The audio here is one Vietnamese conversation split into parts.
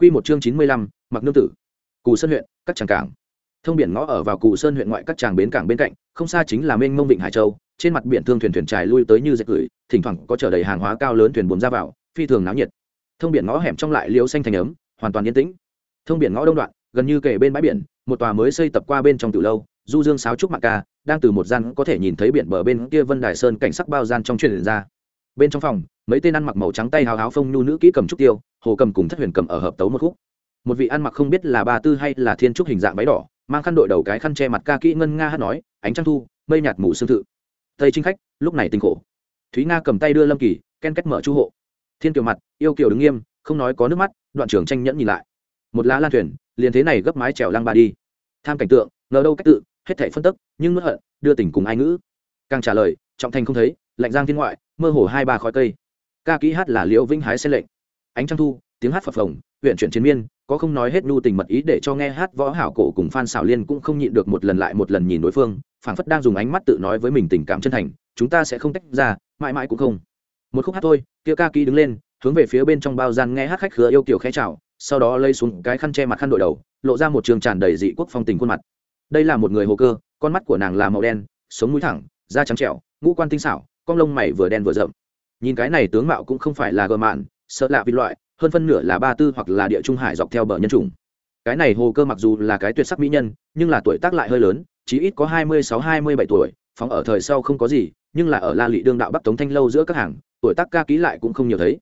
Quy một chương chín mươi lăm, Mặc Nương tử. Cù Sơn huyện, các tràng cảng. Thông biển ngõ ở vào Cù Sơn huyện ngoại các tràng bến cảng bên cạnh, không xa chính là mênh mông vịnh Hải Châu, trên mặt biển thương thuyền thuyền trải lui tới như dệt gửi, thỉnh thoảng có chở đầy hàng hóa cao lớn thuyền buồm ra vào, phi thường náo nhiệt. Thông biển ngõ hẻm trong lại liễu xanh thành ấm, hoàn toàn yên tĩnh. Thông biển ngõ đông đoạn, gần như kề bên bãi biển, một tòa mới xây tập qua bên trong tiểu lâu, Du Dương sáo trúc mạc ca, đang từ một gian có thể nhìn thấy biển bờ bên kia Vân Đài Sơn cảnh sắc bao gian trong truyền ra. Bên trong phòng, mấy tên ăn mặc màu trắng tay hào háo phông nhu nữ kỹ cầm trúc tiêu, hồ cầm cùng thất huyền cầm ở hợp tấu một khúc. Một vị ăn mặc không biết là ba tư hay là thiên trúc hình dạng váy đỏ mang khăn đội đầu cái khăn che mặt ca kỹ ngân nga hát nói ánh trăng thu mây nhạt mù sương thự. Tây trinh khách lúc này tinh khổ. Thúy nga cầm tay đưa lâm kỳ ken kết mở chu hộ. Thiên kiều mặt yêu kiều đứng nghiêm không nói có nước mắt đoạn trưởng tranh nhẫn nhìn lại. Một lá lan thuyền liền thế này gấp mái trèo lăng ba đi. Tham cảnh tượng ngờ đâu cách tự hết thảy phân tức nhưng nuốt hận đưa tình cùng ai ngữ. Càng trả lời trọng thành không thấy lạnh giang thiên ngoại mơ hồ hai ba khói cây ca kỹ hát là liễu vĩnh hái xen lệnh. Ánh trăng thu, tiếng hát phập phồng, huyện chuyển chiến miên, có không nói hết nhu tình mật ý để cho nghe hát võ hảo cổ cùng phan xảo liên cũng không nhịn được một lần lại một lần nhìn đối phương, phảng phất đang dùng ánh mắt tự nói với mình tình cảm chân thành, chúng ta sẽ không tách ra, mãi mãi cũng không. Một khúc hát thôi, kia ca kỹ đứng lên, hướng về phía bên trong bao gian nghe hát khách khứa yêu kiểu khẽ chào, sau đó lây xuống cái khăn che mặt khăn đội đầu, lộ ra một trường tràn đầy dị quốc phong tình khuôn mặt. Đây là một người hồ cơ, con mắt của nàng là màu đen, sống mũi thẳng, da trắng trẻo, ngũ quan tinh xảo, con lông mày vừa đen vừa rậm nhìn cái này tướng mạo cũng không phải là gờ mạn sợ lạ vị loại, hơn phân nửa là ba tư hoặc là địa trung hải dọc theo bờ nhân chủng. Cái này hồ cơ mặc dù là cái tuyệt sắc mỹ nhân, nhưng là tuổi tác lại hơi lớn chỉ ít có hai mươi sáu, hai mươi bảy tuổi, phóng ở thời sau không có gì, nhưng là ở la lị đương đạo bắc tống thanh lâu giữa các hàng, tuổi tác ca ký lại cũng không nhiều thấy.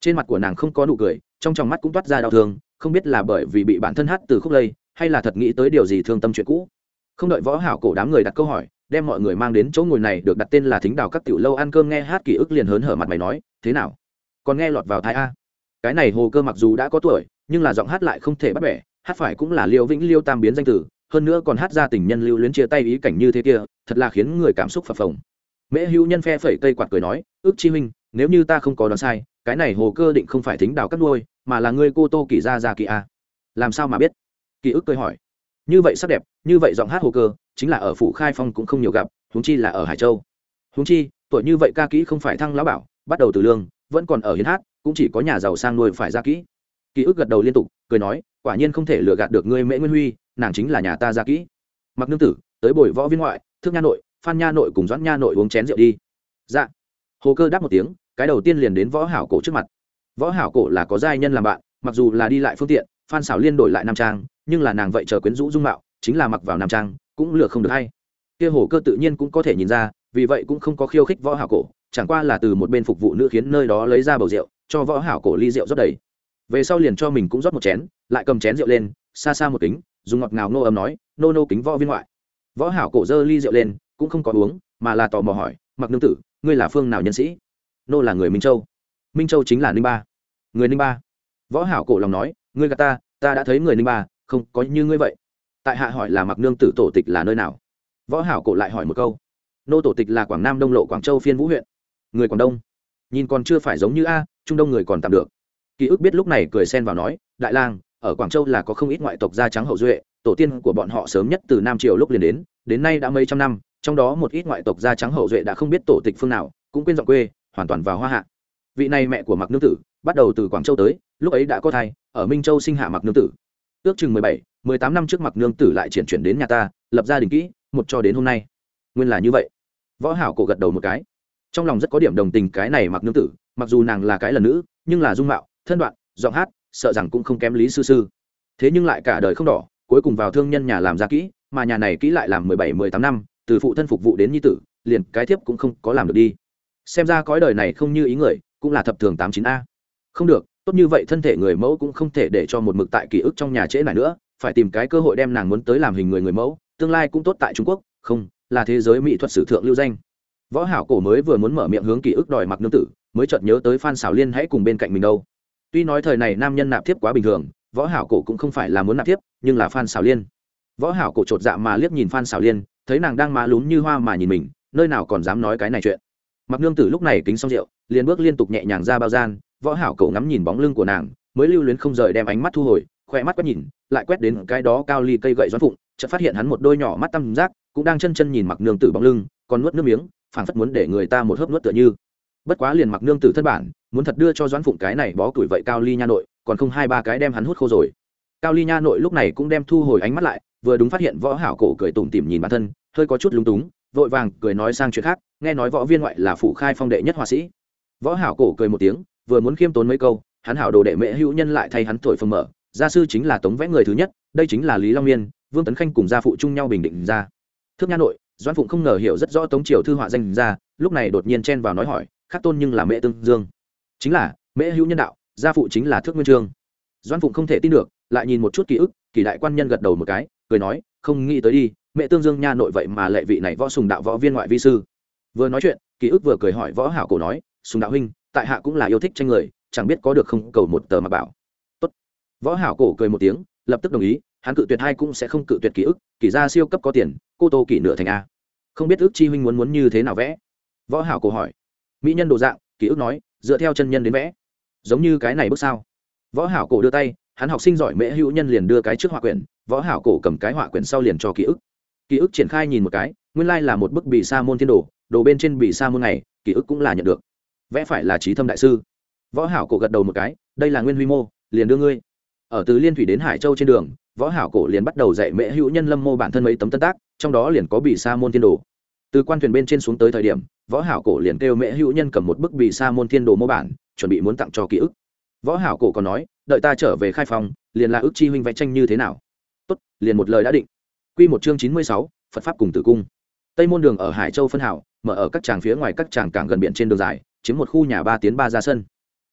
Trên mặt của nàng không có nụ cười, trong tròng mắt cũng toát ra đau thương, không biết là bởi vì bị bản thân hát từ khúc lây, hay là thật nghĩ tới điều gì thương tâm chuyện cũ. Không đợi võ hảo cổ đám người đặt câu hỏi đem mọi người mang đến chỗ ngồi này được đặt tên là thính đào các tiểu lâu ăn cơm nghe hát ký ức liền hớn hở mặt mày nói, thế nào? Còn nghe lọt vào thai a? Cái này hồ cơ mặc dù đã có tuổi, nhưng là giọng hát lại không thể bắt bẻ, hát phải cũng là liêu vĩnh liêu tam biến danh tử, hơn nữa còn hát ra tình nhân lưu luyến chia tay ý cảnh như thế kia, thật là khiến người cảm xúc phập phồng. Mễ hữu nhân phe phẩy cây quạt cười nói, ước chi huynh, nếu như ta không có đoán sai, cái này hồ cơ định không phải thính đào cắt nuôi, mà là ngươi cô tô kỳ ra ra kỳ a. Làm sao mà biết? Kỳ ức cười hỏi như vậy sắc đẹp, như vậy giọng hát hồ cơ, chính là ở phủ khai phong cũng không nhiều gặp, huống chi là ở hải châu. Huống chi, tuổi như vậy ca kỹ không phải thăng lão bảo, bắt đầu từ lương, vẫn còn ở hiến hát, cũng chỉ có nhà giàu sang nuôi phải ra kỹ. Ký ức gật đầu liên tục, cười nói, quả nhiên không thể lừa gạt được ngươi mễ nguyên huy, nàng chính là nhà ta ra kỹ. Mặc nương tử, tới bồi võ viên ngoại thước nha nội, phan nha nội cùng doãn nha nội uống chén rượu đi. Dạ. Hồ cơ đáp một tiếng, cái đầu tiên liền đến võ hảo cổ trước mặt. Võ hảo cổ là có giai nhân làm bạn, mặc dù là đi lại phương tiện, phan xảo liên đổi lại nam trang nhưng là nàng vậy chờ quyến rũ dung mạo, chính là mặc vào nam trang, cũng lừa không được hay. Kia hồ cơ tự nhiên cũng có thể nhìn ra, vì vậy cũng không có khiêu khích võ hảo cổ, chẳng qua là từ một bên phục vụ nữ khiến nơi đó lấy ra bầu rượu, cho võ hảo cổ ly rượu rót đầy. Về sau liền cho mình cũng rót một chén, lại cầm chén rượu lên, xa xa một kính, dùng ngọt ngào nô ấm nói, nô nô kính võ viên ngoại. Võ hảo cổ dơ ly rượu lên, cũng không có uống, mà là tò mò hỏi, mặc nương tử, ngươi là phương nào nhân sĩ? Nô là người minh châu. Minh châu chính là ninh ba. Người ninh ba? Võ hảo cổ lòng nói, ngươi gạt ta ta đã thấy người ninh ba không, có như ngươi vậy. Tại hạ hỏi là mặc nương tử tổ tịch là nơi nào? Võ hảo cổ lại hỏi một câu. Nô tổ tịch là quảng nam đông lộ quảng châu phiên vũ huyện. Người quảng đông. Nhìn còn chưa phải giống như a, trung đông người còn tạm được. Ký ức biết lúc này cười xen vào nói, đại lang, ở quảng châu là có không ít ngoại tộc da trắng hậu duệ, tổ tiên của bọn họ sớm nhất từ nam triều lúc liền đến đến nay đã mấy trăm năm, trong đó một ít ngoại tộc da trắng hậu duệ đã không biết tổ tịch phương nào, cũng quên dọn quê, hoàn toàn vào hoa hạ. Vị này mẹ của mặc nương tử, bắt đầu từ quảng châu tới, lúc ấy đã có thai, ở minh châu sinh hạ mặc nương tử ước chừng mười bảy, mười tám năm trước mặc nương tử lại chuyển chuyển đến nhà ta, lập gia đình kỹ, một cho đến hôm nay. Nguyên là như vậy. Võ hảo cổ gật đầu một cái. Trong lòng rất có điểm đồng tình cái này mặc nương tử, mặc dù nàng là cái lần nữ, nhưng là dung mạo, thân đoạn, giọng hát, sợ rằng cũng không kém lý sư sư. Thế nhưng lại cả đời không đỏ, cuối cùng vào thương nhân nhà làm ra kỹ, mà nhà này kỹ lại làm mười bảy, mười tám năm, từ phụ thân phục vụ đến nhi tử, liền cái thiếp cũng không có làm được đi. Xem ra cõi đời này không như ý người, cũng là thập thường tám chín a. Không được tốt như vậy thân thể người mẫu cũng không thể để cho một mực tại ký ức trong nhà trễ này nữa, phải tìm cái cơ hội đem nàng muốn tới làm hình người người mẫu, tương lai cũng tốt tại trung quốc, không, là thế giới mỹ thuật sử thượng lưu danh. Võ hảo cổ mới vừa muốn mở miệng hướng ký ức đòi mặc nương tử, mới chợt nhớ tới phan xảo liên hãy cùng bên cạnh mình đâu. Tuy nói thời này nam nhân nạp thiếp quá bình thường, võ hảo cổ cũng không phải là muốn nạp thiếp, nhưng là phan xảo liên. Võ hảo cổ trột dạ mà liếc nhìn phan xảo liên, thấy nàng đang má lún như hoa mà nhìn mình, nơi nào còn dám nói cái này chuyện. Mặc nương tử lúc này kính xong rượu, liền bước liên tục nhẹ nhàng ra bao gian võ hảo cổ ngắm nhìn bóng lưng của nàng, mới lưu luyến không rời đem ánh mắt thu hồi khoe mắt quét nhìn, lại quét đến cái đó cao ly cây gậy doãn phụng, chợt phát hiện hắn một đôi nhỏ mắt tăm giác, cũng đang chân chân nhìn mặc nương tử bóng lưng, còn nuốt nước miếng, phảng phất muốn để người ta một hớp nuốt tựa như. Bất quá liền mặc nương tử thân bản, muốn thật đưa cho doãn phụng cái này bó tuổi vậy cao ly nha nội, còn không hai ba cái đem hắn hút khô rồi. Cao ly nha nội lúc này cũng đem thu hồi ánh mắt lại, vừa đúng phát hiện võ hảo cổ cười tủm tỉm nhìn bản thân, hơi có chút lúng túng, vội vàng cười nói sang chuyện khác, nghe nói võ viên ngoại là phụ khai phong đệ nhất họa sĩ. Võ hảo cổ cười một tiếng vừa muốn khiêm tốn mấy câu, hắn hảo đồ đệ mẹ hữu nhân lại thay hắn thổi phồng mở. Gia sư chính là tống vẽ người thứ nhất, đây chính là lý long miên, vương tấn khanh cùng gia phụ chung nhau bình định ra. Thước nha nội, doãn phụng không ngờ hiểu rất rõ tống triều thư họa danh ra, lúc này đột nhiên chen vào nói hỏi, khắc tôn nhưng là mẹ tương dương? Chính là, mẹ hữu nhân đạo, gia phụ chính là thước nguyên trương. Doãn phụng không thể tin được, lại nhìn một chút ký ức, kỳ đại quan nhân gật đầu một cái, cười nói, không nghĩ tới đi, mẹ tương dương nha nội vậy mà lệ vị này võ sùng đạo võ viên ngoại vi sư. Vừa nói chuyện, ký ức vừa cười hỏi võ hảo cổ nói, sùng đạo huynh tại hạ cũng là yêu thích tranh người, chẳng biết có được không, cầu một tờ mà bảo. Tốt. võ hảo cổ cười một tiếng, lập tức đồng ý, hắn cự tuyệt hai cũng sẽ không cự tuyệt ký ức kỳ ra siêu cấp có tiền, cô tô kỷ nửa thành a. Không biết ước chi huynh muốn muốn như thế nào vẽ? Võ hảo cổ hỏi. Mỹ nhân đồ dạng, ký ức nói, dựa theo chân nhân đến vẽ. Giống như cái này bước sao? Võ hảo cổ đưa tay, hắn học sinh giỏi mễ hữu nhân liền đưa cái trước họa quyển, võ hảo cổ cầm cái họa quyển sau liền cho ký ức. Ký ức triển khai nhìn một cái, nguyên lai like là một bức bị sa môn thiên đồ đồ bên trên bị sa môn này ký ức cũng là nhận được vẽ phải là trí thâm đại sư. Võ hảo cổ gật đầu một cái đây là nguyên huy mô liền đưa ngươi. Ở từ liên thủy đến hải châu trên đường võ hảo cổ liền bắt đầu dạy mẹ hữu nhân lâm mô bản thân mấy tấm tân tác trong đó liền có bị sa môn thiên đồ. Từ quan thuyền bên trên xuống tới thời điểm võ hảo cổ liền kêu mẹ hữu nhân cầm một bức bị sa môn thiên đồ mô bản chuẩn bị muốn tặng cho ký ức. Võ hảo cổ còn nói đợi ta trở về khai phòng liền là ước chi huynh vẽ tranh như thế nào. Tốt liền một lời đã định. Quy một chương chín mươi sáu, phật pháp cùng tử cung. Tây môn đường ở hải châu phân hảo mở ở các tràng phía ngoài các tràng cảng gần biển trên đường dài chiếm một khu nhà ba tiến ba ra sân.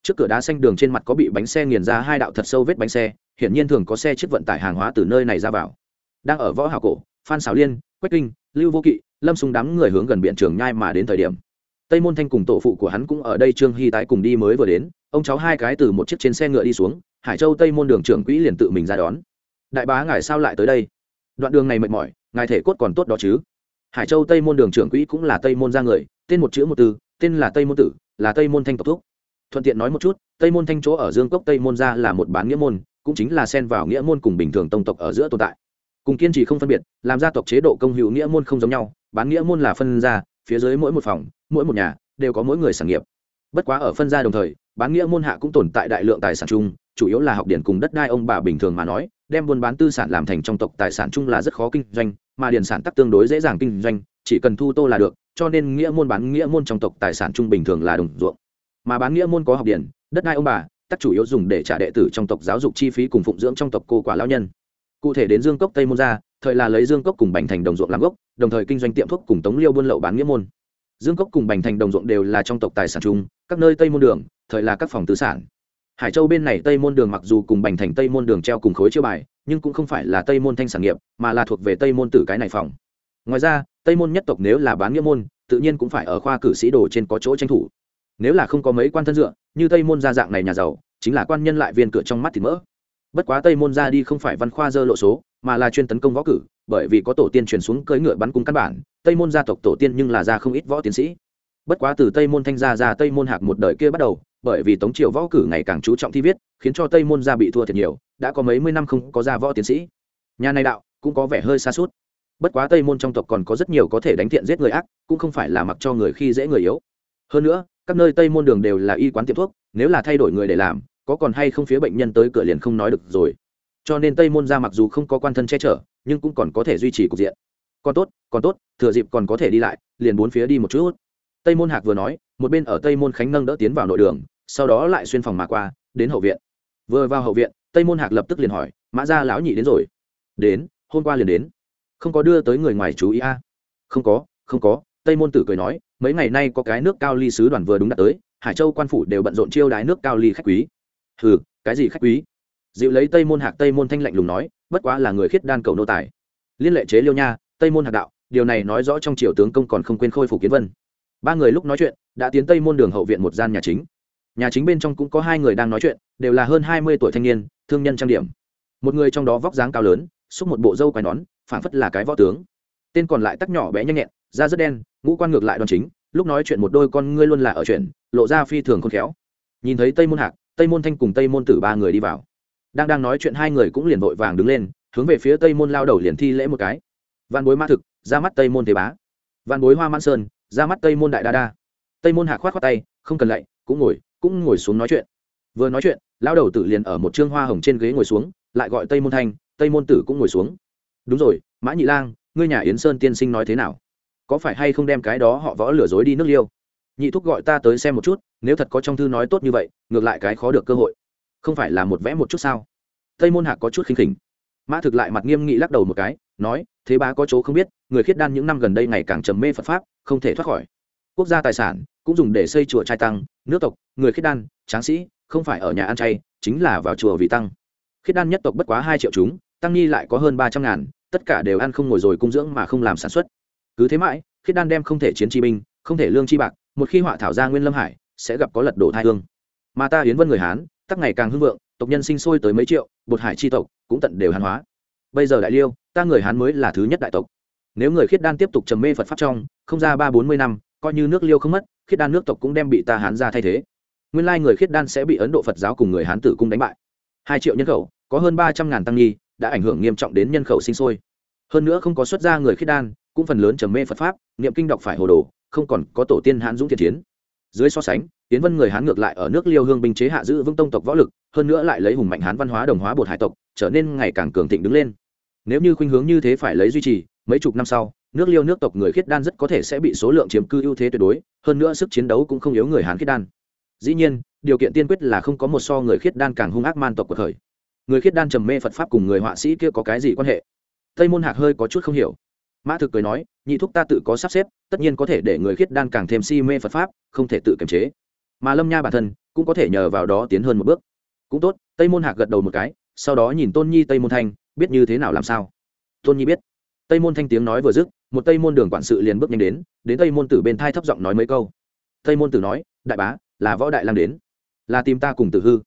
Trước cửa đá xanh đường trên mặt có bị bánh xe nghiền ra hai đạo thật sâu vết bánh xe, hiển nhiên thường có xe chiếc vận tải hàng hóa từ nơi này ra vào. Đang ở võ hảo cổ, phan xảo liên, quách kinh, lưu vô kỵ, lâm sung đám người hướng gần biển trường nhai mà đến thời điểm. Tây môn thanh cùng tổ phụ của hắn cũng ở đây trương hy tái cùng đi mới vừa đến, ông cháu hai cái từ một chiếc trên xe ngựa đi xuống, hải châu tây môn đường trưởng quỹ liền tự mình ra đón. Đại bá ngài sao lại tới đây? Đoạn đường này mệt mỏi, ngài thể cốt còn tốt đó chứ? Hải châu tây môn đường trưởng quỹ cũng là tây môn ra người, tên một chữ một từ tên là tây môn tử, là tây môn thanh tộc thúc. Thuận tiện nói một chút, tây môn thanh chỗ ở dương cốc tây môn ra là một bán nghĩa môn, cũng chính là xen vào nghĩa môn cùng bình thường tông tộc ở giữa tồn tại. Cùng kiên trì không phân biệt, làm gia tộc chế độ công hữu nghĩa môn không giống nhau, bán nghĩa môn là phân ra, phía dưới mỗi một phòng, mỗi một nhà, đều có mỗi người sản nghiệp. Bất quá ở phân gia đồng thời, bán nghĩa môn hạ cũng tồn tại đại lượng tài sản chung, chủ yếu là học điển cùng đất đai ông bà bình thường mà nói, đem buôn bán tư sản làm thành trong tộc tài sản chung là rất khó kinh doanh, mà điển sản tắc tương đối dễ dàng kinh doanh chỉ cần thu tô là được, cho nên nghĩa môn bán nghĩa môn trong tộc tài sản trung bình thường là đồng ruộng. Mà bán nghĩa môn có học điển, đất đai ông bà, tắc chủ yếu dùng để trả đệ tử trong tộc giáo dục chi phí cùng phụng dưỡng trong tộc cô quả lao nhân. Cụ thể đến dương cốc tây môn ra, thời là lấy dương cốc cùng bành thành đồng ruộng làm gốc, đồng thời kinh doanh tiệm thuốc cùng tống liêu buôn lậu bán nghĩa môn. Dương cốc cùng bành thành đồng ruộng đều là trong tộc tài sản chung, các nơi tây môn đường, thời là các phòng tư sản. Hải châu bên này tây môn đường mặc dù cùng bành thành tây môn đường treo cùng khối chiêu bài, nhưng cũng không phải là tây môn thanh sản nghiệp, mà là thuộc về tây môn tử cái này phòng. Ngoài ra tây môn nhất tộc nếu là bán nghĩa môn, tự nhiên cũng phải ở khoa cử sĩ đồ trên có chỗ tranh thủ. Nếu là không có mấy quan thân dựa, như tây môn gia dạng này nhà giàu, chính là quan nhân lại viên cửa trong mắt thì mỡ. Bất quá tây môn ra đi không phải văn khoa dơ lộ số, mà là chuyên tấn công võ cử, bởi vì có tổ tiên truyền xuống cưỡi ngựa bắn cung căn bản, tây môn gia tộc tổ tiên nhưng là ra không ít võ tiến sĩ. Bất quá từ tây môn thanh gia ra tây môn hạc một đời kia bắt đầu, bởi vì tống triều võ cử ngày càng chú trọng thi viết, khiến cho tây môn gia bị thua thiệt nhiều, đã có mấy mươi năm không có ra võ tiến sĩ. Nhà này đạo cũng có vẻ hơi xa suốt bất quá tây môn trong tộc còn có rất nhiều có thể đánh thiện giết người ác, cũng không phải là mặc cho người khi dễ người yếu. Hơn nữa, các nơi tây môn đường đều là y quán tiệm thuốc, nếu là thay đổi người để làm, có còn hay không phía bệnh nhân tới cửa liền không nói được rồi. Cho nên tây môn ra mặc dù không có quan thân che chở, nhưng cũng còn có thể duy trì cục diện. Còn tốt còn tốt, thừa dịp còn có thể đi lại, liền bốn phía đi một chút. Tây môn hạc vừa nói, một bên ở tây môn khánh nâng đỡ tiến vào nội đường, sau đó lại xuyên phòng mà qua, đến hậu viện. Vừa vào hậu viện, tây môn hạc lập tức liền hỏi, mã gia lão nhị đến rồi? Đến, hôm qua liền đến không có đưa tới người ngoài chú ý a? À? không có không có, tây môn tử cười nói, mấy ngày nay có cái nước cao ly sứ đoàn vừa đúng đã tới, hải châu quan phủ đều bận rộn chiêu đái nước cao ly khách quý. Hừ, cái gì khách quý? Dịu lấy tây môn hạc tây môn thanh lạnh lùng nói, bất quá là người khiết đan cầu nô tài. Liên lệ chế liêu nha, tây môn hạc đạo, điều này nói rõ trong triều tướng công còn không quên khôi phục kiến vân. Ba người lúc nói chuyện, đã tiến tây môn đường hậu viện một gian nhà chính. Nhà chính bên trong cũng có hai người đang nói chuyện, đều là hơn hai mươi tuổi thanh niên, thương nhân trang điểm. Một người trong đó vóc dáng cao lớn, xúc một bộ râu quai nón phảng phất là cái võ tướng. Tên còn lại tắc nhỏ bé nhanh nhẹn, da rất đen, ngũ quan ngược lại đoan chính, lúc nói chuyện một đôi con ngươi luôn là ở chuyện, lộ ra phi thường khôn khéo. Nhìn thấy tây môn hạc, tây môn thanh cùng tây môn tử ba người đi vào. Đang đang nói chuyện hai người cũng liền vội vàng đứng lên, hướng về phía tây môn lao đầu liền thi lễ một cái. Văn bối ma thực, ra mắt tây môn thế bá. Văn bối hoa mãn sơn, ra mắt tây môn đại đa đa. Tây môn hạc khoát khoát tay, không cần lạy, cũng ngồi cũng ngồi xuống nói chuyện. Vừa nói chuyện, lao đầu tử liền ở một trương hoa hồng trên ghế ngồi xuống, lại gọi tây môn thanh, tây môn tử cũng ngồi xuống đúng rồi, mã nhị lang, ngươi nhà yến sơn tiên sinh nói thế nào? Có phải hay không đem cái đó họ võ lừa dối đi nước liêu? Nhị thúc gọi ta tới xem một chút, nếu thật có trong thư nói tốt như vậy, ngược lại cái khó được cơ hội. Không phải là một vẽ một chút sao? Tây môn hạc có chút khinh khỉnh. Mã thực lại mặt nghiêm nghị lắc đầu một cái, nói, thế bá có chỗ không biết, người khiết đan những năm gần đây ngày càng trầm mê phật pháp, không thể thoát khỏi. Quốc gia tài sản, cũng dùng để xây chùa trai tăng, nước tộc, người khiết đan, tráng sĩ, không phải ở nhà ăn chay, chính là vào chùa vì tăng. Khiết đan nhất tộc bất quá hai triệu chúng, tăng nhi lại có hơn ba trăm ngàn tất cả đều ăn không ngồi rồi cung dưỡng mà không làm sản xuất. Cứ thế mãi, khiết đan đem không thể chiến chi binh, không thể lương chi bạc, một khi họa thảo ra nguyên lâm hải, sẽ gặp có lật đổ thai hương. Mà ta hiến vân người hán, tắc ngày càng hưng vượng, tộc nhân sinh sôi tới mấy triệu, bột hải chi tộc cũng tận đều hàn hóa. Bây giờ đại liêu, ta người hán mới là thứ nhất đại tộc. Nếu người khiết đan tiếp tục trầm mê phật pháp trong, không ra ba bốn mươi năm, coi như nước liêu không mất, khiết đan nước tộc cũng đem bị ta hán ra thay thế. Nguyên lai người khiết đan sẽ bị ấn độ phật giáo cùng người hán tử cung đánh bại. Hai triệu nhân khẩu, có hơn ba trăm ngàn tăng nghi đã ảnh hưởng nghiêm trọng đến nhân khẩu sinh sôi. Hơn nữa không có xuất gia người khiết đan, cũng phần lớn trầm mê phật pháp, niệm kinh đọc phải hồ đồ, không còn có tổ tiên hán dũng thiện chiến. Dưới so sánh tiến vân người hán ngược lại ở nước liêu hương binh chế hạ giữ vững tông tộc võ lực, hơn nữa lại lấy hùng mạnh hán văn hóa đồng hóa bột hải tộc, trở nên ngày càng cường thịnh đứng lên. Nếu như khuynh hướng như thế phải lấy duy trì, mấy chục năm sau, nước liêu nước tộc người khiết đan rất có thể sẽ bị số lượng chiếm cư ưu thế tuyệt đối, hơn nữa sức chiến đấu cũng không yếu người hán khiết đan. Dĩ nhiên, điều kiện tiên quyết là không có một so người khiết đan càng hung ác man tộc của thời người khiết đan trầm mê phật pháp cùng người họa sĩ kia có cái gì quan hệ? Tây môn hạc hơi có chút không hiểu. Mã thực cười nói, nhị thúc ta tự có sắp xếp, tất nhiên có thể để người khiết đan càng thêm si mê phật pháp, không thể tự kiềm chế. Mà lâm nha bản thân, cũng có thể nhờ vào đó tiến hơn một bước. Cũng tốt, tây môn hạc gật đầu một cái, sau đó nhìn tôn nhi tây môn thanh, biết như thế nào làm sao? Tôn nhi biết. Tây môn thanh tiếng nói vừa dứt, một tây môn đường quản sự liền bước nhanh đến đến tây môn tử bên thai thấp giọng nói mấy câu. Tây môn tử nói, đại bá, là võ đại lang đến. Là tìm ta cùng tử hư.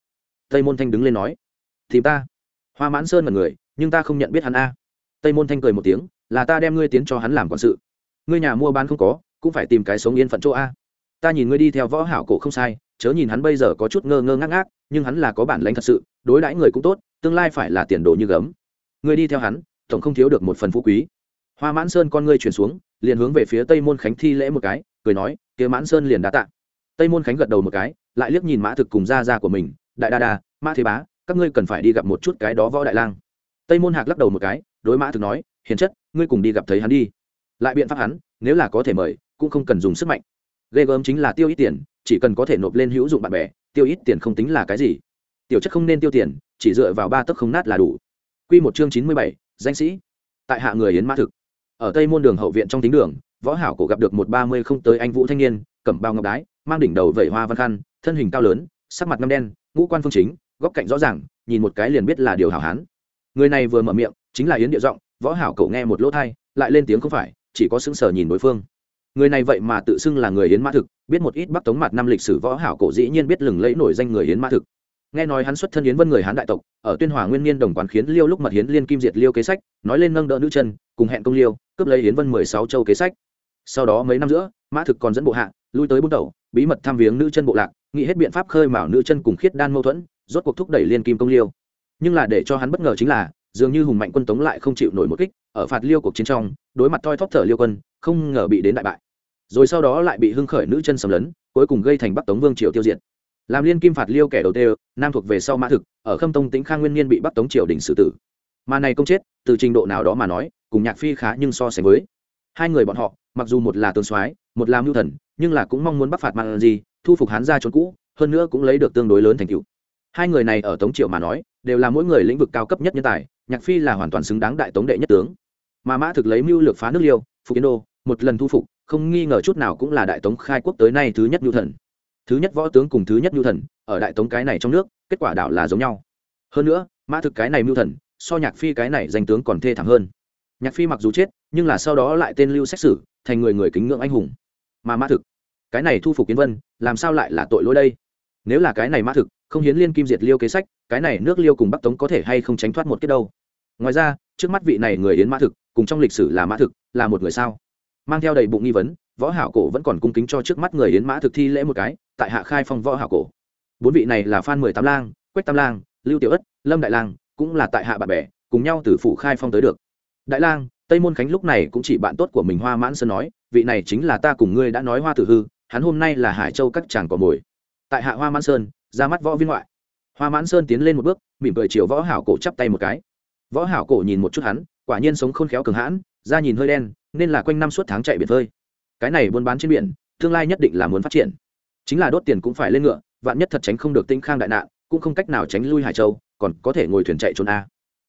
Tây môn thanh đứng lên nói tìm ta. Hoa mãn sơn mật người, nhưng ta không nhận biết hắn a. Tây môn thanh cười một tiếng, là ta đem ngươi tiến cho hắn làm quản sự. Ngươi nhà mua bán không có, cũng phải tìm cái sống yên phận chỗ a. Ta nhìn ngươi đi theo võ hảo cổ không sai, chớ nhìn hắn bây giờ có chút ngơ ngơ ngác ngác, nhưng hắn là có bản lãnh thật sự, đối đãi người cũng tốt, tương lai phải là tiền đồ như gấm. Ngươi đi theo hắn, tổng không thiếu được một phần phú quý. Hoa mãn sơn con ngươi chuyển xuống, liền hướng về phía tây môn khánh thi lễ một cái, cười nói, kia mãn sơn liền đã tạ. Tây môn khánh gật đầu một cái, lại liếc nhìn mã thực cùng gia gia của mình, đại đa đa, mã thế bá các ngươi cần phải đi gặp một chút cái đó võ đại lang. Tây môn hạc lắc đầu một cái, đối mã thực nói, hiền chất, ngươi cùng đi gặp thấy hắn đi. Lại biện pháp hắn, nếu là có thể mời, cũng không cần dùng sức mạnh. Ghê gớm chính là tiêu ít tiền, chỉ cần có thể nộp lên hữu dụng bạn bè, tiêu ít tiền không tính là cái gì. Tiểu chất không nên tiêu tiền, chỉ dựa vào ba tấc không nát là đủ. Q một chương chín mươi bảy, danh sĩ. Tại hạ người yến mã thực. Ở tây môn đường hậu viện trong tính đường, võ hảo cổ gặp được một ba mươi không tới anh vũ thanh niên cẩm bao ngọc đái, mang đỉnh đầu vẩy hoa văn khăn, thân hình cao lớn, sắc mặt ngâm đen, ngũ quan phương chính góc cạnh rõ ràng, nhìn một cái liền biết là điều hảo hán. Người này vừa mở miệng, chính là yến địa giọng, võ hảo cậu nghe một lỗ thai, lại lên tiếng không phải, chỉ có sững sờ nhìn đối phương. Người này vậy mà tự xưng là người yến mã thực, biết một ít bắc tống mặt năm lịch sử võ hảo cổ dĩ nhiên biết lừng lẫy nổi danh người yến mã thực. Nghe nói hắn xuất thân yến vân người hán đại tộc, ở tuyên hòa nguyên niên đồng quán khiến liêu lúc mật hiến liên kim diệt liêu kế sách, nói lên nâng đỡ nữ chân, cùng hẹn công liêu, cướp lấy yến vân mười sáu châu kế sách. Sau đó mấy năm giữa, mã thực còn dẫn bộ hạ, lui tới bút đầu bí mật thăm viếng nữ chân bộ lạc, nghĩ hết biện pháp khơi mào nữ chân cùng khiết đan mâu thuẫn rốt cuộc thúc đẩy liên kim công liêu. Nhưng là để cho hắn bất ngờ chính là, dường như hùng mạnh quân tống lại không chịu nổi một kích, ở phạt liêu cuộc chiến trong, đối mặt thoi thóp thở liêu quân, không ngờ bị đến đại bại. Rồi sau đó lại bị hưng khởi nữ chân sầm lấn, cuối cùng gây thành bắc tống vương triều tiêu diệt. Làm liên kim phạt liêu kẻ đầu tiên, nam thuộc về sau mã thực, ở khâm tông tĩnh khang nguyên niên bị bắc tống triều đình xử tử. Mà này công chết, từ trình độ nào đó mà nói, cùng nhạc phi khá nhưng so sánh với. Hai người bọn họ, mặc dù một là tướng soái, một là mưu thần, nhưng là cũng mong muốn bắc phạt mang gì thu phục hán gia trốn cũ, hơn nữa cũng lấy được tương đối lớn thành tựu hai người này ở tống triệu mà nói, đều là mỗi người lĩnh vực cao cấp nhất nhân tài, nhạc phi là hoàn toàn xứng đáng đại tống đệ nhất tướng. Mà mã thực lấy mưu lược phá nước liêu, phục kiến đô, một lần thu phục, không nghi ngờ chút nào cũng là đại tống khai quốc tới nay thứ nhất nhu thần. Thứ nhất võ tướng cùng thứ nhất nhu thần, ở đại tống cái này trong nước, kết quả đảo là giống nhau. Hơn nữa, mã thực cái này mưu thần, so nhạc phi cái này danh tướng còn thê thảm hơn. Nhạc phi mặc dù chết, nhưng là sau đó lại tên lưu xét xử thành người người kính ngưỡng anh hùng. Mà mã thực, cái này thu phục kiến vân, làm sao lại là tội lỗi đây? Nếu là cái này mã thực, không hiến liên kim diệt liêu kế sách, cái này nước liêu cùng bắc tống có thể hay không tránh thoát một kết đâu? Ngoài ra, trước mắt vị này người Yến mã thực, cùng trong lịch sử là mã thực, là một người sao? Mang theo đầy bụng nghi vấn, võ hảo cổ vẫn còn cung kính cho trước mắt người Yến mã thực thi lễ một cái, tại hạ khai phong võ hảo cổ. Bốn vị này là phan mười tám lang, quách tam lang, lưu tiểu ất, lâm đại lang, cũng là tại hạ bạn bè, cùng nhau từ phủ khai phong tới được. Đại lang, tây môn khánh lúc này cũng chỉ bạn tốt của mình hoa mãn sơn nói, vị này chính là ta cùng ngươi đã nói hoa tử hư, hắn hôm nay là hải châu các chàng cỏ mồi tại hạ hoa mãn sơn, ra mắt võ viên ngoại. Hoa mãn sơn tiến lên một bước, mỉm cười chiều võ hảo cổ chắp tay một cái. Võ hảo cổ nhìn một chút hắn, quả nhiên sống khôn khéo cường hãn, da nhìn hơi đen, nên là quanh năm suốt tháng chạy biển phơi. Cái này buôn bán trên biển, tương lai nhất định là muốn phát triển. Chính là đốt tiền cũng phải lên ngựa, vạn nhất thật tránh không được tinh khang đại nạn, cũng không cách nào tránh lui hải châu, còn có thể ngồi thuyền chạy trốn a.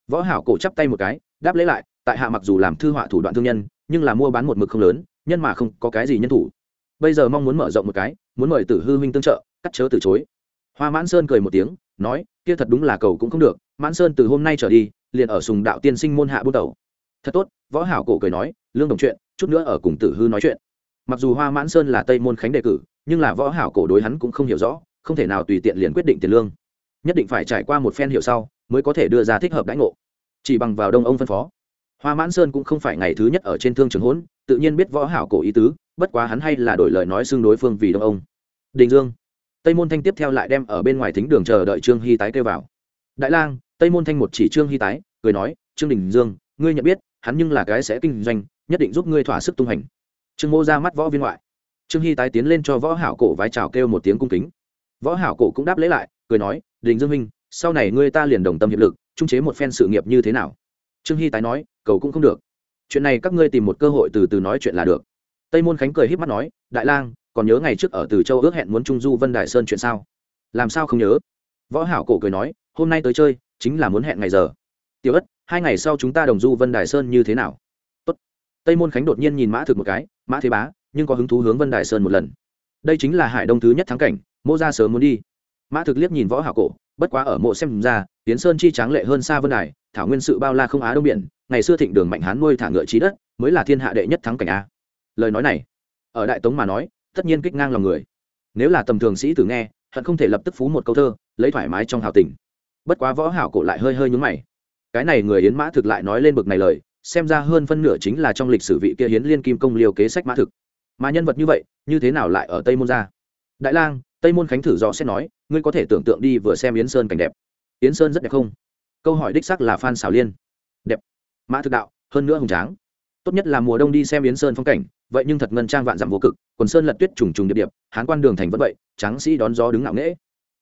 Võ hảo cổ chắp tay một cái, đáp lấy lại, tại hạ mặc dù làm thư họa thủ đoạn thương nhân, nhưng là mua bán một mực không lớn, nhân mà không có cái gì nhân thủ bây giờ mong muốn mở rộng một cái, muốn mời tử hư huynh tương trợ, cắt chớ từ chối. Hoa mãn sơn cười một tiếng, nói, kia thật đúng là cầu cũng không được, mãn sơn từ hôm nay trở đi, liền ở sùng đạo tiên sinh môn hạ bút đầu thật tốt, võ hảo cổ cười nói, lương đồng chuyện, chút nữa ở cùng tử hư nói chuyện. Mặc dù hoa mãn sơn là tây môn khánh đề cử, nhưng là võ hảo cổ đối hắn cũng không hiểu rõ, không thể nào tùy tiện liền quyết định tiền lương. Nhất định phải trải qua một phen hiểu sau, mới có thể đưa ra thích hợp đãi ngộ. Chỉ bằng vào đông ông phân phó. Hoa mãn sơn cũng không phải ngày thứ nhất ở trên thương trường hỗn, tự nhiên biết võ hảo cổ ý tứ bất quá hắn hay là đổi lời nói xương đối phương vì đông ông. Đình dương. Tây môn thanh tiếp theo lại đem ở bên ngoài thính đường chờ đợi trương hy tái kêu vào. Đại lang, tây môn thanh một chỉ trương hy tái, cười nói, trương đình dương, ngươi nhận biết, hắn nhưng là cái sẽ kinh doanh, nhất định giúp ngươi thỏa sức tung hành. Trương mô ra mắt võ viên ngoại. Trương hy tái tiến lên cho võ hảo cổ vái chào kêu một tiếng cung kính. Võ hảo cổ cũng đáp lễ lại, cười nói, đình dương minh sau này ngươi ta liền đồng tâm hiệp lực, trung chế một phen sự nghiệp như thế nào? Trương hy tái nói, cầu cũng không được. Chuyện này các ngươi tìm một cơ hội từ từ nói chuyện là được tây môn khánh cười híp mắt nói, đại lang, còn nhớ ngày trước ở từ châu ước hẹn muốn trung du vân đại sơn chuyện sao? Làm sao không nhớ? Võ hảo cổ cười nói, hôm nay tới chơi, chính là muốn hẹn ngày giờ. Tiểu ất, hai ngày sau chúng ta đồng du vân đài sơn như thế nào? Tốt. tây môn khánh đột nhiên nhìn mã thực một cái, mã thế bá, nhưng có hứng thú hướng vân đài sơn một lần. Đây chính là hải đông thứ nhất thắng cảnh, mô ra sớm muốn đi. Mã thực liếc nhìn võ hảo cổ, bất quá ở mộ xem ra, tiến sơn chi tráng lệ hơn xa vân đài, thảo nguyên sự bao la không á đông biển, ngày xưa thịnh đường mạnh hán nuôi thả ngựa trí đất, mới là thiên hạ đệ nhất thắng cảnh a lời nói này. Ở đại tống mà nói, tất nhiên kích ngang lòng người. Nếu là tầm thường sĩ tử nghe, hận không thể lập tức phú một câu thơ, lấy thoải mái trong hào tình. Bất quá võ hảo cổ lại hơi hơi nhướng mày. Cái này người yến mã thực lại nói lên bực này lời, xem ra hơn phân nửa chính là trong lịch sử vị kia hiến liên kim công liều kế sách mã thực. Mà nhân vật như vậy, như thế nào lại ở tây môn ra? Đại lang, tây môn khánh thử rõ sẽ nói, ngươi có thể tưởng tượng đi vừa xem yến sơn cảnh đẹp. Yến sơn rất đẹp không? Câu hỏi đích xác là phan xảo liên. Đẹp. Mã thực đạo, hơn nữa hùng tráng. Tốt nhất là mùa đông đi xem yến sơn phong cảnh vậy nhưng thật ngân trang vạn dặm vô cực, quần sơn lật tuyết trùng trùng điệp điệp, hán quan đường thành vẫn vậy, tráng sĩ đón gió đứng ngạo nghễ.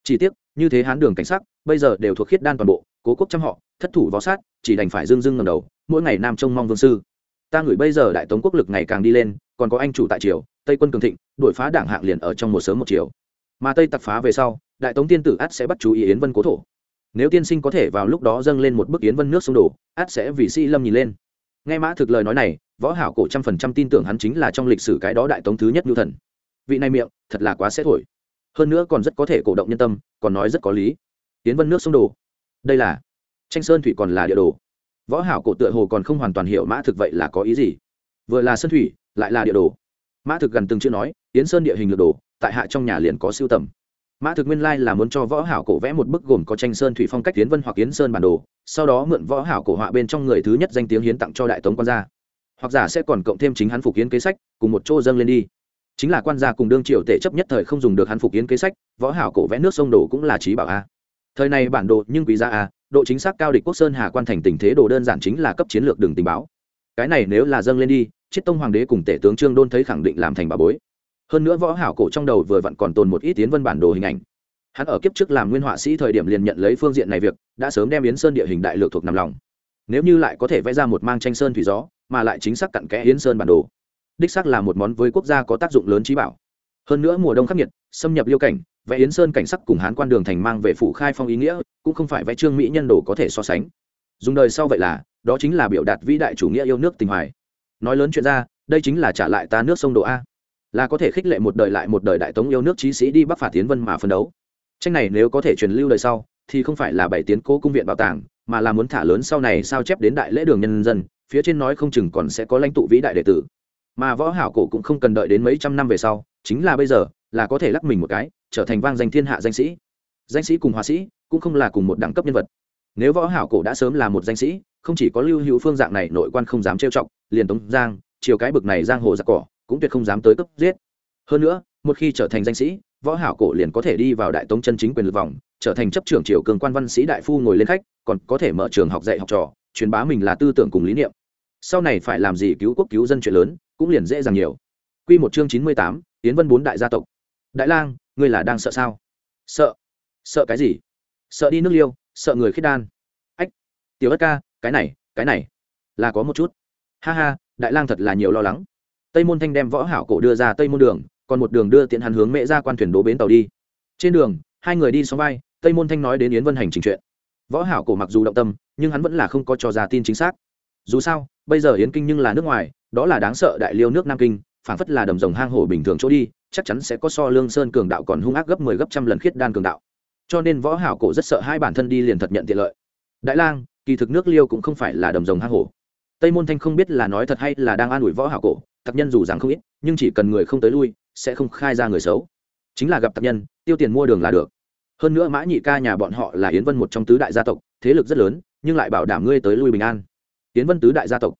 Chỉ tiếc, như thế hán đường cảnh sắc, bây giờ đều thuộc khiết đan toàn bộ, cố quốc trăm họ, thất thủ võ sát, chỉ đành phải dưng dưng ngầm đầu, mỗi ngày nam trông mong vương sư. Ta ngửi bây giờ đại tống quốc lực ngày càng đi lên, còn có anh chủ tại triều, tây quân cường thịnh, đuổi phá đảng hạng liền ở trong một sớm một chiều. Mà tây tặc phá về sau, đại tống tiên tử át sẽ bắt chú ý yến vân cố thổ. Nếu tiên sinh có thể vào lúc đó dâng lên một bức yến vân nước sông đổ, át sẽ vì sĩ lâm nhìn lên nghe mã thực lời nói này, võ hảo cổ trăm phần trăm tin tưởng hắn chính là trong lịch sử cái đó đại tống thứ nhất nhu thần. Vị này miệng, thật là quá sẽ thổi. Hơn nữa còn rất có thể cổ động nhân tâm, còn nói rất có lý. Tiến vân nước sông đồ. Đây là tranh sơn thủy còn là địa đồ. Võ hảo cổ tựa hồ còn không hoàn toàn hiểu mã thực vậy là có ý gì. Vừa là sơn thủy, lại là địa đồ. Mã thực gần từng chữ nói tiến sơn địa hình lược đồ, tại hạ trong nhà liền có siêu tầm mã thực nguyên lai là muốn cho võ hảo cổ vẽ một bức gồm có tranh sơn thủy phong cách tiến vân hoặc tiến sơn bản đồ, sau đó mượn võ hảo cổ họa bên trong người thứ nhất danh tiếng hiến tặng cho đại tống quan gia. Hoặc giả sẽ còn cộng thêm chính hắn phục kiến kế sách, cùng một chỗ dâng lên đi. Chính là quan gia cùng đương triều tể chấp nhất thời không dùng được hắn phục kiến kế sách, võ hảo cổ vẽ nước sông đồ cũng là trí bảo a. Thời này bản đồ nhưng quý giá a, độ chính xác cao địch quốc sơn hà quan thành tình thế đồ đơn giản chính là cấp chiến lược đường tình báo. Cái này nếu là dâng lên đi, chiết tông hoàng đế cùng tể tướng trương đôn thấy khẳng định làm thành bà bối hơn nữa võ hảo cổ trong đầu vừa vặn còn tồn một ít tiến vân bản đồ hình ảnh. Hắn ở kiếp trước làm nguyên họa sĩ thời điểm liền nhận lấy phương diện này việc, đã sớm đem yến sơn địa hình đại lược thuộc nằm lòng. Nếu như lại có thể vẽ ra một mang tranh sơn thủy gió, mà lại chính xác cặn kẽ yến sơn bản đồ, đích xác là một món với quốc gia có tác dụng lớn trí bảo. Hơn nữa mùa đông khắc nghiệt, xâm nhập liêu cảnh, vẽ yến sơn cảnh sắc cùng hán quan đường thành mang về phủ khai phong ý nghĩa, cũng không phải vẽ trương mỹ nhân đồ có thể so sánh. Dùng đời sau vậy là, đó chính là biểu đạt vĩ đại chủ nghĩa yêu nước tình hoài. Nói lớn chuyện ra, đây chính là trả lại ta nước sông đồ a là có thể khích lệ một đời lại một đời đại tống yêu nước trí sĩ đi bắc phạt tiến vân mà phân đấu. Tranh này nếu có thể truyền lưu đời sau, thì không phải là bảy tiến cố cung viện bảo tàng, mà là muốn thả lớn sau này sao chép đến đại lễ đường nhân dân, phía trên nói không chừng còn sẽ có lãnh tụ vĩ đại đệ tử. Mà võ hảo cổ cũng không cần đợi đến mấy trăm năm về sau, chính là bây giờ, là có thể lắc mình một cái, trở thành vang danh thiên hạ danh sĩ. Danh sĩ cùng họa sĩ, cũng không là cùng một đẳng cấp nhân vật. Nếu võ hảo cổ đã sớm là một danh sĩ, không chỉ có lưu hữu phương dạng này nội quan không dám trêu chọc, liền tống giang chiều cái bực này giang hồ giặc cỏ cũng tuyệt không dám tới cấp giết. Hơn nữa, một khi trở thành danh sĩ, võ hảo cổ liền có thể đi vào đại tống chân chính quyền lực vòng, trở thành chấp trưởng triều cường quan văn sĩ đại phu ngồi lên khách, còn có thể mở trường học dạy học trò, truyền bá mình là tư tưởng cùng lý niệm. Sau này phải làm gì cứu quốc cứu dân chuyện lớn, cũng liền dễ dàng nhiều. Quy một chương chín mươi tám tiến vân bốn đại gia tộc. Đại lang, ngươi là đang sợ sao? Sợ. Sợ cái gì? Sợ đi nước liêu, sợ người khiết đan. Ách, tiểu ất ca, cái này cái này, là có một chút. Ha ha, đại lang thật là nhiều lo lắng tây môn thanh đem võ hảo cổ đưa ra tây môn đường, còn một đường đưa tiện hắn hướng mẹ ra quan thuyền đố bến tàu đi. Trên đường, hai người đi xóm vai, tây môn thanh nói đến yến vân hành trình chuyện. Võ hảo cổ mặc dù động tâm, nhưng hắn vẫn là không có cho ra tin chính xác. Dù sao, bây giờ yến kinh nhưng là nước ngoài, đó là đáng sợ đại liêu nước nam kinh phản phất là đầm rồng hang hổ bình thường chỗ đi, chắc chắn sẽ có so lương sơn cường đạo còn hung ác gấp 10 gấp trăm lần khiết đan cường đạo. Cho nên võ hảo cổ rất sợ hai bản thân đi liền thật nhận tiện lợi. Đại lang, kỳ thực nước liêu cũng không phải là đầm rồng hang hổ. Tây môn thanh không biết là nói thật hay là đang an ủi võ hảo cổ tặc nhân dù rằng không ít, nhưng chỉ cần người không tới lui, sẽ không khai ra người xấu. Chính là gặp tặc nhân, tiêu tiền mua đường là được. Hơn nữa mã nhị ca nhà bọn họ là yến vân một trong tứ đại gia tộc, thế lực rất lớn, nhưng lại bảo đảm ngươi tới lui bình an. Yến vân tứ đại gia tộc.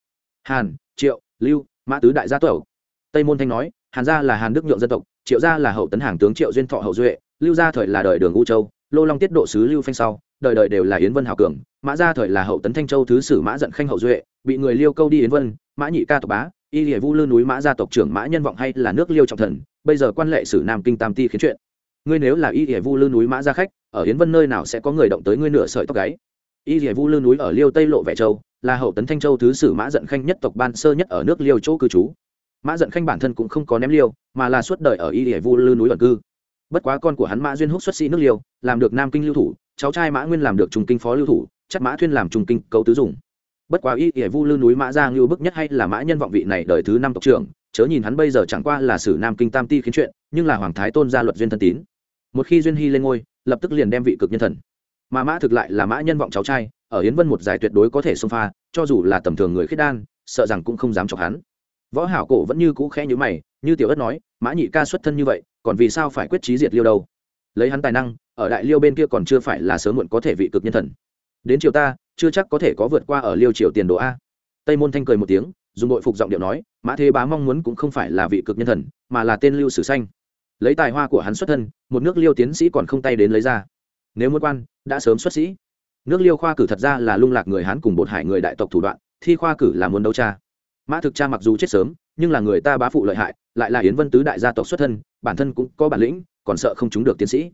Hàn, triệu, lưu, mã tứ đại gia tộc. Tây môn thanh nói, hàn gia là hàn đức nhượng dân tộc, triệu gia là hậu tấn hàng tướng triệu duyên thọ hậu duệ, lưu gia thời là đời đường u châu, lô long tiết độ sứ lưu phanh sau, đời đời đều là yến vân hào cường, mã gia thời là hậu tấn thanh châu thứ sử mã giận khanh hậu duệ, bị người liêu câu đi yến vân, mã nhị ca tộc bá y hệ vu lư núi mã gia tộc trưởng mã nhân vọng hay là nước liêu trọng thần, bây giờ quan lệ sử nam kinh tam ti khiến chuyện. Ngươi nếu là y hệ vu lư núi mã gia khách, ở hiến vân nơi nào sẽ có người động tới ngươi nửa sợi tóc gáy? Y hệ vu lư núi ở liêu tây lộ vẻ châu, là hậu tấn thanh châu thứ sử mã giận khanh nhất tộc ban sơ nhất ở nước liêu chỗ cư trú. Mã giận khanh bản thân cũng không có ném liêu, mà là suốt đời ở y hệ vu lư núi ẩn cư. Bất quá con của hắn mã duyên húc xuất sĩ nước liêu, làm được nam kinh lưu thủ, cháu trai mã nguyên làm được trung kinh phó lưu thủ, chắc mã thuyên làm trung kinh cấu tứ dùng bất quá y ỉa vu lư núi mã giang ngưu bức nhất hay là mã nhân vọng vị này đời thứ năm tộc trưởng, chớ nhìn hắn bây giờ chẳng qua là sử nam kinh tam ti khiến chuyện, nhưng là hoàng thái tôn gia luật duyên thân tín. Một khi duyên hy lên ngôi, lập tức liền đem vị cực nhân thần. Mà mã thực lại là mã nhân vọng cháu trai, ở hiến vân một giải tuyệt đối có thể xông pha, cho dù là tầm thường người khiết đan, sợ rằng cũng không dám chọc hắn. Võ hảo cổ vẫn như cũ khẽ như mày, như tiểu ất nói, mã nhị ca xuất thân như vậy, còn vì sao phải quyết trí diệt liêu đâu? Lấy hắn tài năng, ở đại liêu bên kia còn chưa phải là sớm muộn có thể vị cực nhân thần đến triều ta, chưa chắc có thể có vượt qua ở liêu triều tiền đồ a. Tây môn thanh cười một tiếng, dùng đội phục giọng điệu nói, mã thế bá mong muốn cũng không phải là vị cực nhân thần, mà là tên lưu sử xanh. Lấy tài hoa của hắn xuất thân, một nước liêu tiến sĩ còn không tay đến lấy ra. Nếu muốn quan, đã sớm xuất sĩ. Nước liêu khoa cử thật ra là lung lạc người hán cùng bột hải người đại tộc thủ đoạn, thi khoa cử là muốn đấu cha mã thực cha mặc dù chết sớm, nhưng là người ta bá phụ lợi hại, lại là yến vân tứ đại gia tộc xuất thân, bản thân cũng có bản lĩnh, còn sợ không chúng được tiến sĩ.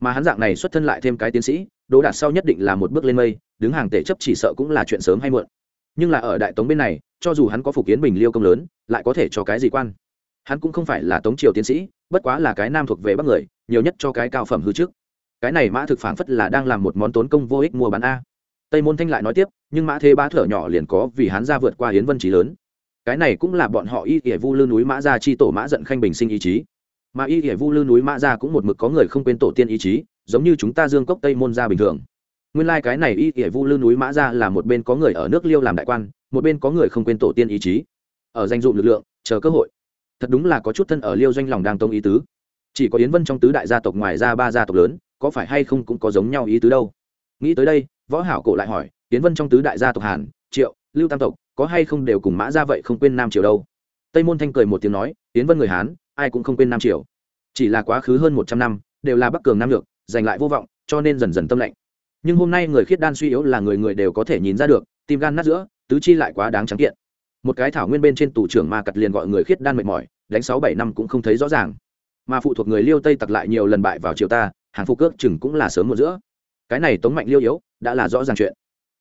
Mà hắn dạng này xuất thân lại thêm cái tiến sĩ đỗ đạt sau nhất định là một bước lên mây, đứng hàng tể chấp chỉ sợ cũng là chuyện sớm hay muộn. Nhưng là ở đại tống bên này, cho dù hắn có phục kiến bình liêu công lớn, lại có thể cho cái gì quan? Hắn cũng không phải là tống triều tiến sĩ, bất quá là cái nam thuộc về bắc người, nhiều nhất cho cái cao phẩm hư trước. Cái này mã thực phản phất là đang làm một món tốn công vô ích mua bán a. Tây môn thanh lại nói tiếp, nhưng mã thế ba thở nhỏ liền có vì hắn ra vượt qua hiến vân trí lớn. Cái này cũng là bọn họ y ỉa vu lư núi mã ra chi tổ mã giận khanh bình sinh ý chí. Mà y ỉa vu lư núi mã ra cũng một mực có người không quên tổ tiên ý chí giống như chúng ta dương cốc tây môn ra bình thường. Nguyên lai、like、cái này y ỉa vu lư núi mã ra là một bên có người ở nước liêu làm đại quan, một bên có người không quên tổ tiên ý chí. Ở danh dụng lực lượng, chờ cơ hội. Thật đúng là có chút thân ở liêu doanh lòng đang tông ý tứ. Chỉ có yến vân trong tứ đại gia tộc ngoài ra ba gia tộc lớn, có phải hay không cũng có giống nhau ý tứ đâu. Nghĩ tới đây, võ hảo cổ lại hỏi, yến vân trong tứ đại gia tộc hàn, triệu, lưu tam tộc, có hay không đều cùng mã ra vậy không quên nam triều đâu? Tây môn thanh cười một tiếng nói, yến vân người hán, ai cũng không quên nam triều. Chỉ là quá khứ hơn một trăm năm, đều là bắc cường nam lược giành lại vô vọng, cho nên dần dần tâm lạnh. Nhưng hôm nay người khiết đan suy yếu là người người đều có thể nhìn ra được, tim gan nát giữa, tứ chi lại quá đáng trắng kiện. Một cái thảo nguyên bên trên tù trưởng ma cật liền gọi người khiết đan mệt mỏi, đánh sáu bảy năm cũng không thấy rõ ràng. Mà phụ thuộc người liêu tây tặc lại nhiều lần bại vào triều ta, hàng phục cước chừng cũng là sớm một giữa. Cái này tống mạnh liêu yếu, đã là rõ ràng chuyện.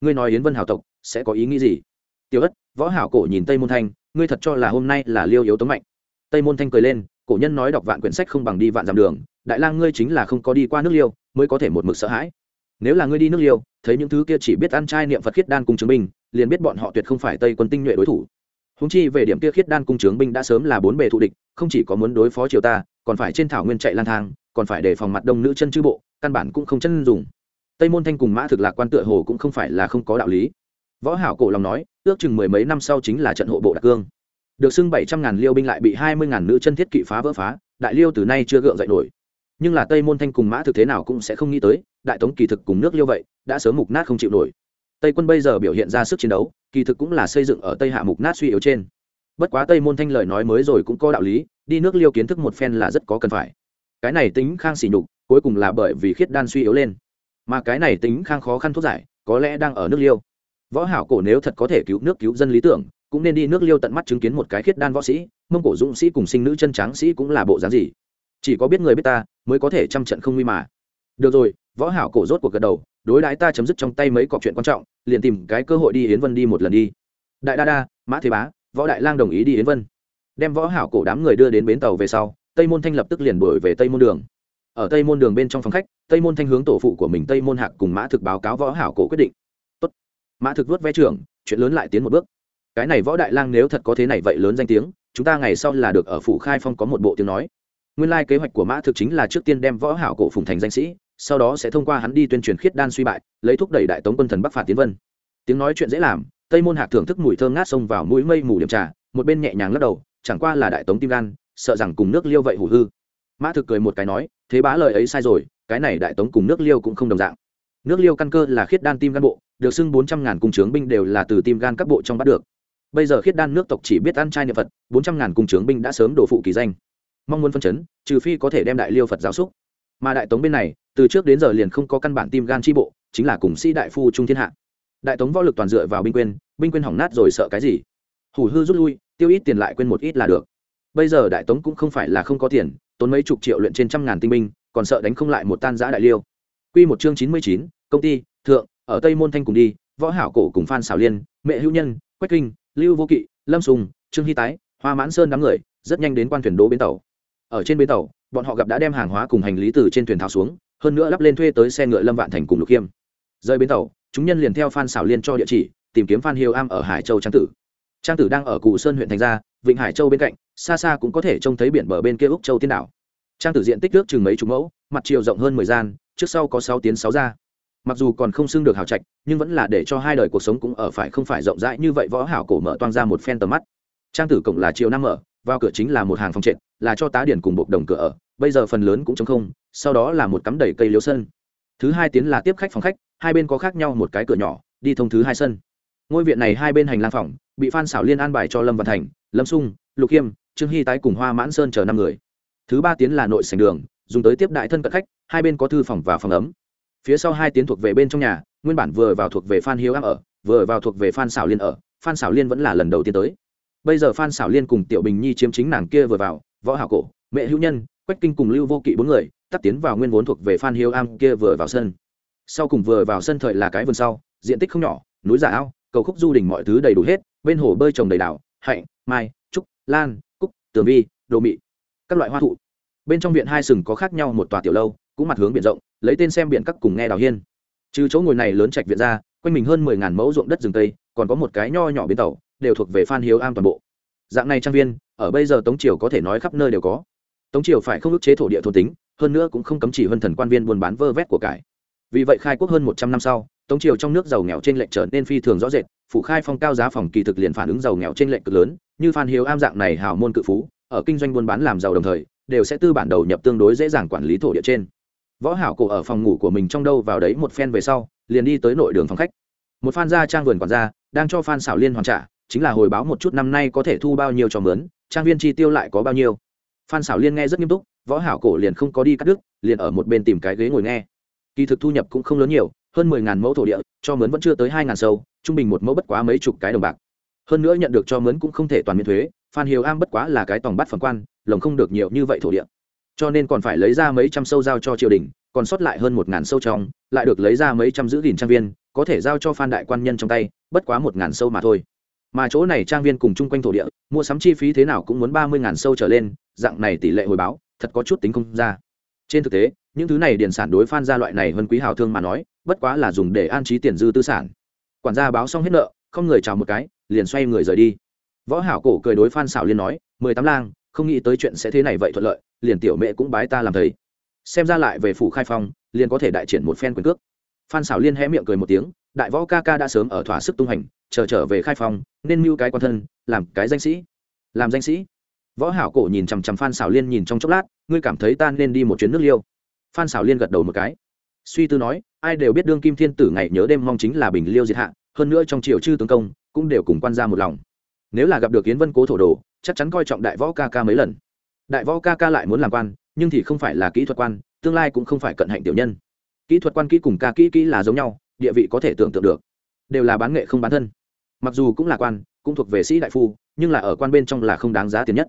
Ngươi nói yến vân hào tộc, sẽ có ý nghĩ gì? Tiêu ất, võ hảo cổ nhìn tây môn thanh, ngươi thật cho là hôm nay là liêu yếu tống mạnh. Tây môn thanh cười lên cổ nhân nói đọc vạn quyển sách không bằng đi vạn dặm đường, đại lang ngươi chính là không có đi qua nước liêu, mới có thể một mực sợ hãi. Nếu là ngươi đi nước liêu, thấy những thứ kia chỉ biết ăn chay niệm phật khiết đan cung chứng binh, liền biết bọn họ tuyệt không phải tây quân tinh nhuệ đối thủ. Húng chi về điểm kia khiết đan cung trướng binh đã sớm là bốn bề thụ địch, không chỉ có muốn đối phó triều ta, còn phải trên thảo nguyên chạy lang thang, còn phải đề phòng mặt đông nữ chân chư bộ, căn bản cũng không chân dùng. Tây môn thanh cùng mã thực lạc quan tựa hồ cũng không phải là không có đạo lý. Võ hảo cổ lòng nói, ước chừng mười mấy năm sau chính là trận hộ bộ đặc cương được xưng bảy trăm ngàn liêu binh lại bị hai mươi ngàn nữ chân thiết kỵ phá vỡ phá, đại liêu từ nay chưa gượng dậy nổi. Nhưng là tây môn thanh cùng mã thực thế nào cũng sẽ không nghĩ tới, đại tống kỳ thực cùng nước liêu vậy, đã sớm mục nát không chịu nổi. Tây quân bây giờ biểu hiện ra sức chiến đấu, kỳ thực cũng là xây dựng ở tây hạ mục nát suy yếu trên. Bất quá tây môn thanh lời nói mới rồi cũng có đạo lý, đi nước liêu kiến thức một phen là rất có cần phải. Cái này tính khang xỉ nhục, cuối cùng là bởi vì khiết đan suy yếu lên. Mà cái này tính khang khó khăn thuốc giải, có lẽ đang ở nước liêu. Võ hảo cổ nếu thật có thể cứu nước cứu dân lý tưởng cũng nên đi nước liêu tận mắt chứng kiến một cái khiết đan võ sĩ, mông cổ dũng sĩ cùng sinh nữ chân tráng sĩ cũng là bộ dáng gì? Chỉ có biết người biết ta, mới có thể trăm trận không nguy mà. Được rồi, võ hảo cổ rốt cuộc gật đầu, đối đãi ta chấm dứt trong tay mấy cọc chuyện quan trọng, liền tìm cái cơ hội đi yến vân đi một lần đi. Đại đa đa, mã thế bá, võ đại lang đồng ý đi yến vân. Đem võ hảo cổ đám người đưa đến bến tàu về sau, tây môn thanh lập tức liền đuổi về tây môn đường. Ở tây môn đường bên trong phòng khách, tây môn thanh hướng tổ phụ của mình tây môn hạc cùng mã thực báo cáo võ hảo cổ quyết định. Tốt. mã thực vuốt ve trưởng, chuyện lớn lại tiến một bước cái này võ đại lang nếu thật có thế này vậy lớn danh tiếng, chúng ta ngày sau là được ở phủ khai phong có một bộ tiếng nói. Nguyên lai kế hoạch của mã thực chính là trước tiên đem võ hảo cổ phùng thành danh sĩ, sau đó sẽ thông qua hắn đi tuyên truyền khiết đan suy bại, lấy thúc đẩy đại tống quân thần bắc phạt tiến vân. Tiếng nói chuyện dễ làm, tây môn hạc thưởng thức mùi thơm ngát xông vào mũi mây mù điểm trà, một bên nhẹ nhàng lắc đầu, chẳng qua là đại tống tim gan, sợ rằng cùng nước liêu vậy hủ hư. Mã thực cười một cái nói, thế bá lời ấy sai rồi, cái này đại tống cùng nước liêu cũng không đồng dạng. Nước liêu căn cơ là khiết đan tim gan bộ, được xưng bốn trăm ngàn cung trướng binh đều là từ tim gan các bộ trong bắt được bây giờ khiết đan nước tộc chỉ biết ăn trai niệm phật bốn trăm ngàn cung trướng binh đã sớm đổ phụ kỳ danh. Mong muốn phân chấn trừ phi có thể đem đại liêu phật giáo xúc. Mà đại tống bên này từ trước đến giờ liền không có căn bản tim gan tri bộ chính là cùng sĩ đại phu trung thiên hạ. Đại tống võ lực toàn dựa vào binh quên binh quên hỏng nát rồi sợ cái gì? Hủ hư rút lui tiêu ít tiền lại quên một ít là được. Bây giờ đại tống cũng không phải là không có tiền tốn mấy chục triệu luyện trên trăm ngàn tinh binh còn sợ đánh không lại một tan giã đại liêu. Quy một chương chín mươi chín, công ty, thượng, ở Tây Môn Thanh cùng đi, Võ Hảo cổ cùng Phan Xảo Liên, Mẹ Hữu Nhân, Quách Kinh, Lưu Vô Kỵ, Lâm Sùng, Trương Hy Tái, Hoa Mãn Sơn đám người, rất nhanh đến quan thuyền đỗ bến tàu. Ở trên bến tàu, bọn họ gặp đã đem hàng hóa cùng hành lý từ trên thuyền tháo xuống, hơn nữa lắp lên thuê tới xe ngựa Lâm Vạn Thành cùng Lục Khiêm. Rơi bến tàu, chúng nhân liền theo Phan Xảo Liên cho địa chỉ, tìm kiếm Phan Hiêu Am ở Hải Châu Trang Tử. Trang Tử đang ở Cù Sơn huyện thành gia, Vịnh Hải Châu bên cạnh, xa xa cũng có thể trông thấy biển bờ bên kia Úc Châu tiên đảo. Trang Tử diện tích nước chừng mấy chục mẫu, mặt chiều rộng hơn mười gian, trước sau có sáu tiến sáu ra mặc dù còn không xưng được hào trạch, nhưng vẫn là để cho hai đời cuộc sống cũng ở phải không phải rộng rãi như vậy võ hảo cổ mở toang ra một phen tầm mắt. Trang tử cổng là chiều năm mở, vào cửa chính là một hàng phòng trệt, là cho tá điển cùng bộc đồng cửa ở, bây giờ phần lớn cũng trống không, sau đó là một cắm đầy cây liễu sân. Thứ hai tiến là tiếp khách phòng khách, hai bên có khác nhau một cái cửa nhỏ, đi thông thứ hai sân. Ngôi viện này hai bên hành lang phòng, bị phan xảo liên an bài cho lâm văn thành, lâm sung, lục khiêm trương hy tái cùng hoa mãn sơn chờ năm người. Thứ ba tiến là nội sảnh đường, dùng tới tiếp đại thân cận khách, hai bên có thư phòng và phòng ấm phía sau hai tiến thuộc về bên trong nhà, nguyên bản vừa vào thuộc về phan hiếu ác ở, vừa vào thuộc về phan xảo liên ở, phan xảo liên vẫn là lần đầu tiên tới. Bây giờ phan xảo liên cùng tiểu bình nhi chiếm chính nàng kia vừa vào, võ hảo cổ, mẹ hữu nhân, quách kinh cùng lưu vô kỵ bốn người, tắt tiến vào nguyên vốn thuộc về phan hiếu am kia vừa vào sân. Sau cùng vừa vào sân thời là cái vườn sau, diện tích không nhỏ, núi giả ao, cầu khúc du đỉnh mọi thứ đầy đủ hết, bên hồ bơi trồng đầy đảo, hạnh, mai, trúc, lan, cúc, tường vi, đồ mị, các loại hoa thụ. Bên trong viện hai sừng có khác nhau một tòa tiểu lâu cũng mặt hướng biển rộng, lấy tên xem biển các cùng nghe đào hiên. Trừ chỗ ngồi này lớn trạch viện ra, quanh mình hơn mười ngàn mẫu ruộng đất rừng tây, còn có một cái nho nhỏ bến tàu, đều thuộc về phan hiếu am toàn bộ. Dạng này trang viên, ở bây giờ tống triều có thể nói khắp nơi đều có. Tống triều phải không ức chế thổ địa thôn tính, hơn nữa cũng không cấm chỉ hơn thần quan viên buôn bán vơ vét của cải. Vì vậy khai quốc hơn một trăm năm sau, tống triều trong nước giàu nghèo trên lệnh trở nên phi thường rõ rệt phụ khai phong cao giá phòng kỳ thực liền phản ứng giàu nghèo trên lệnh cực lớn, như phan hiếu am dạng này hào môn cự phú, ở kinh doanh buôn bán làm giàu đồng thời, đều sẽ tư bản đầu nhập tương đối dễ dàng quản lý thổ địa trên võ hảo cổ ở phòng ngủ của mình trong đâu vào đấy một phen về sau, liền đi tới nội đường phòng khách. Một phan gia trang vườn quản gia, đang cho phan xảo liên hoàn trả, chính là hồi báo một chút năm nay có thể thu bao nhiêu cho mướn, trang viên chi tiêu lại có bao nhiêu. Phan xảo liên nghe rất nghiêm túc, võ hảo cổ liền không có đi cắt đứt, liền ở một bên tìm cái ghế ngồi nghe. Kỳ thực thu nhập cũng không lớn nhiều, hơn mười ngàn mẫu thổ địa, cho mướn vẫn chưa tới hai ngàn sâu, trung bình một mẫu bất quá mấy chục cái đồng bạc. Hơn nữa nhận được cho mướn cũng không thể toàn miễn thuế, phan hiếu am bất quá là cái tòng bắt phần quan, lồng không được nhiều như vậy thổ địa cho nên còn phải lấy ra mấy trăm sâu giao cho triều đình, còn sót lại hơn một ngàn sâu trong, lại được lấy ra mấy trăm giữ gìn trang viên, có thể giao cho phan đại quan nhân trong tay, bất quá một ngàn sâu mà thôi. Mà chỗ này trang viên cùng chung quanh thổ địa, mua sắm chi phí thế nào cũng muốn ba mươi ngàn sâu trở lên, dạng này tỷ lệ hồi báo, thật có chút tính không ra. Trên thực tế, những thứ này điền sản đối phan gia loại này hơn quý hào thương mà nói, bất quá là dùng để an trí tiền dư tư sản. Quản gia báo xong hết nợ, không người chào một cái, liền xoay người rời đi. Võ hảo cổ cười đối phan xảo liên nói, mười tám lang không nghĩ tới chuyện sẽ thế này vậy thuận lợi, liền tiểu mẹ cũng bái ta làm thầy. Xem ra lại về phủ khai phong, liền có thể đại triển một phen quyền cước. Phan xảo liên hé miệng cười một tiếng, đại võ ca ca đã sớm ở thỏa sức tung hành, chờ trở về khai phong, nên mưu cái quan thân, làm cái danh sĩ. Làm danh sĩ. Võ hảo cổ nhìn chằm chằm phan xảo liên nhìn trong chốc lát, ngươi cảm thấy ta nên đi một chuyến nước liêu? Phan xảo liên gật đầu một cái. Suy tư nói, ai đều biết đương kim thiên tử ngày nhớ đêm mong chính là bình liêu diệt hạ, hơn nữa trong triều chư tướng công cũng đều cùng quan ra một lòng. Nếu là gặp được kiến vân cố thổ đồ chắc chắn coi trọng đại võ ca ca mấy lần. Đại võ ca ca lại muốn làm quan, nhưng thì không phải là kỹ thuật quan, tương lai cũng không phải cận hạnh tiểu nhân. Kỹ thuật quan kỹ cùng ca kỹ kỹ là giống nhau, địa vị có thể tưởng tượng được. Đều là bán nghệ không bán thân. Mặc dù cũng là quan, cũng thuộc về sĩ đại phu, nhưng là ở quan bên trong là không đáng giá tiền nhất.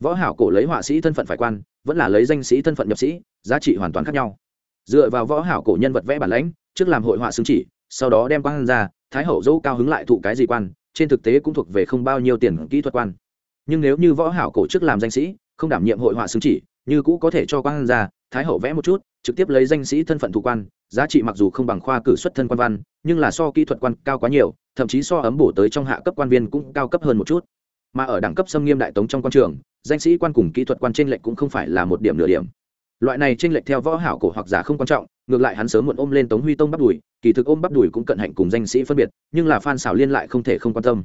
Võ hảo cổ lấy họa sĩ thân phận phải quan, vẫn là lấy danh sĩ thân phận nhập sĩ, giá trị hoàn toàn khác nhau. Dựa vào võ hảo cổ nhân vật vẽ bản lãnh, trước làm hội họa xứng chỉ, sau đó đem quan ra, thái hậu dẫu cao hứng lại thụ cái gì quan, trên thực tế cũng thuộc về không bao nhiêu tiền kỹ thuật quan nhưng nếu như võ hảo cổ trước làm danh sĩ, không đảm nhiệm hội họa xứng chỉ, như cũ có thể cho quan ra thái hậu vẽ một chút, trực tiếp lấy danh sĩ thân phận thủ quan, giá trị mặc dù không bằng khoa cử xuất thân quan văn, nhưng là so kỹ thuật quan cao quá nhiều, thậm chí so ấm bổ tới trong hạ cấp quan viên cũng cao cấp hơn một chút. Mà ở đẳng cấp xâm nghiêm đại tống trong quan trường, danh sĩ quan cùng kỹ thuật quan trên lệnh cũng không phải là một điểm nửa điểm. Loại này trên lệnh theo võ hảo cổ hoặc giả không quan trọng, ngược lại hắn sớm muộn ôm lên tống huy tông bắt đùi, kỳ thực ôm bắt đùi cũng cận hạnh cùng danh sĩ phân biệt, nhưng là phan xảo liên lại không thể không quan tâm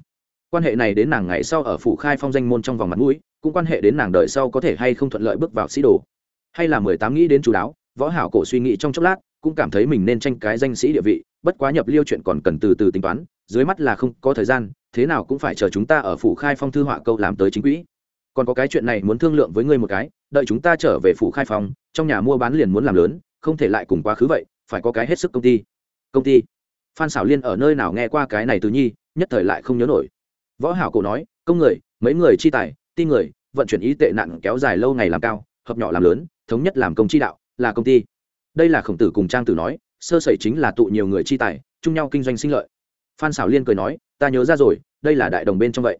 quan hệ này đến nàng ngày sau ở phủ khai phong danh môn trong vòng mặt mũi, cũng quan hệ đến nàng đời sau có thể hay không thuận lợi bước vào sĩ đồ. Hay là mười tám nghĩ đến chú đáo, võ hảo cổ suy nghĩ trong chốc lát, cũng cảm thấy mình nên tranh cái danh sĩ địa vị, bất quá nhập liêu chuyện còn cần từ từ tính toán, dưới mắt là không có thời gian, thế nào cũng phải chờ chúng ta ở phủ khai phong thư họa câu làm tới chính quỹ. Còn có cái chuyện này muốn thương lượng với ngươi một cái, đợi chúng ta trở về phủ khai phong, trong nhà mua bán liền muốn làm lớn, không thể lại cùng quá khứ vậy, phải có cái hết sức công ty. Công ty? Phan xảo liên ở nơi nào nghe qua cái này từ nhi, nhất thời lại không nhớ nổi võ hảo cổ nói, công người, mấy người chi tài, ti người, vận chuyển ý tệ nạn kéo dài lâu ngày làm cao, hợp nhỏ làm lớn, thống nhất làm công chi đạo, là công ty. Đây là khổng tử cùng trang tử nói, sơ sẩy chính là tụ nhiều người chi tài, chung nhau kinh doanh sinh lợi. Phan xảo liên cười nói, ta nhớ ra rồi, đây là đại đồng bên trong vậy.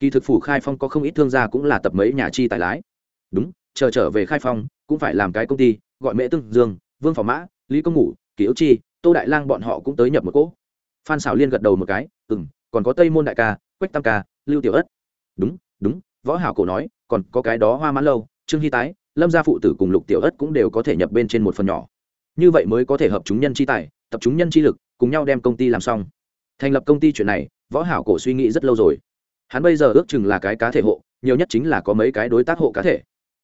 Kỳ thực phủ khai phong có không ít thương gia cũng là tập mấy nhà chi tài lái. Đúng, chờ trở về khai phong, cũng phải làm cái công ty, gọi mẹ tương dương, vương phò mã, lý công ngủ kỷ chi, tô đại lang bọn họ cũng tới nhập một cỗ. Phan xảo liên gật đầu một cái ừ m còn có tây môn đại ca quách tam ca, lưu tiểu ất. Đúng đúng, võ hảo cổ nói, còn có cái đó hoa mãn lâu, trương hy tái, lâm gia phụ tử cùng lục tiểu ất cũng đều có thể nhập bên trên một phần nhỏ. Như vậy mới có thể hợp chúng nhân chi tài, tập chúng nhân chi lực, cùng nhau đem công ty làm xong. Thành lập công ty chuyện này, võ hảo cổ suy nghĩ rất lâu rồi. Hắn bây giờ ước chừng là cái cá thể hộ, nhiều nhất chính là có mấy cái đối tác hộ cá thể.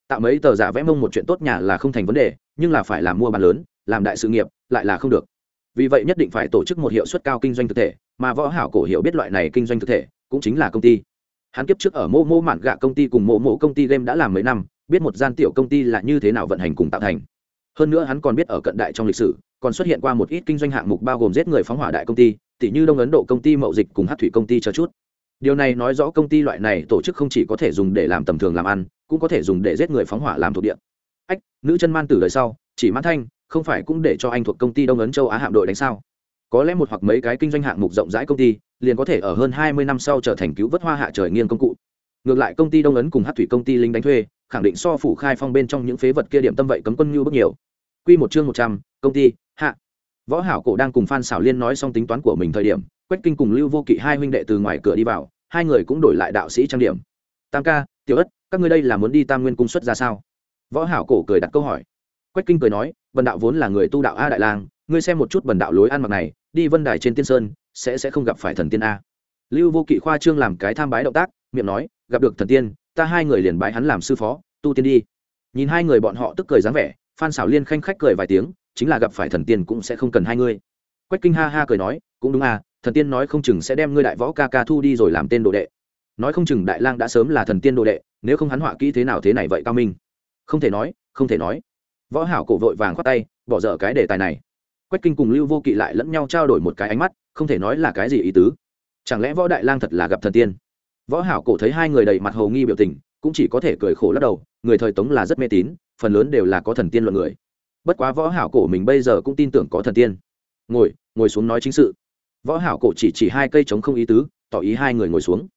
Tạo mấy tờ giả vẽ mông một chuyện tốt nhà là không thành vấn đề, nhưng là phải làm mua bán lớn, làm đại sự nghiệp, lại là không được. Vì vậy nhất định phải tổ chức một hiệu suất cao kinh doanh thực thể, mà võ hảo cổ hiểu biết loại này kinh doanh thực thể cũng chính là công ty. Hắn kiếp trước ở mô mô mạn gạ công ty cùng mô mô công ty game đã làm mấy năm, biết một gian tiểu công ty là như thế nào vận hành cùng tạo thành. Hơn nữa hắn còn biết ở cận đại trong lịch sử, còn xuất hiện qua một ít kinh doanh hạng mục bao gồm giết người phóng hỏa đại công ty tỷ như đông ấn độ công ty mậu dịch cùng hát thủy công ty cho chút. Điều này nói rõ công ty loại này tổ chức không chỉ có thể dùng để làm tầm thường làm ăn, cũng có thể dùng để giết người phóng hỏa làm thuộc địa. Ách, nữ chân man tử đời sau, chỉ mãn thanh, không phải cũng để cho anh thuộc công ty đông ấn châu á hạm đội đánh sao? Có lẽ một hoặc mấy cái kinh doanh hạng mục rộng rãi công ty, liền có thể ở hơn hai mươi năm sau trở thành cứu vớt hoa hạ trời nghiêng công cụ. Ngược lại công ty đông ấn cùng hát thủy công ty linh đánh thuê, khẳng định so phủ khai phong bên trong những phế vật kia điểm tâm vậy cấm quân như bước nhiều. Q một chương một trăm, công ty, hạ. Võ hảo cổ đang cùng phan xảo liên nói xong tính toán của mình thời điểm, quách kinh cùng lưu vô kỵ hai huynh đệ từ ngoài cửa đi vào, hai người cũng đổi lại đạo sĩ trang điểm. Tam ca, tiểu ất, các ngươi đây là muốn đi tam nguyên cung xuất ra sao? Võ hảo cổ cười đặt câu hỏi. Quách kinh cười nói, bần đạo vốn là người tu đạo a đại lang, ngươi xem một chút bần đạo lối ăn mặc này đi vân đài trên tiên sơn, sẽ sẽ không gặp phải thần tiên a. Lưu vô kỵ khoa trương làm cái tham bái động tác, miệng nói, gặp được thần tiên, ta hai người liền bái hắn làm sư phó, tu tiên đi. Nhìn hai người bọn họ tức cười dáng vẻ, phan xảo liên khanh khách cười vài tiếng, chính là gặp phải thần tiên cũng sẽ không cần hai ngươi quách kinh ha ha cười nói, cũng đúng à thần tiên nói không chừng sẽ đem ngươi đại võ ca ca thu đi rồi làm tên đồ đệ. Nói không chừng đại lang đã sớm là thần tiên đồ đệ, nếu không hắn họa kỹ thế nào thế này vậy cao minh. Không thể nói, không thể nói. Võ hảo cổ vội vàng khoát tay, bỏ dở cái đề tài này quách kinh cùng lưu vô kỵ lại lẫn nhau trao đổi một cái ánh mắt, không thể nói là cái gì ý tứ. Chẳng lẽ võ đại lang thật là gặp thần tiên? Võ hảo cổ thấy hai người đầy mặt hồ nghi biểu tình, cũng chỉ có thể cười khổ lắc đầu, người thời tống là rất mê tín, phần lớn đều là có thần tiên luận người. Bất quá võ hảo cổ mình bây giờ cũng tin tưởng có thần tiên. Ngồi ngồi xuống nói chính sự. Võ hảo cổ chỉ chỉ hai cây trống không ý tứ, tỏ ý hai người ngồi xuống.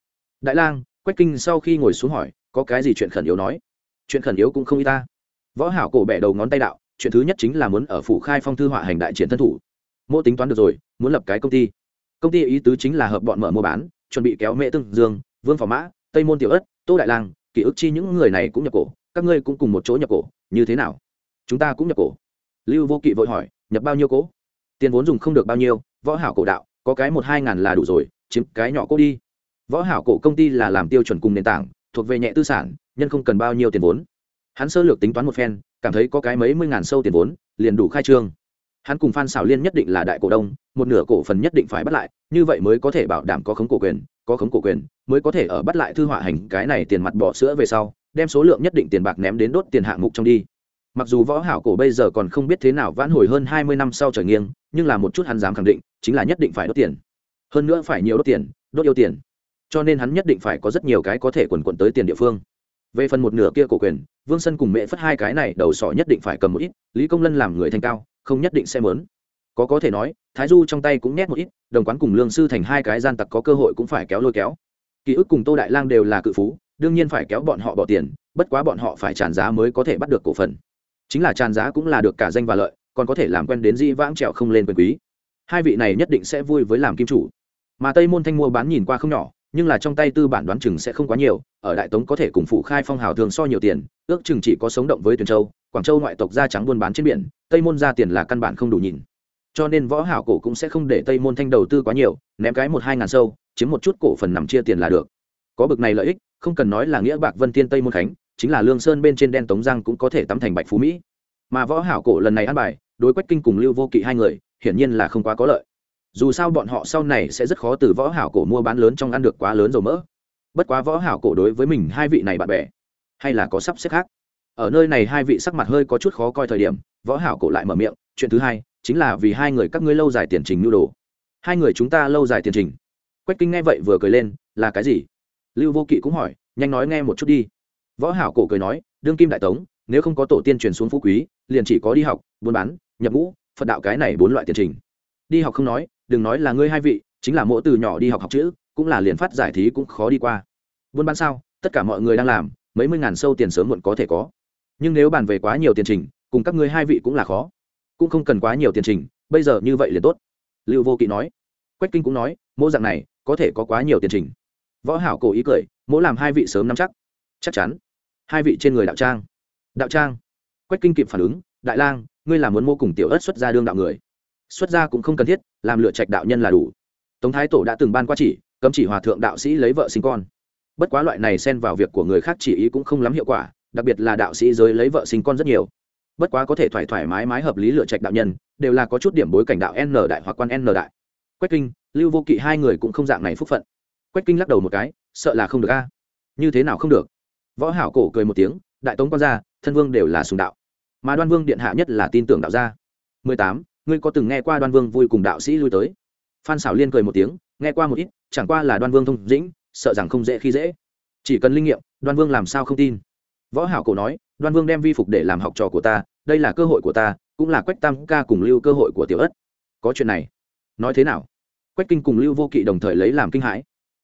Đại lang, quách kinh sau khi ngồi xuống hỏi, có cái gì chuyện khẩn yếu nói? Chuyện khẩn yếu cũng không y ta. Võ hảo cổ bẻ đầu ngón tay đạo chuyện thứ nhất chính là muốn ở phủ khai phong thư họa hành đại triển thân thủ. Mô tính toán được rồi, muốn lập cái công ty. Công ty ý tứ chính là hợp bọn mở mua bán, chuẩn bị kéo mẹ tương dương, vương phò mã, tây môn tiểu ất, tô đại lang, kỷ ức chi những người này cũng nhập cổ, các ngươi cũng cùng một chỗ nhập cổ, như thế nào? Chúng ta cũng nhập cổ. Lưu vô kỵ vội hỏi, nhập bao nhiêu cổ? Tiền vốn dùng không được bao nhiêu, võ hảo cổ đạo, có cái một hai ngàn là đủ rồi, chiếm cái nhỏ cổ đi. Võ hảo cổ công ty là làm tiêu chuẩn cùng nền tảng, thuộc về nhẹ tư sản, nhân không cần bao nhiêu tiền vốn hắn sơ lược tính toán một phen, cảm thấy có cái mấy mươi ngàn sâu tiền vốn, liền đủ khai trương. Hắn cùng phan xảo liên nhất định là đại cổ đông, một nửa cổ phần nhất định phải bắt lại, như vậy mới có thể bảo đảm có khống cổ quyền, có khống cổ quyền, mới có thể ở bắt lại thư họa hành cái này tiền mặt bỏ sữa về sau, đem số lượng nhất định tiền bạc ném đến đốt tiền hạng mục trong đi. Mặc dù võ hảo cổ bây giờ còn không biết thế nào vãn hồi hơn hai mươi năm sau trời nghiêng, nhưng là một chút hắn dám khẳng định, chính là nhất định phải đốt tiền. Hơn nữa phải nhiều đốt tiền, đốt yêu tiền. Cho nên hắn nhất định phải có rất nhiều cái có thể quần quận tới tiền địa phương về phần một nửa kia cổ quyền, vương sân cùng mẹ phất hai cái này đầu sỏ nhất định phải cầm một ít, lý công lân làm người thanh cao, không nhất định sẽ mớn. Có có thể nói, thái du trong tay cũng nhét một ít, đồng quán cùng lương sư thành hai cái gian tặc có cơ hội cũng phải kéo lôi kéo. Ký ức cùng tô đại lang đều là cự phú, đương nhiên phải kéo bọn họ bỏ tiền, bất quá bọn họ phải tràn giá mới có thể bắt được cổ phần. Chính là tràn giá cũng là được cả danh và lợi, còn có thể làm quen đến di vãng trèo không lên quyền quý. Hai vị này nhất định sẽ vui với làm kim chủ. Mà tây môn thanh mua bán nhìn qua không nhỏ, nhưng là trong tay tư bản đoán chừng sẽ không quá nhiều ở đại tống có thể cùng phụ khai phong hào thường so nhiều tiền, ước chừng chỉ có sống động với tuyền châu, quảng châu ngoại tộc da trắng buôn bán trên biển, tây môn ra tiền là căn bản không đủ nhìn. Cho nên võ hảo cổ cũng sẽ không để tây môn thanh đầu tư quá nhiều, ném cái một hai ngàn sâu, chiếm một chút cổ phần nằm chia tiền là được. Có bực này lợi ích, không cần nói là nghĩa bạc vân thiên tây môn khánh, chính là lương sơn bên trên đen tống giang cũng có thể tắm thành bạch phú mỹ. Mà võ hảo cổ lần này ăn bài, đối quách kinh cùng lưu vô kỵ hai người, hiển nhiên là không quá có lợi. Dù sao bọn họ sau này sẽ rất khó từ võ hảo cổ mua bán lớn trong ăn được quá lớn dầu mỡ bất quá võ hảo cổ đối với mình hai vị này bạn bè, hay là có sắp xếp khác. Ở nơi này hai vị sắc mặt hơi có chút khó coi thời điểm, võ hảo cổ lại mở miệng, chuyện thứ hai, chính là vì hai người các ngươi lâu dài tiền trình nhu đồ. Hai người chúng ta lâu dài tiền trình? Quách kinh nghe vậy vừa cười lên, là cái gì? Lưu vô kỵ cũng hỏi, nhanh nói nghe một chút đi. Võ hảo cổ cười nói, đương kim đại tống, nếu không có tổ tiên truyền xuống phú quý, liền chỉ có đi học, buôn bán, nhập ngũ, phật đạo cái này bốn loại tiền trình. Đi học không nói, đừng nói là ngươi hai vị, chính là mỗi từ nhỏ đi học học chữ cũng là liền phát giải thí cũng khó đi qua. Buôn bán sao, tất cả mọi người đang làm, mấy mươi ngàn sâu tiền sớm muộn có thể có. Nhưng nếu bàn về quá nhiều tiền trình, cùng các ngươi hai vị cũng là khó. Cũng không cần quá nhiều tiền trình, bây giờ như vậy liền tốt. Lưu vô kỵ nói. Quách kinh cũng nói mỗi dạng này, có thể có quá nhiều tiền trình. Võ hảo cổ ý cười mỗi làm hai vị sớm nắm chắc. Chắc chắn. Hai vị trên người đạo trang. Đạo trang? Quách kinh kịp phản ứng, đại lang, ngươi là muốn mô cùng tiểu ớt xuất gia đương đạo người. Xuất gia cũng không cần thiết, làm lựa trạch đạo nhân là đủ. Tống thái tổ đã từng ban qua chỉ cấm chỉ hòa thượng đạo sĩ lấy vợ sinh con. Bất quá loại này xen vào việc của người khác chỉ ý cũng không lắm hiệu quả, đặc biệt là đạo sĩ giới lấy vợ sinh con rất nhiều. Bất quá có thể thoải thoải mái mái hợp lý lựa trạch đạo nhân, đều là có chút điểm bối cảnh đạo n đại hoặc quan n đại. Quách kinh, lưu vô kỵ hai người cũng không dạng này phúc phận. Quách kinh lắc đầu một cái, sợ là không được a. Như thế nào không được? Võ hảo cổ cười một tiếng, đại tống quan gia, thân vương đều là sùng đạo. Mà đoan vương điện hạ nhất là tin tưởng đạo gia. 18. ngươi có từng nghe qua đoan vương vui cùng đạo sĩ lui tới? Phan xảo liên cười một tiếng, nghe qua một ít, chẳng qua là đoan vương thông dĩnh, sợ rằng không dễ khi dễ. Chỉ cần linh nghiệm, đoan vương làm sao không tin. Võ hảo cổ nói, đoan vương đem vi phục để làm học trò của ta, đây là cơ hội của ta, cũng là quách tam ca cùng lưu cơ hội của tiểu ất. Có chuyện này. Nói thế nào? Quách kinh cùng lưu vô kỵ đồng thời lấy làm kinh hãi.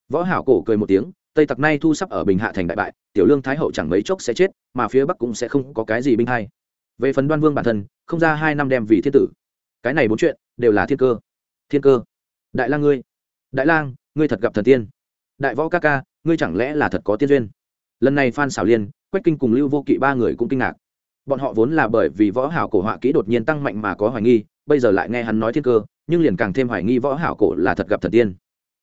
Võ hảo cổ cười một tiếng, tây tặc nay thu sắp ở bình hạ thành đại bại, tiểu lương thái hậu chẳng mấy chốc sẽ chết, mà phía bắc cũng sẽ không có cái gì binh hay về phần đoan vương bản thân, không ra hai năm đem vì thiên tử. Cái này bốn chuyện đều là thiên cơ. Thiên cơ đại lang ngươi, đại lang, ngươi thật gặp thần tiên. Đại võ ca ca, ngươi chẳng lẽ là thật có tiên duyên? Lần này phan xảo liên, quách kinh cùng lưu vô kỵ ba người cũng kinh ngạc. Bọn họ vốn là bởi vì võ hảo cổ họa kỹ đột nhiên tăng mạnh mà có hoài nghi, bây giờ lại nghe hắn nói thiên cơ, nhưng liền càng thêm hoài nghi võ hảo cổ là thật gặp thần tiên.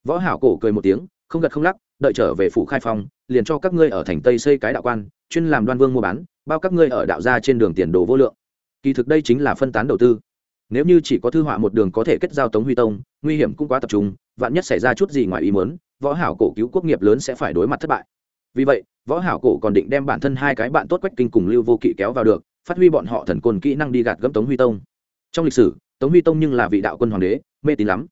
Võ hảo cổ cười một tiếng, không gật không lắc, đợi trở về phủ khai phong, liền cho các ngươi ở thành tây xây cái đạo quan, chuyên làm đoan vương mua bán, bao các ngươi ở đạo gia trên đường tiền đồ vô lượng. Kỳ thực đây chính là phân tán đầu tư nếu như chỉ có thư họa một đường có thể kết giao tống huy tông, nguy hiểm cũng quá tập trung, vạn nhất xảy ra chút gì ngoài ý muốn, võ hảo cổ cứu quốc nghiệp lớn sẽ phải đối mặt thất bại. Vì vậy, võ hảo cổ còn định đem bản thân hai cái bạn tốt quách kinh cùng lưu vô kỵ kéo vào được, phát huy bọn họ thần côn kỹ năng đi gạt gẫm tống huy tông. Trong lịch sử, tống huy tông nhưng là vị đạo quân hoàng đế, mê tín lắm.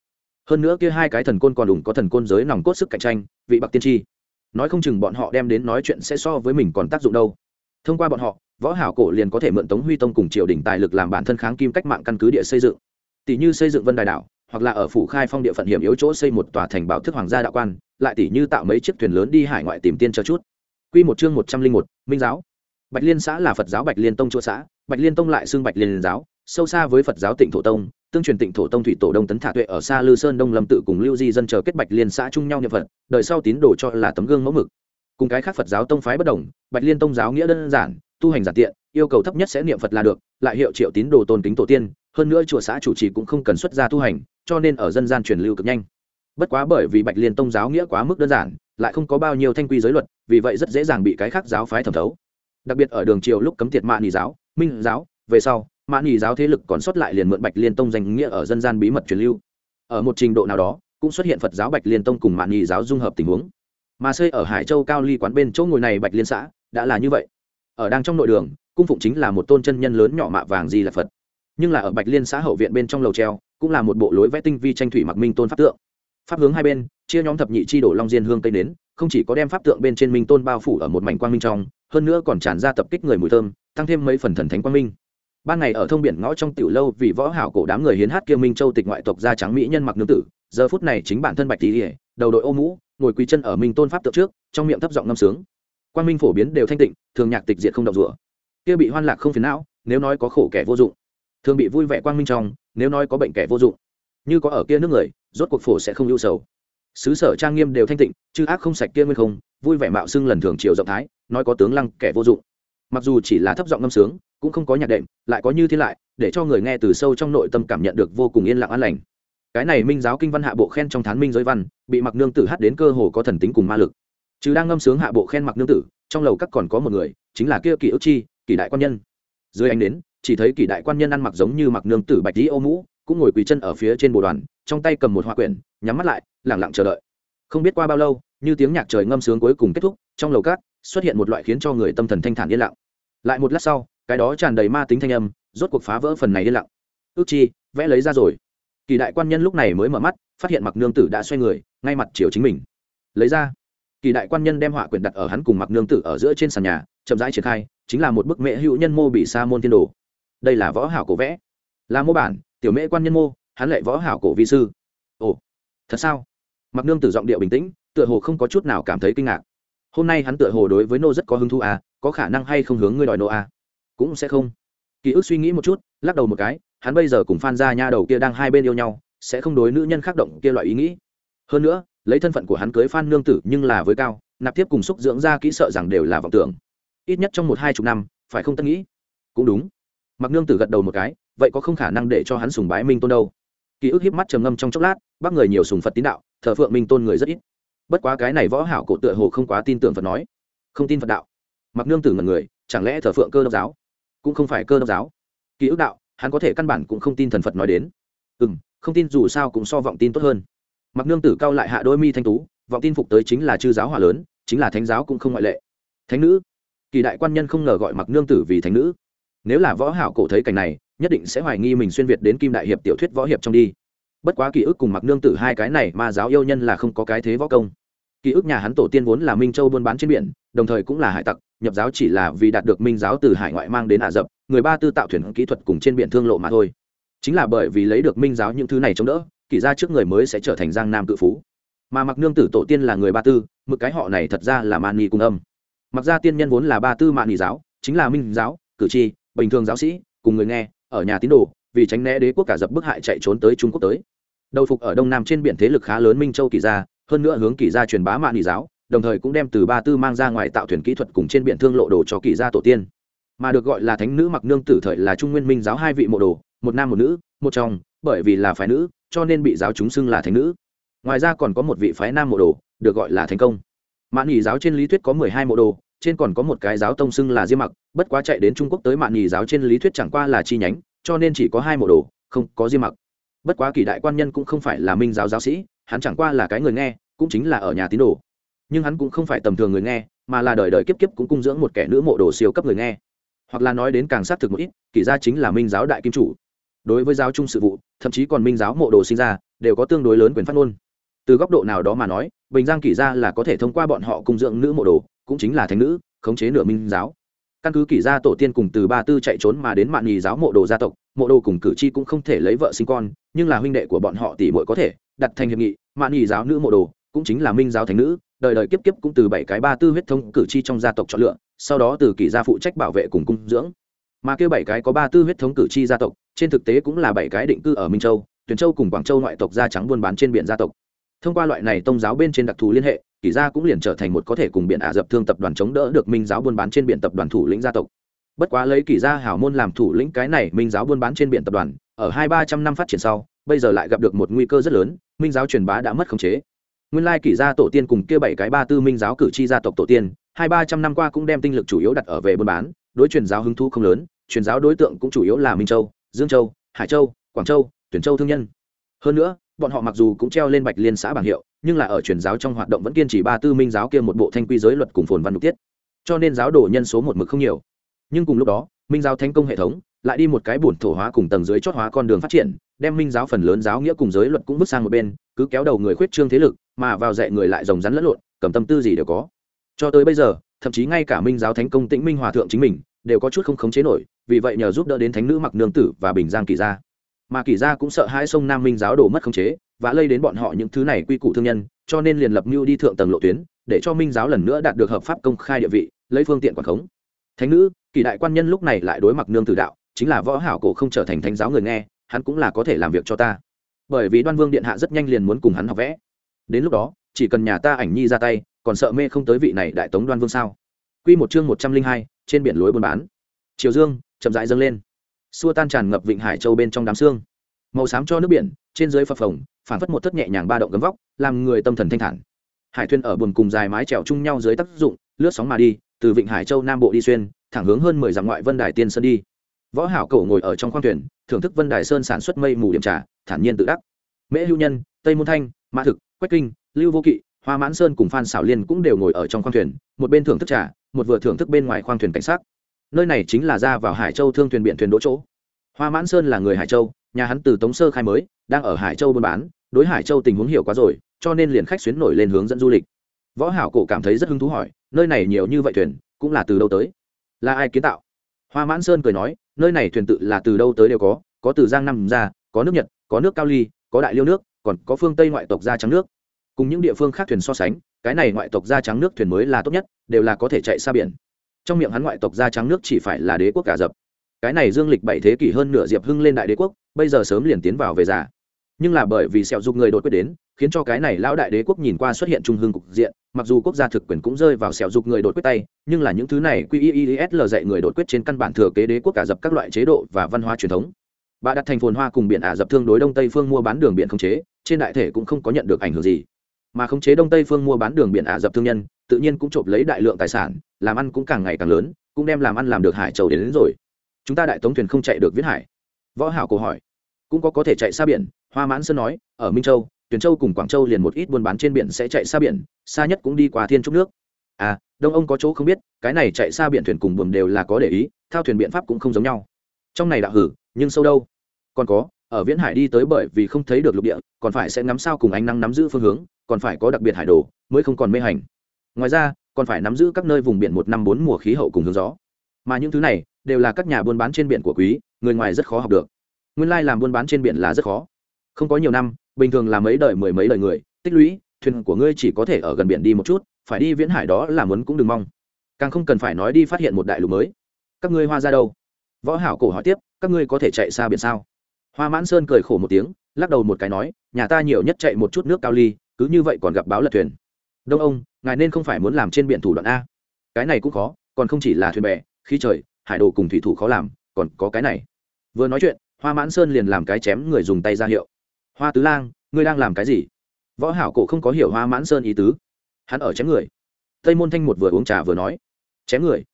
Hơn nữa kia hai cái thần côn còn đủ có thần côn giới nòng cốt sức cạnh tranh, vị bạc tiên tri. Nói không chừng bọn họ đem đến nói chuyện sẽ so với mình còn tác dụng đâu. Thông qua bọn họ võ hảo cổ liền có thể mượn tống huy tông cùng triều đình tài lực làm bản thân kháng kim cách mạng căn cứ địa xây dựng. Tỷ như xây dựng vân đài đảo, hoặc là ở phủ khai phong địa phận hiểm yếu chỗ xây một tòa thành bảo thức hoàng gia đạo quan, lại tỷ như tạo mấy chiếc thuyền lớn đi hải ngoại tìm tiên cho chút. Quy một chương một trăm linh một, minh giáo. Bạch liên xã là phật giáo bạch liên tông chỗ xã, bạch liên tông lại xưng bạch liên giáo, sâu xa với phật giáo tịnh thổ tông, tương truyền tịnh thổ tông thủy tổ đông tấn thả tuệ ở xa lư sơn đông lâm tự cùng lưu di dân chờ kết bạch liên xã chung nhau nhập phật, đời sau tín đồ cho là tấm gương mẫu mực. Cùng cái khác phật giáo tông phái bất đồng, bạch liên tông giáo nghĩa đơn giản tu hành giản tiện, yêu cầu thấp nhất sẽ niệm phật là được, lại hiệu triệu tín đồ tôn kính tổ tiên, hơn nữa chùa xã chủ trì cũng không cần xuất gia tu hành, cho nên ở dân gian truyền lưu cực nhanh. Bất quá bởi vì bạch liên tông giáo nghĩa quá mức đơn giản, lại không có bao nhiêu thanh quy giới luật, vì vậy rất dễ dàng bị cái khác giáo phái thẩm thấu. Đặc biệt ở đường triều lúc cấm tiệt mạ nghỉ giáo, minh giáo, về sau mạ nghỉ giáo thế lực còn xuất lại liền mượn bạch liên tông danh nghĩa ở dân gian bí mật truyền lưu. Ở một trình độ nào đó, cũng xuất hiện phật giáo bạch liên tông cùng mạ nghỉ giáo dung hợp tình huống. Mà xây ở hải châu cao ly quán bên chỗ ngồi này bạch liên xã, đã là như vậy ở đang trong nội đường, cung phụng chính là một tôn chân nhân lớn nhỏ mạ vàng di là phật. Nhưng là ở bạch liên xã hậu viện bên trong lầu treo, cũng là một bộ lối vẽ tinh vi tranh thủy mặc minh tôn pháp tượng. Pháp hướng hai bên, chia nhóm thập nhị chi đổ long diên hương tây đến không chỉ có đem pháp tượng bên trên minh tôn bao phủ ở một mảnh quang minh trong, hơn nữa còn tràn ra tập kích người mùi thơm, tăng thêm mấy phần thần thánh quang minh. Ban ngày ở thông biển ngõ trong tiểu lâu vì võ hảo cổ đám người hiến hát kia minh châu tịch ngoại tộc da trắng mỹ nhân mặc nương tử, giờ phút này chính bản thân bạch tỷ, đầu đội ô mũ, ngồi quỳ chân ở minh tôn pháp tượng trước, trong miệng thấp giọng ngâm sướng quan minh phổ biến đều thanh tịnh, thường nhạc tịch diệt không động rủa. Kia bị hoan lạc không phiền não, nếu nói có khổ kẻ vô dụng. Thường bị vui vẻ quang minh trong, nếu nói có bệnh kẻ vô dụng. Như có ở kia nước người, rốt cuộc phổ sẽ không ưu sầu. Xứ sở trang nghiêm đều thanh tịnh, chứ ác không sạch kia nguyên không, vui vẻ mạo xưng lần thường chiều rộng thái, nói có tướng lăng kẻ vô dụng. Mặc dù chỉ là thấp giọng ngâm sướng, cũng không có nhạc đệm, lại có như thế lại, để cho người nghe từ sâu trong nội tâm cảm nhận được vô cùng yên lặng an lành. Cái này minh giáo kinh văn hạ bộ khen trong thán minh giới văn, bị mặc nương tử hát đến cơ hồ có thần tính cùng ma lực chứ đang ngâm sướng hạ bộ khen mặc nương tử, trong lầu các còn có một người, chính là kia kỳ ước chi kỳ đại quan nhân. Dưới ánh đến chỉ thấy kỳ đại quan nhân ăn mặc giống như mặc nương tử bạch dĩ ô mũ, cũng ngồi quỳ chân ở phía trên bồ đoàn, trong tay cầm một hoa quyển, nhắm mắt lại lẳng lặng chờ đợi. Không biết qua bao lâu, như tiếng nhạc trời ngâm sướng cuối cùng kết thúc, trong lầu cát xuất hiện một loại khiến cho người tâm thần thanh thản yên lặng. Lại một lát sau, cái đó tràn đầy ma tính thanh âm, rốt cuộc phá vỡ phần này yên lặng. Ước chi, vẽ lấy ra rồi. Kỳ đại quan nhân lúc này mới mở mắt, phát hiện mặc nương tử đã xoay người, ngay mặt chiều chính mình. Lấy ra kỳ đại quan nhân đem họa quyển đặt ở hắn cùng mặc nương tử ở giữa trên sàn nhà, chậm rãi triển khai, chính là một bức mẹ hữu nhân mô bị sa môn thiên đồ. Đây là võ hảo cổ vẽ. Là mô bản, tiểu mễ quan nhân mô, hắn lệ võ hảo cổ vi sư. Ồ, thật sao? Mặc nương tử giọng điệu bình tĩnh, tựa hồ không có chút nào cảm thấy kinh ngạc. Hôm nay hắn tựa hồ đối với nô rất có hứng thú à có khả năng hay không hướng ngươi đòi nô à? Cũng sẽ không. Ký ức suy nghĩ một chút, lắc đầu một cái, hắn bây giờ cùng phan gia nha đầu kia đang hai bên yêu nhau, sẽ không đối nữ nhân khác động kia loại ý nghĩ. Hơn nữa lấy thân phận của hắn cưới phan nương tử nhưng là với cao, nạp tiếp cùng xúc dưỡng ra kỹ sợ rằng đều là vọng tưởng. Ít nhất trong một hai chục năm, phải không tân nghĩ? Cũng đúng. Mặc nương tử gật đầu một cái, vậy có không khả năng để cho hắn sùng bái minh tôn đâu? Ký ức hiếp mắt trầm ngâm trong chốc lát, bác người nhiều sùng phật tín đạo, thờ phượng minh tôn người rất ít. Bất quá cái này võ hảo cổ tựa hồ không quá tin tưởng phật nói. Không tin phật đạo. Mặc nương tử ngần người, chẳng lẽ thờ phượng cơ đốc giáo? Cũng không phải cơ đốc giáo. Ký ức đạo, hắn có thể căn bản cũng không tin thần phật nói đến. Ừ không tin dù sao cũng so vọng tin tốt hơn mặc nương tử cao lại hạ đôi mi thanh tú, vọng tin phục tới chính là chư giáo hòa lớn, chính là thánh giáo cũng không ngoại lệ. Thánh nữ, kỳ đại quan nhân không ngờ gọi mặc nương tử vì thánh nữ. Nếu là võ hảo cổ thấy cảnh này, nhất định sẽ hoài nghi mình xuyên việt đến kim đại hiệp tiểu thuyết võ hiệp trong đi. Bất quá ký ức cùng mặc nương tử hai cái này mà giáo yêu nhân là không có cái thế võ công. Ký ức nhà hắn tổ tiên vốn là minh châu buôn bán trên biển, đồng thời cũng là hải tặc, nhập giáo chỉ là vì đạt được minh giáo từ hải ngoại mang đến ả rập người ba tư tạo thuyền kỹ thuật cùng trên biển thương lộ mà thôi. Chính là bởi vì lấy được minh giáo những thứ này chống đỡ kỷ ra trước người mới sẽ trở thành giang nam cự phú. Mà mặc nương tử tổ tiên là người ba tư, mực cái họ này thật ra là man nghi cung âm. Mặc ra tiên nhân vốn là ba tư mạn nghi giáo, chính là minh giáo, cử tri, bình thường giáo sĩ, cùng người nghe, ở nhà tín đồ, vì tránh né đế quốc cả dập bức hại chạy trốn tới trung quốc tới. Đầu phục ở đông nam trên biển thế lực khá lớn minh châu kỳ gia, hơn nữa hướng kỳ gia truyền bá mạn nghi giáo, đồng thời cũng đem từ ba tư mang ra ngoài tạo thuyền kỹ thuật cùng trên biển thương lộ đồ cho kỳ gia tổ tiên. Mà được gọi là thánh nữ mặc nương tử thời là trung nguyên minh giáo hai vị mộ đồ, một nam một nữ, một chồng, bởi vì là phái nữ cho nên bị giáo chúng xưng là thánh nữ. Ngoài ra còn có một vị phái nam mộ đồ, được gọi là thành công. Mạn nghỉ giáo trên lý thuyết có mười hai mộ đồ, trên còn có một cái giáo tông xưng là diêm mặc, bất quá chạy đến trung quốc tới mạn nghỉ giáo trên lý thuyết chẳng qua là chi nhánh, cho nên chỉ có hai mộ đồ, không có diêm mặc. Bất quá kỳ đại quan nhân cũng không phải là minh giáo giáo sĩ, hắn chẳng qua là cái người nghe, cũng chính là ở nhà tín đồ. Nhưng hắn cũng không phải tầm thường người nghe, mà là đời đời kiếp kiếp cũng cung dưỡng một kẻ nữ mộ đồ siêu cấp người nghe. Hoặc là nói đến càng xác thực một ít, kỳ gia chính là minh giáo đại kim chủ đối với giáo trung sự vụ, thậm chí còn minh giáo mộ đồ sinh ra, đều có tương đối lớn quyền phát ngôn. Từ góc độ nào đó mà nói, bình giang kỷ gia là có thể thông qua bọn họ cung dưỡng nữ mộ đồ, cũng chính là thánh nữ, khống chế nửa minh giáo. Căn cứ kỷ gia tổ tiên cùng từ ba tư chạy trốn mà đến mạng nhì giáo mộ đồ gia tộc, mộ đồ cùng cử tri cũng không thể lấy vợ sinh con, nhưng là huynh đệ của bọn họ tỷ muội có thể, đặt thành hiệp nghị mạng nhì giáo nữ mộ đồ, cũng chính là minh giáo thánh nữ, đời đời kiếp kiếp cũng từ bảy cái ba tư huyết thống cử tri trong gia tộc chọn lựa, sau đó từ kỷ gia phụ trách bảo vệ cùng cung dưỡng. Mà kêu bảy cái có ba tư huyết thống cử tri gia tộc trên thực tế cũng là bảy cái định cư ở minh châu, tuyền châu cùng quảng châu ngoại tộc da trắng buôn bán trên biển gia tộc. Thông qua loại này tôn giáo bên trên đặc thù liên hệ, kỷ gia cũng liền trở thành một có thể cùng biển ả rập thương tập đoàn chống đỡ được minh giáo buôn bán trên biển tập đoàn thủ lĩnh gia tộc. Bất quá lấy kỷ gia hảo môn làm thủ lĩnh cái này minh giáo buôn bán trên biển tập đoàn, ở hai ba trăm năm phát triển sau, bây giờ lại gặp được một nguy cơ rất lớn, minh giáo truyền bá đã mất khống chế. Nguyên lai kỷ gia tổ tiên cùng kia bảy cái ba tư minh giáo cử tri gia tộc tổ tiên, hai ba trăm năm qua cũng đem tinh lực chủ yếu đặt ở về buôn bán, đối truyền giáo hứng thú không lớn, truyền giáo đối tượng cũng chủ yếu là minh châu dương châu, hải châu, quảng châu, tuyển châu thương nhân. Hơn nữa, bọn họ mặc dù cũng treo lên bạch liên xã bảng hiệu, nhưng là ở truyền giáo trong hoạt động vẫn kiên trì ba tư minh giáo kia một bộ thanh quy giới luật cùng phồn văn đục tiết. Cho nên giáo đồ nhân số một mực không nhiều. Nhưng cùng lúc đó, minh giáo thành công hệ thống lại đi một cái bổn thổ hóa cùng tầng dưới chót hóa con đường phát triển, đem minh giáo phần lớn giáo nghĩa cùng giới luật cũng bước sang một bên, cứ kéo đầu người khuyết trương thế lực, mà vào dạy người lại rồng rắn lẫn lộn, cầm tâm tư gì đều có. Cho tới bây giờ, thậm chí ngay cả minh giáo thánh công tĩnh minh hòa thượng chính mình đều có chút không khống chế nổi, vì vậy nhờ giúp đỡ đến thánh nữ mặc nương tử và bình giang kỳ gia. Mà kỳ gia cũng sợ hai sông nam minh giáo đổ mất khống chế, và lây đến bọn họ những thứ này quy củ thương nhân, cho nên liền lập mưu đi thượng tầng lộ tuyến, để cho minh giáo lần nữa đạt được hợp pháp công khai địa vị, lấy phương tiện quản khống. Thánh nữ, kỳ đại quan nhân lúc này lại đối mặt nương tử đạo, chính là võ hảo cổ không trở thành thánh giáo người nghe, hắn cũng là có thể làm việc cho ta. Bởi vì đoan vương điện hạ rất nhanh liền muốn cùng hắn học vẽ. Đến lúc đó, chỉ cần nhà ta ảnh nhi ra tay, còn sợ mê không tới vị này đại tống đoan vương sao? Quy một chương một trăm linh hai trên biển lối buôn bán. Chiều dương chậm rãi dâng lên. Xua tan tràn ngập vịnh hải châu bên trong đám sương, màu xám cho nước biển trên dưới phập phồng phản phất một thất nhẹ nhàng ba động gấm vóc làm người tâm thần thanh thản. Hải thuyền ở buồm cùng dài mái chèo chung nhau dưới tác dụng lướt sóng mà đi từ vịnh hải châu nam bộ đi xuyên thẳng hướng hơn mười dặm ngoại vân đài tiên sơn đi. Võ hảo Cẩu ngồi ở trong khoang thuyền thưởng thức vân đài sơn sản xuất mây mù điểm trà thản nhiên tự đắc. Mễ Hưu nhân tây môn thanh mã thực quách kinh lưu vô kỵ hoa mãn sơn cùng phan xảo liên cũng đều ngồi ở trong khoang thuyền, một bên thưởng thức trà, một vừa thưởng thức bên ngoài khoang thuyền cảnh sát nơi này chính là ra vào hải châu thương thuyền biển thuyền đỗ chỗ. Hoa mãn sơn là người hải châu, nhà hắn từ tống sơ khai mới, đang ở hải châu buôn bán, đối hải châu tình huống hiểu quá rồi, cho nên liền khách xuyến nổi lên hướng dẫn du lịch. Võ hảo cổ cảm thấy rất hứng thú hỏi, nơi này nhiều như vậy thuyền, cũng là từ đâu tới? Là ai kiến tạo? Hoa mãn sơn cười nói, nơi này thuyền tự là từ đâu tới đều có có từ giang nam ra, có nước nhật, có nước cao ly, có đại liêu nước, còn có phương tây ngoại tộc ra trắng nước cùng những địa phương khác thuyền so sánh, cái này ngoại tộc da trắng nước thuyền mới là tốt nhất, đều là có thể chạy xa biển. Trong miệng hắn ngoại tộc da trắng nước chỉ phải là đế quốc cả dập cái này dương lịch bảy thế kỷ hơn nửa diệp hưng lên đại đế quốc, bây giờ sớm liền tiến vào về già. Nhưng là bởi vì sẹo dục người đột quyết đến, khiến cho cái này lão đại đế quốc nhìn qua xuất hiện trung hương cục diện, mặc dù quốc gia thực quyền cũng rơi vào sẹo dục người đột quyết tay, nhưng là những thứ này qiisl dạy người đột quyết trên căn bản thừa kế đế quốc cả dập các loại chế độ và văn hóa truyền thống. Bà đặt thành phồn hoa cùng biển ả dập thương đối đông tây phương mua bán đường biển không chế, trên đại thể cũng không có nhận được ảnh hưởng gì mà khống chế đông tây phương mua bán đường biển ả dập thương nhân tự nhiên cũng trộm lấy đại lượng tài sản làm ăn cũng càng ngày càng lớn cũng đem làm ăn làm được hải châu đến, đến rồi. Chúng ta đại tống thuyền không chạy được viễn hải. Võ hảo cổ hỏi. Cũng có có thể chạy xa biển hoa mãn sơn nói ở minh châu tuyền châu cùng quảng châu liền một ít buôn bán trên biển sẽ chạy xa biển xa nhất cũng đi qua thiên trúc nước. À đông ông có chỗ không biết cái này chạy xa biển thuyền cùng buồm đều là có để ý thao thuyền biện pháp cũng không giống nhau. Trong này đạo hử nhưng sâu đâu? Còn có ở viễn hải đi tới bởi vì không thấy được lục địa còn phải sẽ ngắm sao cùng ánh nắng nắm giữ phương hướng còn phải có đặc biệt hải đồ, mới không còn mê hành. Ngoài ra, còn phải nắm giữ các nơi vùng biển một năm bốn mùa khí hậu cùng hướng gió. Mà những thứ này đều là các nhà buôn bán trên biển của quý, người ngoài rất khó học được. Nguyên lai làm buôn bán trên biển là rất khó. Không có nhiều năm, bình thường là mấy đời mười mấy đời người, tích lũy, thuyền của ngươi chỉ có thể ở gần biển đi một chút, phải đi viễn hải đó là muốn cũng đừng mong. Càng không cần phải nói đi phát hiện một đại lục mới. Các ngươi hoa ra đâu? Võ hảo cổ hỏi tiếp, các ngươi có thể chạy xa biển sao? Hoa mãn sơn cười khổ một tiếng, lắc đầu một cái nói, nhà ta nhiều nhất chạy một chút nước cao ly cứ như vậy còn gặp báo lật thuyền. Đông ông, ngài nên không phải muốn làm trên biển thủ đoạn a. Cái này cũng khó, còn không chỉ là thuyền bè, khí trời, hải đồ cùng thủy thủ khó làm, còn có cái này. Vừa nói chuyện, hoa mãn sơn liền làm cái chém người dùng tay ra hiệu. Hoa tứ lang, ngươi đang làm cái gì? Võ hảo cổ không có hiểu hoa mãn sơn ý tứ. Hắn ở chém người. Tây môn thanh một vừa uống trà vừa nói. Chém người.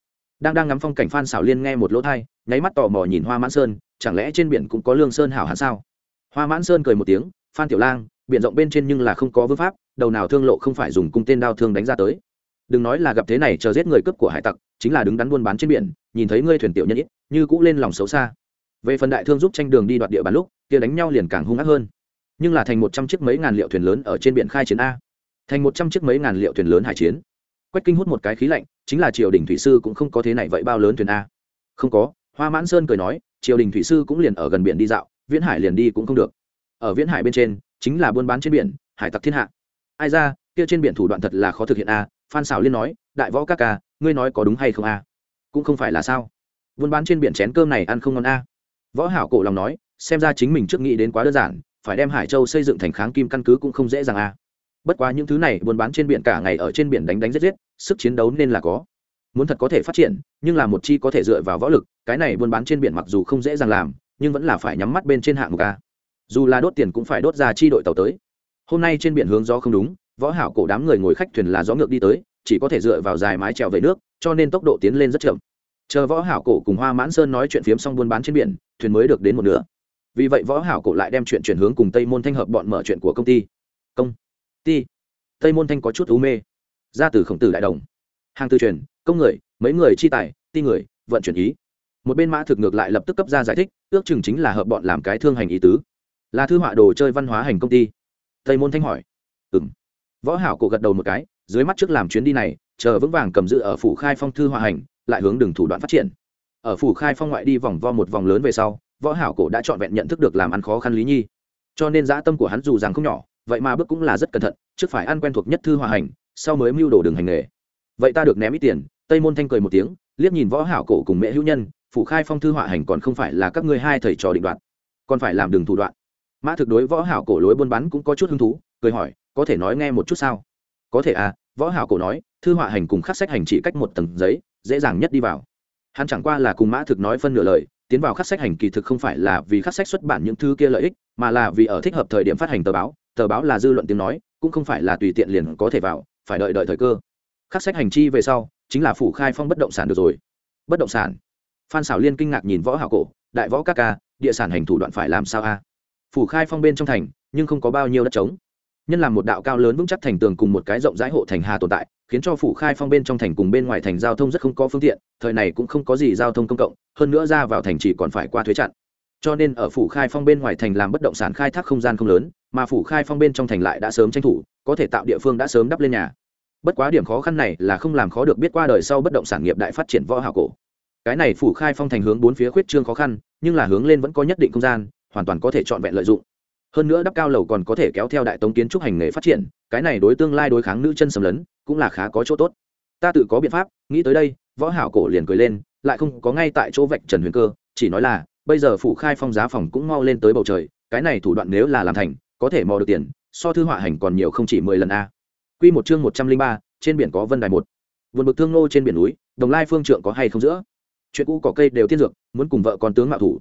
Đang đang ngắm phong cảnh phan xảo liên nghe một lỗ thai, nháy mắt tò mò nhìn hoa mãn sơn, chẳng lẽ trên biển cũng có lương sơn hảo hán sao? Hoa mãn sơn cười một tiếng, phan tiểu lang biển rộng bên trên nhưng là không có vương pháp, đầu nào thương lộ không phải dùng cung tên đao thương đánh ra tới. Đừng nói là gặp thế này chờ giết người cướp của hải tặc, chính là đứng đắn buôn bán trên biển, nhìn thấy ngươi thuyền tiểu nhân ít, như cũ lên lòng xấu xa. Về phần đại thương giúp tranh đường đi đoạt địa bàn lúc, kia đánh nhau liền càng hung ác hơn. Nhưng là thành một trăm chiếc mấy ngàn liệu thuyền lớn ở trên biển khai chiến a. Thành một trăm chiếc mấy ngàn liệu thuyền lớn hải chiến. Quách kinh hút một cái khí lạnh, chính là triều đình thủy sư cũng không có thế này vậy bao lớn thuyền a. Không có, hoa mãn sơn cười nói, triều đình thủy sư cũng liền ở gần biển đi dạo, viễn hải liền đi cũng không được. Ở viễn hải bên trên chính là buôn bán trên biển, hải tặc thiên hạ. Ai ra, kia trên biển thủ đoạn thật là khó thực hiện a, phan xảo liên nói, đại võ các ca, ngươi nói có đúng hay không a? Cũng không phải là sao. Buôn bán trên biển chén cơm này ăn không ngon a. Võ hảo cổ lòng nói, xem ra chính mình trước nghĩ đến quá đơn giản, phải đem hải châu xây dựng thành kháng kim căn cứ cũng không dễ dàng a. Bất quá những thứ này buôn bán trên biển cả ngày ở trên biển đánh đánh giết giết, sức chiến đấu nên là có. Muốn thật có thể phát triển, nhưng là một chi có thể dựa vào võ lực, cái này buôn bán trên biển mặc dù không dễ dàng làm, nhưng vẫn là phải nhắm mắt bên trên hạng mục a dù là đốt tiền cũng phải đốt ra chi đội tàu tới. Hôm nay trên biển hướng gió không đúng, võ hảo cổ đám người ngồi khách thuyền là gió ngược đi tới, chỉ có thể dựa vào dài mái trèo về nước, cho nên tốc độ tiến lên rất chậm. Chờ võ hảo cổ cùng hoa mãn sơn nói chuyện phiếm xong buôn bán trên biển, thuyền mới được đến một nửa. Vì vậy võ hảo cổ lại đem chuyện chuyển hướng cùng tây môn thanh hợp bọn mở chuyện của công ty. Công ty. Tây môn thanh có chút u mê. Ra từ khổng tử đại đồng. Hàng tư truyền, công người, mấy người chi tài, ti người, vận chuyển ý. Một bên mã thực ngược lại lập tức cấp ra giải thích, ước chừng chính là hợp bọn làm cái thương hành ý tứ là thư họa đồ chơi văn hóa hành công ty. Tây môn thanh hỏi. Ừm. Võ hảo cổ gật đầu một cái, dưới mắt trước làm chuyến đi này, chờ vững vàng cầm giữ ở phủ khai phong thư họa hành, lại hướng đường thủ đoạn phát triển. Ở phủ khai phong ngoại đi vòng vo một vòng lớn về sau, võ hảo cổ đã trọn vẹn nhận thức được làm ăn khó khăn lý nhi. Cho nên dã tâm của hắn dù rằng không nhỏ, vậy mà bước cũng là rất cẩn thận, trước phải ăn quen thuộc nhất thư hòa hành, sau mới mưu đồ đường hành nghề. Vậy ta được ném ít tiền, tây môn thanh cười một tiếng, liếc nhìn võ hảo cổ cùng mẹ hữu nhân, phủ khai phong thư họa hành còn không phải là các ngươi hai thầy trò định đoạt, còn phải làm đường thủ đoạn mã thực đối võ hảo cổ lối buôn bán cũng có chút hứng thú, cười hỏi, có thể nói nghe một chút sao? Có thể à võ hảo cổ nói, thư họa hành cùng khắc sách hành chỉ cách một tầng giấy, dễ dàng nhất đi vào. Hắn chẳng qua là cùng mã thực nói phân nửa lời, tiến vào khắc sách hành kỳ thực không phải là vì khắc sách xuất bản những thứ kia lợi ích, mà là vì ở thích hợp thời điểm phát hành tờ báo tờ báo là dư luận tiếng nói, cũng không phải là tùy tiện liền có thể vào, phải đợi đợi thời cơ. Khắc sách hành chi về sau, chính là phủ khai phong bất động sản được rồi. Bất động sản. Phan xảo liên kinh ngạc nhìn võ hảo cổ, đại võ các ca, địa sản hành thủ đoạn phải làm sao a? Phủ khai phong bên trong thành, nhưng không có bao nhiêu đất trống. Nhân làm một đạo cao lớn vững chắc thành tường cùng một cái rộng rãi hộ thành hà tồn tại, khiến cho phủ khai phong bên trong thành cùng bên ngoài thành giao thông rất không có phương tiện, thời này cũng không có gì giao thông công cộng, hơn nữa ra vào thành chỉ còn phải qua thuế chặn. Cho nên ở phủ khai phong bên ngoài thành làm bất động sản khai thác không gian không lớn, mà phủ khai phong bên trong thành lại đã sớm tranh thủ, có thể tạo địa phương đã sớm đắp lên nhà. Bất quá điểm khó khăn này là không làm khó được biết qua đời sau bất động sản nghiệp đại phát triển võ hảo cổ. Cái này phủ khai phong thành hướng bốn phía khuyết trương khó khăn, nhưng là hướng lên vẫn có nhất định không gian hoàn toàn có thể chọn vẹn lợi dụng. Hơn nữa đắp cao lầu còn có thể kéo theo đại tống kiến trúc hành nghề phát triển, cái này đối tương lai đối kháng nữ chân sầm lấn cũng là khá có chỗ tốt. Ta tự có biện pháp, nghĩ tới đây, võ hảo cổ liền cười lên, lại không có ngay tại chỗ vạch trần huyền cơ, chỉ nói là, bây giờ phủ khai phong giá phòng cũng mau lên tới bầu trời, cái này thủ đoạn nếu là làm thành, có thể mò được tiền, so thư họa hành còn nhiều không chỉ mười lần a. Quy một chương một trăm linh ba, trên biển có vân đài một. Vườn bực thương nô trên biển núi, đồng lai phương trượng có hay không giữa? Chuyện cũ cỏ cây đều tiên dược, muốn cùng vợ con tướng mạo thủ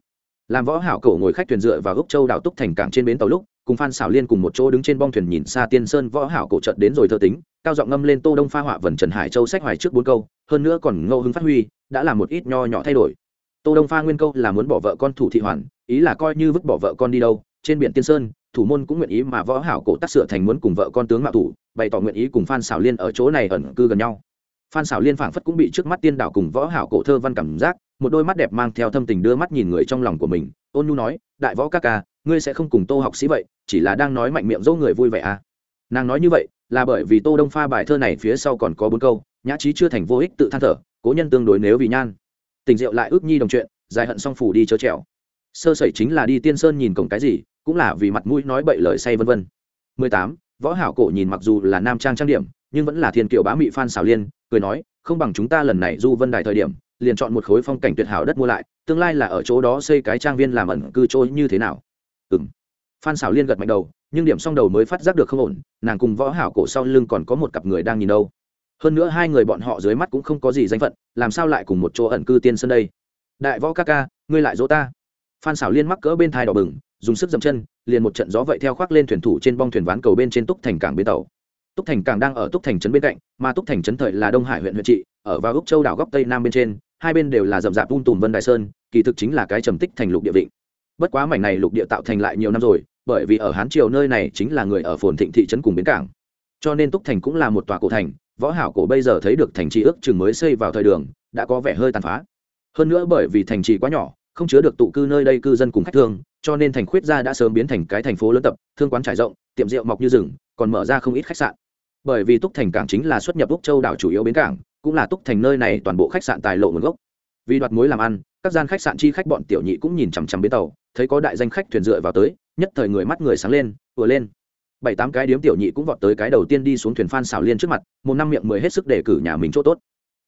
làm võ hảo cổ ngồi khách thuyền dựa vào gốc châu đảo túc thành cảng trên bến tàu lúc, cùng phan xảo liên cùng một chỗ đứng trên bong thuyền nhìn xa tiên sơn võ hảo cổ chợt đến rồi thơ tính, cao giọng ngâm lên tô đông pha họa vần trần hải châu sách hoài trước bốn câu, hơn nữa còn ngô hứng phát huy, đã làm một ít nho nhỏ thay đổi. Tô đông pha nguyên câu là muốn bỏ vợ con thủ thị hoàn, ý là coi như vứt bỏ vợ con đi đâu, trên biển tiên sơn, thủ môn cũng nguyện ý mà võ hảo cổ tác sửa thành muốn cùng vợ con tướng mạo thủ, bày tỏ nguyện ý cùng phan xảo liên ở chỗ này ẩn cư gần nhau. Phan xảo liên phảng phất cũng bị trước mắt tiên đảo cùng võ hảo cổ thơ văn cảm giác một đôi mắt đẹp mang theo thâm tình đưa mắt nhìn người trong lòng của mình, ôn nhu nói, đại võ ca ca, ngươi sẽ không cùng tô học sĩ vậy, chỉ là đang nói mạnh miệng dỗ người vui vẻ à. Nàng nói như vậy, là bởi vì tô đông pha bài thơ này phía sau còn có bốn câu, nhã trí chưa thành vô ích tự than thở, cố nhân tương đối nếu vì nhan. Tình diệu lại ước nhi đồng chuyện, dài hận song phủ đi chớ trèo. Sơ sẩy chính là đi tiên sơn nhìn cổng cái gì, cũng là vì mặt mũi nói bậy lời say vân vân. 18. võ hảo cổ nhìn mặc dù là nam trang trang điểm, nhưng vẫn là thiên kiều bá mị phan xảo liên, cười nói, không bằng chúng ta lần này du vân đài thời điểm liền chọn một khối phong cảnh tuyệt hảo đất mua lại, tương lai là ở chỗ đó xây cái trang viên làm ẩn cư trôi như thế nào? Ừm. Phan xảo liên gật mạnh đầu, nhưng điểm xong đầu mới phát giác được không ổn, nàng cùng võ hảo cổ sau lưng còn có một cặp người đang nhìn đâu. Hơn nữa hai người bọn họ dưới mắt cũng không có gì danh phận, làm sao lại cùng một chỗ ẩn cư tiên sơn đây? Đại võ ca ca, ngươi lại dỗ ta. Phan xảo liên mắc cỡ bên thai đỏ bừng, dùng sức dậm chân, liền một trận gió vậy theo khoác lên thuyền thủ trên bong thuyền ván cầu bên trên túc thành cảng bến tàu. Túc thành cảng đang ở túc thành trấn bên cạnh, mà túc thành trấn thời là đông hải huyện huyện trị, ở vào úc châu đảo góc tây nam bên trên hai bên đều là rậm rạp vun tùm vân đại sơn, kỳ thực chính là cái trầm tích thành lục địa vịnh. Bất quá mảnh này lục địa tạo thành lại nhiều năm rồi, bởi vì ở hán triều nơi này chính là người ở phồn thịnh thị trấn cùng bến cảng. Cho nên túc thành cũng là một tòa cổ thành, võ hảo cổ bây giờ thấy được thành trì ước chừng mới xây vào thời đường, đã có vẻ hơi tàn phá. Hơn nữa bởi vì thành trì quá nhỏ, không chứa được tụ cư nơi đây cư dân cùng khách thương, cho nên thành khuyết gia đã sớm biến thành cái thành phố lớn tập, thương quán trải rộng, tiệm rượu mọc như rừng, còn mở ra không ít khách sạn. Bởi vì túc thành cảng chính là xuất nhập úc châu đảo chủ yếu bến cảng cũng là túc thành nơi này toàn bộ khách sạn tài lộ nguồn gốc. Vì đoạt mối làm ăn, các gian khách sạn chi khách bọn tiểu nhị cũng nhìn chằm chằm bến tàu, thấy có đại danh khách thuyền dựa vào tới, nhất thời người mắt người sáng lên, vừa lên. Bảy tám cái điếm tiểu nhị cũng vọt tới cái đầu tiên đi xuống thuyền phan xào liên trước mặt, một năm miệng mười hết sức để cử nhà mình chỗ tốt.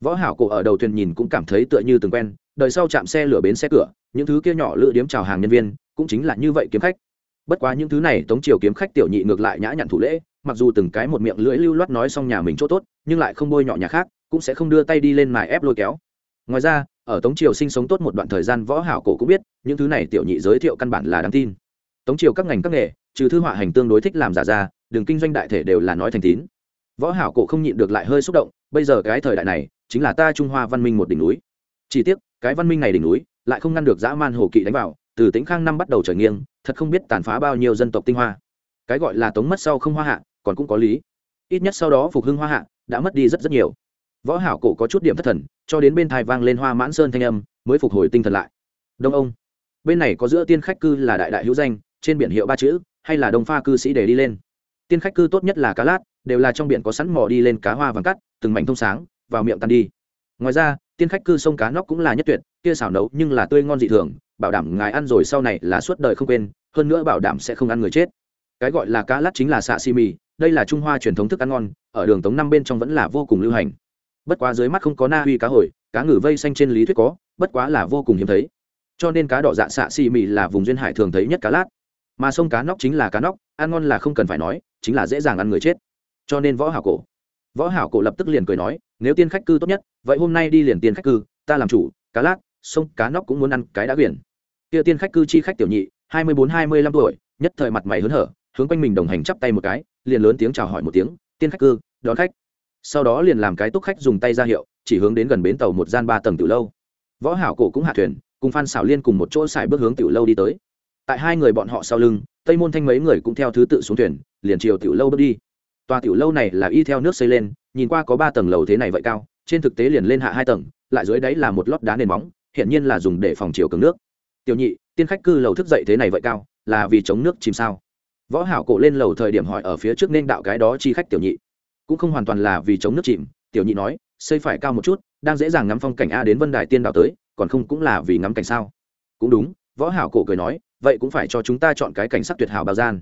Võ hảo cổ ở đầu thuyền nhìn cũng cảm thấy tựa như từng quen, đời sau chạm xe lửa bến xe cửa, những thứ kia nhỏ lựa điếm chào hàng nhân viên, cũng chính là như vậy kiếm khách. Bất quá những thứ này tống triều kiếm khách tiểu nhị ngược lại nhã nhặn thủ lễ, mặc dù từng cái một miệng lưỡi lưu loát nói xong nhà mình chỗ tốt, nhưng lại không bôi nhọ nhà khác cũng sẽ không đưa tay đi lên mài ép lôi kéo. Ngoài ra, ở tống triều sinh sống tốt một đoạn thời gian võ hảo cổ cũng biết, những thứ này tiểu nhị giới thiệu căn bản là đáng tin. Tống triều các ngành các nghề, trừ thư họa hành tương đối thích làm giả ra, đường kinh doanh đại thể đều là nói thành tín. Võ hảo cổ không nhịn được lại hơi xúc động, bây giờ cái thời đại này, chính là ta trung hoa văn minh một đỉnh núi. Chỉ tiếc, cái văn minh này đỉnh núi, lại không ngăn được dã man hồ kỵ đánh vào, từ tĩnh khang năm bắt đầu trở nghiêng, thật không biết tàn phá bao nhiêu dân tộc tinh hoa. Cái gọi là tống mất sau không hoa hạ, còn cũng có lý. Ít nhất sau đó phục hưng hoa hạ, đã mất đi rất rất nhiều võ hảo cổ có chút điểm thất thần, cho đến bên thai vang lên hoa mãn sơn thanh âm, mới phục hồi tinh thần lại. Đông ông, bên này có giữa tiên khách cư là đại đại hữu danh, trên biển hiệu ba chữ, hay là đông pha cư sĩ để đi lên? Tiên khách cư tốt nhất là cá lát, đều là trong biển có sẵn mò đi lên cá hoa vàng cắt, từng mảnh thông sáng, vào miệng tan đi. Ngoài ra, tiên khách cư sông cá nóc cũng là nhất tuyệt, kia xào nấu nhưng là tươi ngon dị thường, bảo đảm ngài ăn rồi sau này là suốt đời không quên, hơn nữa bảo đảm sẽ không ăn người chết. Cái gọi là cá lát chính là xạ xì mì đây là trung hoa truyền thống thức ăn ngon, ở đường tống năm bên trong vẫn là vô cùng lưu hành bất quá dưới mắt không có na uy cá hồi, cá ngừ vây xanh trên lý thuyết có, bất quá là vô cùng hiếm thấy. Cho nên cá đỏ dạ xạ xì mì là vùng duyên hải thường thấy nhất cá lát. Mà sông cá nóc chính là cá nóc, ăn ngon là không cần phải nói, chính là dễ dàng ăn người chết. Cho nên võ hảo cổ. Võ hảo cổ lập tức liền cười nói, nếu tiên khách cư tốt nhất, vậy hôm nay đi liền tiên khách cư, ta làm chủ, cá lát, sông, cá nóc cũng muốn ăn cái đã biển. Kia tiên khách cư chi khách tiểu nhị, hai mươi bốn, hai mươi lăm tuổi, nhất thời mặt mày hớn hở, hướng quanh mình đồng hành chắp tay một cái, liền lớn tiếng chào hỏi một tiếng, tiên khách cư, đón khách sau đó liền làm cái túc khách dùng tay ra hiệu, chỉ hướng đến gần bến tàu một gian ba tầng tiểu lâu. Võ hảo cổ cũng hạ thuyền, cùng phan xảo liên cùng một chỗ xài bước hướng tiểu lâu đi tới. Tại hai người bọn họ sau lưng, tây môn thanh mấy người cũng theo thứ tự xuống thuyền, liền chiều tiểu lâu bước đi. Tòa tiểu lâu này là y theo nước xây lên, nhìn qua có ba tầng lầu thế này vậy cao, trên thực tế liền lên hạ hai tầng, lại dưới đáy là một lót đá nền móng hiện nhiên là dùng để phòng chiều cường nước. Tiểu nhị, tiên khách cư lầu thức dậy thế này vậy cao, là vì chống nước chìm sao? Võ hảo cổ lên lầu thời điểm hỏi ở phía trước nên đạo cái đó chi khách tiểu nhị cũng không hoàn toàn là vì chống nước chìm, tiểu nhị nói, xây phải cao một chút, đang dễ dàng ngắm phong cảnh a đến vân đài tiên đạo tới, còn không cũng là vì ngắm cảnh sao? Cũng đúng, võ hảo cổ cười nói, vậy cũng phải cho chúng ta chọn cái cảnh sắc tuyệt hảo bao gian.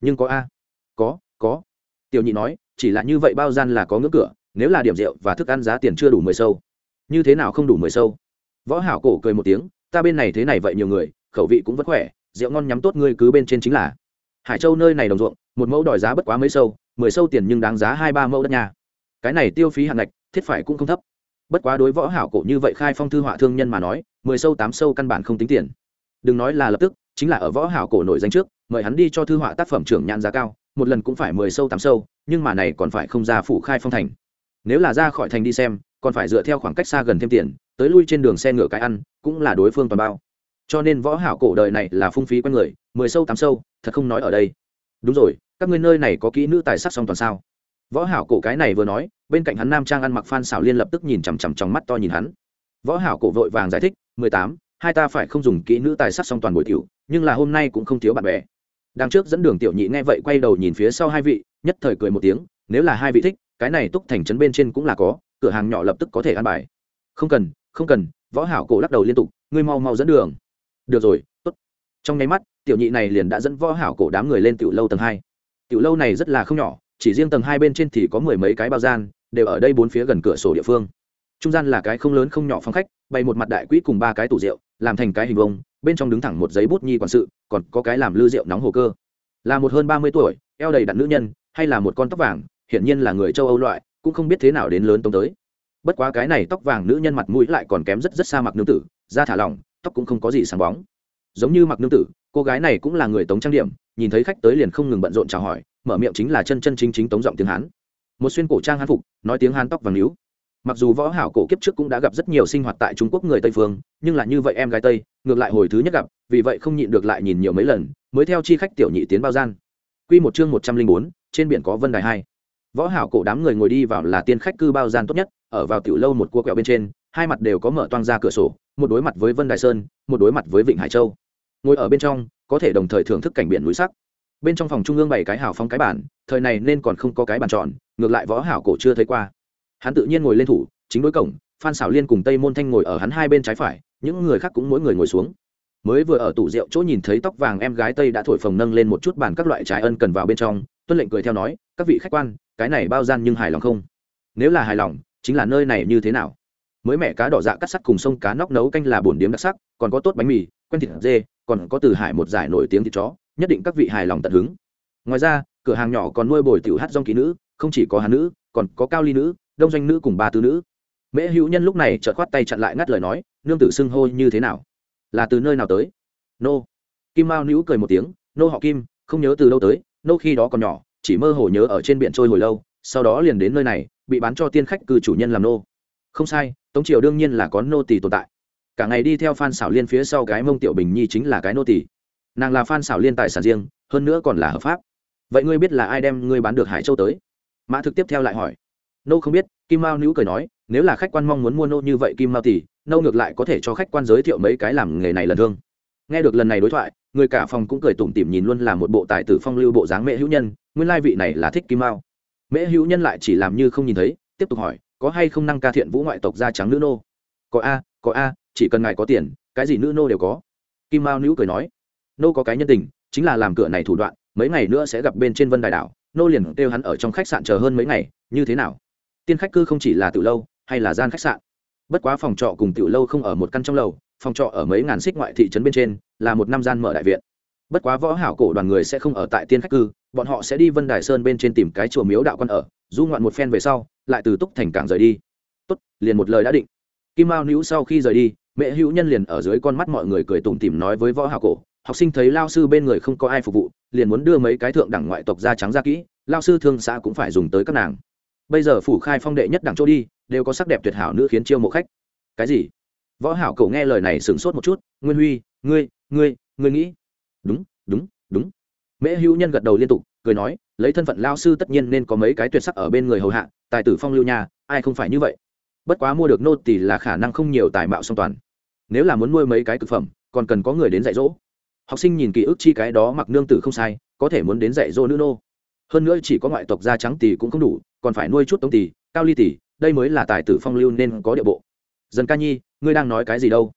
Nhưng có a. Có có. Tiểu nhị nói, chỉ là như vậy bao gian là có ngưỡng cửa, nếu là điểm rượu và thức ăn giá tiền chưa đủ mười sâu. Như thế nào không đủ mười sâu? Võ hảo cổ cười một tiếng, ta bên này thế này vậy nhiều người, khẩu vị cũng vẫn khỏe, rượu ngon nhắm tốt ngươi cứ bên trên chính là. Hải châu nơi này đồng ruộng, một mẫu đòi giá bất quá mấy sâu mười sâu tiền nhưng đáng giá hai ba mẫu đất nhà cái này tiêu phí hạn ngạch, thiết phải cũng không thấp. Bất quá đối võ hảo cổ như vậy khai phong thư họa thương nhân mà nói, mười sâu tám sâu căn bản không tính tiền. Đừng nói là lập tức, chính là ở võ hảo cổ nổi danh trước, mời hắn đi cho thư họa tác phẩm trưởng nhãn giá cao, một lần cũng phải mười sâu tám sâu, nhưng mà này còn phải không ra phủ khai phong thành. Nếu là ra khỏi thành đi xem, còn phải dựa theo khoảng cách xa gần thêm tiền, tới lui trên đường xe ngựa cái ăn, cũng là đối phương toàn bao. Cho nên võ hảo cổ đời này là phung phí quen người, mười sâu tám sâu, thật không nói ở đây đúng rồi, các ngươi nơi này có kỹ nữ tài sắc song toàn sao? Võ hảo cổ cái này vừa nói, bên cạnh hắn nam trang ăn mặc phan xảo liên lập tức nhìn chằm chằm trong mắt to nhìn hắn. Võ hảo cổ vội vàng giải thích, mười tám, hai ta phải không dùng kỹ nữ tài sắc song toàn buổi tiểu, nhưng là hôm nay cũng không thiếu bạn bè. Đang trước dẫn đường tiểu nhị nghe vậy quay đầu nhìn phía sau hai vị, nhất thời cười một tiếng, nếu là hai vị thích, cái này túc thành trấn bên trên cũng là có, cửa hàng nhỏ lập tức có thể ăn bài. Không cần không cần, võ hảo cổ lắc đầu liên tục, ngươi mau mau dẫn đường. Được rồi, tốt. Trong nháy mắt tiểu nhị này liền đã dẫn võ hảo cổ đám người lên tiểu lâu tầng hai. Tiểu lâu này rất là không nhỏ, chỉ riêng tầng hai bên trên thì có mười mấy cái bao gian, đều ở đây bốn phía gần cửa sổ địa phương. Trung gian là cái không lớn không nhỏ phòng khách, bày một mặt đại quỹ cùng ba cái tủ rượu, làm thành cái hình vông bên trong đứng thẳng một giấy bút nhi quản sự, còn có cái làm lư rượu nóng hồ cơ. Là một hơn ba mươi tuổi, eo đầy đặn nữ nhân, hay là một con tóc vàng, hiển nhiên là người châu âu loại, cũng không biết thế nào đến lớn tông tới. Bất quá cái này tóc vàng nữ nhân mặt mũi lại còn kém rất rất xa mặc nương tử, da thả lỏng, tóc cũng không có gì sáng bóng. Giống như mặc nương tử cô gái này cũng là người tống trang điểm, nhìn thấy khách tới liền không ngừng bận rộn chào hỏi, mở miệng chính là chân chân chính chính tống giọng tiếng hán. Một xuyên cổ trang hán phục, nói tiếng hán tóc vàng níu. Mặc dù võ hảo cổ kiếp trước cũng đã gặp rất nhiều sinh hoạt tại trung quốc người tây phương, nhưng là như vậy em gái tây, ngược lại hồi thứ nhất gặp, vì vậy không nhịn được lại nhìn nhiều mấy lần, mới theo chi khách tiểu nhị tiến bao gian. Quy một chương một trăm linh bốn, trên biển có vân đài hai. Võ hảo cổ đám người ngồi đi vào là tiên khách cư bao gian tốt nhất, ở vào tiểu lâu một cua quẹo bên trên, hai mặt đều có mở toang ra cửa sổ, một đối mặt với vân đài sơn, một đối mặt với vịnh hải châu ngồi ở bên trong, có thể đồng thời thưởng thức cảnh biển núi sắc. Bên trong phòng trung ương bảy cái hào phong cái bản, thời này nên còn không có cái bàn tròn, ngược lại võ hảo cổ chưa thấy qua. Hắn tự nhiên ngồi lên thủ, chính đối cổng, phan xảo liên cùng tây môn thanh ngồi ở hắn hai bên trái phải, những người khác cũng mỗi người ngồi xuống. Mới vừa ở tủ rượu chỗ nhìn thấy tóc vàng em gái tây đã thổi phồng nâng lên một chút bàn các loại trái ân cần vào bên trong, tuân lệnh cười theo nói, các vị khách quan, cái này bao gian nhưng hài lòng không? Nếu là hài lòng, chính là nơi này như thế nào? Mới mẹ cá đỏ dạ cắt sắt cùng sông cá nóc nấu canh là bổn điếm đặc sắc, còn có tốt bánh mì quen thịt dê, còn có từ hải một giải nổi tiếng thịt chó, nhất định các vị hài lòng tận hứng. Ngoài ra, cửa hàng nhỏ còn nuôi bồi tiểu hát dong ký nữ, không chỉ có hà nữ, còn có cao ly nữ, đông doanh nữ cùng ba tư nữ. Mễ hữu nhân lúc này chợt khoát tay chặn lại ngắt lời nói, nương tử xưng hô như thế nào? Là từ nơi nào tới? Nô. Kim mao nữ cười một tiếng, nô họ kim, không nhớ từ đâu tới, nô khi đó còn nhỏ, chỉ mơ hồ nhớ ở trên biển trôi hồi lâu, sau đó liền đến nơi này, bị bán cho tiên khách cư chủ nhân làm nô. Không sai, tống triều đương nhiên là có nô tỳ tồn tại cả ngày đi theo phan xảo liên phía sau cái mông tiểu bình nhi chính là cái nô tỳ. Nàng là phan xảo liên tài sản riêng, hơn nữa còn là hợp pháp. Vậy ngươi biết là ai đem ngươi bán được hải châu tới? Mã thực tiếp theo lại hỏi. Nô không biết, kim mao nữ cười nói, nếu là khách quan mong muốn mua nô như vậy kim mao tỷ, nô ngược lại có thể cho khách quan giới thiệu mấy cái làm nghề này lần thương nghe được lần này đối thoại, người cả phòng cũng cười tủm tỉm nhìn luôn là một bộ tài tử phong lưu bộ dáng mẹ hữu nhân, nguyên lai vị này là thích kim mao. Mễ hữu nhân lại chỉ làm như không nhìn thấy, tiếp tục hỏi, có hay không năng ca thiện vũ ngoại tộc da trắng nữ nô? Có a có a chỉ cần ngài có tiền, cái gì nữ nô đều có. Kim mao nữ cười nói, nô có cái nhân tình, chính là làm cửa này thủ đoạn, mấy ngày nữa sẽ gặp bên trên vân đài đảo, nô liền kêu hắn ở trong khách sạn chờ hơn mấy ngày, như thế nào? Tiên khách cư không chỉ là tiểu lâu, hay là gian khách sạn? Bất quá phòng trọ cùng tiểu lâu không ở một căn trong lầu, phòng trọ ở mấy ngàn xích ngoại thị trấn bên trên, là một năm gian mở đại viện. Bất quá võ hảo cổ đoàn người sẽ không ở tại tiên khách cư, bọn họ sẽ đi vân đài sơn bên trên tìm cái chùa miếu đạo quan ở, du ngoạn một phen về sau, lại từ túc thành cảng rời đi. Tốt, liền một lời đã định kim mao nữ sau khi rời đi, mẹ hữu nhân liền ở dưới con mắt mọi người cười tủm tỉm nói với võ Hạo cổ, học sinh thấy lao sư bên người không có ai phục vụ, liền muốn đưa mấy cái thượng đẳng ngoại tộc ra trắng ra kỹ, lao sư thương xã cũng phải dùng tới các nàng. Bây giờ phủ khai phong đệ nhất đẳng chỗ đi, đều có sắc đẹp tuyệt hảo nữ khiến chiêu mộ khách. Cái gì? Võ hảo cổ nghe lời này sửng sốt một chút, nguyên huy, ngươi ngươi ngươi nghĩ? Đúng đúng đúng. Mễ hữu nhân gật đầu liên tục, cười nói, lấy thân phận lao sư tất nhiên nên có mấy cái tuyệt sắc ở bên người hầu hạ, tài tử phong lưu nhà ai không phải như vậy? Bất quá mua được nô tỳ là khả năng không nhiều tài mạo song toàn. Nếu là muốn nuôi mấy cái thực phẩm, còn cần có người đến dạy dỗ. Học sinh nhìn ký ức chi cái đó mặc nương tử không sai, có thể muốn đến dạy dỗ nữ nô. Hơn nữa chỉ có ngoại tộc da trắng tỳ cũng không đủ, còn phải nuôi chút tống tỷ cao ly tỷ đây mới là tài tử phong lưu nên có địa bộ. Dần ca nhi, ngươi đang nói cái gì đâu?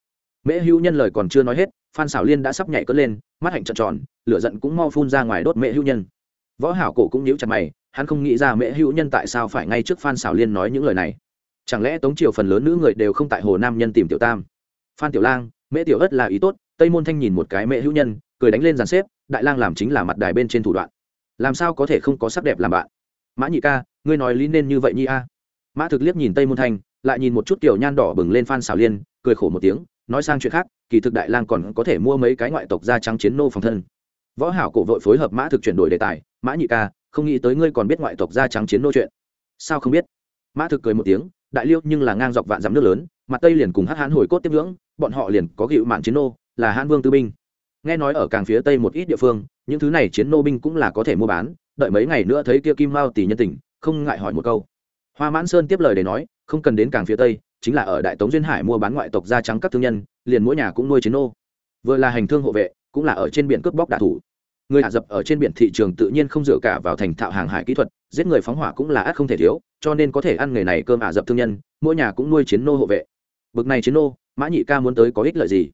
Mễ hữu nhân lời còn chưa nói hết, phan xảo liên đã sắp nhảy cất lên, mắt hạnh trợn tròn, lửa giận cũng mau phun ra ngoài đốt mễ hữu nhân. Võ hảo cổ cũng nhíu chặt mày, hắn không nghĩ ra mễ hữu nhân tại sao phải ngay trước phan xảo liên nói những lời này chẳng lẽ tống triều phần lớn nữ người đều không tại hồ nam nhân tìm tiểu tam? Phan tiểu lang mễ tiểu ất là ý tốt, tây môn thanh nhìn một cái mễ hữu nhân, cười đánh lên dàn xếp, đại lang làm chính là mặt đài bên trên thủ đoạn. Làm sao có thể không có sắc đẹp làm bạn? Mã nhị ca, ngươi nói lý nên như vậy nhi a? Mã thực liếc nhìn tây môn thanh, lại nhìn một chút kiểu nhan đỏ bừng lên phan xảo liên, cười khổ một tiếng, nói sang chuyện khác, kỳ thực đại lang còn có thể mua mấy cái ngoại tộc da trắng chiến nô phòng thân. Võ hảo cổ vội phối hợp mã thực chuyển đổi đề tài, mã nhị ca, không nghĩ tới ngươi còn biết ngoại tộc da trắng chiến nô chuyện. Sao không biết? Mã thực cười một tiếng đại liêu nhưng là ngang dọc vạn dặm nước lớn, mặt tây liền cùng hắc hán hồi cốt tiếp ngưỡng, bọn họ liền có gịu mạn chiến nô, là hán vương tư binh. Nghe nói ở càng phía tây một ít địa phương, những thứ này chiến nô binh cũng là có thể mua bán, đợi mấy ngày nữa thấy kia kim mao tỷ nhân tình, không ngại hỏi một câu. Hoa mãn sơn tiếp lời để nói, không cần đến càng phía tây, chính là ở đại tống duyên hải mua bán ngoại tộc da trắng các thương nhân, liền mỗi nhà cũng nuôi chiến nô. Vừa là hành thương hộ vệ, cũng là ở trên biển cướp bóc đạ thủ. Người ả dập ở trên biển thị trường tự nhiên không dựa cả vào thành thạo hàng hải kỹ thuật, giết người phóng hỏa cũng là ác không thể thiếu cho nên có thể ăn nghề này cơm ả dập thương nhân, mỗi nhà cũng nuôi chiến nô hộ vệ. Bực này chiến nô, mã nhị ca muốn tới có ích lợi gì?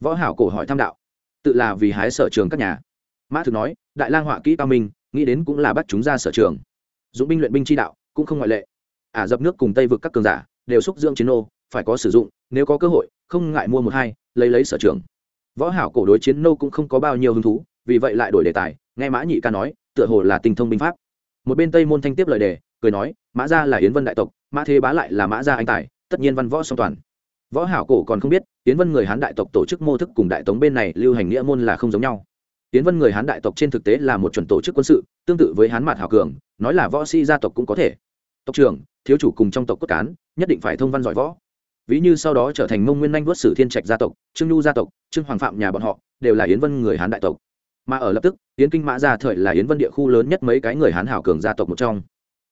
Võ hảo cổ hỏi tham đạo. Tự là vì hái sở trường các nhà. Mã thực nói, đại lang họa kỹ cao minh, nghĩ đến cũng là bắt chúng ra sở trường. Dụng binh luyện binh chi đạo, cũng không ngoại lệ. Ả dập nước cùng tây vực các cường giả, đều xúc dưỡng chiến nô, phải có sử dụng, nếu có cơ hội, không ngại mua một hai, lấy lấy sở trường. Võ hảo cổ đối chiến nô cũng không có bao nhiêu hứng thú, vì vậy lại đổi đề tài, nghe mã nhị ca nói, tựa hồ là tình thông binh pháp một bên tây môn thanh tiếp lời đề, cười nói, mã gia là yến vân đại tộc, mã thế bá lại là mã gia anh tài, tất nhiên văn võ song toàn. Võ hảo cổ còn không biết, yến vân người hán đại tộc tổ chức mô thức cùng đại tống bên này lưu hành nghĩa môn là không giống nhau. Yến vân người hán đại tộc trên thực tế là một chuẩn tổ chức quân sự, tương tự với hán mạt hảo cường, nói là võ sĩ gia tộc cũng có thể. Tộc trưởng, thiếu chủ cùng trong tộc cốt cán, nhất định phải thông văn giỏi võ. Ví như sau đó trở thành mông nguyên anh vớt sử thiên trạch gia tộc, trương nhu gia tộc, trương hoàng phạm nhà bọn họ, đều là yến vân người hán đại tộc mà ở lập tức, yến kinh mã gia thời là yến vân địa khu lớn nhất mấy cái người hán hảo cường gia tộc một trong.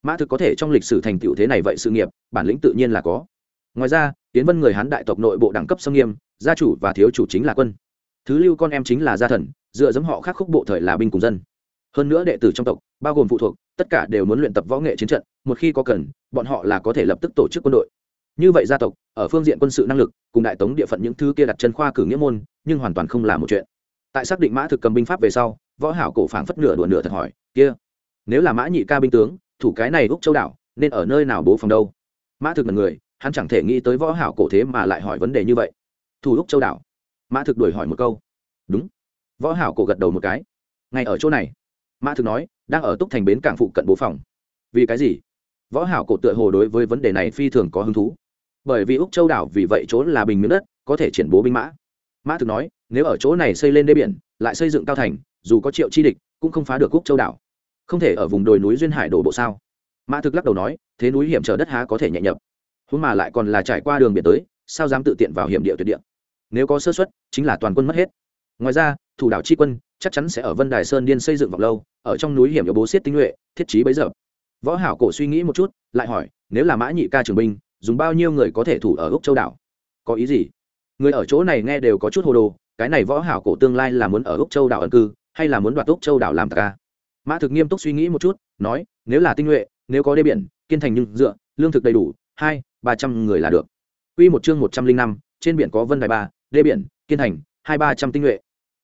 Mã thực có thể trong lịch sử thành tựu thế này vậy sự nghiệp, bản lĩnh tự nhiên là có. Ngoài ra, yến vân người hán đại tộc nội bộ đẳng cấp sông nghiêm, gia chủ và thiếu chủ chính là quân. Thứ lưu con em chính là gia thần, dựa dẫm họ khác khúc bộ thời là binh cùng dân. Hơn nữa đệ tử trong tộc, bao gồm phụ thuộc, tất cả đều muốn luyện tập võ nghệ chiến trận, một khi có cần, bọn họ là có thể lập tức tổ chức quân đội. Như vậy gia tộc, ở phương diện quân sự năng lực, cùng đại tống địa phận những thứ kia đặt chân khoa cử nghĩa môn, nhưng hoàn toàn không là một chuyện tại xác định mã thực cầm binh pháp về sau, võ hảo cổ phảng phất nửa đùa nửa thật hỏi, kia, nếu là mã nhị ca binh tướng, thủ cái này úc châu đảo, nên ở nơi nào bố phòng đâu? Mã thực là người, hắn chẳng thể nghĩ tới võ hảo cổ thế mà lại hỏi vấn đề như vậy. Thủ úc châu đảo? Mã thực đuổi hỏi một câu. Đúng. Võ hảo cổ gật đầu một cái. Ngay ở chỗ này. Mã thực nói, đang ở túc thành bến cảng phụ cận bố phòng. Vì cái gì? Võ hảo cổ tựa hồ đối với vấn đề này phi thường có hứng thú. Bởi vì úc châu đảo vì vậy chỗ là bình miếng đất, có thể triển bố binh mã. Mã thực nói nếu ở chỗ này xây lên đê biển, lại xây dựng cao thành, dù có triệu chi địch, cũng không phá được cúc châu đảo. Không thể ở vùng đồi núi duyên hải đổ bộ sao? Mã thực lắc đầu nói, thế núi hiểm trở đất há có thể nhẹ nhập. Húng mà lại còn là trải qua đường biển tới, sao dám tự tiện vào hiểm địa tuyệt địa? Nếu có sơ xuất chính là toàn quân mất hết. Ngoài ra, thủ đảo tri quân chắc chắn sẽ ở vân đài sơn điên xây dựng vòng lâu, ở trong núi hiểm yếu bố xiết tinh nhuệ, thiết trí bấy giờ. Võ hảo cổ suy nghĩ một chút, lại hỏi, nếu là mã nhị ca trường binh, dùng bao nhiêu người có thể thủ ở úc châu đảo? Có ý gì? Người ở chỗ này nghe đều có chút hồ đồ cái này võ hảo cổ tương lai là muốn ở úc châu đảo ẩn cư, hay là muốn đoạt úc châu đảo làm ta? mã thực nghiêm túc suy nghĩ một chút, nói, nếu là tinh nhuệ, nếu có đê biển, kiên thành nhưng dựa, lương thực đầy đủ, hai, ba trăm người là được. Quy một chương một trăm linh năm, trên biển có vân đài ba, đê biển, kiên thành, hai, ba trăm tinh nhuệ.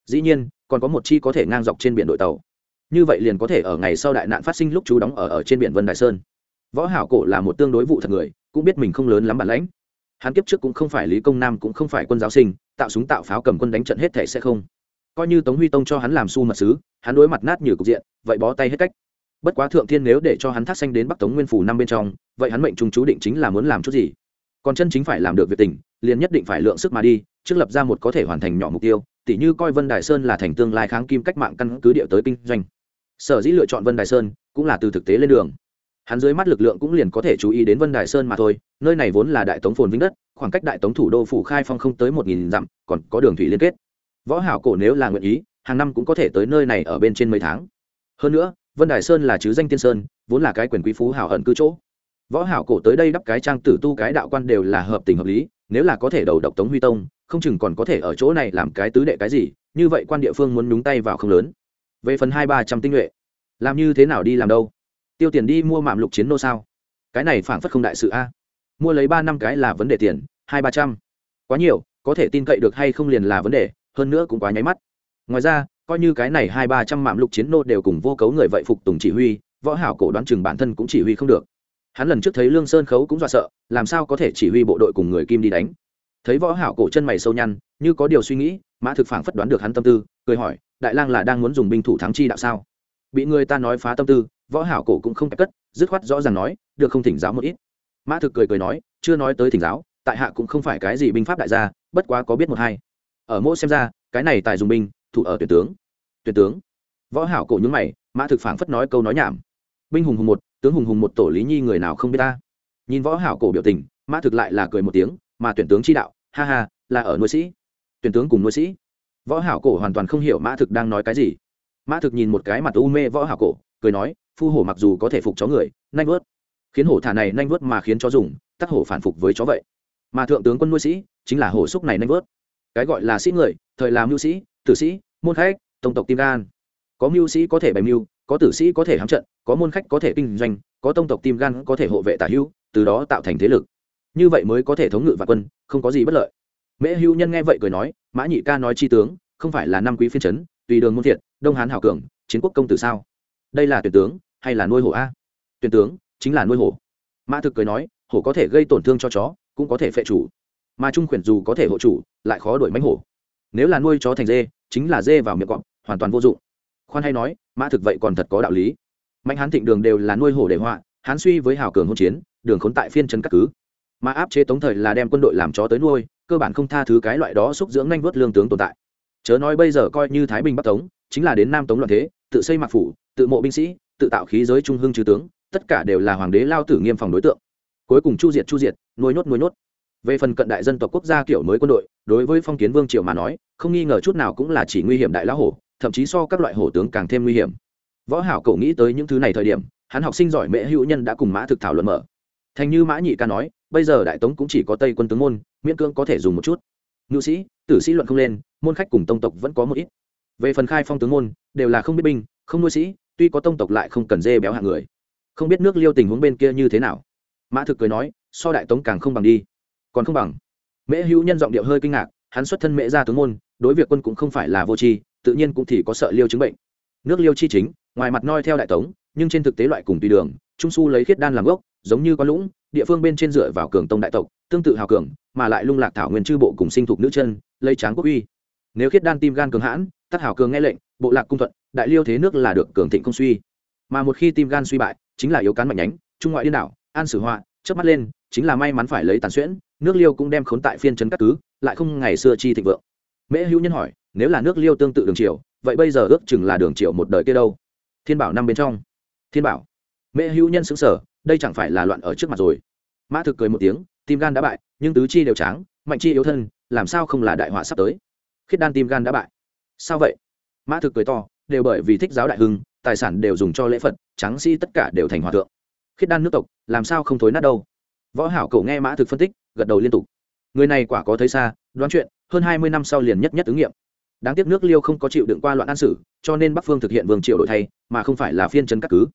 Dĩ nhiên, còn có một chi có thể ngang dọc trên biển đội tàu. Như vậy liền có thể ở ngày sau đại nạn phát sinh lúc chú đóng ở ở trên biển vân đài sơn. Võ hảo cổ là một tương đối vụ thật người, cũng biết mình không lớn lắm bản lãnh. Hắn kiếp trước cũng không phải lý công nam, cũng không phải quân giáo sinh tạo súng tạo pháo cầm quân đánh trận hết thể sẽ không. Coi như tống huy tông cho hắn làm su mật sứ, hắn đối mặt nát như cục diện, vậy bó tay hết cách. Bất quá thượng thiên nếu để cho hắn thác xanh đến bắc tống nguyên phủ năm bên trong, vậy hắn mệnh trung chú định chính là muốn làm chút gì? Còn chân chính phải làm được việc tỉnh liền nhất định phải lượng sức mà đi, trước lập ra một có thể hoàn thành nhỏ mục tiêu, tỉ như coi vân đài sơn là thành tương lai kháng kim cách mạng căn cứ địa tới kinh doanh. Sở dĩ lựa chọn vân đài sơn, cũng là từ thực tế lên đường hắn dưới mắt lực lượng cũng liền có thể chú ý đến vân đài sơn mà thôi, nơi này vốn là đại tống phồn vĩnh đất, khoảng cách đại tống thủ đô phủ khai phong không tới một nghìn dặm, còn có đường thủy liên kết. Võ hảo cổ nếu là nguyện ý, hàng năm cũng có thể tới nơi này ở bên trên mấy tháng. Hơn nữa, vân đài sơn là chứ danh tiên sơn, vốn là cái quyền quý phú hảo ẩn cư chỗ. Võ hảo cổ tới đây đắp cái trang tử tu cái đạo quan đều là hợp tình hợp lý, nếu là có thể đầu độc tống huy tông, không chừng còn có thể ở chỗ này làm cái tứ đệ cái gì, như vậy quan địa phương muốn nhúng tay vào không lớn. Về phần hai ba trăm tinh nhuệ, làm như thế nào đi làm đâu? Tiêu tiền đi mua mạm lục chiến nô sao? Cái này phảng phất không đại sự a. Mua lấy ba năm cái là vấn đề tiền, hai ba trăm. Quá nhiều, có thể tin cậy được hay không liền là vấn đề, hơn nữa cũng quá nháy mắt. Ngoài ra, coi như cái này hai ba trăm mạm lục chiến nô đều cùng vô cấu người vậy phục tùng chỉ huy, võ hảo cổ đoán chừng bản thân cũng chỉ huy không được. Hắn lần trước thấy lương sơn khấu cũng dọa sợ, làm sao có thể chỉ huy bộ đội cùng người kim đi đánh? Thấy võ hảo cổ chân mày sâu nhăn, như có điều suy nghĩ, mã thực phảng phất đoán được hắn tâm tư, cười hỏi, đại lang là đang muốn dùng binh thủ thắng chi đạo sao? Bị người ta nói phá tâm tư, võ hảo cổ cũng không cắt cất, dứt khoát rõ ràng nói, được không thỉnh giáo một ít. Mã thực cười cười nói, chưa nói tới thỉnh giáo, tại hạ cũng không phải cái gì binh pháp đại gia, bất quá có biết một hai. Ở mỗi xem ra, cái này tài dùng binh, thủ ở tuyển tướng. Tuyển tướng. Võ hảo cổ nhướng mày, mã thực phảng phất nói câu nói nhảm. Binh hùng hùng một, tướng hùng hùng một tổ lý nhi người nào không biết ta? Nhìn võ hảo cổ biểu tình, mã thực lại là cười một tiếng, mà tuyển tướng chi đạo, ha ha, là ở nuôi sĩ. Tuyển tướng cùng nuôi sĩ. Võ hảo cổ hoàn toàn không hiểu mã thực đang nói cái gì mã thực nhìn một cái mặt u mê võ hảo cổ, cười nói, phu hổ mặc dù có thể phục chó người, nhanh vớt. Khiến hổ thả này nhanh vớt mà khiến chó dùng, tắc hổ phản phục với chó vậy. Mà thượng tướng quân nuôi sĩ, chính là hổ xúc này nhanh vớt. Cái gọi là sĩ người, thời làm mưu sĩ, tử sĩ, môn khách, tông tộc tim gan. Có mưu sĩ có thể bày mưu, có tử sĩ có thể hám trận, có môn khách có thể kinh doanh, có tông tộc tim gan có thể hộ vệ tả hữu từ đó tạo thành thế lực. Như vậy mới có thể thống ngự và quân, không có gì bất lợi. Mễ hữu nhân nghe vậy cười nói, mã nhị ca nói chi tướng, không phải là năm quý phiên trấn tùy đường môn thiệt đông hán hảo cường, chiến quốc công tử sao? Đây là tuyển tướng hay là nuôi hổ a? Tuyển tướng chính là nuôi hổ. Mã thực cười nói, hổ có thể gây tổn thương cho chó, cũng có thể phệ chủ. Mà trung khuyển dù có thể hộ chủ, lại khó đuổi mánh hổ. Nếu là nuôi chó thành dê, chính là dê vào miệng cọp, hoàn toàn vô dụng. Khoan hay nói, mã thực vậy còn thật có đạo lý. Mạnh hán thịnh đường đều là nuôi hổ để họa, hán suy với hào cường hôn chiến, đường khốn tại phiên trấn các cứ. Mà áp chế tống thời là đem quân đội làm chó tới nuôi, cơ bản không tha thứ cái loại đó xúc dưỡng nhanh vớt lương tướng tồn tại chớ nói bây giờ coi như thái bình bắc tống, chính là đến nam tống loạn thế, tự xây mạc phủ, tự mộ binh sĩ, tự tạo khí giới trung hưng trừ tướng, tất cả đều là hoàng đế lao tử nghiêm phòng đối tượng. Cuối cùng chu diệt chu diệt, nuôi nhốt nuôi nhốt. Về phần cận đại dân tộc quốc gia kiểu mới quân đội, đối với phong kiến vương triều mà nói, không nghi ngờ chút nào cũng là chỉ nguy hiểm đại lão hổ, thậm chí so các loại hổ tướng càng thêm nguy hiểm. Võ hảo cậu nghĩ tới những thứ này thời điểm, hắn học sinh giỏi mẹ hữu nhân đã cùng mã thực thảo luận mở. Thành như mã nhị ca nói, bây giờ đại tống cũng chỉ có tây quân tướng môn, miễn cưỡng có thể dùng một chút. Ngự sĩ, tử sĩ luận không lên môn khách cùng tông tộc vẫn có một ít. Về phần khai phong tướng môn, đều là không biết binh, không nuôi sĩ, tuy có tông tộc lại không cần dê béo hạng người. Không biết nước liêu tình huống bên kia như thế nào. Mã thực cười nói, so đại tống càng không bằng đi. Còn không bằng. Mễ hữu nhân giọng điệu hơi kinh ngạc, hắn xuất thân mễ ra tướng môn, đối việc quân cũng không phải là vô tri, tự nhiên cũng thì có sợ liêu chứng bệnh. Nước liêu chi chính, ngoài mặt noi theo đại tống, nhưng trên thực tế loại cùng tùy đường, trung su lấy khiết đan làm gốc, giống như có lũng, địa phương bên trên dựa vào cường tông đại tộc, tương tự hào cường, mà lại lung lạc thảo nguyên chư bộ cùng sinh thuộc nữ chân, lấy tráng quốc uy nếu khiết đan tim gan cường hãn, tắc Hảo cường nghe lệnh, bộ lạc cung thuận, đại liêu thế nước là được cường thịnh không suy. Mà một khi tim gan suy bại, chính là yếu cán mạnh nhánh, trung ngoại điên đảo, an sử họa, chớp mắt lên, chính là may mắn phải lấy tàn xuyễn, nước liêu cũng đem khốn tại phiên trấn các cứ, lại không ngày xưa chi thịnh vượng. Mễ hữu nhân hỏi, nếu là nước liêu tương tự đường triều, vậy bây giờ ước chừng là đường triều một đời kia đâu? Thiên bảo năm bên trong. Thiên bảo. Mễ hữu nhân xứng sở đây chẳng phải là loạn ở trước mặt rồi. Mã thực cười một tiếng, tim gan đã bại, nhưng tứ chi đều tráng, mạnh chi yếu thân, làm sao không là đại họa sắp tới? Khiết đan tim gan đã bại. Sao vậy? Mã thực cười to, đều bởi vì thích giáo đại hưng, tài sản đều dùng cho lễ phật, tráng sĩ tất cả đều thành hòa thượng. Khiết đan nước tộc, làm sao không thối nát đâu? Võ hảo cậu nghe mã thực phân tích, gật đầu liên tục. Người này quả có thấy xa, đoán chuyện, hơn hai mươi năm sau liền nhất nhất ứng nghiệm. Đáng tiếc nước liêu không có chịu đựng qua loạn an sử, cho nên bắc phương thực hiện vương triều đổi thay, mà không phải là phiên trấn các cứ.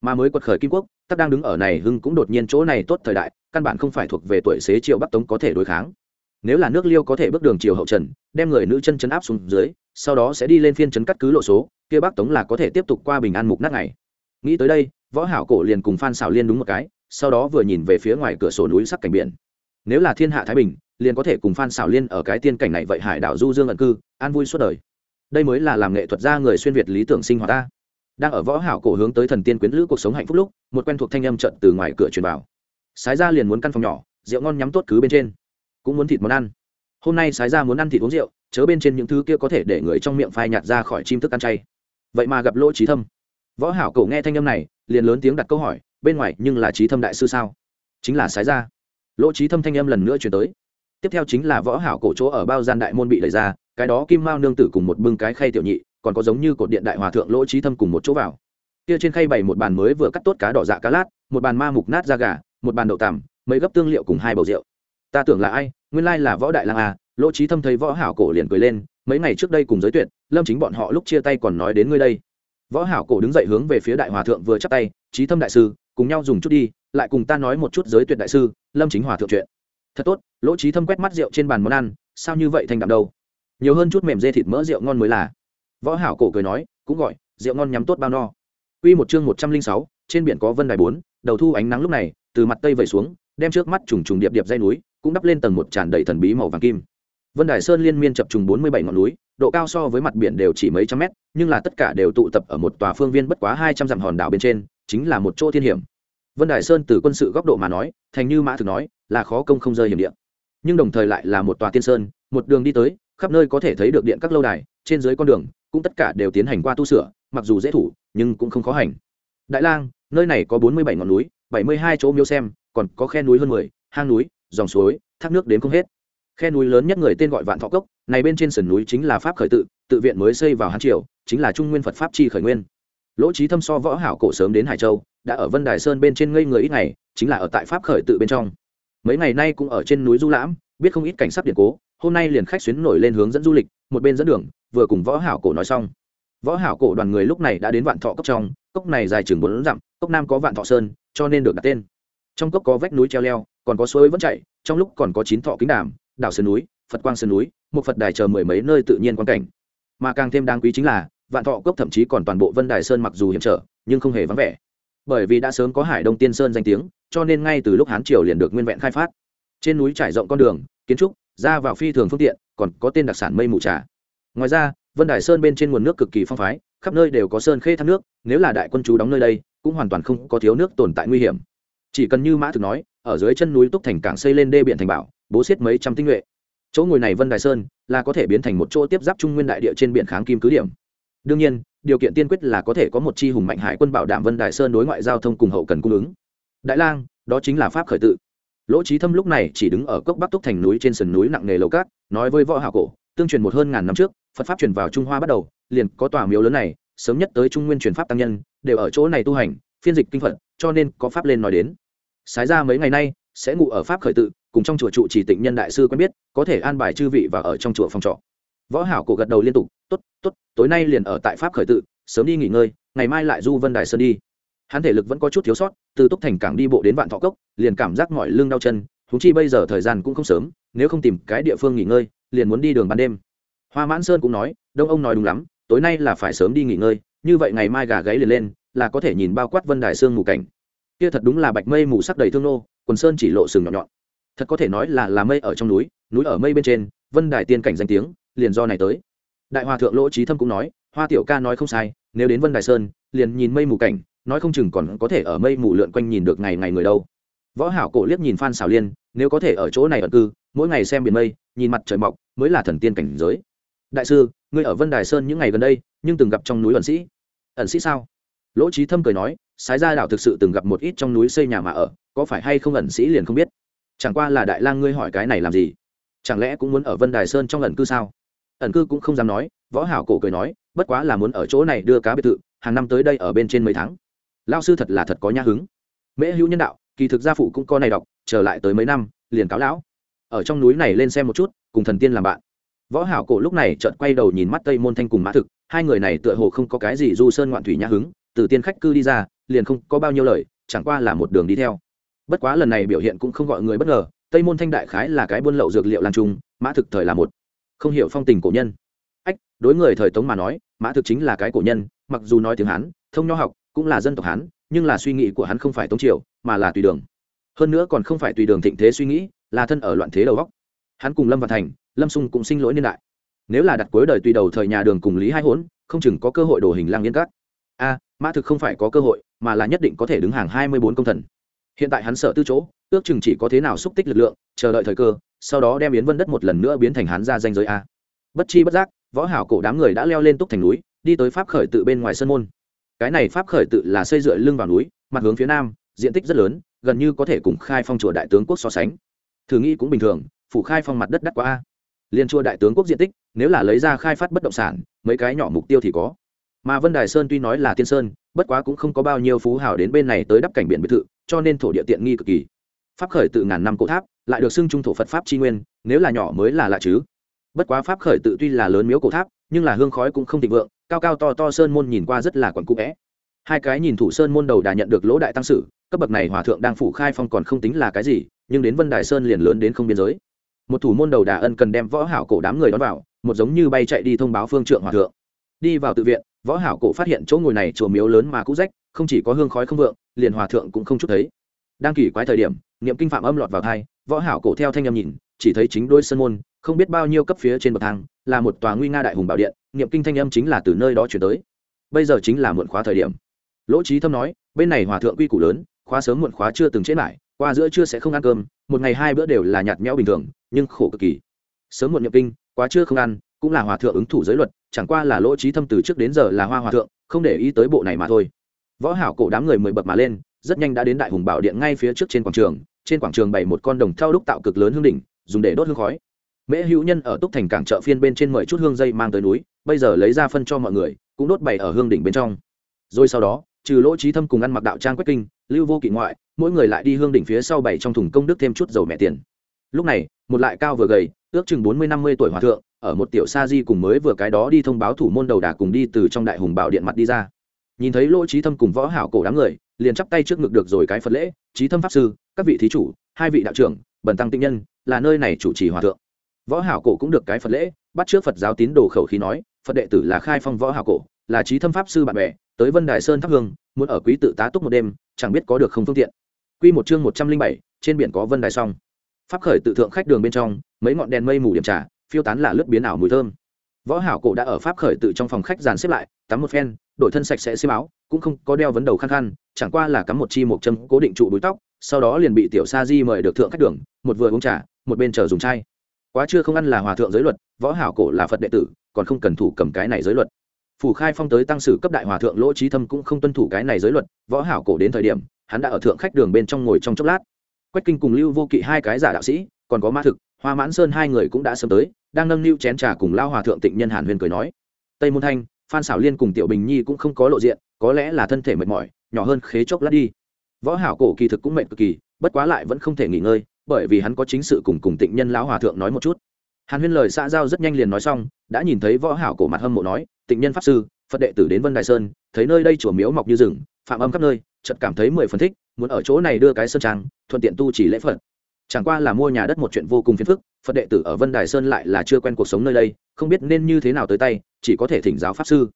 Mà mới quật khởi kim quốc, tắc đang đứng ở này hưng cũng đột nhiên chỗ này tốt thời đại, căn bản không phải thuộc về tuổi xế triệu bắc tống có thể đối kháng nếu là nước liêu có thể bước đường chiều hậu trần, đem người nữ chân chấn áp xuống dưới, sau đó sẽ đi lên phiên chấn cắt cứ lộ số, kia bắc tống là có thể tiếp tục qua bình an mục nát ngày. Nghĩ tới đây, võ hảo cổ liền cùng phan xảo liên đúng một cái, sau đó vừa nhìn về phía ngoài cửa sổ núi sắc cảnh biển. Nếu là thiên hạ thái bình, liền có thể cùng phan xảo liên ở cái tiên cảnh này vậy hải đảo du dương ẩn cư, an vui suốt đời. Đây mới là làm nghệ thuật gia người xuyên việt lý tưởng sinh hoạt ta. Đang ở võ hảo cổ hướng tới thần tiên quyến lữ cuộc sống hạnh phúc lúc, một quen thuộc thanh âm trận từ ngoài cửa truyền vào. Sái ra liền muốn căn phòng nhỏ, rượu ngon nhắm tốt cứ bên trên cũng muốn thịt món ăn. Hôm nay sái ra muốn ăn thịt uống rượu, chớ bên trên những thứ kia có thể để người trong miệng phai nhạt ra khỏi chim thức ăn chay. Vậy mà gặp lỗ trí thâm. Võ hảo cổ nghe thanh âm này, liền lớn tiếng đặt câu hỏi, bên ngoài nhưng là trí thâm đại sư sao? Chính là sái ra. Lỗ trí thâm thanh âm lần nữa chuyển tới. Tiếp theo chính là võ hảo cổ chỗ ở bao gian đại môn bị đẩy ra, cái đó kim mao nương tử cùng một bưng cái khay tiểu nhị, còn có giống như cột điện đại hòa thượng lỗ trí thâm cùng một chỗ vào. Kia trên khay bày một bàn mới vừa cắt tốt cá đỏ dạ cá lát, một bàn ma mục nát da gà, một bàn đậu tằm, mấy gấp tương liệu cùng hai bầu rượu ta tưởng là ai nguyên lai là võ đại lang à lỗ trí thâm thấy võ hảo cổ liền cười lên mấy ngày trước đây cùng giới tuyệt lâm chính bọn họ lúc chia tay còn nói đến ngươi đây. Võ hảo cổ đứng dậy hướng về phía đại hòa thượng vừa chắp tay trí thâm đại sư cùng nhau dùng chút đi lại cùng ta nói một chút giới tuyệt đại sư lâm chính hòa thượng chuyện. Thật tốt. Lỗ trí thâm quét mắt rượu trên bàn món ăn sao như vậy thành đạm đâu? Nhiều hơn chút mềm dê thịt mỡ rượu ngon mới là. Võ hảo cổ cười nói cũng gọi rượu ngon nhắm tốt bao no. Quy một chương 106, trên biển có vân đài 4, đầu thu ánh nắng lúc này, từ mặt tây vẩy xuống, đem trước mắt trùng trùng điệp điệp dây núi, cũng đắp lên tầng một tràn đầy thần bí màu vàng kim. Vân Đài Sơn liên miên chập trùng 47 ngọn núi, độ cao so với mặt biển đều chỉ mấy trăm mét, nhưng là tất cả đều tụ tập ở một tòa phương viên bất quá 200 dặm hòn đảo bên trên, chính là một chỗ thiên hiểm. Vân Đài Sơn từ quân sự góc độ mà nói, thành như mã thực nói, là khó công không rơi hiểm địa. Nhưng đồng thời lại là một tòa tiên sơn, một đường đi tới, khắp nơi có thể thấy được điện các lâu đài, trên dưới con đường, cũng tất cả đều tiến hành qua tu sửa, mặc dù dễ thủ, nhưng cũng không khó hành. Đại Lang, nơi này có 47 ngọn núi, 72 chỗ miếu xem, còn có khe núi hơn 10, hang núi, dòng suối, thác nước đến không hết. Khe núi lớn nhất người tên gọi vạn thọ cốc này bên trên sườn núi chính là pháp khởi tự tự viện mới xây vào hán triều chính là trung nguyên phật pháp chi khởi nguyên. Lỗ trí thâm so võ hảo cổ sớm đến hải châu đã ở vân đài sơn bên trên ngây người ít ngày chính là ở tại pháp khởi tự bên trong. Mấy ngày nay cũng ở trên núi du lãm biết không ít cảnh sắc điện cố hôm nay liền khách xuyến nổi lên hướng dẫn du lịch một bên dẫn đường vừa cùng võ hảo cổ nói xong. Võ hảo cổ đoàn người lúc này đã đến vạn thọ cốc trong cốc này dài chừng bốn dặm cốc nam có vạn thọ sơn cho nên được đặt tên. Trong cốc có vách núi treo leo còn có suối vẫn chảy, trong lúc còn có chín thọ kính đàm, đảo sơn núi, phật quang sơn núi, một phật đài chờ mười mấy nơi tự nhiên quan cảnh. Mà càng thêm đáng quý chính là, vạn thọ cốc thậm chí còn toàn bộ vân đài sơn mặc dù hiểm trở, nhưng không hề vắng vẻ. Bởi vì đã sớm có hải đông tiên sơn danh tiếng, cho nên ngay từ lúc hán triều liền được nguyên vẹn khai phát. Trên núi trải rộng con đường, kiến trúc, ra vào phi thường phương tiện, còn có tên đặc sản mây mù trà. Ngoài ra, vân đài sơn bên trên nguồn nước cực kỳ phong phái, khắp nơi đều có sơn khê thác nước, nếu là đại quân chú đóng nơi đây, cũng hoàn toàn không có thiếu nước tồn tại nguy hiểm. Chỉ cần như mã thực nói ở dưới chân núi túc thành cảng xây lên đê biển thành bảo, bố xiết mấy trăm tinh nhuệ. Chỗ ngồi này vân đài sơn là có thể biến thành một chỗ tiếp giáp trung nguyên đại địa trên biển kháng kim cứ điểm. Đương nhiên, điều kiện tiên quyết là có thể có một chi hùng mạnh hải quân bảo đảm vân đài sơn đối ngoại giao thông cùng hậu cần cung ứng. Đại lang, đó chính là pháp khởi tự. Lỗ trí thâm lúc này chỉ đứng ở cốc bắc túc thành núi trên sườn núi nặng nề lầu cát, nói với võ hảo cổ, tương truyền một hơn ngàn năm trước, phật pháp truyền vào trung hoa bắt đầu, liền có tòa miếu lớn này, sớm nhất tới trung nguyên truyền pháp tăng nhân, đều ở chỗ này tu hành, phiên dịch kinh phật, cho nên có pháp lên nói đến sái ra mấy ngày nay, sẽ ngủ ở pháp khởi tự, cùng trong chùa trụ chỉ tịnh nhân đại sư quen biết, có thể an bài chư vị và ở trong chùa phòng trọ. Võ hảo cổ gật đầu liên tục, tốt tốt, tối nay liền ở tại pháp khởi tự, sớm đi nghỉ ngơi, ngày mai lại du vân đài sơn đi. Hắn thể lực vẫn có chút thiếu sót, từ túc thành cảng đi bộ đến vạn thọ cốc, liền cảm giác mỏi lưng đau chân thúng chi bây giờ thời gian cũng không sớm, nếu không tìm cái địa phương nghỉ ngơi, liền muốn đi đường ban đêm. Hoa mãn sơn cũng nói, đông ông nói đúng lắm, tối nay là phải sớm đi nghỉ ngơi, như vậy ngày mai gà gáy liền lên, là có thể nhìn bao quát vân đài sương mù cảnh kia thật đúng là bạch mây mù sắc đầy thương nô, quần sơn chỉ lộ sừng nhọn nhọn. Thật có thể nói là là mây ở trong núi núi ở mây bên trên, vân đài tiên cảnh danh tiếng, liền do này tới. Đại hòa thượng lỗ trí thâm cũng nói, hoa tiểu ca nói không sai, nếu đến vân đài sơn, liền nhìn mây mù cảnh, nói không chừng còn có thể ở mây mù lượn quanh nhìn được ngày ngày người đâu. Võ hảo cổ liếc nhìn phan xảo liên, nếu có thể ở chỗ này ẩn cư, mỗi ngày xem biển mây, nhìn mặt trời mọc, mới là thần tiên cảnh giới. Đại sư, ngươi ở vân đài sơn những ngày gần đây, nhưng từng gặp trong núi ẩn sĩ. Ẩn sĩ sao? Lỗ trí thâm cười nói sái gia đạo thực sự từng gặp một ít trong núi xây nhà mà ở, có phải hay không ẩn sĩ liền không biết. Chẳng qua là đại lang ngươi hỏi cái này làm gì? Chẳng lẽ cũng muốn ở vân đài sơn trong ẩn cư sao? Ẩn cư cũng không dám nói, võ hảo cổ cười nói, bất quá là muốn ở chỗ này đưa cá biệt thự, hàng năm tới đây ở bên trên mấy tháng. Lao sư thật là thật có nhã hứng. Mễ hữu nhân đạo, kỳ thực gia phụ cũng có này đọc trở lại tới mấy năm, liền cáo lão. Ở trong núi này lên xem một chút, cùng thần tiên làm bạn. Võ hảo cổ lúc này chợt quay đầu nhìn mắt tây môn thanh cùng mã thực, hai người này tựa hồ không có cái gì du sơn ngoạn thủy nhã hứng, từ tiên khách cư đi ra liền không có bao nhiêu lời, chẳng qua là một đường đi theo. Bất quá lần này biểu hiện cũng không gọi người bất ngờ, tây môn thanh đại khái là cái buôn lậu dược liệu lan trung, mã thực thời là một. Không hiểu phong tình cổ nhân. Ách, đối người thời tống mà nói, mã thực chính là cái cổ nhân, mặc dù nói tiếng hán, thông nho học, cũng là dân tộc hán, nhưng là suy nghĩ của hắn không phải tống triều, mà là tùy đường. Hơn nữa còn không phải tùy đường thịnh thế suy nghĩ, là thân ở loạn thế đầu góc hắn cùng lâm văn thành, lâm sung cũng sinh lỗi niên đại. Nếu là đặt cuối đời tùy đầu thời nhà đường cùng lý hai hốn, không chừng có cơ hội đổ hình lang yên cát. a, mã thực không phải có cơ hội mà là nhất định có thể đứng hàng hai mươi bốn công thần. Hiện tại hắn sợ tư chỗ, ước chừng chỉ có thế nào xúc tích lực lượng, chờ đợi thời cơ, sau đó đem yến vân đất một lần nữa biến thành hắn ra danh giới a. Bất chi bất giác, võ hảo cổ đám người đã leo lên túc thành núi, đi tới pháp khởi tự bên ngoài sân môn. Cái này pháp khởi tự là xây dựa lưng vào núi, mặt hướng phía nam, diện tích rất lớn, gần như có thể cùng khai phong chùa đại tướng quốc so sánh. Thử nghĩ cũng bình thường, phủ khai phong mặt đất đắt quá a. Liên chùa đại tướng quốc diện tích, nếu là lấy ra khai phát bất động sản, mấy cái nhỏ mục tiêu thì có mà vân đài sơn tuy nói là tiên sơn bất quá cũng không có bao nhiêu phú hào đến bên này tới đắp cảnh biển biệt thự cho nên thổ địa tiện nghi cực kỳ pháp khởi tự ngàn năm cổ tháp lại được xưng trung thổ phật pháp tri nguyên nếu là nhỏ mới là lạ chứ bất quá pháp khởi tự tuy là lớn miếu cổ tháp nhưng là hương khói cũng không thịnh vượng cao cao to to sơn môn nhìn qua rất là quẩn cũ vẽ hai cái nhìn thủ sơn môn đầu đà nhận được lỗ đại tăng sử cấp bậc này hòa thượng đang phủ khai phong còn không tính là cái gì nhưng đến vân đài sơn liền lớn đến không biên giới một thủ môn đầu đà ân cần đem võ hảo cổ đám người đón vào một giống như bay chạy đi thông báo phương trượng hòa thượng đi vào tự viện võ hảo cổ phát hiện chỗ ngồi này chùa miếu lớn mà cũ rách, không chỉ có hương khói không vượng, liền hòa thượng cũng không chút thấy. Đang kỳ quái thời điểm, niệm kinh phạm âm lọt vào thai, võ hảo cổ theo thanh âm nhìn, chỉ thấy chính đôi sân môn, không biết bao nhiêu cấp phía trên bậc thang, là một tòa nguy nga đại hùng bảo điện, niệm kinh thanh âm chính là từ nơi đó chuyển tới. Bây giờ chính là muộn khóa thời điểm. Lỗ trí thâm nói, bên này hòa thượng quy củ lớn, khóa sớm muộn khóa chưa từng chết lại, qua giữa trưa sẽ không ăn cơm, một ngày hai bữa đều là nhạt nhẽo bình thường, nhưng khổ cực kỳ. Sớm muộn niệm kinh, quá trưa không ăn, cũng là hòa thượng ứng thủ giới luật chẳng qua là lỗ trí thâm từ trước đến giờ là hoa hòa thượng, không để ý tới bộ này mà thôi. Võ hảo cổ đám người mười bậc mà lên, rất nhanh đã đến đại hùng bảo điện ngay phía trước trên quảng trường, trên quảng trường bày một con đồng theo đúc tạo cực lớn hương đỉnh, dùng để đốt hương khói. Mễ hữu nhân ở túc thành cảng chợ phiên bên trên mời chút hương dây mang tới núi, bây giờ lấy ra phân cho mọi người, cũng đốt bày ở hương đỉnh bên trong. Rồi sau đó, trừ lỗ trí thâm cùng ăn mặc đạo trang quách kinh, lưu vô kỵ ngoại, mỗi người lại đi hương đỉnh phía sau bày trong thùng công đức thêm chút dầu mẹ tiền. Lúc này, một lại cao vừa gầy, ước chừng bốn mươi năm mươi tuổi hòa thượng ở một tiểu sa di cùng mới vừa cái đó đi thông báo thủ môn đầu đà cùng đi từ trong đại hùng bảo điện mặt đi ra. Nhìn thấy lỗ trí thâm cùng võ hảo cổ đám người, liền chắp tay trước ngực được rồi cái phật lễ trí thâm pháp sư, các vị thí chủ, hai vị đạo trưởng, bần tăng tinh nhân, là nơi này chủ trì hòa thượng. Võ hảo cổ cũng được cái phật lễ, bắt trước phật giáo tín đồ khẩu khí nói, phật đệ tử là khai phong võ hảo cổ, là trí thâm pháp sư bạn bè, tới vân đài sơn thắp hương, muốn ở quý tự tá túc một đêm, chẳng biết có được không phương tiện. Quy một chương một trăm linh bảy, trên biển có vân đài song. Pháp khởi tự thượng khách đường bên trong, mấy ngọn đèn mây mù điểm trà phiêu tán là lướt biến ảo mùi thơm. Võ hảo cổ đã ở pháp khởi tự trong phòng khách dàn xếp lại, tắm một phen, đổi thân sạch sẽ xiêm áo, cũng không có đeo vấn đầu khăn khăn, chẳng qua là cắm một chi một châm cố định trụ đuôi tóc, sau đó liền bị tiểu sa di mời được thượng khách đường, một vừa uống trà, một bên chờ dùng chai. Quá chưa không ăn là hòa thượng giới luật, võ hảo cổ là phật đệ tử, còn không cần thủ cầm cái này giới luật. Phủ khai phong tới tăng sử cấp đại hòa thượng lỗ trí thâm cũng không tuân thủ cái này giới luật, võ hảo cổ đến thời điểm, hắn đã ở thượng khách đường bên trong ngồi trong chốc lát. Quách kinh cùng lưu vô kỵ hai cái giả đạo sĩ, còn có ma thực hoa mãn sơn hai người cũng đã sớm tới đang nâng niu chén trà cùng lao hòa thượng tịnh nhân hàn huyền cười nói tây môn thanh phan xảo liên cùng tiểu bình nhi cũng không có lộ diện có lẽ là thân thể mệt mỏi nhỏ hơn khế chốc lát đi võ hảo cổ kỳ thực cũng mệt cực kỳ bất quá lại vẫn không thể nghỉ ngơi bởi vì hắn có chính sự cùng cùng tịnh nhân lão hòa thượng nói một chút hàn huyên lời xã giao rất nhanh liền nói xong đã nhìn thấy võ hảo cổ mặt hâm mộ nói tịnh nhân pháp sư phật đệ tử đến vân đài sơn thấy nơi đây chùa miếu mọc như rừng phạm âm khắp nơi chợt cảm thấy mười phần thích muốn ở chỗ này đưa cái sơn trang thuận tiện tu chỉ lễ phật chẳng qua là mua nhà đất một chuyện vô cùng phiền phức, phật đệ tử ở vân đài sơn lại là chưa quen cuộc sống nơi đây, không biết nên như thế nào tới tay, chỉ có thể thỉnh giáo pháp sư.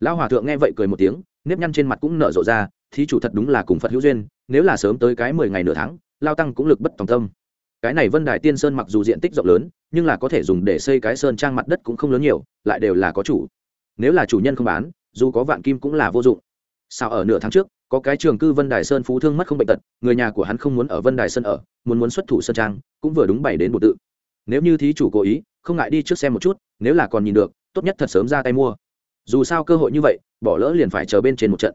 Lão hòa thượng nghe vậy cười một tiếng, nếp nhăn trên mặt cũng nở rộ ra, thí chủ thật đúng là cùng phật hữu duyên, nếu là sớm tới cái mười ngày nửa tháng, lao tăng cũng lực bất tòng tâm. Cái này vân đài tiên sơn mặc dù diện tích rộng lớn, nhưng là có thể dùng để xây cái sơn trang mặt đất cũng không lớn nhiều, lại đều là có chủ. Nếu là chủ nhân không bán, dù có vạn kim cũng là vô dụng. Sao ở nửa tháng trước có cái trường cư vân đài sơn phú thương mất không bệnh tật, người nhà của hắn không muốn ở vân đài sơn ở, muốn muốn xuất thủ sơn trang, cũng vừa đúng bảy đến một tự. Nếu như thí chủ cố ý, không ngại đi trước xem một chút, nếu là còn nhìn được, tốt nhất thật sớm ra tay mua. Dù sao cơ hội như vậy, bỏ lỡ liền phải chờ bên trên một trận.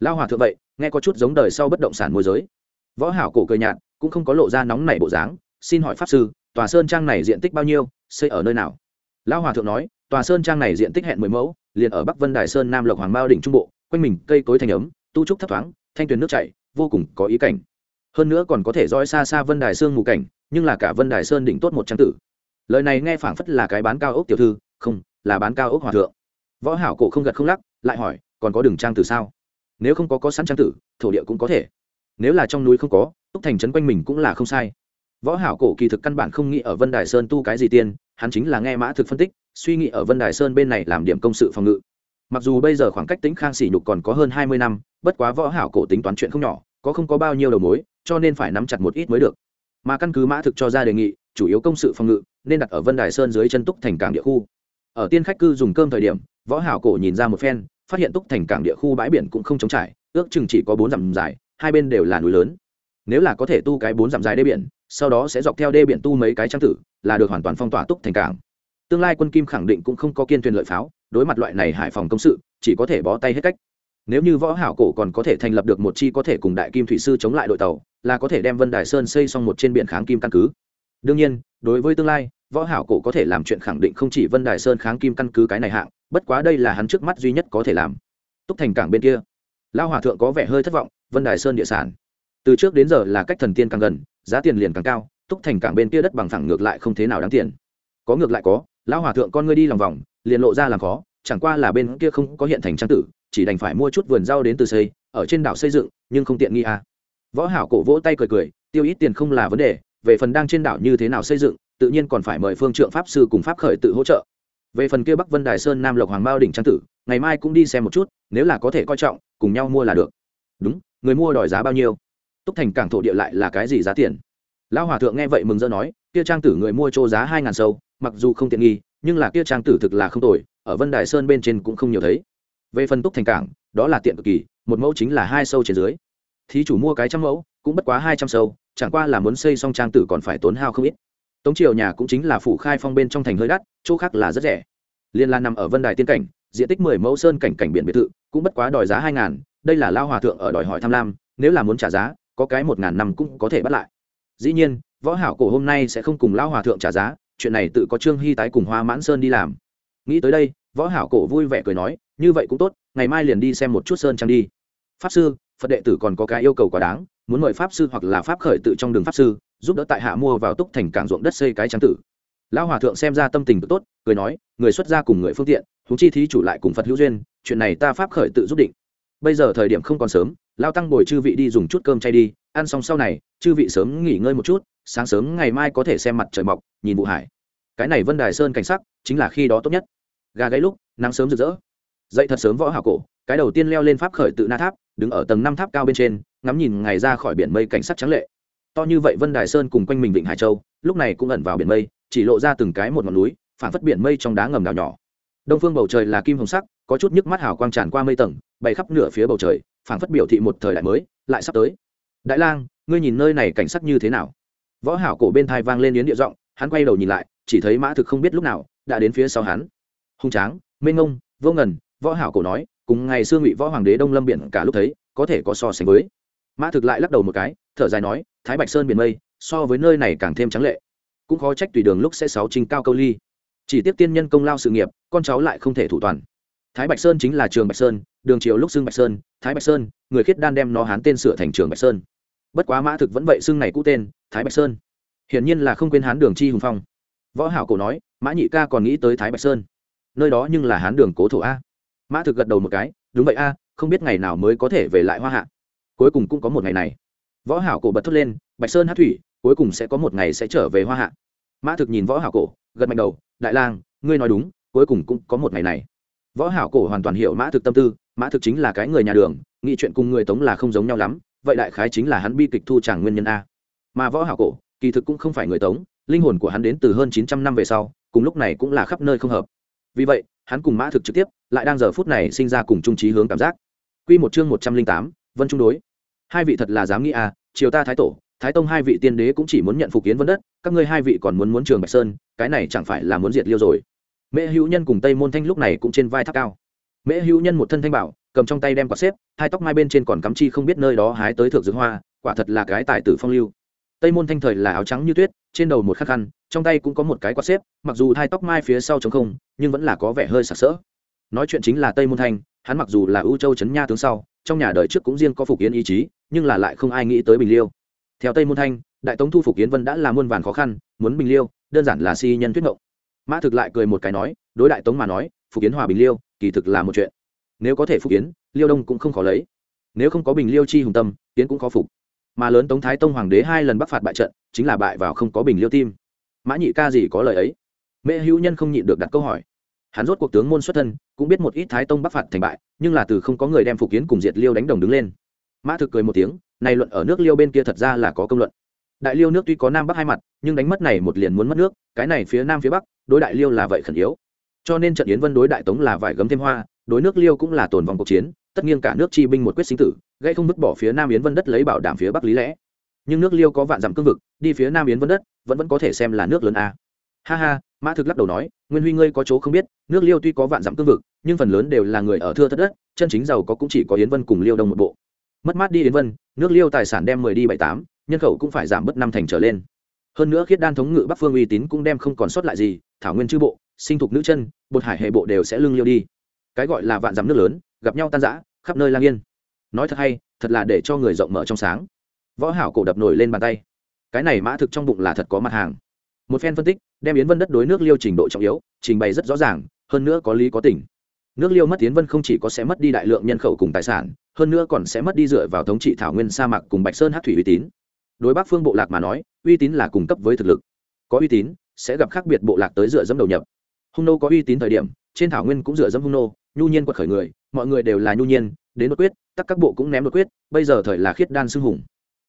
Lao hòa thượng vậy, nghe có chút giống đời sau bất động sản môi giới. Võ hảo cổ cười nhạt, cũng không có lộ ra nóng nảy bộ dáng, xin hỏi pháp sư, tòa sơn trang này diện tích bao nhiêu, xây ở nơi nào? Lao hòa thượng nói, tòa sơn trang này diện tích hẹn mười mẫu, liền ở bắc vân đài sơn nam lộc hoàng mao đỉnh trung bộ, quanh mình cây cối thành ấm tu trúc thấp thoáng, thanh tuyền nước chảy, vô cùng có ý cảnh. Hơn nữa còn có thể dõi xa xa vân đài sương mù cảnh, nhưng là cả vân đài sơn đỉnh tốt một trang tử. Lời này nghe phảng phất là cái bán cao ốc tiểu thư, không, là bán cao ốc hòa thượng. Võ hảo cổ không gật không lắc, lại hỏi, còn có đường trang tử sao? Nếu không có có sẵn trang tử, thổ địa cũng có thể. Nếu là trong núi không có, túc thành trấn quanh mình cũng là không sai. Võ hảo cổ kỳ thực căn bản không nghĩ ở vân đài sơn tu cái gì tiên, hắn chính là nghe mã thực phân tích, suy nghĩ ở vân đài sơn bên này làm điểm công sự phòng ngự mặc dù bây giờ khoảng cách tính khang sỉ nhục còn có hơn hai mươi năm, bất quá võ hảo cổ tính toán chuyện không nhỏ, có không có bao nhiêu đầu mối, cho nên phải nắm chặt một ít mới được. Mà căn cứ mã thực cho ra đề nghị, chủ yếu công sự phòng ngự, nên đặt ở vân đài sơn dưới chân túc thành cảng địa khu. Ở tiên khách cư dùng cơm thời điểm, võ hảo cổ nhìn ra một phen, phát hiện túc thành cảng địa khu bãi biển cũng không trống trải, ước chừng chỉ có bốn dặm dài, hai bên đều là núi lớn. Nếu là có thể tu cái bốn dặm dài đê biển, sau đó sẽ dọc theo đê biển tu mấy cái trang tử, là được hoàn toàn phong tỏa túc thành cảng. Tương lai quân kim khẳng định cũng không có kiên thuyền lợi pháo đối mặt loại này hải phòng công sự, chỉ có thể bó tay hết cách. Nếu như võ hảo cổ còn có thể thành lập được một chi có thể cùng đại kim thủy sư chống lại đội tàu, là có thể đem vân đài sơn xây xong một trên biển kháng kim căn cứ. Đương nhiên, đối với tương lai, võ hảo cổ có thể làm chuyện khẳng định không chỉ vân đài sơn kháng kim căn cứ cái này hạng, bất quá đây là hắn trước mắt duy nhất có thể làm. Túc thành cảng bên kia lao hòa thượng có vẻ hơi thất vọng, vân đài sơn địa sản. Từ trước đến giờ là cách thần tiên càng gần, giá tiền liền càng cao, túc thành cảng bên kia đất bằng thẳng ngược lại không thế nào đáng tiền. Có ngược lại có lão hòa thượng con ngươi đi lòng vòng, liền lộ ra làm khó, chẳng qua là bên kia không có hiện thành trang tử, chỉ đành phải mua chút vườn rau đến từ xây, ở trên đảo xây dựng, nhưng không tiện nghi à. võ hảo cổ vỗ tay cười cười, tiêu ít tiền không là vấn đề, về phần đang trên đảo như thế nào xây dựng, tự nhiên còn phải mời phương trượng pháp sư cùng pháp khởi tự hỗ trợ. Về phần kia bắc vân đài sơn nam lộc hoàng bao đỉnh trang tử, ngày mai cũng đi xem một chút, nếu là có thể coi trọng, cùng nhau mua là được. Đúng, người mua đòi giá bao nhiêu? Túc thành cảng thổ địa lại là cái gì giá tiền? Lão hòa thượng nghe vậy mừng rỡ nói, kia trang tử người mua trô giá hai ngàn sâu mặc dù không tiện nghi, nhưng là kia trang tử thực là không tồi, ở vân đài sơn bên trên cũng không nhiều thấy. Về phần túc thành cảng, đó là tiện cực kỳ, một mẫu chính là hai sâu trên dưới. Thí chủ mua cái trăm mẫu, cũng bất quá hai trăm sâu, chẳng qua là muốn xây xong trang tử còn phải tốn hao không ít. Tống triều nhà cũng chính là phủ khai phong bên trong thành hơi đắt, chỗ khác là rất rẻ. Liên lan nằm ở vân đài tiên cảnh, diện tích mười mẫu sơn cảnh cảnh biển biệt thự, cũng bất quá đòi giá hai ngàn, đây là lao hòa thượng ở đòi hỏi tham lam, nếu là muốn trả giá, có cái một ngàn năm cũng có thể bắt lại. Dĩ nhiên, võ hảo cổ hôm nay sẽ không cùng lao hòa thượng trả giá chuyện này tự có trương hy tái cùng hoa mãn sơn đi làm. Nghĩ tới đây, võ hảo cổ vui vẻ cười nói, như vậy cũng tốt, ngày mai liền đi xem một chút sơn trang đi. Pháp sư, phật đệ tử còn có cái yêu cầu quá đáng, muốn mời pháp sư hoặc là pháp khởi tự trong đường pháp sư, giúp đỡ tại hạ mua vào túc thành cảng ruộng đất xây cái trang tử. Lão hòa thượng xem ra tâm tình tốt, cười nói, người xuất gia cùng người phương tiện thú chi thí chủ lại cùng phật hữu duyên, chuyện này ta pháp khởi tự giúp định. Bây giờ thời điểm không còn sớm lao tăng bồi chư vị đi dùng chút cơm chay đi ăn xong sau này, chư vị sớm nghỉ ngơi một chút, sáng sớm ngày mai có thể xem mặt trời mọc, nhìn vụ hải. Cái này vân đài sơn cảnh sắc, chính là khi đó tốt nhất. Gà gáy lúc, nắng sớm rực rỡ. Dậy thật sớm võ hảo cổ, cái đầu tiên leo lên pháp khởi tự na tháp, đứng ở tầng năm tháp cao bên trên, ngắm nhìn ngày ra khỏi biển mây cảnh sắc trắng lệ. To như vậy vân đài sơn cùng quanh mình vịnh hải châu, lúc này cũng ẩn vào biển mây, chỉ lộ ra từng cái một ngọn núi phản phất biển mây trong đá ngầm đào nhỏ. Đông phương bầu trời là kim hồng sắc, có chút nhức mắt hào quang tràn qua mây tầng, bay khắp nửa phía bầu trời phản phất biểu thị một thời đại mới, lại sắp tới đại lang, ngươi nhìn nơi này cảnh sắc như thế nào? Võ hảo cổ bên thai vang lên yến địa giọng, hắn quay đầu nhìn lại, chỉ thấy mã thực không biết lúc nào, đã đến phía sau hắn. Hung tráng, mênh ngông, vô ngần, võ hảo cổ nói, cùng ngày xưa ngụy võ hoàng đế đông lâm biển cả lúc thấy, có thể có so sánh với. Mã thực lại lắc đầu một cái, thở dài nói, thái bạch sơn biển mây, so với nơi này càng thêm trắng lệ. Cũng khó trách tùy đường lúc sẽ sáu trình cao câu ly. Chỉ tiếp tiên nhân công lao sự nghiệp, con cháu lại không thể thủ toàn. Thái bạch sơn chính là trường bạch sơn, đường triều lúc xưng bạch sơn, thái bạch sơn, người khiết đan đem nó hán tên sửa thành trường bạch sơn bất quá mã thực vẫn vậy xưng này cũ tên, thái bạch sơn. Hiển nhiên là không quên hán đường chi hùng phong. Võ hảo cổ nói, mã nhị ca còn nghĩ tới thái bạch sơn. Nơi đó nhưng là hán đường cố thổ a. Mã thực gật đầu một cái, đúng vậy a, không biết ngày nào mới có thể về lại hoa hạ. Cuối cùng cũng có một ngày này. Võ hảo cổ bật thốt lên, bạch sơn hát thủy, cuối cùng sẽ có một ngày sẽ trở về hoa hạ. Mã thực nhìn võ hảo cổ, gật mạnh đầu, đại lang, ngươi nói đúng, cuối cùng cũng có một ngày này. Võ hảo cổ hoàn toàn hiểu mã thực tâm tư, mã thực chính là cái người nhà đường nghị chuyện cùng người tống là không giống nhau lắm vậy đại khái chính là hắn bi kịch thu chẳng nguyên nhân a. Mà võ hảo cổ kỳ thực cũng không phải người tống linh hồn của hắn đến từ hơn 900 năm về sau cùng lúc này cũng là khắp nơi không hợp. Vì vậy hắn cùng mã thực trực tiếp lại đang giờ phút này sinh ra cùng trung trí hướng cảm giác. Quy một chương 108, vân trung đối. Hai vị thật là dám nghĩ a triều ta thái tổ thái tông hai vị tiên đế cũng chỉ muốn nhận phục kiến vân đất các ngươi hai vị còn muốn muốn trường bạch sơn cái này chẳng phải là muốn diệt liêu rồi. Mễ hữu nhân cùng tây môn thanh lúc này cũng trên vai tháp cao. Mễ hữu nhân một thân thanh bảo cầm trong tay đem quạt xếp, hai tóc mai bên trên còn cắm chi không biết nơi đó hái tới thượng dưỡng hoa, quả thật là cái tài tử phong lưu. Tây môn thanh thời là áo trắng như tuyết, trên đầu một khắc khăn, trong tay cũng có một cái quạt xếp, mặc dù hai tóc mai phía sau trống không, nhưng vẫn là có vẻ hơi sặc sỡ. Nói chuyện chính là tây môn thanh, hắn mặc dù là ưu châu trấn nha tướng sau, trong nhà đời trước cũng riêng có phục kiến ý chí, nhưng là lại không ai nghĩ tới bình liêu. Theo tây môn thanh, đại tống thu phục kiến vân đã là muôn vàn khó khăn, muốn bình liêu, đơn giản là si nhân thuyết ngộng mã thực lại cười một cái nói, đối đại tống mà nói, phục kiến hòa bình liêu, kỳ thực là một chuyện nếu có thể phục kiến, liêu đông cũng không khó lấy. Nếu không có bình liêu chi hùng tâm yến cũng khó phục. Mà lớn tống thái tông hoàng đế hai lần bắc phạt bại trận, chính là bại vào không có bình liêu tim. Mã nhị ca gì có lời ấy? Mễ hữu nhân không nhịn được đặt câu hỏi. Hắn rốt cuộc tướng môn xuất thân, cũng biết một ít thái tông bắc phạt thành bại, nhưng là từ không có người đem phục kiến cùng diệt liêu đánh đồng đứng lên. Mã thực cười một tiếng, này luận ở nước liêu bên kia thật ra là có công luận. Đại liêu nước tuy có nam bắc hai mặt, nhưng đánh mất này một liền muốn mất nước, cái này phía nam phía bắc, đối đại liêu là vậy khẩn yếu. Cho nên trận yến vân đối đại tống là vải gấm thêm hoa đối nước liêu cũng là tồn vòng cuộc chiến, tất nhiên cả nước chi binh một quyết sinh tử, gây không vứt bỏ phía nam yến vân đất lấy bảo đảm phía bắc lý lẽ. Nhưng nước liêu có vạn dặm cương vực, đi phía nam yến vân đất, vẫn vẫn có thể xem là nước lớn a. Ha ha, mã thực lắc đầu nói, nguyên huy ngươi có chỗ không biết, nước liêu tuy có vạn dặm cương vực, nhưng phần lớn đều là người ở thưa thất đất, chân chính giàu có cũng chỉ có yến vân cùng liêu đông một bộ. Mất mát đi yến vân, nước liêu tài sản đem mười đi bảy tám, nhân khẩu cũng phải giảm bớt năm thành trở lên. Hơn nữa khiết đan thống ngự bắc phương uy tín cũng đem không còn sót lại gì, thảo nguyên chư bộ, sinh thục nữ chân, bột hải hệ bộ đều sẽ lưng liêu đi cái gọi là vạn dặm nước lớn, gặp nhau tan rã, khắp nơi lang yên. Nói thật hay, thật là để cho người rộng mở trong sáng. Võ hảo cổ đập nổi lên bàn tay. Cái này mã thực trong bụng là thật có mặt hàng. Một phen phân tích, đem yến vân đất đối nước liêu trình độ trọng yếu, trình bày rất rõ ràng, hơn nữa có lý có tình. Nước liêu mất yến vân không chỉ có sẽ mất đi đại lượng nhân khẩu cùng tài sản, hơn nữa còn sẽ mất đi dựa vào thống trị thảo nguyên sa mạc cùng bạch sơn hát thủy uy tín. Đối bắc phương bộ lạc mà nói, uy tín là cung cấp với thực lực. Có uy tín, sẽ gặp khác biệt bộ lạc tới dựa dẫm đầu nhập. Hung nô có uy tín thời điểm, trên thảo nguyên cũng dựa dẫm hung nô nhu nhiên quật khởi người mọi người đều là nhu nhiên đến đột quyết tắc các bộ cũng ném đột quyết bây giờ thời là khiết đan xưng hùng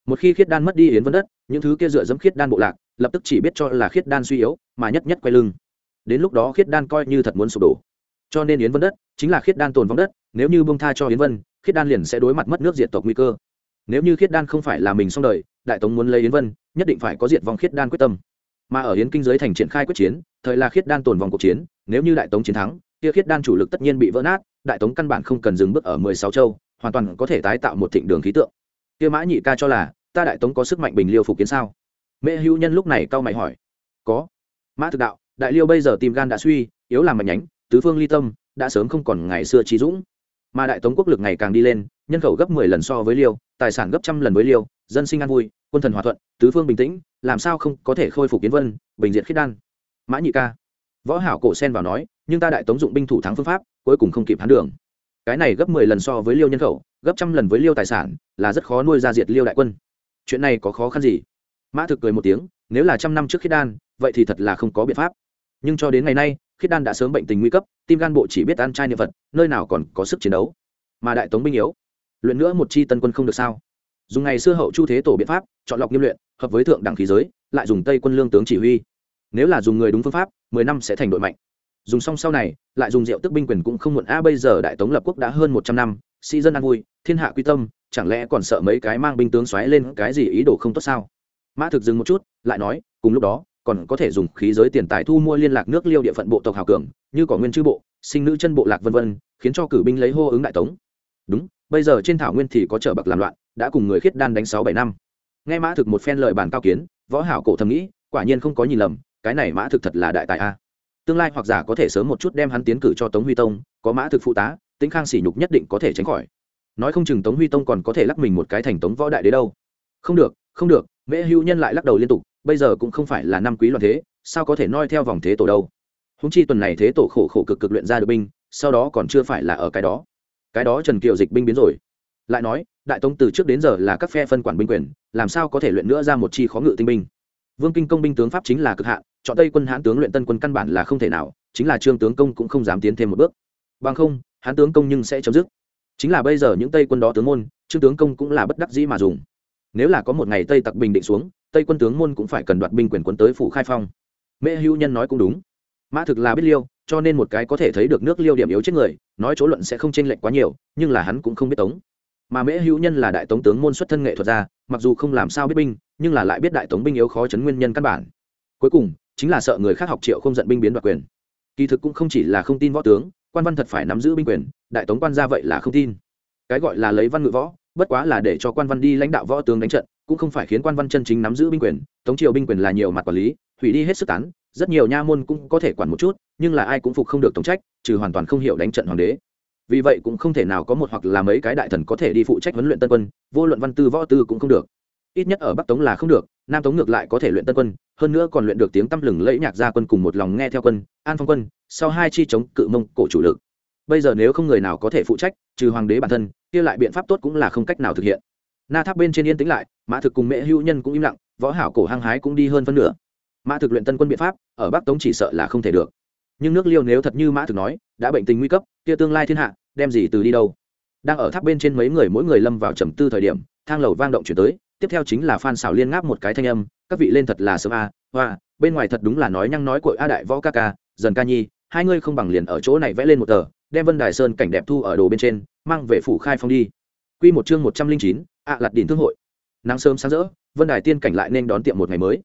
một khi khiết đan mất đi yến vân đất những thứ kia dựa dẫm khiết đan bộ lạc lập tức chỉ biết cho là khiết đan suy yếu mà nhất nhất quay lưng đến lúc đó khiết đan coi như thật muốn sụp đổ cho nên yến vân đất chính là khiết đan tồn vong đất nếu như bông tha cho yến vân khiết đan liền sẽ đối mặt mất nước diệt tộc nguy cơ nếu như khiết đan không phải là mình xong đời đại tống muốn lấy yến vân nhất định phải có diệt vong khiết đan quyết tâm mà ở yến kinh giới thành triển khai quyết chiến thời là khiết đan tồn vong cuộc chiến nếu như đại tống chiến thắng kia khiết đan chủ lực tất nhiên bị vỡ nát, đại tống căn bản không cần dừng bước ở mười sáu châu, hoàn toàn có thể tái tạo một thịnh đường khí tượng. Kia mã nhị ca cho là, ta đại tống có sức mạnh bình liêu phục kiến sao? Mẹ hữu nhân lúc này cau mày hỏi. Có. Mã thực đạo, đại liêu bây giờ tìm gan đã suy, yếu làm mạch nhánh, tứ phương ly tâm, đã sớm không còn ngày xưa trí dũng. Mà đại tống quốc lực ngày càng đi lên, nhân khẩu gấp mười lần so với liêu, tài sản gấp trăm lần với liêu, dân sinh an vui, quân thần hòa thuận, tứ phương bình tĩnh, làm sao không có thể khôi phục kiến vân, bình diện khiết đan. Mã nhị ca. Võ hảo cổ sen vào nói nhưng ta đại tống dụng binh thủ thắng phương pháp, cuối cùng không kịp hắn đường. Cái này gấp mười lần so với liêu nhân khẩu, gấp trăm lần với liêu tài sản, là rất khó nuôi ra diệt liêu đại quân. Chuyện này có khó khăn gì? Mã thực cười một tiếng, nếu là trăm năm trước khiết đan, vậy thì thật là không có biện pháp. Nhưng cho đến ngày nay, khiết đan đã sớm bệnh tình nguy cấp, tim gan bộ chỉ biết ăn trai niệm vật nơi nào còn có sức chiến đấu. Mà đại tống binh yếu, luyện nữa một chi tân quân không được sao? Dùng ngày xưa hậu chu thế tổ biện pháp, chọn lọc nghiêm luyện, hợp với thượng đẳng khí giới, lại dùng tây quân lương tướng chỉ huy. Nếu là dùng người đúng phương pháp, mười năm sẽ thành đội mạnh dùng xong sau này, lại dùng rượu tức binh quyền cũng không muộn. A bây giờ đại tống lập quốc đã hơn một trăm năm, sĩ dân an vui, thiên hạ quy tâm, chẳng lẽ còn sợ mấy cái mang binh tướng xoáy lên cái gì ý đồ không tốt sao? Mã thực dừng một chút, lại nói, cùng lúc đó, còn có thể dùng khí giới tiền tài thu mua liên lạc nước liêu địa phận bộ tộc hào cường, như cỏ nguyên chư bộ, sinh nữ chân bộ lạc vân vân, khiến cho cử binh lấy hô ứng đại tống. Đúng, bây giờ trên thảo nguyên thì có trở bậc làm loạn, đã cùng người khiết đan đánh sáu bảy năm. Nghe mã thực một phen lời bàn cao kiến, võ hảo cổ thầm nghĩ, quả nhiên không có nhìn lầm, cái này mã thực thật là đại tài a tương lai hoặc giả có thể sớm một chút đem hắn tiến cử cho tống huy tông, có mã thực phụ tá, tĩnh khang sỉ nhục nhất định có thể tránh khỏi. Nói không chừng tống huy tông còn có thể lắc mình một cái thành tống võ đại đế đâu. Không được không được, mễ hữu nhân lại lắc đầu liên tục, bây giờ cũng không phải là năm quý loạn thế, sao có thể noi theo vòng thế tổ đâu. Húng chi tuần này thế tổ khổ khổ cực cực luyện ra được binh, sau đó còn chưa phải là ở cái đó. Cái đó trần kiều dịch binh biến rồi. Lại nói, đại tống từ trước đến giờ là các phe phân quản binh quyền, làm sao có thể luyện nữa ra một chi khó ngự tinh binh? Vương kinh công binh tướng pháp chính là cực hạn, chọn tây quân hãn tướng luyện tân quân căn bản là không thể nào, chính là trương tướng công cũng không dám tiến thêm một bước. Bằng không hãn tướng công nhưng sẽ chấm dứt. Chính là bây giờ những tây quân đó tướng môn, trương tướng công cũng là bất đắc dĩ mà dùng. Nếu là có một ngày tây tặc bình định xuống, tây quân tướng môn cũng phải cần đoạt binh quyền quân tới phủ khai phong. Mễ hữu nhân nói cũng đúng. Mã thực là biết liêu, cho nên một cái có thể thấy được nước liêu điểm yếu chết người, nói chỗ luận sẽ không chênh lệch quá nhiều, nhưng là hắn cũng không biết tống mà mễ hữu nhân là đại tống tướng môn xuất thân nghệ thuật ra mặc dù không làm sao biết binh, nhưng là lại biết đại tống binh yếu khó chấn nguyên nhân căn bản. Cuối cùng, chính là sợ người khác học triệu không giận binh biến đoạt quyền. Kỳ thực cũng không chỉ là không tin võ tướng, quan văn thật phải nắm giữ binh quyền, đại tống quan ra vậy là không tin. Cái gọi là lấy văn ngự võ, bất quá là để cho quan văn đi lãnh đạo võ tướng đánh trận, cũng không phải khiến quan văn chân chính nắm giữ binh quyền, tống triều binh quyền là nhiều mặt quản lý, hủy đi hết sức tán, rất nhiều nha môn cũng có thể quản một chút, nhưng là ai cũng phục không được tổng trách, trừ hoàn toàn không hiểu đánh trận hoàng đế vì vậy cũng không thể nào có một hoặc là mấy cái đại thần có thể đi phụ trách huấn luyện tân quân, vô luận văn tư võ tư cũng không được. Ít nhất ở bắc tống là không được, nam tống ngược lại có thể luyện tân quân, hơn nữa còn luyện được tiếng tăm lừng lẫy nhạc gia quân cùng một lòng nghe theo quân, an phong quân, sau hai chi chống cự mông cổ chủ lực. Bây giờ nếu không người nào có thể phụ trách, trừ hoàng đế bản thân, kia lại biện pháp tốt cũng là không cách nào thực hiện. Na tháp bên trên yên tĩnh lại, mã thực cùng mẹ hữu nhân cũng im lặng, võ hảo cổ hăng hái cũng đi hơn phân nửa. Mã thực luyện tân quân biện pháp, ở bắc tống chỉ sợ là không thể được nhưng nước liêu nếu thật như mã thực nói, đã bệnh tình nguy cấp, kia tương lai thiên hạ, đem gì từ đi đâu? Đang ở tháp bên trên mấy người mỗi người lâm vào trầm tư thời điểm, thang lầu vang động chuyển tới, tiếp theo chính là phan xảo liên ngáp một cái thanh âm, các vị lên thật là sớm a, hoa, bên ngoài thật đúng là nói nhăng nói của a đại võ ca ca, dần ca nhi, hai ngươi không bằng liền ở chỗ này vẽ lên một tờ, đem vân đài sơn cảnh đẹp thu ở đồ bên trên, mang về phủ khai phong đi. Quy một chương một trăm linh chín, ạ lạt đỉnh thương hội. Nắng sớm sáng rỡ, vân đài tiên cảnh lại nên đón tiệm một ngày mới.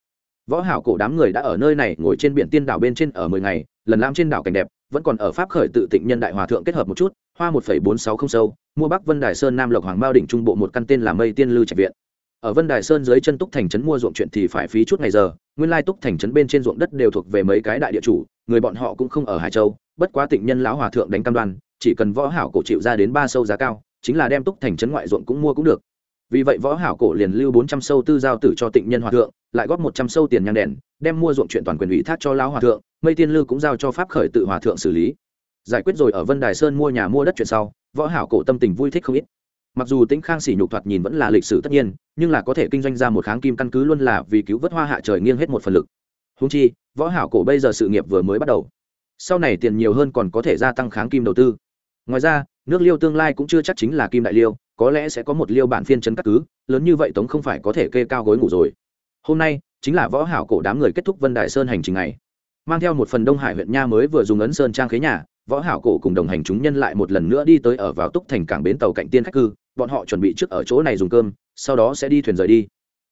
Võ hảo cổ đám người đã ở nơi này ngồi trên biển tiên đảo bên trên ở mười ngày lần lam trên đảo cảnh đẹp, vẫn còn ở pháp khởi tự tịnh nhân đại hòa thượng kết hợp một chút, hoa một phẩy bốn sáu không sâu, mua bắc vân đài sơn nam lộc hoàng bao đỉnh trung bộ một căn tên là mây tiên lư trạch viện. Ở vân đài sơn dưới chân túc thành trấn mua ruộng chuyện thì phải phí chút ngày giờ, nguyên lai túc thành trấn bên trên ruộng đất đều thuộc về mấy cái đại địa chủ, người bọn họ cũng không ở hải châu, bất quá tịnh nhân lão hòa thượng đánh cam đoan, chỉ cần võ hảo cổ chịu ra đến ba sâu giá cao, chính là đem túc thành trấn ngoại ruộng cũng mua cũng được vì vậy võ hảo cổ liền lưu bốn trăm sâu tư giao tử cho tịnh nhân hòa thượng, lại góp một trăm sâu tiền nhang đèn, đem mua ruộng chuyện toàn quyền ủy thác cho lão hòa thượng, mây tiên lư cũng giao cho pháp khởi tự hòa thượng xử lý. Giải quyết rồi ở vân đài sơn mua nhà mua đất chuyện sau, võ hảo cổ tâm tình vui thích không ít. Mặc dù tĩnh khang sỉ nhục thoạt nhìn vẫn là lịch sử tất nhiên, nhưng là có thể kinh doanh ra một kháng kim căn cứ luôn là vì cứu vớt hoa hạ trời nghiêng hết một phần lực. Húng chi, võ hảo cổ bây giờ sự nghiệp vừa mới bắt đầu. Sau này tiền nhiều hơn còn có thể gia tăng kháng kim đầu tư. Ngoài ra nước liêu tương lai cũng chưa chắc chính là kim đại liêu, có lẽ sẽ có một liêu bản phiên chấn các cứ, lớn như vậy tống không phải có thể kê cao gối ngủ rồi. Hôm nay, chính là võ hảo cổ đám người kết thúc vân đại sơn hành trình này mang theo một phần đông hải huyện nha mới vừa dùng ấn sơn trang khế nhà, võ hảo cổ cùng đồng hành chúng nhân lại một lần nữa đi tới ở vào túc thành cảng bến tàu cạnh tiên khách cư, bọn họ chuẩn bị trước ở chỗ này dùng cơm, sau đó sẽ đi thuyền rời đi.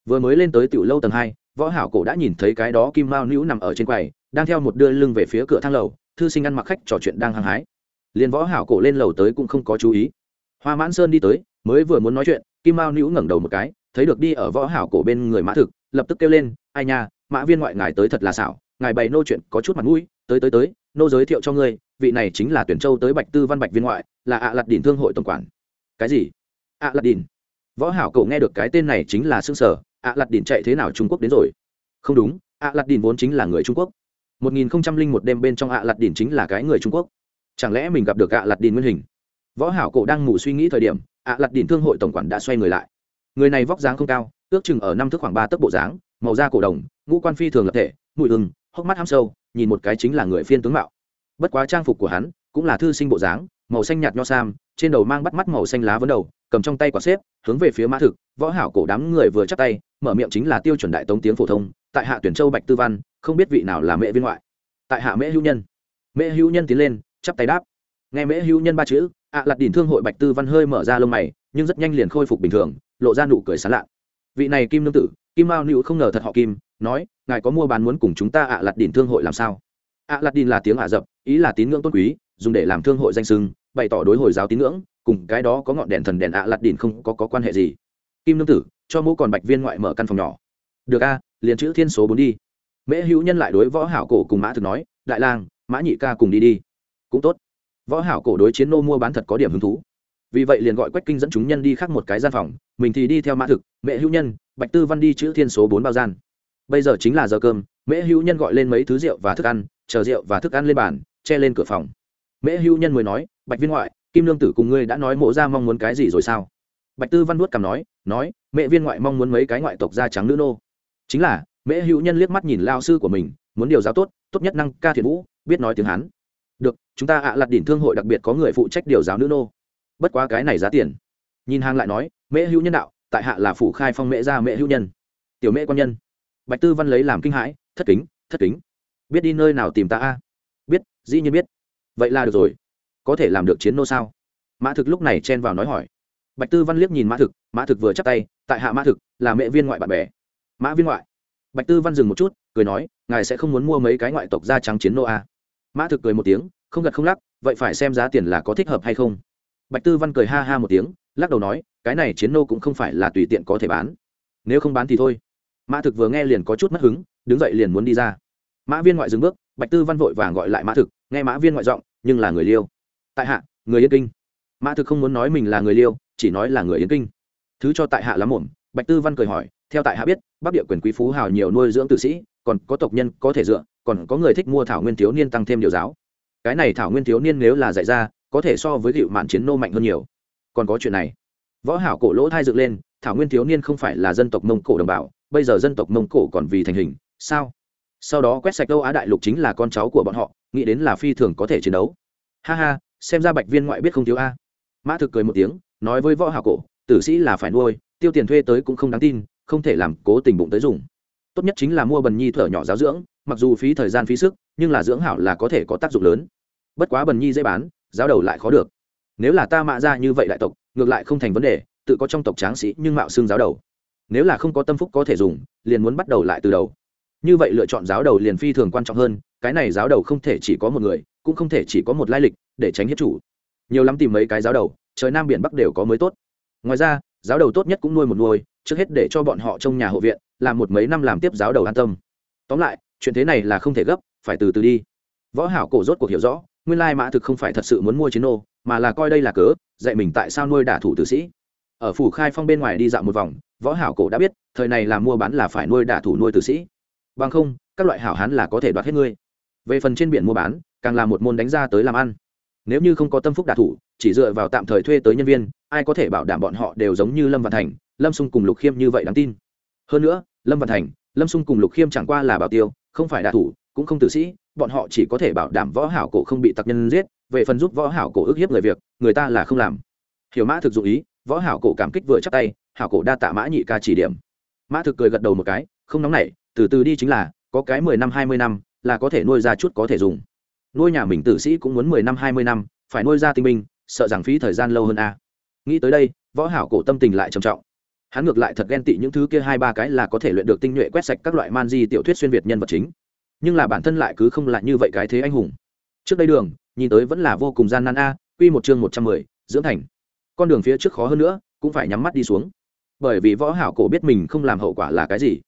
Vừa mới lên tới tiểu lâu tầng hai, võ hảo cổ đã nhìn thấy cái đó kim mao nữ nằm ở trên quầy, đang theo một đưa lưng về phía cửa thang lầu, thư sinh ăn mặc khách trò chuyện đang hăng hái liền võ hảo cổ lên lầu tới cũng không có chú ý. Hoa mãn sơn đi tới, mới vừa muốn nói chuyện, kim mao nữu ngẩng đầu một cái, thấy được đi ở võ hảo cổ bên người mã thực, lập tức kêu lên, ai nha, mã viên ngoại ngài tới thật là xảo, ngài bày nô chuyện có chút mặt mũi, tới tới tới, nô giới thiệu cho ngươi, vị này chính là tuyển châu tới bạch tư văn bạch viên ngoại, là ạ lạt đỉnh thương hội tổng quản. Cái gì? ạ lạt đỉnh? Võ hảo cậu nghe được cái tên này chính là xương sở, ạ lạt đỉnh chạy thế nào trung quốc đến rồi? Không đúng, ạ lạt đỉnh vốn chính là người trung quốc. Một nghìn không trăm linh một đêm bên trong ạ lạt đỉnh chính là cái người trung quốc chẳng lẽ mình gặp được ạ lạt đìn nguyên hình? Võ hảo cổ đang ngủ suy nghĩ thời điểm ạ lạt đìn thương hội tổng quản đã xoay người lại. Người này vóc dáng không cao, ước chừng ở năm thước khoảng ba tấc bộ dáng, màu da cổ đồng, ngũ quan phi thường lập thể, mũi ưng, hốc mắt ham sâu, nhìn một cái chính là người phiên tướng mạo. Bất quá trang phục của hắn cũng là thư sinh bộ dáng, màu xanh nhạt nho sam, trên đầu mang bắt mắt màu xanh lá vấn đầu, cầm trong tay quả xếp, hướng về phía mã thực, võ hảo cổ đám người vừa chắp tay, mở miệng chính là tiêu chuẩn đại tống tiếng phổ thông, tại hạ tuyển châu bạch tư văn, không biết vị nào là mẹ viên ngoại. Tại hạ mễ hữu nhân. Mễ hữu nhân tiến lên chắp tay đáp. Nghe mễ hữu nhân ba chữ ạ lạt đỉnh thương hội bạch tư văn hơi mở ra lông mày nhưng rất nhanh liền khôi phục bình thường lộ ra nụ cười sán lạ. Vị này kim nương tử kim mao nữ không ngờ thật họ kim nói ngài có mua bán muốn cùng chúng ta ạ lạt đỉnh thương hội làm sao? Ạ lạt đỉnh là tiếng ả rập ý là tín ngưỡng tôn quý dùng để làm thương hội danh sưng bày tỏ đối hồi giáo tín ngưỡng cùng cái đó có ngọn đèn thần đèn ạ lạt đỉnh không có, có quan hệ gì. Kim nương tử cho mũ còn bạch viên ngoại mở căn phòng nhỏ. Được a liền chữ thiên số bốn đi. Mễ hữu nhân lại đối võ hảo cổ cùng mã thực nói đại lang mã nhị ca cùng đi đi cũng tốt. Võ hảo cổ đối chiến nô mua bán thật có điểm hứng thú. Vì vậy liền gọi quách kinh dẫn chúng nhân đi khác một cái gian phòng, mình thì đi theo mã thực mẹ hữu nhân, bạch tư văn đi chữ thiên số bốn bao gian. Bây giờ chính là giờ cơm, mễ hữu nhân gọi lên mấy thứ rượu và thức ăn, chờ rượu và thức ăn lên bàn, che lên cửa phòng. Mễ hữu nhân mới nói, bạch viên ngoại, kim lương tử cùng ngươi đã nói mộ ra mong muốn cái gì rồi sao? Bạch tư văn vuốt cằm nói nói mẹ viên ngoại mong muốn mấy cái ngoại tộc da trắng nữ nô. Chính là, mễ hữu nhân liếc mắt nhìn lao sư của mình, muốn điều giáo tốt tốt nhất năng ca thiện vũ, biết nói tiếng hán được, chúng ta ạ à lặt đỉnh thương hội đặc biệt có người phụ trách điều giáo nữ nô. Bất quá cái này giá tiền. Nhìn hàng lại nói, mễ hữu nhân đạo, tại hạ là phủ khai phong mễ gia mễ hữu nhân. Tiểu mễ quan nhân. Bạch tư văn lấy làm kinh hãi, thất kính thất kính. Biết đi nơi nào tìm ta a? Biết, dĩ nhiên biết. Vậy là được rồi. Có thể làm được chiến nô sao? Mã thực lúc này chen vào nói hỏi. Bạch tư văn liếc nhìn mã thực mã thực vừa chắp tay, tại hạ mã thực, là mẹ viên ngoại bạn bè. Mã viên ngoại. Bạch tư văn dừng một chút, cười nói, ngài sẽ không muốn mua mấy cái ngoại tộc da trắng chiến nô a? Mã thực cười một tiếng, không gật không lắc, vậy phải xem giá tiền là có thích hợp hay không. Bạch tư văn cười ha ha một tiếng, lắc đầu nói, cái này chiến nô cũng không phải là tùy tiện có thể bán. Nếu không bán thì thôi. Mã thực vừa nghe liền có chút mất hứng, đứng dậy liền muốn đi ra. Mã viên ngoại dừng bước, bạch tư văn vội vàng gọi lại mã thực, nghe mã viên ngoại giọng, nhưng là người liêu. Tại hạ, người yên kinh. Mã thực không muốn nói mình là người liêu, chỉ nói là người yên kinh. Thứ cho tại hạ lắm ổn bạch tư văn cười hỏi, theo tại hạ biết, bắc địa quyền quý phú hào nhiều nuôi dưỡng tử sĩ, còn có tộc nhân có thể dựa còn có người thích mua thảo nguyên thiếu niên tăng thêm điều giáo. Cái này thảo nguyên thiếu niên nếu là dạy ra, có thể so với hiệu mạn chiến nô mạnh hơn nhiều. Còn có chuyện này. Võ hảo cổ lỗ thai dựng lên, thảo nguyên thiếu niên không phải là dân tộc mông cổ đồng bào, bây giờ dân tộc mông cổ còn vì thành hình, sao? Sau đó quét sạch âu á đại lục chính là con cháu của bọn họ, nghĩ đến là phi thường có thể chiến đấu. Ha ha, xem ra bạch viên ngoại biết không thiếu a. Mã thực cười một tiếng, nói với võ hảo cổ, tử sĩ là phải nuôi, tiêu tiền thuê tới cũng không đáng tin, không thể làm cố tình bụng tới dùng. Tốt nhất chính là mua bần nhi thở nhỏ giáo dưỡng mặc dù phí thời gian phí sức, nhưng là dưỡng hảo là có thể có tác dụng lớn. Bất quá bần nhi dễ bán, giáo đầu lại khó được. Nếu là ta mạ ra như vậy đại tộc, ngược lại không thành vấn đề, tự có trong tộc tráng sĩ nhưng mạo xương giáo đầu. Nếu là không có tâm phúc có thể dùng, liền muốn bắt đầu lại từ đầu. Như vậy lựa chọn giáo đầu liền phi thường quan trọng hơn, cái này giáo đầu không thể chỉ có một người, cũng không thể chỉ có một lai lịch, để tránh hiếp chủ. Nhiều lắm tìm mấy cái giáo đầu, trời nam biển bắc đều có mới tốt. Ngoài ra, giáo đầu tốt nhất cũng nuôi một nuôi, trước hết để cho bọn họ trong nhà hộ viện, làm một mấy năm làm tiếp giáo đầu an tâm. Tóm lại chuyện thế này là không thể gấp, phải từ từ đi. Võ hảo cổ rốt cuộc hiểu rõ, nguyên lai mã thực không phải thật sự muốn mua chiến ô mà là coi đây là cớ, dạy mình tại sao nuôi đả thủ tử sĩ. Ở phủ khai phong bên ngoài đi dạo một vòng, võ hảo cổ đã biết, thời này là mua bán là phải nuôi đả thủ nuôi tử sĩ. Bằng không, các loại hảo hán là có thể đoạt hết ngươi. Về phần trên biển mua bán, càng là một môn đánh ra tới làm ăn. Nếu như không có tâm phúc đả thủ, chỉ dựa vào tạm thời thuê tới nhân viên, ai có thể bảo đảm bọn họ đều giống như lâm văn thành, lâm xung cùng lục khiêm như vậy đáng tin. Hơn nữa, lâm văn thành, lâm xung cùng lục khiêm chẳng qua là bảo tiêu không phải đả thủ, cũng không tử sĩ, bọn họ chỉ có thể bảo đảm võ hảo cổ không bị tặc nhân giết, về phần giúp võ hảo cổ ức hiếp người việc, người ta là không làm. Hiểu mã thực dụng ý, võ hảo cổ cảm kích vừa chắp tay, hảo cổ đa tạ mã nhị ca chỉ điểm. Mã thực cười gật đầu một cái, không nóng nảy, từ từ đi chính là, có cái mười năm hai mươi năm, là có thể nuôi ra chút có thể dùng. Nuôi nhà mình tử sĩ cũng muốn mười năm hai mươi năm, phải nuôi ra tinh minh sợ rằng phí thời gian lâu hơn a. Nghĩ tới đây, võ hảo cổ tâm tình lại trầm trọng hắn ngược lại thật ghen tị những thứ kia hai ba cái là có thể luyện được tinh nhuệ quét sạch các loại man di tiểu thuyết xuyên việt nhân vật chính. Nhưng là bản thân lại cứ không lại như vậy cái thế anh hùng. Trước đây đường, nhìn tới vẫn là vô cùng gian nan a, quy một chương một trăm mười, dưỡng thành. Con đường phía trước khó hơn nữa, cũng phải nhắm mắt đi xuống. Bởi vì võ hảo cổ biết mình không làm hậu quả là cái gì.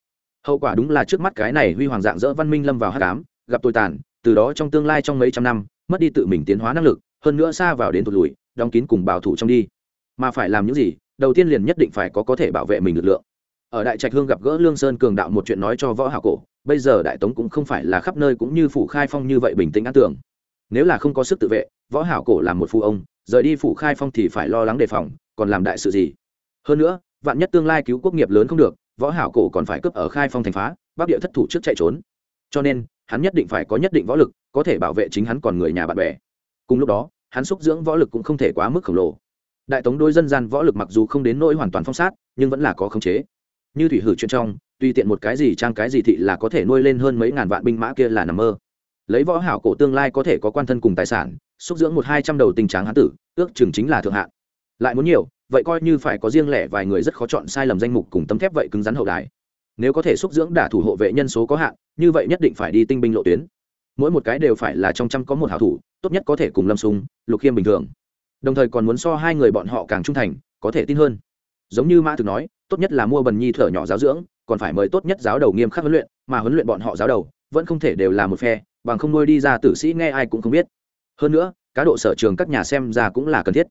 Hậu quả đúng là trước mắt cái này huy hoàng dạng dỡ văn minh lâm vào hắc ám, gặp tồi tàn, từ đó trong tương lai trong mấy trăm năm, mất đi tự mình tiến hóa năng lực, hơn nữa xa vào đến thụt lùi, đóng kín cùng bảo thủ trong đi. Mà phải làm những gì? Đầu tiên liền nhất định phải có có thể bảo vệ mình lực lượng. Ở đại trạch hương gặp gỡ lương sơn cường đạo một chuyện nói cho võ hảo cổ, bây giờ đại tống cũng không phải là khắp nơi cũng như phủ khai phong như vậy bình tĩnh an tưởng nếu là không có sức tự vệ, võ hảo cổ làm một phu ông, rời đi phủ khai phong thì phải lo lắng đề phòng, còn làm đại sự gì? Hơn nữa, vạn nhất tương lai cứu quốc nghiệp lớn không được, võ hảo cổ còn phải cướp ở khai phong thành phá, bắc địa thất thủ trước chạy trốn. Cho nên, hắn nhất định phải có nhất định võ lực, có thể bảo vệ chính hắn còn người nhà bạn bè. Cùng lúc đó, hắn xúc dưỡng võ lực cũng không thể quá mức khổng lồ đại tống đôi dân gian võ lực mặc dù không đến nỗi hoàn toàn phong sát, nhưng vẫn là có khống chế. Như thủy hử chuyện trong, tùy tiện một cái gì trang cái gì thị là có thể nuôi lên hơn mấy ngàn vạn binh mã kia là nằm mơ. Lấy võ hảo cổ tương lai có thể có quan thân cùng tài sản, xúc dưỡng một hai trăm đầu tình tráng hán tử, ước chừng chính là thượng hạn. Lại muốn nhiều, vậy coi như phải có riêng lẻ vài người rất khó chọn sai lầm danh mục cùng tấm thép vậy cứng rắn hậu đài. Nếu có thể xúc dưỡng đả thủ hộ vệ nhân số có hạn, như vậy nhất định phải đi tinh binh lộ tuyến. Mỗi một cái đều phải là trong trăm có một hảo thủ, tốt nhất có thể cùng lâm sung lục khiêm bình thường đồng thời còn muốn so hai người bọn họ càng trung thành, có thể tin hơn. Giống như mã thực nói, tốt nhất là mua bần nhi thở nhỏ giáo dưỡng, còn phải mời tốt nhất giáo đầu nghiêm khắc huấn luyện, mà huấn luyện bọn họ giáo đầu, vẫn không thể đều là một phe, bằng không nuôi đi ra tử sĩ nghe ai cũng không biết. Hơn nữa, cá độ sở trường các nhà xem ra cũng là cần thiết.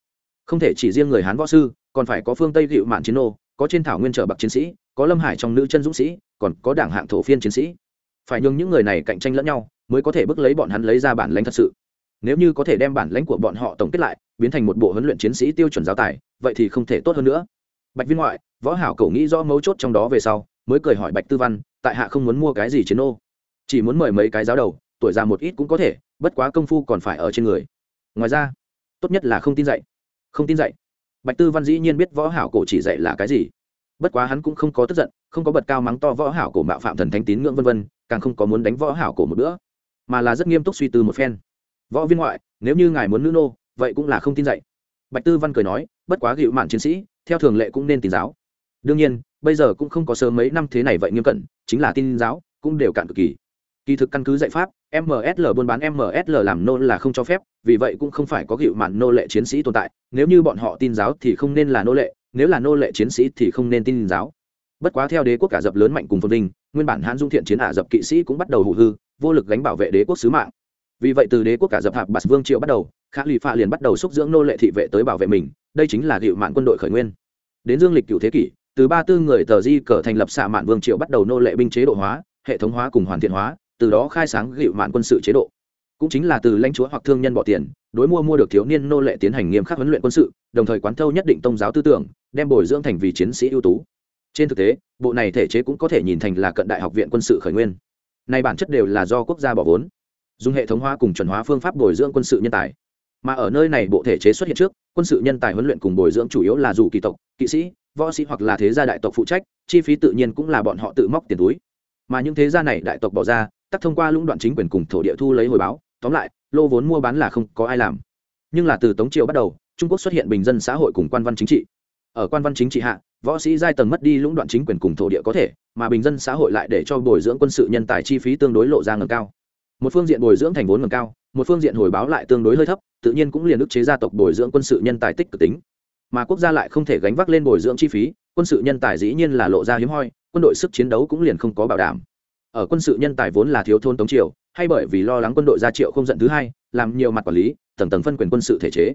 Không thể chỉ riêng người hán võ sư, còn phải có phương tây dịu mạn chiến nô, có trên thảo nguyên trở bậc chiến sĩ, có lâm hải trong nữ chân dũng sĩ, còn có đảng hạng thổ phiên chiến sĩ. Phải nhường những người này cạnh tranh lẫn nhau, mới có thể bước lấy bọn hắn lấy ra bản lãnh thật sự. Nếu như có thể đem bản lãnh của bọn họ tổng kết lại biến thành một bộ huấn luyện chiến sĩ tiêu chuẩn giáo tài, vậy thì không thể tốt hơn nữa. Bạch viên ngoại, võ hảo cầu nghĩ rõ mấu chốt trong đó về sau, mới cười hỏi bạch tư văn, tại hạ không muốn mua cái gì chiến ô? Chỉ muốn mời mấy cái giáo đầu, tuổi già một ít cũng có thể, bất quá công phu còn phải ở trên người. Ngoài ra, tốt nhất là không tin dạy. Không tin dạy. Bạch tư văn dĩ nhiên biết võ hảo cổ chỉ dạy là cái gì. Bất quá hắn cũng không có tức giận, không có bật cao mắng to võ hảo cổ mạo phạm thần thánh tín ngưỡng vân vân, càng không có muốn đánh võ hảo cổ một bữa, mà là rất nghiêm túc suy tư một phen. Võ viên ngoại, nếu như ngài muốn nữ nô vậy cũng là không tin dạy bạch tư văn cười nói, bất quá gịu mạn chiến sĩ, theo thường lệ cũng nên tin giáo. Đương nhiên, bây giờ cũng không có sớm mấy năm thế này vậy nghiêm cẩn, chính là tin giáo cũng đều cạn cực kỳ. Kỳ thực căn cứ dạy pháp msl buôn bán msl làm nô là không cho phép, vì vậy cũng không phải có gịu mạn nô lệ chiến sĩ tồn tại. Nếu như bọn họ tin giáo thì không nên là nô lệ, nếu là nô lệ chiến sĩ thì không nên tin giáo. Bất quá theo đế quốc cả dập lớn mạnh cùng phồn vinh, nguyên bản hãn dung thiện chiến ả dập kỵ sĩ cũng bắt đầu hụ hư, vô lực gánh bảo vệ đế quốc sứ mạng. Vì vậy từ đế quốc cả dập hạp bạt vương triệu bắt đầu khả lì phạ liền bắt đầu xúc dưỡng nô lệ thị vệ tới bảo vệ mình, đây chính là hiệu mạn quân đội khởi nguyên. Đến dương lịch cựu thế kỷ, từ ba tư người tờ di cờ thành lập xạ mạn vương triệu bắt đầu nô lệ binh chế độ hóa, hệ thống hóa cùng hoàn thiện hóa, từ đó khai sáng hiệu mạn quân sự chế độ. Cũng chính là từ lãnh chúa hoặc thương nhân bỏ tiền, đối mua mua được thiếu niên nô lệ tiến hành nghiêm khắc huấn luyện quân sự, đồng thời quán thâu nhất định tôn giáo tư tưởng, đem bồi dưỡng thành vì chiến sĩ ưu tú. Trên thực tế, bộ này thể chế cũng có thể nhìn thành là cận đại học viện quân sự khởi nguyên. Này bản chất đều là do quốc gia bỏ vốn. Dùng hệ thống hóa cùng chuẩn hóa phương pháp bồi dưỡng quân sự nhân tài mà ở nơi này bộ thể chế xuất hiện trước, quân sự nhân tài huấn luyện cùng bồi dưỡng chủ yếu là dù kỳ tộc, kỵ sĩ, võ sĩ hoặc là thế gia đại tộc phụ trách, chi phí tự nhiên cũng là bọn họ tự móc tiền túi. Mà những thế gia này đại tộc bỏ ra tắt thông qua lũng đoạn chính quyền cùng thổ địa thu lấy hồi báo, tóm lại, lô vốn mua bán là không có ai làm. Nhưng là từ tống triều bắt đầu, trung quốc xuất hiện bình dân xã hội cùng quan văn chính trị. Ở quan văn chính trị hạ, võ sĩ giai tầng mất đi lũng đoạn chính quyền cùng thổ địa có thể, mà bình dân xã hội lại để cho bồi dưỡng quân sự nhân tài chi phí tương đối lộ ra ngầm cao một phương diện bồi dưỡng thành vốn ngầm cao, một phương diện hồi báo lại tương đối hơi thấp, tự nhiên cũng liền ức chế gia tộc bồi dưỡng quân sự nhân tài tích cực tính. Mà quốc gia lại không thể gánh vác lên bồi dưỡng chi phí, quân sự nhân tài dĩ nhiên là lộ ra hiếm hoi, quân đội sức chiến đấu cũng liền không có bảo đảm. Ở quân sự nhân tài vốn là thiếu thôn tống triều, hay bởi vì lo lắng quân đội ra triệu không giận thứ hai, làm nhiều mặt quản lý, tầng tầng phân quyền quân sự thể chế,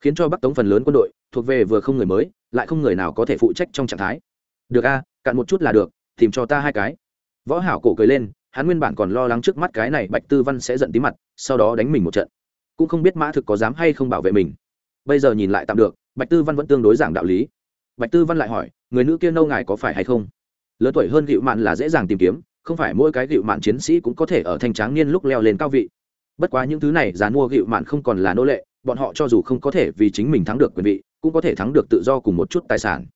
khiến cho bắc tống phần lớn quân đội thuộc về vừa không người mới, lại không người nào có thể phụ trách trong trạng thái. Được a, cạn một chút là được, tìm cho ta hai cái. Võ hảo cổ cười lên hắn nguyên bản còn lo lắng trước mắt cái này bạch tư văn sẽ giận tí mặt, sau đó đánh mình một trận. Cũng không biết mã thực có dám hay không bảo vệ mình. Bây giờ nhìn lại tạm được, bạch tư văn vẫn tương đối giảng đạo lý. Bạch tư văn lại hỏi, người nữ kia nâu ngài có phải hay không? Lớn tuổi hơn gịu mạn là dễ dàng tìm kiếm, không phải mỗi cái gịu mạn chiến sĩ cũng có thể ở thanh tráng niên lúc leo lên cao vị. Bất quá những thứ này dán mua gịu mạn không còn là nô lệ, bọn họ cho dù không có thể vì chính mình thắng được quyền vị, cũng có thể thắng được tự do cùng một chút tài sản.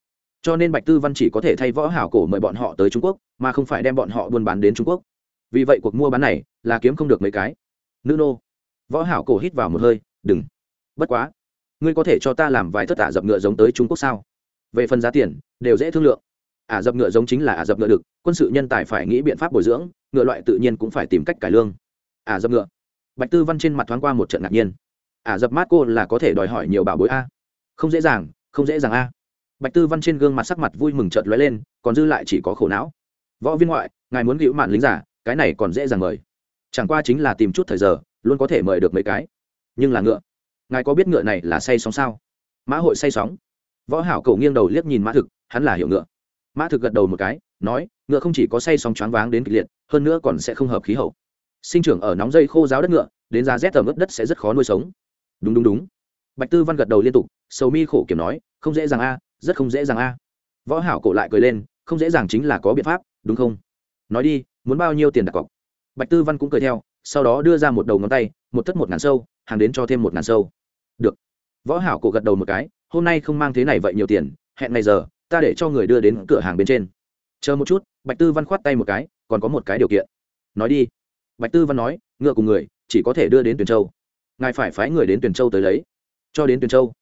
Cho nên bạch tư văn chỉ có thể thay võ hảo cổ mời bọn họ tới trung quốc, mà không phải đem bọn họ buôn bán đến trung quốc vì vậy cuộc mua bán này là kiếm không được mấy cái. Nữ nô, võ hảo cổ hít vào một hơi, đừng. Bất quá, ngươi có thể cho ta làm vài thất ả dập ngựa giống tới trung quốc sao? Về phần giá tiền, đều dễ thương lượng. Ả dập ngựa giống chính là ả dập ngựa được quân sự nhân tài phải nghĩ biện pháp bồi dưỡng, ngựa loại tự nhiên cũng phải tìm cách cải lương. Ả dập ngựa. Bạch tư văn trên mặt thoáng qua một trận ngạc nhiên. Ả dập mát cô là có thể đòi hỏi nhiều bảo bối a? Không dễ dàng, không dễ dàng a. Bạch tư văn trên gương mặt sắc mặt vui mừng chợt lóe lên, còn dư lại chỉ có khổ não. Võ viên ngoại, ngài muốn cứu mạn lính giả cái này còn dễ dàng mời. Chẳng qua chính là tìm chút thời giờ, luôn có thể mời được mấy cái. Nhưng là ngựa. Ngài có biết ngựa này là say sóng sao? Mã hội say sóng. Võ hảo cầu nghiêng đầu liếc nhìn mã thực, hắn là hiểu ngựa. Mã thực gật đầu một cái, nói, ngựa không chỉ có say sóng choáng váng đến kịch liệt, hơn nữa còn sẽ không hợp khí hậu. Sinh trưởng ở nóng dây khô giáo đất ngựa, đến giá rét tầm ướt đất sẽ rất khó nuôi sống. Đúng đúng đúng. Bạch tư văn gật đầu liên tục, sầu mi khổ kiểm nói, không dễ dàng a, rất không dễ dàng a. Võ hảo cổ lại cười lên, không dễ dàng chính là có biện pháp, đúng không? Nói đi muốn bao nhiêu tiền đặt cọc? Bạch tư văn cũng cười theo, sau đó đưa ra một đầu ngón tay, một thất một ngàn sâu, hàng đến cho thêm một ngàn sâu. Được. Võ hảo cổ gật đầu một cái, hôm nay không mang thế này vậy nhiều tiền, hẹn ngày giờ, ta để cho người đưa đến cửa hàng bên trên. Chờ một chút, bạch tư văn khoát tay một cái, còn có một cái điều kiện. Nói đi. Bạch tư văn nói, ngựa cùng người, chỉ có thể đưa đến tuyển châu. Ngài phải phái người đến tuyển châu tới lấy. Cho đến tuyển châu.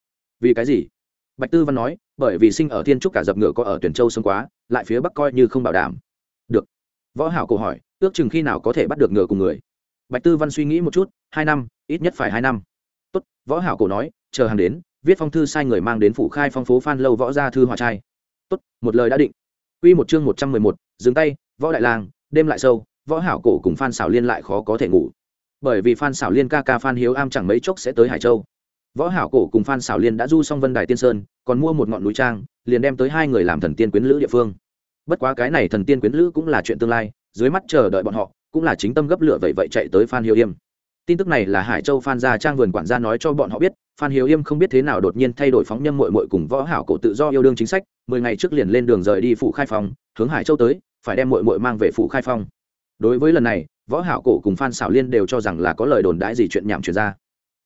Vì cái gì? Bạch tư văn nói, bởi vì sinh ở thiên trúc cả dập ngựa có ở tuyển châu sớm quá, lại phía bắc coi như không bảo đảm. Được võ hảo cổ hỏi ước chừng khi nào có thể bắt được ngựa cùng người? Bạch tư văn suy nghĩ một chút hai năm ít nhất phải hai năm. Tốt võ hảo cổ nói chờ hàng đến viết phong thư sai người mang đến phủ khai phong phố phan lâu võ gia thư hòa trai. Tốt một lời đã định. Quy một chương một trăm mười một, dừng tay võ đại lang đêm lại sâu võ hảo cổ cùng phan xảo liên lại khó có thể ngủ. Bởi vì phan xảo liên ca ca phan hiếu am chẳng mấy chốc sẽ tới hải châu. Võ hảo cổ cùng phan xảo liên đã du xong vân đài tiên sơn còn mua một ngọn núi trang liền đem tới hai người làm thần tiên quyến lữ địa phương bất quá cái này thần tiên quyến lữ cũng là chuyện tương lai, dưới mắt chờ đợi bọn họ, cũng là chính tâm gấp lửa vậy vậy chạy tới phan hiếu yêm. Tin tức này là hải châu phan gia trang vườn quản gia nói cho bọn họ biết, phan hiếu yêm không biết thế nào đột nhiên thay đổi phóng nhâm mội mội cùng võ hảo cổ tự do yêu đương chính sách, mười ngày trước liền lên đường rời đi phủ khai phong, hướng hải châu tới, phải đem mội mội mang về phủ khai phong. Đối với lần này, võ hảo cổ cùng phan xảo liên đều cho rằng là có lời đồn đãi gì chuyện nhảm truyền ra.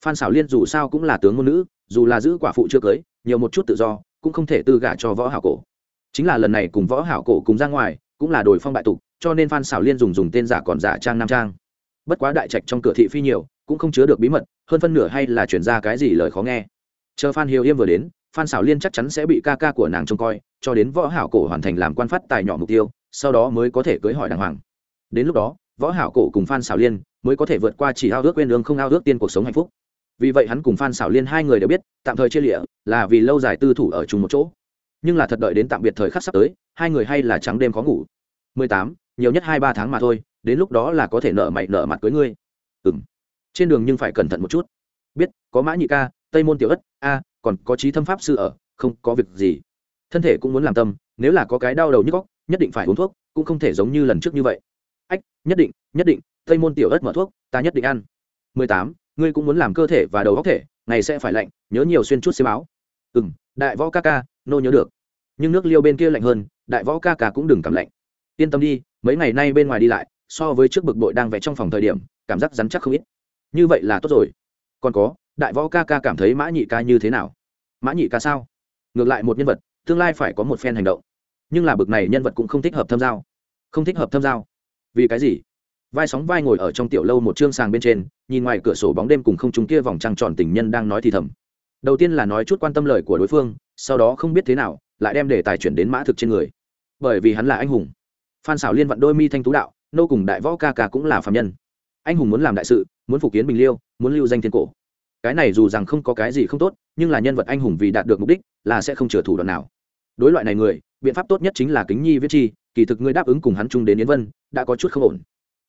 Phan xảo liên dù sao cũng là tướng ngôn nữ, dù là giữ quả phụ chưa cưới, nhiều một chút tự do, cũng không thể tư gả cho võ hảo cổ chính là lần này cùng võ hảo cổ cùng ra ngoài, cũng là đổi phong bại tục, cho nên phan xảo liên dùng dùng tên giả còn giả trang nam trang. Bất quá đại trạch trong cửa thị phi nhiều, cũng không chứa được bí mật, hơn phân nửa hay là chuyển ra cái gì lời khó nghe. Chờ phan hiếu yêm vừa đến, phan xảo liên chắc chắn sẽ bị ca ca của nàng trông coi, cho đến võ hảo cổ hoàn thành làm quan phát tài nhỏ mục tiêu, sau đó mới có thể cưới hỏi đàng hoàng. Đến lúc đó, võ hảo cổ cùng phan xảo liên mới có thể vượt qua chỉ ao ước quên lương không ao ước tiên cuộc sống hạnh phúc. Vì vậy hắn cùng phan xảo liên hai người đều biết, tạm thời chia lịa là vì lâu dài tư thủ ở chung một chỗ nhưng là thật đợi đến tạm biệt thời khắc sắp tới, hai người hay là trắng đêm khó ngủ. Mười tám, nhiều nhất hai ba tháng mà thôi, đến lúc đó là có thể nợ mày nợ mặt cưới ngươi. Ừ m trên đường nhưng phải cẩn thận một chút. Biết, có mã nhị ca, tây môn tiểu ất, a, còn có trí thâm pháp sư ở, không, có việc gì. Thân thể cũng muốn làm tâm, nếu là có cái đau đầu nhức góc nhất định phải uống thuốc, cũng không thể giống như lần trước như vậy. Ách, nhất định nhất định, tây môn tiểu ất mở thuốc, ta nhất định ăn. Mười tám, ngươi cũng muốn làm cơ thể và đầu góc thể, ngày sẽ phải lạnh, nhớ nhiều xuyên chút xi máu ừ m đại võ ca ca nô nhớ được. Nhưng nước liêu bên kia lạnh hơn, đại võ ca ca cũng đừng cảm lạnh. Yên tâm đi, mấy ngày nay bên ngoài đi lại, so với trước bực bội đang vẽ trong phòng thời điểm, cảm giác rắn chắc không ít. Như vậy là tốt rồi. Còn có, đại võ ca ca cảm thấy mã nhị ca như thế nào? Mã nhị ca sao? Ngược lại một nhân vật, tương lai phải có một phen hành động. Nhưng là bực này nhân vật cũng không thích hợp thâm giao. Không thích hợp thâm giao. Vì cái gì? Vai sóng vai ngồi ở trong tiểu lâu một chương sàng bên trên, nhìn ngoài cửa sổ bóng đêm cùng không chúng kia vòng trăng tròn tình nhân đang nói thì thầm đầu tiên là nói chút quan tâm lời của đối phương, sau đó không biết thế nào, lại đem đề tài chuyển đến mã thực trên người. Bởi vì hắn là anh hùng. Phan xảo liên vận đôi mi thanh tú đạo, nô cùng đại võ ca ca cũng là phạm nhân. Anh hùng muốn làm đại sự, muốn phục kiến bình liêu, muốn lưu danh thiên cổ. Cái này dù rằng không có cái gì không tốt, nhưng là nhân vật anh hùng vì đạt được mục đích, là sẽ không chừa thủ đoạn nào. Đối loại này người, biện pháp tốt nhất chính là kính nhi viết chi, kỳ thực ngươi đáp ứng cùng hắn chung đến yến vân, đã có chút không ổn.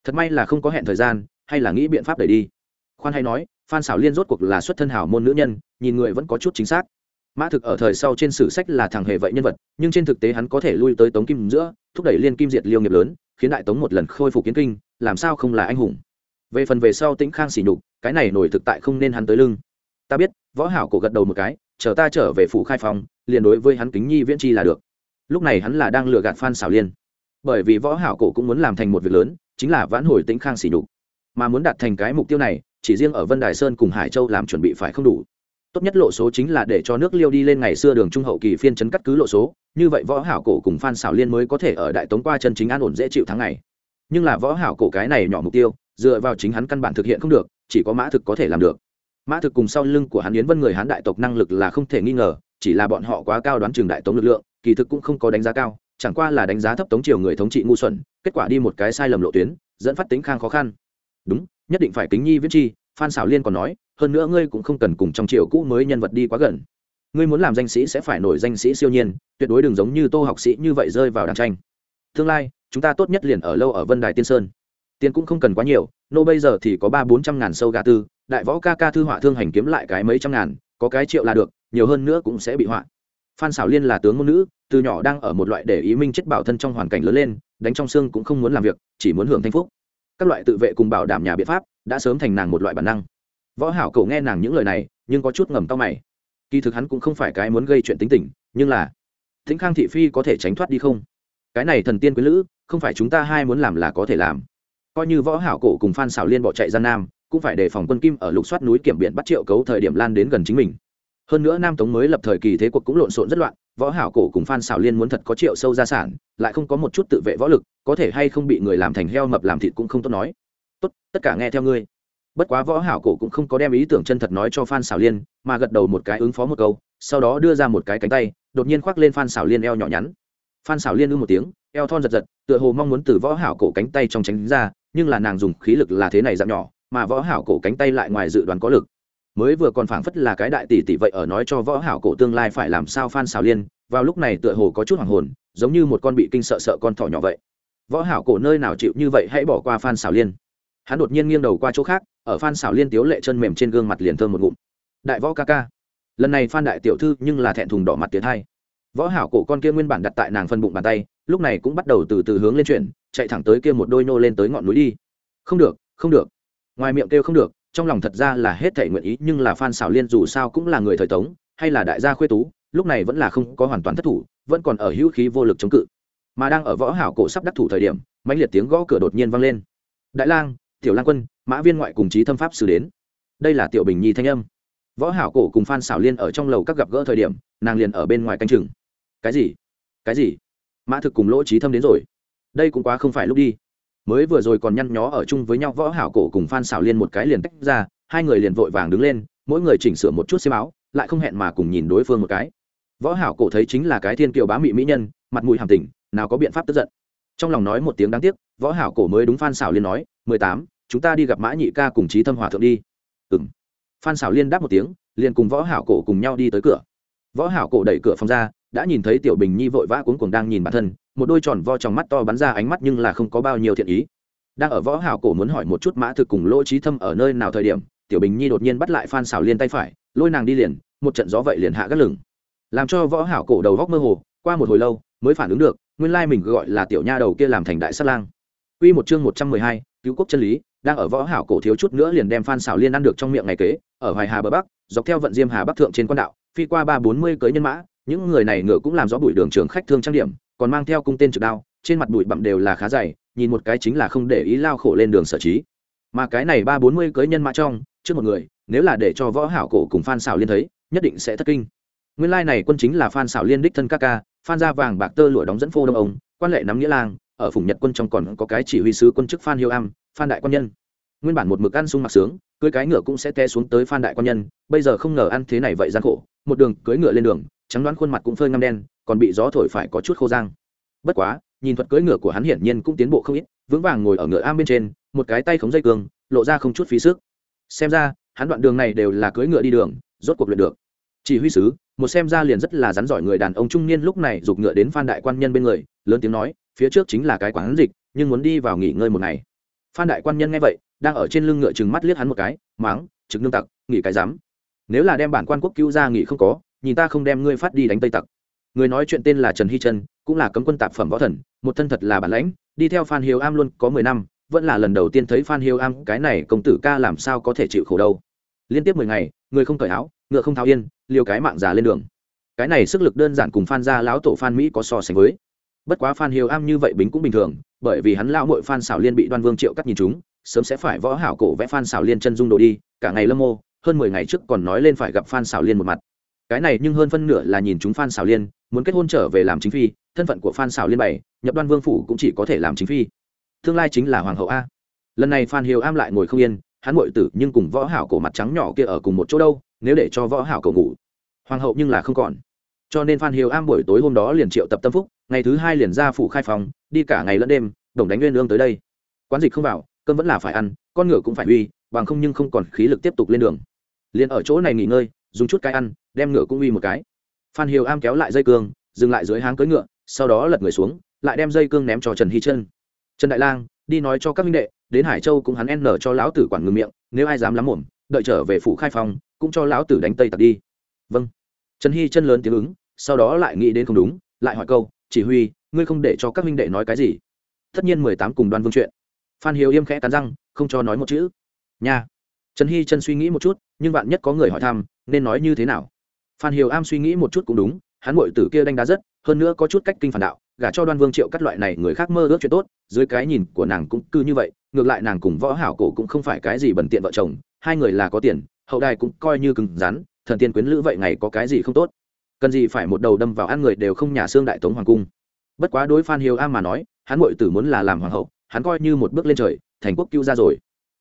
Thật may là không có hẹn thời gian, hay là nghĩ biện pháp đẩy đi. Khoan hay nói phan xảo liên rốt cuộc là xuất thân hảo môn nữ nhân, nhìn người vẫn có chút chính xác. Mã thực ở thời sau trên sử sách là thằng hề vậy nhân vật, nhưng trên thực tế hắn có thể lui tới tống kim giữa, thúc đẩy liên kim diệt liêu nghiệp lớn, khiến đại tống một lần khôi phục kiến kinh, làm sao không là anh hùng. Về phần về sau tĩnh khang xỉ nhục, cái này nổi thực tại không nên hắn tới lưng. Ta biết, võ hảo cổ gật đầu một cái, chờ ta trở về phủ khai phòng liền đối với hắn kính nhi viễn chi là được. Lúc này hắn là đang lừa gạt phan xảo liên. Bởi vì võ hảo cổ cũng muốn làm thành một việc lớn, chính là vãn hồi tĩnh khang xỉ nhục. Mà muốn đạt thành cái mục tiêu này chỉ riêng ở vân đài sơn cùng hải châu làm chuẩn bị phải không đủ. Tốt nhất lộ số chính là để cho nước liêu đi lên ngày xưa đường trung hậu kỳ phiên chấn cắt cứ lộ số, như vậy võ hảo cổ cùng phan xảo liên mới có thể ở đại tống qua chân chính an ổn dễ chịu tháng ngày. Nhưng là võ hảo cổ cái này nhỏ mục tiêu, dựa vào chính hắn căn bản thực hiện không được, chỉ có mã thực có thể làm được. Mã thực cùng sau lưng của hắn yến vân người hán đại tộc năng lực là không thể nghi ngờ, chỉ là bọn họ quá cao đoán trường đại tống lực lượng, kỳ thực cũng không có đánh giá cao, chẳng qua là đánh giá thấp tống triều người thống trị ngu xuẩn, kết quả đi một cái sai lầm lộ tuyến, dẫn phát tính khang khó khăn. Đúng nhất định phải kính nhi viết chi, phan xảo liên còn nói, hơn nữa ngươi cũng không cần cùng trong triều cũ mới nhân vật đi quá gần. Ngươi muốn làm danh sĩ sẽ phải nổi danh sĩ siêu nhiên, tuyệt đối đừng giống như tô học sĩ như vậy rơi vào đàn tranh. Tương lai, chúng ta tốt nhất liền ở lâu ở vân đài tiên sơn. Tiền cũng không cần quá nhiều, nô bây giờ thì có ba bốn trăm ngàn sâu gà tư, đại võ ca ca thư họa thương hành kiếm lại cái mấy trăm ngàn, có cái triệu là được, nhiều hơn nữa cũng sẽ bị họa. Phan xảo liên là tướng ngôn nữ, từ nhỏ đang ở một loại để ý minh chết bảo thân trong hoàn cảnh lớn lên, đánh trong xương cũng không muốn làm việc, chỉ muốn hưởng thanh phúc các loại tự vệ cùng bảo đảm nhà biện pháp đã sớm thành nàng một loại bản năng. Võ hảo cầu nghe nàng những lời này, nhưng có chút ngầm tao mày. Kỳ thực hắn cũng không phải cái muốn gây chuyện tính tình, nhưng là thính khang thị phi có thể tránh thoát đi không? Cái này thần tiên quý lữ, không phải chúng ta hai muốn làm là có thể làm. Coi như võ hảo cổ cùng phan xảo liên bỏ chạy ra nam, cũng phải đề phòng quân kim ở lục soát núi kiểm biển bắt triệu cấu thời điểm lan đến gần chính mình hơn nữa nam tống mới lập thời kỳ thế cuộc cũng lộn xộn rất loạn, võ hảo cổ cùng phan xảo liên muốn thật có triệu sâu gia sản, lại không có một chút tự vệ võ lực, có thể hay không bị người làm thành heo mập làm thịt cũng không tốt nói. Tốt, tất cả nghe theo ngươi. Bất quá võ hảo cổ cũng không có đem ý tưởng chân thật nói cho phan xảo liên, mà gật đầu một cái ứng phó một câu, sau đó đưa ra một cái cánh tay, đột nhiên khoác lên phan xảo liên eo nhỏ nhắn. Phan xảo liên ư một tiếng, eo thon giật giật, tựa hồ mong muốn từ võ hảo cổ cánh tay trong tránh ra, nhưng là nàng dùng khí lực là thế này dạng nhỏ, mà võ hảo cổ cánh tay lại ngoài dự đoán có lực mới vừa còn phảng phất là cái đại tỷ tỷ vậy ở nói cho võ hảo cổ tương lai phải làm sao phan xảo liên, vào lúc này tựa hồ có chút hoàng hồn, giống như một con bị kinh sợ sợ con thỏ nhỏ vậy. Võ hảo cổ nơi nào chịu như vậy hãy bỏ qua phan xảo liên. Hắn đột nhiên nghiêng đầu qua chỗ khác, ở phan xảo liên tiếu lệ chân mềm trên gương mặt liền thơm một ngụm. Đại võ ca ca. Lần này phan đại tiểu thư nhưng là thẹn thùng đỏ mặt tiến hai. Võ hảo cổ con kia nguyên bản đặt tại nàng phân bụng bàn tay, lúc này cũng bắt đầu từ từ hướng lên chuyển, chạy thẳng tới kia một đôi nô lên tới ngọn núi đi. Không được không được. Ngoài miệng kêu không được trong lòng thật ra là hết thể nguyện ý, nhưng là phan xảo liên dù sao cũng là người thời tống, hay là đại gia khuê tú, lúc này vẫn là không có hoàn toàn thất thủ, vẫn còn ở hữu khí vô lực chống cự. Mà đang ở võ hảo cổ sắp đắc thủ thời điểm, mãnh liệt tiếng gõ cửa đột nhiên vang lên. Đại lang, tiểu lang quân, mã viên ngoại cùng chí thâm pháp xử đến. Đây là tiểu bình nhi thanh âm. Võ hảo cổ cùng phan xảo liên ở trong lầu các gặp gỡ thời điểm, nàng liền ở bên ngoài canh chừng. Cái gì? Cái gì? Mã thực cùng lỗ trí thâm đến rồi. Đây cũng quá không phải lúc đi mới vừa rồi còn nhăn nhó ở chung với nhau võ hảo cổ cùng phan xảo liên một cái liền tách ra, hai người liền vội vàng đứng lên, mỗi người chỉnh sửa một chút xiêm áo, lại không hẹn mà cùng nhìn đối phương một cái. Võ hảo cổ thấy chính là cái thiên kiều bá mị mỹ nhân, mặt mũi hàm tình, nào có biện pháp tức giận. Trong lòng nói một tiếng đáng tiếc, võ hảo cổ mới đúng phan xảo liên nói, mười tám, chúng ta đi gặp mã nhị ca cùng trí thâm hòa thượng đi. Ừm. Phan xảo liên đáp một tiếng, liền cùng võ hảo cổ cùng nhau đi tới cửa. Võ hảo cổ đẩy cửa phòng ra, đã nhìn thấy tiểu bình nhi vội vã cuống cuồng đang nhìn bản thân một đôi tròn vo trong mắt to bắn ra ánh mắt nhưng là không có bao nhiêu thiện ý. Đang ở võ hảo cổ muốn hỏi một chút mã thực cùng lỗ trí thâm ở nơi nào thời điểm, tiểu bình nhi đột nhiên bắt lại phan xảo liên tay phải, lôi nàng đi liền, một trận gió vậy liền hạ gắt lửng. Làm cho võ hảo cổ đầu góc mơ hồ, qua một hồi lâu, mới phản ứng được, nguyên lai mình gọi là tiểu nha đầu kia làm thành đại sát lang. Quy một chương một trăm mười hai, cứu quốc chân lý, đang ở võ hảo cổ thiếu chút nữa liền đem phan xảo liên ăn được trong miệng ngày kế, ở hoài hà bờ bắc, dọc theo vận diêm hà bắc thượng trên quan đạo, phi qua ba bốn mươi cưới nhân mã, những người này ngựa cũng làm rõ bụi đường trường khách thương trang điểm còn mang theo cung tên trực đao, trên mặt bụi bặm đều là khá dày, nhìn một cái chính là không để ý lao khổ lên đường sở trí. Mà cái này ba bốn mươi cưới nhân mã trong, trước một người, nếu là để cho võ hảo cổ cùng phan xảo liên thấy, nhất định sẽ thất kinh. Nguyên lai này quân chính là phan xảo liên đích thân ca ca, phan gia vàng bạc tơ lụa đóng dẫn phô đông ông, quan lệ nắm nghĩa lang, ở phủ nhật quân trong còn có cái chỉ huy sứ quân chức phan hiếu am, phan đại quan nhân. Nguyên bản một mực ăn sung mặc sướng, cưới cái ngựa cũng sẽ té xuống tới phan đại quan nhân, bây giờ không ngờ ăn thế này vậy gian khổ, một đường cưới ngựa lên đường, trắng đoán khuôn mặt cũng phơi ngăm đen còn bị gió thổi phải có chút khô giang bất quá, nhìn thuật cưỡi ngựa của hắn hiển nhiên cũng tiến bộ không ít, vững vàng ngồi ở ngựa am bên trên, một cái tay khống dây cương, lộ ra không chút phí sức. Xem ra, hắn đoạn đường này đều là cưỡi ngựa đi đường, rốt cuộc luyện được. Chỉ huy sứ, một xem ra liền rất là rắn giỏi người đàn ông trung niên lúc này giục ngựa đến phan đại quan nhân bên người, lớn tiếng nói, phía trước chính là cái quán dịch, nhưng muốn đi vào nghỉ ngơi một ngày. Phan đại quan nhân nghe vậy, đang ở trên lưng ngựa chừng mắt liếc hắn một cái máng trực nương tặc, nghỉ cái dám nếu là đem bản quan quốc cứu ra nghỉ không có, nhìn ta không đem ngươi phát đi đánh tây tặc người nói chuyện tên là trần hy trân, cũng là cấm quân tạp phẩm võ thần, một thân thật là bản lãnh, đi theo phan hiếu am luôn có mười năm, vẫn là lần đầu tiên thấy phan hiếu am, cái này công tử ca làm sao có thể chịu khổ đâu. Liên tiếp mười ngày, người không cởi áo, ngựa không thao yên, liều cái mạng già lên đường. Cái này sức lực đơn giản cùng phan gia lão tổ phan mỹ có so sánh với. Bất quá phan hiếu am như vậy bính cũng bình thường, bởi vì hắn lão mội phan xảo liên bị đoan vương triệu cắt nhìn chúng, sớm sẽ phải võ hảo cổ vẽ phan xảo liên chân dung đồ đi, cả ngày lâm mô, hơn mười ngày trước còn nói lên phải gặp phan xảo liên một mặt. Cái này nhưng hơn phân nửa là nhìn chúng phan xảo liên muốn kết hôn trở về làm chính phi, thân phận của phan xảo liên bày nhập đoan vương phủ cũng chỉ có thể làm chính phi. Tương lai chính là hoàng hậu a. Lần này phan hiếu am lại ngồi không yên, hắn ngội tử nhưng cùng võ hảo cổ mặt trắng nhỏ kia ở cùng một chỗ đâu, nếu để cho võ hảo cổ ngủ. Hoàng hậu nhưng là không còn. Cho nên phan hiếu am buổi tối hôm đó liền triệu tập tâm phúc, ngày thứ hai liền ra phủ khai phòng, đi cả ngày lẫn đêm, đồng đánh nguyên lương tới đây. Quán dịch không vào, cơm vẫn là phải ăn, con ngựa cũng phải uy, bằng không nhưng không còn khí lực tiếp tục lên đường. Liền ở chỗ này nghỉ ngơi, dùng chút cái ăn, đem ngựa cũng uy một cái phan hiếu am kéo lại dây cương, dừng lại dưới háng cưỡi ngựa, sau đó lật người xuống, lại đem dây cương ném cho trần hy chân trần đại lang, đi nói cho các minh đệ, đến hải châu cũng hắn n cho lão tử quản ngừng miệng, nếu ai dám lắm mồm đợi trở về phủ khai phong, cũng cho lão tử đánh tây tặc đi. Vâng. Trần hy chân lớn tiếng ứng, sau đó lại nghĩ đến không đúng, lại hỏi câu, chỉ huy, ngươi không để cho các minh đệ nói cái gì? Tất nhiên mười tám cùng đoan vương chuyện. Phan hiếu im khẽ cắn răng, không cho nói một chữ. Nha. Trần hy chân suy nghĩ một chút, nhưng bạn nhất có người hỏi thăm, nên nói như thế nào? Phan hiếu am suy nghĩ một chút cũng đúng, hắn mội tử kia đánh đá rất, hơn nữa có chút cách kinh phản đạo, gả cho đoan vương triệu cắt loại này người khác mơ ước chuyện tốt, dưới cái nhìn của nàng cũng cư như vậy, ngược lại nàng cùng võ hảo cổ cũng không phải cái gì bẩn tiện vợ chồng, hai người là có tiền, hậu đài cũng coi như cứng rắn, thần tiên quyến lữ vậy ngày có cái gì không tốt. Cần gì phải một đầu đâm vào ăn người đều không nhà xương đại tống hoàng cung. Bất quá đối phan hiếu am mà nói, hắn mội tử muốn là làm hoàng hậu, hắn coi như một bước lên trời, thành quốc cứu ra rồi.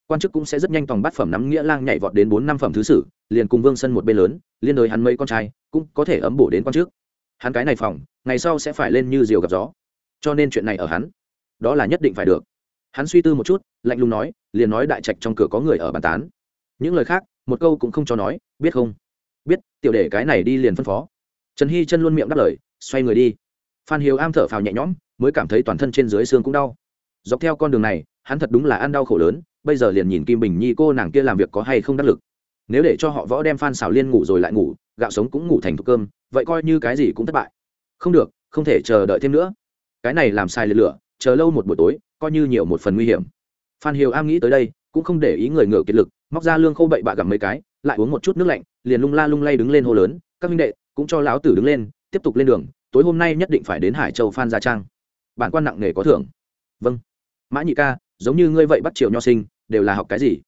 Quan chức cũng sẽ rất nhanh tòng bát phẩm nắm nghĩa lang nhảy vọt đến bốn năm phẩm thứ sử liền cùng vương sân một bên lớn liên đối hắn mấy con trai cũng có thể ấm bổ đến quan trước. hắn cái này phòng ngày sau sẽ phải lên như diều gặp gió cho nên chuyện này ở hắn đó là nhất định phải được hắn suy tư một chút lạnh lùng nói liền nói đại trạch trong cửa có người ở bàn tán những lời khác một câu cũng không cho nói biết không biết tiểu để cái này đi liền phân phó trần hy chân luôn miệng đáp lời xoay người đi phan hiếu am thở phào nhẹ nhõm mới cảm thấy toàn thân trên dưới xương cũng đau dọc theo con đường này hắn thật đúng là ăn đau khổ lớn bây giờ liền nhìn kim bình nhi cô nàng kia làm việc có hay không đắc lực nếu để cho họ võ đem phan xào liên ngủ rồi lại ngủ, gạo sống cũng ngủ thành thục cơm, vậy coi như cái gì cũng thất bại. Không được, không thể chờ đợi thêm nữa. Cái này làm sai liệt lửa, chờ lâu một buổi tối, coi như nhiều một phần nguy hiểm. Phan hiếu am nghĩ tới đây, cũng không để ý người ngựa kiệt lực, móc ra lương khô bậy bạ gặm mấy cái, lại uống một chút nước lạnh, liền lung la lung lay đứng lên hô lớn, các minh đệ, cũng cho lão tử đứng lên, tiếp tục lên đường, tối hôm nay nhất định phải đến hải châu phan gia trang. Bản quan nặng nề có thưởng. Vâng. Mã nhị ca, giống như ngươi vậy bắt triều nho sinh, đều là học cái gì?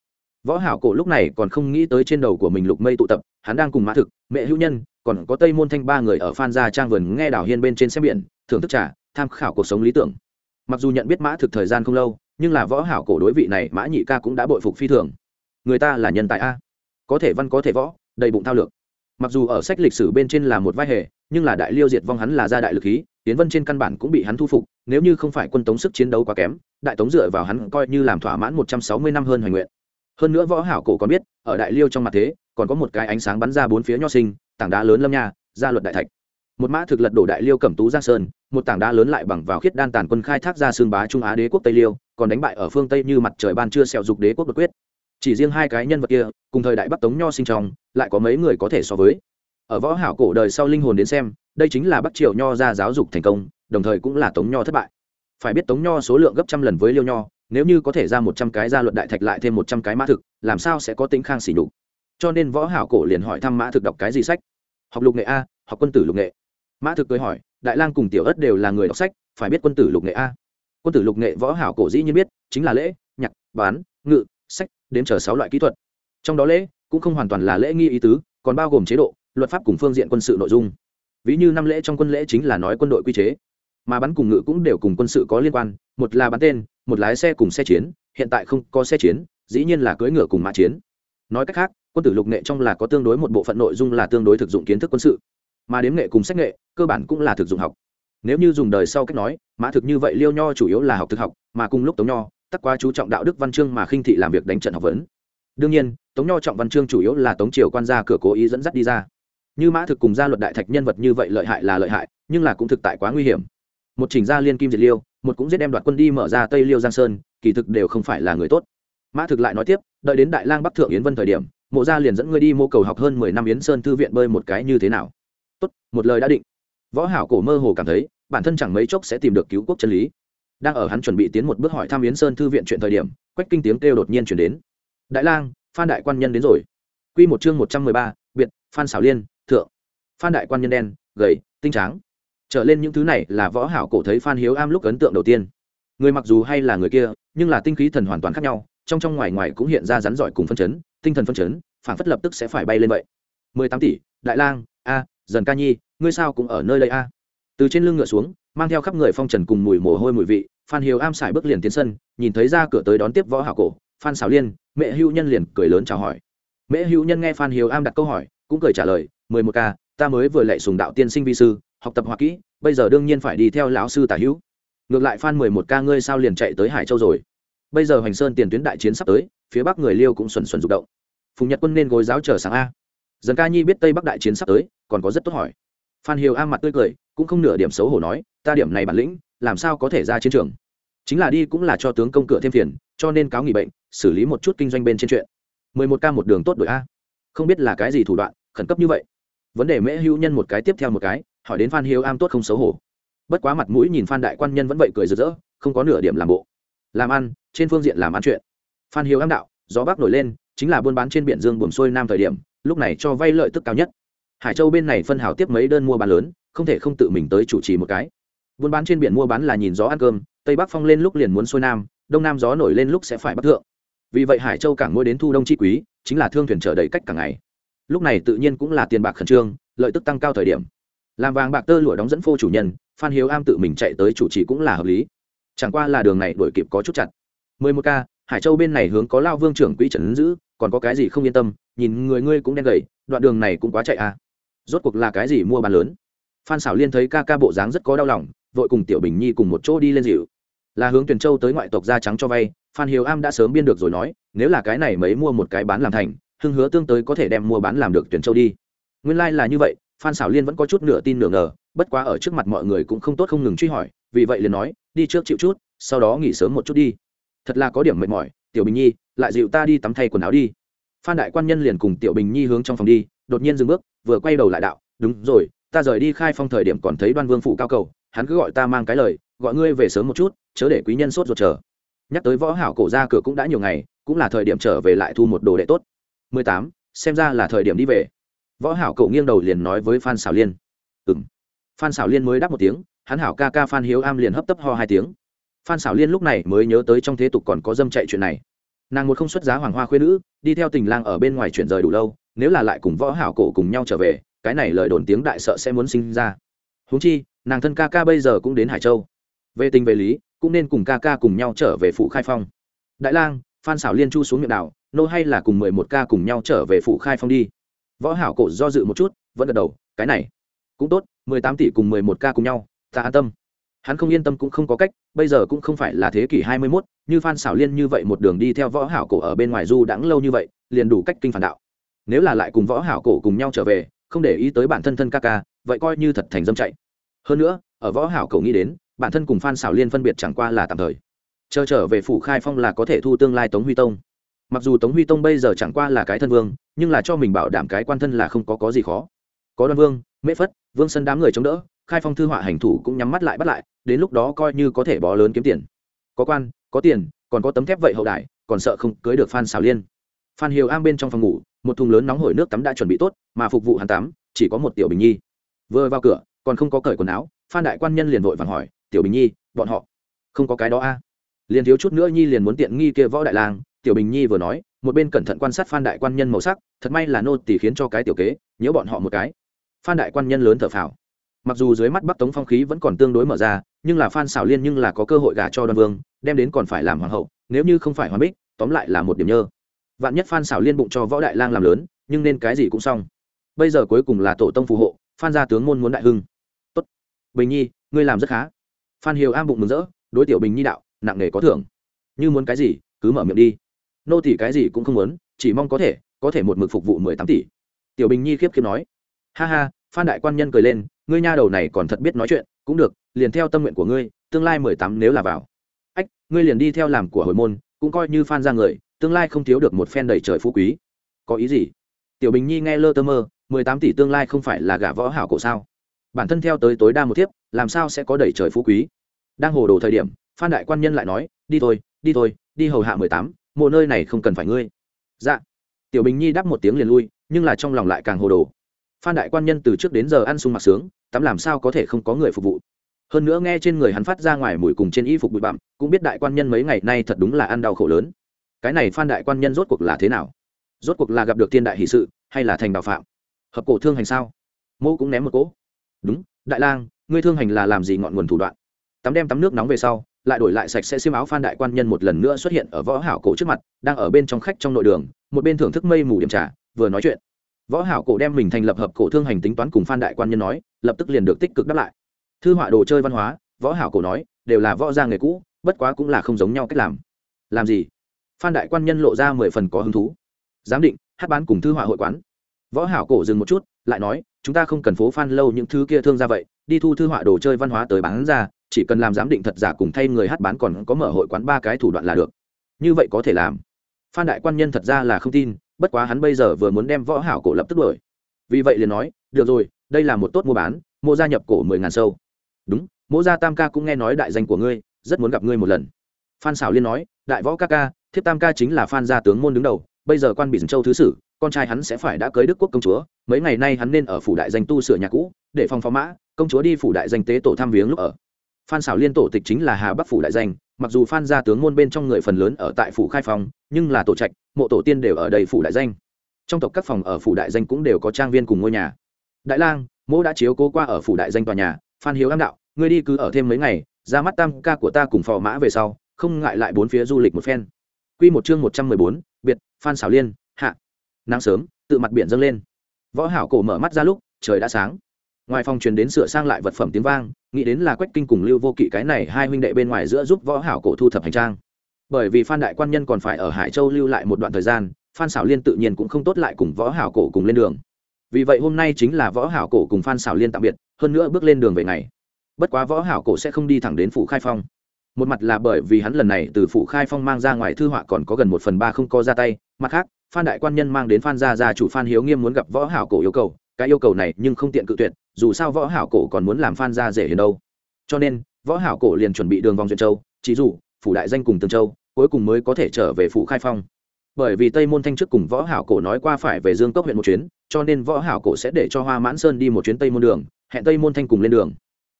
Võ hảo cổ lúc này còn không nghĩ tới trên đầu của mình lục mây tụ tập, hắn đang cùng mã thực, mẹ hữu nhân, còn có tây môn thanh ba người ở phan gia trang vườn nghe đảo hiên bên trên xem biển, thưởng thức trà, tham khảo cuộc sống lý tưởng. Mặc dù nhận biết mã thực thời gian không lâu, nhưng là võ hảo cổ đối vị này mã nhị ca cũng đã bội phục phi thường. Người ta là nhân tài a. Có thể văn, có thể võ, đầy bụng thao lược. Mặc dù ở sách lịch sử bên trên là một vai hề, nhưng là đại liêu diệt vong hắn là gia đại lực khí tiến vân trên căn bản cũng bị hắn thu phục, nếu như không phải quân tống sức chiến đấu quá kém, đại tống dựa vào hắn coi như làm thỏa mãn một trăm sáu mươi năm hơn hoành nguyện hơn nữa võ hảo cổ còn biết, ở đại liêu trong mặt thế, còn có một cái ánh sáng bắn ra bốn phía nho sinh, tảng đá lớn lâm nha, gia luật đại thạch. Một mã thực lật đổ đại liêu cẩm tú giang sơn, một tảng đá lớn lại bằng vào khiết đan tàn quân khai thác ra xương bá trung á đế quốc tây liêu, còn đánh bại ở phương tây như mặt trời ban chưa sẹo dục đế quốc đột quyết. Chỉ riêng hai cái nhân vật kia, cùng thời đại bắc tống nho sinh trong, lại có mấy người có thể so với. Ở võ hảo cổ đời sau linh hồn đến xem, đây chính là bắc triều nho ra giáo dục thành công, đồng thời cũng là tống nho thất bại. Phải biết tống nho số lượng gấp trăm lần với liêu nho nếu như có thể ra một trăm cái gia luận đại thạch lại thêm một trăm cái mã thực, làm sao sẽ có tính khang xỉ nhục? Cho nên võ hảo cổ liền hỏi thăm mã thực đọc cái gì sách? Học lục nghệ a, học quân tử lục nghệ. Mã thực cười hỏi, đại lang cùng tiểu ất đều là người đọc sách, phải biết quân tử lục nghệ a. Quân tử lục nghệ võ hảo cổ dĩ nhiên biết, chính là lễ, nhạc, bán, ngự, sách đến chờ sáu loại kỹ thuật. Trong đó lễ cũng không hoàn toàn là lễ nghi ý tứ, còn bao gồm chế độ, luật pháp cùng phương diện quân sự nội dung. Ví như năm lễ trong quân lễ chính là nói quân đội quy chế mà bắn cùng ngự cũng đều cùng quân sự có liên quan, một là bắn tên, một lái xe cùng xe chiến, hiện tại không có xe chiến, dĩ nhiên là cưỡi ngựa cùng mã chiến. Nói cách khác, quân tử lục nghệ trong là có tương đối một bộ phận nội dung là tương đối thực dụng kiến thức quân sự, mà đếm nghệ cùng sách nghệ, cơ bản cũng là thực dụng học. Nếu như dùng đời sau cách nói, mã thực như vậy liêu nho chủ yếu là học thực học, mà cùng lúc tống nho, tắc quá chú trọng đạo đức văn chương mà khinh thị làm việc đánh trận học vấn. Đương nhiên, tống nho trọng văn chương chủ yếu là tống triều quan gia cửa cố ý dẫn dắt đi ra. Như mã thực cùng gia luật đại thạch nhân vật như vậy lợi hại là lợi hại, nhưng là cũng thực tại quá nguy hiểm một chỉnh gia liên kim diệt liêu, một cũng giết đem đoạt quân đi mở ra tây liêu giang sơn, kỳ thực đều không phải là người tốt. Mã thực lại nói tiếp, đợi đến đại lang bắc thượng yến vân thời điểm, mộ gia liền dẫn ngươi đi mô cầu học hơn mười năm yến sơn thư viện bơi một cái như thế nào. Tốt, một lời đã định. Võ hảo cổ mơ hồ cảm thấy, bản thân chẳng mấy chốc sẽ tìm được cứu quốc chân lý. Đang ở hắn chuẩn bị tiến một bước hỏi thăm yến sơn thư viện chuyện thời điểm, quách kinh tiếng kêu đột nhiên chuyển đến. Đại lang, phan đại quan nhân đến rồi. Quy một chương một trăm mười ba, biệt, phan xảo liên, thượng. Phan đại quan nhân đen, gầy, tinh tráng trở lên những thứ này là võ hảo cổ thấy phan hiếu am lúc ấn tượng đầu tiên. Người mặc dù hay là người kia, nhưng là tinh khí thần hoàn toàn khác nhau, trong trong ngoài ngoài cũng hiện ra rắn giỏi cùng phân chấn, tinh thần phân chấn, phản phất lập tức sẽ phải bay lên vậy. Mười tám tỷ, đại lang, a, dần ca nhi, ngươi sao cũng ở nơi đây a? Từ trên lưng ngựa xuống, mang theo khắp người phong trần cùng mùi mồ hôi mùi vị, phan hiếu am xài bước liền tiến sân, nhìn thấy ra cửa tới đón tiếp võ hảo cổ, phan xảo liên, mẹ hữu nhân liền cười lớn chào hỏi. Mẹ hữu nhân nghe phan hiếu am đặt câu hỏi, cũng cười trả lời, mười một ca, ta mới vừa lạy sùng đạo tiên sinh vi sư học tập hoa kỹ, bây giờ đương nhiên phải đi theo lão sư tả hữu. Ngược lại phan mười một ca ngươi sao liền chạy tới hải châu rồi? Bây giờ hoành sơn tiền tuyến đại chiến sắp tới, phía bắc người liêu cũng xuẩn xuẩn rụng động. Phùng nhật quân nên gối giáo chờ sáng a. Dần ca nhi biết tây bắc đại chiến sắp tới, còn có rất tốt hỏi. Phan hiếu a mặt tươi cười, cũng không nửa điểm xấu hổ nói, ta điểm này bản lĩnh, làm sao có thể ra chiến trường? Chính là đi cũng là cho tướng công cửa thêm phiền, cho nên cáo nghỉ bệnh, xử lý một chút kinh doanh bên trên chuyện. Mười một ca một đường tốt đội a. Không biết là cái gì thủ đoạn, khẩn cấp như vậy. Vấn đề mễ hữu nhân một cái tiếp theo một cái hỏi đến phan hiếu am tốt không xấu hổ. Bất quá mặt mũi nhìn phan đại quan nhân vẫn vậy cười rực rỡ, không có nửa điểm làm bộ. Làm ăn, trên phương diện làm ăn chuyện. Phan hiếu am đạo, gió bắc nổi lên, chính là buôn bán trên biển dương buồn xuôi nam thời điểm, lúc này cho vay lợi tức cao nhất. Hải châu bên này phân hảo tiếp mấy đơn mua bán lớn, không thể không tự mình tới chủ trì một cái. Buôn bán trên biển mua bán là nhìn gió ăn cơm, tây bắc phong lên lúc liền muốn xuôi nam, đông nam gió nổi lên lúc sẽ phải bắc thượng. Vì vậy hải châu cảng mỗi đến thu đông chi quý, chính là thương thuyền chở đầy cách cả ngày. Lúc này tự nhiên cũng là tiền bạc khẩn trương, lợi tức tăng cao thời điểm làm vàng bạc tơ lụa đóng dẫn phô chủ nhân, phan hiếu am tự mình chạy tới chủ trì cũng là hợp lý. Chẳng qua là đường này đổi kịp có chút chặt. mười một k, hải châu bên này hướng có lao vương trưởng quỹ trần giữ, còn có cái gì không yên tâm, nhìn người ngươi cũng đen gầy, đoạn đường này cũng quá chạy à. Rốt cuộc là cái gì mua bán lớn? Phan xảo liên thấy ca ca bộ dáng rất có đau lòng, vội cùng tiểu bình nhi cùng một chỗ đi lên dịu. Là hướng tuyển châu tới ngoại tộc da trắng cho vay, phan hiếu am đã sớm biên được rồi nói, nếu là cái này mấy mua một cái bán làm thành, hưng hứa tương tới có thể đem mua bán làm được tuyển châu đi. Nguyên lai、like、là như vậy phan xảo liên vẫn có chút nửa tin nửa ngờ, bất quá ở trước mặt mọi người cũng không tốt không ngừng truy hỏi, vì vậy liền nói, đi trước chịu chút, sau đó nghỉ sớm một chút đi. Thật là có điểm mệt mỏi, tiểu bình nhi, lại dịu ta đi tắm thay quần áo đi. Phan đại quan nhân liền cùng tiểu bình nhi hướng trong phòng đi, đột nhiên dừng bước, vừa quay đầu lại đạo, đúng rồi, ta rời đi khai phong thời điểm còn thấy đoan vương phụ cao cầu, hắn cứ gọi ta mang cái lời, gọi ngươi về sớm một chút, chớ để quý nhân sốt ruột chờ. Nhắc tới võ hảo cổ ra cửa cũng đã nhiều ngày, cũng là thời điểm trở về lại thu một đồ đệ tốt. 18. xem ra là thời điểm đi về võ hảo cậu nghiêng đầu liền nói với phan xảo liên. Ừm. Phan xảo liên mới đáp một tiếng, hắn hảo ca ca phan hiếu am liền hấp tấp ho hai tiếng. Phan xảo liên lúc này mới nhớ tới trong thế tục còn có dâm chạy chuyện này. Nàng một không xuất giá hoàng hoa khuyên nữ, đi theo tình lang ở bên ngoài chuyển rời đủ lâu, nếu là lại cùng võ hảo cổ cùng nhau trở về, cái này lời đồn tiếng đại sợ sẽ muốn sinh ra. Huống chi, nàng thân ca ca bây giờ cũng đến hải châu. Về tình về lý, cũng nên cùng ca ca cùng nhau trở về Phụ khai phong. Đại lang, phan xảo liên chu xuống miệng đảo, nô hay là cùng mười một ca cùng nhau trở về Phụ khai phong đi võ hảo cổ do dự một chút vẫn gật đầu cái này cũng tốt mười tám tỷ cùng mười một ca cùng nhau ta an tâm. Hắn không yên tâm cũng không có cách bây giờ cũng không phải là thế kỷ hai mươi 21, như phan xảo liên như vậy một đường đi theo võ hảo cổ ở bên ngoài du đãng lâu như vậy liền đủ cách kinh phản đạo. Nếu là lại cùng võ hảo cổ cùng nhau trở về không để ý tới bản thân thân ca ca vậy coi như thật thành dâm chạy. Hơn nữa ở võ hảo cổ nghĩ đến bản thân cùng phan xảo liên phân biệt chẳng qua là tạm thời. Chờ trở về phủ khai phong là có thể thu tương lai tống huy tông mặc dù tống huy tông bây giờ chẳng qua là cái thân vương, nhưng là cho mình bảo đảm cái quan thân là không có có gì khó. Có đoan vương, mễ phất, vương sân đám người chống đỡ, khai phong thư họa hành thủ cũng nhắm mắt lại bắt lại, đến lúc đó coi như có thể bó lớn kiếm tiền. Có quan, có tiền, còn có tấm thép vậy hậu đại, còn sợ không cưới được phan xào liên. Phan hiếu am bên trong phòng ngủ, một thùng lớn nóng hổi nước tắm đã chuẩn bị tốt, mà phục vụ hắn tắm, chỉ có một tiểu bình nhi. Vừa vào cửa, còn không có cởi quần áo, phan đại quan nhân liền vội vàng hỏi, tiểu bình nhi, bọn họ không có cái đó a? À? liền thiếu chút nữa nhi liền muốn tiện nghi kia võ đại lang tiểu bình nhi vừa nói, một bên cẩn thận quan sát phan đại quan nhân màu sắc, thật may là nô tỷ khiến cho cái tiểu kế, nhớ bọn họ một cái. Phan đại quan nhân lớn thở phào. Mặc dù dưới mắt bắc tống phong khí vẫn còn tương đối mở ra, nhưng là phan xảo liên nhưng là có cơ hội gả cho đoan vương, đem đến còn phải làm hoàng hậu, nếu như không phải hoàn bích, tóm lại là một điểm nhơ. Vạn nhất phan xảo liên bụng cho võ đại lang làm lớn, nhưng nên cái gì cũng xong. Bây giờ cuối cùng là tổ tông phù hộ, phan gia tướng môn muốn đại hưng. Tốt. Bình nhi, ngươi làm rất khá. Phan hiếu am bụng mừng rỡ, đối tiểu bình nhi đạo, nặng nề có thưởng. Như muốn cái gì, cứ mở miệng đi nô tỷ cái gì cũng không muốn, chỉ mong có thể có thể một mực phục vụ mười tám tỷ. Tiểu bình nhi khiếp khiếp nói. Ha ha, phan đại quan nhân cười lên, ngươi nha đầu này còn thật biết nói chuyện, cũng được, liền theo tâm nguyện của ngươi, tương lai mười tám nếu là vào. Ách, ngươi liền đi theo làm của hồi môn, cũng coi như phan ra người, tương lai không thiếu được một phen đầy trời phú quý. Có ý gì? Tiểu bình nhi nghe lơ tơ mơ, mười tám tỷ tương lai không phải là gả võ hảo cổ sao? Bản thân theo tới tối đa một thiếp, làm sao sẽ có đầy trời phú quý? Đang hồ đồ thời điểm, phan đại quan nhân lại nói, đi thôi đi thôi, đi hầu hạ mười tám mộ nơi này không cần phải ngươi. Dạ. Tiểu bình nhi đáp một tiếng liền lui, nhưng là trong lòng lại càng hồ đồ. Phan đại quan nhân từ trước đến giờ ăn sung mặc sướng, tắm làm sao có thể không có người phục vụ. Hơn nữa nghe trên người hắn phát ra ngoài mùi cùng trên y phục bụi bặm, cũng biết đại quan nhân mấy ngày nay thật đúng là ăn đau khổ lớn. Cái này phan đại quan nhân rốt cuộc là thế nào? Rốt cuộc là gặp được thiên đại hỷ sự, hay là thành đạo phạm? Hợp cổ thương hành sao? Mô cũng ném một cỗ. Đúng, đại lang, ngươi thương hành là làm gì ngọn nguồn thủ đoạn? Tắm đem tắm nước nóng về sau lại đổi lại sạch sẽ xiêm áo phan đại quan nhân một lần nữa xuất hiện ở võ hảo cổ trước mặt, đang ở bên trong khách trong nội đường, một bên thưởng thức mây mù điểm trà, vừa nói chuyện. Võ hảo cổ đem mình thành lập hợp cổ thương hành tính toán cùng phan đại quan nhân nói, lập tức liền được tích cực đáp lại. Thư họa đồ chơi văn hóa, võ hảo cổ nói, đều là võ gia nghề cũ, bất quá cũng là không giống nhau cách làm. Làm gì? Phan đại quan nhân lộ ra mười phần có hứng thú. Giám định, hát bán cùng thư họa hội quán. Võ hảo cổ dừng một chút, lại nói, chúng ta không cần phố phan lâu những thứ kia thương ra vậy, đi thu thư họa đồ chơi văn hóa tới bán ra chỉ cần làm giám định thật giả cùng thay người hát bán còn có mở hội quán ba cái thủ đoạn là được. Như vậy có thể làm. Phan đại quan nhân thật ra là không tin, bất quá hắn bây giờ vừa muốn đem võ hảo cổ lập tức đuổi. Vì vậy liền nói, được rồi, đây là một tốt mua bán mua gia nhập cổ mười ngàn sâu. Đúng mỗ gia tam ca cũng nghe nói đại danh của ngươi, rất muốn gặp ngươi một lần. Phan xảo liên nói, đại võ ca ca, thiếp tam ca chính là phan gia tướng môn đứng đầu, bây giờ quan bị châu thứ sử, con trai hắn sẽ phải đã cưới đức quốc công chúa, mấy ngày nay hắn nên ở phủ đại danh tu sửa nhà cũ, để phòng phó mã, công chúa đi phủ đại danh tế tổ thăm viếng lúc ở phan xảo liên tổ tịch chính là hà bắc phủ đại danh mặc dù phan gia tướng môn bên trong người phần lớn ở tại phủ khai phong nhưng là tổ trạch mộ tổ tiên đều ở đây phủ đại danh trong tộc các phòng ở phủ đại danh cũng đều có trang viên cùng ngôi nhà đại lang mỗ đã chiếu cố qua ở phủ đại danh tòa nhà phan hiếu ám đạo ngươi đi cứ ở thêm mấy ngày ra mắt tam ca của ta cùng phò mã về sau không ngại lại bốn phía du lịch một phen Quy một chương một trăm mười bốn, biệt, Phan Xảo Liên, hạ. Nắng sớm, tự mặt biển dâng lên. Võ Hảo cổ mở mắt ra lúc, trời đã sáng. Ngoài phòng truyền đến sửa sang lại vật phẩm tiếng vang, nghĩ đến là Quách Kinh cùng Lưu Vô Kỵ cái này hai huynh đệ bên ngoài giữa giúp Võ Hảo cổ thu thập hành trang. Bởi vì Phan đại quan nhân còn phải ở Hải Châu lưu lại một đoạn thời gian, Phan Xảo Liên tự nhiên cũng không tốt lại cùng Võ Hảo cổ cùng lên đường. Vì vậy hôm nay chính là Võ Hảo cổ cùng Phan Xảo Liên tạm biệt, hơn nữa bước lên đường về ngày. Bất quá Võ Hảo cổ sẽ không đi thẳng đến phủ Khai Phong một mặt là bởi vì hắn lần này từ phủ khai phong mang ra ngoài thư họa còn có gần một phần ba không có ra tay mặt khác phan đại quan nhân mang đến phan gia gia chủ phan hiếu nghiêm muốn gặp võ hảo cổ yêu cầu cái yêu cầu này nhưng không tiện cự tuyệt dù sao võ hảo cổ còn muốn làm phan gia rể hiền đâu. Cho nên, võ hảo cổ liền chuẩn bị đường vòng duyệt châu, chỉ dụ phủ đại danh cùng tương châu, cuối cùng mới có thể trở về phủ khai phong. Bởi vì tây môn thanh trước cùng võ hảo cổ nói qua phải về dương cốc huyện một chuyến, cho nên võ hảo cổ sẽ để cho hoa mãn sơn đi một chuyến tây môn đường, hẹn tây môn thanh cùng lên đường.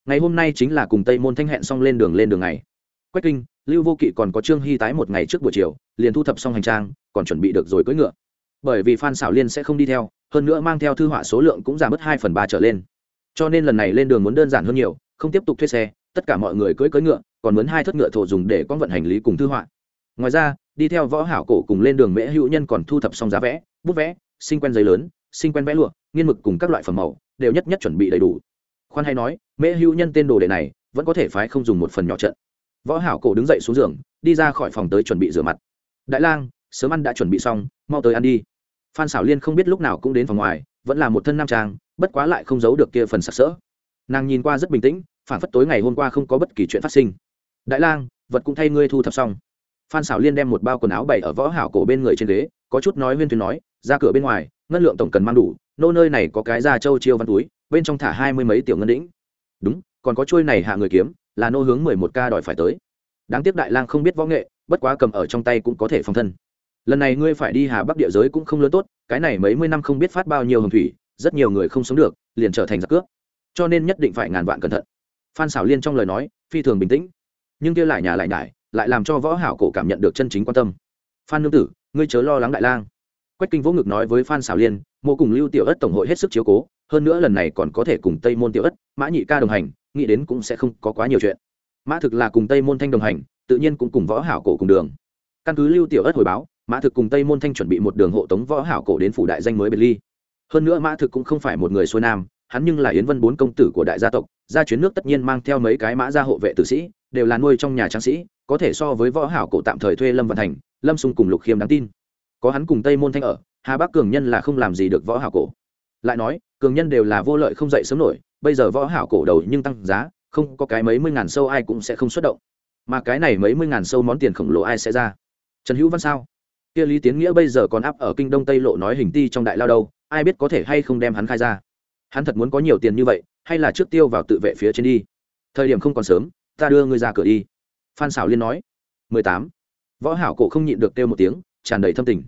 Ngày hôm nay chính là cùng tây môn thanh hẹn xong lên đường lên đường này quách kinh, lưu vô kỵ còn có trương hy tái một ngày trước buổi chiều, liền thu thập xong hành trang, còn chuẩn bị được rồi cưỡi ngựa. Bởi vì phan xảo liên sẽ không đi theo, hơn nữa mang theo thư họa số lượng cũng giảm mất hai phần ba trở lên cho nên lần này lên đường muốn đơn giản hơn nhiều, không tiếp tục thuê xe, tất cả mọi người cưỡi cưỡi ngựa, còn muốn hai thất ngựa thổ dùng để con vận hành lý cùng thư họa. Ngoài ra, đi theo võ hảo cổ cùng lên đường mễ hữu nhân còn thu thập xong giá vẽ, bút vẽ, sinh quen giấy lớn, sinh quen vẽ lụa, nghiên mực cùng các loại phẩm màu, đều nhất nhất chuẩn bị đầy đủ. Khoan hay nói, mễ hữu nhân tên đồ đệ này, vẫn có thể phái không dùng một phần nhỏ trận. Võ hảo cổ đứng dậy xuống giường, đi ra khỏi phòng tới chuẩn bị rửa mặt. Đại lang, sớm ăn đã chuẩn bị xong, mau tới ăn đi. Phan xảo liên không biết lúc nào cũng đến phòng ngoài, vẫn là một thân nam trang bất quá lại không giấu được kia phần sặc sỡ. Nàng nhìn qua rất bình tĩnh phản phất tối ngày hôm qua không có bất kỳ chuyện phát sinh. Đại lang, vật cũng thay ngươi thu thập xong. Phan xảo liên đem một bao quần áo bày ở võ hảo cổ bên người trên ghế, có chút nói huyên thuyên nói, ra cửa bên ngoài, ngân lượng tổng cần mang đủ, nô nơi này có cái da châu chiêu văn túi, bên trong thả hai mươi mấy tiểu ngân đĩnh. Đúng, còn có chuôi này hạ người kiếm, là nô hướng mười một ca đòi phải tới. Đáng tiếc đại lang không biết võ nghệ, bất quá cầm ở trong tay cũng có thể phòng thân. Lần này ngươi phải đi hà bắc địa giới cũng không lớn tốt, cái này mấy mươi năm không biết phát bao nhiêu hồng thủy rất nhiều người không sống được, liền trở thành giặc cướp. Cho nên nhất định phải ngàn vạn cẩn thận. Phan xảo liên trong lời nói, phi thường bình tĩnh. Nhưng kia lại nhà lại nhải, lại làm cho võ hảo cổ cảm nhận được chân chính quan tâm. Phan nương tử, ngươi chớ lo lắng đại lang. Quách kinh vỗ ngực nói với phan xảo liên mô cùng lưu tiểu ất tổng hội hết sức chiếu cố, hơn nữa lần này còn có thể cùng tây môn tiểu ất, mã nhị ca đồng hành, nghĩ đến cũng sẽ không có quá nhiều chuyện. Mã thực là cùng tây môn thanh đồng hành, tự nhiên cũng cùng võ hảo cổ cùng đường. Căn cứ lưu tiểu ất hồi báo, mã thực cùng tây môn thanh chuẩn bị một đường hộ tống võ hảo cổ đến phủ đại danh mới biệt ly hơn nữa mã thực cũng không phải một người xuôi nam, hắn nhưng là yến vân bốn công tử của đại gia tộc, ra chuyến nước tất nhiên mang theo mấy cái mã gia hộ vệ tử sĩ, đều là nuôi trong nhà tráng sĩ, có thể so với võ hảo cổ tạm thời thuê lâm vận thành, lâm sung cùng lục khiêm đáng tin. Có hắn cùng tây môn thanh ở, hà bắc cường nhân là không làm gì được võ hảo cổ. Lại nói, cường nhân đều là vô lợi không dậy sớm nổi, bây giờ võ hảo cổ đầu nhưng tăng giá, không có cái mấy mươi ngàn sâu ai cũng sẽ không xuất động. Mà cái này mấy mươi ngàn sâu món tiền khổng lồ ai sẽ ra? Trần hữu văn sao? Kia lý tiến nghĩa bây giờ còn áp ở kinh đông tây lộ nói hình ti trong đại lao đâu ai biết có thể hay không đem hắn khai ra. Hắn thật muốn có nhiều tiền như vậy, hay là trước tiêu vào tự vệ phía trên đi? Thời điểm không còn sớm, ta đưa ngươi ra cửa đi. Phan xảo liên nói. Mười tám. Võ hảo cổ không nhịn được kêu một tiếng, tràn đầy thâm tình.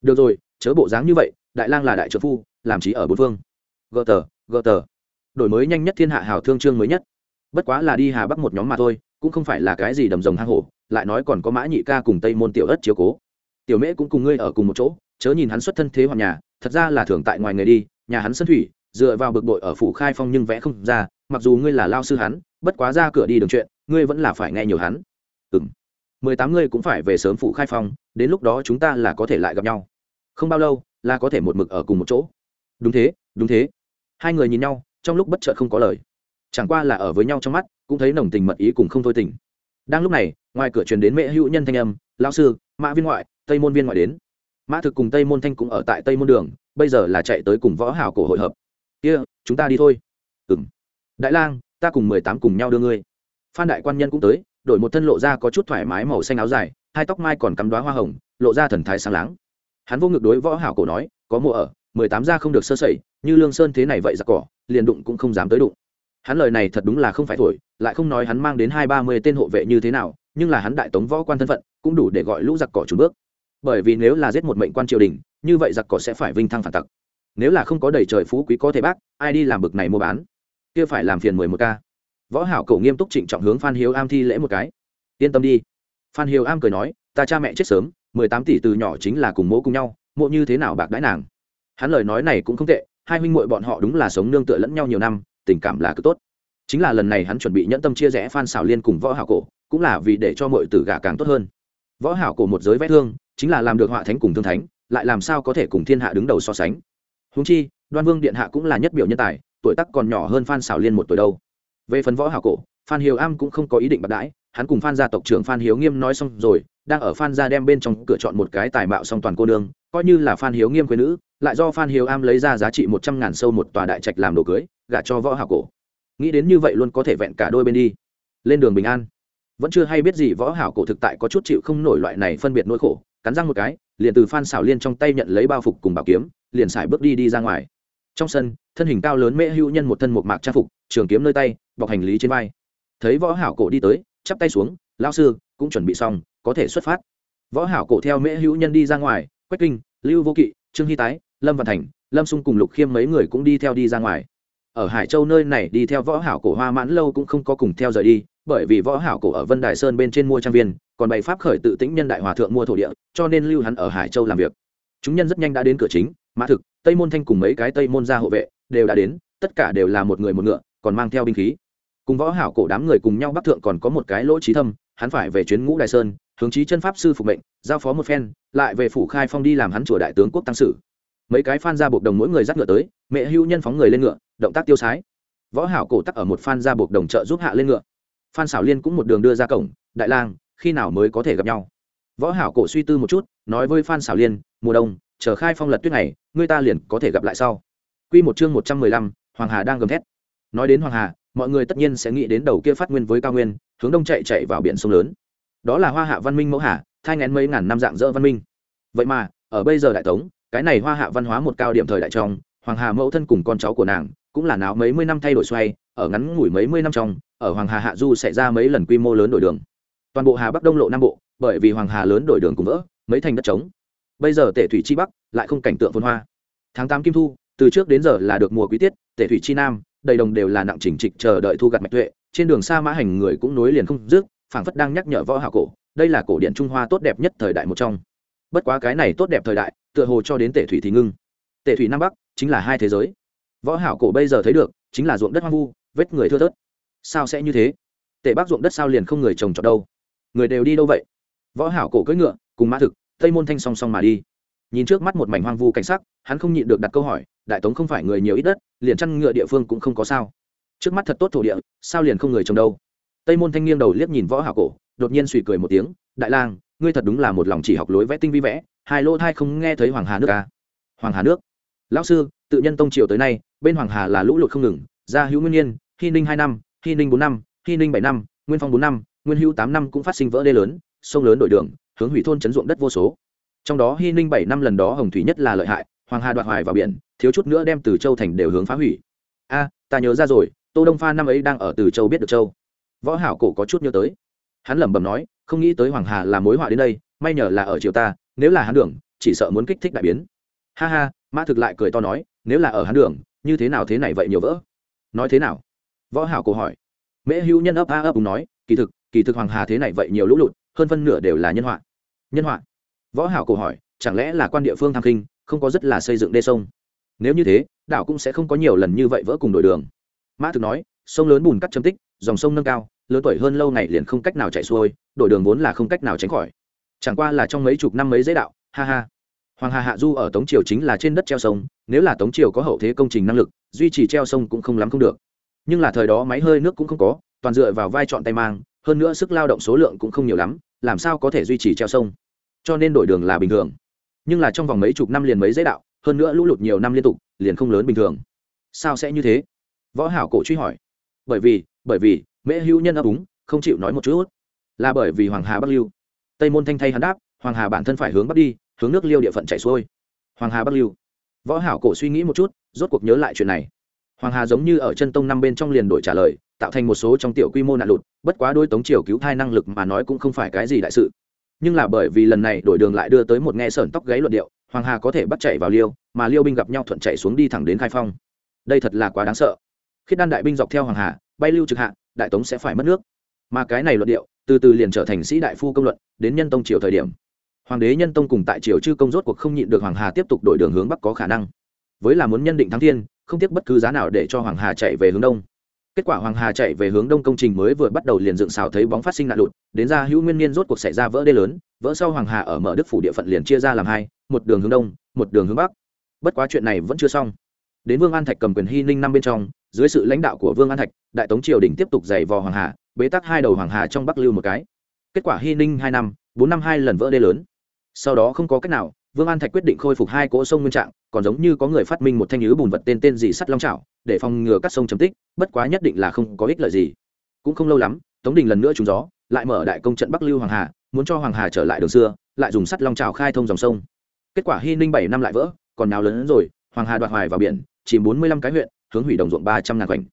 Được rồi, chớ bộ dáng như vậy, đại lang là đại trợ phu, làm trí ở bốn phương. Gờ tờ gờ tờ. Đổi mới nhanh nhất thiên hạ hào thương trương mới nhất. Bất quá là đi hà bắc một nhóm mà thôi, cũng không phải là cái gì đầm rồng hang hổ, lại nói còn có mã nhị ca cùng tây môn tiểu ất chiếu cố. Tiểu mễ cũng cùng ngươi ở cùng một chỗ chớ nhìn hắn xuất thân thế hoàng nhà, thật ra là thường tại ngoài người đi, nhà hắn sân thủy, dựa vào bực bội ở phủ khai phong nhưng vẽ không ra, mặc dù ngươi là lao sư hắn, bất quá ra cửa đi đường chuyện, ngươi vẫn là phải nghe nhiều hắn. Ừng mười tám ngươi cũng phải về sớm phủ khai phong, đến lúc đó chúng ta là có thể lại gặp nhau. Không bao lâu, là có thể một mực ở cùng một chỗ. Đúng thế đúng thế. Hai người nhìn nhau, trong lúc bất chợt không có lời. Chẳng qua là ở với nhau trong mắt, cũng thấy nồng tình mật ý cùng không thôi tình. Đang lúc này, ngoài cửa truyền đến mẹ hữu nhân thanh âm, lão sư, mã viên ngoại, tây môn viên ngoại đến mã thực cùng tây môn thanh cũng ở tại tây môn đường bây giờ là chạy tới cùng võ hảo cổ hội hợp. Kia、yeah, chúng ta đi thôi. Ừ m đại lang ta cùng mười tám cùng nhau đưa ngươi. Phan đại quan nhân cũng tới đổi một thân lộ ra có chút thoải mái màu xanh áo dài hai tóc mai còn cắm đoá hoa hồng lộ ra thần thái sáng láng. Hắn vô ngực đối võ hảo cổ nói có mùa ở mười tám ra không được sơ sẩy như lương sơn thế này vậy giặc cỏ liền đụng cũng không dám tới đụng. Hắn lời này thật đúng là không phải thổi lại không nói hắn mang đến hai ba mươi tên hộ vệ như thế nào nhưng là hắn đại tống võ quan thân phận cũng đủ để gọi lũ giặc cỏ trùn bước bởi vì nếu là giết một mệnh quan triều đình, như vậy giặc cỏ sẽ phải vinh thăng phản tặc. Nếu là không có đầy trời phú quý có thể bác, ai đi làm bực này mua bán? Kia phải làm phiền mười một ca. Võ hảo cổ nghiêm túc trịnh trọng hướng phan hiếu am thi lễ một cái. Yên tâm đi. Phan hiếu am cười nói, ta cha mẹ chết sớm, mười tám tỷ từ nhỏ chính là cùng mỗ cùng nhau, mộ như thế nào bạc đãi nàng? Hắn lời nói này cũng không tệ, hai huynh muội bọn họ đúng là sống nương tựa lẫn nhau nhiều năm, tình cảm là cứ tốt. Chính là lần này hắn chuẩn bị nhẫn tâm chia rẽ phan xảo liên cùng võ hảo cổ, cũng là vì để cho mọi tử gà càng tốt hơn. Võ hảo cổ một giới vết thương chính là làm được họa thánh cùng thương thánh, lại làm sao có thể cùng thiên hạ đứng đầu so sánh. Húng chi, đoan vương điện hạ cũng là nhất biểu nhân tài, tuổi tác còn nhỏ hơn phan xảo liên một tuổi đâu. Về phần võ hảo cổ, phan hiếu am cũng không có ý định bạc đãi, hắn cùng phan gia tộc trưởng phan hiếu nghiêm nói xong rồi, đang ở phan gia đem bên trong cửa chọn một cái tài mạo song toàn cô nương, coi như là phan hiếu nghiêm quê nữ, lại do phan hiếu am lấy ra giá trị một trăm ngàn sâu một tòa đại trạch làm đồ cưới, gả cho võ hảo cổ. Nghĩ đến như vậy luôn có thể vẹn cả đôi bên đi. Lên đường bình an. Vẫn chưa hay biết gì võ hảo cổ thực tại có chút chịu không nổi loại này phân biệt nỗi khổ cắn răng một cái, liền từ phan xảo liên trong tay nhận lấy bao phục cùng bảo kiếm, liền xài bước đi đi ra ngoài. Trong sân, thân hình cao lớn mễ hữu nhân một thân một mạc trang phục, trường kiếm nơi tay, bọc hành lý trên vai. Thấy võ hảo cổ đi tới, chắp tay xuống lao sư, cũng chuẩn bị xong, có thể xuất phát. Võ hảo cổ theo mễ hữu nhân đi ra ngoài, quách kinh, lưu vô kỵ, trương hy tái, lâm văn thành, lâm sung cùng lục khiêm mấy người cũng đi theo đi ra ngoài. Ở hải châu nơi này đi theo võ hảo cổ hoa mãn lâu cũng không có cùng theo rời đi, bởi vì võ hảo cổ ở vân đài sơn bên trên mua trang viên còn bày pháp khởi tự tĩnh nhân đại hòa thượng mua thổ địa, cho nên lưu hắn ở hải châu làm việc. Chúng nhân rất nhanh đã đến cửa chính, mã thực, tây môn thanh cùng mấy cái tây môn gia hộ vệ đều đã đến, tất cả đều là một người một ngựa, còn mang theo binh khí. Cùng võ hảo cổ đám người cùng nhau bắc thượng còn có một cái lỗ trí thâm, hắn phải về chuyến ngũ đại sơn, hướng chí chân pháp sư phục mệnh, giao phó một phen, lại về phủ khai phong đi làm hắn chùa đại tướng quốc tăng sử. Mấy cái phan ra buộc đồng mỗi người dắt ngựa tới, mẹ hưu nhân phóng người lên ngựa, động tác tiêu sái. Võ hảo cổ tắc ở một phan ra buộc đồng trợ giúp hạ lên ngựa. Phan xảo liên cũng một đường đưa ra cổng, đại lang khi nào mới có thể gặp nhau. Võ hảo cổ suy tư một chút nói với phan xảo liên mùa đông chờ khai phong lật tuyết này người ta liền có thể gặp lại sau. Quy một chương một trăm mười lăm, hoàng hà đang gầm thét. Nói đến hoàng hà mọi người tất nhiên sẽ nghĩ đến đầu kia phát nguyên với cao nguyên hướng đông chạy chạy vào biển sông lớn. Đó là hoa hạ văn minh mẫu hà thai ngén mấy ngàn năm dạng dỡ văn minh. Vậy mà ở bây giờ đại tống cái này hoa hạ văn hóa một cao điểm thời đại trong hoàng hà mẫu thân cùng con cháu của nàng cũng là náo mấy mươi năm thay đổi xoay ở ngắn ngủi mấy mươi năm trong ở hoàng hà hạ du xảy ra mấy lần quy mô lớn đổi đường toàn bộ hà bắc đông lộ nam bộ, bởi vì hoàng hà lớn đổi đường cùng vỡ, mấy thành đất trống. Bây giờ tể thủy chi bắc lại không cảnh tượng phồn hoa. Tháng tám kim thu, từ trước đến giờ là được mùa quý tiết, tể thủy chi nam, đầy đồng đều là nặng chỉnh trịch chờ đợi thu gặt mạch tuệ, trên đường xa mã hành người cũng nối liền không dứt, phảng phất đang nhắc nhở võ hảo cổ, đây là cổ điện trung hoa tốt đẹp nhất thời đại một trong. Bất quá cái này tốt đẹp thời đại, tựa hồ cho đến tể thủy thì ngưng. Tể thủy nam bắc chính là hai thế giới. Võ hảo cổ bây giờ thấy được, chính là ruộng đất hoang vu, vết người thưa thớt. Sao sẽ như thế? Tể bắc ruộng đất sao liền không người trồng trọt đâu? Người đều đi đâu vậy? Võ hảo cổ cưỡi ngựa, cùng mã thực, tây môn thanh song song mà đi. Nhìn trước mắt một mảnh hoang vu cảnh sắc, hắn không nhịn được đặt câu hỏi, đại tống không phải người nhiều ít đất, liền chăn ngựa địa phương cũng không có sao. Trước mắt thật tốt thổ địa, sao liền không người trồng đâu? Tây môn thanh nghiêng đầu liếc nhìn võ hảo cổ, đột nhiên suy cười một tiếng, đại lang, ngươi thật đúng là một lòng chỉ học lối vẽ tinh vi vẽ, hai lô thai không nghe thấy hoàng hà nước à. hoàng hà nước. Lão sư, tự nhân tông triều tới nay, bên hoàng hà là lũ lụt không ngừng, gia hữu nguyên nhiên, hy ninh hai năm, hy ninh bốn năm, hy ninh bảy năm, nguyên phong bốn năm nguyên hữu tám năm cũng phát sinh vỡ đê lớn, sông lớn đổi đường, hướng hủy thôn chấn ruộng đất vô số. Trong đó hy ninh bảy năm lần đó hồng thủy nhất là lợi hại, hoàng hà đoạt hoài vào biển, thiếu chút nữa đem từ châu thành đều hướng phá hủy. A, ta nhớ ra rồi, tô đông pha năm ấy đang ở từ châu biết được châu. Võ hảo cổ có chút nhớ tới. Hắn lẩm bẩm nói, không nghĩ tới hoàng hà là mối họa đến đây, may nhờ là ở triều ta, nếu là hắn đường, chỉ sợ muốn kích thích đại biến. Ha ha, mã thực lại cười to nói, nếu là ở hắn đường, như thế nào thế này vậy nhiều vỡ? Nói thế nào? Võ hảo cổ hỏi. Mễ hữu nhân ấp a ấp cùng nói, kỳ thực kỳ thực hoàng hà thế này vậy nhiều lũ lụt, hơn phân nửa đều là nhân họa. Nhân họa? Võ hảo cổ hỏi, chẳng lẽ là quan địa phương tham kinh, không có rất là xây dựng đê sông? Nếu như thế, đảo cũng sẽ không có nhiều lần như vậy vỡ cùng đổi đường. Mã thực nói, sông lớn bùn cắt chấm tích, dòng sông nâng cao, lớn tuổi hơn lâu ngày liền không cách nào chạy xuôi, đổi đường vốn là không cách nào tránh khỏi. Chẳng qua là trong mấy chục năm mấy dễ đạo, ha ha. Hoàng hà hạ du ở tống triều chính là trên đất treo sông, nếu là tống triều có hậu thế công trình năng lực, duy trì treo sông cũng không lắm không được. Nhưng là thời đó máy hơi nước cũng không có, toàn dựa vào vai chọn tay mang hơn nữa sức lao động số lượng cũng không nhiều lắm, làm sao có thể duy trì treo sông? Cho nên đổi đường là bình thường. Nhưng là trong vòng mấy chục năm liền mấy dễ đạo, hơn nữa lũ lụt nhiều năm liên tục, liền không lớn bình thường. Sao sẽ như thế? Võ hảo cổ truy hỏi. Bởi vì bởi vì, mễ hữu nhân ấp úng, không chịu nói một chút là bởi vì hoàng hà bắc lưu. Tây môn thanh thay hắn đáp, hoàng hà bản thân phải hướng bắc đi, hướng nước liêu địa phận chảy xuôi. Hoàng hà bắc lưu. Võ hảo cổ suy nghĩ một chút, rốt cuộc nhớ lại chuyện này hoàng hà giống như ở chân tông năm bên trong liền đổi trả lời, tạo thành một số trong tiểu quy mô nạn lụt, bất quá đôi tống triều cứu thai năng lực mà nói cũng không phải cái gì đại sự. Nhưng là bởi vì lần này đổi đường lại đưa tới một nghe sởn tóc gáy luận điệu, hoàng hà có thể bắt chạy vào liêu, mà liêu binh gặp nhau thuận chạy xuống đi thẳng đến khai phong. Đây thật là quá đáng sợ. Khiết đan đại binh dọc theo hoàng hà, bay lưu trực hạ, đại tống sẽ phải mất nước. Mà cái này luận điệu, từ từ liền trở thành sĩ đại phu công luận, đến nhân tông triều thời điểm. Hoàng đế nhân tông cùng tại triều chư công rốt cuộc không nhịn được hoàng hà tiếp tục đổi đường hướng bắc có khả năng. Với là muốn nhân định thắng thiên không tiếc bất cứ giá nào để cho hoàng hà chạy về hướng đông. Kết quả hoàng hà chạy về hướng đông công trình mới vừa bắt đầu liền dựng xào thấy bóng phát sinh nạn lụt, đến ra hữu nguyên niên rốt cuộc xảy ra vỡ đê lớn, vỡ sau hoàng hà ở mở đức phủ địa phận liền chia ra làm hai, một đường hướng đông, một đường hướng bắc. Bất quá chuyện này vẫn chưa xong. Đến vương an thạch cầm quyền hy ninh năm bên trong, dưới sự lãnh đạo của vương an thạch, đại tống triều đình tiếp tục giày vò hoàng hà, bế tắc hai đầu hoàng hà trong bắc lưu một cái. Kết quả hy ninh hai năm, bốn năm hai lần vỡ đê lớn. Sau đó không có cách nào vương an thạch quyết định khôi phục hai cỗ sông nguyên trạng, còn giống như có người phát minh một thanh nhứ bùn vật tên tên gì sắt long trào để phòng ngừa các sông chấm tích, bất quá nhất định là không có ích lợi gì. Cũng không lâu lắm, tống đình lần nữa trúng gió, lại mở đại công trận bắc lưu hoàng hà, muốn cho hoàng hà trở lại đường xưa, lại dùng sắt long trào khai thông dòng sông. Kết quả hy ninh bảy năm lại vỡ, còn nào lớn hơn rồi, hoàng hà đoạt hoài vào biển chỉ bốn mươi lăm cái huyện, hướng hủy đồng ruộng ba trăm ngàn khoảnh.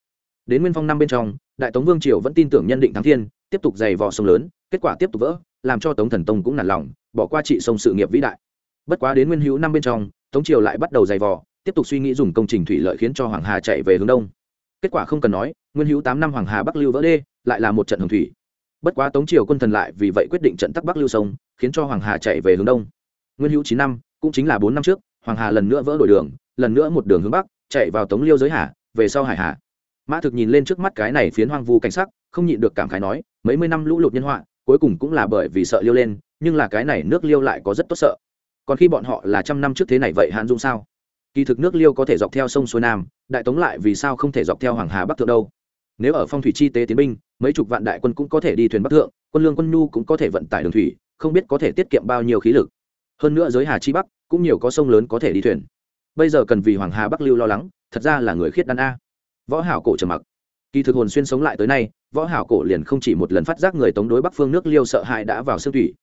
đến nguyên phong năm bên trong, đại tống vương triều vẫn tin tưởng nhân định thắng thiên, tiếp tục dày vò sông lớn, kết quả tiếp tục vỡ, làm cho tống thần tông cũng nản lòng, bỏ qua trị sông sự nghiệp vĩ đại bất quá đến nguyên hữu năm bên trong, tống triều lại bắt đầu dày vò, tiếp tục suy nghĩ dùng công trình thủy lợi khiến cho hoàng hà chạy về hướng đông. Kết quả không cần nói, nguyên hữu tám năm hoàng hà bắc lưu vỡ đê, lại là một trận hồng thủy. Bất quá tống triều quân thần lại vì vậy quyết định trận tắc bắc lưu sông, khiến cho hoàng hà chạy về hướng đông. Nguyên hữu chín năm, cũng chính là bốn năm trước, hoàng hà lần nữa vỡ đổi đường, lần nữa một đường hướng bắc, chạy vào tống liêu giới hà về sau hải hà. Mã thực nhìn lên trước mắt cái này phiến hoang vu cảnh sắc, không nhịn được cảm khái nói, mấy mươi năm lũ lụt nhân họa, cuối cùng cũng là bởi vì sợ liêu lên, nhưng là cái này nước liêu lại có rất tốt sợ còn khi bọn họ là trăm năm trước thế này vậy hạn dung sao? Kỳ thực nước liêu có thể dọc theo sông xuôi nam, đại tống lại vì sao không thể dọc theo hoàng hà bắc thượng đâu? Nếu ở phong thủy chi tế tiến binh, mấy chục vạn đại quân cũng có thể đi thuyền bắc thượng, quân lương quân nhu cũng có thể vận tải đường thủy, không biết có thể tiết kiệm bao nhiêu khí lực. Hơn nữa giới hà chi bắc cũng nhiều có sông lớn có thể đi thuyền. Bây giờ cần vì hoàng hà bắc lưu lo lắng, thật ra là người khiết đan a. Võ hảo cổ trầm mặc. Kỳ thực hồn xuyên sống lại tới nay, võ hảo cổ liền không chỉ một lần phát giác người tống đối bắc phương nước liêu sợ hãi đã vào xương thủy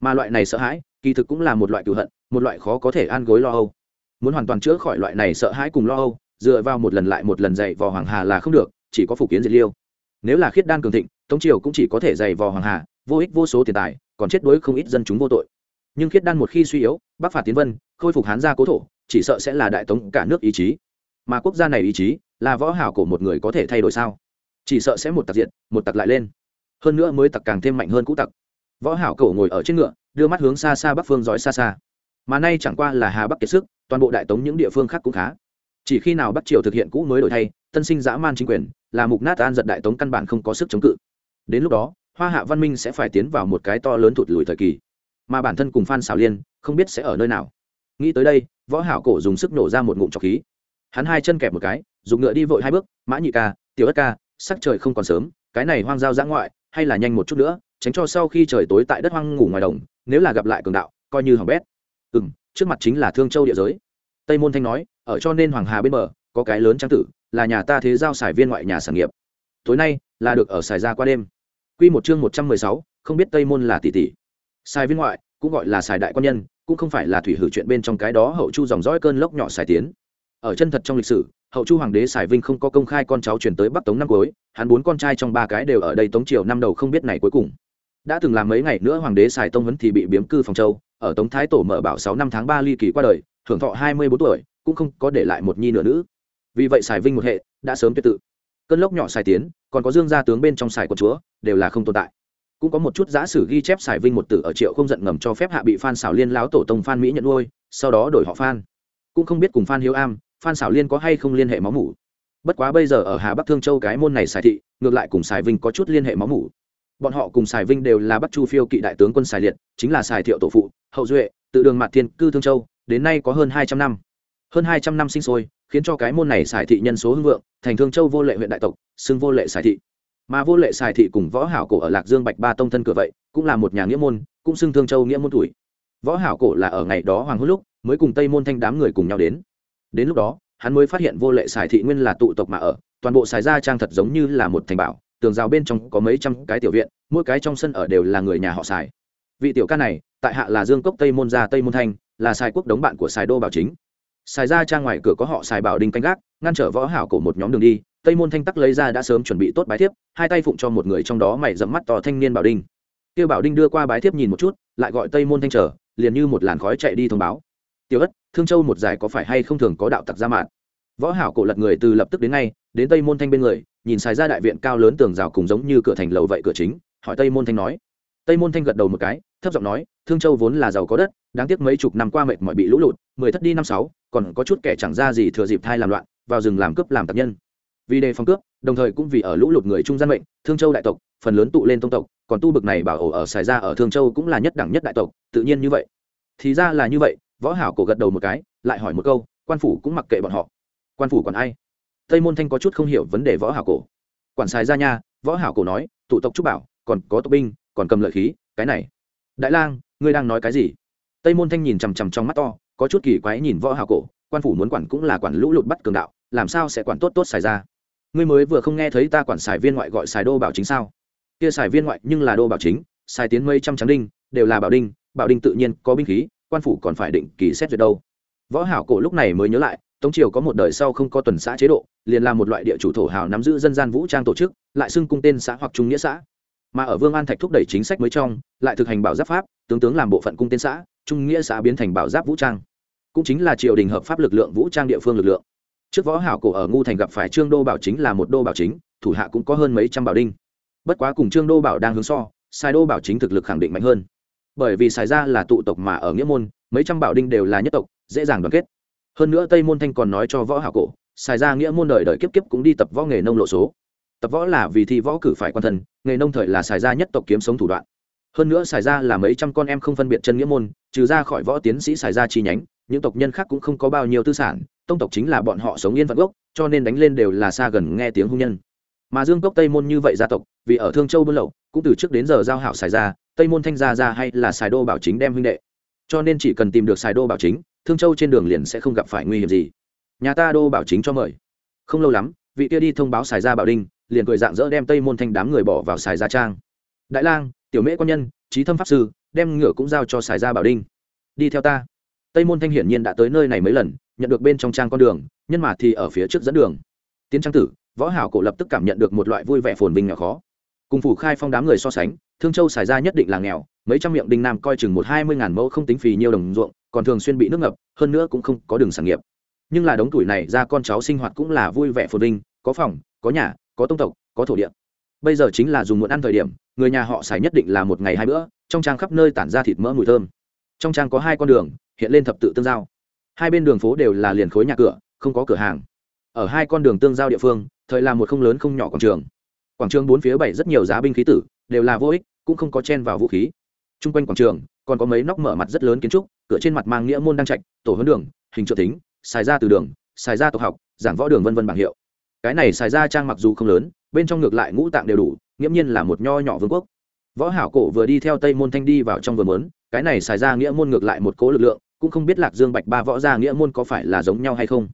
mà loại này sợ hãi, kỳ thực cũng là một loại cựu hận, một loại khó có thể an gối lo âu. Muốn hoàn toàn chữa khỏi loại này sợ hãi cùng lo âu, dựa vào một lần lại một lần dạy vò hoàng hà là không được, chỉ có phục kiến diệt liêu. Nếu là khiết đan cường thịnh, tống triều cũng chỉ có thể dạy vò hoàng hà, vô ích vô số tiền tài, còn chết đuối không ít dân chúng vô tội. Nhưng khiết đan một khi suy yếu, bắc phạt tiến vân, khôi phục hán gia cố thổ, chỉ sợ sẽ là đại tống cả nước ý chí. Mà quốc gia này ý chí, là võ hảo của một người có thể thay đổi sao? Chỉ sợ sẽ một tặc diện một tặc lại lên. Hơn nữa mới tặc càng thêm mạnh hơn cũ tặc võ hảo cổ ngồi ở trên ngựa, đưa mắt hướng xa xa bắc phương dõi xa xa. Mà nay chẳng qua là hà bắc kiệt sức, toàn bộ đại tống những địa phương khác cũng khá. Chỉ khi nào bắc triều thực hiện cũ mới đổi thay, tân sinh dã man chính quyền, là mục nát an giật đại tống căn bản không có sức chống cự. Đến lúc đó, hoa hạ văn minh sẽ phải tiến vào một cái to lớn thụt lùi thời kỳ. Mà bản thân cùng phan xảo liên, không biết sẽ ở nơi nào. Nghĩ tới đây, võ hảo cổ dùng sức nổ ra một ngụm trọc khí. Hắn hai chân kẹp một cái, dùng ngựa đi vội hai bước, mã nhị ca, tiểu ất ca, sắc trời không còn sớm, cái này hoang giao giã ngoại, hay là nhanh một chút nữa tránh cho sau khi trời tối tại đất hoang ngủ ngoài đồng, nếu là gặp lại cường đạo, coi như hỏng bét. Ừ m trước mặt chính là thương châu địa giới. Tây môn thanh nói, ở cho nên hoàng hà bên bờ, có cái lớn trang tử, là nhà ta thế giao xài viên ngoại nhà sản nghiệp. Tối nay, là được ở xài ra qua đêm. Q một chương một trăm mười sáu, không biết tây môn là tỷ tỷ. Xài viên ngoại, cũng gọi là xài đại quan nhân, cũng không phải là thủy hử chuyện bên trong cái đó hậu chu dòng dõi cơn lốc nhỏ xài tiến. Ở chân thật trong lịch sử, hậu chu hoàng đế sài vinh không có công khai con cháu chuyển tới bắc tống năm cuối, hắn bốn con trai trong ba cái đều ở đây tống triều năm đầu không biết này cuối cùng đã từng làm mấy ngày nữa hoàng đế xài tông huấn thì bị biếm cư phòng châu, ở tống thái tổ mở bảo sáu năm tháng ba ly kỳ qua đời hưởng thọ hai mươi bốn tuổi, cũng không có để lại một nhi nữa nữ. Vì vậy xài vinh một hệ, đã sớm tuyệt tự. Cơn lốc nhỏ xài tiến, còn có dương gia tướng bên trong xài của chúa, đều là không tồn tại. Cũng có một chút giả sử ghi chép xài vinh một tử ở triệu không giận ngầm cho phép hạ bị phan xảo liên láo tổ tông phan mỹ nhận nuôi, sau đó đổi họ phan. Cũng không biết cùng phan hiếu am, phan xảo liên có hay không liên hệ máu mủ. Bất quá bây giờ ở hà bắc thương châu cái môn này xài thị, ngược lại cùng xài vinh có chút liên hệ máu mủ bọn họ cùng sài vinh đều là bắc chu phiêu kỵ đại tướng quân sài liệt, chính là sài thiệu tổ phụ, hậu duệ, tự đường mạt thiên, cư thương châu, đến nay có hơn hai trăm năm. Hơn hai trăm năm sinh sôi, khiến cho cái môn này sài thị nhân số hưng vượng, thành thương châu vô lệ huyện đại tộc, xưng vô lệ sài thị. Mà vô lệ sài thị cùng võ hảo cổ ở lạc dương bạch ba tông thân cửa vậy, cũng là một nhà nghĩa môn, cũng xưng thương châu nghĩa môn tuổi. Võ hảo cổ là ở ngày đó hoàng hôn lúc, mới cùng tây môn thanh đám người cùng nhau đến. Đến lúc đó, hắn mới phát hiện vô lệ xài thị nguyên là tụ tộc mà ở, toàn bộ xài gia trang thật giống như là một thành bảo tường rào bên trong có mấy trăm cái tiểu viện, mỗi cái trong sân ở đều là người nhà họ xài vị tiểu ca này, tại hạ là dương cốc tây môn gia tây môn thanh, là xài quốc đống bạn của xài đô bảo chính. Xài gia trang ngoài cửa có họ xài bảo đinh canh gác, ngăn trở võ hảo cổ một nhóm đường đi, tây môn thanh tắc lấy ra đã sớm chuẩn bị tốt bái thiếp, hai tay phụng cho một người trong đó mày dẫm mắt to thanh niên bảo đinh kêu bảo đinh đưa qua bái thiếp nhìn một chút, lại gọi tây môn thanh trở liền như một làn khói chạy đi thông báo. Tiểu ất, thương châu một giải có phải hay không thường có đạo tặc ra mạng võ hảo cổ lật người từ lập tức đến ngay, đến tây môn thanh bên người nhìn xài ra đại viện cao lớn tường rào cùng giống như cửa thành lầu vậy cửa chính, hỏi tây môn thanh nói. Tây môn thanh gật đầu một cái, thấp giọng nói, thương châu vốn là giàu có đất, đáng tiếc mấy chục năm qua mệt mỏi bị lũ lụt, mười thất đi năm sáu, còn có chút kẻ chẳng ra gì thừa dịp thai làm loạn, vào rừng làm cướp làm tặc nhân. Vì đề phòng cướp, đồng thời cũng vì ở lũ lụt người trung gian mệnh, thương châu đại tộc, phần lớn tụ lên tông tộc, còn tu bực này bảo ổ ở xài ra ở thương châu cũng là nhất đẳng nhất đại tộc, tự nhiên như vậy. Thì ra là như vậy, võ hảo cổ gật đầu một cái, lại hỏi một câu, quan phủ cũng mặc kệ bọn họ. Quan phủ còn ai? Tây môn thanh có chút không hiểu vấn đề võ hảo cổ. Quản xài ra nha, võ hảo cổ nói, tụ tộc trúc bảo, còn có tộc binh, còn cầm lợi khí, cái này. Đại lang, ngươi đang nói cái gì? Tây môn thanh nhìn chằm chằm trong mắt to, có chút kỳ quái nhìn võ hảo cổ, quan phủ muốn quản cũng là quản lũ lụt bắt cường đạo, làm sao sẽ quản tốt tốt xài ra? Ngươi mới vừa không nghe thấy ta quản xài viên ngoại gọi xài đô bảo chính sao? Kia xài viên ngoại nhưng là đô bảo chính, xài tiến mây trăm trắng đinh, đều là bảo đinh bảo đinh tự nhiên có binh khí, quan phủ còn phải định kỳ xét duyệt đâu. Võ hảo cổ lúc này mới nhớ lại tống triều có một đời sau không có tuần xã chế độ, liền là một loại địa chủ thổ hào nắm giữ dân gian vũ trang tổ chức, lại xưng cung tên xã hoặc trung nghĩa xã. Mà ở vương an thạch thúc đẩy chính sách mới trong, lại thực hành bảo giáp pháp, tướng tướng làm bộ phận cung tên xã, trung nghĩa xã biến thành bảo giáp vũ trang. Cũng chính là triều đình hợp pháp lực lượng vũ trang địa phương lực lượng. Trước võ hảo cổ ở ngu thành gặp phải trương đô bảo chính là một đô bảo chính, thủ hạ cũng có hơn mấy trăm bảo đinh. Bất quá cùng trương đô bảo đang hướng so, sai đô bảo chính thực lực khẳng định mạnh hơn. Bởi vì xài ra là tụ tộc mà ở nghĩa môn, mấy trăm bảo đinh đều là nhất tộc, dễ dàng đoàn kết hơn nữa tây môn thanh còn nói cho võ hảo cổ, xài ra nghĩa môn đời đời kiếp kiếp cũng đi tập võ nghề nông lộ số. Tập võ là vì thi võ cử phải quan thân nghề nông thời là xài ra nhất tộc kiếm sống thủ đoạn. Hơn nữa xài ra là mấy trăm con em không phân biệt chân nghĩa môn, trừ ra khỏi võ tiến sĩ xài ra chi nhánh, những tộc nhân khác cũng không có bao nhiêu tư sản, tông tộc chính là bọn họ sống yên phận gốc, cho nên đánh lên đều là xa gần nghe tiếng hung nhân. Mà dương cốc tây môn như vậy gia tộc, vì ở thương châu buôn lậu, cũng từ trước đến giờ giao hảo xài ra, tây môn thanh gia ra hay là xài đô bảo chính đem huynh đệ. Cho nên chỉ cần tìm được xài đô bảo chính thương châu trên đường liền sẽ không gặp phải nguy hiểm gì. Nhà ta đô bảo chính cho mời. Không lâu lắm, vị kia đi thông báo xài ra bảo đinh, liền cười dạng dỡ đem tây môn thanh đám người bỏ vào xài gia trang. Đại lang, tiểu mễ quan nhân, trí thâm pháp sư, đem ngựa cũng giao cho xài gia bảo đinh. Đi theo ta. Tây môn thanh hiển nhiên đã tới nơi này mấy lần, nhận được bên trong trang con đường, nhân mà thì ở phía trước dẫn đường. Tiến trang tử, võ hảo cổ lập tức cảm nhận được một loại vui vẻ phồn vinh nhỏ khó. Cùng phủ khai phong đám người so sánh thương châu xài ra nhất định là nghèo, mấy trăm miệng đinh nam coi chừng một hai mươi ngàn mẫu không tính phì nhiều đồng ruộng, còn thường xuyên bị nước ngập, hơn nữa cũng không có đường sản nghiệp. Nhưng là đống tuổi này ra con cháu sinh hoạt cũng là vui vẻ phồn vinh, có phòng, có nhà, có tông tộc, có thổ địa. Bây giờ chính là dùng muộn ăn thời điểm, người nhà họ xài nhất định là một ngày hai bữa, trong trang khắp nơi tản ra thịt mỡ mùi thơm. Trong trang có hai con đường, hiện lên thập tự tương giao. Hai bên đường phố đều là liền khối nhà cửa, không có cửa hàng. Ở hai con đường tương giao địa phương, thời là một không lớn không nhỏ quảng trường. Quảng trường bốn phía bảy rất nhiều giá binh khí tử đều là vô ích, cũng không có chen vào vũ khí. T r u n g quanh quảng trường, còn có mấy nóc mở mặt rất lớn kiến trúc, cửa trên mặt mang nghĩa môn đang trạch, tổ huấn đường, hình trợ tính xài ra từ đường, xài ra tộc học, giảng võ đường vân vân bảng hiệu. Cái này xài ra trang mặc dù không lớn, bên trong ngược lại ngũ tạng đều đủ, nghiễm nhiên là một nho nhỏ vương quốc. Võ hảo cổ vừa đi theo tây môn thanh đi vào trong vườn mớn cái này xài ra nghĩa môn ngược lại một cố lực lượng, cũng không biết lạc dương bạch ba võ gia nghĩa môn có phải là giống nhau hay không.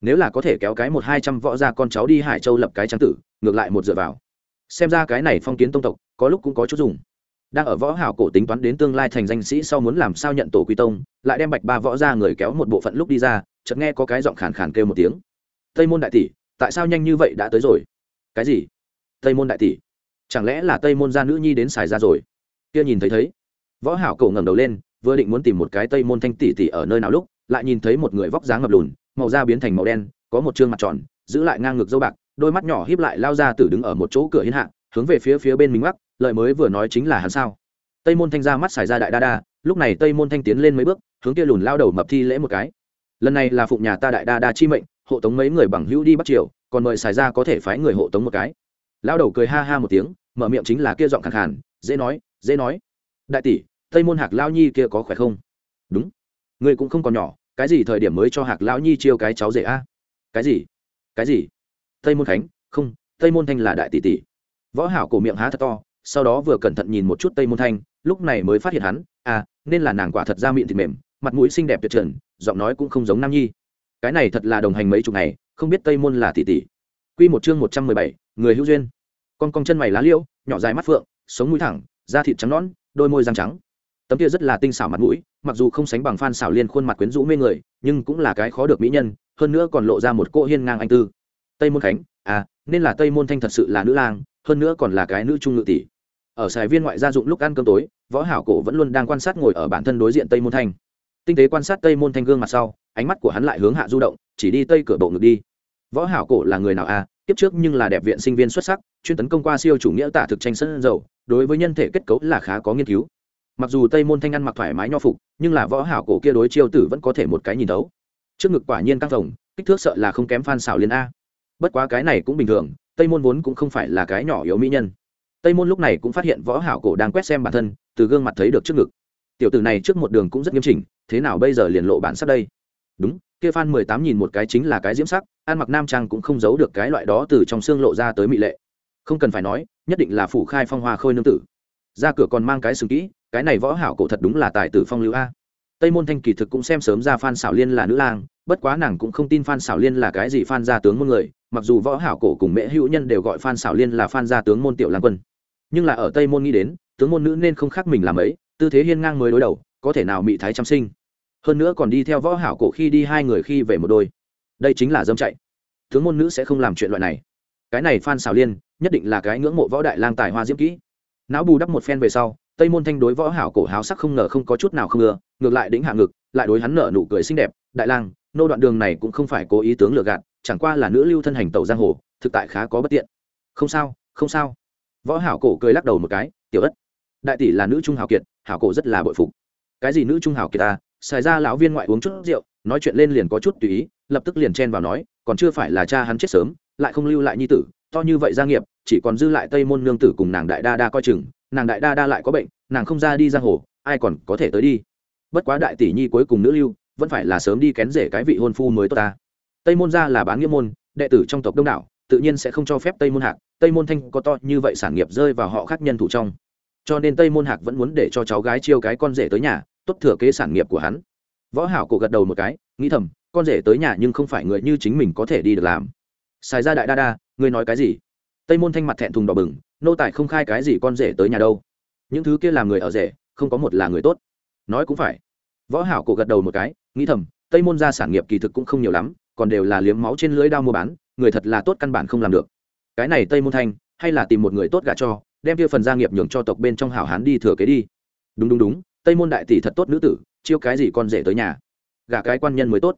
Nếu là có thể kéo cái một hai trăm võ gia con cháu đi hải châu lập cái trắng tử, ngược lại một dựa vào xem ra cái này phong kiến tông tộc, có lúc cũng có chút dùng. Đang ở võ hảo cổ tính toán đến tương lai thành danh sĩ sau muốn làm sao nhận tổ quy tông, lại đem bạch ba võ ra người kéo một bộ phận lúc đi ra, chợt nghe có cái giọng khàn khàn kêu một tiếng. Tây môn đại tỷ, tại sao nhanh như vậy đã tới rồi? Cái gì? Tây môn đại tỷ? Chẳng lẽ là tây môn gia nữ nhi đến xài ra rồi? Kia nhìn thấy thấy. Võ hảo cổ ngẩng đầu lên, vừa định muốn tìm một cái tây môn thanh tỷ tỷ ở nơi nào lúc, lại nhìn thấy một người vóc dáng ngập lùn, màu da biến thành màu đen, có một trương mặt tròn, giữ lại ngang ngực dâu bạc đôi mắt nhỏ híp lại lao ra tử đứng ở một chỗ cửa hiên hạ, hướng về phía phía bên mình mắc lợi mới vừa nói chính là hắn sao? Tây môn thanh ra mắt xài ra đại đa đa, lúc này tây môn thanh tiến lên mấy bước, hướng kia lùn lao đầu mập thi lễ một cái. Lần này là phụng nhà ta đại đa đa chi mệnh, hộ tống mấy người bằng hữu đi bắt triều, còn mời xài ra có thể phái người hộ tống một cái. Lao đầu cười ha ha một tiếng, mở miệng chính là kia giọng khẳng khàn, dễ nói dễ nói. Đại tỷ, tây môn hạc lao nhi kia có khỏe không? Đúng. Người cũng không còn nhỏ, cái gì thời điểm mới cho hạc lão nhi chiêu cái cháu rể a? Cái gì? Cái gì? Tây môn khánh không tây môn thanh là đại tỷ tỷ. Võ hảo cổ miệng há thật to sau đó vừa cẩn thận nhìn một chút tây môn thanh lúc này mới phát hiện hắn à nên là nàng quả thật ra miệng thịt mềm mặt mũi xinh đẹp tuyệt trần giọng nói cũng không giống nam nhi. Cái này thật là đồng hành mấy chục ngày không biết tây môn là tỷ tỷ. Quy một chương một trăm mười bảy, người hữu duyên. Con cong chân mày lá liêu nhỏ dài mắt phượng sống mũi thẳng da thịt trắng nõn đôi môi răng trắng. Tấm kia rất là tinh xảo mặt mũi mặc dù không sánh bằng phan xảo liên khuôn mặt quyến rũ mê người nhưng cũng là cái khó được mỹ nhân hơn nữa còn lộ ra một cô hiên ngang anh tư tây môn khánh à nên là tây môn thanh thật sự là nữ lang, hơn nữa còn là cái nữ trung ngự tỷ. Ở xài viên ngoại gia dụng lúc ăn cơm tối, võ hảo cổ vẫn luôn đang quan sát ngồi ở bản thân đối diện tây môn thanh. Tinh tế quan sát tây môn thanh gương mặt sau, ánh mắt của hắn lại hướng hạ du động, chỉ đi tây cửa bộ ngực đi. Võ hảo cổ là người nào à tiếp trước nhưng là đẹp viện sinh viên xuất sắc, chuyên tấn công qua siêu chủ nghĩa tả thực tranh sân dầu, đối với nhân thể kết cấu là khá có nghiên cứu. Mặc dù tây môn thanh ăn mặc thoải mái nho phục, nhưng là võ hảo cổ kia đối chiêu tử vẫn có thể một cái nhìn đấu trước ngực quả nhiên căng rồng kích thước sợ là không kém phan xảo liên a bất quá cái này cũng bình thường, tây môn vốn cũng không phải là cái nhỏ yếu mỹ nhân. Tây môn lúc này cũng phát hiện võ hảo cổ đang quét xem bản thân, từ gương mặt thấy được trước ngực. Tiểu tử này trước một đường cũng rất nghiêm chỉnh, thế nào bây giờ liền lộ bản sắc đây? Đúng, kia phan mười tám nhìn một cái chính là cái diễm sắc, ăn mặc nam trang cũng không giấu được cái loại đó từ trong xương lộ ra tới mỹ lệ. Không cần phải nói, nhất định là phủ khai phong hoa khôi nương tử. Ra cửa còn mang cái sừng kỹ, cái này võ hảo cổ thật đúng là tài tử phong lưu a. Tây môn thanh kỳ thực cũng xem sớm ra phan xảo liên là nữ lang, bất quá nàng cũng không tin phan xảo liên là cái gì phan gia tướng môn người mặc dù võ hảo cổ cùng mễ hữu nhân đều gọi phan xảo liên là phan gia tướng môn tiểu lang quân, nhưng là ở tây môn nghĩ đến, tướng môn nữ nên không khác mình làm ấy, tư thế hiên ngang mới đối đầu, có thể nào mị thái chăm sinh. Hơn nữa còn đi theo võ hảo cổ khi đi hai người khi về một đôi. Đây chính là dâm chạy. Tướng môn nữ sẽ không làm chuyện loại này. Cái này phan xảo liên, nhất định là cái ngưỡng mộ võ đại lang tài hoa diễm kỹ. Não bù đắp một phen về sau, tây môn thanh đối võ hảo cổ háo sắc không ngờ không có chút nào không ngờ, ngược lại đỉnh hạ ngực, lại đối hắn nở nụ cười xinh đẹp. Đại lang, nô đoạn đường này cũng không phải cố ý tướng lừa gạt chẳng qua là nữ lưu thân hành tẩu giang hồ, thực tại khá có bất tiện. Không sao không sao. Võ hảo cổ cười lắc đầu một cái, tiểu ất, đại tỷ là nữ trung hảo kiệt, hảo cổ rất là bội phục. Cái gì nữ trung hảo kiệt ta xài ra lão viên ngoại uống chút rượu, nói chuyện lên liền có chút tùy ý, lập tức liền chen vào nói, còn chưa phải là cha hắn chết sớm, lại không lưu lại nhi tử, to như vậy gia nghiệp, chỉ còn dư lại tây môn nương tử cùng nàng đại đa đa coi chừng, nàng đại đa đa lại có bệnh, nàng không ra đi giang hồ, ai còn có thể tới đi? Bất quá đại tỷ nhi cuối cùng nữ lưu, vẫn phải là sớm đi kén rể cái vị hôn phu mới tốt ta tây môn gia là bán nghĩa môn, đệ tử trong tộc đông đảo, tự nhiên sẽ không cho phép tây môn hạc, tây môn thanh có to như vậy sản nghiệp rơi vào họ khác nhân thủ trong. Cho nên tây môn hạc vẫn muốn để cho cháu gái chiêu cái con rể tới nhà, tốt thừa kế sản nghiệp của hắn. Võ hảo cổ gật đầu một cái, nghĩ thầm, con rể tới nhà nhưng không phải người như chính mình có thể đi được làm. Xài ra đại đa đa, ngươi nói cái gì? Tây môn thanh mặt thẹn thùng đỏ bừng, nô tài không khai cái gì con rể tới nhà đâu. Những thứ kia làm người ở rể, không có một là người tốt. Nói cũng phải. Võ hảo cổ gật đầu một cái, nghĩ thầm, tây môn gia sản nghiệp kỳ thực cũng không nhiều lắm còn đều là liếm máu trên lưới đao mua bán, người thật là tốt căn bản không làm được. Cái này tây môn thanh, hay là tìm một người tốt gả cho, đem kia phần gia nghiệp nhường cho tộc bên trong hảo hán đi thừa kế đi. Đúng đúng đúng, tây môn đại tỷ thật tốt nữ tử, chiêu cái gì con rể tới nhà. Gả cái quan nhân mới tốt.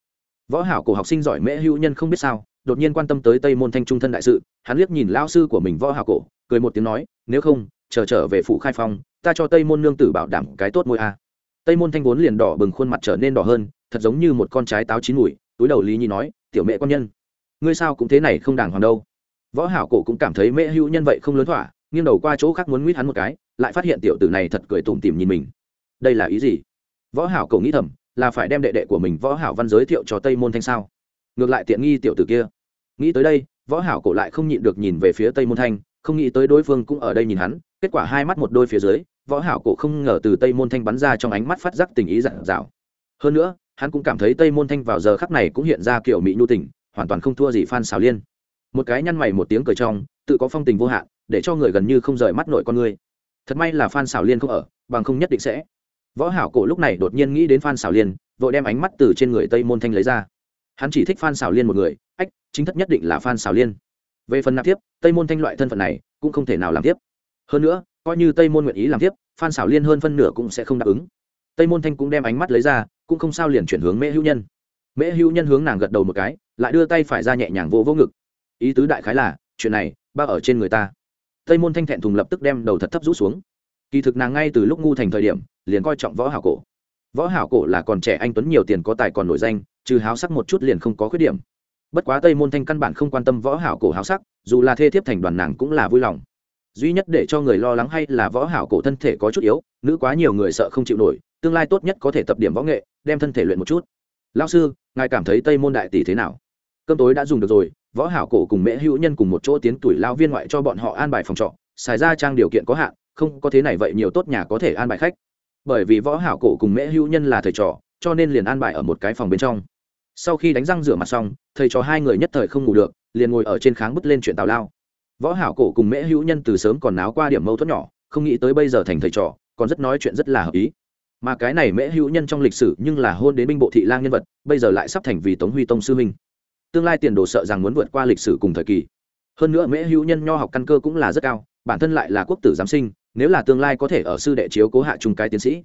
Võ hảo cổ học sinh giỏi mễ hữu nhân không biết sao, đột nhiên quan tâm tới tây môn thanh trung thân đại sự, hắn liếc nhìn lao sư của mình võ hảo cổ, cười một tiếng nói, nếu không, chờ trở về phủ khai phong, ta cho tây môn nương tử bảo đảm cái tốt môi a. Tây môn thanh vốn liền đỏ bừng khuôn mặt trở nên đỏ hơn, thật giống như một con trái táo chín mùi túi đầu lý nhi nói, tiểu mẹ quan nhân, ngươi sao cũng thế này không đàng hoàng đâu. Võ hảo cổ cũng cảm thấy mẹ hữu nhân vậy không lớn thỏa, nghiêng đầu qua chỗ khác muốn nguyết hắn một cái, lại phát hiện tiểu tử này thật cười tủm tỉm nhìn mình. Đây là ý gì? Võ hảo cổ nghĩ thầm, là phải đem đệ đệ của mình võ hảo văn giới thiệu cho tây môn thanh sao? Ngược lại tiện nghi tiểu tử kia. Nghĩ tới đây, võ hảo cổ lại không nhịn được nhìn về phía tây môn thanh, không nghĩ tới đối phương cũng ở đây nhìn hắn, kết quả hai mắt một đôi phía dưới, võ hảo cổ không ngờ từ tây môn thanh bắn ra trong ánh mắt phát giác tình ý dặn dạo hơn nữa hắn cũng cảm thấy tây môn thanh vào giờ khắc này cũng hiện ra kiểu mỹ nhu tình, hoàn toàn không thua gì phan xào liên. Một cái nhăn mày một tiếng cười trong, tự có phong tình vô hạn, để cho người gần như không rời mắt nội con người. Thật may là phan xào liên không ở, bằng không nhất định sẽ. Võ hảo cổ lúc này đột nhiên nghĩ đến phan xào liên, vội đem ánh mắt từ trên người tây môn thanh lấy ra. Hắn chỉ thích phan xào liên một người, ách, chính thất nhất định là phan xào liên. Về phần nạp tiếp tây môn thanh loại thân phận này cũng không thể nào làm tiếp. Hơn nữa, coi như tây môn nguyện ý làm tiếp, phan xảo liên hơn phân nửa cũng sẽ không đáp ứng. Tây môn thanh cũng đem ánh mắt lấy ra cũng không sao liền chuyển hướng mễ hữu nhân. Mễ hữu nhân hướng nàng gật đầu một cái, lại đưa tay phải ra nhẹ nhàng vỗ vỗ ngực. Ý tứ đại khái là, chuyện này ba ở trên người ta. Tây môn thanh thẹn thùng lập tức đem đầu thật thấp rút xuống. Kỳ thực nàng ngay từ lúc ngu thành thời điểm, liền coi trọng võ hảo cổ. Võ hảo cổ là còn trẻ anh tuấn nhiều tiền có tài còn nổi danh, trừ háo sắc một chút liền không có khuyết điểm. Bất quá tây môn thanh căn bản không quan tâm võ hảo cổ háo sắc, dù là thê thiếp thành đoàn nàng cũng là vui lòng. Duy nhất để cho người lo lắng hay là võ hảo cổ thân thể có chút yếu, nữ quá nhiều người sợ không chịu nổi, tương lai tốt nhất có thể tập điểm võ nghệ đem thân thể luyện một chút. Lão sư, ngài cảm thấy tây môn đại tỷ thế nào? Cơm tối đã dùng được rồi, võ hảo cổ cùng mễ hữu nhân cùng một chỗ tiến tuổi lao viên ngoại cho bọn họ an bài phòng trọ, xài ra trang điều kiện có hạn, không có thế này vậy nhiều tốt nhà có thể an bài khách. Bởi vì võ hảo cổ cùng mễ hữu nhân là thầy trò, cho nên liền an bài ở một cái phòng bên trong. Sau khi đánh răng rửa mặt xong, thầy trò hai người nhất thời không ngủ được, liền ngồi ở trên kháng bứt lên chuyện tào lao. Võ hảo cổ cùng mễ hữu nhân từ sớm còn náo qua điểm mâu thuẫn nhỏ, không nghĩ tới bây giờ thành thầy trò, còn rất nói chuyện rất là hợp ý mà cái này mễ hữu nhân trong lịch sử nhưng là hôn đến binh bộ thị lang nhân vật, bây giờ lại sắp thành vì tống huy tông sư minh tương lai tiền đồ sợ rằng muốn vượt qua lịch sử cùng thời kỳ. Hơn nữa mễ hữu nhân nho học căn cơ cũng là rất cao, bản thân lại là quốc tử giám sinh, nếu là tương lai có thể ở sư đệ chiếu cố hạ trung cái tiến sĩ,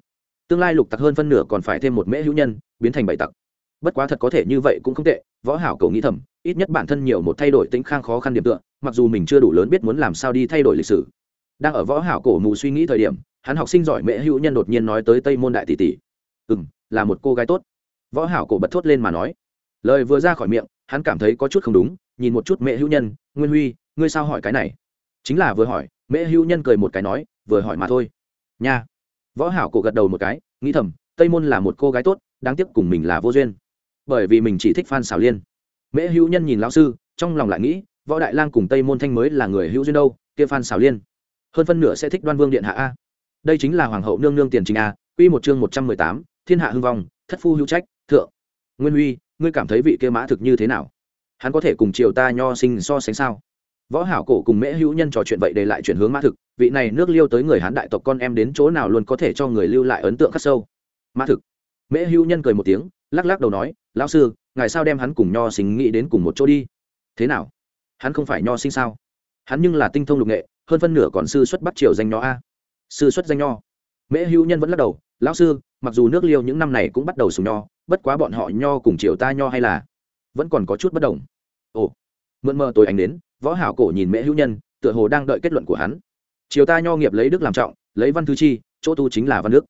tương lai lục tặc hơn phân nửa còn phải thêm một mễ hữu nhân, biến thành bảy tặc. Bất quá thật có thể như vậy cũng không tệ, võ hảo cầu nghĩ thầm, ít nhất bản thân nhiều một thay đổi tính khang khó khăn điểm tựa, mặc dù mình chưa đủ lớn biết muốn làm sao đi thay đổi lịch sử. Đang ở võ hảo cổ mù suy nghĩ thời điểm hắn học sinh giỏi mẹ hữu nhân đột nhiên nói tới tây môn đại tỷ tỷ. Ừ là một cô gái tốt. Võ hảo cổ bật thốt lên mà nói. Lời vừa ra khỏi miệng, hắn cảm thấy có chút không đúng, nhìn một chút mẹ hữu nhân, nguyên huy, ngươi sao hỏi cái này? Chính là vừa hỏi, mẹ hữu nhân cười một cái nói, vừa hỏi mà thôi. Nha. Võ hảo cổ gật đầu một cái, nghĩ thầm, tây môn là một cô gái tốt, đáng tiếc cùng mình là vô duyên. Bởi vì mình chỉ thích phan xảo liên. Mễ hữu nhân nhìn lão sư, trong lòng lại nghĩ, võ đại lang cùng tây môn thanh mới là người hữu duyên đâu, kia phan xảo liên. Hơn phân nửa sẽ thích đoan vương điện hạ a đây chính là hoàng hậu nương nương tiền trình a, quy một chương một trăm mười tám, thiên hạ hưng vong, thất phu hữu trách, thượng. Nguyên huy, ngươi cảm thấy vị kia mã thực như thế nào? Hắn có thể cùng triều ta nho sinh so sánh sao? Võ hảo cổ cùng mễ hữu nhân trò chuyện vậy để lại chuyển hướng mã thực, vị này nước liêu tới người hán đại tộc con em đến chỗ nào luôn có thể cho người lưu lại ấn tượng khắc sâu? Mã thực. Mễ hữu nhân cười một tiếng, lắc lắc đầu nói, lão sư, ngài sao đem hắn cùng nho sinh nghĩ đến cùng một chỗ đi? Thế nào? Hắn không phải nho sinh sao? Hắn nhưng là tinh thông lục nghệ, hơn phân nửa còn sư xuất bắt triều danh nho a sư xuất danh nho. Mễ hữu nhân vẫn lắc đầu, lão sư, mặc dù nước liêu những năm này cũng bắt đầu sùng nho, bất quá bọn họ nho cùng triều ta nho hay là vẫn còn có chút bất đồng. Ồ, mượn mơ tôi ánh đến, võ hảo cổ nhìn mễ hữu nhân, tựa hồ đang đợi kết luận của hắn. Triều ta nho nghiệp lấy đức làm trọng, lấy văn thứ chi, chỗ tu chính là văn đức.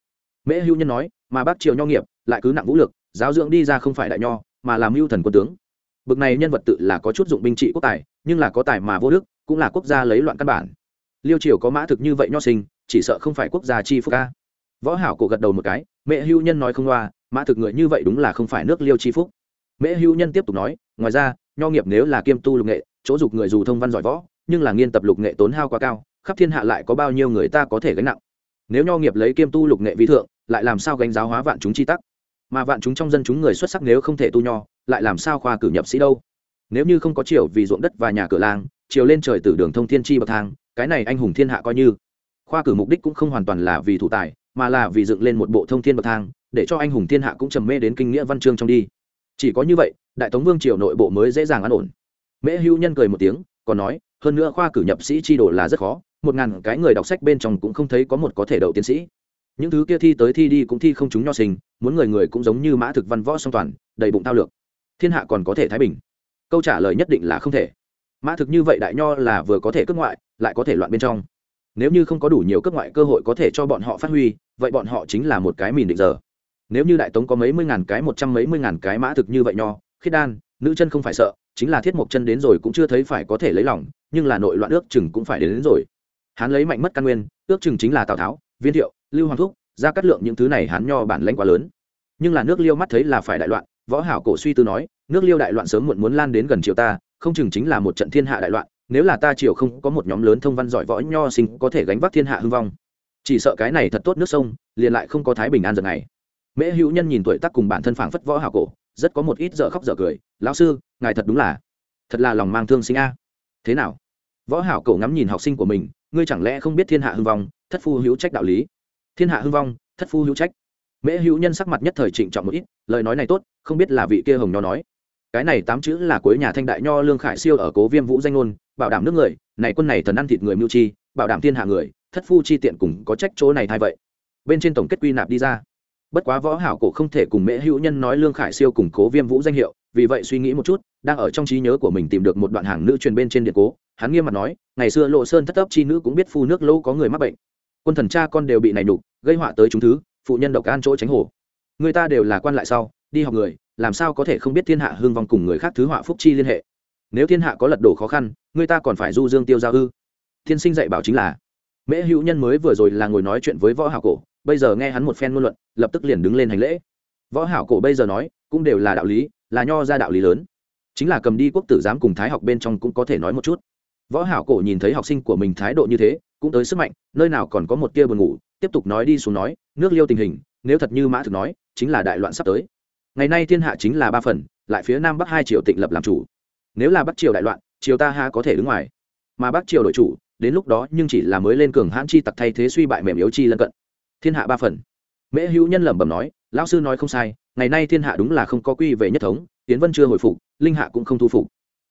Mễ hữu nhân nói, mà bác triều nho nghiệp lại cứ nặng vũ lực, giáo dưỡng đi ra không phải đại nho, mà làm mưu thần quân tướng. Bực này nhân vật tự là có chút dụng binh trị quốc tài, nhưng là có tài mà vô đức, cũng là quốc gia lấy loạn căn bản. Liêu triều có mã thực như vậy nho sinh chỉ sợ không phải quốc gia chi phúc ca. Võ hảo cổ gật đầu một cái, mẹ hưu nhân nói không loa, mã thực người như vậy đúng là không phải nước liêu chi phúc. Mẹ hưu nhân tiếp tục nói, ngoài ra, nho nghiệp nếu là kiêm tu lục nghệ, chỗ dục người dù thông văn giỏi võ, nhưng là nghiên tập lục nghệ tốn hao quá cao, khắp thiên hạ lại có bao nhiêu người ta có thể gánh nặng? Nếu nho nghiệp lấy kiêm tu lục nghệ vi thượng, lại làm sao gánh giáo hóa vạn chúng chi tắc? Mà vạn chúng trong dân chúng người xuất sắc nếu không thể tu nho, lại làm sao khoa cử nhập sĩ đâu? Nếu như không có triều vì ruộng đất và nhà cửa làng chiều lên trời từ đường thông thiên chi bậc thang, cái này anh hùng thiên hạ coi như khoa cử mục đích cũng không hoàn toàn là vì thủ tài, mà là vì dựng lên một bộ thông thiên bậc thang, để cho anh hùng thiên hạ cũng trầm mê đến kinh nghĩa văn chương trong đi. Chỉ có như vậy, đại tống vương triều nội bộ mới dễ dàng an ổn. Mễ hữu nhân cười một tiếng, còn nói, hơn nữa khoa cử nhập sĩ chi đồ là rất khó, một ngàn cái người đọc sách bên trong cũng không thấy có một có thể đậu tiến sĩ. Những thứ kia thi tới thi đi cũng thi không chúng nho sinh, muốn người người cũng giống như mã thực văn võ song toàn, đầy bụng thao lược. Thiên hạ còn có thể thái bình. Câu trả lời nhất định là không thể. Mã thực như vậy đại nho là vừa có thể cướp ngoại, lại có thể loạn bên trong nếu như không có đủ nhiều cấp ngoại cơ hội có thể cho bọn họ phát huy vậy bọn họ chính là một cái mìn định giờ. Nếu như đại tống có mấy mươi ngàn cái một trăm mấy mươi ngàn cái mã thực như vậy nho khiết đan nữ chân không phải sợ chính là thiết mộc chân đến rồi cũng chưa thấy phải có thể lấy lòng nhưng là nội loạn ước chừng cũng phải đến, đến rồi. Hắn lấy mạnh mất căn nguyên ước chừng chính là tào tháo viên thiệu lưu hoàng thúc ra cắt lượng những thứ này hắn nho bản lãnh quá lớn. Nhưng là nước liêu mắt thấy là phải đại loạn võ hảo cổ suy tư nói nước liêu đại loạn sớm muộn muốn lan đến gần triều ta không chừng chính là một trận thiên hạ đại loạn nếu là ta triều không có một nhóm lớn thông văn giỏi võ nho sinh có thể gánh vác thiên hạ hưng vong. Chỉ sợ cái này thật tốt nước sông, liền lại không có thái bình an giờ này. Mễ hữu nhân nhìn tuổi tác cùng bản thân phảng phất võ hảo cổ, rất có một ít dở khóc dở cười, lão sư, ngài thật đúng là, thật là lòng mang thương sinh a. Thế nào? Võ hảo cổ ngắm nhìn học sinh của mình, ngươi chẳng lẽ không biết thiên hạ hưng vong, thất phu hữu trách đạo lý? Thiên hạ hưng vong, thất phu hữu trách. Mễ hữu nhân sắc mặt nhất thời trịnh trọng một ít, lời nói này tốt, không biết là vị kia hồng nho nói. Cái này tám chữ là cuối nhà thanh đại nho lương khải siêu ở cố viêm vũ danh ngôn bảo đảm nước người, này quân này thần ăn thịt người mưu chi, bảo đảm thiên hạ người, thất phu chi tiện cùng có trách chỗ này thay vậy. Bên trên tổng kết quy nạp đi ra. Bất quá võ hảo cổ không thể cùng mễ hữu nhân nói lương khải siêu cùng cố viêm vũ danh hiệu, vì vậy suy nghĩ một chút, đang ở trong trí nhớ của mình tìm được một đoạn hàng nữ truyền bên trên điện cố, hắn nghiêm mặt nói, ngày xưa lộ sơn thất ấp chi nữ cũng biết phu nước lâu có người mắc bệnh. Quân thần cha con đều bị này nhục, gây họa tới chúng thứ, phụ nhân độc an chỗ tránh hồ. Người ta đều là quan lại sau, đi học người, làm sao có thể không biết thiên hạ hương vong cùng người khác thứ họa phúc chi liên hệ nếu thiên hạ có lật đổ khó khăn, người ta còn phải du dương tiêu giao ư? Thiên sinh dạy bảo chính là, mễ hữu nhân mới vừa rồi là ngồi nói chuyện với võ hảo cổ, bây giờ nghe hắn một phen ngôn luận, lập tức liền đứng lên hành lễ. Võ hảo cổ bây giờ nói, cũng đều là đạo lý, là nho ra đạo lý lớn. Chính là cầm đi quốc tử giám cùng thái học bên trong cũng có thể nói một chút. Võ hảo cổ nhìn thấy học sinh của mình thái độ như thế, cũng tới sức mạnh, nơi nào còn có một tia buồn ngủ, tiếp tục nói đi xuống nói, nước liêu tình hình, nếu thật như mã thực nói, chính là đại loạn sắp tới. Ngày nay thiên hạ chính là ba phần, lại phía nam bắc hai triệu tịnh lập làm chủ nếu là bắc triều đại loạn, triều ta ha có thể đứng ngoài? Mà bắc triều đội chủ, đến lúc đó nhưng chỉ là mới lên cường hãn chi tặc thay thế suy bại mềm yếu chi lân cận. Thiên hạ ba phần. Mễ hữu nhân lẩm bẩm nói, lão sư nói không sai, ngày nay thiên hạ đúng là không có quy về nhất thống tiến vân chưa hồi phục, linh hạ cũng không thu phục.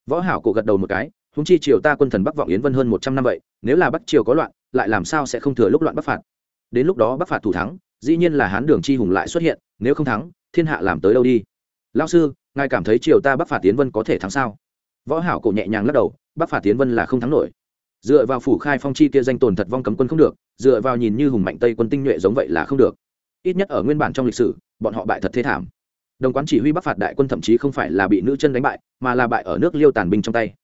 Võ hảo cổ gật đầu một cái húng chi triều ta quân thần bắc vọng yến vân hơn một trăm năm vậy, nếu là bắc triều có loạn, lại làm sao sẽ không thừa lúc loạn bắc phạt? Đến lúc đó bắc phạt thủ thắng, dĩ nhiên là hán đường chi hùng lại xuất hiện, nếu không thắng, thiên hạ làm tới đâu đi? Lao sư, ngài cảm thấy triều ta bắc phạt tiến vân có thể thắng sao? Võ hảo cổ nhẹ nhàng lắc đầu, bắc phạt tiến vân là không thắng nổi. Dựa vào phủ khai phong chi kia danh tồn thật vong cấm quân không được, dựa vào nhìn như hùng mạnh tây quân tinh nhuệ giống vậy là không được. Ít nhất ở nguyên bản trong lịch sử, bọn họ bại thật thế thảm. Đồng quán chỉ huy bắc phạt đại quân thậm chí không phải là bị nữ chân đánh bại, mà là bại ở nước liêu tàn binh trong tay.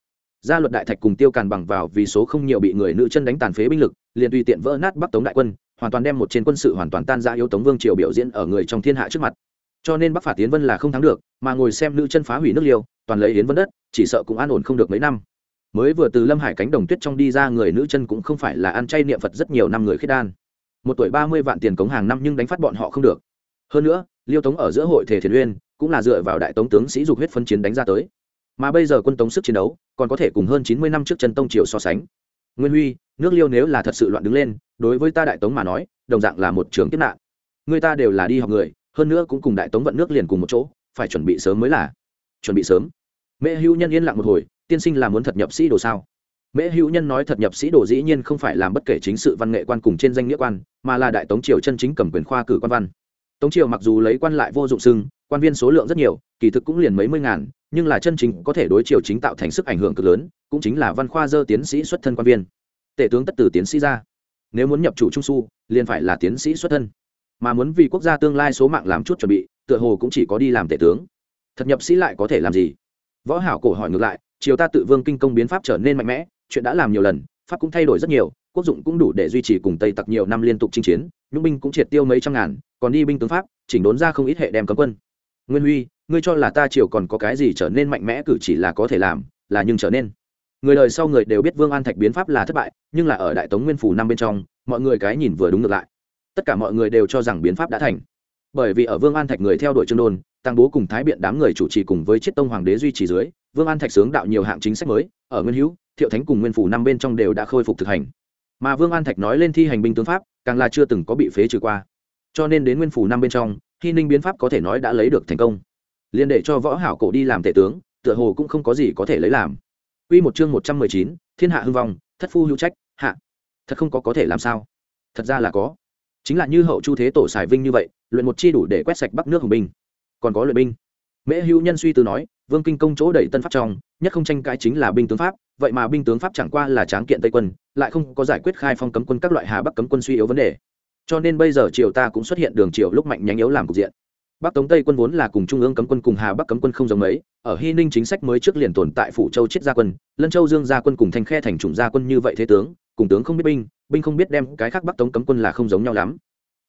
Gia luật đại thạch cùng tiêu càn bằng vào vì số không nhiều bị người nữ chân đánh tàn phế binh lực, liền tùy tiện vỡ nát bắc tống đại quân, hoàn toàn đem một trên quân sự hoàn toàn tan ra yếu tống vương triều biểu diễn ở người trong thiên hạ trước mặt. Cho nên bắc phạt tiến vân là không thắng được, mà ngồi xem nữ chân phá hủy nước liêu toàn lấy yến vân đất, chỉ sợ cũng an ổn không được mấy năm. Mới vừa từ lâm hải cánh đồng tuyết trong đi ra người nữ chân cũng không phải là ăn chay niệm phật rất nhiều năm người khiết đan. Một tuổi ba mươi vạn tiền cống hàng năm nhưng đánh phát bọn họ không được. Hơn nữa, liêu tống ở giữa hội thể thiền uyên, cũng là dựa vào đại tống tướng sĩ dục huyết phân chiến đánh ra tới. Mà bây giờ quân tống sức chiến đấu, còn có thể cùng hơn chín mươi năm trước chân tông triều so sánh. Nguyên huy, nước liêu nếu là thật sự loạn đứng lên, đối với ta đại tống mà nói, đồng dạng là một trường kiếp nạn. Người ta đều là đi học người, hơn nữa cũng cùng đại tống vận nước liền cùng một chỗ, phải chuẩn bị sớm mới là. Chuẩn bị sớm mẹ hữu nhân yên lặng một hồi, tiên sinh là muốn thật nhập sĩ đồ sao? Mễ hữu nhân nói thật nhập sĩ đồ dĩ nhiên không phải làm bất kể chính sự văn nghệ quan cùng trên danh nghĩa quan, mà là đại tống triều chân chính cầm quyền khoa cử quan văn. Tống triều mặc dù lấy quan lại vô dụng sưng quan viên số lượng rất nhiều, kỳ thực cũng liền mấy mươi ngàn, nhưng là chân chính có thể đối triều chính tạo thành sức ảnh hưởng cực lớn, cũng chính là văn khoa dơ tiến sĩ xuất thân quan viên. Tể tướng tất từ tiến sĩ ra. Nếu muốn nhập chủ trung su, liền phải là tiến sĩ xuất thân. Mà muốn vì quốc gia tương lai số mạng làm chút chuẩn bị, tựa hồ cũng chỉ có đi làm tể tướng. Thật nhập sĩ lại có thể làm gì? Võ hảo cổ hỏi ngược lại, triều ta tự vương kinh công biến pháp trở nên mạnh mẽ, chuyện đã làm nhiều lần, pháp cũng thay đổi rất nhiều, quốc dụng cũng đủ để duy trì cùng tây tặc nhiều năm liên tục chinh chiến những binh cũng triệt tiêu mấy trăm ngàn, còn đi binh tướng pháp, chỉnh đốn ra không ít hệ đem cấm quân. Nguyên huy, ngươi cho là ta triều còn có cái gì trở nên mạnh mẽ cử chỉ là có thể làm, là nhưng trở nên. Người đời sau người đều biết vương an thạch biến pháp là thất bại, nhưng là ở đại tống nguyên phủ năm bên trong, mọi người cái nhìn vừa đúng ngược lại. Tất cả mọi người đều cho rằng biến pháp đã thành. Bởi vì ở vương an thạch người theo đuổi trương đôn tăng bố cùng thái biện đám người chủ trì cùng với chiết tông hoàng đế duy trì dưới vương an thạch sướng đạo nhiều hạng chính sách mới ở nguyên hữu thiệu thánh cùng nguyên phủ năm bên trong đều đã khôi phục thực hành mà vương an thạch nói lên thi hành binh tướng pháp càng là chưa từng có bị phế trừ qua cho nên đến nguyên phủ năm bên trong hy ninh biến pháp có thể nói đã lấy được thành công liên để cho võ hảo cổ đi làm tể tướng tựa hồ cũng không có gì có thể lấy làm Quy một chương 119, Thiên hạ hưng vong, thất phu hữu trách, hạ. Thật không có có thể làm sao? Thật ra là có. Chính là như hậu chu thế tổ xài vinh như vậy, luyện một chi đủ để quét sạch Bắc nước hùng binh. Còn có luyện binh. Mễ Hữu Nhân suy tư nói, Vương Kinh công chỗ đẩy tân pháp trong, nhất không tranh cãi chính là binh tướng pháp, vậy mà binh tướng pháp chẳng qua là tráng kiện Tây quân, lại không có giải quyết khai phong cấm quân các loại Hà Bắc cấm quân suy yếu vấn đề. Cho nên bây giờ triều ta cũng xuất hiện đường triều lúc mạnh nhánh yếu làm cục diện bắc tống tây quân vốn là cùng trung ương cấm quân cùng hà bắc cấm quân không giống mấy ở hy ninh chính sách mới trước liền tồn tại phủ châu chết gia quân lân châu dương gia quân cùng thanh khe thành chủng gia quân như vậy thế tướng cùng tướng không biết binh binh không biết đem cái khác bắc tống cấm quân là không giống nhau lắm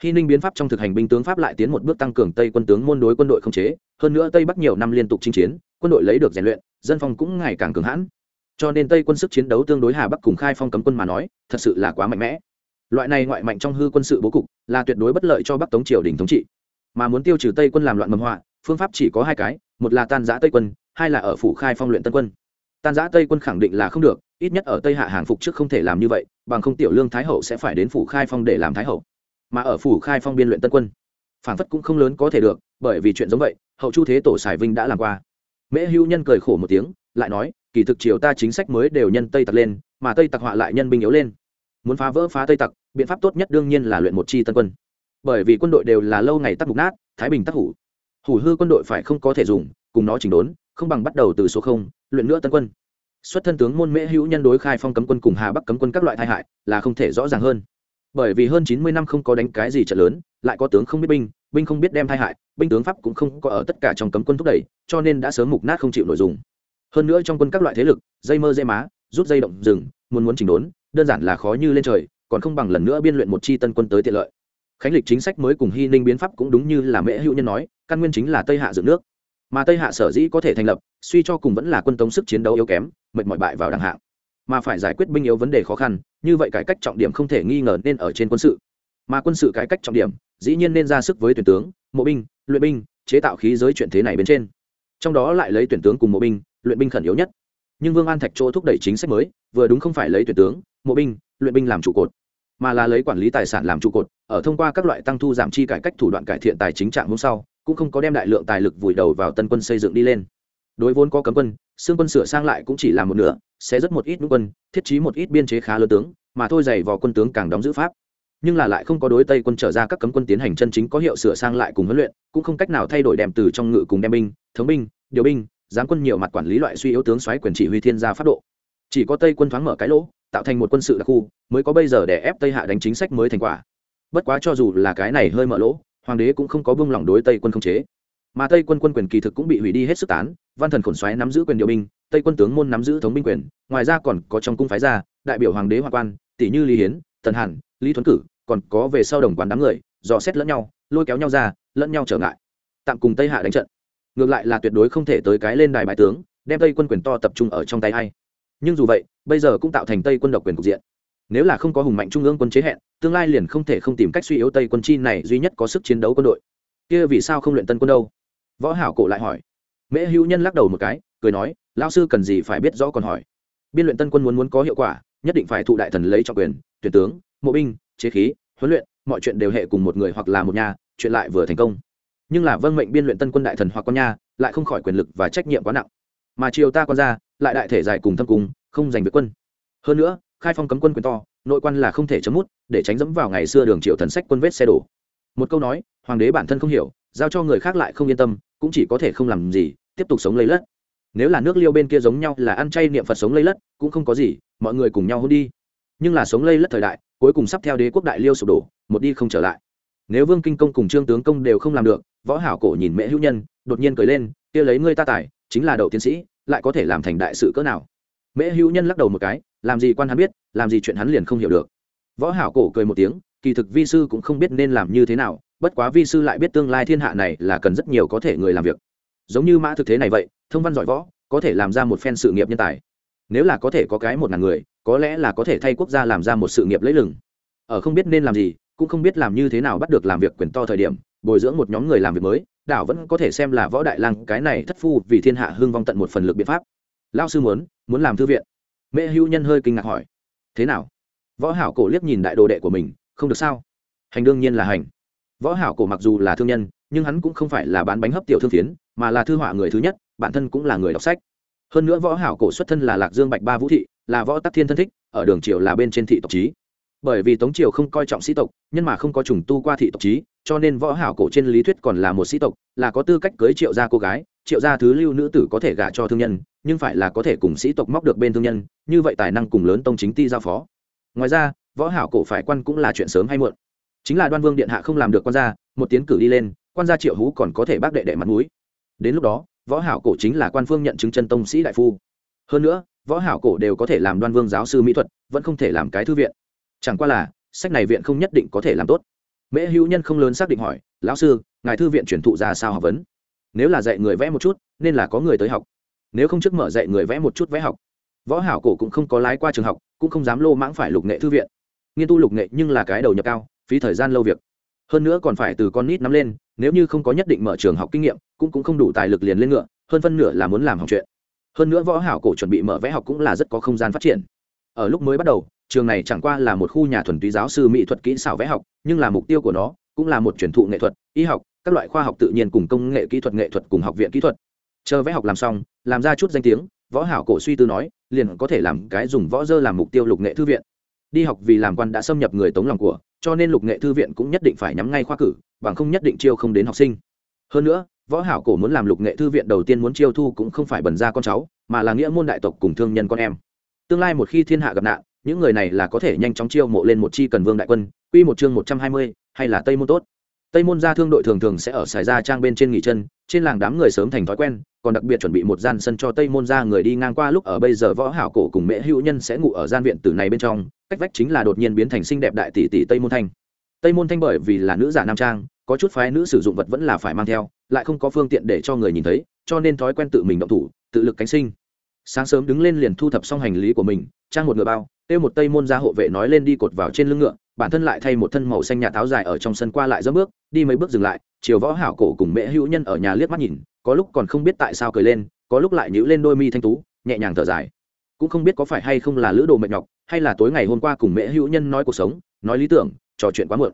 hy ninh biến pháp trong thực hành binh tướng pháp lại tiến một bước tăng cường tây quân tướng môn đối quân đội không chế hơn nữa tây bắc nhiều năm liên tục chinh chiến quân đội lấy được rèn luyện dân phong cũng ngày càng cường hãn cho nên tây quân sức chiến đấu tương đối hà bắc cùng khai phong cấm quân mà nói thật sự là quá mạnh mẽ loại này ngoại mạnh trong hư quân sự bố cục là tuyệt đối bất lợi cho bắc tống triều đình thống trị mà muốn tiêu trừ tây quân làm loạn mầm họa phương pháp chỉ có hai cái một là tan giã tây quân hai là ở phủ khai phong luyện tân quân tan giã tây quân khẳng định là không được ít nhất ở tây hạ hàng phục trước không thể làm như vậy bằng không tiểu lương thái hậu sẽ phải đến phủ khai phong để làm thái hậu mà ở phủ khai phong biên luyện tân quân. Phản phất cũng không lớn có thể được, bởi vì chuyện giống vậy, hậu chu thế tổ sài vinh đã làm qua. Mễ hữu nhân cười khổ một tiếng, lại nói, kỳ thực triều ta chính sách mới đều nhân tây tặc lên, mà tây tặc họa lại nhân binh yếu lên. Muốn phá vỡ phá tây tặc, biện pháp tốt nhất đương nhiên là luyện một chi tân quân. Bởi vì quân đội đều là lâu ngày tắc mục nát, thái bình tắc hủ. Hủ hư quân đội phải không có thể dùng, cùng nó chỉnh đốn, không bằng bắt đầu từ số không, luyện nữa tân quân. Xuất thân tướng môn mễ hữu nhân đối khai phong cấm quân cùng hà bắc cấm quân các loại tai hại, là không thể rõ ràng hơn bởi vì hơn chín mươi năm không có đánh cái gì trận lớn, lại có tướng không biết binh binh không biết đem tai hại, binh tướng pháp cũng không có ở tất cả trong cấm quân thúc đẩy, cho nên đã sớm mục nát không chịu nội dung hơn nữa trong quân các loại thế lực, dây mơ dây má, rút dây động rừng, muốn muốn chỉnh đốn, đơn giản là khó như lên trời, còn không bằng lần nữa biên luyện một chi tân quân tới tiện lợi. Khánh lịch chính sách mới cùng hy ninh biến pháp cũng đúng như là mễ hữu nhân nói, căn nguyên chính là tây hạ dựng nước. Mà tây hạ sở dĩ có thể thành lập, suy cho cùng vẫn là quân tống sức chiến đấu yếu kém, mệt mỏi bại vào đẳng hạng mà phải giải quyết binh yếu vấn đề khó khăn, như vậy cải cách trọng điểm không thể nghi ngờ nên ở trên quân sự. Mà quân sự cải cách trọng điểm, dĩ nhiên nên ra sức với tuyển tướng, mộ binh, luyện binh, chế tạo khí giới chuyện thế này bên trên. Trong đó lại lấy tuyển tướng cùng mộ binh, luyện binh khẩn yếu nhất. Nhưng vương an thạch chỗ thúc đẩy chính sách mới, vừa đúng không phải lấy tuyển tướng, mộ binh, luyện binh làm trụ cột, mà là lấy quản lý tài sản làm trụ cột, ở thông qua các loại tăng thu giảm chi cải cách thủ đoạn cải thiện tài chính trạng hôm sau, cũng không có đem đại lượng tài lực vùi đầu vào tân quân xây dựng đi lên. Đối vốn có cấm quân, xương quân sửa sang lại cũng chỉ là một nửa sẽ rất một ít nút quân, thiết trí một ít biên chế khá lớn tướng, mà thôi dày vò quân tướng càng đóng giữ pháp. Nhưng là lại không có đối tây quân trở ra các cấm quân tiến hành chân chính có hiệu sửa sang lại cùng huấn luyện, cũng không cách nào thay đổi đem từ trong ngự cùng đem binh, thống binh, điều binh giáng quân nhiều mặt quản lý loại suy yếu tướng xoáy quyền chỉ huy thiên gia phát độ. Chỉ có tây quân thoáng mở cái lỗ, tạo thành một quân sự đặc khu, mới có bây giờ để ép tây hạ đánh chính sách mới thành quả. Bất quá cho dù là cái này hơi mở lỗ, hoàng đế cũng không có buông lỏng đối tây quân không chế. Mà tây quân quân quyền kỳ thực cũng bị hủy đi hết sức tán, văn thần khổn xoáy nắm giữ quyền điều binh tây quân tướng môn nắm giữ thống binh quyền, ngoài ra còn có trong cung phái gia, đại biểu hoàng đế hoàng quan, tỷ như lý hiến tần hàn, lý thuấn cử, còn có về sau đồng quán đám người, dò xét lẫn nhau, lôi kéo nhau ra, lẫn nhau trở ngại. Tạm cùng tây hạ đánh trận. Ngược lại là tuyệt đối không thể tới cái lên đài bài tướng, đem tây quân quyền to tập trung ở trong tay hay nhưng dù vậy, bây giờ cũng tạo thành tây quân độc quyền cục diện. Nếu là không có hùng mạnh trung ương quân chế hẹn, tương lai liền không thể không tìm cách suy yếu tây quân chi này duy nhất có sức chiến đấu quân đội. Kia vì sao không luyện tân quân đâu? Võ hảo cổ lại hỏi. Mễ hữu nhân lắc đầu một cái cười nói lao sư cần gì phải biết rõ còn hỏi. Biên luyện tân quân muốn muốn có hiệu quả, nhất định phải thụ đại thần lấy trọng quyền, tuyển tướng, mộ binh, chế khí, huấn luyện, mọi chuyện đều hệ cùng một người hoặc là một nhà, chuyện lại vừa thành công. Nhưng là vâng mệnh biên luyện tân quân đại thần hoặc con nha lại không khỏi quyền lực và trách nhiệm quá nặng. Mà triều ta con ra lại đại thể dài cùng thâm cùng không giành việc quân. Hơn nữa, khai phong cấm quân quyền to, nội quan là không thể chấm mút, để tránh dẫm vào ngày xưa đường triệu thần sách quân vết xe đổ. Một câu nói, hoàng đế bản thân không hiểu, giao cho người khác lại không yên tâm, cũng chỉ có thể không làm gì, tiếp tục sống lấy lất nếu là nước liêu bên kia giống nhau là ăn chay niệm phật sống lây lất, cũng không có gì, mọi người cùng nhau hôn đi. Nhưng là sống lây lất thời đại, cuối cùng sắp theo đế quốc đại liêu sụp đổ, một đi không trở lại. Nếu vương kinh công cùng trương tướng công đều không làm được, võ hảo cổ nhìn mẹ hữu nhân, đột nhiên cười lên, kia lấy ngươi ta tài, chính là đậu tiến sĩ, lại có thể làm thành đại sự cỡ nào? Mễ hữu nhân lắc đầu một cái, làm gì quan hắn biết, làm gì chuyện hắn liền không hiểu được. Võ hảo cổ cười một tiếng, kỳ thực vi sư cũng không biết nên làm như thế nào, bất quá vi sư lại biết tương lai thiên hạ này là cần rất nhiều có thể người làm việc. Giống như mã thực thế này vậy thông văn giỏi võ, có thể làm ra một phen sự nghiệp nhân tài. Nếu là có thể có cái một ngàn người, có lẽ là có thể thay quốc gia làm ra một sự nghiệp lấy lừng. Ở không biết nên làm gì, cũng không biết làm như thế nào bắt được làm việc quyền to thời điểm, bồi dưỡng một nhóm người làm việc mới, đảo vẫn có thể xem là võ đại lang cái này thất phu vì thiên hạ hưng vong tận một phần lực biện pháp. Lao sư muốn muốn làm thư viện. Mẹ hữu nhân hơi kinh ngạc hỏi. Thế nào? Võ hảo cổ liếc nhìn đại đồ đệ của mình, không được sao? Hành đương nhiên là hành. Võ hảo cổ mặc dù là thương nhân, nhưng hắn cũng không phải là bán bánh hấp tiểu thương phiến, mà là thư họa người thứ nhất bản thân cũng là người đọc sách. Hơn nữa võ hảo cổ xuất thân là lạc dương bạch ba vũ thị, là võ tắc thiên thân thích, ở đường triều là bên trên thị tộc trí bởi vì tống triều không coi trọng sĩ tộc, nhân mà không có trùng tu qua thị tộc trí cho nên võ hảo cổ trên lý thuyết còn là một sĩ tộc, là có tư cách cưới triệu gia cô gái, triệu gia thứ lưu nữ tử có thể gả cho thương nhân, nhưng phải là có thể cùng sĩ tộc móc được bên thương nhân, như vậy tài năng cùng lớn tông chính ti giao phó. Ngoài ra, võ hảo cổ phải quan cũng là chuyện sớm hay muộn. Chính là đoan vương điện hạ không làm được quan gia, một tiến cử đi lên, quan gia triệu hú còn có thể bác đệ đệ mặt mũi. Đến lúc đó võ hảo cổ chính là quan phương nhận chứng chân tông sĩ đại phu. Hơn nữa, võ hảo cổ đều có thể làm đoan vương giáo sư mỹ thuật, vẫn không thể làm cái thư viện. Chẳng qua là, sách này viện không nhất định có thể làm tốt. Mễ hữu nhân không lớn xác định hỏi, lão sư, ngài thư viện chuyển thụ ra sao học vấn? Nếu là dạy người vẽ một chút, nên là có người tới học. Nếu không trước mở dạy người vẽ một chút vẽ học. Võ hảo cổ cũng không có lái qua trường học, cũng không dám lô mãng phải lục nghệ thư viện. Nghiên tu lục nghệ nhưng là cái đầu nhập cao, phí thời gian lâu việc. Hơn nữa còn phải từ con nít nắm lên nếu như không có nhất định mở trường học kinh nghiệm, cũng cũng không đủ tài lực liền lên ngựa, hơn phân nửa là muốn làm học chuyện. Hơn nữa võ hảo cổ chuẩn bị mở vẽ học cũng là rất có không gian phát triển. Ở lúc mới bắt đầu, trường này chẳng qua là một khu nhà thuần túy giáo sư mỹ thuật kỹ xảo vẽ học, nhưng là mục tiêu của nó cũng là một truyền thụ nghệ thuật, y học, các loại khoa học tự nhiên cùng công nghệ kỹ thuật, nghệ thuật cùng học viện kỹ thuật. Chờ vẽ học làm xong, làm ra chút danh tiếng, võ hảo cổ suy tư nói, liền có thể làm cái dùng võ dơ làm mục tiêu lục nghệ thư viện đi học vì làm quan đã xâm nhập người tống lòng của cho nên lục nghệ thư viện cũng nhất định phải nhắm ngay khoa cử bằng không nhất định chiêu không đến học sinh. Hơn nữa võ hảo cổ muốn làm lục nghệ thư viện đầu tiên muốn chiêu thu cũng không phải bần ra con cháu mà là nghĩa môn đại tộc cùng thương nhân con em. Tương lai một khi thiên hạ gặp nạn những người này là có thể nhanh chóng chiêu mộ lên một chi cần vương đại quân quy một chương 120, hay là tây môn tốt tây môn gia thương đội thường thường sẽ ở xài ra trang bên trên nghỉ chân, trên làng đám người sớm thành thói quen, còn đặc biệt chuẩn bị một gian sân cho tây môn gia người đi ngang qua lúc ở bây giờ võ hảo cổ cùng mẹ hữu nhân sẽ ngủ ở gian viện tử này bên trong, cách vách chính là đột nhiên biến thành xinh đẹp đại tỷ tỷ tây môn thanh. Tây môn thanh bởi vì là nữ giả nam trang, có chút phái nữ sử dụng vật vẫn là phải mang theo, lại không có phương tiện để cho người nhìn thấy, cho nên thói quen tự mình động thủ, tự lực cánh sinh. Sáng sớm đứng lên liền thu thập xong hành lý của mình, trang một ngựa bao kêu một tây môn gia hộ vệ nói lên đi cột vào trên lưng ngựa, bản thân lại thay một thân màu xanh nhà tháo dài ở trong sân qua lại dẫm bước, đi mấy bước dừng lại, chiều võ hảo cổ cùng mẹ hữu nhân ở nhà liếc mắt nhìn, có lúc còn không biết tại sao cười lên, có lúc lại nhíu lên đôi mi thanh tú, nhẹ nhàng thở dài. Cũng không biết có phải hay không là lữ đồ mệt nhọc, hay là tối ngày hôm qua cùng mẹ hữu nhân nói cuộc sống, nói lý tưởng, trò chuyện quá muộn.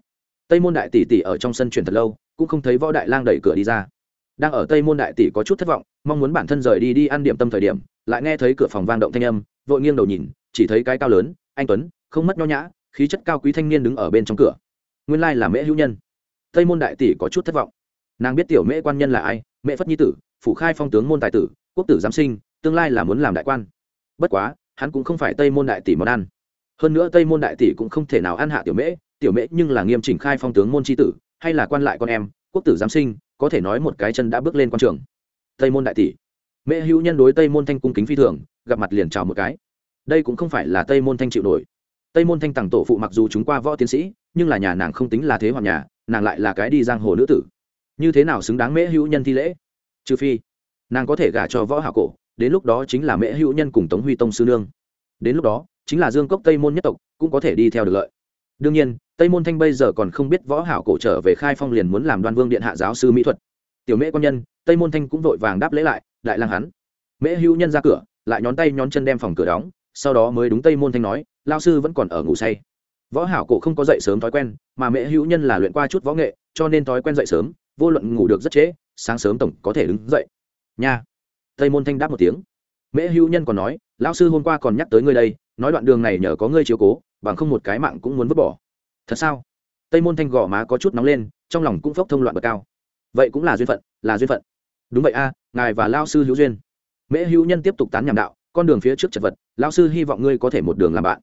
Tây môn đại tỷ tỷ ở trong sân chuyển thật lâu, cũng không thấy võ đại lang đẩy cửa đi ra. Đang ở tây môn đại tỷ có chút thất vọng, mong muốn bản thân rời đi đi ăn điểm tâm thời điểm, lại nghe thấy cửa phòng vang động thanh âm, vội nghiêng đầu nhìn chỉ thấy cái cao lớn, anh tuấn, không mất nho nhã, khí chất cao quý thanh niên đứng ở bên trong cửa. Nguyên lai là mễ hữu nhân. Tây môn đại tỷ có chút thất vọng. Nàng biết tiểu mễ quan nhân là ai, mễ phất nhi tử, phủ khai phong tướng môn tài tử, quốc tử giám sinh, tương lai là muốn làm đại quan. Bất quá, hắn cũng không phải tây môn đại tỷ món ăn. Hơn nữa tây môn đại tỷ cũng không thể nào ăn hạ tiểu mễ tiểu mễ nhưng là nghiêm chỉnh khai phong tướng môn tri tử, hay là quan lại con em, quốc tử giám sinh, có thể nói một cái chân đã bước lên quan trường. Tây môn đại tỷ. Mễ hữu nhân đối tây môn thanh cung kính phi thường, gặp mặt liền chào một cái đây cũng không phải là tây môn thanh chịu nổi. Tây môn thanh tặng tổ phụ mặc dù chúng qua võ tiến sĩ, nhưng là nhà nàng không tính là thế hoặc nhà, nàng lại là cái đi giang hồ nữ tử. Như thế nào xứng đáng mễ hữu nhân thi lễ? Trừ phi, nàng có thể gả cho võ hảo cổ, đến lúc đó chính là mễ hữu nhân cùng tống huy tông sư nương. Đến lúc đó, chính là dương cốc tây môn nhất tộc, cũng có thể đi theo được lợi. Đương nhiên, tây môn thanh bây giờ còn không biết võ hảo cổ trở về khai phong liền muốn làm đoan vương điện hạ giáo sư mỹ thuật. Tiểu mễ quan nhân, tây môn thanh cũng vội vàng đáp lễ lại, đại lang hắn. Mễ hữu nhân ra cửa, lại nhón tay nhón chân đem phòng cửa đóng sau đó mới đúng tây môn thanh nói lao sư vẫn còn ở ngủ say. Võ hảo cổ không có dậy sớm thói quen, mà mẹ hữu nhân là luyện qua chút võ nghệ, cho nên thói quen dậy sớm, vô luận ngủ được rất trễ, sáng sớm tổng có thể đứng dậy. Nha. Tây môn thanh đáp một tiếng. Mẹ hữu nhân còn nói, lão sư hôm qua còn nhắc tới ngươi đây, nói đoạn đường này nhờ có ngươi chiếu cố, bằng không một cái mạng cũng muốn vứt bỏ. Thật sao? Tây môn thanh gò má có chút nóng lên, trong lòng cũng phốc thông loạn bậc cao. Vậy cũng là duyên phận, là duyên phận. Đúng vậy a, ngài và lao sư hữu duyên. Mễ hữu nhân tiếp tục tán nhảm đạo con đường phía trước chật vật lao sư hy vọng ngươi có thể một đường làm bạn.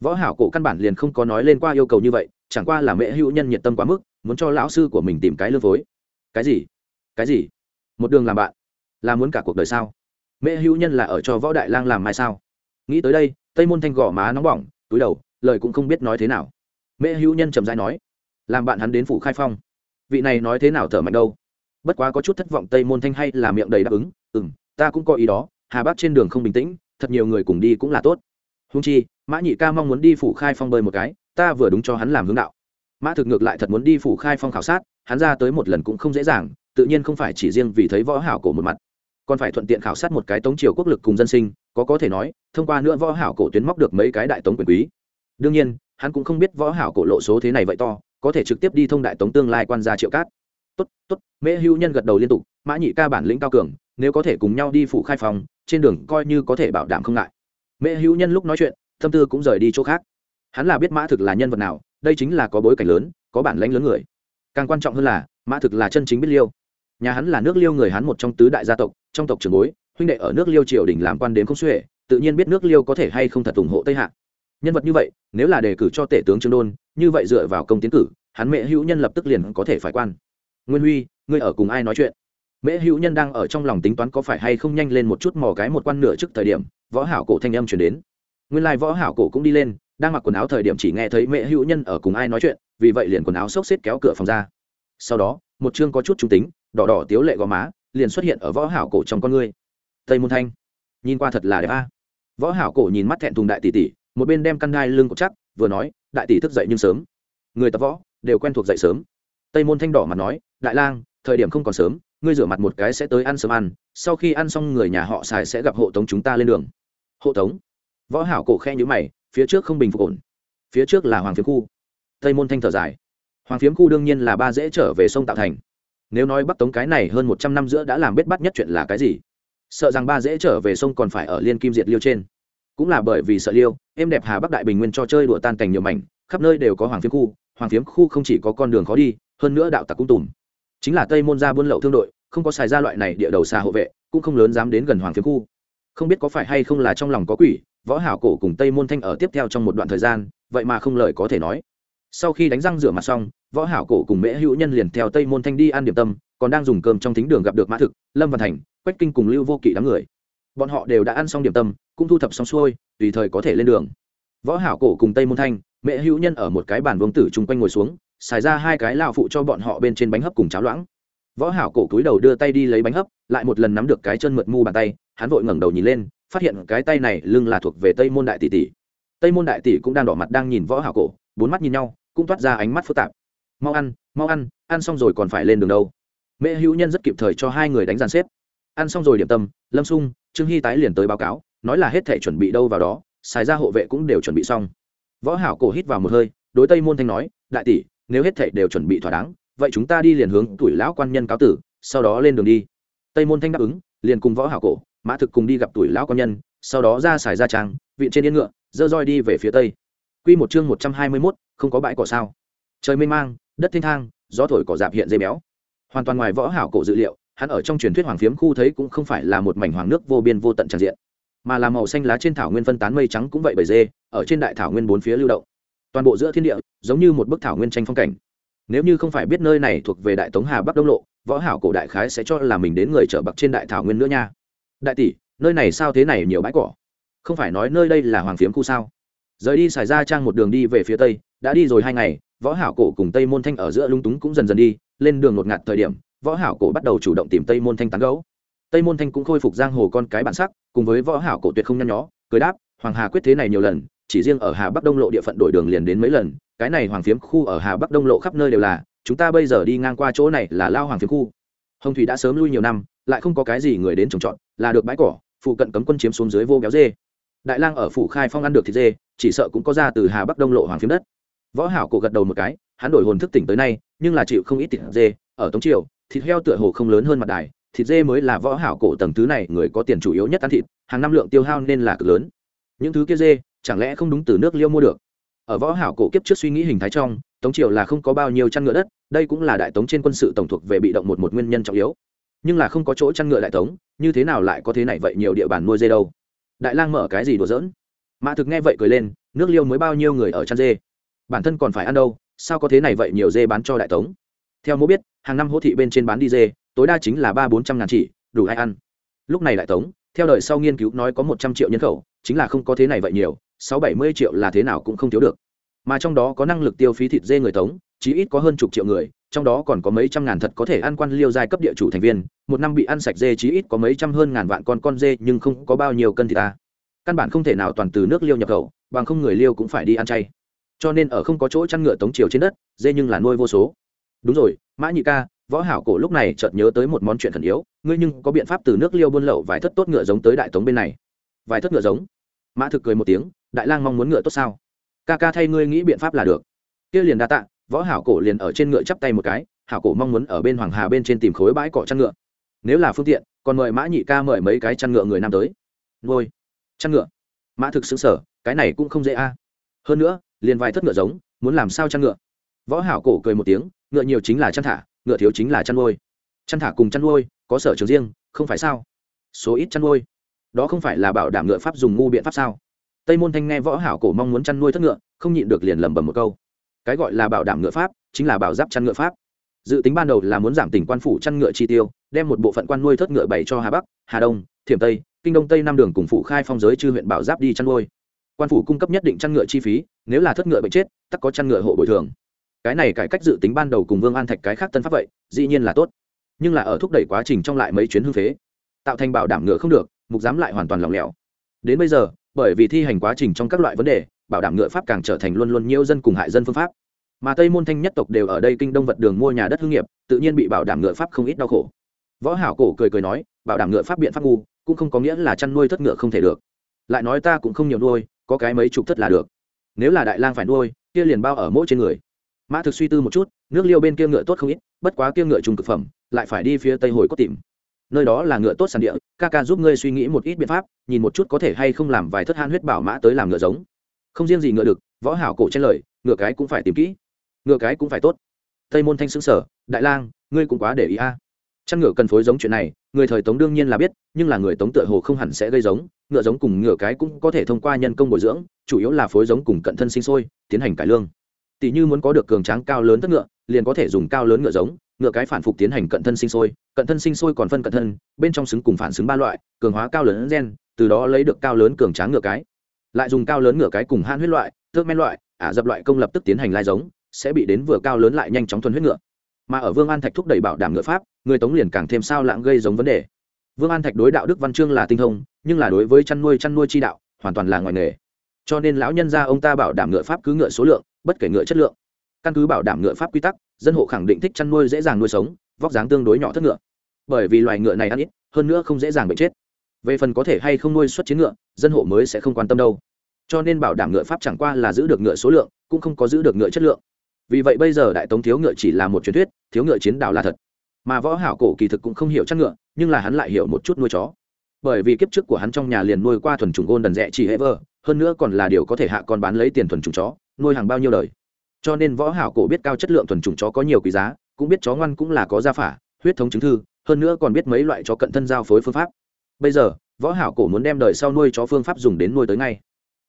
Võ hảo cổ căn bản liền không có nói lên qua yêu cầu như vậy, chẳng qua là mẹ hữu nhân nhiệt tâm quá mức, muốn cho lão sư của mình tìm cái lương phối. Cái gì? Cái gì? Một đường làm bạn? Là muốn cả cuộc đời sao? Mẹ hữu nhân là ở cho võ đại lang làm mai sao? Nghĩ tới đây, tây môn thanh gò má nóng bỏng, túi đầu, lời cũng không biết nói thế nào. Mẹ hữu nhân trầm rãi nói, làm bạn hắn đến phủ khai phong. Vị này nói thế nào thở mạnh đâu? Bất quá có chút thất vọng tây môn thanh hay là miệng đầy đáp ứng ừ ta cũng có ý đó hà bắc trên đường không bình tĩnh, thật nhiều người cùng đi cũng là tốt. Húng chi, mã nhị ca mong muốn đi phủ khai phong bơi một cái, ta vừa đúng cho hắn làm hướng đạo. Mã thực ngược lại thật muốn đi phủ khai phong khảo sát, hắn ra tới một lần cũng không dễ dàng, tự nhiên không phải chỉ riêng vì thấy võ hảo cổ một mặt. Còn phải thuận tiện khảo sát một cái tống triều quốc lực cùng dân sinh, có có thể nói, thông qua nữa võ hảo cổ tuyến móc được mấy cái đại tống quyền quý. Đương nhiên, hắn cũng không biết võ hảo cổ lộ số thế này vậy to, có thể trực tiếp đi thông đại tống tương lai quan gia triệu cát. Tốt tốt, mễ hưu nhân gật đầu liên tục, mã nhị ca bản lĩnh cao cường, nếu có thể cùng nhau đi phủ khai phòng trên đường coi như có thể bảo đảm không ngại. Mẹ hữu nhân lúc nói chuyện, tâm tư cũng rời đi chỗ khác. Hắn là biết mã thực là nhân vật nào, đây chính là có bối cảnh lớn, có bản lãnh lớn người. Càng quan trọng hơn là, mã thực là chân chính biết liêu. Nhà hắn là nước liêu người hắn một trong tứ đại gia tộc, trong tộc trường bối, huynh đệ ở nước liêu triều đình làm quan đến không xuể, tự nhiên biết nước liêu có thể hay không thật ủng hộ tây hạ. Nhân vật như vậy, nếu là đề cử cho tể tướng trương đôn, như vậy dựa vào công tiến cử, hắn mẹ hữu nhân lập tức liền có thể phải quan. Nguyên huy, ngươi ở cùng ai nói chuyện? Mễ hữu nhân đang ở trong lòng tính toán có phải hay không nhanh lên một chút mò cái một quan nửa trước thời điểm, võ hảo cổ thanh âm chuyển đến. Nguyên lai võ hảo cổ cũng đi lên, đang mặc quần áo thời điểm chỉ nghe thấy mẹ hữu nhân ở cùng ai nói chuyện, vì vậy liền quần áo xốc xếp kéo cửa phòng ra. Sau đó, một chương có chút trung tính, đỏ đỏ tiếu lệ gò má, liền xuất hiện ở võ hảo cổ trong con ngươi. Tây môn thanh, nhìn qua thật là đẹp a. Võ hảo cổ nhìn mắt thẹn thùng đại tỷ tỷ, một bên đem căn đai lưng của chắc, vừa nói, đại tỷ thức dậy nhưng sớm. Người tập võ, đều quen thuộc dậy sớm. Tây môn thanh đỏ mặt nói, đại lang, thời điểm không còn sớm ngươi rửa mặt một cái sẽ tới ăn sớm ăn, sau khi ăn xong người nhà họ xài sẽ gặp hộ tống chúng ta lên đường. Hộ tống? Võ hảo cổ khe nhíu mày, phía trước không bình phục ổn. Phía trước là hoàng phiếm khu. Tây môn thanh thở dài. Hoàng phiếm khu đương nhiên là ba dễ trở về sông tạo thành. Nếu nói bắc tống cái này hơn một trăm năm giữa đã làm bết bắt nhất chuyện là cái gì? Sợ rằng ba dễ trở về sông còn phải ở liên kim diệt liêu trên. Cũng là bởi vì sợ liêu em đẹp hà bắc đại bình nguyên cho chơi đùa tan cảnh nhiều mảnh, khắp nơi đều có hoàng phiếm khu, hoàng phiếm khu không chỉ có con đường khó đi, hơn nữa đạo tặc cũng tùm chính là tây môn gia buôn lậu thương đội, không có xài ra loại này địa đầu xa hộ vệ, cũng không lớn dám đến gần hoàng phiếm khu. Không biết có phải hay không là trong lòng có quỷ, võ hảo cổ cùng tây môn thanh ở tiếp theo trong một đoạn thời gian, vậy mà không lời có thể nói. Sau khi đánh răng rửa mặt xong, võ hảo cổ cùng mễ hữu nhân liền theo tây môn thanh đi ăn điểm tâm, còn đang dùng cơm trong thính đường gặp được mã thực, lâm văn thành, quách kinh cùng lưu vô kỵ đám người. Bọn họ đều đã ăn xong điểm tâm, cũng thu thập xong xuôi, tùy thời có thể lên đường. Võ hảo cổ cùng tây môn thanh mẹ hữu nhân ở một cái bàn vương tử chung quanh ngồi xuống, xài ra hai cái lao phụ cho bọn họ bên trên bánh hấp cùng cháo loãng. Võ hảo cổ cúi đầu đưa tay đi lấy bánh hấp, lại một lần nắm được cái chân mượt mu bàn tay, hắn vội ngẩng đầu nhìn lên, phát hiện cái tay này lưng là thuộc về tây môn đại tỷ tỷ. Tây môn đại tỷ cũng đang đỏ mặt đang nhìn võ hảo cổ, bốn mắt nhìn nhau, cũng toát ra ánh mắt phức tạp. Mau ăn mau ăn ăn xong rồi còn phải lên đường đâu. Mẹ hữu nhân rất kịp thời cho hai người đánh giàn xếp. Ăn xong rồi điểm tâm, lâm sung, trương hy tái liền tới báo cáo, nói là hết thể chuẩn bị đâu vào đó, xài ra hộ vệ cũng đều chuẩn bị xong võ hảo cổ hít vào một hơi đối tây môn thanh nói đại tỷ nếu hết thảy đều chuẩn bị thỏa đáng vậy chúng ta đi liền hướng tuổi lão quan nhân cáo tử sau đó lên đường đi. Tây môn thanh đáp ứng liền cùng võ hảo cổ mã thực cùng đi gặp tuổi lão quan nhân sau đó ra xài ra trang viện trên yên ngựa dơ roi đi về phía tây. Quy một chương một trăm hai mươi 121, không có bãi cỏ sao. Trời mênh mang đất thênh thang gió thổi cỏ dạp hiện dây béo. Hoàn toàn ngoài võ hảo cổ dự liệu hắn ở trong truyền thuyết hoàng phiếm khu thấy cũng không phải là một mảnh hoàng nước vô biên vô tận tràn diện mà là màu xanh lá trên thảo nguyên phân tán mây trắng cũng vậy bởi dê, ở trên đại thảo nguyên bốn phía lưu động. Toàn bộ giữa thiên địa, giống như một bức thảo nguyên tranh phong cảnh. Nếu như không phải biết nơi này thuộc về đại tống hà bắc đông lộ, võ hảo cổ đại khái sẽ cho là mình đến người chở bậc trên đại thảo nguyên nữa nha. Đại tỷ, nơi này sao thế này nhiều bãi cỏ? Không phải nói nơi đây là hoàng phiếm khu sao? Rời đi xài ra trang một đường đi về phía tây, đã đi rồi hai ngày, võ hảo cổ cùng tây môn thanh ở giữa lung túng cũng dần dần đi, lên đường ngột ngạt thời điểm, võ hảo cổ bắt đầu chủ động tìm tây môn thanh tán gấu. Tây môn thanh cũng khôi phục giang hồ con cái bản sắc cùng với võ hảo cổ tuyệt không nhăn nhó, cười đáp, hoàng hà quyết thế này nhiều lần, chỉ riêng ở hà bắc đông lộ địa phận đổi đường liền đến mấy lần, cái này hoàng phiếm khu ở hà bắc đông lộ khắp nơi đều là, chúng ta bây giờ đi ngang qua chỗ này là lao hoàng phiếm khu. Hồng thủy đã sớm lui nhiều năm, lại không có cái gì người đến trồng trọt, là được bãi cỏ, phụ cận cấm quân chiếm xuống dưới vô béo dê. Đại lang ở phủ khai phong ăn được thịt dê, chỉ sợ cũng có ra từ hà bắc đông lộ hoàng phiếm đất. Võ hảo cổ gật đầu một cái, hắn đổi hồn thức tỉnh tới nay, nhưng là chịu không ít thịt dê, ở tống triều, thịt heo tựa hồ không lớn hơn mặt đài thịt dê mới là võ hảo cổ tầng thứ này, người có tiền chủ yếu nhất ăn thịt, hàng năm lượng tiêu hao nên là cực lớn. Những thứ kia dê, chẳng lẽ không đúng từ nước liêu mua được? Ở võ hảo cổ kiếp trước suy nghĩ hình thái trong, tống triều là không có bao nhiêu chăn ngựa đất, đây cũng là đại tống trên quân sự tổng thuộc về bị động một một nguyên nhân trọng yếu. Nhưng là không có chỗ chăn ngựa đại tống, như thế nào lại có thế này vậy nhiều địa bàn nuôi dê đâu? Đại lang mở cái gì đùa giỡn? Mã thực nghe vậy cười lên, nước liêu mới bao nhiêu người ở chăn dê? Bản thân còn phải ăn đâu, sao có thế này vậy nhiều dê bán cho đại tống? Theo mô biết, hàng năm hỗ thị bên trên bán đi dê tối đa chính là ba bốn trăm ngàn chỉ, đủ ai ăn. Lúc này đại tống, theo đời sau nghiên cứu nói có một trăm triệu nhân khẩu, chính là không có thế này vậy nhiều, sáu bảy mươi triệu là thế nào cũng không thiếu được. Mà trong đó có năng lực tiêu phí thịt dê người tống, chí ít có hơn chục triệu người, trong đó còn có mấy trăm ngàn thật có thể ăn quan liêu giai cấp địa chủ thành viên, một năm bị ăn sạch dê chí ít có mấy trăm hơn ngàn vạn con con dê, nhưng không có bao nhiêu cân thịt ta. Căn bản không thể nào toàn từ nước liêu nhập khẩu, bằng không người liêu cũng phải đi ăn chay. Cho nên ở không có chỗ chăn ngựa tống chiều trên đất, dê nhưng là nuôi vô số. Đúng rồi, mã nhị ca võ hảo cổ lúc này chợt nhớ tới một món chuyện thần yếu, ngươi nhưng có biện pháp từ nước liêu buôn lậu vài thất tốt ngựa giống tới đại tống bên này. Vài thất ngựa giống? Mã thực cười một tiếng, đại lang mong muốn ngựa tốt sao? Ca ca thay ngươi nghĩ biện pháp là được. Kia liền đa tạ, võ hảo cổ liền ở trên ngựa chắp tay một cái, hảo cổ mong muốn ở bên hoàng hà bên trên tìm khối bãi cỏ chăn ngựa. Nếu là phương tiện, còn mời mã nhị ca mời mấy cái chăn ngựa người nam tới. Nuôi chăn ngựa? Mã thực xứng sở cái này cũng không dễ a. Hơn nữa, liền vài thất ngựa giống, muốn làm sao chăn ngựa? Võ hảo cổ cười một tiếng, ngựa nhiều chính là chăn thả ngựa thiếu chính là chăn nuôi. Chăn thả cùng chăn nuôi, có sở trường riêng, không phải sao? Số ít chăn nuôi. Đó không phải là bảo đảm ngựa pháp dùng ngu biện pháp sao? Tây môn thanh nghe võ hảo cổ mong muốn chăn nuôi thất ngựa, không nhịn được liền lẩm bẩm một câu. Cái gọi là bảo đảm ngựa pháp, chính là bảo giáp chăn ngựa pháp. Dự tính ban đầu là muốn giảm tỉnh quan phủ chăn ngựa chi tiêu, đem một bộ phận quan nuôi thất ngựa bày cho hà bắc, hà đông, thiểm tây, kinh đông tây năm đường cùng phủ khai phong giới chư huyện bảo giáp đi chăn nuôi. Quan phủ cung cấp nhất định chăn ngựa chi phí, nếu là thất ngựa bệnh chết, tắc có chăn ngựa hộ bồi thường cái này cải cách dự tính ban đầu cùng vương an thạch cái khác tân pháp vậy, dĩ nhiên là tốt. Nhưng là ở thúc đẩy quá trình trong lại mấy chuyến hưng phế, tạo thành bảo đảm ngựa không được, mục giám lại hoàn toàn lỏng lẻo. Đến bây giờ, bởi vì thi hành quá trình trong các loại vấn đề, bảo đảm ngựa pháp càng trở thành luôn luôn nhiễu dân cùng hại dân phương pháp. Mà tây môn thanh nhất tộc đều ở đây kinh đông vật đường mua nhà đất hương nghiệp, tự nhiên bị bảo đảm ngựa pháp không ít đau khổ. Võ hảo cổ cười cười nói, bảo đảm ngựa pháp biện pháp ngu, cũng không có nghĩa là chăn nuôi thất ngựa không thể được. Lại nói ta cũng không nhiều nuôi, có cái mấy chục thất là được. Nếu là đại lang phải nuôi, kia liền bao ở mỗi trên người mã thực suy tư một chút, nước liêu bên kia ngựa tốt không ít, bất quá kia ngựa trùng cực phẩm, lại phải đi phía tây hồi cốt tìm. Nơi đó là ngựa tốt sản địa, ca ca giúp ngươi suy nghĩ một ít biện pháp, nhìn một chút có thể hay không làm vài thất han huyết bảo mã tới làm ngựa giống. Không riêng gì ngựa được, võ hảo cổ trên lời, ngựa cái cũng phải tìm kỹ. Ngựa cái cũng phải tốt. Tây môn thanh xứng sở, đại lang, ngươi cũng quá để ý a. À. chăn ngựa cần phối giống chuyện này, người thời tống đương nhiên là biết, nhưng là người tống tựa hồ không hẳn sẽ gây giống, ngựa giống cùng ngựa cái cũng có thể thông qua nhân công bồi dưỡng, chủ yếu là phối giống cùng cận thân sinh sôi, tiến hành cải lương tỷ như muốn có được cường tráng cao lớn tất ngựa, liền có thể dùng cao lớn ngựa giống, ngựa cái phản phục tiến hành cận thân sinh sôi, cận thân sinh sôi còn phân cận thân, bên trong xứng cùng phản xứng ba loại, cường hóa cao lớn gen, từ đó lấy được cao lớn cường tráng ngựa cái. Lại dùng cao lớn ngựa cái cùng han huyết loại, tước men loại, ả dập loại công lập tức tiến hành lai giống, sẽ bị đến vừa cao lớn lại nhanh chóng thuần huyết ngựa. Mà ở vương an thạch thúc đẩy bảo đảm ngựa pháp, người tống liền càng thêm sao lãng gây giống vấn đề. Vương an thạch đối đạo đức văn chương là tinh thông, nhưng là đối với chăn nuôi chăn nuôi chi đạo, hoàn toàn là ngoài nghề. Cho nên lão nhân gia ông ta bảo đảm ngựa pháp cứ ngựa số lượng bất kể ngựa chất lượng. Căn cứ bảo đảm ngựa pháp quy tắc, dân hộ khẳng định thích chăn nuôi dễ dàng nuôi sống, vóc dáng tương đối nhỏ thất ngựa. Bởi vì loài ngựa này ăn ít, hơn nữa không dễ dàng bị chết. Về phần có thể hay không nuôi xuất chiến ngựa, dân hộ mới sẽ không quan tâm đâu. Cho nên bảo đảm ngựa pháp chẳng qua là giữ được ngựa số lượng, cũng không có giữ được ngựa chất lượng. Vì vậy bây giờ đại tống thiếu ngựa chỉ là một truyền thuyết, thiếu ngựa chiến đảo là thật. Mà võ hảo cổ kỳ thực cũng không hiểu chăn ngựa, nhưng là hắn lại hiểu một chút nuôi chó. Bởi vì kiếp trước của hắn trong nhà liền nuôi qua thuần trùng gôn đần rẻ chỉ hệ vơ hơn nữa còn là điều có thể hạ con bán lấy tiền thuần trùng chó nuôi hàng bao nhiêu đời. Cho nên võ hảo cổ biết cao chất lượng thuần chủng chó có nhiều quý giá, cũng biết chó ngoan cũng là có gia phả, huyết thống chứng thư, hơn nữa còn biết mấy loại chó cận thân giao phối phương pháp. Bây giờ, võ hảo cổ muốn đem đời sau nuôi chó phương pháp dùng đến nuôi tới ngay.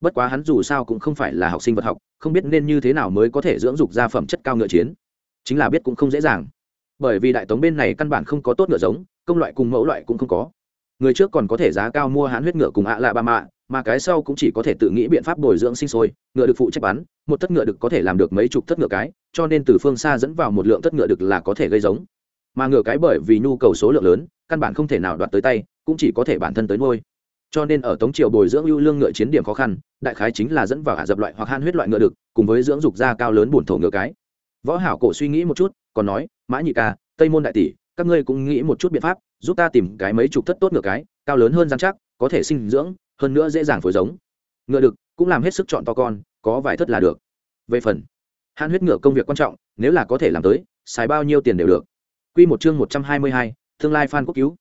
Bất quá hắn dù sao cũng không phải là học sinh vật học, không biết nên như thế nào mới có thể dưỡng dục ra phẩm chất cao ngựa chiến. Chính là biết cũng không dễ dàng. Bởi vì đại tống bên này căn bản không có tốt ngựa giống, công loại cùng mẫu loại cũng không có. Người trước còn có thể giá cao mua hãn huyết ngựa cùng ạ à lạ ba mạ mà cái sau cũng chỉ có thể tự nghĩ biện pháp bồi dưỡng sinh sôi, ngựa được phụ trách bắn, một thất ngựa được có thể làm được mấy chục thất ngựa cái, cho nên từ phương xa dẫn vào một lượng thất ngựa được là có thể gây giống. Mà ngựa cái bởi vì nhu cầu số lượng lớn, căn bản không thể nào đoạt tới tay, cũng chỉ có thể bản thân tới nuôi. Cho nên ở tống triều bồi dưỡng ưu lương ngựa chiến điểm khó khăn, đại khái chính là dẫn vào hạ dập loại hoặc han huyết loại ngựa được, cùng với dưỡng dục da cao lớn bổn thổ ngựa cái. Võ hảo cổ suy nghĩ một chút, còn nói, mã nhị ca, tây môn đại tỷ, các ngươi cũng nghĩ một chút biện pháp, giúp ta tìm cái mấy chục thất tốt ngựa cái, cao lớn hơn dán chắc, có thể sinh dưỡng hơn nữa dễ dàng phối giống. Ngựa được cũng làm hết sức chọn to con có vài thất là được. Về phần han huyết ngựa công việc quan trọng nếu là có thể làm tới xài bao nhiêu tiền đều được. Quy một chương một trăm hai mươi hai, tương lai phan quốc cứu.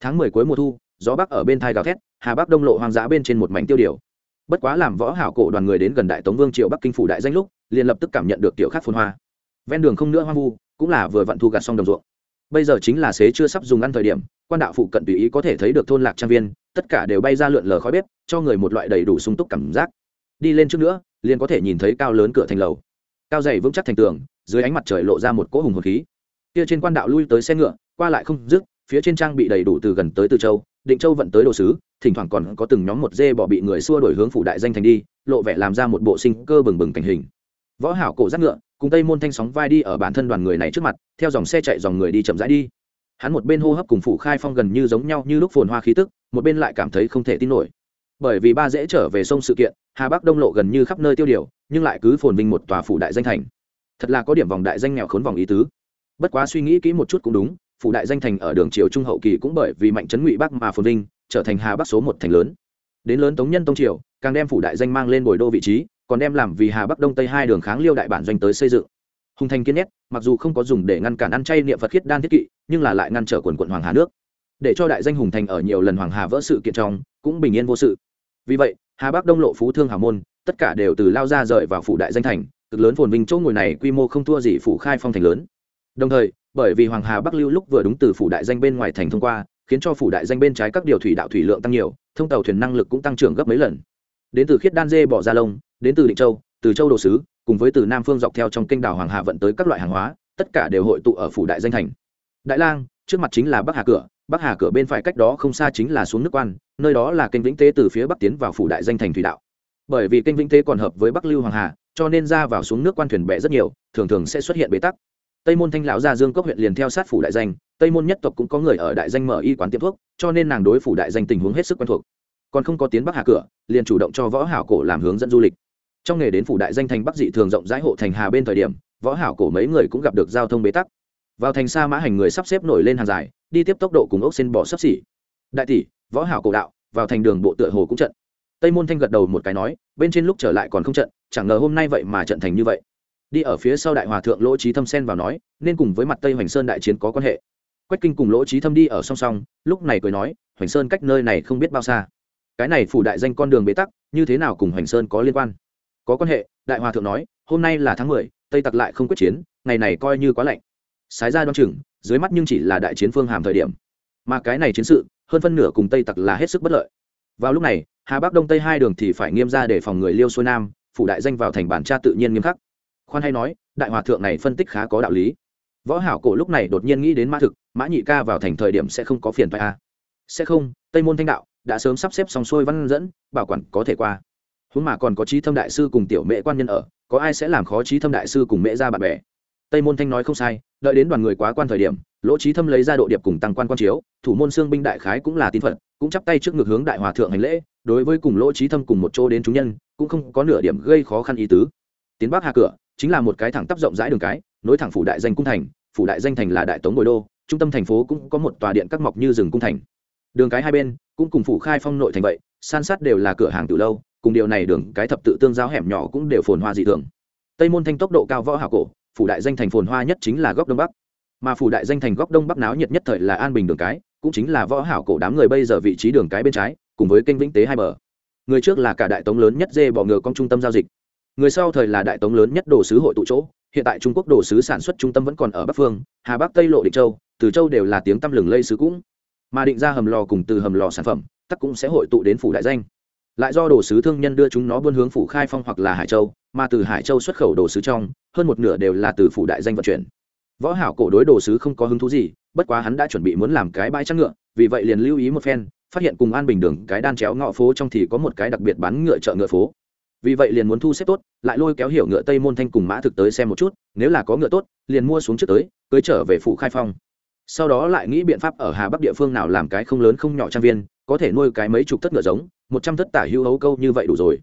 Tháng mười cuối mùa thu gió bắc ở bên thai gào thét hà bắc đông lộ hoang dã bên trên một mảnh tiêu điều. Bất quá làm võ hảo cổ đoàn người đến gần đại tống vương triều bắc kinh phủ đại danh lúc liền lập tức cảm nhận được tiểu khắc phồn hoa. Ven đường không nữa hoang vu cũng là vừa vặn thu gặt xong đồng ruộng bây giờ chính là xế chưa sắp dùng ăn thời điểm, quan đạo phụ cận tùy ý có thể thấy được thôn lạc trang viên, tất cả đều bay ra lượn lờ khói bếp, cho người một loại đầy đủ sung túc cảm giác. Đi lên trước nữa, liền có thể nhìn thấy cao lớn cửa thành lầu. Cao dày vững chắc thành tường, dưới ánh mặt trời lộ ra một cỗ hùng hồn khí. Kia trên quan đạo lui tới xe ngựa, qua lại không dứt, phía trên trang bị đầy đủ từ gần tới từ châu, định châu vận tới đồ sứ, thỉnh thoảng còn có từng nhóm một dê bỏ bị người xua đổi hướng phủ đại danh thành đi, lộ vẻ làm ra một bộ sinh cơ bừng bừng cảnh hình võ hảo cổ giác ngựa, cùng tây môn thanh sóng vai đi ở bản thân đoàn người này trước mặt, theo dòng xe chạy dòng người đi chậm rãi đi. Hắn một bên hô hấp cùng phủ khai phong gần như giống nhau như lúc phồn hoa khí tức, một bên lại cảm thấy không thể tin nổi. Bởi vì ba dễ trở về sông sự kiện, hà bắc đông lộ gần như khắp nơi tiêu điều, nhưng lại cứ phồn vinh một tòa phủ đại danh thành. Thật là có điểm vòng đại danh nghèo khốn vòng ý tứ. Bất quá suy nghĩ kỹ một chút cũng đúng, phủ đại danh thành ở đường triều trung hậu kỳ cũng bởi vì mạnh trấn ngụy bắc mà phồn vinh, trở thành hà bắc số một thành lớn. Đến lớn tống nhân tông triều, càng đem phủ đại danh mang lên bồi đô vị trí còn đem làm vì hà bắc đông tây hai đường kháng liêu đại bản doanh tới xây dựng. Hùng thành kiên nhất, mặc dù không có dùng để ngăn cản ăn chay niệm phật khiết đan thiết kỵ, nhưng là lại ngăn trở quần quận hoàng hà nước. Để cho đại danh hùng thành ở nhiều lần hoàng hà vỡ sự kiện trong, cũng bình yên vô sự. Vì vậy, hà bắc đông lộ phú thương hào môn, tất cả đều từ lao ra rời vào phủ đại danh thành, cực lớn phồn vinh chỗ ngồi này quy mô không thua gì phủ khai phong thành lớn. Đồng thời, bởi vì hoàng hà bắc lưu lúc vừa đúng từ phủ đại danh bên ngoài thành thông qua, khiến cho phủ đại danh bên trái các điều thủy đạo thủy lượng tăng nhiều, thông tàu thuyền năng lực cũng tăng trưởng gấp mấy lần. Đến từ khiết đan dê bỏ ra lông đến từ định châu, từ châu đồ sứ, cùng với từ nam phương dọc theo trong kênh đảo hoàng hà vận tới các loại hàng hóa, tất cả đều hội tụ ở phủ đại danh thành. Đại lang, trước mặt chính là bắc hà cửa, bắc hà cửa bên phải cách đó không xa chính là xuống nước quan, nơi đó là kênh vĩnh tế từ phía bắc tiến vào phủ đại danh thành thủy đạo. Bởi vì kênh vĩnh tế còn hợp với bắc lưu hoàng hà, cho nên ra vào xuống nước quan thuyền bè rất nhiều, thường thường sẽ xuất hiện bế tắc. Tây môn thanh lão gia dương cốc huyện liền theo sát phủ đại danh, tây môn nhất tộc cũng có người ở đại danh mở y quán tiệm thuốc, cho nên nàng đối phủ đại danh tình huống hết sức quen thuộc. Còn không có tiến bắc hà cửa, liền chủ động cho võ hảo cổ làm hướng dẫn du lịch trong nghề đến phủ đại danh thành bắc dị thường rộng rãi hộ thành hà bên thời điểm, võ hảo cổ mấy người cũng gặp được giao thông bế tắc. Vào thành xa mã hành người sắp xếp nổi lên hàng dài, đi tiếp tốc độ cùng ốc xin bỏ sắp xỉ. Đại tỷ, võ hảo cổ đạo, vào thành đường bộ tựa hồ cũng trận. Tây môn thanh gật đầu một cái nói, bên trên lúc trở lại còn không trận, chẳng ngờ hôm nay vậy mà trận thành như vậy. Đi ở phía sau đại hòa thượng lỗ trí thâm sen vào nói, nên cùng với mặt tây hoành sơn đại chiến có quan hệ. Quách kinh cùng lỗ trí thâm đi ở song song, lúc này cười nói, hoành sơn cách nơi này không biết bao xa. Cái này phủ đại danh con đường bế tắc, như thế nào cùng hoành sơn có liên quan? Có quan hệ, đại hòa thượng nói, hôm nay là tháng mười, tây tặc lại không quyết chiến, ngày này coi như quá lạnh. Sái ra đoan chừng, dưới mắt nhưng chỉ là đại chiến phương hàm thời điểm. Mà cái này chiến sự, hơn phân nửa cùng tây tặc là hết sức bất lợi. Vào lúc này, hà bắc đông tây hai đường thì phải nghiêm ra để phòng người liêu xuôi nam, phủ đại danh vào thành bản tra tự nhiên nghiêm khắc. Khoan hay nói, đại hòa thượng này phân tích khá có đạo lý. Võ hảo cổ lúc này đột nhiên nghĩ đến mã thực, mã nhị ca vào thành thời điểm sẽ không có phiền phải a à. sẽ không, tây môn thanh đạo đã sớm sắp xếp xong xuôi văn dẫn, bảo quản có thể qua huống mà còn có trí thâm đại sư cùng tiểu mẹ quan nhân ở, có ai sẽ làm khó trí thâm đại sư cùng mẹ ra bạn bè? Tây môn thanh nói không sai, đợi đến đoàn người quá quan thời điểm, lỗ trí thâm lấy ra độ điệp cùng tăng quan quan chiếu, thủ môn xương binh đại khái cũng là tín phật cũng chắp tay trước ngực hướng đại hòa thượng hành lễ, đối với cùng lỗ trí thâm cùng một chỗ đến chúng nhân, cũng không có nửa điểm gây khó khăn ý tứ. Tiến bắc hà cửa, chính là một cái thẳng tắp rộng rãi đường cái, nối thẳng phủ đại danh cung thành, phủ đại danh thành là đại tống bồi đô, trung tâm thành phố cũng có một tòa điện các mọc như rừng cung thành. Đường cái hai bên, cũng cùng phủ khai phong nội thành vậy, san sát đều là cửa hàng từ lâu cùng điều này đường, cái thập tự tương giao hẻm nhỏ cũng đều phồn hoa dị thường. Tây môn thanh tốc độ cao võ hảo cổ, phủ đại danh thành phồn hoa nhất chính là góc đông bắc. Mà phủ đại danh thành góc đông bắc náo nhiệt nhất thời là an bình đường cái, cũng chính là võ hảo cổ đám người bây giờ vị trí đường cái bên trái, cùng với kênh vĩnh tế hai bờ. Người trước là cả đại tống lớn nhất dê bỏ ngựa con trung tâm giao dịch. Người sau thời là đại tống lớn nhất đồ sứ hội tụ chỗ, hiện tại trung quốc đồ sứ sản xuất trung tâm vẫn còn ở bắc phương, hà bắc tây lộ định châu, từ châu đều là tiếng tăm lừng lây sứ cũng. Mà định ra hầm lò cùng từ hầm lò sản phẩm, tắc cũng sẽ hội tụ đến phủ đại danh lại do đồ sứ thương nhân đưa chúng nó buôn hướng phủ khai phong hoặc là hải châu, mà từ hải châu xuất khẩu đồ sứ trong, hơn một nửa đều là từ phủ đại danh vận chuyển. Võ hảo cổ đối đồ sứ không có hứng thú gì, bất quá hắn đã chuẩn bị muốn làm cái bãi trắng ngựa, vì vậy liền lưu ý một phen, phát hiện cùng an bình đường cái đan chéo ngõ phố trong thì có một cái đặc biệt bán ngựa chợ ngựa phố. Vì vậy liền muốn thu xếp tốt, lại lôi kéo hiểu ngựa tây môn thanh cùng mã thực tới xem một chút, nếu là có ngựa tốt, liền mua xuống trước tới, cưới trở về phủ khai phong. Sau đó lại nghĩ biện pháp ở hà bắc địa phương nào làm cái không lớn không nhỏ trang viên có thể nuôi cái mấy chục thất ngựa giống, một trăm thất tả hưu hấu câu như vậy đủ rồi.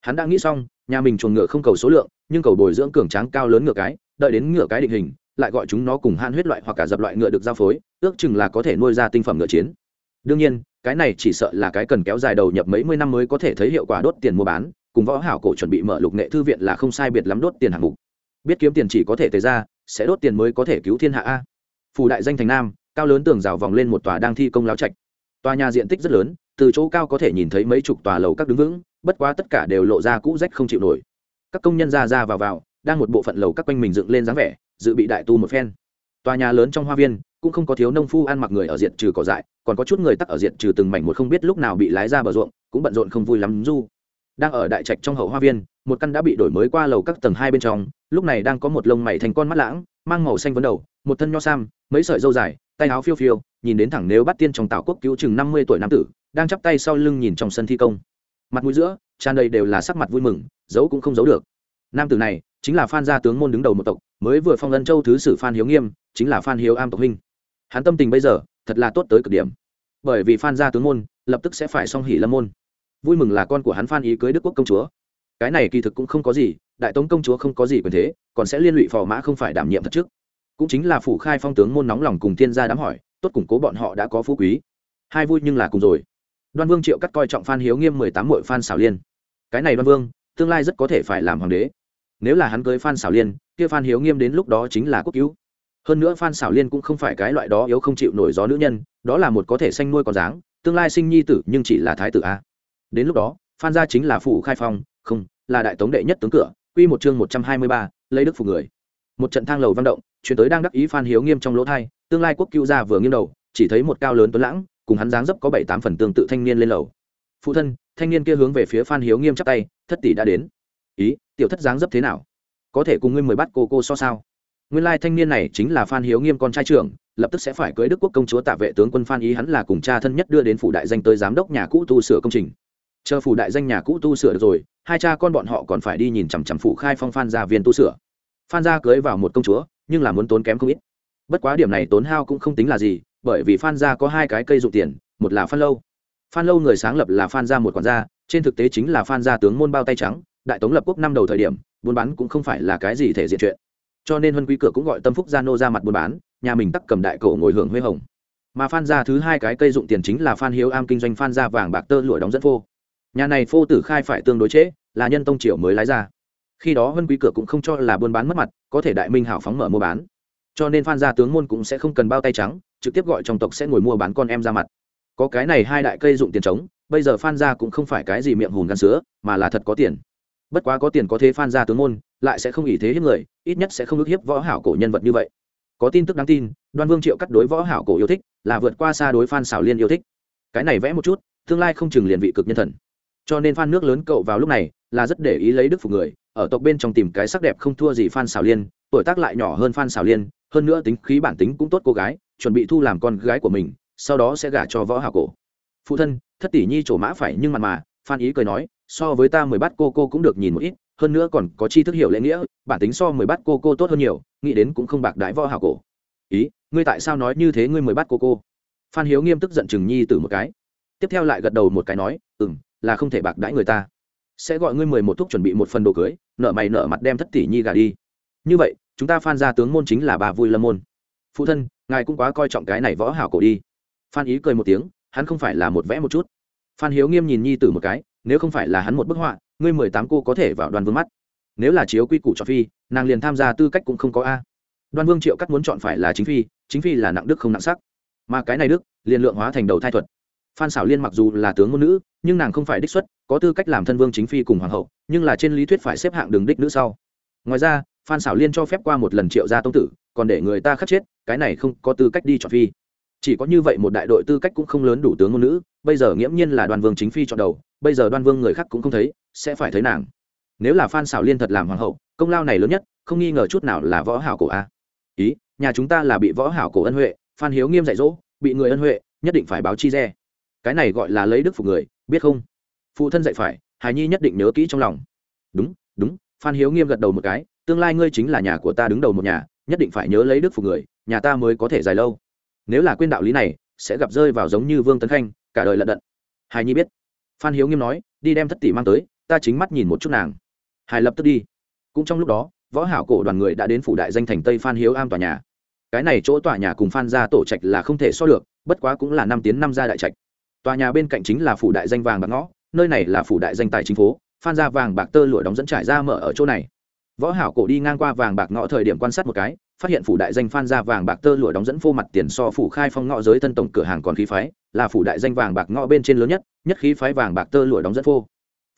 Hắn đã nghĩ xong, nhà mình chuồng ngựa không cầu số lượng, nhưng cầu bồi dưỡng cường tráng cao lớn ngựa cái, đợi đến ngựa cái định hình, lại gọi chúng nó cùng han huyết loại hoặc cả dập loại ngựa được giao phối, ước chừng là có thể nuôi ra tinh phẩm ngựa chiến. Đương nhiên, cái này chỉ sợ là cái cần kéo dài đầu nhập mấy mươi năm mới có thể thấy hiệu quả đốt tiền mua bán, cùng võ hảo cổ chuẩn bị mở lục nghệ thư viện là không sai biệt lắm đốt tiền hạng mục. Biết kiếm tiền chỉ có thể tế ra, sẽ đốt tiền mới có thể cứu thiên hạ a. Phù đại danh thành nam, cao lớn tường rào vòng lên một tòa đang thi công láo trạch tòa nhà diện tích rất lớn, từ chỗ cao có thể nhìn thấy mấy chục tòa lầu các đứng vững, bất quá tất cả đều lộ ra cũ rách không chịu nổi. Các công nhân ra ra vào vào, đang một bộ phận lầu các quanh mình dựng lên dáng vẻ, dự bị đại tu một phen. Tòa nhà lớn trong hoa viên, cũng không có thiếu nông phu ăn mặc người ở diện trừ cỏ dại, còn có chút người tắc ở diện trừ từng mảnh một không biết lúc nào bị lái ra bờ ruộng, cũng bận rộn không vui lắm du. Đang ở đại trạch trong hậu hoa viên, một căn đã bị đổi mới qua lầu các tầng hai bên trong, lúc này đang có một lông mày thành con mắt lãng, mang màu xanh vấn đầu, một thân nho sam, mấy sợi dâu dài tay áo phiêu phiêu, nhìn đến thẳng nếu bắt tiên trong tảo quốc cứu chừng năm mươi tuổi nam tử, đang chắp tay sau lưng nhìn trong sân thi công. Mặt mũi giữa, tràn đầy đều là sắc mặt vui mừng, giấu cũng không giấu được. Nam tử này, chính là phan gia tướng môn đứng đầu một tộc, mới vừa phong ân châu thứ sử phan hiếu nghiêm, chính là phan hiếu am tộc huynh. Hắn tâm tình bây giờ, thật là tốt tới cực điểm. Bởi vì phan gia tướng môn, lập tức sẽ phải song hỉ lâm môn. Vui mừng là con của hắn phan ý cưới đức quốc công chúa. Cái này kỳ thực cũng không có gì, đại tống công chúa không có gì quyền thế, còn sẽ liên lụy phò mã không phải đảm nhiệm thật trước cũng chính là phủ khai phong tướng môn nóng lòng cùng thiên gia đám hỏi, tốt củng cố bọn họ đã có phú quý. Hai vui nhưng là cùng rồi. Đoan vương triệu cắt coi trọng phan hiếu nghiêm mười tám mội phan xảo liên. Cái này đoan vương, tương lai rất có thể phải làm hoàng đế. Nếu là hắn cưới phan xảo liên, kia phan hiếu nghiêm đến lúc đó chính là quốc cứu. Hơn nữa phan xảo liên cũng không phải cái loại đó yếu không chịu nổi gió nữ nhân, đó là một có thể sanh nuôi con dáng, tương lai sinh nhi tử nhưng chỉ là thái tử a. Đến lúc đó, phan gia chính là phủ khai phong, không, là đại tống đệ nhất tướng cửa, quy một chương một trăm hai mươi ba, lấy đức phục người một trận thang lầu vang động, chuyển tới đang đắc ý phan hiếu nghiêm trong lỗ thai, tương lai quốc cựu gia vừa nghiêng đầu, chỉ thấy một cao lớn tuấn lãng, cùng hắn dáng dấp có bảy tám phần tương tự thanh niên lên lầu. Phụ thân, thanh niên kia hướng về phía phan hiếu nghiêm chắc tay, thất tỷ đã đến. Ý, tiểu thất dáng dấp thế nào? Có thể cùng ngươi mời bắt cô cô so sao? Nguyên lai thanh niên này chính là phan hiếu nghiêm con trai trưởng, lập tức sẽ phải cưới đức quốc công chúa tạ vệ tướng quân phan ý, hắn là cùng cha thân nhất đưa đến phủ đại danh tới giám đốc nhà cũ tu sửa công trình. Chờ phủ đại danh nhà cũ tu sửa được rồi, hai cha con bọn họ còn phải đi nhìn chằm chằm phủ khai phong phan gia viên tu sửa phan gia cưới vào một công chúa, nhưng là muốn tốn kém không ít. Bất quá điểm này tốn hao cũng không tính là gì, bởi vì phan gia có hai cái cây dụng tiền, một là phan lâu. Phan lâu người sáng lập là phan gia một quản gia, trên thực tế chính là phan gia tướng môn bao tay trắng, đại tống lập quốc năm đầu thời điểm, buôn bán cũng không phải là cái gì thể diện chuyện. Cho nên huân quý cửa cũng gọi tâm phúc gia nô ra mặt buôn bán, nhà mình tắc cầm đại cổ ngồi hưởng huê hồng. Mà phan gia thứ hai cái cây dụng tiền chính là phan hiếu am kinh doanh phan gia vàng bạc tơ lụa đóng dẫn phô. Nhà này phô tử khai phải tương đối trễ, là nhân tông triều mới lái ra khi đó vân quý cửa cũng không cho là buôn bán mất mặt, có thể đại minh hảo phóng mở mua bán. Cho nên phan gia tướng môn cũng sẽ không cần bao tay trắng, trực tiếp gọi trong tộc sẽ ngồi mua bán con em ra mặt. Có cái này hai đại cây dụng tiền trống, bây giờ phan gia cũng không phải cái gì miệng hùn gan sữa, mà là thật có tiền. Bất quá có tiền có thế phan gia tướng môn, lại sẽ không ý thế hiếp người, ít nhất sẽ không ức hiếp võ hảo cổ nhân vật như vậy. Có tin tức đáng tin, đoan vương triệu cắt đối võ hảo cổ yêu thích, là vượt qua xa đối phan xảo liên yêu thích. Cái này vẽ một chút, tương lai không chừng liền vị cực nhân thần. Cho nên phan nước lớn cậu vào lúc này là rất để ý lấy đức phục người, ở tộc bên trong tìm cái sắc đẹp không thua gì phan xảo liên, tuổi tác lại nhỏ hơn phan xảo liên, hơn nữa tính khí bản tính cũng tốt cô gái, chuẩn bị thu làm con gái của mình, sau đó sẽ gả cho võ hảo cổ. Phụ thân, thất tỷ nhi trổ mã phải nhưng mặt mà, phan ý cười nói, so với ta mười bát cô cô cũng được nhìn một ít, hơn nữa còn có chi thức hiểu lễ nghĩa, bản tính so mười bát cô cô tốt hơn nhiều, nghĩ đến cũng không bạc đái võ hảo cổ. Ý, ngươi tại sao nói như thế ngươi mười bát cô cô? Phan hiếu nghiêm tức giận chừng nhi từ một cái. Tiếp theo lại gật đầu một cái nói ừ là không thể bạc đãi người ta sẽ gọi ngươi mười một thuốc chuẩn bị một phần đồ cưới, nợ mày nợ mặt đem thất tỷ nhi gà đi. Như vậy, chúng ta phan ra tướng môn chính là bà vui lâm môn. Phụ thân, ngài cũng quá coi trọng cái này võ hảo cổ đi. Phan ý cười một tiếng, hắn không phải là một vẽ một chút. Phan hiếu nghiêm nhìn nhi tử một cái, nếu không phải là hắn một bức họa, ngươi mười tám cô có thể vào đoàn vương mắt. Nếu là chiếu quy củ cho phi, nàng liền tham gia tư cách cũng không có a. Đoan vương triệu cắt muốn chọn phải là chính phi chính phi là nặng đức không nặng sắc. Mà cái này đức, liền lượng hóa thành đầu thai thuật. Phan xảo liên mặc dù là tướng ngôn nữ nhưng nàng không phải đích xuất, có tư cách làm thân vương chính phi cùng hoàng hậu, nhưng là trên lý thuyết phải xếp hạng đường đích nữ sau. Ngoài ra, phan xảo liên cho phép qua một lần triệu gia tông tử, còn để người ta khắc chết, cái này không có tư cách đi chọn phi. Chỉ có như vậy một đại đội tư cách cũng không lớn đủ tướng ngôn nữ, bây giờ nghiễm nhiên là đoàn vương chính phi chọn đầu, bây giờ đoan vương người khác cũng không thấy, sẽ phải thấy nàng. Nếu là phan xảo liên thật làm hoàng hậu, công lao này lớn nhất, không nghi ngờ chút nào là võ hảo cổ a. Ý, nhà chúng ta là bị võ hảo cổ ân huệ, phan hiếu nghiêm dạy dỗ, bị người ân huệ, nhất định phải báo chi re. Cái này gọi là lấy đức phục người biết không? Phụ thân dạy phải, hài nhi nhất định nhớ kỹ trong lòng. Đúng đúng, phan hiếu nghiêm gật đầu một cái, tương lai ngươi chính là nhà của ta đứng đầu một nhà, nhất định phải nhớ lấy đức phục người, nhà ta mới có thể dài lâu. Nếu là quên đạo lý này, sẽ gặp rơi vào giống như vương tấn khanh, cả đời lận đận. Hài nhi biết. Phan hiếu nghiêm nói, đi đem thất tỷ mang tới, ta chính mắt nhìn một chút nàng. Hài lập tức đi. Cũng trong lúc đó, võ hảo cổ đoàn người đã đến phủ đại danh thành tây phan hiếu am tòa nhà. Cái này chỗ tòa nhà cùng phan gia tổ trạch là không thể so được, bất quá cũng là năm tiến năm gia đại trạch tòa nhà bên cạnh chính là phủ đại danh vàng bạc ngõ, nơi này là phủ đại danh tài chính phố. Phan gia vàng bạc tơ lụa đóng dẫn trải ra mở ở chỗ này. Võ hảo cổ đi ngang qua vàng bạc ngõ thời điểm quan sát một cái, phát hiện phủ đại danh phan gia vàng bạc tơ lụa đóng dẫn phô mặt tiền so phủ khai phong ngõ giới thân tổng cửa hàng còn khí phái, là phủ đại danh vàng bạc ngõ bên trên lớn nhất nhất khí phái vàng bạc tơ lụa đóng dẫn phô.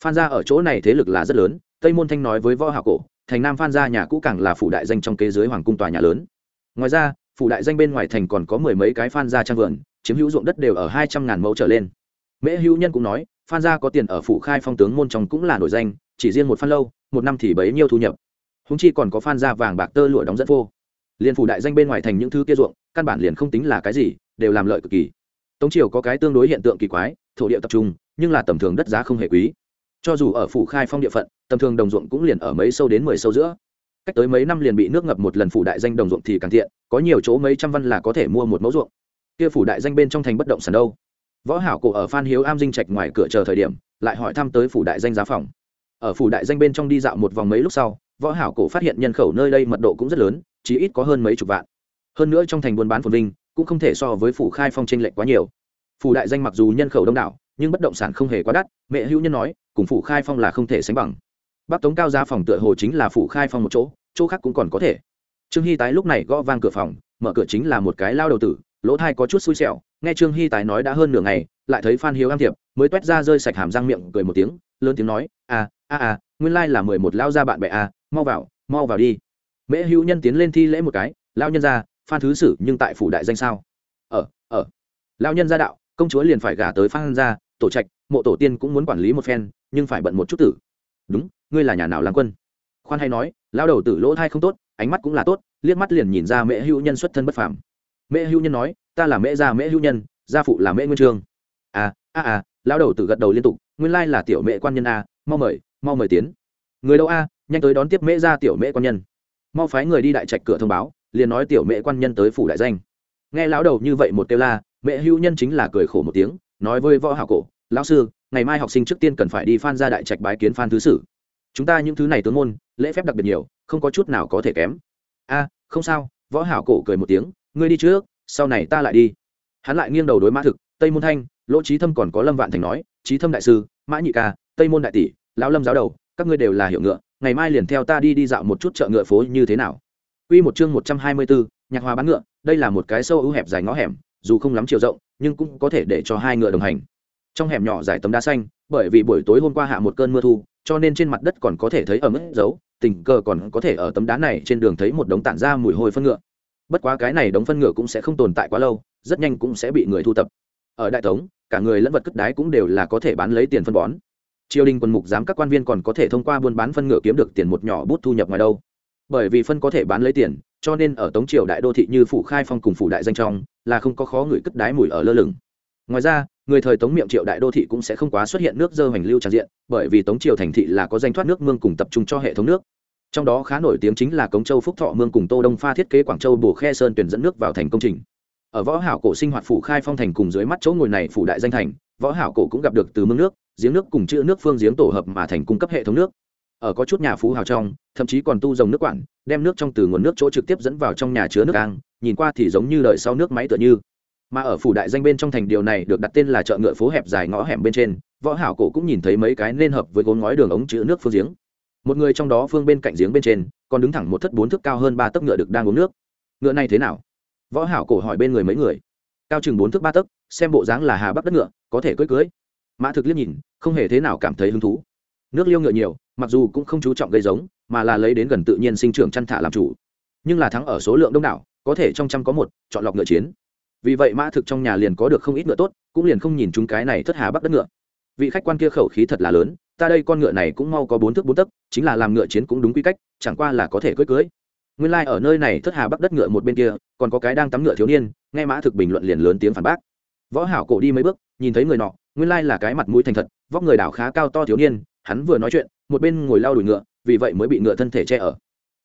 Phan gia ở chỗ này thế lực là rất lớn, tây môn thanh nói với võ hảo cổ, thành nam phan gia nhà cũ càng là phủ đại danh trong kế dưới hoàng cung tòa nhà lớn. Ngoài ra, phủ đại danh bên ngoài thành còn có mười mấy cái phan gia trang vườn chiếm hữu ruộng đất đều ở hai trăm ngàn mẫu trở lên. Mễ hữu nhân cũng nói, phan gia có tiền ở phủ khai phong tướng môn trong cũng là nổi danh, chỉ riêng một phan lâu, một năm thì bấy nhiêu thu nhập. Húng chi còn có phan gia vàng bạc tơ lụa đóng dẫn vô. liền phủ đại danh bên ngoài thành những thứ kia ruộng, căn bản liền không tính là cái gì, đều làm lợi cực kỳ. Tống triều có cái tương đối hiện tượng kỳ quái, thổ địa tập trung, nhưng là tầm thường đất giá không hề quý. Cho dù ở phủ khai phong địa phận, tầm thường đồng ruộng cũng liền ở mấy sâu đến mười sâu giữa. Cách tới mấy năm liền bị nước ngập một lần phủ đại danh đồng ruộng thì càng tiện, có nhiều chỗ mấy trăm văn là có thể mua một mẫu ruộng kia phủ đại danh bên trong thành bất động sản đâu? Võ hảo cổ ở phan hiếu am dinh trạch ngoài cửa chờ thời điểm, lại hỏi thăm tới phủ đại danh giá phòng. Ở phủ đại danh bên trong đi dạo một vòng mấy lúc sau, võ hảo cổ phát hiện nhân khẩu nơi đây mật độ cũng rất lớn chỉ ít có hơn mấy chục vạn. Hơn nữa trong thành buôn bán phồn vinh, cũng không thể so với phủ khai phong tranh lệch quá nhiều. Phủ đại danh mặc dù nhân khẩu đông đảo, nhưng bất động sản không hề quá đắt, mẹ hữu nhân nói, cùng phủ khai phong là không thể sánh bằng. Bác tống cao giá phòng tựa hồ chính là phủ khai phong một chỗ chỗ khác cũng còn có thể. Trương hy tái lúc này gõ vang cửa phòng, mở cửa chính là một cái lao đầu tử lỗ thai có chút xui xẻo, nghe trương hy Tài nói đã hơn nửa ngày, lại thấy phan hiếu am thiệp, mới t u é t ra rơi sạch hàm răng miệng, cười một tiếng, lớn tiếng nói à à à nguyên lai là mười một lao ra bạn bè à mau vào mau vào đi. Mễ hữu nhân tiến lên thi lễ một cái lao nhân ra phan thứ sử nhưng tại phủ đại danh sao? Ờ, ờ. Ở ở lao nhân gia đạo, công chúa liền phải gả tới phan ra tổ trạch, mộ tổ tiên cũng muốn quản lý một phen, nhưng phải bận một chút tử. Đúng, ngươi là nhà nào làm quân? Khoan hay nói lao đầu tử lỗ thai không tốt, ánh mắt cũng là tốt, liếc mắt liền nhìn ra mễ hữu nhân xuất thân bất phàm mễ hữu nhân nói ta là mễ gia mễ hữu nhân gia phụ là mễ nguyên trương. À à à lao đầu tự gật đầu liên tục nguyên lai là tiểu mễ quan nhân a à, mau mời mau mời tiến. Người đâu a nhanh tới đón tiếp mễ gia tiểu mễ quan nhân. Mau phái người đi đại trạch cửa thông báo liền nói tiểu mễ quan nhân tới phủ đại danh. Nghe lão đầu như vậy một kêu la mẹ hữu nhân chính là cười khổ một tiếng nói với võ hảo cổ lão sư ngày mai học sinh trước tiên cần phải đi phan ra đại trạch bái kiến phan thứ sử. Chúng ta những thứ này tướng môn lễ phép đặc biệt nhiều không có chút nào có thể kém. A không sao. Võ hảo cổ cười một tiếng ngươi đi trước sau này ta lại đi. Hắn lại nghiêng đầu đối mã thực tây môn thanh lỗ trí thâm còn có lâm vạn thành nói trí thâm đại sư mã nhị ca tây môn đại tỷ lão lâm giáo đầu các ngươi đều là hiệu ngựa ngày mai liền theo ta đi đi dạo một chút chợ ngựa phố như thế nào. Quy một chương 124, nhạc hòa bán ngựa, đây là một cái sâu ưu hẹp dài ngõ hẻm, dù không lắm chiều rộng, nhưng cũng có thể để cho hai ngựa đồng hành. Trong hẻm nhỏ dài tấm đá xanh, bởi vì buổi tối hôm qua hạ một cơn mưa thu, cho nên trên mặt đất còn có thể thấy ở mức dấu, tình cờ còn có thể ở tấm đá này trên đường thấy một đống tản ra mùi hôi phân ngựa bất quá cái này đống phân ngựa cũng sẽ không tồn tại quá lâu, rất nhanh cũng sẽ bị người thu tập. Ở đại tống, cả người lẫn vật cất đái cũng đều là có thể bán lấy tiền phân bón. Triều đình quân mục giám các quan viên còn có thể thông qua buôn bán phân ngựa kiếm được tiền một nhỏ bút thu nhập ngoài đâu. Bởi vì phân có thể bán lấy tiền, cho nên ở tống triều đại đô thị như phủ khai phong cùng phủ đại danh trong, là không có khó người cất đái mùi ở lơ lửng. Ngoài ra, người thời tống miệng triệu đại đô thị cũng sẽ không quá xuất hiện nước dơ hoành lưu tràn diện, bởi vì tống triều thành thị là có danh thoát nước mương cùng tập trung cho hệ thống nước trong đó khá nổi tiếng chính là cống châu phúc thọ mương cùng tô đông pha thiết kế quảng châu bổ khe sơn tuyển dẫn nước vào thành công trình. Ở võ hảo cổ sinh hoạt phủ khai phong thành cùng dưới mắt chỗ ngồi này phủ đại danh thành, võ hảo cổ cũng gặp được từ mương nước, giếng nước cùng chữ nước phương giếng tổ hợp mà thành cung cấp hệ thống nước. Ở có chút nhà phú hào trong, thậm chí còn tu dòng nước quản, đem nước trong từ nguồn nước chỗ trực tiếp dẫn vào trong nhà chứa nước ang nhìn qua thì giống như đợi sau nước máy tựa như. Mà ở phủ đại danh bên trong thành điều này được đặt tên là chợ ngựa phố hẹp dài ngõ hẻm bên trên, võ hảo cổ cũng nhìn thấy mấy cái nên hợp với gốm ngói đường ống chứa nước phương giếng một người trong đó phương bên cạnh giếng bên trên, còn đứng thẳng một thất bốn thước cao hơn ba tấc ngựa được đang uống nước. Ngựa này thế nào? Võ hảo cổ hỏi bên người mấy người. Cao chừng bốn thước ba tấc, xem bộ dáng là hà bắc đất ngựa, có thể cưỡi cưỡi. Mã thực liếc nhìn, không hề thế nào cảm thấy hứng thú. Nước liêu ngựa nhiều, mặc dù cũng không chú trọng gây giống, mà là lấy đến gần tự nhiên sinh trưởng chăn thả làm chủ. Nhưng là thắng ở số lượng đông đảo, có thể trong trăm có một, chọn lọc ngựa chiến. Vì vậy mã thực trong nhà liền có được không ít ngựa tốt, cũng liền không nhìn chúng cái này thất hà bắc đất ngựa. Vị khách quan kia khẩu khí thật là lớn ta đây con ngựa này cũng mau có bốn thước bốn tấc, chính là làm ngựa chiến cũng đúng quy cách, chẳng qua là có thể cưỡi cưỡi. Nguyên lai、like、ở nơi này thất hà bắc đất ngựa một bên kia, còn có cái đang tắm ngựa thiếu niên, nghe mã thực bình luận liền lớn tiếng phản bác. Võ hảo cổ đi mấy bước, nhìn thấy người nọ, nguyên lai là cái mặt mũi thành thật, vóc người đảo khá cao to thiếu niên, hắn vừa nói chuyện, một bên ngồi lao đùi ngựa, vì vậy mới bị ngựa thân thể che ở.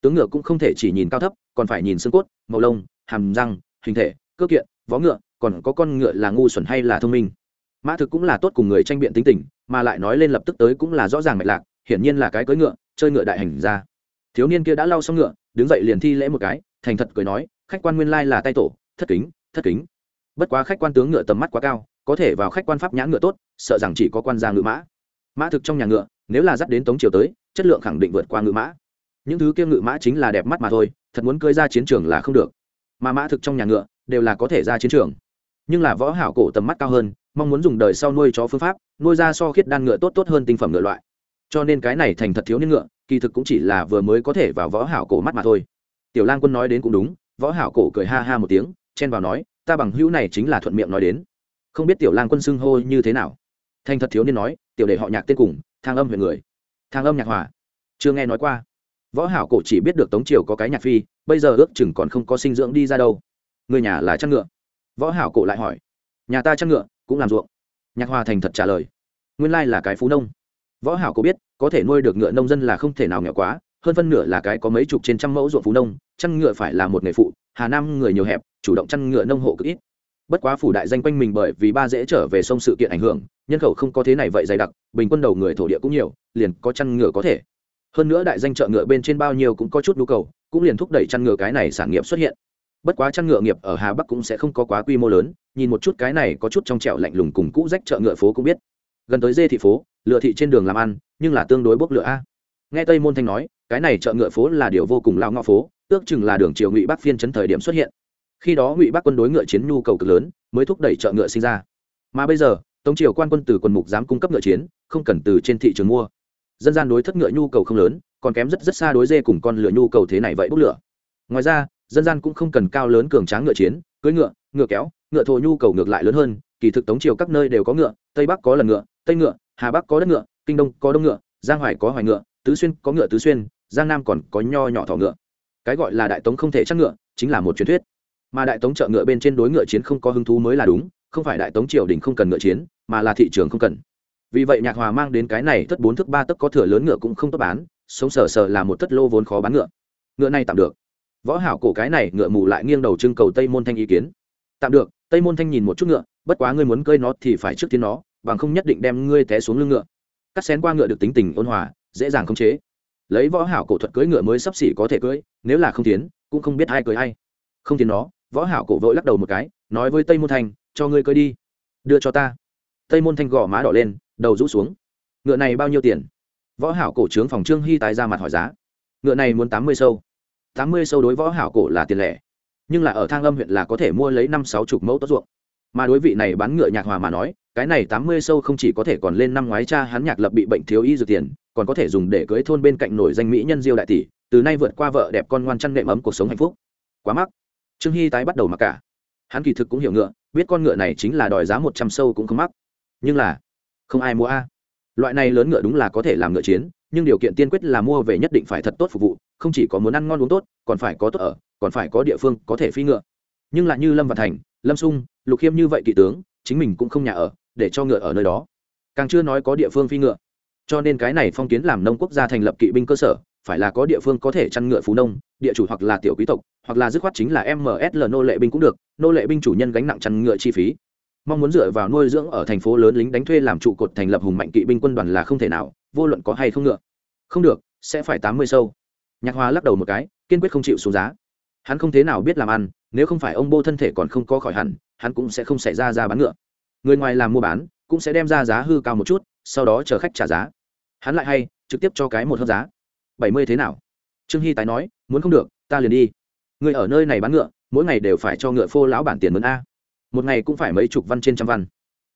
Tướng ngựa cũng không thể chỉ nhìn cao thấp, còn phải nhìn xương cốt, màu lông, hàm răng, hình thể, cơ kiện, vó ngựa, còn có con ngựa là ngu xuẩn hay là thông minh mã thực cũng là tốt cùng người tranh biện tính tình, mà lại nói lên lập tức tới cũng là rõ ràng mạch lạc, hiển nhiên là cái cưỡi ngựa, chơi ngựa đại hành ra. Thiếu niên kia đã lau xong ngựa, đứng dậy liền thi lễ một cái, thành thật cười nói, khách quan nguyên lai là tay tổ, thất kính thất kính. Bất quá khách quan tướng ngựa tầm mắt quá cao, có thể vào khách quan pháp nhãn ngựa tốt, sợ rằng chỉ có quan gia ngựa mã. Mã thực trong nhà ngựa, nếu là dắt đến tống triều tới, chất lượng khẳng định vượt qua ngựa mã. Những thứ kia ngựa mã chính là đẹp mắt mà thôi, thật muốn cưỡi ra chiến trường là không được. Mà mã thực trong nhà ngựa, đều là có thể ra chiến trường. Nhưng là võ hảo cổ tầm mắt cao hơn mong muốn dùng đời sau nuôi chó phương pháp, nuôi ra so khiết đan ngựa tốt tốt hơn tinh phẩm ngựa loại. Cho nên cái này thành thật thiếu niên ngựa, kỳ thực cũng chỉ là vừa mới có thể vào võ hảo cổ mắt mà thôi. Tiểu lang quân nói đến cũng đúng, võ hảo cổ cười ha ha một tiếng, chen vào nói, ta bằng hữu này chính là thuận miệng nói đến. Không biết tiểu lang quân xưng hô như thế nào. Thành thật thiếu niên nói, tiểu đệ họ nhạc tên cùng, thang âm huyện người. Thang âm nhạc hòa. Chưa nghe nói qua. Võ hảo cổ chỉ biết được tống triều có cái nhạc phi, bây giờ ước chừng còn không có sinh dưỡng đi ra đâu. Người nhà là chăn ngựa. Võ hảo cổ lại hỏi, nhà ta chăn ngựa cũng làm ruộng. Nhạc hòa thành thật trả lời, nguyên lai là cái phú nông. Võ hảo có biết, có thể nuôi được ngựa nông dân là không thể nào nghèo quá, hơn phân nửa là cái có mấy chục trên trăm mẫu ruộng phú nông, chăn ngựa phải là một nghề phụ, hà nam người nhiều hẹp, chủ động chăn ngựa nông hộ cực ít. Bất quá phủ đại danh quanh mình bởi vì ba dễ trở về sông sự kiện ảnh hưởng, nhân khẩu không có thế này vậy dày đặc, bình quân đầu người thổ địa cũng nhiều, liền có chăn ngựa có thể. Hơn nữa đại danh chợ ngựa bên trên bao nhiêu cũng có chút nhu cầu, cũng liền thúc đẩy chăn ngựa cái này sản nghiệp xuất hiện. Bất quá chăn ngựa nghiệp ở hà bắc cũng sẽ không có quá quy mô lớn nhìn một chút cái này có chút trong trẻo lạnh lùng cùng cũ rách chợ ngựa phố cũng biết. Gần tới dê thị phố, lựa thị trên đường làm ăn, nhưng là tương đối bốc lửa a. Nghe tây môn thanh nói, cái này chợ ngựa phố là điều vô cùng lao ngõ phố, ước chừng là đường triều ngụy bắc phiên chấn thời điểm xuất hiện. Khi đó ngụy bắc quân đối ngựa chiến nhu cầu cực lớn, mới thúc đẩy chợ ngựa sinh ra. Mà bây giờ, tống triều quan quân từ quần mục dám cung cấp ngựa chiến, không cần từ trên thị trường mua. Dân gian đối thất ngựa nhu cầu không lớn, còn kém rất rất xa đối dê cùng con lửa nhu cầu thế này vậy bốc lửa. Ngoài ra, dân gian cũng không cần cao lớn cường tráng ngựa chiến, cưỡi ngựa ngựa kéo ngựa thổ nhu cầu ngược lại lớn hơn, kỳ thực tống triều các nơi đều có ngựa, tây bắc có lần ngựa, tây ngựa, hà bắc có đất ngựa, kinh đông có đông ngựa, giang hoài có hoài ngựa, tứ xuyên có ngựa tứ xuyên, giang nam còn có nho nhỏ thỏ ngựa. Cái gọi là đại tống không thể chắc ngựa, chính là một truyền thuyết. Mà đại tống chợ ngựa bên trên đối ngựa chiến không có hứng thú mới là đúng, không phải đại tống triều đình không cần ngựa chiến, mà là thị trường không cần. Vì vậy nhạc hòa mang đến cái này thất bốn thước ba tấc có thừa lớn ngựa cũng không tốt bán, sống sờ sờ là một thất lô vốn khó bán ngựa. Ngựa này tạm được. Võ hảo cổ cái này ngựa mù lại nghiêng đầu trưng cầu tây môn thanh ý kiến. Tạm được tây môn thanh nhìn một chút ngựa, bất quá ngươi muốn cơi nó thì phải trước tiên nó, bằng không nhất định đem ngươi té xuống lưng ngựa. Cắt xén qua ngựa được tính tình ôn hòa, dễ dàng khống chế. Lấy võ hảo cổ thuật cưỡi ngựa mới sắp xỉ có thể cưỡi, nếu là không tiến, cũng không biết ai cưỡi ai. Không tiến nó, võ hảo cổ vội lắc đầu một cái, nói với tây môn thanh, cho ngươi cưỡi đi, đưa cho ta. Tây môn thanh gò má đỏ lên, đầu rũ xuống. Ngựa này bao nhiêu tiền? Võ hảo cổ trướng phòng trương hy tái ra mặt hỏi giá. Ngựa này muốn tám mươi sâu. Tám mươi sâu đối võ hảo cổ là tiền lẻ nhưng là ở thang âm huyện là có thể mua lấy năm sáu chục mẫu tốt ruộng. Mà đối vị này bán ngựa nhạc hòa mà nói, cái này tám mươi sâu không chỉ có thể còn lên năm ngoái cha hắn nhạc lập bị bệnh thiếu y dược tiền, còn có thể dùng để cưới thôn bên cạnh nổi danh mỹ nhân diêu đại tỷ, từ nay vượt qua vợ đẹp con ngoan chăn nệm ấm cuộc sống hạnh phúc. Quá mắc. Trương hy tái bắt đầu mặc cả. Hắn kỳ thực cũng hiểu ngựa, biết con ngựa này chính là đòi giá một trăm sâu cũng không mắc. Nhưng là, không ai mua a. Loại này lớn ngựa đúng là có thể làm ngựa chiến nhưng điều kiện tiên quyết là mua về nhất định phải thật tốt phục vụ, không chỉ có muốn ăn ngon uống tốt, còn phải có tốt ở, còn phải có địa phương có thể phi ngựa. Nhưng lại như lâm văn thành, lâm sung, lục khiêm như vậy kỵ tướng, chính mình cũng không nhà ở, để cho ngựa ở nơi đó. Càng chưa nói có địa phương phi ngựa. Cho nên cái này phong kiến làm nông quốc gia thành lập kỵ binh cơ sở, phải là có địa phương có thể chăn ngựa phú nông, địa chủ hoặc là tiểu quý tộc, hoặc là dứt khoát chính là msl nô lệ binh cũng được, nô lệ binh chủ nhân gánh nặng chăn ngựa chi phí. Mong muốn dựa vào nuôi dưỡng ở thành phố lớn lính đánh thuê làm trụ cột thành lập hùng mạnh kỵ binh quân đoàn là không thể nào vô luận có hay không ngựa. Không được, sẽ phải tám mươi sâu. Nhạc hoa lắc đầu một cái, kiên quyết không chịu xuống giá. Hắn không thế nào biết làm ăn, nếu không phải ông bô thân thể còn không có khỏi hẳn, hắn cũng sẽ không xảy ra ra bán ngựa. Người ngoài làm mua bán, cũng sẽ đem ra giá hư cao một chút, sau đó chờ khách trả giá. Hắn lại hay, trực tiếp cho cái một hơn giá. Bảy mươi thế nào? Trương hy tái nói, muốn không được, ta liền đi. Người ở nơi này bán ngựa, mỗi ngày đều phải cho ngựa phô lão bản tiền mướn a. Một ngày cũng phải mấy chục văn trên trăm văn.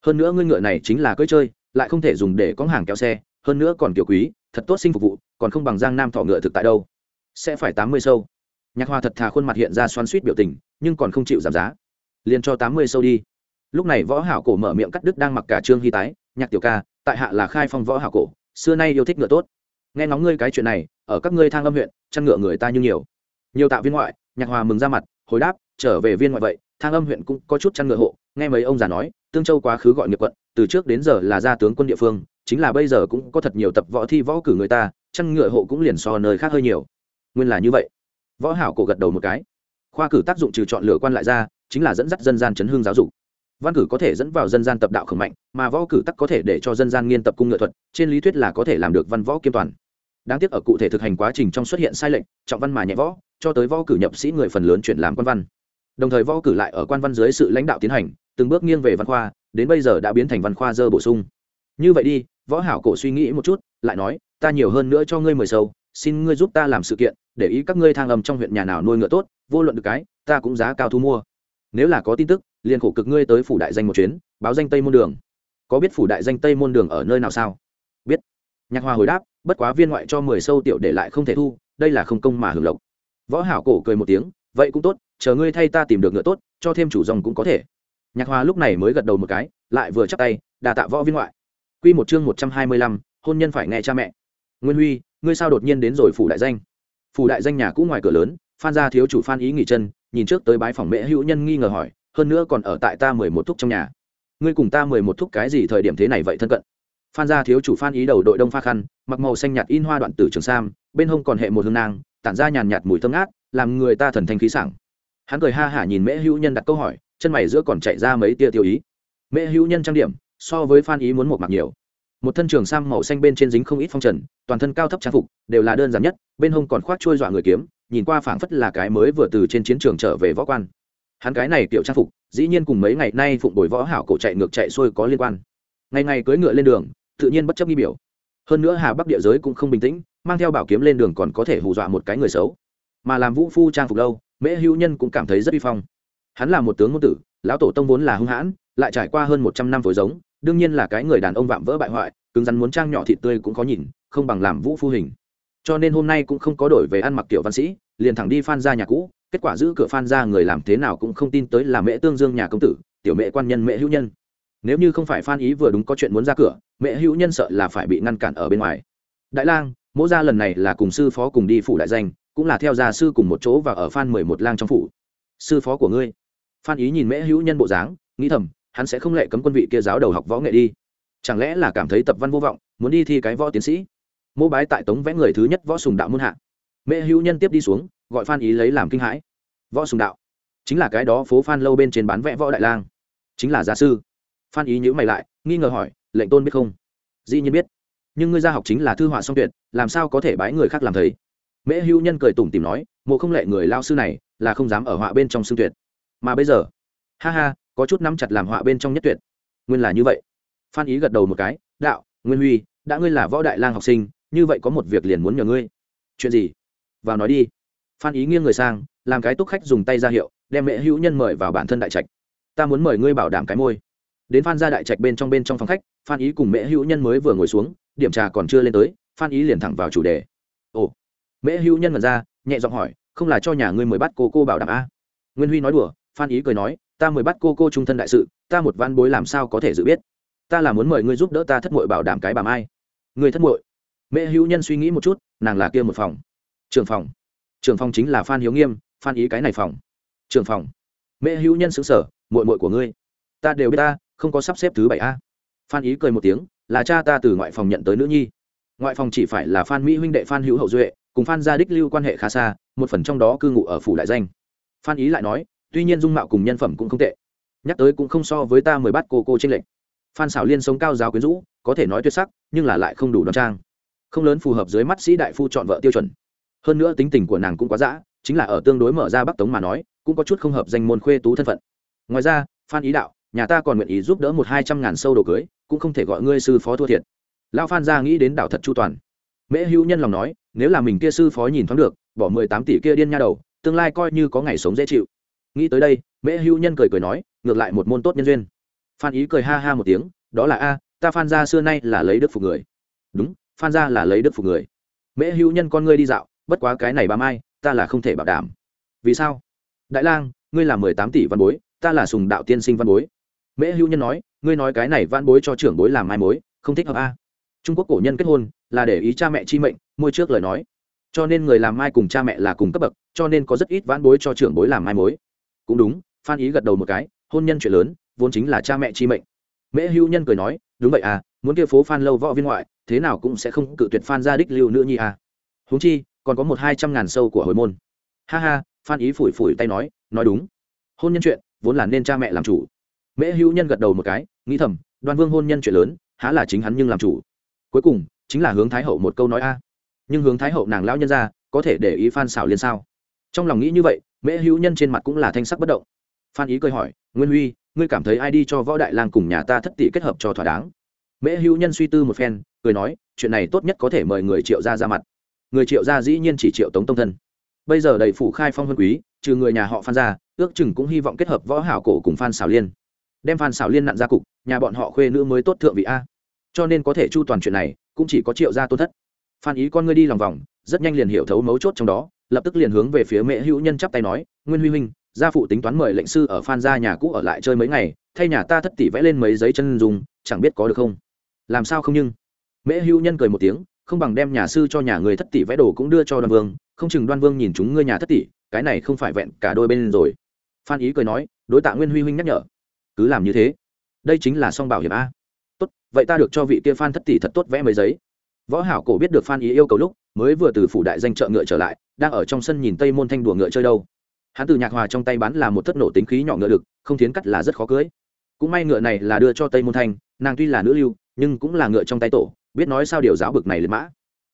Hơn nữa ngươi ngựa này chính là cưỡi chơi, lại không thể dùng để có hàng kéo xe hơn nữa còn kiểu quý, thật tốt sinh phục vụ, còn không bằng giang nam thọ ngựa thực tại đâu. Sẽ phải tám mươi sâu. Nhạc hoa thật thà khuôn mặt hiện ra xoắn suýt biểu tình, nhưng còn không chịu giảm giá. Liền cho tám mươi sâu đi. Lúc này võ hảo cổ mở miệng cắt đứt đang mặc cả trương hy tái, nhạc tiểu ca, tại hạ là khai phong võ hảo cổ, xưa nay yêu thích ngựa tốt. Nghe ngóng ngươi cái chuyện này, ở các ngươi thang âm huyện, chăn ngựa người ta như nhiều. Nhiều tạo viên ngoại, nhạc hòa mừng ra mặt, hồi đáp, trở về viên ngoại vậy, thang âm huyện cũng có chút chăn ngựa hộ, nghe mấy ông già nói, tương châu quá khứ gọi nghiệp quận, từ trước đến giờ là gia tướng quân địa phương chính là bây giờ cũng có thật nhiều tập võ thi võ cử người ta, chăn ngựa hộ cũng liền so nơi khác hơi nhiều. Nguyên là như vậy. Võ hảo cổ gật đầu một cái. Khoa cử tác dụng trừ chọn lựa quan lại ra, chính là dẫn dắt dân gian chấn hương giáo dục. Văn cử có thể dẫn vào dân gian tập đạo khởi mạnh, mà võ cử tắc có thể để cho dân gian nghiên tập cung nghệ thuật, trên lý thuyết là có thể làm được văn võ kiêm toàn. Đáng tiếc ở cụ thể thực hành quá trình trong xuất hiện sai lệch, trọng văn mà nhẹ võ, cho tới võ cử nhập sĩ người phần lớn chuyển làm quan văn. Đồng thời võ cử lại ở quan văn dưới sự lãnh đạo tiến hành, từng bước nghiêng về văn khoa, đến bây giờ đã biến thành văn khoa dơ bổ sung như vậy đi, võ hảo cổ suy nghĩ một chút, lại nói, ta nhiều hơn nữa cho ngươi mười sâu xin ngươi giúp ta làm sự kiện, để ý các ngươi thang âm trong huyện nhà nào nuôi ngựa tốt, vô luận được cái, ta cũng giá cao thu mua. Nếu là có tin tức, liền khổ cực ngươi tới phủ đại danh một chuyến, báo danh tây môn đường. Có biết phủ đại danh tây môn đường ở nơi nào sao? Biết. Nhạc hoa hồi đáp, bất quá viên ngoại cho mười sâu tiểu để lại không thể thu, đây là không công mà hưởng lộc. Võ hảo cổ cười một tiếng, vậy cũng tốt, chờ ngươi thay ta tìm được ngựa tốt, cho thêm chủ dòng cũng có thể. Nhạc hoa lúc này mới gật đầu một cái, lại vừa chắp tay đà tạ võ viên ngoại quy một chương một trăm hai mươi lăm, hôn nhân phải nghe cha mẹ. Nguyên huy ngươi sao đột nhiên đến rồi phủ đại danh? Phủ đại danh nhà cũ ngoài cửa lớn phan gia thiếu chủ phan ý nghỉ chân nhìn trước tới bái phòng mẹ hữu nhân nghi ngờ hỏi hơn nữa còn ở tại ta mười một thúc trong nhà. Ngươi cùng ta mười một thúc cái gì thời điểm thế này vậy thân cận? Phan gia thiếu chủ phan ý đầu đội đông pha khăn mặc màu xanh nhạt in hoa đoạn tử trường sam bên hông còn hệ một hương nang tản ra nhàn nhạt mùi thơm ngát làm người ta thần thanh khí sảng. Hắn cười ha hả nhìn mễ hữu nhân đặt câu hỏi chân mày giữa còn chạy ra mấy tia tiêu ý. Mễ hữu nhân trang điểm so với phan ý muốn một mặc nhiều. Một thân trường sam màu xanh bên trên dính không ít phong trần, toàn thân cao thấp trang phục, đều là đơn giản nhất, bên hông còn khoác trôi dọa người kiếm, nhìn qua phảng phất là cái mới vừa từ trên chiến trường trở về võ quan. Hắn cái này kiểu trang phục, dĩ nhiên cùng mấy ngày nay phụng bồi võ hảo cổ chạy ngược chạy xuôi có liên quan. Ngày ngày cưỡi ngựa lên đường, tự nhiên bất chấp nghi biểu. Hơn nữa hà bắc địa giới cũng không bình tĩnh, mang theo bảo kiếm lên đường còn có thể hù dọa một cái người xấu. Mà làm vũ phu trang phục lâu, mễ hữu nhân cũng cảm thấy rất uy phong. Hắn là một tướng ngôn tử, lão tổ tông vốn là hung hãn, lại trải qua hơn một trăm năm phối giống đương nhiên là cái người đàn ông vạm vỡ bại hoại, cứng rắn muốn trang nhỏ thịt tươi cũng có nhìn, không bằng làm vũ phu hình. Cho nên hôm nay cũng không có đổi về ăn mặc kiểu văn sĩ, liền thẳng đi phan ra nhà cũ, kết quả giữ cửa phan ra người làm thế nào cũng không tin tới là mẹ tương dương nhà công tử, tiểu mẹ quan nhân mẹ hữu nhân. Nếu như không phải phan ý vừa đúng có chuyện muốn ra cửa, mẹ hữu nhân sợ là phải bị ngăn cản ở bên ngoài. Đại lang, mỗ gia lần này là cùng sư phó cùng đi phủ đại danh, cũng là theo gia sư cùng một chỗ và ở phan mười một lang trong phủ. Sư phó của ngươi. Phan ý nhìn mễ hữu nhân bộ dáng, nghĩ thầm hắn sẽ không lệ cấm quân vị kia giáo đầu học võ nghệ đi. Chẳng lẽ là cảm thấy tập văn vô vọng, muốn đi thi cái võ tiến sĩ? Mô bái tại tống vẽ người thứ nhất võ sùng đạo muôn hạ. Mẹ hữu nhân tiếp đi xuống, gọi phan ý lấy làm kinh hãi. Võ sùng đạo, chính là cái đó phố phan lâu bên trên bán vẽ võ đại lang. Chính là gia sư. Phan ý nhữ mày lại, nghi ngờ hỏi, lệnh tôn biết không? Dĩ nhiên biết. Nhưng ngươi gia học chính là thư họa song tuyệt, làm sao có thể bái người khác làm thầy? Mễ hữu nhân cười tủm tìm nói, mộ không lệ người lao sư này, là không dám ở họa bên trong xương tuyệt. Mà bây giờ, ha ha có chút nắm chặt làm họa bên trong nhất tuyệt. Nguyên là như vậy. Phan ý gật đầu một cái, đạo, nguyên huy, đã ngươi là võ đại lang học sinh, như vậy có một việc liền muốn nhờ ngươi. Chuyện gì? Vào nói đi. Phan ý nghiêng người sang, làm cái túc khách dùng tay ra hiệu, đem mẹ hữu nhân mời vào bản thân đại trạch. Ta muốn mời ngươi bảo đảm cái môi. Đến phan ra đại trạch bên trong bên trong phòng khách, phan ý cùng mẹ hữu nhân mới vừa ngồi xuống, điểm trà còn chưa lên tới, phan ý liền thẳng vào chủ đề. Ồ. Mẹ hữu nhân mật ra, nhẹ giọng hỏi, không là cho nhà ngươi mời bắt cô cô bảo đảm a? Nguyên huy nói đùa, phan ý cười nói ta mời bắt cô cô trung thân đại sự, ta một văn bối làm sao có thể dự biết? Ta là muốn mời ngươi giúp đỡ ta thất mội bảo đảm cái bà mai. Ngươi thất mội mẹ hữu nhân suy nghĩ một chút, nàng là kia một phòng. Trường phòng. Trường phòng chính là phan hiếu nghiêm, phan ý cái này phòng. Trường phòng. Mẹ hữu nhân xứng sở mội mội của ngươi. Ta đều biết ta, không có sắp xếp thứ bảy a. Phan ý cười một tiếng, là cha ta từ ngoại phòng nhận tới nữ nhi. Ngoại phòng chỉ phải là phan mỹ huynh đệ phan hữu hậu duệ, cùng phan gia đích lưu quan hệ khá xa, một phần trong đó cư ngụ ở phủ đại danh. Phan ý lại nói tuy nhiên dung mạo cùng nhân phẩm cũng không tệ. Nhắc tới cũng không so với ta mười bát cô cô tranh lệch. Phan xảo liên sống cao giáo quyến rũ, có thể nói tuyệt sắc, nhưng là lại không đủ đoan trang. Không lớn phù hợp dưới mắt sĩ đại phu chọn vợ tiêu chuẩn. Hơn nữa tính tình của nàng cũng quá dã, chính là ở tương đối mở ra bắc tống mà nói, cũng có chút không hợp danh môn khuê tú thân phận. Ngoài ra, phan ý đạo, nhà ta còn nguyện ý giúp đỡ một hai trăm ngàn sâu đồ cưới, cũng không thể gọi ngươi sư phó thua thiệt. Lão phan gia nghĩ đến đạo thật chu toàn. Mễ hữu nhân lòng nói, nếu là mình kia sư phó nhìn thoáng được, bỏ mười tám tỷ kia điên nha đầu, tương lai coi như có ngày sống dễ chịu nghĩ tới đây, mễ hữu nhân cười cười nói, ngược lại một môn tốt nhân duyên. Phan ý cười ha ha một tiếng, đó là a, ta phan gia xưa nay là lấy đức phục người. Đúng, phan gia là lấy đức phục người. Mễ hữu nhân con ngươi đi dạo, bất quá cái này bà mai, ta là không thể bảo đảm. Vì sao? Đại lang, ngươi là mười tám tỷ văn bối, ta là sùng đạo tiên sinh văn bối. Mễ hữu nhân nói, ngươi nói cái này văn bối cho trưởng bối làm mai mối, không thích hợp a. Trung quốc cổ nhân kết hôn, là để ý cha mẹ chi mệnh môi trước lời nói. Cho nên người làm mai cùng cha mẹ là cùng cấp bậc, cho nên có rất ít vãn bối cho trưởng bối làm mai mối cũng đúng, phan ý gật đầu một cái, hôn nhân chuyện lớn, vốn chính là cha mẹ chi mệnh. Mễ hữu nhân cười nói, đúng vậy à muốn kia phố phan lâu võ viên ngoại, thế nào cũng sẽ không cự tuyệt phan gia đích lưu nữ nhi à. Huống chi, còn có một hai trăm ngàn sâu của hồi môn. Ha ha, phan ý phủi phủi tay nói nói đúng. Hôn nhân chuyện, vốn là nên cha mẹ làm chủ. Mễ hữu nhân gật đầu một cái, nghĩ thầm đoan vương hôn nhân chuyện lớn, há là chính hắn nhưng làm chủ. Cuối cùng, chính là hướng thái hậu một câu nói a. Nhưng hướng thái hậu nàng lão nhân ra, có thể để ý phan xảo liên sao? Trong lòng nghĩ như vậy mễ hữu nhân trên mặt cũng là thanh sắc bất động. Phan ý cười hỏi, nguyên huy, ngươi cảm thấy ai đi cho võ đại lang cùng nhà ta thất tỷ kết hợp cho thỏa đáng? Mễ hữu nhân suy tư một phen, cười nói, chuyện này tốt nhất có thể mời người triệu gia ra mặt. Người triệu gia dĩ nhiên chỉ triệu tống tông thân. Bây giờ đầy phủ khai phong huân quý, trừ người nhà họ phan ra, ước chừng cũng hy vọng kết hợp võ hảo cổ cùng phan xảo liên. Đem phan xảo liên nặn ra cục, nhà bọn họ khuê nữ mới tốt thượng vị a. Cho nên có thể chu toàn chuyện này, cũng chỉ có triệu gia tôn thất. Phan ý con ngươi đi lòng vòng, rất nhanh liền hiểu thấu mấu chốt trong đó lập tức liền hướng về phía mẹ hữu nhân chắp tay nói, nguyên huy huynh, gia phụ tính toán mời lệnh sư ở phan gia nhà cũ ở lại chơi mấy ngày, thay nhà ta thất tỷ vẽ lên mấy giấy chân dùng chẳng biết có được không? Làm sao không nhưng? Mẹ hữu nhân cười một tiếng, không bằng đem nhà sư cho nhà người thất tỷ vẽ đồ cũng đưa cho đoan vương, không chừng đoan vương nhìn chúng ngươi nhà thất tỷ, cái này không phải vẹn cả đôi bên rồi. Phan ý cười nói, đối tạ nguyên huy huynh nhắc nhở. Cứ làm như thế. Đây chính là song bảo hiểm a. Tốt, vậy ta được cho vị kia phan thất tỷ thật tốt vẽ mấy giấy. Võ hảo cổ biết được phan ý yêu cầu lúc, mới vừa từ phủ đại danh chợ ngựa trở lại đang ở trong sân nhìn tây môn thanh đùa ngựa chơi đâu. Hắn từ nhạc hòa trong tay bán là một thất nổ tính khí nhỏ ngựa được, không thiến cắt là rất khó cưới. Cũng may ngựa này là đưa cho tây môn thanh, nàng tuy là nữ lưu, nhưng cũng là ngựa trong tay tổ, biết nói sao điều giáo bực này lên mã.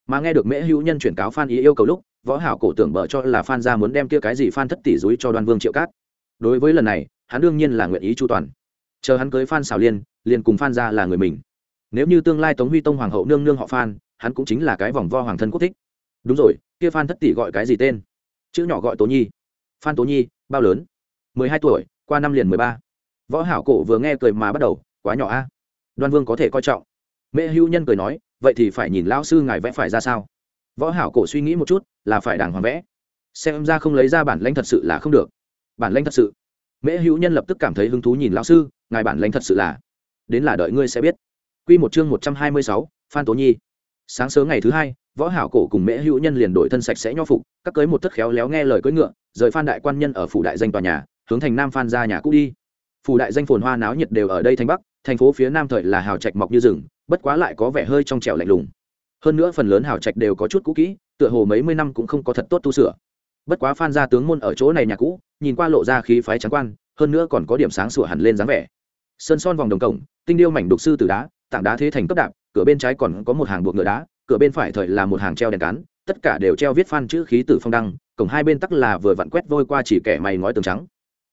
Mà nghe được mễ hữu nhân chuyển cáo phan ý yêu cầu lúc, võ hảo cổ tưởng bở cho là phan gia muốn đem kia cái gì phan thất tỷ dúi cho đoan vương triệu cát. Đối với lần này, hắn đương nhiên là nguyện ý chu toàn. Chờ hắn cưới phan xảo liên, liền cùng phan gia là người mình. Nếu như tương lai tống huy tông hoàng hậu nương nương họ phan, hắn cũng chính là cái vòng vo hoàng thân quốc thích. Đúng rồi kia phan thất tỷ gọi cái gì tên? Chữ nhỏ gọi tố nhi. Phan tố nhi bao lớn? mười hai tuổi qua năm liền mười ba. Võ hảo cổ vừa nghe cười mà bắt đầu quá nhỏ a. Đoan vương có thể coi trọng. Mẹ hữu nhân cười nói vậy thì phải nhìn lão sư ngài vẽ phải ra sao? Võ hảo cổ suy nghĩ một chút là phải đàng hoàng vẽ. Xem ra không lấy ra bản lãnh thật sự là không được. Bản lãnh thật sự. Mễ hữu nhân lập tức cảm thấy hứng thú nhìn lão sư ngài bản lãnh thật sự là. Đến là đợi ngươi sẽ biết. Quy một chương một trăm hai mươi sáu, phan tố nhi. Sáng sớm ngày thứ hai võ hảo cổ cùng mễ hữu nhân liền đổi thân sạch sẽ nho phục, các cưới một thất khéo léo nghe lời cưỡi ngựa, rời phan đại quan nhân ở phủ đại danh tòa nhà, hướng thành nam phan ra nhà cũ đi. Phủ đại danh phồn hoa náo nhiệt đều ở đây thành bắc, thành phố phía nam thời là hào trạch mọc như rừng, bất quá lại có vẻ hơi trong trẻo lạnh lùng. Hơn nữa phần lớn hào trạch đều có chút cũ kỹ, tựa hồ mấy mươi năm cũng không có thật tốt tu sửa. Bất quá phan gia tướng môn ở chỗ này nhà cũ, nhìn qua lộ ra khí phái trắng quan, hơn nữa còn có điểm sáng sủa hẳn lên dáng vẻ. Sơn son vòng đồng cổng, tinh điêu mảnh đục sư từ đá, tảng đá thế thành cấp đạp, cửa bên trái còn có một hàng buộc ngựa đá cửa bên phải thời là một hàng treo đèn cán, tất cả đều treo viết phan chữ khí tử phong đăng, cổng hai bên tắc là vừa vặn quét vôi qua chỉ kẻ mày ngói tường trắng.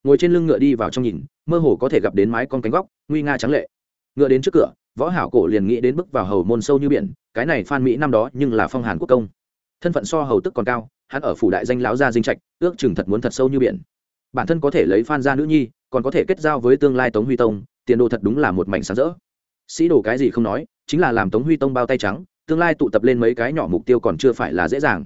Ngồi trên lưng ngựa đi vào trong nhìn, mơ hồ có thể gặp đến mái con cánh góc, nguy nga trắng lệ. Ngựa đến trước cửa, võ hảo cổ liền nghĩ đến bước vào hầu môn sâu như biển, cái này phan mỹ năm đó nhưng là phong hàn quốc công. Thân phận so hầu tức còn cao, hắn ở phủ đại danh lão gia dinh trạch, ước chừng thật muốn thật sâu như biển. Bản thân có thể lấy phan gia nữ nhi, còn có thể kết giao với tương lai tống huy tông, tiền đồ thật đúng là một mảnh sáng rỡ. Sĩ đồ cái gì không nói, chính là làm tống huy tông bao tay trắng tương lai tụ tập lên mấy cái nhỏ mục tiêu còn chưa phải là dễ dàng.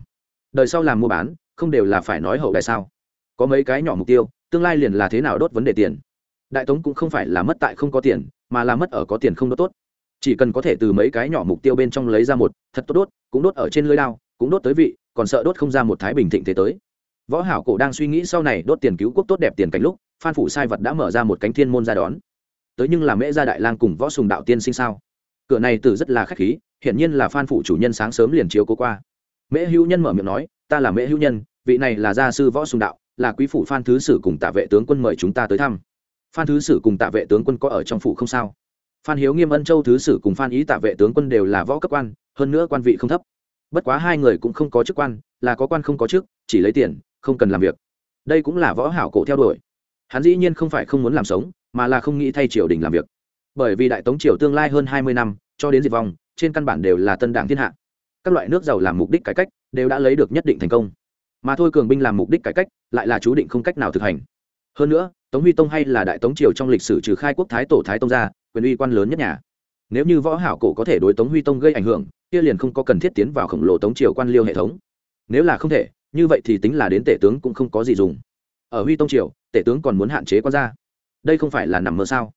Đời sau làm mua bán, không đều là phải nói hậu đại sao? Có mấy cái nhỏ mục tiêu, tương lai liền là thế nào đốt vấn đề tiền? Đại tống cũng không phải là mất tại không có tiền, mà là mất ở có tiền không đốt tốt. Chỉ cần có thể từ mấy cái nhỏ mục tiêu bên trong lấy ra một, thật tốt đốt, cũng đốt ở trên lưới lao cũng đốt tới vị, còn sợ đốt không ra một thái bình thịnh thế tới. Võ hảo cổ đang suy nghĩ sau này đốt tiền cứu quốc tốt đẹp tiền cảnh lúc, phan phủ sai vật đã mở ra một cánh thiên môn ra đón. Tới nhưng là mễ gia đại lang cùng võ sùng đạo tiên sinh sao? Cửa này từ rất là khách khí, hiển nhiên là phan phủ chủ nhân sáng sớm liền chiếu cố qua. Mễ hữu nhân mở miệng nói, ta là mễ hữu nhân, vị này là gia sư võ sùng đạo, là quý phủ phan thứ sử cùng tạ vệ tướng quân mời chúng ta tới thăm. Phan thứ sử cùng tạ vệ tướng quân có ở trong phủ không sao? Phan hiếu nghiêm ân châu thứ sử cùng phan ý tạ vệ tướng quân đều là võ cấp quan, hơn nữa quan vị không thấp. Bất quá hai người cũng không có chức quan, là có quan không có chức, chỉ lấy tiền, không cần làm việc. Đây cũng là võ hảo cổ theo đuổi. Hắn dĩ nhiên không phải không muốn làm sống, mà là không nghĩ thay triều đình làm việc bởi vì đại tống triều tương lai hơn hai mươi năm, cho đến diệt vong, trên căn bản đều là tân đảng thiên hạ. Các loại nước giàu làm mục đích cải cách, đều đã lấy được nhất định thành công. Mà thôi cường binh làm mục đích cải cách, lại là chú định không cách nào thực hành. Hơn nữa, tống huy tông hay là đại tống triều trong lịch sử trừ khai quốc thái tổ thái tông ra, quyền uy quan lớn nhất nhà. Nếu như võ hảo cổ có thể đối tống huy tông gây ảnh hưởng, kia liền không có cần thiết tiến vào khổng lồ tống triều quan liêu hệ thống. Nếu là không thể, như vậy thì tính là đến tể tướng cũng không có gì dùng. Ở huy tông triều, tể tướng còn muốn hạn chế quan gia. Đây không phải là nằm mơ sao?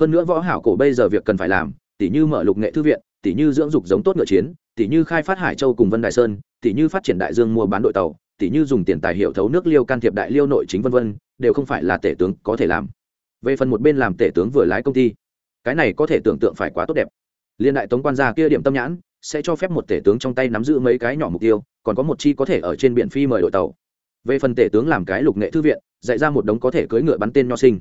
Hơn nữa võ hảo cổ bây giờ việc cần phải làm, tỉ như mở lục nghệ thư viện, tỉ như dưỡng dục giống tốt ngựa chiến, tỉ như khai phát hải châu cùng vân đại sơn, tỉ như phát triển đại dương mua bán đội tàu, tỉ như dùng tiền tài hiệu thấu nước liêu can thiệp đại liêu nội chính vân vân, đều không phải là tể tướng có thể làm. Về phần một bên làm tể tướng vừa lái công ty, cái này có thể tưởng tượng phải quá tốt đẹp. Liên đại tống quan gia kia điểm tâm nhãn, sẽ cho phép một tể tướng trong tay nắm giữ mấy cái nhỏ mục tiêu, còn có một chi có thể ở trên biển phi mời đội tàu. Về phần tể tướng làm cái lục nghệ thư viện, dạy ra một đống có thể cưỡi ngựa bắn tên nho sinh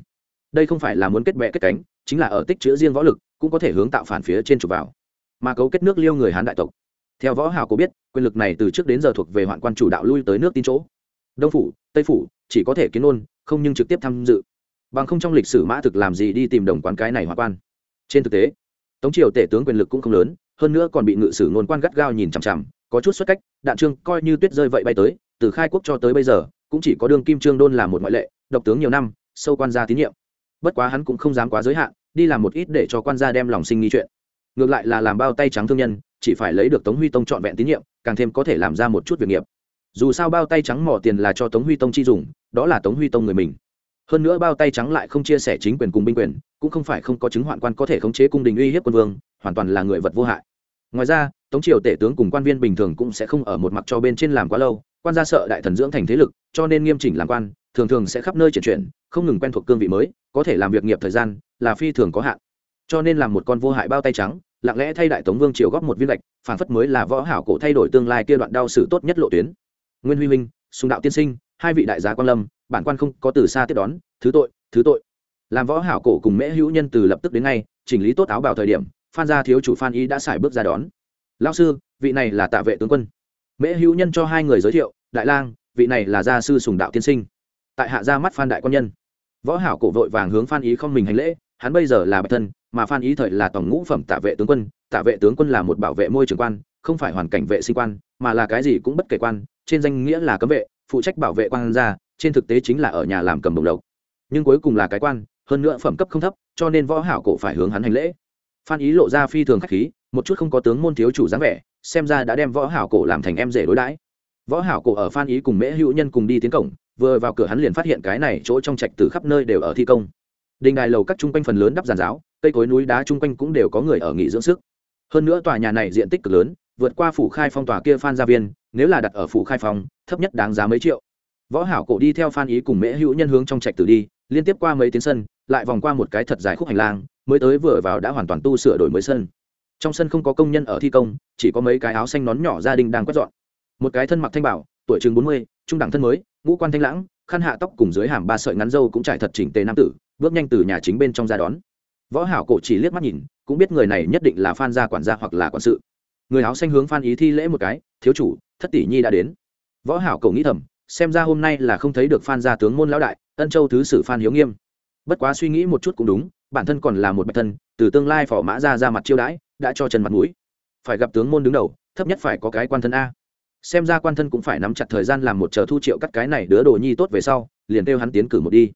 đây không phải là muốn kết bệ kết cánh, chính là ở tích chữ riêng võ lực, cũng có thể hướng tạo phản phía trên trục vào. Mà cấu kết nước liêu người hán đại tộc. Theo võ hào có biết, quyền lực này từ trước đến giờ thuộc về hoạn quan chủ đạo lui tới nước tin chỗ. Đông phủ, tây phủ, chỉ có thể kiến ôn, không nhưng trực tiếp tham dự. Bằng không trong lịch sử mã thực làm gì đi tìm đồng quán cái này hoạn quan. Trên thực tế, tống triều tể tướng quyền lực cũng không lớn, hơn nữa còn bị ngự sử ngôn quan gắt gao nhìn chằm chằm, có chút xuất cách, đạn trương coi như tuyết rơi vậy bay tới, từ khai quốc cho tới bây giờ, cũng chỉ có đương kim trương đôn là một ngoại lệ, độc tướng nhiều năm, sâu quan gia tín nhiệm bất quá hắn cũng không dám quá giới hạn, đi làm một ít để cho quan gia đem lòng sinh nghi chuyện. Ngược lại là làm bao tay trắng thương nhân, chỉ phải lấy được tống huy tông trọn vẹn tín nhiệm, càng thêm có thể làm ra một chút việc nghiệp. Dù sao bao tay trắng mỏ tiền là cho tống huy tông chi dùng, đó là tống huy tông người mình. Hơn nữa bao tay trắng lại không chia sẻ chính quyền cùng binh quyền, cũng không phải không có chứng hoạn quan có thể khống chế cung đình uy hiếp quân vương, hoàn toàn là người vật vô hại. Ngoài ra, tống triều tể tướng cùng quan viên bình thường cũng sẽ không ở một mặt cho bên trên làm quá lâu, quan gia sợ đại thần dưỡng thành thế lực, cho nên nghiêm chỉnh làm quan thường thường sẽ khắp nơi chuyển chuyển, không ngừng quen thuộc cương vị mới, có thể làm việc nghiệp thời gian là phi thường có hạn. Cho nên làm một con vô hại bao tay trắng, lặng lẽ thay đại tống vương triều góp một viên lệch phản phất mới là võ hảo cổ thay đổi tương lai kia đoạn đau sự tốt nhất lộ tuyến. Nguyên huy minh, sùng đạo tiên sinh, hai vị đại gia quan lâm, bản quan không có từ xa tiếp đón, thứ tội thứ tội. Làm võ hảo cổ cùng mễ hữu nhân từ lập tức đến ngay, chỉnh lý tốt áo bào thời điểm, phan gia thiếu chủ phan y đã xài bước ra đón. Lão sư, vị này là tạ vệ tướng quân. Mễ hữu nhân cho hai người giới thiệu, đại lang, vị này là gia sư sùng đạo tiên sinh tại hạ ra mắt phan đại quan nhân. Võ hảo cổ vội vàng hướng phan ý không mình hành lễ, hắn bây giờ là bạch thân, mà phan ý thời là tổng ngũ phẩm tạ vệ tướng quân tạ vệ tướng quân là một bảo vệ môi trường quan, không phải hoàn cảnh vệ sinh quan, mà là cái gì cũng bất kể quan, trên danh nghĩa là cấm vệ, phụ trách bảo vệ quan gia, trên thực tế chính là ở nhà làm cầm đồng lộc. Nhưng cuối cùng là cái quan, hơn nữa phẩm cấp không thấp, cho nên võ hảo cổ phải hướng hắn hành lễ. Phan ý lộ ra phi thường khách khí, một chút không có tướng môn thiếu chủ dáng vẻ, xem ra đã đem võ hảo cổ làm thành em rể đối đãi. Võ hảo cổ ở phan ý cùng mễ hữu nhân cùng đi tiến cổng vừa vào cửa hắn liền phát hiện cái này chỗ trong trạch từ khắp nơi đều ở thi công. Đình đài lầu các trung quanh phần lớn đắp giàn giáo, cây cối núi đá trung quanh cũng đều có người ở nghỉ dưỡng sức. Hơn nữa tòa nhà này diện tích cực lớn, vượt qua phủ khai phong tòa kia phan gia viên, nếu là đặt ở phủ khai phong, thấp nhất đáng giá mấy triệu. Võ hảo cổ đi theo phan ý cùng mễ hữu nhân hướng trong trạch tử đi, liên tiếp qua mấy tiếng sân, lại vòng qua một cái thật dài khúc hành lang, mới tới vừa vào đã hoàn toàn tu sửa đổi mới sân. Trong sân không có công nhân ở thi công, chỉ có mấy cái áo xanh nón nhỏ gia đình đang quét dọn. Một cái thân mặc thanh bảo, tuổi chừng bốn mươi, trung đẳng thân mới ngũ quan thanh lãng, khăn hạ tóc cùng dưới hàm ba sợi ngắn râu cũng trải thật chỉnh tề nam tử, bước nhanh từ nhà chính bên trong ra đón. Võ hảo cổ chỉ liếc mắt nhìn, cũng biết người này nhất định là phan gia quản gia hoặc là quản sự. Người áo xanh hướng phan ý thi lễ một cái, thiếu chủ, thất tỷ nhi đã đến. Võ hảo cổ nghĩ thầm, xem ra hôm nay là không thấy được phan gia tướng môn lão đại, ân châu thứ sử phan hiếu nghiêm. Bất quá suy nghĩ một chút cũng đúng, bản thân còn là một bạch thân, từ tương lai phò mã ra ra mặt chiêu đãi, đã cho trần mặt mũi. Phải gặp tướng môn đứng đầu, thấp nhất phải có cái quan thân a xem ra quan thân cũng phải nắm chặt thời gian làm một chờ thu triệu cắt cái này đứa đồ nhi tốt về sau, liền kêu hắn tiến cử một đi.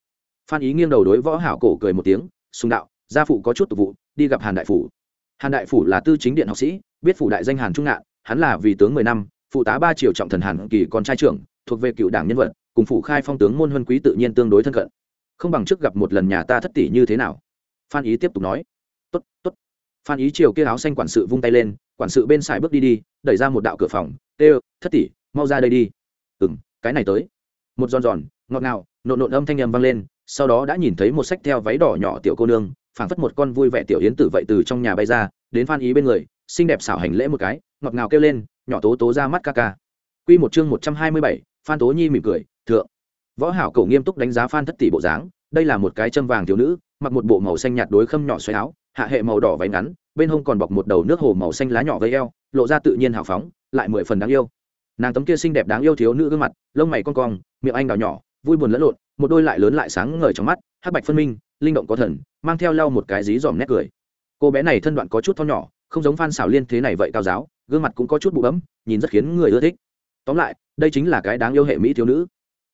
Phan ý nghiêng đầu đối võ hảo cổ cười một tiếng xung đạo, gia phụ có chút tục vụ, đi gặp hàn đại phủ. Hàn đại phủ là tư chính điện học sĩ, biết phủ đại danh hàn trung ngạn, hắn là vì tướng mười năm, phụ tá ba triều trọng thần hàn kỳ con trai trưởng, thuộc về cựu đảng nhân vật, cùng phủ khai phong tướng môn huân quý tự nhiên tương đối thân cận. Không bằng trước gặp một lần nhà ta thất tỷ như thế nào? Phan ý tiếp tục nói. Tốt tốt. Phan ý triều kia áo xanh quản sự vung tay lên, quản sự bên xài bước đi đi, đẩy ra một đạo cửa phòng tê thất tỷ, mau ra đây đi. Ừ m cái này tới. Một giòn giòn, ngọt ngào, nộn nộn âm thanh â m vang lên, sau đó đã nhìn thấy một sách theo váy đỏ nhỏ tiểu cô nương, phảng phất một con vui vẻ tiểu yến tử vậy từ trong nhà bay ra, đến phan ý bên người, xinh đẹp xảo hành lễ một cái, ngọt ngào kêu lên, nhỏ tố tố ra mắt ca ca. Q một chương một trăm hai mươi bảy, phan tố nhi mỉm cười, thượng. Võ hảo cầu nghiêm túc đánh giá phan thất tỷ bộ dáng, đây là một cái châm vàng thiếu nữ, mặc một bộ màu xanh nhạt đối khâm nhỏ xoay áo, hạ hệ màu đỏ váy ngắn, bên hông còn bọc một đầu nước hồ màu xanh lá nhỏ vây eo, lộ ra tự nhiên hào phóng lại mười phần đáng yêu. Nàng tấm kia xinh đẹp đáng yêu thiếu nữ gương mặt, lông mày con cong, miệng anh đào nhỏ, vui buồn lẫn lộn, một đôi lại lớn lại sáng ngời trong mắt, hắc bạch phân minh, linh động có thần, mang theo lau một cái dí dòm nét cười. Cô bé này thân đoạn có chút thon nhỏ, không giống phan xảo liên thế này vậy cao giáo, gương mặt cũng có chút bụ bấm, nhìn rất khiến người ưa thích. Tóm lại, đây chính là cái đáng yêu hệ mỹ thiếu nữ.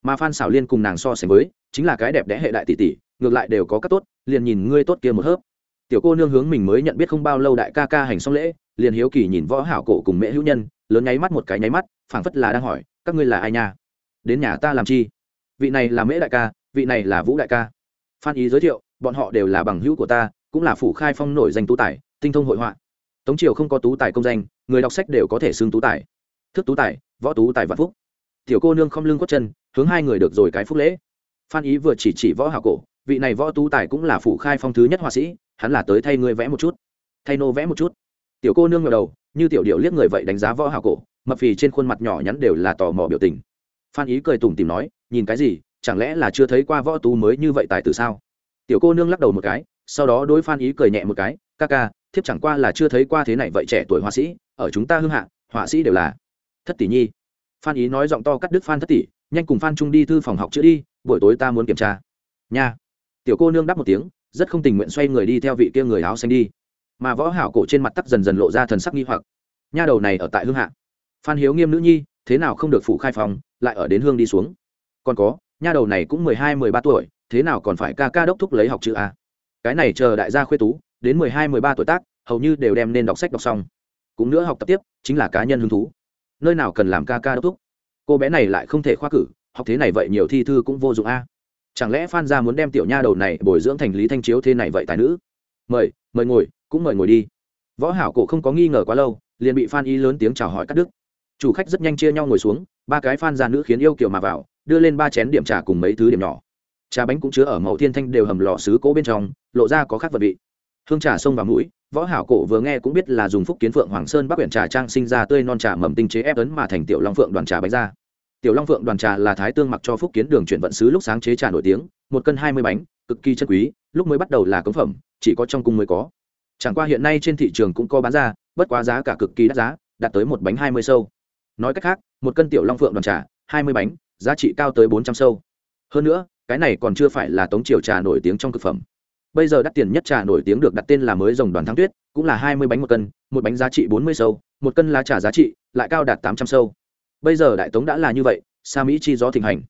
Mà phan xảo liên cùng nàng so sánh với, chính là cái đẹp đẽ hệ đại tỷ tỷ, ngược lại đều có các tốt, liền nhìn ngươi tốt kia một hớp. Tiểu cô nương hướng mình mới nhận biết không bao lâu đại ca ca hành xong lễ, liền hiếu kỳ nhìn võ hảo cổ cùng mẹ hữu nhân lớn nháy mắt một cái nháy mắt, phảng phất là đang hỏi, các ngươi là ai nha? Đến nhà ta làm chi? Vị này là mễ đại ca, vị này là vũ đại ca. Phan ý giới thiệu, bọn họ đều là bằng hữu của ta, cũng là phủ khai phong nổi danh tú tài, tinh thông hội họa. Tống triều không có tú tài công danh, người đọc sách đều có thể xưng tú tài. Thức tú tài, võ tú tài vạn phúc. Tiểu cô nương không lưng quất chân, hướng hai người được rồi cái phúc lễ. Phan ý vừa chỉ chỉ võ hảo cổ, vị này võ tú tài cũng là phủ khai phong thứ nhất họa sĩ, hắn là tới thay ngươi vẽ một chút. Thay nô vẽ một chút tiểu cô nương ngờ đầu, như tiểu điệu liếc người vậy đánh giá võ hảo cổ, mập phì trên khuôn mặt nhỏ nhắn đều là tò mò biểu tình. Phan ý cười tủm tìm nói, nhìn cái gì, chẳng lẽ là chưa thấy qua võ tú mới như vậy tài tử sao? Tiểu cô nương lắc đầu một cái, sau đó đối phan ý cười nhẹ một cái, ca ca, thiếp chẳng qua là chưa thấy qua thế này vậy trẻ tuổi họa sĩ, ở chúng ta hưng hạ, họa sĩ đều là thất tỷ nhi. Phan ý nói giọng to cắt đứt phan thất tỷ, nhanh cùng phan trung đi thư phòng học chữa đi, buổi tối ta muốn kiểm tra. Nha. Tiểu cô nương đáp một tiếng, rất không tình nguyện xoay người đi theo vị kia người áo xanh đi mà võ hảo cổ trên mặt tắc dần dần lộ ra thần sắc nghi hoặc. Nha đầu này ở tại hương hạ. Phan hiếu nghiêm nữ nhi, thế nào không được phụ khai phòng, lại ở đến hương đi xuống. Còn có, nha đầu này cũng mười hai, mười ba tuổi, thế nào còn phải ca ca đốc thúc lấy học chữ a. Cái này chờ đại gia khuê tú, đến mười hai, mười ba tuổi tác, hầu như đều đem nên đọc sách đọc xong. Cũng nữa học tập tiếp, chính là cá nhân hứng thú. Nơi nào cần làm ca ca đốc thúc? Cô bé này lại không thể khoa cử, học thế này vậy nhiều thi thư cũng vô dụng a. Chẳng lẽ phan gia muốn đem tiểu nha đầu này bồi dưỡng thành lý thanh chiếu thế này vậy tài nữ? Mời mời ngồi cũng mời ngồi đi. Võ hảo cổ không có nghi ngờ quá lâu, liền bị phan y lớn tiếng chào hỏi cắt đứt. Chủ khách rất nhanh chia nhau ngồi xuống, ba cái phan già nữ khiến yêu kiều mà vào, đưa lên ba chén điểm trà cùng mấy thứ điểm nhỏ. Trà bánh cũng chứa ở màu thiên thanh đều hầm lò sứ cố bên trong, lộ ra có khác vật vị. Hương trà sông vào mũi, võ hảo cổ vừa nghe cũng biết là dùng phúc kiến phượng hoàng sơn bắc quyển trà trang sinh ra tươi non trà mầm tinh chế ép ấn mà thành tiểu long phượng đoàn trà bánh ra. Tiểu long phượng đoàn trà là thái tương mặc cho phúc kiến đường chuyển vận sứ lúc sáng chế trà nổi tiếng, một cân hai mươi bánh, cực kỳ chân quý, lúc mới bắt đầu là cống phẩm, chỉ có trong cung mới có chẳng qua hiện nay trên thị trường cũng có bán ra, bất quá giá cả cực kỳ đắt giá, đạt tới một bánh hai mươi sâu. Nói cách khác, một cân tiểu long phượng đoàn trà, hai mươi bánh, giá trị cao tới bốn trăm sâu. Hơn nữa, cái này còn chưa phải là tống triều trà nổi tiếng trong thực phẩm. Bây giờ đắt tiền nhất trà nổi tiếng được đặt tên là mới rồng đoàn thắng tuyết, cũng là hai mươi bánh một cân, một bánh giá trị bốn mươi sâu, một cân lá trà giá trị lại cao đạt tám trăm sâu. Bây giờ đại tống đã là như vậy, sa mỹ chi gió thịnh hành.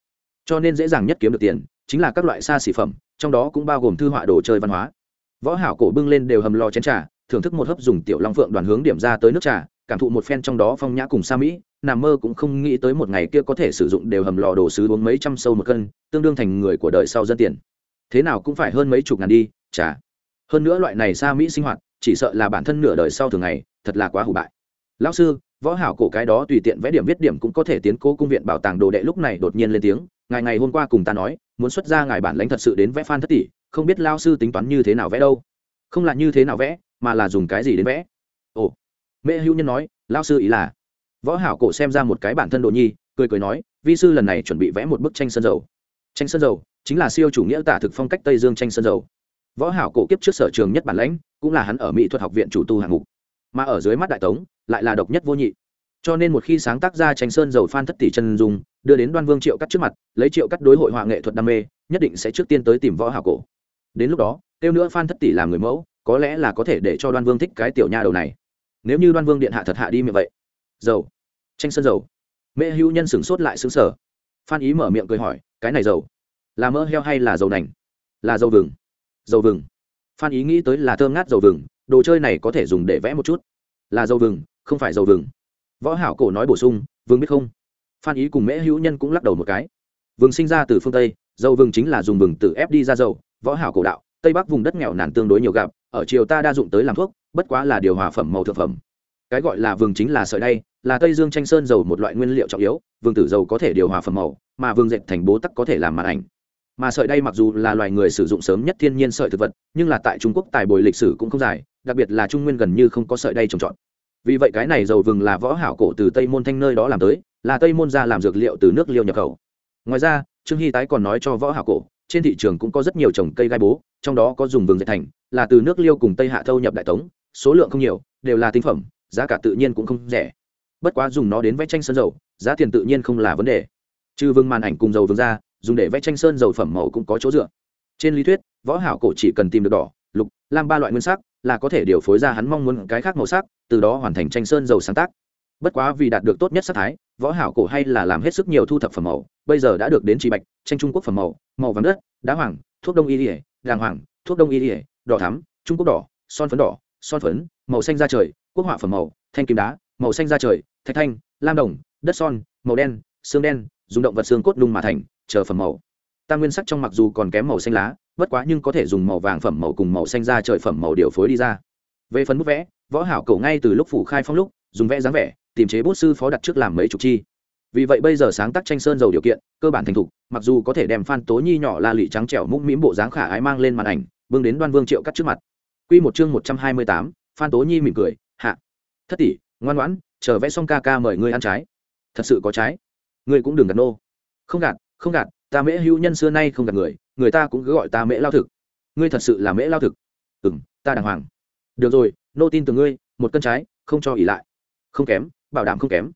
Cho nên dễ dàng nhất kiếm được tiền, chính là các loại xa xỉ phẩm, trong đó cũng bao gồm thư họa đồ chơi văn hóa võ hảo cổ bưng lên đều hầm lò chén trà, thưởng thức một hớp dùng tiểu long phượng đoàn hướng điểm ra tới nước trà, cảm thụ một phen trong đó phong nhã cùng sa mỹ, nằm mơ cũng không nghĩ tới một ngày kia có thể sử dụng đều hầm lò đồ sứ uống mấy trăm sâu một cân, tương đương thành người của đời sau dân tiền. Thế nào cũng phải hơn mấy chục ngàn đi trà hơn nữa loại này sa mỹ sinh hoạt, chỉ sợ là bản thân nửa đời sau thường ngày, thật là quá hủ bại. Lão sư, võ hảo cổ cái đó tùy tiện vẽ điểm viết điểm cũng có thể tiến cố cung viện bảo tàng đồ đệ lúc này đột nhiên lên tiếng, ngày ngày hôm qua cùng ta nói, muốn xuất ra ngài bản lãnh thật sự đến vẽ phan thất tỷ không biết lao sư tính toán như thế nào vẽ đâu. Không là như thế nào vẽ, mà là dùng cái gì đến vẽ. Ồ, mẹ hữu nhân nói, lao sư ý là, võ hảo cổ xem ra một cái bản thân đồ nhi, cười cười nói, vi sư lần này chuẩn bị vẽ một bức tranh sơn dầu. Tranh sơn dầu chính là siêu chủ nghĩa tả thực phong cách tây dương tranh sơn dầu. Võ hảo cổ kiếp trước sở trường nhất bản lãnh, cũng là hắn ở mỹ thuật học viện chủ tu hạng mục. Mà ở dưới mắt đại tống, lại là độc nhất vô nhị. Cho nên một khi sáng tác ra tranh sơn dầu phan thất tỷ chân dung, đưa đến đoan vương triệu cắt trước mặt, lấy triệu cắt đối hội họa nghệ thuật đam mê, nhất định sẽ trước tiên tới tìm võ hảo cổ đến lúc đó, kêu nữa phan thất tỷ làm người mẫu, có lẽ là có thể để cho đoan vương thích cái tiểu nha đầu này. Nếu như đoan vương điện hạ thật hạ đi miệng vậy. Dầu. Tranh sơn dầu. Mẹ hữu nhân sửng sốt lại xứng sở phan ý mở miệng cười hỏi, cái này dầu, là mỡ heo hay là dầu nành? Là dầu vừng. Dầu vừng? Phan ý nghĩ tới là thơm ngát dầu vừng, đồ chơi này có thể dùng để vẽ một chút. Là dầu vừng, không phải dầu vừng. Võ hảo cổ nói bổ sung vương biết không? Phan ý cùng mễ hữu nhân cũng lắc đầu một cái. Vừng sinh ra từ phương tây, dầu vừng chính là dùng vừng từ ép đi ra dầu võ hảo cổ đạo, tây bắc vùng đất nghèo nàn tương đối nhiều gặp, ở triều ta đa dụng tới làm thuốc, bất quá là điều hòa phẩm màu thực phẩm. Cái gọi là vừng chính là sợi đay, là tây dương tranh sơn dầu một loại nguyên liệu trọng yếu vừng tử dầu có thể điều hòa phẩm màu, mà vừng dệt thành bố tắc có thể làm màn ảnh. Mà sợi đay mặc dù là loài người sử dụng sớm nhất thiên nhiên sợi thực vật, nhưng là tại trung quốc tài bồi lịch sử cũng không dài, đặc biệt là trung nguyên gần như không có sợi đay trồng trọt. Vì vậy cái này dầu vừng là võ hảo cổ từ tây môn thanh nơi đó làm tới, là tây môn ra làm dược liệu từ nước liêu nhập khẩu. Ngoài ra, trương hy tái còn nói cho võ hảo cổ trên thị trường cũng có rất nhiều trồng cây gai bố, trong đó có dùng vừng dệt thành, là từ nước liêu cùng tây hạ thâu nhập đại tống, số lượng không nhiều, đều là tinh phẩm, giá cả tự nhiên cũng không rẻ. Bất quá dùng nó đến vẽ tranh sơn dầu, giá tiền tự nhiên không là vấn đề. Trừ vừng màn ảnh cùng dầu vừng ra, dùng để vẽ tranh sơn dầu phẩm màu cũng có chỗ dựa. Trên lý thuyết, võ hảo cổ chỉ cần tìm được đỏ, lục, lam ba loại nguyên sắc, là có thể điều phối ra hắn mong muốn cái khác màu sắc, từ đó hoàn thành tranh sơn dầu sáng tác. Bất quá vì đạt được tốt nhất sắc thái võ hảo cổ hay là làm hết sức nhiều thu thập phẩm màu, bây giờ đã được đến chỉ bạch, tranh trung quốc phẩm màu màu vàng đất, đá hoàng, thuốc đông y ỉa đàng hoàng, thuốc đông y ỉa đỏ thắm, trung quốc đỏ, son phấn đỏ, son phấn, màu xanh da trời, quốc họa phẩm màu, thanh kim đá, màu xanh da trời, thạch thanh, lam đồng, đất son, màu đen, xương đen, dùng động vật xương cốt lung mà thành, chờ phẩm màu. Tam nguyên sắc trong mặc dù còn kém màu xanh lá, bất quá nhưng có thể dùng màu vàng phẩm màu cùng màu xanh da trời phẩm màu điều phối đi ra. Về phần bút vẽ, võ hảo cầu ngay từ lúc phủ khai phong lúc, dùng vẽ dáng vẻ tìm chế bút sư phó đặt trước làm mấy chục chi. Vì vậy bây giờ sáng tác tranh sơn dầu điều kiện cơ bản thành thục mặc dù có thể đem phan tố nhi nhỏ la lị trắng trẻo mũm mĩm bộ dáng khả ái mang lên màn ảnh bưng đến đoan vương triệu cắt trước mặt. Quy một chương một trăm hai mươi tám, phan tố nhi mỉm cười hạ thất tỷ ngoan ngoãn chờ vẽ xong ca ca mời ngươi ăn trái. Thật sự có trái. Ngươi cũng đừng gạt nô. Không gạt không gạt ta mễ hữu nhân xưa nay không gạt người người ta cũng cứ gọi ta mễ lao thực. Ngươi thật sự là mễ lao thực. Ừ m ta đàng hoàng. Được rồi nô tin từ ngươi một cân trái không cho ỉ lại. Không kém bảo đảm không kém.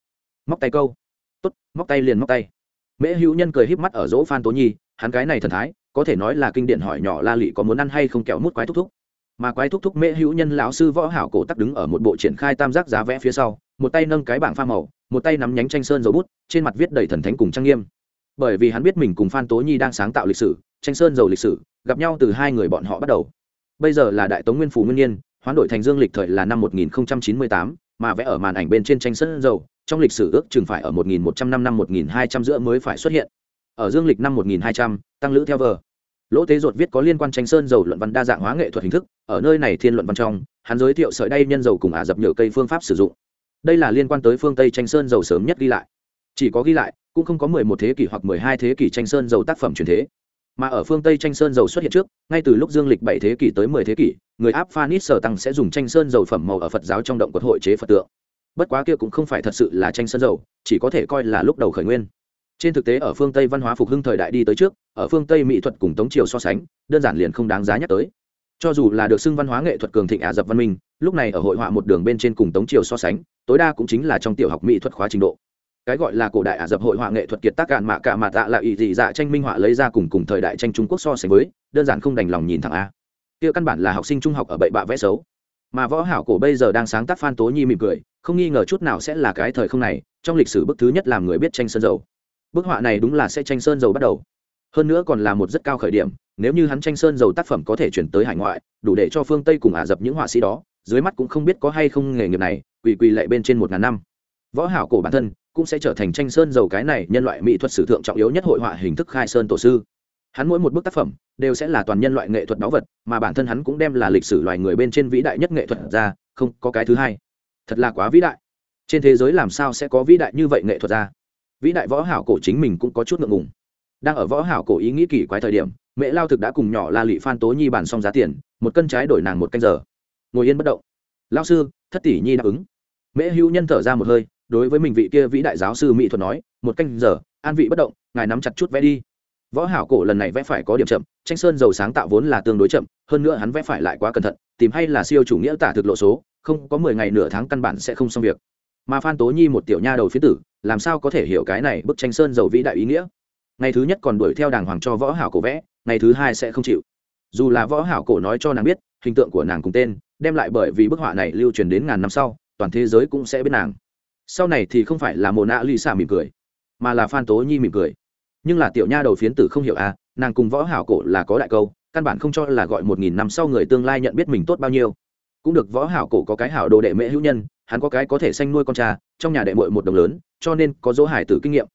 Móc tay câu. Tốt móc tay liền móc tay. Mễ hữu nhân cười híp mắt ở dỗ phan tố nhi hắn cái này thần thái có thể nói là kinh điển hỏi nhỏ la lị có muốn ăn hay không kẹo mút quái thúc thúc. Mà quái thúc thúc mễ hữu nhân lão sư võ hảo cổ tắc đứng ở một bộ triển khai tam giác giá vẽ phía sau một tay nâng cái bảng pha màu một tay nắm nhánh tranh sơn dầu bút trên mặt viết đầy thần thánh cùng trang nghiêm. Bởi vì hắn biết mình cùng phan tố nhi đang sáng tạo lịch sử tranh sơn dầu lịch sử gặp nhau từ hai người bọn họ bắt đầu. Bây giờ là đại tống nguyên phủ nguyên nhiên hoán đổi thành dương lịch thời là năm 1098, mà vẽ ở màn ảnh bên trên tranh sơn dầu trong lịch sử ước chừng phải ở 1100 năm năm 1200 giữa mới phải xuất hiện. Ở dương lịch năm 1200, tăng lữ theo vờ. Lỗ tế ruột viết có liên quan tranh sơn dầu luận văn đa dạng hóa nghệ thuật hình thức ở nơi này thiên luận văn trong hắn giới thiệu sợi đay nhân dầu cùng ả dập nhựa cây phương pháp sử dụng. Đây là liên quan tới phương tây tranh sơn dầu sớm nhất ghi lại. Chỉ có ghi lại cũng không có mười một thế kỷ hoặc mười hai thế kỷ tranh sơn dầu tác phẩm truyền thế mà ở phương tây tranh sơn dầu xuất hiện trước, ngay từ lúc dương lịch bảy thế kỷ tới mười thế kỷ, người áp phanis sở tăng sẽ dùng tranh sơn dầu phẩm màu ở phật giáo trong động quật hội chế phật tượng. Bất quá kia cũng không phải thật sự là tranh sơn dầu, chỉ có thể coi là lúc đầu khởi nguyên. Trên thực tế ở phương tây văn hóa phục hưng thời đại đi tới trước, ở phương tây mỹ thuật cùng tống triều so sánh, đơn giản liền không đáng giá nhắc tới. Cho dù là được xưng văn hóa nghệ thuật cường thịnh ả dập văn minh, lúc này ở hội họa một đường bên trên cùng tống triều so sánh, tối đa cũng chính là trong tiểu học mỹ thuật khóa trình độ cái gọi là cổ đại ả dập hội họa nghệ thuật kiệt tác cạn mạ cả mạ tạ là ý dị dạ tranh minh họa lấy ra cùng cùng thời đại tranh trung quốc so sánh với, đơn giản không đành lòng nhìn thẳng a. Kia căn bản là học sinh trung học ở bậy bạ vẽ xấu. Mà võ hảo cổ bây giờ đang sáng tác phan tố nhi mỉm cười, không nghi ngờ chút nào sẽ là cái thời không này, trong lịch sử bức thứ nhất làm người biết tranh sơn dầu. Bức họa này đúng là sẽ tranh sơn dầu bắt đầu. Hơn nữa còn là một rất cao khởi điểm, nếu như hắn tranh sơn dầu tác phẩm có thể chuyển tới hải ngoại, đủ để cho phương tây cùng ả rập những họa sĩ đó, dưới mắt cũng không biết có hay không nghề nghiệp này, quỳ quỳ lệ bên trên một ngàn năm. Võ hảo cổ bản thân cũng sẽ trở thành tranh sơn dầu cái này nhân loại mỹ thuật sử thượng trọng yếu nhất hội họa hình thức khai sơn tổ sư. Hắn mỗi một bức tác phẩm đều sẽ là toàn nhân loại nghệ thuật báu vật, mà bản thân hắn cũng đem là lịch sử loài người bên trên vĩ đại nhất nghệ thuật ra, không có cái thứ hai. Thật là quá vĩ đại. Trên thế giới làm sao sẽ có vĩ đại như vậy nghệ thuật ra? Vĩ đại võ hảo cổ chính mình cũng có chút ngượng ngùng. Đang ở võ hảo cổ ý nghĩ kỳ quái thời điểm mẹ lao thực đã cùng nhỏ la lị phan tố nhi bàn xong giá tiền, một cân trái đổi nàng một canh giờ. Ngồi yên bất động. Lao sư, thất tỷ nhi đáp ứng. Mẹ hữu nhân thở ra một hơi đối với mình vị kia vĩ đại giáo sư mỹ thuật nói, một canh giờ, an vị bất động, ngài nắm chặt chút vẽ đi. Võ hảo cổ lần này vẽ phải có điểm chậm, tranh sơn dầu sáng tạo vốn là tương đối chậm, hơn nữa hắn vẽ phải lại quá cẩn thận, tìm hay là siêu chủ nghĩa tả thực lộ số, không có mười ngày nửa tháng căn bản sẽ không xong việc. Mà phan tố nhi một tiểu nha đầu phía tử, làm sao có thể hiểu cái này bức tranh sơn dầu vĩ đại ý nghĩa? Ngày thứ nhất còn đuổi theo đàng hoàng cho võ hảo cổ vẽ, ngày thứ hai sẽ không chịu. Dù là võ hảo cổ nói cho nàng biết, hình tượng của nàng cùng tên, đem lại bởi vì bức họa này lưu truyền đến ngàn năm sau, toàn thế giới cũng sẽ biết nàng sau này thì không phải là mồ nạ lì xả mỉm cười, mà là phan tố nhi mỉm cười. Nhưng là tiểu nha đầu phiến tử không hiểu à nàng cùng võ hảo cổ là có đại câu, căn bản không cho là gọi một nghìn năm sau người tương lai nhận biết mình tốt bao nhiêu. Cũng được võ hảo cổ có cái hảo đồ đệ mẹ hữu nhân, hắn có cái có thể sanh nuôi con cha, trong nhà đệ muội một đồng lớn, cho nên có dỗ hải tử kinh nghiệm.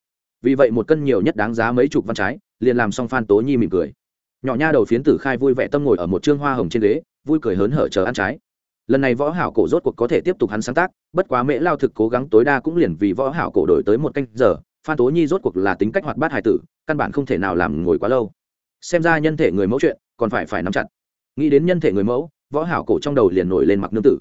Vì vậy một cân nhiều nhất đáng giá mấy chục văn trái, liền làm xong phan tố nhi mỉm cười. Nhỏ nha đầu phiến tử khai vui vẻ tâm ngồi ở một trương hoa hồng trên ghế, vui cười hớn hở chờ ăn trái lần này võ hảo cổ rốt cuộc có thể tiếp tục hắn sáng tác, bất quá mễ lao thực cố gắng tối đa cũng liền vì võ hảo cổ đổi tới một canh giờ, phan tố nhi rốt cuộc là tính cách hoạt bát hài tử, căn bản không thể nào làm ngồi quá lâu. Xem ra nhân thể người mẫu chuyện, còn phải phải nắm chặt. Nghĩ đến nhân thể người mẫu, võ hảo cổ trong đầu liền nổi lên mặc nương tử.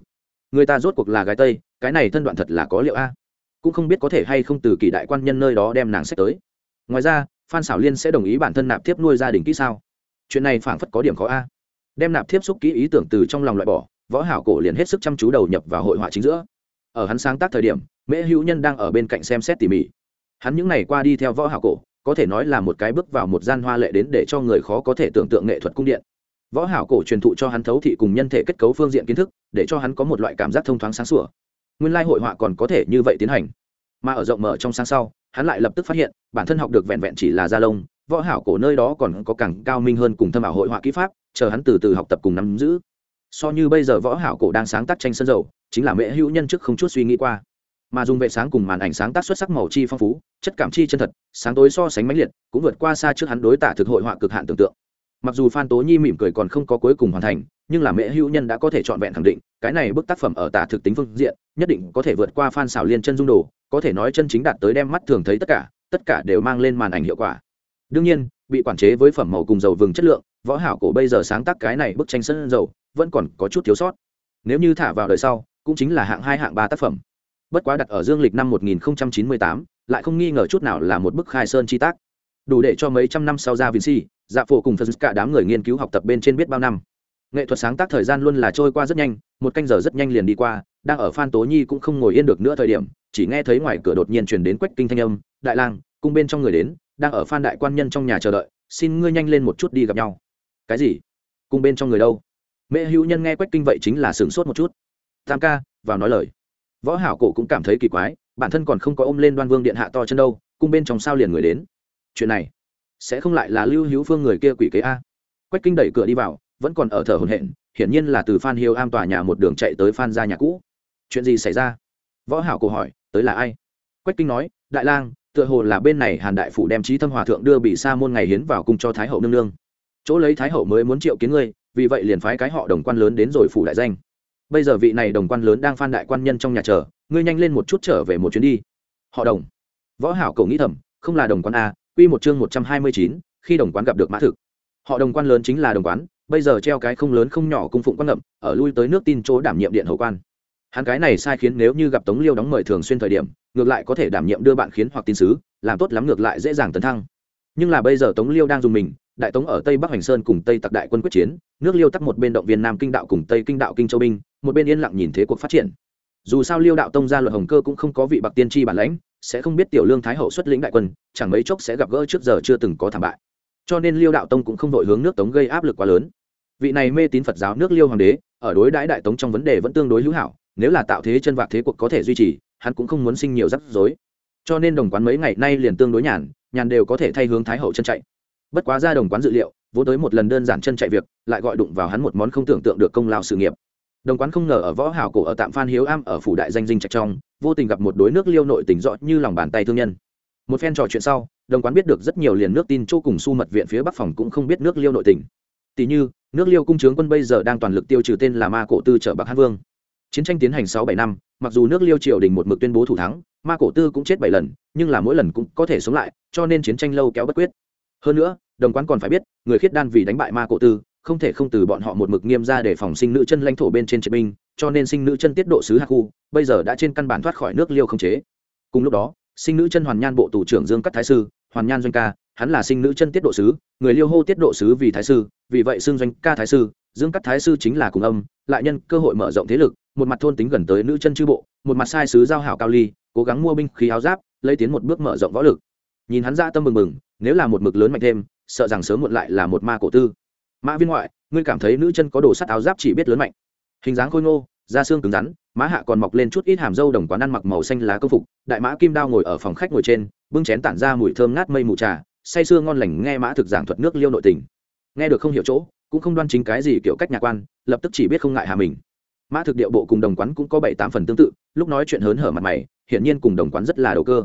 Người ta rốt cuộc là gái tây, cái này thân đoạn thật là có liệu a? Cũng không biết có thể hay không từ kỳ đại quan nhân nơi đó đem nàng sách tới. Ngoài ra, phan xảo liên sẽ đồng ý bản thân nạp tiếp nuôi gia đình kỹ sao? Chuyện này phảng phất có điểm khó a. Đem nạp tiếp xúc kỹ ý tưởng từ trong lòng loại bỏ võ hảo cổ liền hết sức chăm chú đầu nhập vào hội họa chính giữa. Ở hắn sáng tác thời điểm, mễ hữu nhân đang ở bên cạnh xem xét tỉ mỉ. Hắn những ngày qua đi theo võ hảo cổ, có thể nói là một cái bước vào một gian hoa lệ đến để cho người khó có thể tưởng tượng nghệ thuật cung điện. Võ hảo cổ truyền thụ cho hắn thấu thị cùng nhân thể kết cấu phương diện kiến thức, để cho hắn có một loại cảm giác thông thoáng sáng sủa. Nguyên lai hội họa còn có thể như vậy tiến hành. Mà ở rộng mở trong sáng sau, hắn lại lập tức phát hiện, bản thân học được vẹn vẹn chỉ là gia lông, võ hảo cổ nơi đó còn có càng cao minh hơn cùng thâm ảo hội họa kỹ pháp, chờ hắn từ từ học tập cùng nắm giữ so như bây giờ võ hảo cổ đang sáng tác tranh sân dầu, chính là mẹ hữu nhân trước không chút suy nghĩ qua. Mà dùng vệ sáng cùng màn ảnh sáng tác xuất sắc màu chi phong phú, chất cảm chi chân thật, sáng tối so sánh mãnh liệt, cũng vượt qua xa trước hắn đối tả thực hội họa cực hạn tưởng tượng. Mặc dù phan tố nhi mỉm cười còn không có cuối cùng hoàn thành, nhưng là mẹ hữu nhân đã có thể trọn vẹn khẳng định, cái này bức tác phẩm ở tả thực tính phương diện, nhất định có thể vượt qua phan xảo liên chân dung đồ, có thể nói chân chính đạt tới đem mắt thường thấy tất cả tất cả đều mang lên màn ảnh hiệu quả. Đương nhiên, bị quản chế với phẩm màu cùng dầu vừng chất lượng võ hảo cổ bây giờ sáng tác cái này bức tranh sân dầu vẫn còn có chút thiếu sót. Nếu như thả vào đời sau cũng chính là hạng hai hạng ba tác phẩm. Bất quá đặt ở dương lịch năm 1098, lại không nghi ngờ chút nào là một bức khai sơn chi tác. Đủ để cho mấy trăm năm sau ra vinci dạ phổ cùng phân cả đám người nghiên cứu học tập bên trên biết bao năm. Nghệ thuật sáng tác thời gian luôn là trôi qua rất nhanh một canh giờ rất nhanh liền đi qua đang ở phan tố nhi cũng không ngồi yên được nữa thời điểm chỉ nghe thấy ngoài cửa đột nhiên truyền đến quách kinh thanh âm đại lang cung bên trong người đến đang ở phan đại quan nhân trong nhà chờ đợi xin ngươi nhanh lên một chút đi gặp nhau cái gì? Cung bên trong người đâu? Mẹ hữu nhân nghe quách kinh vậy chính là sửng sốt một chút. Tam ca, vào nói lời. Võ hảo cổ cũng cảm thấy kỳ quái, bản thân còn không có ôm lên đoan vương điện hạ to chân đâu cung bên trong sao liền người đến? Chuyện này, sẽ không lại là lưu hữu phương người kia quỷ kế a? Quách kinh đẩy cửa đi vào, vẫn còn ở thở hổn hển, hiển nhiên là từ phan hiếu am tòa nhà một đường chạy tới phan gia nhà cũ. Chuyện gì xảy ra? Võ hảo cổ hỏi, tới là ai? Quách kinh nói, đại lang, tựa hồ là bên này hàn đại phủ đem trí thâm hòa thượng đưa bị sa môn ngày hiến vào cung cho thái hậu nương nương chỗ lấy thái hậu mới muốn triệu kiến ngươi vì vậy liền phái cái họ đồng quan lớn đến rồi phủ đại danh. Bây giờ vị này đồng quan lớn đang phan đại quan nhân trong nhà chờ ngươi nhanh lên một chút trở về một chuyến đi. Họ đồng. Võ hảo cầu nghĩ thầm không là đồng quan a quy một chương một trăm hai mươi chín, khi đồng quán gặp được mã thực. Họ đồng quan lớn chính là đồng quán bây giờ treo cái không lớn không nhỏ cung phụng quan ngậm ở lui tới nước tin chỗ đảm nhiệm điện hầu quan. Hắn cái này sai khiến nếu như gặp tống liêu đóng mời thường xuyên thời điểm ngược lại có thể đảm nhiệm đưa bạn khiến hoặc tin sứ làm tốt lắm ngược lại dễ dàng tấn thăng. Nhưng là bây giờ tống liêu đang dùng mình đại tống ở tây bắc hoành sơn cùng tây tặc đại quân quyết chiến, nước liêu tắc một bên động viên nam kinh đạo cùng tây kinh đạo kinh châu binh, một bên yên lặng nhìn thế cuộc phát triển. Dù sao liêu đạo tông gia luật hồng cơ cũng không có vị bạc tiên tri bản lãnh, sẽ không biết tiểu lương thái hậu xuất lĩnh đại quân, chẳng mấy chốc sẽ gặp gỡ trước giờ chưa từng có thảm bại. Cho nên liêu đạo tông cũng không đội hướng nước tống gây áp lực quá lớn. Vị này mê tín phật giáo nước liêu hoàng đế, ở đối đãi đại tống trong vấn đề vẫn tương đối hữu hảo, nếu là tạo thế chân vạc thế cuộc có thể duy trì, hắn cũng không muốn sinh nhiều rắc rối. Cho nên đồng quán mấy ngày nay liền tương đối nhàn nhàn đều có thể thay hướng thái hậu chân chạy bất quá ra đồng quán dự liệu, vốn tới một lần đơn giản chân chạy việc, lại gọi đụng vào hắn một món không tưởng tượng được công lao sự nghiệp. Đồng quán không ngờ ở võ hảo cổ ở tạm phan hiếu am ở phủ đại danh dinh trạch trong, vô tình gặp một đối nước liêu nội tình rõ như lòng bàn tay thương nhân. Một phen trò chuyện sau, đồng quán biết được rất nhiều liền nước tin chỗ cùng su mật viện phía bắc phòng cũng không biết nước liêu nội tình. Tỷ như, nước liêu cung trướng quân bây giờ đang toàn lực tiêu trừ tên là ma cổ tư trở bắc hán vương. Chiến tranh tiến hành sáu bảy năm, mặc dù nước liêu triều đình một mực tuyên bố thủ thắng, ma cổ tư cũng chết bảy lần, nhưng là mỗi lần cũng có thể sống lại, cho nên chiến tranh lâu kéo bất quyết hơn nữa, đồng quán còn phải biết, người khiết đan vì đánh bại ma cổ tư, không thể không từ bọn họ một mực nghiêm ra để phòng sinh nữ chân lãnh thổ bên trên triệt binh, cho nên sinh nữ chân tiết độ sứ hạ khu, bây giờ đã trên căn bản thoát khỏi nước liêu không chế. Cùng lúc đó, sinh nữ chân hoàn nhan bộ tù trưởng dương cắt thái sư, hoàn nhan doanh ca, hắn là sinh nữ chân tiết độ sứ, người liêu hô tiết độ sứ vì thái sư, vì vậy xưng doanh ca thái sư, dương cắt thái sư chính là cùng âm, lại nhân cơ hội mở rộng thế lực, một mặt thôn tính gần tới nữ chân chư bộ, một mặt sai sứ giao hảo cao ly, cố gắng mua binh khí áo giáp, lấy tiến một bước mở rộng võ lực. Nhìn hắn ra tâm mừng mừng nếu là một mực lớn mạnh thêm, sợ rằng sớm muộn lại là một ma cổ tư. Mã viên ngoại, ngươi cảm thấy nữ chân có đồ sắt áo giáp chỉ biết lớn mạnh. Hình dáng khôi ngô, da xương cứng rắn, má hạ còn mọc lên chút ít hàm dâu đồng quán ăn mặc màu xanh lá công phục. Đại mã kim đao ngồi ở phòng khách ngồi trên, bưng chén tản ra mùi thơm ngát mây mù trà, say sưa ngon lành nghe mã thực giảng thuật nước liêu nội tình. Nghe được không hiểu chỗ, cũng không đoan chính cái gì kiểu cách nhà quan, lập tức chỉ biết không ngại hà mình. Mã thực điệu bộ cùng đồng quán cũng có bảy tám phần tương tự, lúc nói chuyện hớn hở mặt mày, hiển nhiên cùng đồng quán rất là đầu cơ.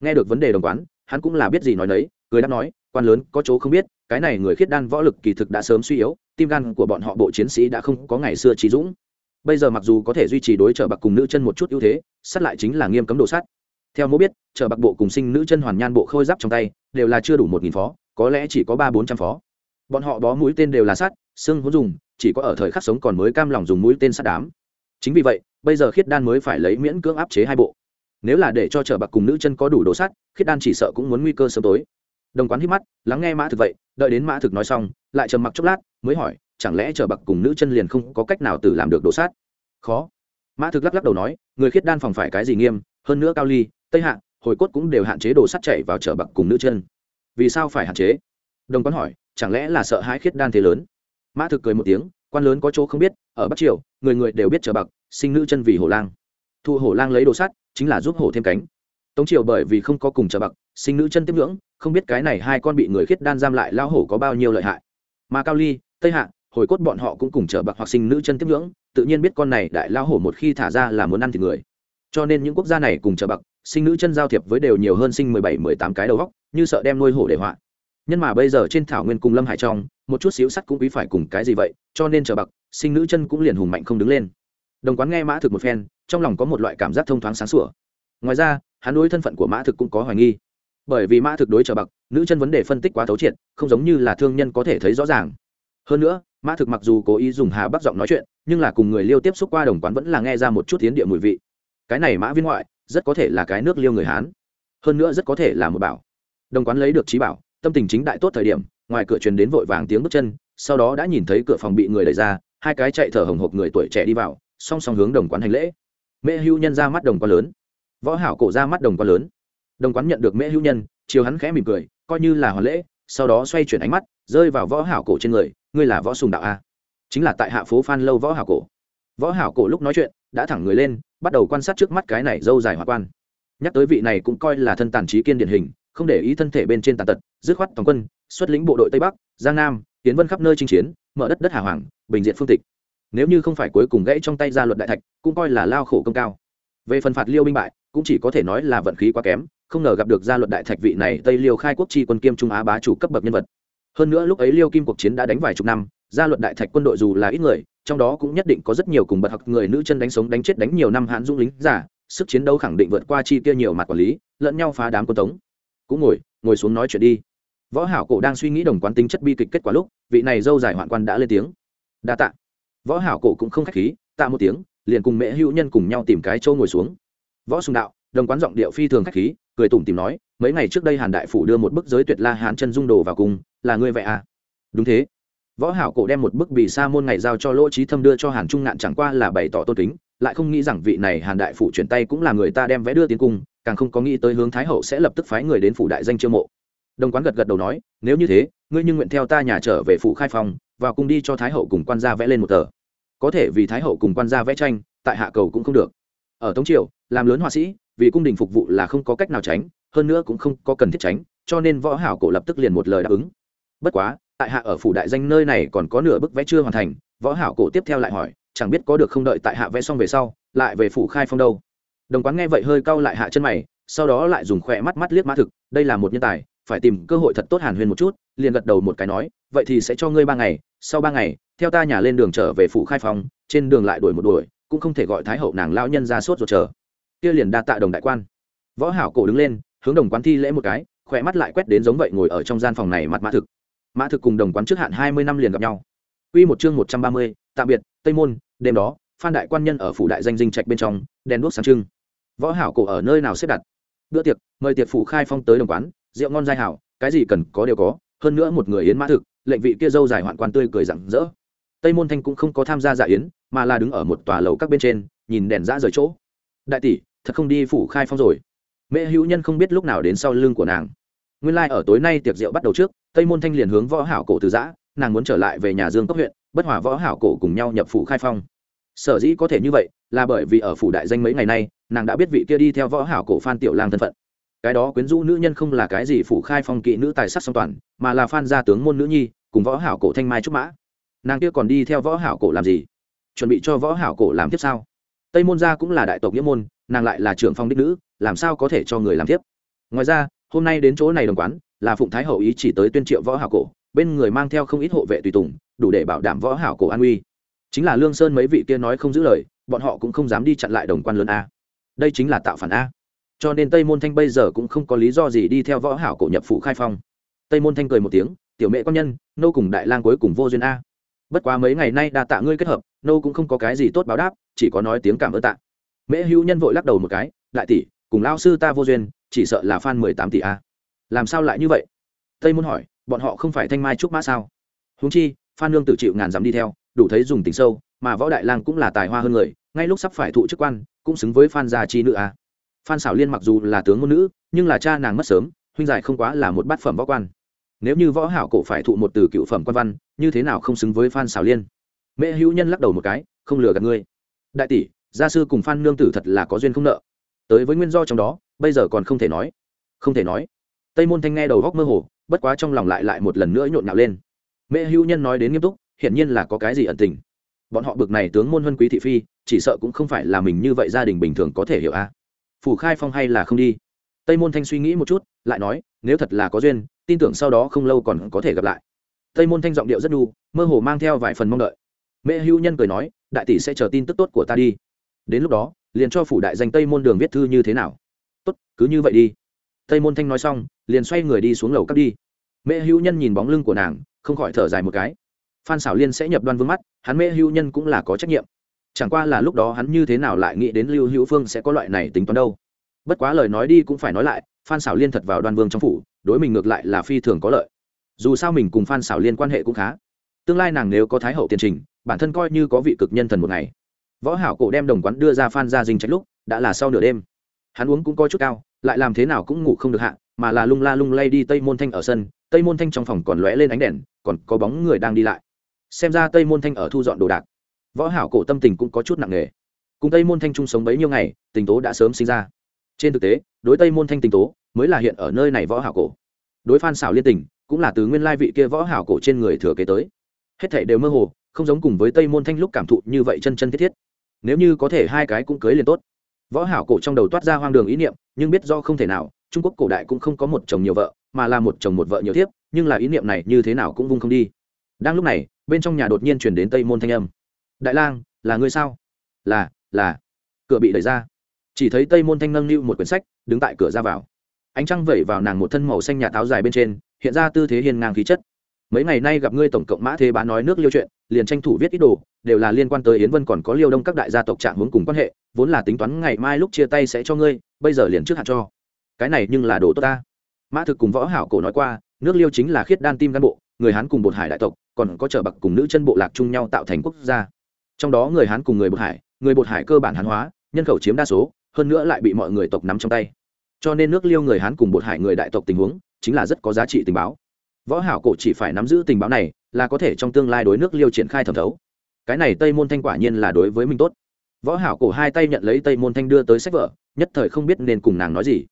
Nghe được vấn đề đồng quán, hắn cũng là biết gì nói đấy cười đáp nói, quan lớn có chỗ không biết, cái này người khiết đan võ lực kỳ thực đã sớm suy yếu, tim gan của bọn họ bộ chiến sĩ đã không có ngày xưa trí dũng. Bây giờ mặc dù có thể duy trì đối trợ bạc cùng nữ chân một chút ưu thế, sát lại chính là nghiêm cấm đồ sát. Theo mô biết, trợ bạc bộ cùng sinh nữ chân hoàn nhan bộ khôi giáp trong tay, đều là chưa đủ một nghìn phó, có lẽ chỉ có ba bốn trăm phó. Bọn họ bó mũi tên đều là sát xương vốn dùng, chỉ có ở thời khắc sống còn mới cam lòng dùng mũi tên sát đám. Chính vì vậy, bây giờ khiết đan mới phải lấy miễn cưỡng áp chế hai bộ. Nếu là để cho trợ bạc cùng nữ chân có đủ đồ sát khiết đan chỉ sợ cũng muốn nguy cơ sớm tối đồng quán hít mắt, lắng nghe mã thực vậy, đợi đến mã thực nói xong, lại trầm mặc chốc lát, mới hỏi, chẳng lẽ chờ bậc cùng nữ chân liền không có cách nào tự làm được đổ sát? Khó. Mã thực lắc lắc đầu nói, người khiết đan phòng phải cái gì nghiêm, hơn nữa cao ly, tây hạ, hồi cốt cũng đều hạn chế đồ sắt chảy vào chở bậc cùng nữ chân. Vì sao phải hạn chế? Đồng quán hỏi, chẳng lẽ là sợ hãi khiết đan thế lớn? Mã thực cười một tiếng, quan lớn có chỗ không biết, ở bắc triều, người người đều biết chở bậc, sinh nữ chân vì hổ lang. Thu hổ lang lấy đồ sắt chính là giúp hổ thêm cánh. Tống triều bởi vì không có cùng chở bậc sinh nữ chân tiếp ngưỡng, không biết cái này hai con bị người khiết đan giam lại lao hổ có bao nhiêu lợi hại. Mà cao ly, tây hạ, hồi cốt bọn họ cũng cùng chở bạc hoặc sinh nữ chân tiếp ngưỡng, tự nhiên biết con này đại lao hổ một khi thả ra là muốn ăn thịt người. Cho nên những quốc gia này cùng chở bạc sinh nữ chân giao thiệp với đều nhiều hơn sinh mười bảy, mười tám cái đầu góc như sợ đem nuôi hổ để họa. Nhân mà bây giờ trên thảo nguyên cùng lâm hải trong, một chút xíu sắt cũng quý phải cùng cái gì vậy, cho nên chở bạc sinh nữ chân cũng liền hùng mạnh không đứng lên. Đồng quán nghe mã thực một phen, trong lòng có một loại cảm giác thông thoáng sáng sủa. Ngoài ra, hắn đối thân phận của mã thực cũng có hoài nghi bởi vì mã thực đối trở bậc, nữ chân vấn đề phân tích quá thấu triệt, không giống như là thương nhân có thể thấy rõ ràng. Hơn nữa, mã thực mặc dù cố ý dùng hà bắc giọng nói chuyện, nhưng là cùng người liêu tiếp xúc qua đồng quán vẫn là nghe ra một chút tiến địa mùi vị. Cái này mã viên ngoại, rất có thể là cái nước liêu người hán. Hơn nữa rất có thể là một bảo. Đồng quán lấy được trí bảo, tâm tình chính đại tốt thời điểm, ngoài cửa truyền đến vội vàng tiếng bước chân, sau đó đã nhìn thấy cửa phòng bị người đẩy ra, hai cái chạy thở hồng hộc người tuổi trẻ đi vào, song song hướng đồng quán hành lễ. Mẹ hưu nhân ra mắt đồng quán lớn. Võ hảo cổ ra mắt đồng quán lớn đồng quán nhận được mẹ hữu nhân, chiều hắn khẽ mỉm cười, coi như là hoàn lễ, sau đó xoay chuyển ánh mắt, rơi vào võ hảo cổ trên người, ngươi là võ sùng đạo a. Chính là tại hạ phố phan lâu võ hảo cổ. Võ hảo cổ lúc nói chuyện, đã thẳng người lên, bắt đầu quan sát trước mắt cái này dâu dài hoa quan. Nhắc tới vị này cũng coi là thân tàn trí kiên điển hình, không để ý thân thể bên trên tàn tật, dứt khoát toàn quân, xuất lĩnh bộ đội tây bắc, giang nam, tiến vân khắp nơi chinh chiến, mở đất đất hà hoàng, bình diện phương tịch. Nếu như không phải cuối cùng gãy trong tay ra luật đại thạch, cũng coi là lao khổ công cao. Về phần phạt liêu binh bại, cũng chỉ có thể nói là vận khí quá kém không ngờ gặp được gia luật đại thạch vị này tây liêu khai quốc tri quân kiêm trung á bá chủ cấp bậc nhân vật. Hơn nữa lúc ấy liêu kim cuộc chiến đã đánh vài chục năm, gia luật đại thạch quân đội dù là ít người, trong đó cũng nhất định có rất nhiều cùng bậc học người nữ chân đánh sống đánh chết đánh nhiều năm hãn dũng lính giả, sức chiến đấu khẳng định vượt qua chi kia nhiều mặt quản lý, lẫn nhau phá đám quân tống. Cũng ngồi ngồi xuống nói chuyện đi. Võ hảo cổ đang suy nghĩ đồng quán tính chất bi kịch kết quả lúc, vị này dâu dài hoạn quan đã lên tiếng. Đa tạ. Võ hảo cổ cũng không khách khí, tạ một tiếng, liền cùng mẹ hữu nhân cùng nhau tìm cái châu ngồi xuống. Võ sùng đạo đồng quán giọng điệu phi thường khách khí, cười tủm tìm nói, mấy ngày trước đây hàn đại phủ đưa một bức giới tuyệt la hán chân dung đồ vào cùng, là ngươi vậy à? Đúng thế. Võ hảo cổ đem một bức bì sa môn ngày giao cho lỗ trí thâm đưa cho hàn trung ngạn chẳng qua là bày tỏ tôn kính, lại không nghĩ rằng vị này hàn đại phủ chuyển tay cũng là người ta đem vẽ đưa tiến cung, càng không có nghĩ tới hướng thái hậu sẽ lập tức phái người đến phủ đại danh chiêu mộ. Đồng quán gật gật đầu nói, nếu như thế, ngươi nhưng nguyện theo ta nhà trở về phủ khai phòng vào cung đi cho thái hậu cùng quan gia vẽ lên một tờ. Có thể vì thái hậu cùng quan gia vẽ tranh, tại hạ cầu cũng không được. Ở tống triều, làm lớn họa sĩ vì cung đình phục vụ là không có cách nào tránh, hơn nữa cũng không có cần thiết tránh, cho nên võ hảo cổ lập tức liền một lời đáp ứng. Bất quá, tại hạ ở phủ đại danh nơi này còn có nửa bức vẽ chưa hoàn thành, võ hảo cổ tiếp theo lại hỏi, chẳng biết có được không đợi tại hạ vẽ xong về sau, lại về phủ khai phong đâu? Đồng quán nghe vậy hơi cau lại hạ chân mày, sau đó lại dùng khỏe mắt mắt liếc mã thực, đây là một nhân tài, phải tìm cơ hội thật tốt hàn huyên một chút, liền gật đầu một cái nói, vậy thì sẽ cho ngươi ba ngày, sau ba ngày, theo ta nhà lên đường trở về phủ khai phong, trên đường lại đuổi một đuổi, cũng không thể gọi thái hậu nàng lao nhân ra sốt ruột chờ kia liền đa tạ đồng đại quan võ hảo cổ đứng lên hướng đồng quán thi lễ một cái khỏe mắt lại quét đến giống vậy ngồi ở trong gian phòng này mặt mã thực mã thực cùng đồng quán trước hạn hai mươi năm liền gặp nhau Quy một chương một trăm ba mươi, tạm biệt, Tây Môn, đêm đó, Phan đại quan nhân ở phủ đại danh dinh trạch bên trong, đèn đuốc sáng trưng. Võ Hảo cổ ở nơi nào xếp đặt? Bữa tiệc, mời tiệc phụ khai phong tới đồng quán, rượu ngon dai hảo, cái gì cần có đều có, hơn nữa một người yến mã thực, lệnh vị kia dâu dài hoạn quan tươi cười rạng rỡ. Tây Môn Thanh cũng không có tham gia dạ yến, mà là đứng ở một tòa lầu các bên trên, nhìn đèn rã rời chỗ. Đại tỷ, thật không đi phủ khai phong rồi. Mẹ Hữu Nhân không biết lúc nào đến sau lưng của nàng. Nguyên lai、like、ở ở tối nay tiệc rượu bắt đầu trước, Tây Môn Thanh liền hướng Võ Hảo cổ từ giã, nàng muốn trở lại về nhà Dương Cốc huyện, bất hòa Võ Hảo cổ cùng nhau nhập phủ khai phong. Sở dĩ có thể như vậy là bởi vì ở phủ đại danh mấy ngày nay nàng đã biết vị kia đi theo võ hảo cổ phan tiểu lang thân phận. Cái đó quyến rũ nữ nhân không là cái gì phủ khai phong kỵ nữ tài sắc song toàn mà là phan gia tướng môn nữ nhi cùng võ hảo cổ thanh mai trúc mã. Nàng kia còn đi theo võ hảo cổ làm gì? Chuẩn bị cho võ hảo cổ làm tiếp sao? Tây môn gia cũng là đại tộc nghĩa môn, nàng lại là trưởng phong đích nữ, làm sao có thể cho người làm tiếp? Ngoài ra, hôm nay đến chỗ này đồng quán, là phụng thái hậu ý chỉ tới tuyên triệu võ hảo cổ, bên người mang theo không ít hộ vệ tùy tùng, đủ để bảo đảm võ hảo cổ an uy. Chính là lương sơn mấy vị kia nói không giữ lời, bọn họ cũng không dám đi chặn lại đồng quan lớn a. Đây chính là tạo phản a. Cho nên tây môn thanh bây giờ cũng không có lý do gì đi theo võ hảo cổ nhập phủ khai phong. Tây môn thanh cười một tiếng, tiểu mẹ quan nhân, nô cùng đại lang cuối cùng vô duyên a bất quá mấy ngày nay đa tạ ngươi kết hợp, nô cũng không có cái gì tốt báo đáp, chỉ có nói tiếng cảm ơn tạ. Mễ hữu nhân vội lắc đầu một cái, đại tỷ, cùng lao sư ta vô duyên, chỉ sợ là phan mười tám tỷ a. Làm sao lại như vậy? Tây muốn hỏi, bọn họ không phải thanh mai trúc mã sao? Huống chi phan lương tự chịu ngàn dám đi theo, đủ thấy dùng tình sâu, mà võ đại lang cũng là tài hoa hơn người, ngay lúc sắp phải thụ chức quan, cũng xứng với phan gia chi nữ a. Phan xảo liên mặc dù là tướng ngôn nữ, nhưng là cha nàng mất sớm, huynh giải không quá là một bát phẩm võ quan nếu như võ hảo cổ phải thụ một từ cựu phẩm quan văn, như thế nào không xứng với phan xảo liên? Mẹ hữu nhân lắc đầu một cái, không lừa gạt ngươi. Đại tỷ, gia sư cùng phan nương tử thật là có duyên không nợ. Tới với nguyên do trong đó, bây giờ còn không thể nói. Không thể nói. Tây môn thanh nghe đầu góc mơ hồ, bất quá trong lòng lại lại một lần nữa nhộn nhạo lên. Mẹ hữu nhân nói đến nghiêm túc, hiển nhiên là có cái gì ẩn tình. Bọn họ bực này tướng môn huân quý thị phi, chỉ sợ cũng không phải là mình như vậy gia đình bình thường có thể hiểu a phủ khai phong hay là không đi? Tây môn thanh suy nghĩ một chút, lại nói, nếu thật là có duyên, tin tưởng sau đó không lâu còn có thể gặp lại. Tây môn thanh giọng điệu rất đu, mơ hồ mang theo vài phần mong đợi. Mẹ hữu nhân cười nói, đại tỷ sẽ chờ tin tức tốt của ta đi. Đến lúc đó, liền cho phủ đại danh tây môn đường viết thư như thế nào? Tốt, cứ như vậy đi. Tây môn thanh nói xong, liền xoay người đi xuống lầu cắt đi. Mẹ hữu nhân nhìn bóng lưng của nàng, không khỏi thở dài một cái. Phan xảo liên sẽ nhập đoan vương mắt, hắn Mẹ hữu nhân cũng là có trách nhiệm. Chẳng qua là lúc đó hắn như thế nào lại nghĩ đến lưu hữu phương sẽ có loại này tính toán đâu bất quá lời nói đi cũng phải nói lại, phan xảo liên thật vào đoan vương trong phủ, đối mình ngược lại là phi thường có lợi. Dù sao mình cùng phan xảo liên quan hệ cũng khá. Tương lai nàng nếu có thái hậu tiền trình, bản thân coi như có vị cực nhân thần một ngày. Võ hảo cổ đem đồng quán đưa ra phan ra dinh trách lúc, đã là sau nửa đêm. Hắn uống cũng coi chút cao, lại làm thế nào cũng ngủ không được hạ, mà là lung la lung lay đi tây môn thanh ở sân. Tây môn thanh trong phòng còn lóe lên ánh đèn, còn có bóng người đang đi lại. Xem ra tây môn thanh ở thu dọn đồ đạc. Võ hảo cổ tâm tình cũng có chút nặng nề. Cùng tây môn thanh chung sống bấy nhiêu ngày, tình tố đã sớm sinh ra trên thực tế, đối tây môn thanh tình tố mới là hiện ở nơi này võ hảo cổ. Đối phan xảo liên tình cũng là từ nguyên lai vị kia võ hảo cổ trên người thừa kế tới. Hết thảy đều mơ hồ, không giống cùng với tây môn thanh lúc cảm thụ như vậy chân chân thiết thiết. Nếu như có thể hai cái cũng cưới liền tốt. Võ hảo cổ trong đầu toát ra hoang đường ý niệm, nhưng biết do không thể nào, trung quốc cổ đại cũng không có một chồng nhiều vợ, mà là một chồng một vợ nhiều thiếp, nhưng là ý niệm này như thế nào cũng vung không đi. Đang lúc này, bên trong nhà đột nhiên chuyển đến tây môn thanh âm. Đại lang, là ngươi sao? Là là. Cửa bị đẩy ra chỉ thấy tây môn thanh nâng niu một quyển sách, đứng tại cửa ra vào. Ánh trăng vẩy vào nàng một thân màu xanh nhà táo dài bên trên, hiện ra tư thế hiền ngang khí chất. Mấy ngày nay gặp ngươi tổng cộng mã thế bán nói nước liêu chuyện, liền tranh thủ viết ít đồ, đều là liên quan tới yến vân còn có liêu đông các đại gia tộc trạng hướng cùng quan hệ, vốn là tính toán ngày mai lúc chia tay sẽ cho ngươi, bây giờ liền trước hạn cho. Cái này nhưng là đồ tốt ta. Mã thực cùng võ hảo cổ nói qua, nước liêu chính là khiết đan tim gan bộ, người hán cùng bột hải đại tộc, còn có trở bậc cùng nữ chân bộ lạc chung nhau tạo thành quốc gia. Trong đó người hán cùng người bột hải, người bột hải cơ bản hán hóa, nhân khẩu chiếm đa số hơn nữa lại bị mọi người tộc nắm trong tay. Cho nên nước liêu người hán cùng bột hải người đại tộc tình huống chính là rất có giá trị tình báo. Võ hảo cổ chỉ phải nắm giữ tình báo này là có thể trong tương lai đối nước liêu triển khai thẩm thấu. Cái này tây môn thanh quả nhiên là đối với mình tốt. Võ hảo cổ hai tay nhận lấy tây môn thanh đưa tới sách vở, nhất thời không biết nên cùng nàng nói gì.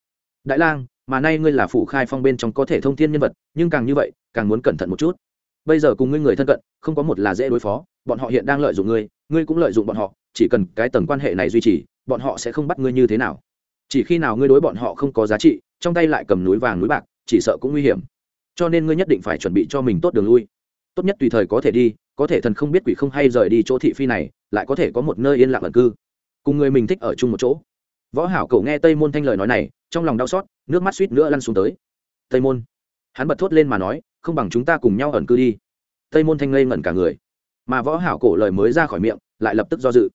Đại lang, mà nay ngươi là phủ khai phong bên trong có thể thông thiên nhân vật, nhưng càng như vậy, càng muốn cẩn thận một chút. Bây giờ cùng ngươi người thân cận, không có một là dễ đối phó, bọn họ hiện đang lợi dụng ngươi ngươi cũng lợi dụng bọn họ chỉ cần cái tầng quan hệ này duy trì, bọn họ sẽ không bắt ngươi như thế nào. Chỉ khi nào ngươi đối bọn họ không có giá trị, trong tay lại cầm núi vàng núi bạc, chỉ sợ cũng nguy hiểm. Cho nên ngươi nhất định phải chuẩn bị cho mình tốt đường lui. Tốt nhất tùy thời có thể đi, có thể thần không biết quỷ không hay rời đi chỗ thị phi này, lại có thể có một nơi yên lặng ẩn cư. Cùng người mình thích ở chung một chỗ. Võ hảo cầu nghe tây môn thanh lời nói này, trong lòng đau xót, nước mắt suýt nữa lăn xuống tới. Tây môn, hắn bật thốt lên mà nói, không bằng chúng ta cùng nhau ẩn cư đi. Tây môn thanh ngây ngẩn cả người. Mà võ hảo cổ lời mới ra khỏi miệng, lại lập tức do dự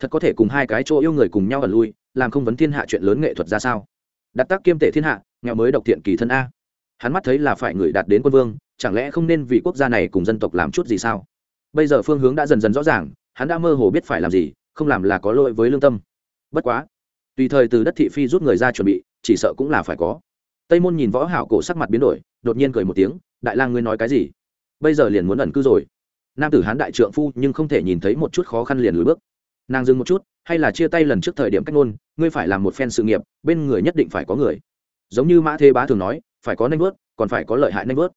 thật có thể cùng hai cái chỗ yêu người cùng nhau ẩn lui, làm không vấn thiên hạ chuyện lớn nghệ thuật ra sao? Đặt tác kiêm tể thiên hạ, nghèo mới độc thiện kỳ thân a. Hắn mắt thấy là phải người đạt đến quân vương, chẳng lẽ không nên vì quốc gia này cùng dân tộc làm chút gì sao? Bây giờ phương hướng đã dần dần rõ ràng, hắn đã mơ hồ biết phải làm gì, không làm là có lỗi với lương tâm. Bất quá, tùy thời từ đất thị phi rút người ra chuẩn bị, chỉ sợ cũng là phải có. Tây môn nhìn võ hảo cổ sắc mặt biến đổi, đột nhiên cười một tiếng, đại lang ngươi nói cái gì? Bây giờ liền muốn ẩn cư rồi. Nam tử hán đại trượng phu nhưng không thể nhìn thấy một chút khó khăn liền lùi bước nàng dừng một chút, hay là chia tay lần trước thời điểm cách ngôn, ngươi phải làm một phen sự nghiệp, bên người nhất định phải có người. Giống như mã thế bá thường nói, phải có nanh vớt, còn phải có lợi hại nanh vớt.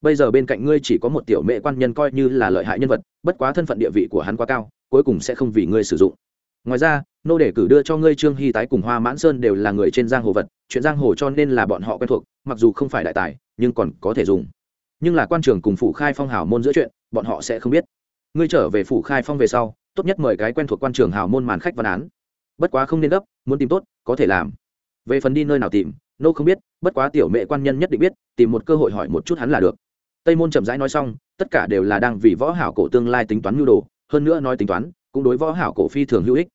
Bây giờ bên cạnh ngươi chỉ có một tiểu mệ quan nhân coi như là lợi hại nhân vật, bất quá thân phận địa vị của hắn quá cao, cuối cùng sẽ không vì ngươi sử dụng. Ngoài ra, nô để cử đưa cho ngươi trương hy tái cùng hoa mãn sơn đều là người trên giang hồ vật, chuyện giang hồ cho nên là bọn họ quen thuộc, mặc dù không phải đại tài, nhưng còn có thể dùng. Nhưng là quan trường cùng phủ khai phong hào môn giữa chuyện, bọn họ sẽ không biết. Ngươi trở về phủ khai phong về sau tốt nhất mời cái quen thuộc quan trường hào môn màn khách văn án. Bất quá không nên gấp muốn tìm tốt có thể làm. Về phần đi nơi nào tìm nô không biết bất quá tiểu mẹ quan nhân nhất định biết tìm một cơ hội hỏi một chút hắn là được. Tây môn chậm rãi nói xong tất cả đều là đang vì võ hảo cổ tương lai tính toán nhu đồ hơn nữa nói tính toán cũng đối võ hảo cổ phi thường hữu ích.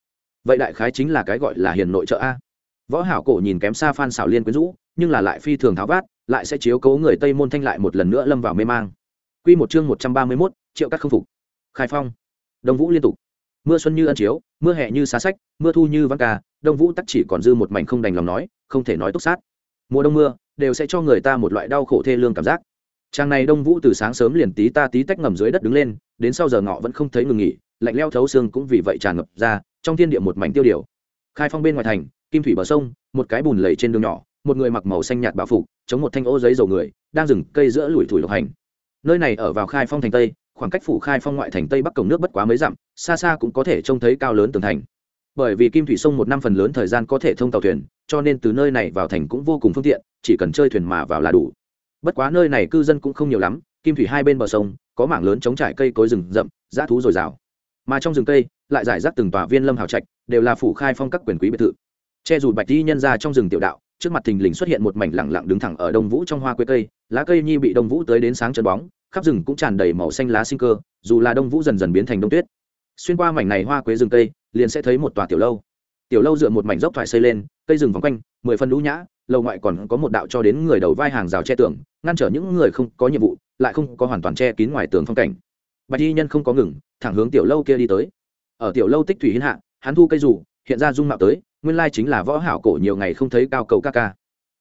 Vậy đại khái chính là cái gọi là hiền nội trợ a. Võ hảo cổ nhìn kém xa phan xảo liên quyến rũ nhưng là lại phi thường tháo vát lại sẽ chiếu cố người tây môn thanh lại một lần nữa lâm vào mê mang. Quy một chương một trăm ba mươi 131, triệu các không phục. Khai phong. Đông vũ liên tục mưa xuân như ân chiếu, mưa hè như xá sách, mưa thu như văn ca, đông vũ tắc chỉ còn dư một mảnh không đành lòng nói, không thể nói túc sát. Mùa đông mưa, đều sẽ cho người ta một loại đau khổ thê lương cảm giác. Trang này đông vũ từ sáng sớm liền tí ta tí tách ngầm dưới đất đứng lên, đến sau giờ ngọ vẫn không thấy ngừng nghỉ, lạnh leo thấu xương cũng vì vậy tràn ngập ra, trong thiên địa một mảnh tiêu điều. Khai phong bên ngoài thành, kim thủy bờ sông, một cái bùn lầy trên đường nhỏ, một người mặc màu xanh nhạt bảo phục, chống một thanh ô giấy dầu người, đang dừng cây giữa lủi thủi độc hành. Nơi này ở vào khai phong thành tây khoảng cách phủ khai phong ngoại thành tây bắc cổng nước bất quá mấy dặm, xa xa cũng có thể trông thấy cao lớn tường thành. Bởi vì kim thủy sông một năm phần lớn thời gian có thể thông tàu thuyền, cho nên từ nơi này vào thành cũng vô cùng phương tiện, chỉ cần chơi thuyền mà vào là đủ. Bất quá nơi này cư dân cũng không nhiều lắm, kim thủy hai bên bờ sông, có mảng lớn chống trải cây cối rừng rậm, dã thú dồi dào. Mà trong rừng cây, lại giải rác từng tòa viên lâm hào trạch, đều là phủ khai phong các quyền quý biệt thự. Che dù bạch di nhân ra trong rừng tiểu đạo, trước mặt thình lình xuất hiện một mảnh lẳng lặng đứng thẳng ở đông vũ trong hoa quế cây, lá cây nhi bị đông vũ tới đến sáng chân bóng khắp rừng cũng tràn đầy màu xanh lá sinh cơ, dù là đông vũ dần dần biến thành đông tuyết. Xuyên qua mảnh này hoa quế rừng cây, liền sẽ thấy một tòa tiểu lâu. Tiểu lâu dựa một mảnh dốc thoải xây lên, cây rừng vòng quanh, mười phân lũ nhã, lâu ngoại còn có một đạo cho đến người đầu vai hàng rào che tường, ngăn trở những người không có nhiệm vụ, lại không có hoàn toàn che kín ngoài tường phong cảnh. Bạch y nhân không có ngừng, thẳng hướng tiểu lâu kia đi tới. Ở tiểu lâu tích thủy hiến hạ, hắn thu cây rủ hiện ra dung mạo tới, nguyên lai chính là võ hảo cổ nhiều ngày không thấy cao cầu ca ca.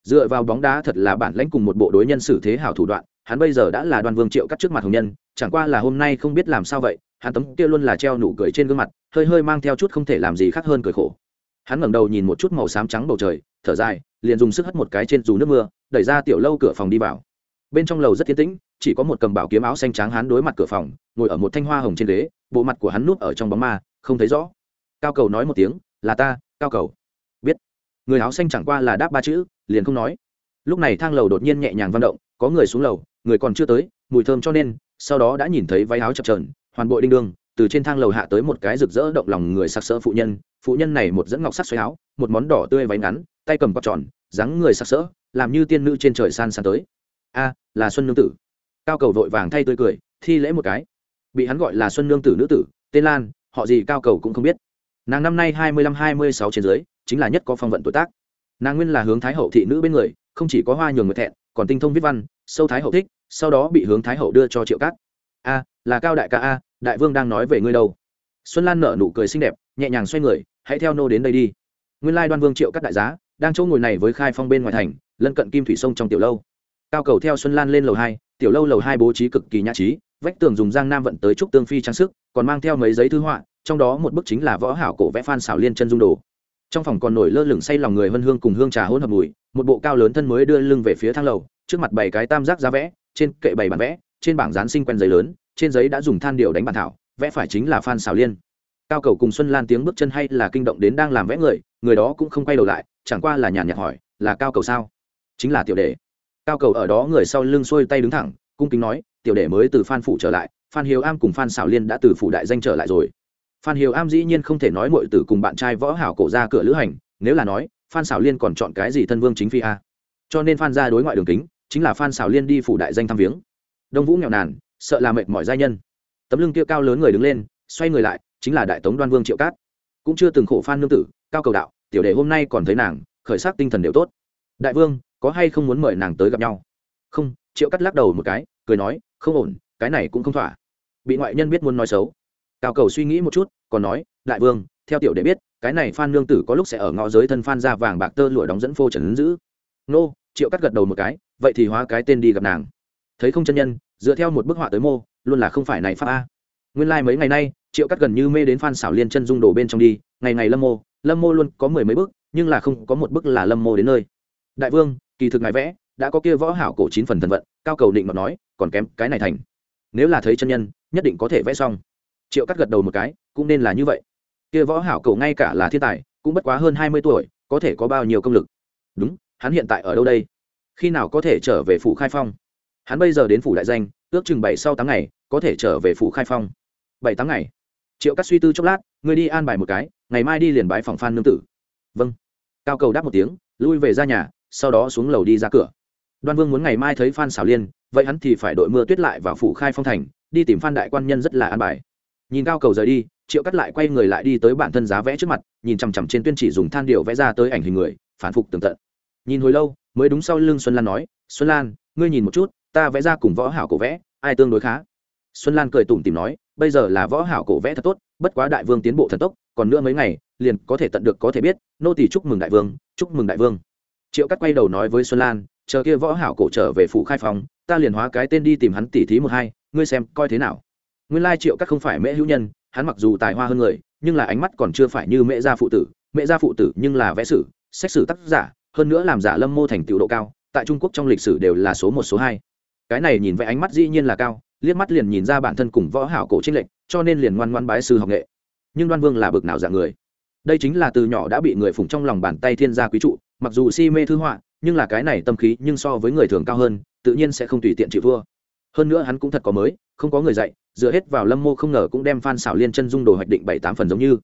Dựa vào bóng đá thật là bản lãnh cùng một bộ đối nhân xử thế hảo thủ đoạn hắn bây giờ đã là đoàn vương triệu cắt trước mặt hồng nhân, chẳng qua là hôm nay không biết làm sao vậy, hắn tấm kia luôn là treo nụ cười trên gương mặt, hơi hơi mang theo chút không thể làm gì khác hơn cười khổ. Hắn ngẩng đầu nhìn một chút màu xám trắng bầu trời, thở dài, liền dùng sức hất một cái trên dù nước mưa, đẩy ra tiểu lâu cửa phòng đi vào. Bên trong lầu rất thiên tĩnh, chỉ có một cầm bảo kiếm áo xanh trắng hắn đối mặt cửa phòng, ngồi ở một thanh hoa hồng trên ghế, bộ mặt của hắn núp ở trong bóng ma, không thấy rõ. Cao cầu nói một tiếng, là ta, cao cầu. Biết. Người áo xanh chẳng qua là đáp ba chữ, liền không nói. Lúc này thang lầu đột nhiên nhẹ nhàng văn động, có người xuống lầu người còn chưa tới, mùi thơm cho nên, sau đó đã nhìn thấy váy áo chập trờn hoàn bội đinh đương, từ trên thang lầu hạ tới một cái rực rỡ động lòng người sặc sỡ phụ nhân phụ nhân này một dẫn ngọc sắc xoáy áo, một món đỏ tươi váy ngắn, tay cầm quạt tròn, dáng người sặc sỡ, làm như tiên nữ trên trời san san tới. A, là xuân nương tử. Cao cầu vội vàng thay tươi cười, thi lễ một cái. Bị hắn gọi là xuân nương tử nữ tử, tên lan, họ gì cao cầu cũng không biết. Nàng năm nay hai mươi lăm hai mươi sáu trên dưới, chính là nhất có phong vận tuổi tác. Nàng nguyên là hướng thái hậu thị nữ bên người, không chỉ có hoa nhường người thẹn, còn tinh thông viết văn sâu thái hậu thích, sau đó bị hướng thái hậu đưa cho triệu cát. A, là cao đại ca a, đại vương đang nói về ngươi đâu? Xuân lan nở nụ cười xinh đẹp, nhẹ nhàng xoay người, hãy theo nô đến đây đi. Nguyên lai đoan vương triệu Cát đại giá, đang chỗ ngồi này với khai phong bên ngoài thành, lân cận kim thủy sông trong tiểu lâu. Cao cầu theo xuân lan lên lầu hai, tiểu lâu lầu hai bố trí cực kỳ nhã trí, vách tường dùng giang nam vận tới trúc tương phi trang sức, còn mang theo mấy giấy thư họa, trong đó một bức chính là võ hảo cổ vẽ phan xảo liên chân dung đồ. Trong phòng còn nổi lơ lửng say lòng người hân hương cùng hương trà hỗn hợp mùi, một bộ cao lớn thân mới đưa lưng về phía thang lầu trước mặt bảy cái tam giác giá vẽ, trên kệ bảy bản vẽ, trên bảng dán sinh quen giấy lớn, trên giấy đã dùng than điều đánh bản thảo, vẽ phải chính là phan xào liên. Cao cầu cùng xuân lan tiếng bước chân hay là kinh động đến đang làm vẽ người người đó cũng không quay đầu lại, chẳng qua là nhàn nhạt hỏi, là cao cầu sao? Chính là tiểu đệ. Cao cầu ở đó người sau lưng xuôi tay đứng thẳng, cung kính nói, tiểu đệ mới từ phan phủ trở lại, phan hiếu am cùng phan xảo liên đã từ phủ đại danh trở lại rồi. Phan hiếu am dĩ nhiên không thể nói mọi từ cùng bạn trai võ hảo cổ ra cửa lữ hành, nếu là nói, phan xảo liên còn chọn cái gì thân vương chính phi a? Cho nên phan ra đối ngoại đường kính chính là phan xảo liên đi phủ đại danh thăm viếng. Đông vũ nghèo nàn, sợ là mệt mỏi giai nhân. Tấm lưng kia cao lớn người đứng lên, xoay người lại, chính là đại tống đoan vương triệu cát. Cũng chưa từng khổ phan nương tử, cao cầu đạo, tiểu đệ hôm nay còn thấy nàng, khởi sắc tinh thần đều tốt. Đại vương, có hay không muốn mời nàng tới gặp nhau? Không, triệu cắt lắc đầu một cái, cười nói, không ổn, cái này cũng không thỏa. Bị ngoại nhân biết muốn nói xấu. Cao cầu suy nghĩ một chút, còn nói, đại vương, theo tiểu đệ biết, cái này phan nương tử có lúc sẽ ở ngõ giới thân phan ra vàng bạc tơ lụa đóng dẫn phô trần giữ. Nô triệu cắt gật đầu một cái, vậy thì hóa cái tên đi gặp nàng. Thấy không chân nhân, dựa theo một bức họa tới mô, luôn là không phải này pháp a. Nguyên lai、like、mấy ngày nay, triệu cắt gần như mê đến phan xảo liên chân dung đổ bên trong đi, ngày ngày lâm mô lâm mô luôn có mười mấy bức, nhưng là không có một bức là lâm mô đến nơi. Đại vương, kỳ thực ngài vẽ, đã có kia võ hảo cổ chín phần thần vận, cao cầu định mà nói, còn kém cái này thành. Nếu là thấy chân nhân, nhất định có thể vẽ xong. Triệu cắt gật đầu một cái, cũng nên là như vậy. Kia võ hảo cổ ngay cả là thiên tài, cũng bất quá hơn hai mươi tuổi, có thể có bao nhiêu công lực. Đúng hắn hiện tại ở đâu đây? Khi nào có thể trở về phủ khai phong? Hắn bây giờ đến phủ đại danh, ước chừng bảy sau tám ngày, có thể trở về phủ khai phong. Bảy tám ngày. Triệu cắt suy tư chốc lát người đi an bài một cái, ngày mai đi liền bái phòng phan nương tử. Vâng. Cao cầu đáp một tiếng, lui về ra nhà, sau đó xuống lầu đi ra cửa. Đoan vương muốn ngày mai thấy phan xảo liên, vậy hắn thì phải đội mưa tuyết lại vào phủ khai phong thành, đi tìm phan đại quan nhân rất là an bài. Nhìn cao cầu rời đi, triệu cắt lại quay người lại đi tới bản thân giá vẽ trước mặt, nhìn chằm chằm trên tuyên chỉ dùng than điệu vẽ ra tới ảnh hình người, phản phục tường tận nhìn hồi lâu, mới đúng sau lưng xuân lan nói, xuân lan, ngươi nhìn một chút, ta vẽ ra cùng võ hảo cổ vẽ, ai tương đối khá? Xuân lan cười tủm tìm nói, bây giờ là võ hảo cổ vẽ thật tốt, bất quá đại vương tiến bộ thần tốc, còn nữa mấy ngày, liền có thể tận được có thể biết, nô tỳ chúc mừng đại vương, chúc mừng đại vương. Triệu cắt quay đầu nói với xuân lan, chờ kia võ hảo cổ trở về phủ khai phòng, ta liền hóa cái tên đi tìm hắn tỉ thí một hai, ngươi xem coi thế nào. Nguyên lai triệu cắt không phải mễ hữu nhân, hắn mặc dù tài hoa hơn người, nhưng là ánh mắt còn chưa phải như mễ gia phụ tử, mễ gia phụ tử nhưng là vẽ sử xét sử tác giả hơn nữa làm giả lâm mô thành tựu độ cao, tại trung quốc trong lịch sử đều là số một, số hai. Cái này nhìn vẽ ánh mắt dĩ nhiên là cao, liếc mắt liền nhìn ra bản thân cùng võ hảo cổ trinh lệnh cho nên liền ngoan ngoan bái sư học nghệ. Nhưng đoan vương là bực nào dạng người? Đây chính là từ nhỏ đã bị người phụng trong lòng bàn tay thiên gia quý trụ, mặc dù si mê thư họa, nhưng là cái này tâm khí nhưng so với người thường cao hơn, tự nhiên sẽ không tùy tiện chịu thua. Hơn nữa hắn cũng thật có mới, không có người dạy, dựa hết vào lâm mô không ngờ cũng đem phan xảo liên chân dung đồ hoạch định bảy, tám phần giống như.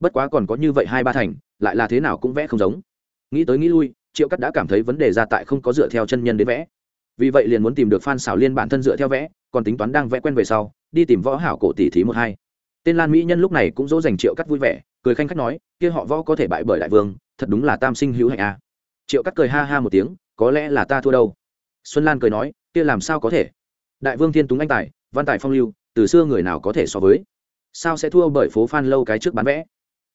Bất quá còn có như vậy hai, ba thành, lại là thế nào cũng vẽ không giống nghĩ tới nghĩ lui, triệu cắt đã cảm thấy vấn đề ra tại không có dựa theo chân nhân đến vẽ. Vì vậy liền muốn tìm được phan xảo liên bản thân dựa theo vẽ, còn tính toán đang vẽ quen về sau, đi tìm võ hảo cổ tỷ thí một hai. Tên lan mỹ nhân lúc này cũng dỗ dành triệu cắt vui vẻ, cười khanh khách nói, kia họ võ có thể bại bởi đại vương, thật đúng là tam sinh hữu hạnh a. À. triệu cắt cười ha ha một tiếng, có lẽ là ta thua đâu. Xuân lan cười nói, kia làm sao có thể? Đại vương thiên túng anh tài, văn tài phong lưu, từ xưa người nào có thể so với? Sao sẽ thua bởi phố phan lâu cái trước bán vẽ?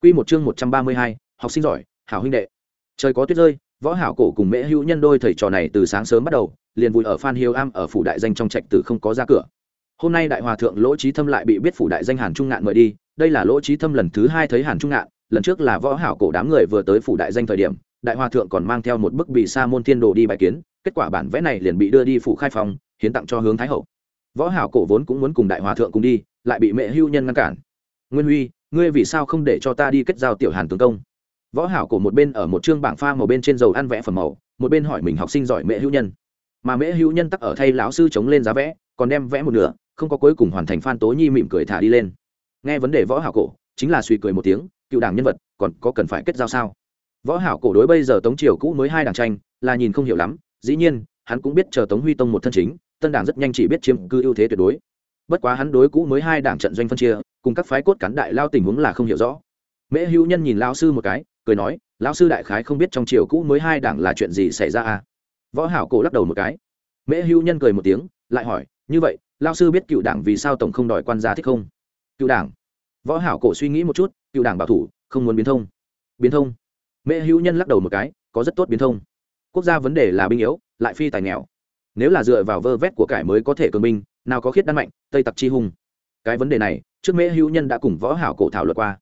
Quy một chương một trăm ba mươi hai, học sinh giỏi, hảo huynh đệ trời có tuyết rơi, võ hảo cổ cùng mễ hữu nhân đôi thầy trò này từ sáng sớm bắt đầu, liền vui ở phan hiếu am ở phủ đại danh trong trạch tử không có ra cửa. Hôm nay đại hòa thượng lỗ trí thâm lại bị biết phủ đại danh hàn trung ngạn mời đi, đây là lỗ trí thâm lần thứ hai thấy hàn trung ngạn, lần trước là võ hảo cổ đám người vừa tới phủ đại danh thời điểm, đại hòa thượng còn mang theo một bức bị sa môn thiên đồ đi bài kiến, kết quả bản vẽ này liền bị đưa đi phủ khai phòng hiến tặng cho hướng thái hậu. Võ hảo cổ vốn cũng muốn cùng đại hòa thượng cùng đi, lại bị mẹ hưu nhân ngăn cản. Nguyên huy, ngươi vì sao không để cho ta đi kết giao tiểu hàn tướng công? Võ hảo cổ một bên ở một chương bảng pha màu bên trên dầu ăn vẽ phẩm màu, một bên hỏi mình học sinh giỏi mẹ hữu nhân. Mà mẹ hữu nhân tắc ở thay lão sư chống lên giá vẽ, còn đem vẽ một nửa, không có cuối cùng hoàn thành phan tố nhi mỉm cười thả đi lên. Nghe vấn đề võ hảo cổ, chính là suy cười một tiếng, cựu đảng nhân vật, còn có cần phải kết giao sao? Võ hảo cổ đối bây giờ tống triều cũ mới hai đảng tranh, là nhìn không hiểu lắm, dĩ nhiên, hắn cũng biết chờ tống huy tông một thân chính, tân đảng rất nhanh chỉ biết chiếm cư ưu thế tuyệt đối. Bất quá hắn đối cũ mới hai đảng trận doanh phân chia, cùng các phái cốt cán đại lao tình huống là không hiểu rõ. Mễ hữu nhân nhìn lao sư một cái cười nói, lão sư đại khái không biết trong triều cũ mới hai đảng là chuyện gì xảy ra à? Võ hảo cổ lắc đầu một cái. Mễ hữu nhân cười một tiếng, lại hỏi, như vậy, lão sư biết cựu đảng vì sao tổng không đòi quan gia thích không? Cựu đảng? Võ hảo cổ suy nghĩ một chút, cựu đảng bảo thủ, không muốn biến thông. Biến thông? Mễ hữu nhân lắc đầu một cái, có rất tốt biến thông. Quốc gia vấn đề là binh yếu, lại phi tài nghèo. Nếu là dựa vào vơ vét của cải mới có thể cường binh, nào có khiết đan mạnh, tây tặc chi hùng cái vấn đề này, trước mễ hữu nhân đã cùng võ hảo cổ thảo luận qua.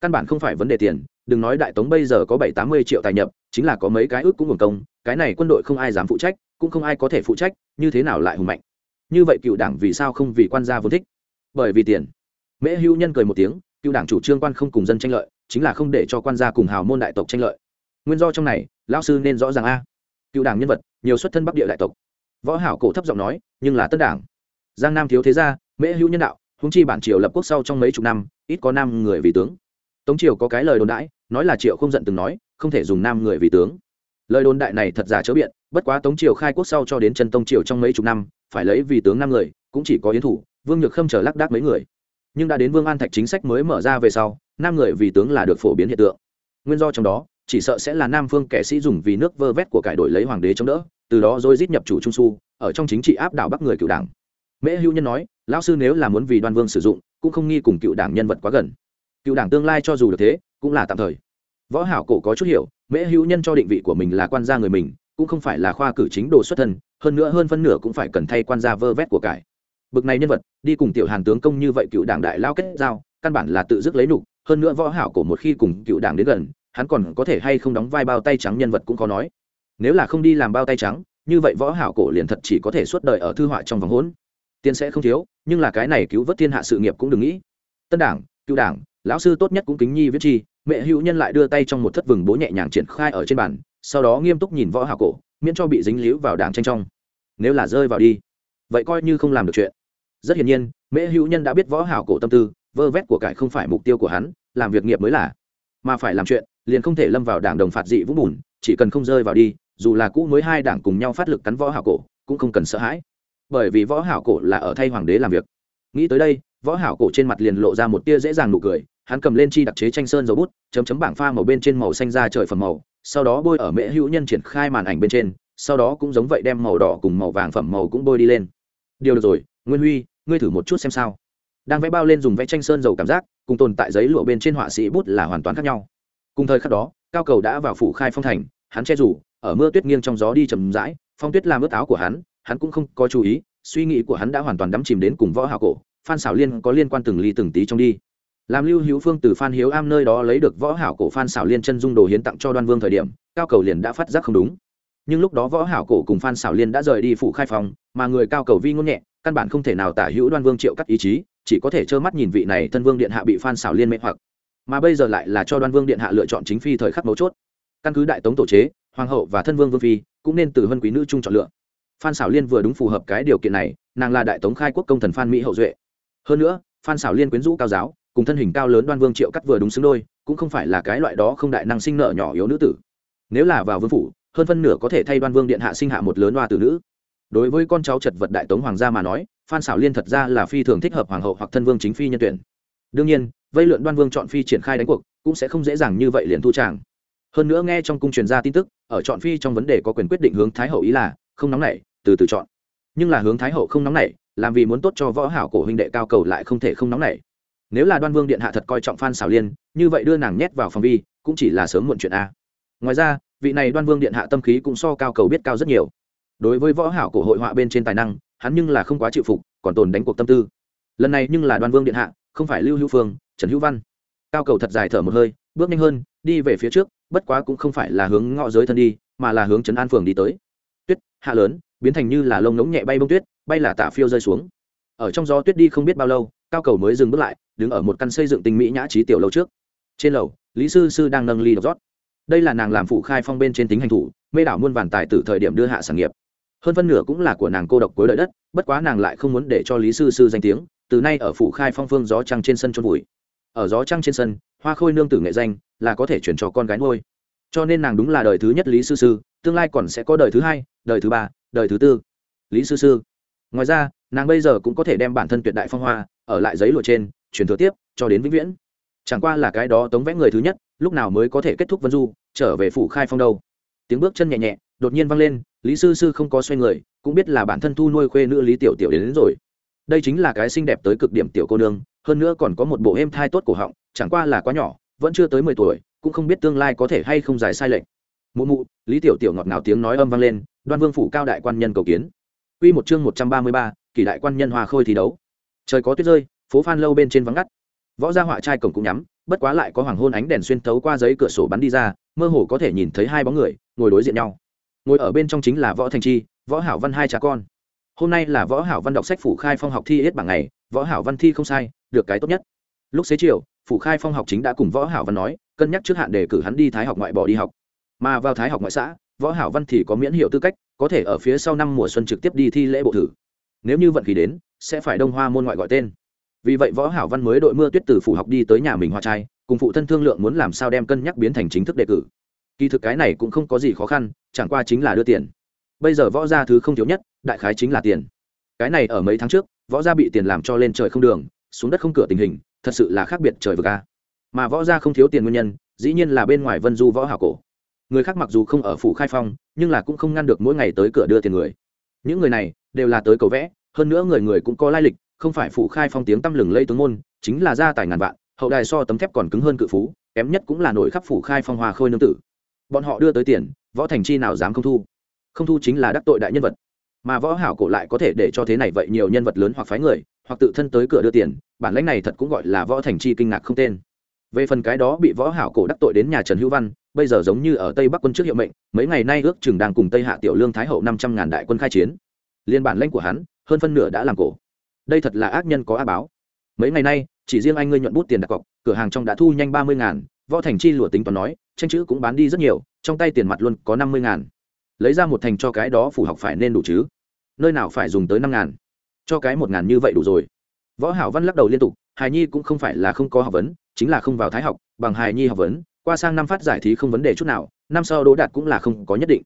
Căn bản không phải vấn đề tiền đừng nói đại tống bây giờ có bảy tám mươi triệu tài nhập, chính là có mấy cái ước cũng hưởng công, cái này quân đội không ai dám phụ trách, cũng không ai có thể phụ trách, như thế nào lại hùng mạnh? Như vậy cựu đảng vì sao không vì quan gia vốn thích? Bởi vì tiền. Mễ hữu nhân cười một tiếng, cựu đảng chủ trương quan không cùng dân tranh lợi, chính là không để cho quan gia cùng hào môn đại tộc tranh lợi. Nguyên do trong này, lão sư nên rõ ràng a. Cựu đảng nhân vật, nhiều xuất thân bắc địa đại tộc. Võ hảo cổ thấp giọng nói, nhưng là tất đảng. Giang nam thiếu thế gia, mễ hữu nhân đạo húng chi bản triều lập quốc sau trong mấy chục năm, ít có nam người vì tướng tống triều có cái lời đồn đãi, nói là triệu không giận từng nói, không thể dùng nam người vì tướng. Lời đồn đại này thật giả chớ biện, bất quá tống triều khai quốc sau cho đến chân tông triều trong mấy chục năm, phải lấy vì tướng năm người, cũng chỉ có yến thủ, vương nhược khâm chờ lắc đác mấy người. Nhưng đã đến vương an thạch chính sách mới mở ra về sau, nam người vì tướng là được phổ biến hiện tượng. Nguyên do trong đó, chỉ sợ sẽ là nam phương kẻ sĩ dùng vì nước vơ vét của cải đổi lấy hoàng đế chống đỡ, từ đó rồi giết nhập chủ trung su ở trong chính trị áp đảo bắc người cựu đảng. Mễ hữu nhân nói, lão sư nếu là muốn vì đoan vương sử dụng, cũng không nghi cùng cựu đảng nhân vật quá gần cựu đảng tương lai cho dù được thế, cũng là tạm thời. Võ hảo cổ có chút hiểu, mễ hữu nhân cho định vị của mình là quan gia người mình, cũng không phải là khoa cử chính đồ xuất thân, hơn nữa hơn phân nửa cũng phải cần thay quan gia vơ vét của cải. Bực này nhân vật, đi cùng tiểu hàn tướng công như vậy cựu đảng đại lao kết giao, căn bản là tự dứt lấy nục hơn nữa võ hảo cổ một khi cùng cựu đảng đến gần, hắn còn có thể hay không đóng vai bao tay trắng nhân vật cũng có nói. Nếu là không đi làm bao tay trắng, như vậy võ hảo cổ liền thật chỉ có thể suốt đời ở thư họa trong vòng hỗn tiền sẽ không thiếu, nhưng là cái này cứu vớt thiên hạ sự nghiệp cũng đừng nghĩ. Tân đảng, cựu đảng lão sư tốt nhất cũng kính nhi viết chi. Mẹ hữu nhân lại đưa tay trong một thất vừng bố nhẹ nhàng triển khai ở trên bàn, sau đó nghiêm túc nhìn võ hảo cổ, miễn cho bị dính líu vào đảng tranh trong. Nếu là rơi vào đi, vậy coi như không làm được chuyện. Rất hiển nhiên, mẹ hữu nhân đã biết võ hảo cổ tâm tư, vơ vét của cải không phải mục tiêu của hắn, làm việc nghiệp mới là. Mà phải làm chuyện, liền không thể lâm vào đảng đồng phạt dị vũng bùn, chỉ cần không rơi vào đi, dù là cũ mới hai đảng cùng nhau phát lực cắn võ hảo cổ, cũng không cần sợ hãi. Bởi vì võ hảo cổ là ở thay hoàng đế làm việc. Nghĩ tới đây, võ hảo cổ trên mặt liền lộ ra một tia dễ dàng nụ cười hắn cầm lên chi đặc chế tranh sơn dầu bút, chấm chấm bảng pha màu bên trên màu xanh ra trời phẩm màu, sau đó bôi ở mễ hữu nhân triển khai màn ảnh bên trên, sau đó cũng giống vậy đem màu đỏ cùng màu vàng phẩm màu cũng bôi đi lên. Điều được rồi, nguyên huy, ngươi thử một chút xem sao. Đang vẽ bao lên dùng vẽ tranh sơn dầu cảm giác, cùng tồn tại giấy lụa bên trên họa sĩ bút là hoàn toàn khác nhau. Cùng thời khắc đó, cao cầu đã vào phủ khai phong thành, hắn che rủ ở mưa tuyết nghiêng trong gió đi chầm rãi, phong tuyết làm ướt áo của hắn hắn cũng không có chú ý, suy nghĩ của hắn đã hoàn toàn đắm chìm đến cùng võ hào cổ, phan xảo liên có liên quan từng ly từng tí trong đi làm lưu hữu phương từ phan hiếu am nơi đó lấy được võ hảo cổ phan xảo liên chân dung đồ hiến tặng cho đoan vương thời điểm, cao cầu liền đã phát giác không đúng. Nhưng lúc đó võ hảo cổ cùng phan xảo liên đã rời đi phủ khai phòng, mà người cao cầu vi ngôn nhẹ, căn bản không thể nào tả hữu đoan vương triệu cắt ý chí, chỉ có thể trơ mắt nhìn vị này thân vương điện hạ bị phan xảo liên mê hoặc. Mà bây giờ lại là cho đoan vương điện hạ lựa chọn chính phi thời khắc mấu chốt. Căn cứ đại tống tổ chế, hoàng hậu và thân vương vương phi cũng nên từ hân quý nữ chung chọn lựa. Phan xảo liên vừa đúng phù hợp cái điều kiện này, nàng là đại tống khai quốc công thần phan mỹ hậu duệ. Hơn nữa, phan xảo liên quyến rũ cao giáo cùng thân hình cao lớn đoan vương triệu cắt vừa đúng xứng đôi, cũng không phải là cái loại đó không đại năng sinh nợ nhỏ yếu nữ tử. Nếu là vào vương phủ, hơn phân nửa có thể thay đoan vương điện hạ sinh hạ một lớn hoa tử nữ. Đối với con cháu chật vật đại tống hoàng gia mà nói, phan xảo liên thật ra là phi thường thích hợp hoàng hậu hoặc thân vương chính phi nhân tuyển. Đương nhiên, vây lượn đoan vương chọn phi triển khai đánh cuộc, cũng sẽ không dễ dàng như vậy liền thu tràng. Hơn nữa nghe trong cung truyền ra tin tức, ở chọn phi trong vấn đề có quyền quyết định hướng thái hậu ý là, không nóng nảy, từ từ chọn. Nhưng là hướng thái hậu không nóng nảy, làm vì muốn tốt cho võ hảo cổ huynh đệ cao cầu lại không thể không nóng nảy nếu là đoan vương điện hạ thật coi trọng phan xảo liên, như vậy đưa nàng nhét vào phòng vi, cũng chỉ là sớm muộn chuyện a. Ngoài ra, vị này đoan vương điện hạ tâm khí cũng so cao cầu biết cao rất nhiều. Đối với võ hảo của hội họa bên trên tài năng, hắn nhưng là không quá chịu phục, còn tồn đánh cuộc tâm tư. Lần này nhưng là đoan vương điện hạ, không phải lưu hữu phương, trần hữu văn. Cao cầu thật dài thở một hơi, bước nhanh hơn, đi về phía trước, bất quá cũng không phải là hướng ngõ giới thân đi, mà là hướng trấn an phường đi tới. Tuyết, hạ lớn, biến thành như là lông ngỗng nhẹ bay bông tuyết, bay là tạ phiêu rơi xuống. Ở trong gió tuyết đi không biết bao lâu cao cầu mới dừng bước lại, đứng ở một căn xây dựng tinh mỹ nhã trí tiểu lâu trước. Trên lầu, lý sư sư đang nâng ly đọc rót. Đây là nàng làm phụ khai phong bên trên tính hành thủ, mê đảo muôn vàn tài từ thời điểm đưa hạ sản nghiệp. Hơn phân nửa cũng là của nàng cô độc cuối đời đất, bất quá nàng lại không muốn để cho lý sư sư danh tiếng, từ nay ở phủ khai phong phương gió trăng trên sân trôn vùi. Ở gió trăng trên sân, hoa khôi nương tử nghệ danh là có thể chuyển cho con gái ngôi cho nên nàng đúng là đời thứ nhất lý sư sư, tương lai còn sẽ có đời thứ hai, đời thứ ba, đời thứ tư. Lý sư sư. Ngoài ra nàng bây giờ cũng có thể đem bản thân tuyệt đại phong hoa ở lại giấy lụa trên truyền thừa tiếp cho đến vĩnh viễn. Chẳng qua là cái đó tống vẽ người thứ nhất lúc nào mới có thể kết thúc vân du trở về phủ khai phong đâu. Tiếng bước chân nhẹ nhẹ đột nhiên vang lên lý sư sư không có xoay người cũng biết là bản thân thu nuôi khuê nữ lý tiểu tiểu đến, đến rồi. Đây chính là cái xinh đẹp tới cực điểm tiểu cô nương hơn nữa còn có một bộ êm thai tốt cổ họng chẳng qua là quá nhỏ vẫn chưa tới mười tuổi cũng không biết tương lai có thể hay không giải sai lệch. Mụ mụ lý tiểu tiểu ngọt ngào tiếng nói âm vang lên đoan vương phủ cao đại quan nhân cầu kiến. Quy một chương 133, kỳ đại quan nhân hòa khôi thi đấu. Trời có tuyết rơi, phố Phan lâu bên trên vắng ngắt. võ gia họa trai cổng cũng nhắm bất quá lại có hoàng hôn ánh đèn xuyên thấu qua giấy cửa sổ bắn đi ra mơ hồ có thể nhìn thấy hai bóng người ngồi đối diện nhau. Ngồi ở bên trong chính là võ thành chi võ hảo văn hai cha con. Hôm nay là võ hảo văn đọc sách phủ khai phong học thi hết bảng ngày võ hảo văn thi không sai được cái tốt nhất. Lúc xế chiều phủ khai phong học chính đã cùng võ hảo văn nói cân nhắc trước hạn để cử hắn đi thái học ngoại bỏ đi học. Mà vào thái học ngoại xã võ hảo văn thì có miễn hiệu tư cách có thể ở phía sau năm mùa xuân trực tiếp đi thi lễ bộ thử nếu như vận khí đến, sẽ phải đông hoa môn ngoại gọi tên. Vì vậy võ hảo văn mới đội mưa tuyết từ phủ học đi tới nhà mình hoa trai, cùng phụ thân thương lượng muốn làm sao đem cân nhắc biến thành chính thức đề cử. Kỳ thực cái này cũng không có gì khó khăn, chẳng qua chính là đưa tiền. Bây giờ võ gia thứ không thiếu nhất, đại khái chính là tiền. Cái này ở mấy tháng trước, võ gia bị tiền làm cho lên trời không đường, xuống đất không cửa tình hình, thật sự là khác biệt trời vực a. Mà võ gia không thiếu tiền nguyên nhân, dĩ nhiên là bên ngoài vân du võ hảo cổ. Người khác mặc dù không ở phủ khai phong, nhưng là cũng không ngăn được mỗi ngày tới cửa đưa tiền người. Những người này đều là tới cầu vẽ, hơn nữa người người cũng có lai lịch, không phải phụ khai phong tiếng tăm lừng lây tướng môn, chính là gia tài ngàn vạn, hậu đài so tấm thép còn cứng hơn cự phú, kém nhất cũng là nổi khắp phủ khai phong hòa khôi nương tử. Bọn họ đưa tới tiền, võ thành chi nào dám không thu? Không thu chính là đắc tội đại nhân vật. Mà võ hảo cổ lại có thể để cho thế này vậy nhiều nhân vật lớn hoặc phái người, hoặc tự thân tới cửa đưa tiền, bản lãnh này thật cũng gọi là võ thành chi kinh ngạc không tên. Về phần cái đó bị võ hảo cổ đắc tội đến nhà trần hữu văn, bây giờ giống như ở tây bắc quân trước hiệu mệnh, mấy ngày nay ước chừng đang cùng tây hạ tiểu lương thái hậu năm trăm ngàn đại quân khai chiến liên bản lãnh của hắn, hơn phân nửa đã làm cổ. Đây thật là ác nhân có ác báo. Mấy ngày nay, chỉ riêng anh ngươi nhuận bút tiền đặt cọc, cửa hàng trong đã thu nhanh ba mươi ngàn, võ thành chi lụa tính toán nói, tranh chữ cũng bán đi rất nhiều, trong tay tiền mặt luôn có năm mươi ngàn. Lấy ra một thành cho cái đó phủ học phải nên đủ chứ? Nơi nào phải dùng tới năm ngàn? Cho cái một ngàn như vậy đủ rồi. Võ hảo văn lắc đầu liên tục hài nhi cũng không phải là không có học vấn, chính là không vào thái học, bằng hài nhi học vấn, qua sang năm phát giải thí không vấn đề chút nào, năm sau đỗ đạt cũng là không có nhất định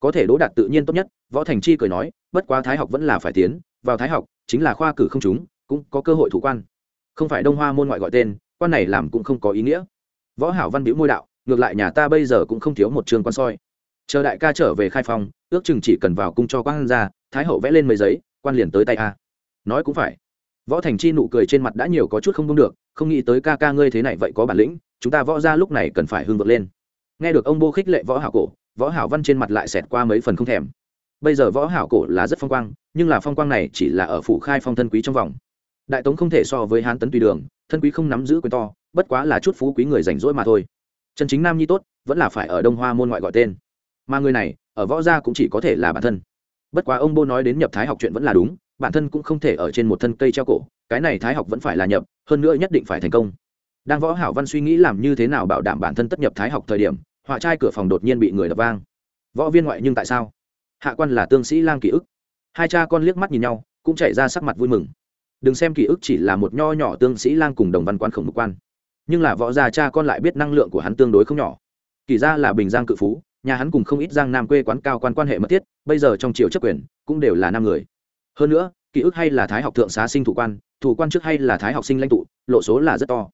có thể đỗ đạt tự nhiên tốt nhất võ thành chi cười nói bất quá thái học vẫn là phải tiến vào thái học chính là khoa cử không chúng cũng có cơ hội thủ quan. Không phải đông hoa môn ngoại gọi tên quan này làm cũng không có ý nghĩa. Võ hảo văn biểu môi đạo ngược lại nhà ta bây giờ cũng không thiếu một trường quan soi. Chờ đại ca trở về khai phòng, ước chừng chỉ cần vào cung cho quan ra thái hậu vẽ lên mấy giấy quan liền tới tay a. Nói cũng phải. Võ thành chi nụ cười trên mặt đã nhiều có chút không đúng được không nghĩ tới ca ca ngươi thế này vậy có bản lĩnh chúng ta võ ra lúc này cần phải hưng vượt lên. Nghe được ông bô khích lệ võ hảo cổ võ hảo văn trên mặt lại xẹt qua mấy phần không thèm. Bây giờ võ hảo cổ là rất phong quang, nhưng là phong quang này chỉ là ở phủ khai phong thân quý trong vòng. Đại tống không thể so với hán tấn tùy đường, thân quý không nắm giữ quyền to, bất quá là chút phú quý người rảnh rỗi mà thôi. Chân chính nam nhi tốt, vẫn là phải ở đông hoa môn ngoại gọi tên. Mà người này, ở võ gia cũng chỉ có thể là bản thân. Bất quá ông bô nói đến nhập thái học chuyện vẫn là đúng, bản thân cũng không thể ở trên một thân cây treo cổ, cái này thái học vẫn phải là nhập, hơn nữa nhất định phải thành công. Đang võ hảo văn suy nghĩ làm như thế nào bảo đảm bản thân tất nhập thái học thời điểm họa trai cửa phòng đột nhiên bị người đập vang. Võ viên ngoại nhưng tại sao? Hạ quan là tương sĩ lang ký ức. Hai cha con liếc mắt nhìn nhau, cũng chạy ra sắc mặt vui mừng. Đừng xem ký ức chỉ là một nho nhỏ tương sĩ lang cùng đồng văn quan khổng mục quan. Nhưng là võ gia cha con lại biết năng lượng của hắn tương đối không nhỏ. Kỳ ra là bình giang cự phú, nhà hắn cùng không ít giang nam quê quán cao quan quan hệ mật thiết, bây giờ trong triều chấp quyền, cũng đều là năm người. Hơn nữa ký ức hay là thái học thượng xá sinh thủ quan thủ quan trước hay là thái học sinh lãnh tụ, lộ số là rất to.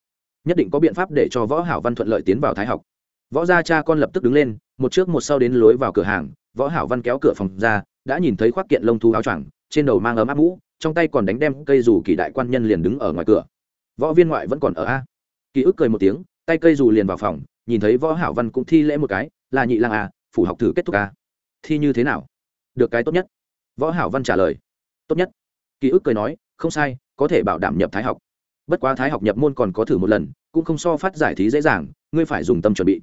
Nhất định có biện pháp để cho võ hảo văn thuận lợi tiến vào thái học võ gia cha con lập tức đứng lên, một trước một sau đến lối vào cửa hàng, võ hảo văn kéo cửa phòng ra, đã nhìn thấy khoác kiện lông thú áo choàng, trên đầu mang ấm áp mũ, trong tay còn đánh đem cây dù kỳ đại quan nhân liền đứng ở ngoài cửa. Võ viên ngoại vẫn còn ở a. Ký ức cười một tiếng, tay cây dù liền vào phòng, nhìn thấy võ hảo văn cũng thi lễ một cái, là nhị lang a, phủ học thử kết thúc a. Thi như thế nào? Được cái tốt nhất. Võ hảo văn trả lời. Tốt nhất. Ký ức cười nói, không sai, có thể bảo đảm nhập thái học. Bất quá thái học nhập môn còn có thử một lần, cũng không so phát giải thí dễ dàng, ngươi phải dùng tâm chuẩn bị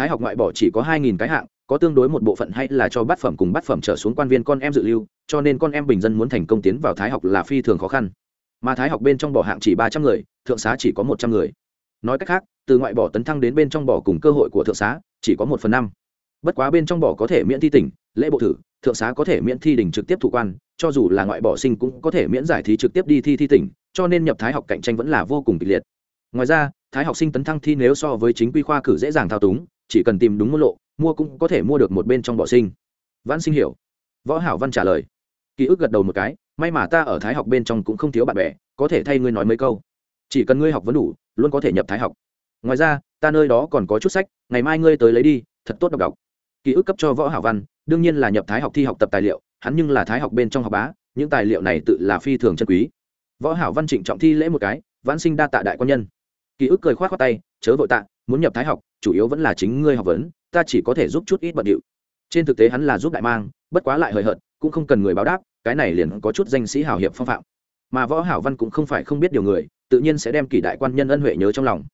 thái học ngoại bỏ chỉ có hai nghìn cái hạng, có tương đối một bộ phận hay là cho bát phẩm cùng bát phẩm trở xuống quan viên con em dự lưu, cho nên con em bình dân muốn thành công tiến vào thái học là phi thường khó khăn. Mà thái học bên trong bỏ hạng chỉ ba trăm người, thượng xá chỉ có một trăm người. Nói cách khác, từ ngoại bỏ tấn thăng đến bên trong bỏ cùng cơ hội của thượng xá, chỉ có một phần năm. Bất quá bên trong bỏ có thể miễn thi tỉnh, lễ bộ thử, thượng xá có thể miễn thi đỉnh trực tiếp thụ quan, cho dù là ngoại bỏ sinh cũng có thể miễn giải thí trực tiếp đi thi thi tỉnh, cho nên nhập thái học cạnh tranh vẫn là vô cùng kịch liệt. Ngoài ra, thái học sinh tấn thăng thi nếu so với chính quy khoa cử dễ dàng thao túng chỉ cần tìm đúng môn lộ, mua cũng có thể mua được một bên trong bỏ sinh. Văn sinh hiểu. Võ hảo văn trả lời. Ký ức gật đầu một cái, may mà ta ở thái học bên trong cũng không thiếu bạn bè, có thể thay ngươi nói mấy câu. Chỉ cần ngươi học vẫn đủ, luôn có thể nhập thái học. Ngoài ra, ta nơi đó còn có chút sách, ngày mai ngươi tới lấy đi, thật tốt đọc đọc. Ký ức cấp cho võ hảo văn, đương nhiên là nhập thái học thi học tập tài liệu, hắn nhưng là thái học bên trong học bá, những tài liệu này tự là phi thường chân quý. Võ hảo văn trịnh trọng thi lễ một cái, vãn sinh đa tạ đại quan nhân. Ký ức cười khoát khoát tay, chớ vội tạ muốn nhập thái học, chủ yếu vẫn là chính ngươi học vấn, ta chỉ có thể giúp chút ít bận điệu. Trên thực tế hắn là giúp đại mang, bất quá lại hời hợt, cũng không cần người báo đáp, cái này liền có chút danh sĩ hào hiệp phong phạm. Mà võ hảo văn cũng không phải không biết điều người, tự nhiên sẽ đem kỷ đại quan nhân ân huệ nhớ trong lòng.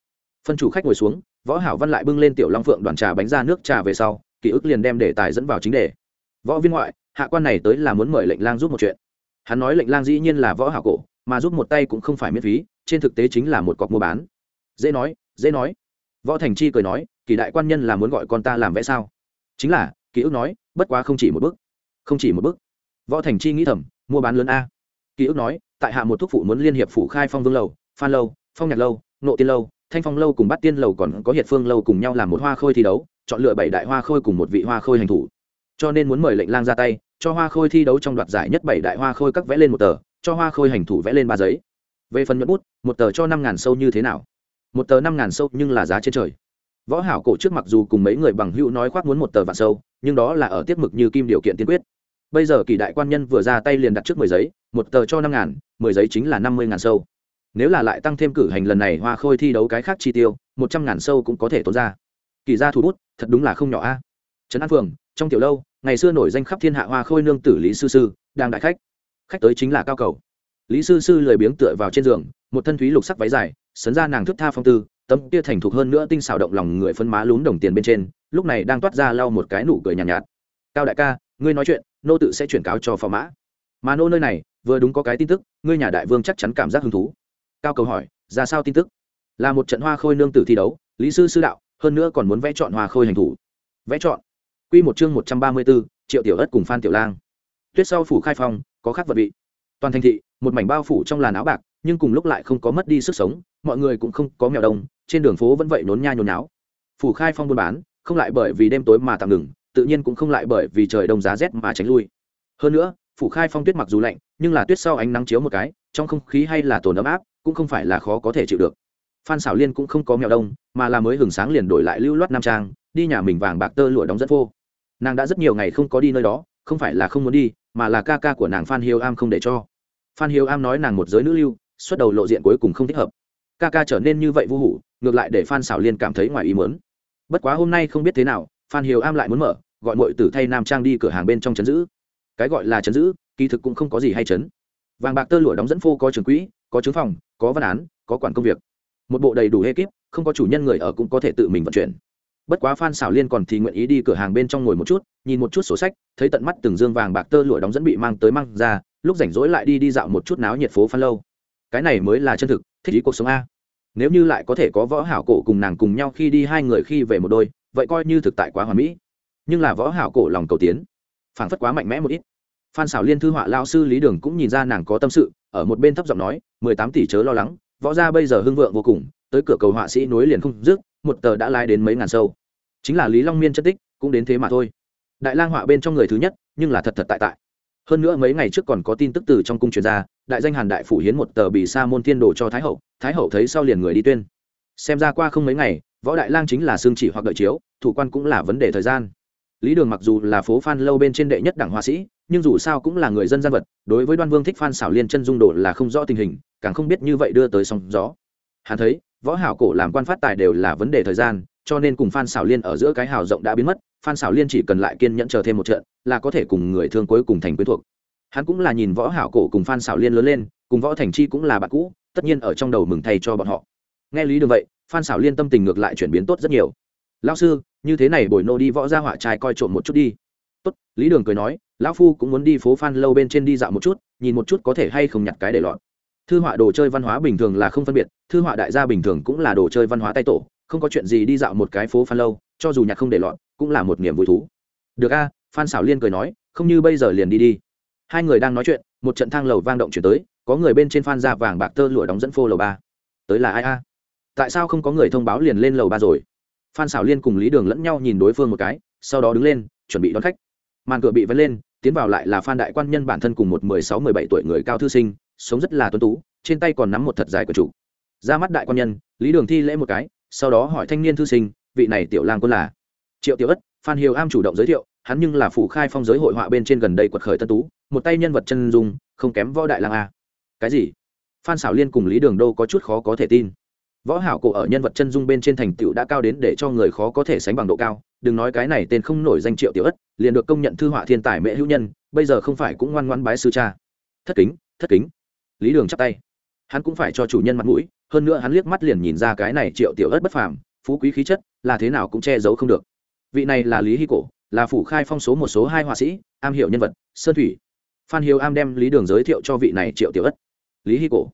Phân chủ khách ngồi xuống, võ hảo văn lại bưng lên tiểu long phượng đoàn trà bánh ra nước trà về sau, ký ức liền đem đề tài dẫn vào chính đề. Võ viên ngoại, hạ quan này tới là muốn mời lệnh lang giúp một chuyện. Hắn nói lệnh lang dĩ nhiên là võ hảo cổ, mà giúp một tay cũng không phải miễn phí, trên thực tế chính là một cọc mua bán. Dễ nói dễ nói võ thành chi cười nói, kỳ đại quan nhân là muốn gọi con ta làm vẽ sao? Chính là ký ức nói, bất quá không chỉ một bức không chỉ một bức võ thành chi nghĩ thầm, mua bán lớn a. Ký ức nói, tại hạ một thúc phụ muốn liên hiệp phủ khai phong vương lầu, phan lâu, phong nhạc lâu, nộ tiên lâu, thanh phong lâu cùng bắt tiên lầu còn có hiệt phương lâu cùng nhau làm một hoa khôi thi đấu, chọn lựa bảy đại hoa khôi cùng một vị hoa khôi hành thủ. Cho nên muốn mời lệnh lang ra tay, cho hoa khôi thi đấu trong đoạt giải nhất bảy đại hoa khôi các vẽ lên một tờ, cho hoa khôi hành thủ vẽ lên ba giấy. Về phần nhuận bút, một tờ cho năm ngàn sâu như thế nào? Một tờ năm ngàn sâu nhưng là giá trên trời. Võ hảo cổ trước mặc dù cùng mấy người bằng hữu nói khoác muốn một tờ vạn sâu, nhưng đó là ở tiết mực như kim điều kiện tiên quyết. Bây giờ kỳ đại quan nhân vừa ra tay liền đặt trước mười giấy, một tờ cho năm ngàn, mười giấy chính là năm mươi ngàn sâu. Nếu là lại tăng thêm cử hành lần này hoa khôi thi đấu cái khác chi tiêu, một trăm ngàn sâu cũng có thể tốn ra. Kỳ ra thủ bút, thật đúng là không nhỏ a. Trấn an phường, trong tiểu lâu, ngày xưa nổi danh khắp thiên hạ hoa khôi nương tử lý sư sư, đang đại khách. Khách tới chính là cao cầu. Lý sư sư lười biếng tựa vào trên giường, một thân thúy lục sắc váy dài sấn ra nàng thức tha phong tư tấm kia thành thục hơn nữa tinh xảo động lòng người phân má lún đồng tiền bên trên lúc này đang toát ra lau một cái nụ cười nhàn nhạt, nhạt. Cao đại ca ngươi nói chuyện nô tự sẽ chuyển cáo cho phò mã. Mà nô nơi này vừa đúng có cái tin tức ngươi nhà đại vương chắc chắn cảm giác hứng thú. Cao cầu hỏi ra sao tin tức? Là một trận hoa khôi nương tử thi đấu lý sư sư đạo hơn nữa còn muốn vẽ chọn hoa khôi hành thủ. Vẽ chọn? Quy một chương một trăm ba mươi 134, triệu tiểu ất cùng phan tiểu lang. Tuyết sau phủ khai phong có khác vật vị. Toàn thành thị một mảnh bao phủ trong làn áo bạc nhưng cùng lúc lại không có mất đi sức sống mọi người cũng không có mèo đông, trên đường phố vẫn vậy nhốn nha nhốn nháo. Phủ khai phong buôn bán, không lại bởi vì đêm tối mà tạm ngừng, tự nhiên cũng không lại bởi vì trời đông giá rét mà tránh lui. Hơn nữa, phủ khai phong tuyết mặc dù lạnh, nhưng là tuyết sau ánh nắng chiếu một cái, trong không khí hay là tồn ấm áp, cũng không phải là khó có thể chịu được. Phan xảo liên cũng không có mèo đông, mà là mới hừng sáng liền đổi lại lưu loát nam trang, đi nhà mình vàng bạc tơ lụa đóng dẫn vô nàng đã rất nhiều ngày không có đi nơi đó, không phải là không muốn đi, mà là ca ca của nàng phan hiếu am không để cho. Phan hiếu am nói nàng một giới nữ lưu xuất đầu lộ diện cuối cùng không thích hợp ca ca trở nên như vậy vô hủ, ngược lại để phan xảo liên cảm thấy ngoài ý mớn bất quá hôm nay không biết thế nào, phan hiếu am lại muốn mở, gọi mọi tử thay nam trang đi cửa hàng bên trong chấn giữ. Cái gọi là chấn giữ, kỳ thực cũng không có gì hay chấn vàng bạc tơ lụa đóng dẫn phô có trường quỹ, có chứng phòng, có văn án, có quản công việc. Một bộ đầy đủ ekip, không có chủ nhân người ở cũng có thể tự mình vận chuyển. Bất quá phan xảo liên còn thì nguyện ý đi cửa hàng bên trong ngồi một chút, nhìn một chút sổ sách, thấy tận mắt từng dương vàng bạc tơ lụa đóng dẫn bị mang tới mang ra, lúc rảnh rỗi lại đi đi dạo một chút náo nhiệt phố phan lâu. Cái này mới là chân thực thích ý cuộc sống a. Nếu như lại có thể có võ hảo cổ cùng nàng cùng nhau khi đi hai người khi về một đôi, vậy coi như thực tại quá hoàn mỹ. Nhưng là võ hảo cổ lòng cầu tiến, phảng phất quá mạnh mẽ một ít. Phan xảo liên thư họa lao sư lý đường cũng nhìn ra nàng có tâm sự, ở một bên thấp giọng nói, mười tám tỷ chớ lo lắng, võ gia bây giờ hưng vượng vô cùng, tới cửa cầu họa sĩ nối liền không dứt, một tờ đã lai đến mấy ngàn sâu. Chính là lý long miên chất tích, cũng đến thế mà thôi. Đại lang họa bên trong người thứ nhất, nhưng là thật thật tại tại hơn nữa mấy ngày trước còn có tin tức từ trong cung truyền ra, đại danh hàn đại phủ hiến một tờ bị sa môn thiên đồ cho thái hậu thái hậu thấy sau liền người đi tuyên. Xem ra qua không mấy ngày, võ đại lang chính là xương chỉ hoặc đợi chiếu, thủ quan cũng là vấn đề thời gian. Lý đường mặc dù là phố phan lâu bên trên đệ nhất đảng họa sĩ, nhưng dù sao cũng là người dân gian vật, đối với đoan vương thích phan xảo liên chân dung đồ là không rõ tình hình, càng không biết như vậy đưa tới sóng gió. Hắn thấy, võ hảo cổ làm quan phát tài đều là vấn đề thời gian, cho nên cùng phan xảo liên ở giữa cái hào rộng đã biến mất, phan xảo liên chỉ cần lại kiên nhẫn chờ thêm một trận là có thể cùng người thương cuối cùng thành quyến thuộc. Hắn cũng là nhìn võ hảo cổ cùng phan xảo liên lớn lên, cùng võ thành chi cũng là bạn cũ, tất nhiên ở trong đầu mừng thay cho bọn họ. Nghe lý đường vậy, phan xảo liên tâm tình ngược lại chuyển biến tốt rất nhiều. Lão sư, như thế này bồi nô đi võ gia họa trai coi trộm một chút đi. Tốt, lý đường cười nói, lão phu cũng muốn đi phố phan lâu bên trên đi dạo một chút, nhìn một chút có thể hay không nhặt cái để lọt. Thư họa đồ chơi văn hóa bình thường là không phân biệt, thư họa đại gia bình thường cũng là đồ chơi văn hóa tay tổ, không có chuyện gì đi dạo một cái phố phan lâu, cho dù nhặt không để lọt, cũng là một niềm vui thú. Được a phan xảo liên cười nói, không như bây giờ liền đi đi. Hai người đang nói chuyện, một trận thang lầu vang động chuyển tới, có người bên trên phan ra vàng bạc tơ lụa đóng dẫn phô lầu ba. Tới là ai a? Tại sao không có người thông báo liền lên lầu ba rồi? Phan xảo liên cùng lý đường lẫn nhau nhìn đối phương một cái, sau đó đứng lên, chuẩn bị đón khách. Màn cửa bị vén lên, tiến vào lại là phan đại quan nhân bản thân cùng một mười sáu, mười bảy tuổi người cao thư sinh, sống rất là tuân tú, trên tay còn nắm một thật dài của chủ. Ra mắt đại quan nhân, lý đường thi lễ một cái, sau đó hỏi thanh niên thư sinh, vị này tiểu lang quân là? Triệu tiểu ất, phan hiếu am chủ động giới thiệu hắn nhưng là phủ khai phong giới hội họa bên trên gần đây quật khởi tân tú, một tay nhân vật chân dung, không kém võ đại lang a. Cái gì? Phan xảo liên cùng lý đường đô có chút khó có thể tin. Võ hảo cổ ở nhân vật chân dung bên trên thành tựu đã cao đến để cho người khó có thể sánh bằng độ cao, đừng nói cái này tên không nổi danh triệu tiểu ất, liền được công nhận thư họa thiên tài mẹ hữu nhân, bây giờ không phải cũng ngoan ngoan bái sư cha. Thất kính thất kính. Lý đường chắp tay. Hắn cũng phải cho chủ nhân mặt mũi, hơn nữa hắn liếc mắt liền nhìn ra cái này triệu tiểu ất bất phàm, phú quý khí chất, là thế nào cũng che giấu không được. Vị này là lý hy cổ là phủ khai phong số một số hai họa sĩ, am hiểu nhân vật, sơn thủy. Phan hiếu am đem lý đường giới thiệu cho vị này triệu tiểu ất. Lý hy cổ.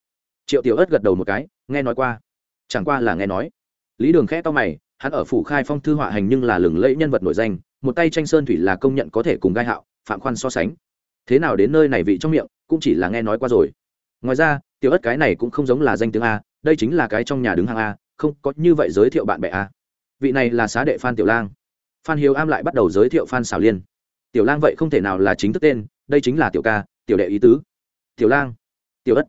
Triệu tiểu ất gật đầu một cái, nghe nói qua. Chẳng qua là nghe nói. Lý đường khẽ to mày, hắn ở phủ khai phong thư họa hành nhưng là lừng lẫy nhân vật nổi danh, một tay tranh sơn thủy là công nhận có thể cùng gai hạo, phạm khoan so sánh. Thế nào đến nơi này vị trong miệng, cũng chỉ là nghe nói qua rồi. Ngoài ra, tiểu ất cái này cũng không giống là danh tiếng a, đây chính là cái trong nhà đứng hàng a, không có như vậy giới thiệu bạn bè a. Vị này là xá đệ phan tiểu lang phan hiếu am lại bắt đầu giới thiệu phan xảo liên. Tiểu lang vậy không thể nào là chính thức tên, đây chính là tiểu ca, tiểu đệ ý tứ. Tiểu lang, tiểu ất.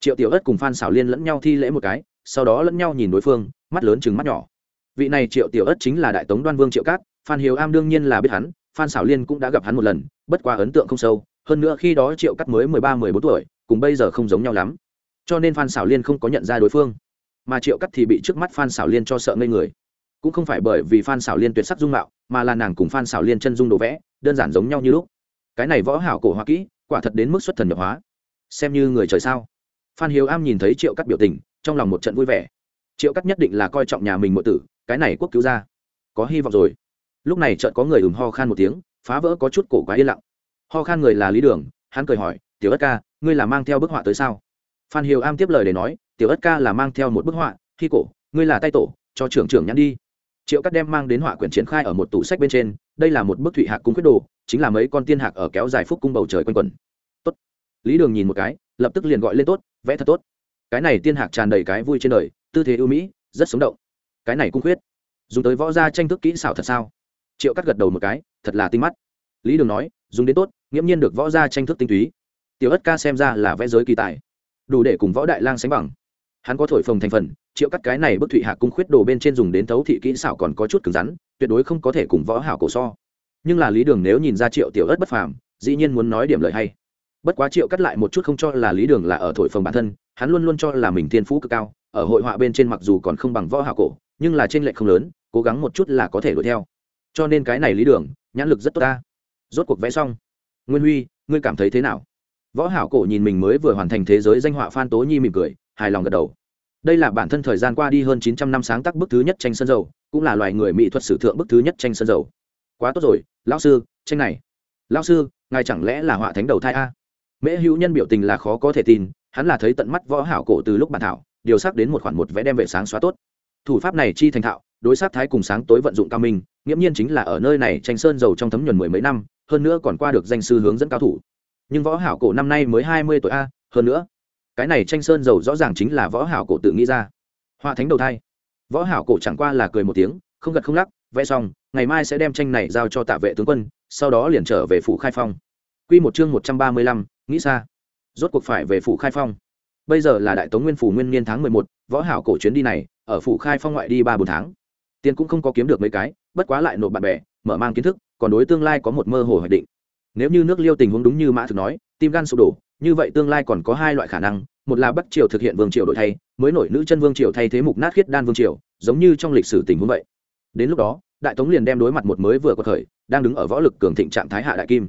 Triệu tiểu ất cùng phan xảo liên lẫn nhau thi lễ một cái, sau đó lẫn nhau nhìn đối phương, mắt lớn chừng mắt nhỏ. Vị này triệu tiểu ất chính là đại tống đoan vương triệu cát, phan hiếu am đương nhiên là biết hắn, phan xảo liên cũng đã gặp hắn một lần, bất qua ấn tượng không sâu, hơn nữa khi đó triệu cát mới mười ba, mười bốn tuổi, cùng bây giờ không giống nhau lắm. Cho nên phan xảo liên không có nhận ra đối phương. Mà triệu cát thì bị trước mắt phan xảo liên cho sợ ngây người cũng không phải bởi vì phan xảo liên tuyệt sắc dung mạo, mà là nàng cùng phan xảo liên chân dung đồ vẽ, đơn giản giống nhau như lúc. Cái này võ hảo cổ hoa kỹ, quả thật đến mức xuất thần nhập hóa. Xem như người trời sao. Phan hiếu am nhìn thấy triệu cắt biểu tình, trong lòng một trận vui vẻ. Triệu cắt nhất định là coi trọng nhà mình mọi tử, cái này quốc cứu ra. Có hy vọng rồi. Lúc này chợt có người ùm ho khan một tiếng, phá vỡ có chút cổ quá yên lặng. Ho khan người là lý đường, hắn cười hỏi, tiểu ất ca, ngươi là mang theo bức họa tới sao? Phan hiếu am tiếp lời để nói, tiểu ất ca là mang theo một bức họa khi cổ, ngươi là tay tổ, cho trưởng trưởng nhắn đi triệu cắt đem mang đến họa quyển triển khai ở một tủ sách bên trên, đây là một bức thụy hạc cung quyết đồ, chính là mấy con tiên hạc ở kéo dài phúc cung bầu trời quanh quẩn. Tốt. Lý đường nhìn một cái, lập tức liền gọi lên tốt, vẽ thật tốt. Cái này tiên hạc tràn đầy cái vui trên đời, tư thế ưu mỹ, rất sống động. Cái này cung khuyết. Dùng tới võ gia tranh thức kỹ xảo thật sao? Triệu cắt gật đầu một cái, thật là tinh mắt. Lý đường nói, dùng đến tốt, nghiễm nhiên được võ gia tranh thức tinh túy. Tiểu ất ca xem ra là vẽ giới kỳ tài. Đủ để cùng võ đại lang sánh bằng. Hắn có thổi phồng thành phần triệu cắt cái này bức thụy hạ cung khuyết đồ bên trên dùng đến thấu thị kỹ xảo còn có chút cứng rắn, tuyệt đối không có thể cùng võ hảo cổ so. Nhưng là lý đường nếu nhìn ra triệu tiểu ất bất phàm, dĩ nhiên muốn nói điểm lợi hay. Bất quá triệu cắt lại một chút không cho là lý đường là ở thổi phồng bản thân, hắn luôn luôn cho là mình thiên phú cực cao, ở hội họa bên trên mặc dù còn không bằng võ hảo cổ, nhưng là trên lệ không lớn, cố gắng một chút là có thể đuổi theo. Cho nên cái này lý đường, nhãn lực rất tốt ta. Rốt cuộc vẽ xong. Nguyên huy, ngươi cảm thấy thế nào? Võ hảo cổ nhìn mình mới vừa hoàn thành thế giới danh họa phan tố nhi mỉm cười, hài lòng gật đầu đây là bản thân thời gian qua đi hơn 900 năm sáng tác bức thứ nhất tranh sơn dầu, cũng là loài người mỹ thuật sử thượng bức thứ nhất tranh sơn dầu. Quá tốt rồi, lão sư, tranh này. Lão sư, ngài chẳng lẽ là họa thánh đầu thai a? Mễ hữu nhân biểu tình là khó có thể tin, hắn là thấy tận mắt võ hảo cổ từ lúc bản thảo, điều sắc đến một khoản một vẽ đem vệ sáng xóa tốt. Thủ pháp này chi thành thạo, đối sát thái cùng sáng tối vận dụng cao minh, nghiễm nhiên chính là ở nơi này tranh sơn dầu trong thấm nhuần mười mấy năm, hơn nữa còn qua được danh sư hướng dẫn cao thủ. Nhưng võ hảo cổ năm nay mới hai mươi tuổi a, hơn nữa cái này tranh sơn dầu rõ ràng chính là võ hảo cổ tự nghĩ ra. Họa thánh đầu thai. Võ hảo cổ chẳng qua là cười một tiếng không gật không lắc vẽ xong ngày mai sẽ đem tranh này giao cho tạ vệ tướng quân sau đó liền trở về phủ khai phong. Quy một chương một trăm ba mươi lăm, nghĩ xa. Rốt cuộc phải về phủ khai phong. Bây giờ là đại tống nguyên phủ nguyên niên tháng mười một võ hảo cổ chuyến đi này ở phủ khai phong ngoại đi ba bốn tháng. Tiền cũng không có kiếm được mấy cái bất quá lại nộp bạn bè mở mang kiến thức còn đối tương lai có một mơ hồ hoạch định. Nếu như nước liêu tình huống đúng như mã thực nói tim gan sụp đổ như vậy tương lai còn có hai loại khả năng, một là bắc triều thực hiện vương triều đổi thay, mới nổi nữ chân vương triều thay thế mục nát khiết đan vương triều, giống như trong lịch sử tình huống vậy. Đến lúc đó, đại tống liền đem đối mặt một mới vừa có thời, đang đứng ở võ lực cường thịnh trạng thái hạ đại kim.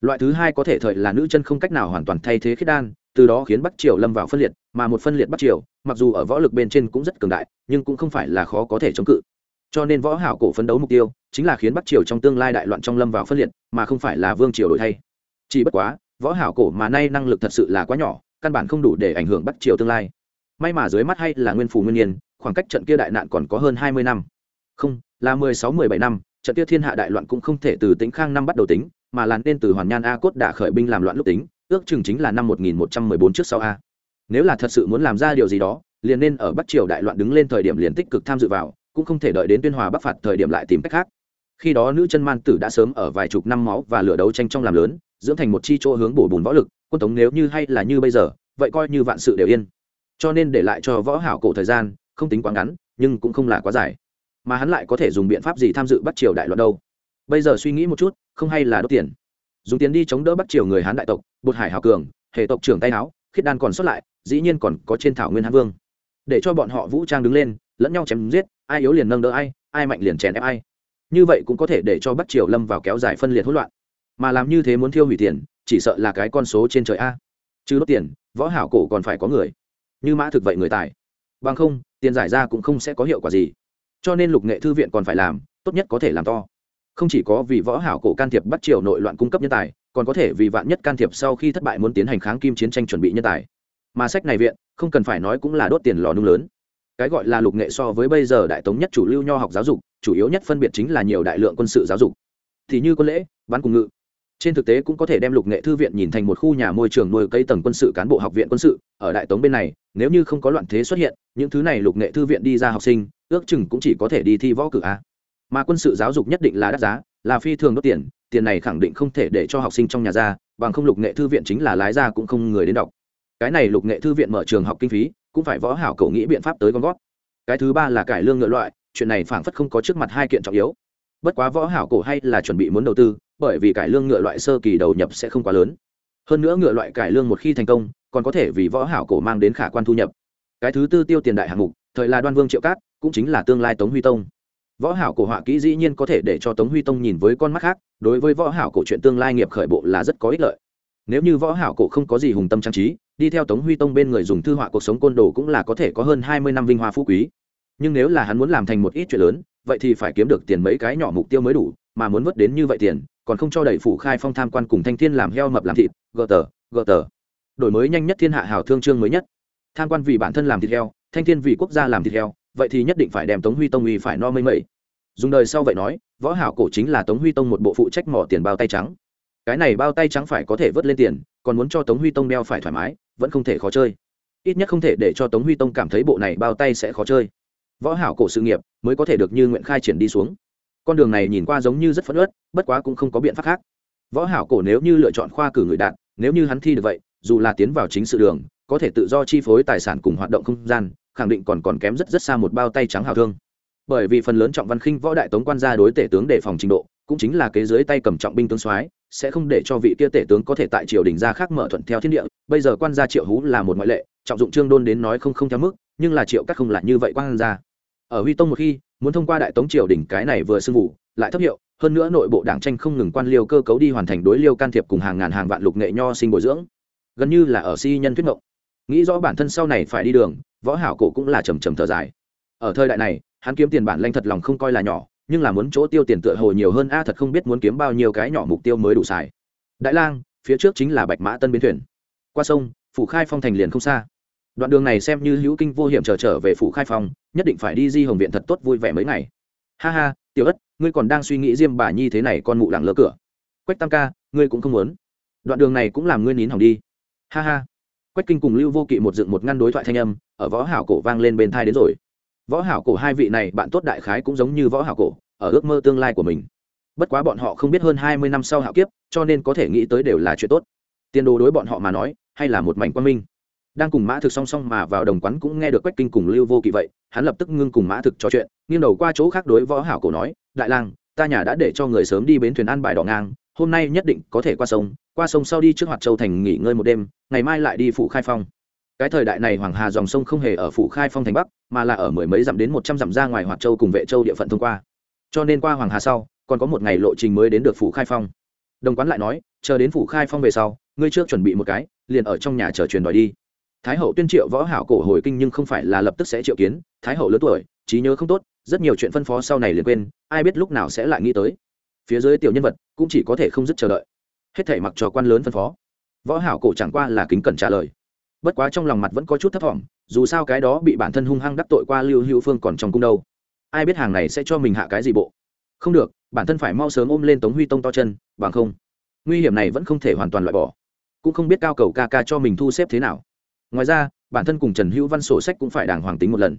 Loại thứ hai có thể thời là nữ chân không cách nào hoàn toàn thay thế khiết đan, từ đó khiến bắc triều lâm vào phân liệt, mà một phân liệt bắc triều, mặc dù ở võ lực bên trên cũng rất cường đại, nhưng cũng không phải là khó có thể chống cự. Cho nên võ hảo cổ phấn đấu mục tiêu, chính là khiến bắc triều trong tương lai đại loạn trong lâm vào phân liệt, mà không phải là vương triều đổi thay. Chỉ bất quá võ hảo cổ mà nay năng lực thật sự là quá nhỏ, căn bản không đủ để ảnh hưởng bắc triều tương lai. May mà dưới mắt hay là nguyên phù nguyên nhiên khoảng cách trận kia đại nạn còn có hơn 20 năm. Không, là 16-17 năm, trận kia thiên hạ đại loạn cũng không thể từ tính khang năm bắt đầu tính, mà là nên từ hoàn nhan a cốt đã khởi binh làm loạn lúc tính, ước chừng chính là năm 1114 trước sau a. Nếu là thật sự muốn làm ra điều gì đó, liền nên ở bắc triều đại loạn đứng lên thời điểm liền tích cực tham dự vào, cũng không thể đợi đến tuyên hòa bắc phạt thời điểm lại tìm cách khác. Khi đó nữ chân man tử đã sớm ở vài chục năm máu và lửa đấu tranh trong làm lớn dưỡng thành một chi chỗ hướng bổ bùn võ lực, quân tống nếu như hay là như bây giờ, vậy coi như vạn sự đều yên. Cho nên để lại cho võ hảo cổ thời gian, không tính quá ngắn, nhưng cũng không là quá dài. Mà hắn lại có thể dùng biện pháp gì tham dự bắt triều đại loạn đâu? Bây giờ suy nghĩ một chút, không hay là đốt tiền. Dùng tiền đi chống đỡ bắt triều người hán đại tộc, bột hải hào cường, hệ tộc trưởng tay áo, khiết đan còn xuất lại, dĩ nhiên còn có trên thảo nguyên hán vương. Để cho bọn họ vũ trang đứng lên, lẫn nhau chém giết, ai yếu liền nâng đỡ ai ai mạnh liền chèn ép ai. Như vậy cũng có thể để cho bắc triều lâm vào kéo dài phân liệt hỗn loạn mà làm như thế muốn thiêu hủy tiền, chỉ sợ là cái con số trên trời a. Chứ đốt tiền, võ hảo cổ còn phải có người. Như mã thực vậy người tài. Bằng không, tiền giải ra cũng không sẽ có hiệu quả gì. Cho nên lục nghệ thư viện còn phải làm, tốt nhất có thể làm to. Không chỉ có vì võ hảo cổ can thiệp bắt triều nội loạn cung cấp nhân tài, còn có thể vì vạn nhất can thiệp sau khi thất bại muốn tiến hành kháng kim chiến tranh chuẩn bị nhân tài. Mà sách này viện, không cần phải nói cũng là đốt tiền lò nung lớn. Cái gọi là lục nghệ so với bây giờ đại tống nhất chủ lưu nho học giáo dục, chủ yếu nhất phân biệt chính là nhiều đại lượng quân sự giáo dục. Thì như quân lễ bán cùng ngự trên thực tế cũng có thể đem lục nghệ thư viện nhìn thành một khu nhà môi trường nuôi cây tầng quân sự, cán bộ học viện quân sự, ở đại tống bên này, nếu như không có loạn thế xuất hiện, những thứ này lục nghệ thư viện đi ra học sinh, ước chừng cũng chỉ có thể đi thi võ cử a. Mà quân sự giáo dục nhất định là đắt giá, là phi thường đốt tiền tiền này khẳng định không thể để cho học sinh trong nhà ra, bằng không lục nghệ thư viện chính là lái ra cũng không người đến đọc. Cái này lục nghệ thư viện mở trường học kinh phí, cũng phải võ hảo cậu nghĩ biện pháp tới con gót cái thứ ba là cải lương ngựa loại, chuyện này phảng phất không có trước mặt hai kiện trọng yếu. Bất quá võ hảo cổ hay là chuẩn bị muốn đầu tư bởi vì cải lương ngựa loại sơ kỳ đầu nhập sẽ không quá lớn. Hơn nữa ngựa loại cải lương một khi thành công, còn có thể vì võ hảo cổ mang đến khả quan thu nhập. Cái thứ tư tiêu tiền đại hạng mục, thời là đoan vương triệu cát, cũng chính là tương lai tống huy tông. Võ hảo cổ họa kỹ dĩ nhiên có thể để cho tống huy tông nhìn với con mắt khác, đối với võ hảo cổ chuyện tương lai nghiệp khởi bộ là rất có ích lợi. Nếu như võ hảo cổ không có gì hùng tâm trang trí, đi theo tống huy tông bên người dùng thư họa cuộc sống côn đồ cũng là có thể có hơn hai mươi năm vinh hoa phú quý. Nhưng nếu là hắn muốn làm thành một ít chuyện lớn, vậy thì phải kiếm được tiền mấy cái nhỏ mục tiêu mới đủ, mà muốn vớt đến như vậy tiền còn không cho đẩy phủ khai phong tham quan cùng thanh thiên làm heo mập làm thịt, gờ tờ gờ tờ. Đổi mới nhanh nhất thiên hạ hào thương trương mới nhất. Tham quan vì bản thân làm thịt heo, thanh thiên vì quốc gia làm thịt heo, vậy thì nhất định phải đem tống huy tông uy phải no mây mây dùng đời sau vậy nói, võ hảo cổ chính là tống huy tông một bộ phụ trách mỏ tiền bao tay trắng. Cái này bao tay trắng phải có thể vớt lên tiền, còn muốn cho tống huy tông đeo phải thoải mái, vẫn không thể khó chơi. Ít nhất không thể để cho tống huy tông cảm thấy bộ này bao tay sẽ khó chơi. Võ hảo cổ sự nghiệp mới có thể được như nguyện khai triển đi xuống con đường này nhìn qua giống như rất phấn ớt bất quá cũng không có biện pháp khác. Võ hảo cổ nếu như lựa chọn khoa cử người đạn, nếu như hắn thi được vậy, dù là tiến vào chính sự đường, có thể tự do chi phối tài sản cùng hoạt động không gian, khẳng định còn còn kém rất rất xa một bao tay trắng hào thương. Bởi vì phần lớn trọng văn khinh võ đại tống quan gia đối tể tướng đề phòng trình độ, cũng chính là kế dưới tay cầm trọng binh tướng soái, sẽ không để cho vị kia tể tướng có thể tại triều đình ra khác mở thuận theo thiên địa. Bây giờ quan gia triệu hú là một ngoại lệ, trọng dụng trương đôn đến nói không không theo mức, nhưng là triệu cắt không là như vậy quan gia. Ở huy tông một khi muốn thông qua đại tống triều đỉnh cái này vừa sưng vụ, lại thấp hiệu, hơn nữa nội bộ đảng tranh không ngừng quan liêu cơ cấu đi hoàn thành đối liêu can thiệp cùng hàng ngàn hàng vạn lục nghệ nho sinh bồi dưỡng. Gần như là ở si nhân thuyết ngộng nghĩ rõ bản thân sau này phải đi đường, võ hảo cổ cũng là trầm trầm thở dài. Ở thời đại này, hắn kiếm tiền bản lanh thật lòng không coi là nhỏ, nhưng là muốn chỗ tiêu tiền tựa hồ nhiều hơn a, thật không biết muốn kiếm bao nhiêu cái nhỏ mục tiêu mới đủ xài. Đại lang, phía trước chính là bạch mã tân biến thuyền. Qua sông, phủ khai phong thành liền không xa đoạn đường này xem như hữu kinh vô hiểm trở trở về phủ khai phong, nhất định phải đi di hồng viện thật tốt vui vẻ mấy ngày. Ha ha, tiểu ất, ngươi còn đang suy nghĩ diêm bà nhi thế này con mụ lặng lỡ cửa. Quách tam ca, ngươi cũng không muốn. Đoạn đường này cũng làm ngươi nín hỏng đi. Ha ha. Quách kinh cùng lưu vô kỵ một dựng một ngăn đối thoại thanh âm, ở võ hảo cổ vang lên bên thai đến rồi. Võ hảo cổ hai vị này bạn tốt đại khái cũng giống như võ hảo cổ, ở ước mơ tương lai của mình. Bất quá bọn họ không biết hơn hai mươi năm sau hạo kiếp, cho nên có thể nghĩ tới đều là chuyện tốt. Tiền đồ đối bọn họ mà nói, hay là một mảnh quan minh đang cùng mã thực song song mà vào đồng quán cũng nghe được quách kinh cùng lưu vô kỵ vậy, hắn lập tức ngưng cùng mã thực trò chuyện, nghiêng đầu qua chỗ khác đối võ hảo cổ nói, đại lang, ta nhà đã để cho người sớm đi bến thuyền ăn bài đỏ ngang, hôm nay nhất định có thể qua sông qua sông sau đi trước hoạt châu thành nghỉ ngơi một đêm, ngày mai lại đi phụ khai phong. Cái thời đại này hoàng hà dòng sông không hề ở phụ khai phong thành bắc, mà là ở mười mấy dặm đến một trăm dặm ra ngoài hoạt châu cùng vệ châu địa phận thông qua. Cho nên qua hoàng hà sau, còn có một ngày lộ trình mới đến được phủ khai phong. Đồng quán lại nói, chờ đến phủ khai phong về sau, ngươi trước chuẩn bị một cái, liền ở trong nhà chờ truyền đòi đi thái hậu tuyên triệu võ hảo cổ hồi kinh nhưng không phải là lập tức sẽ triệu kiến, thái hậu lớn tuổi, trí nhớ không tốt, rất nhiều chuyện phân phó sau này liền quên, ai biết lúc nào sẽ lại nghĩ tới. Phía dưới tiểu nhân vật cũng chỉ có thể không dứt chờ đợi. Hết thể mặc cho quan lớn phân phó. Võ hảo cổ chẳng qua là kính cẩn trả lời. Bất quá trong lòng mặt vẫn có chút thấp thỏm, dù sao cái đó bị bản thân hung hăng đắc tội qua lưu hữu phương còn trong cung đâu. Ai biết hàng này sẽ cho mình hạ cái gì bộ? Không được, bản thân phải mau sớm ôm lên tống huy tông to chân, bằng không, nguy hiểm này vẫn không thể hoàn toàn loại bỏ. Cũng không biết cao cầu ca ca cho mình thu xếp thế nào ngoài ra, bản thân cùng trần hữu văn sổ sách cũng phải đàng hoàng tính một lần.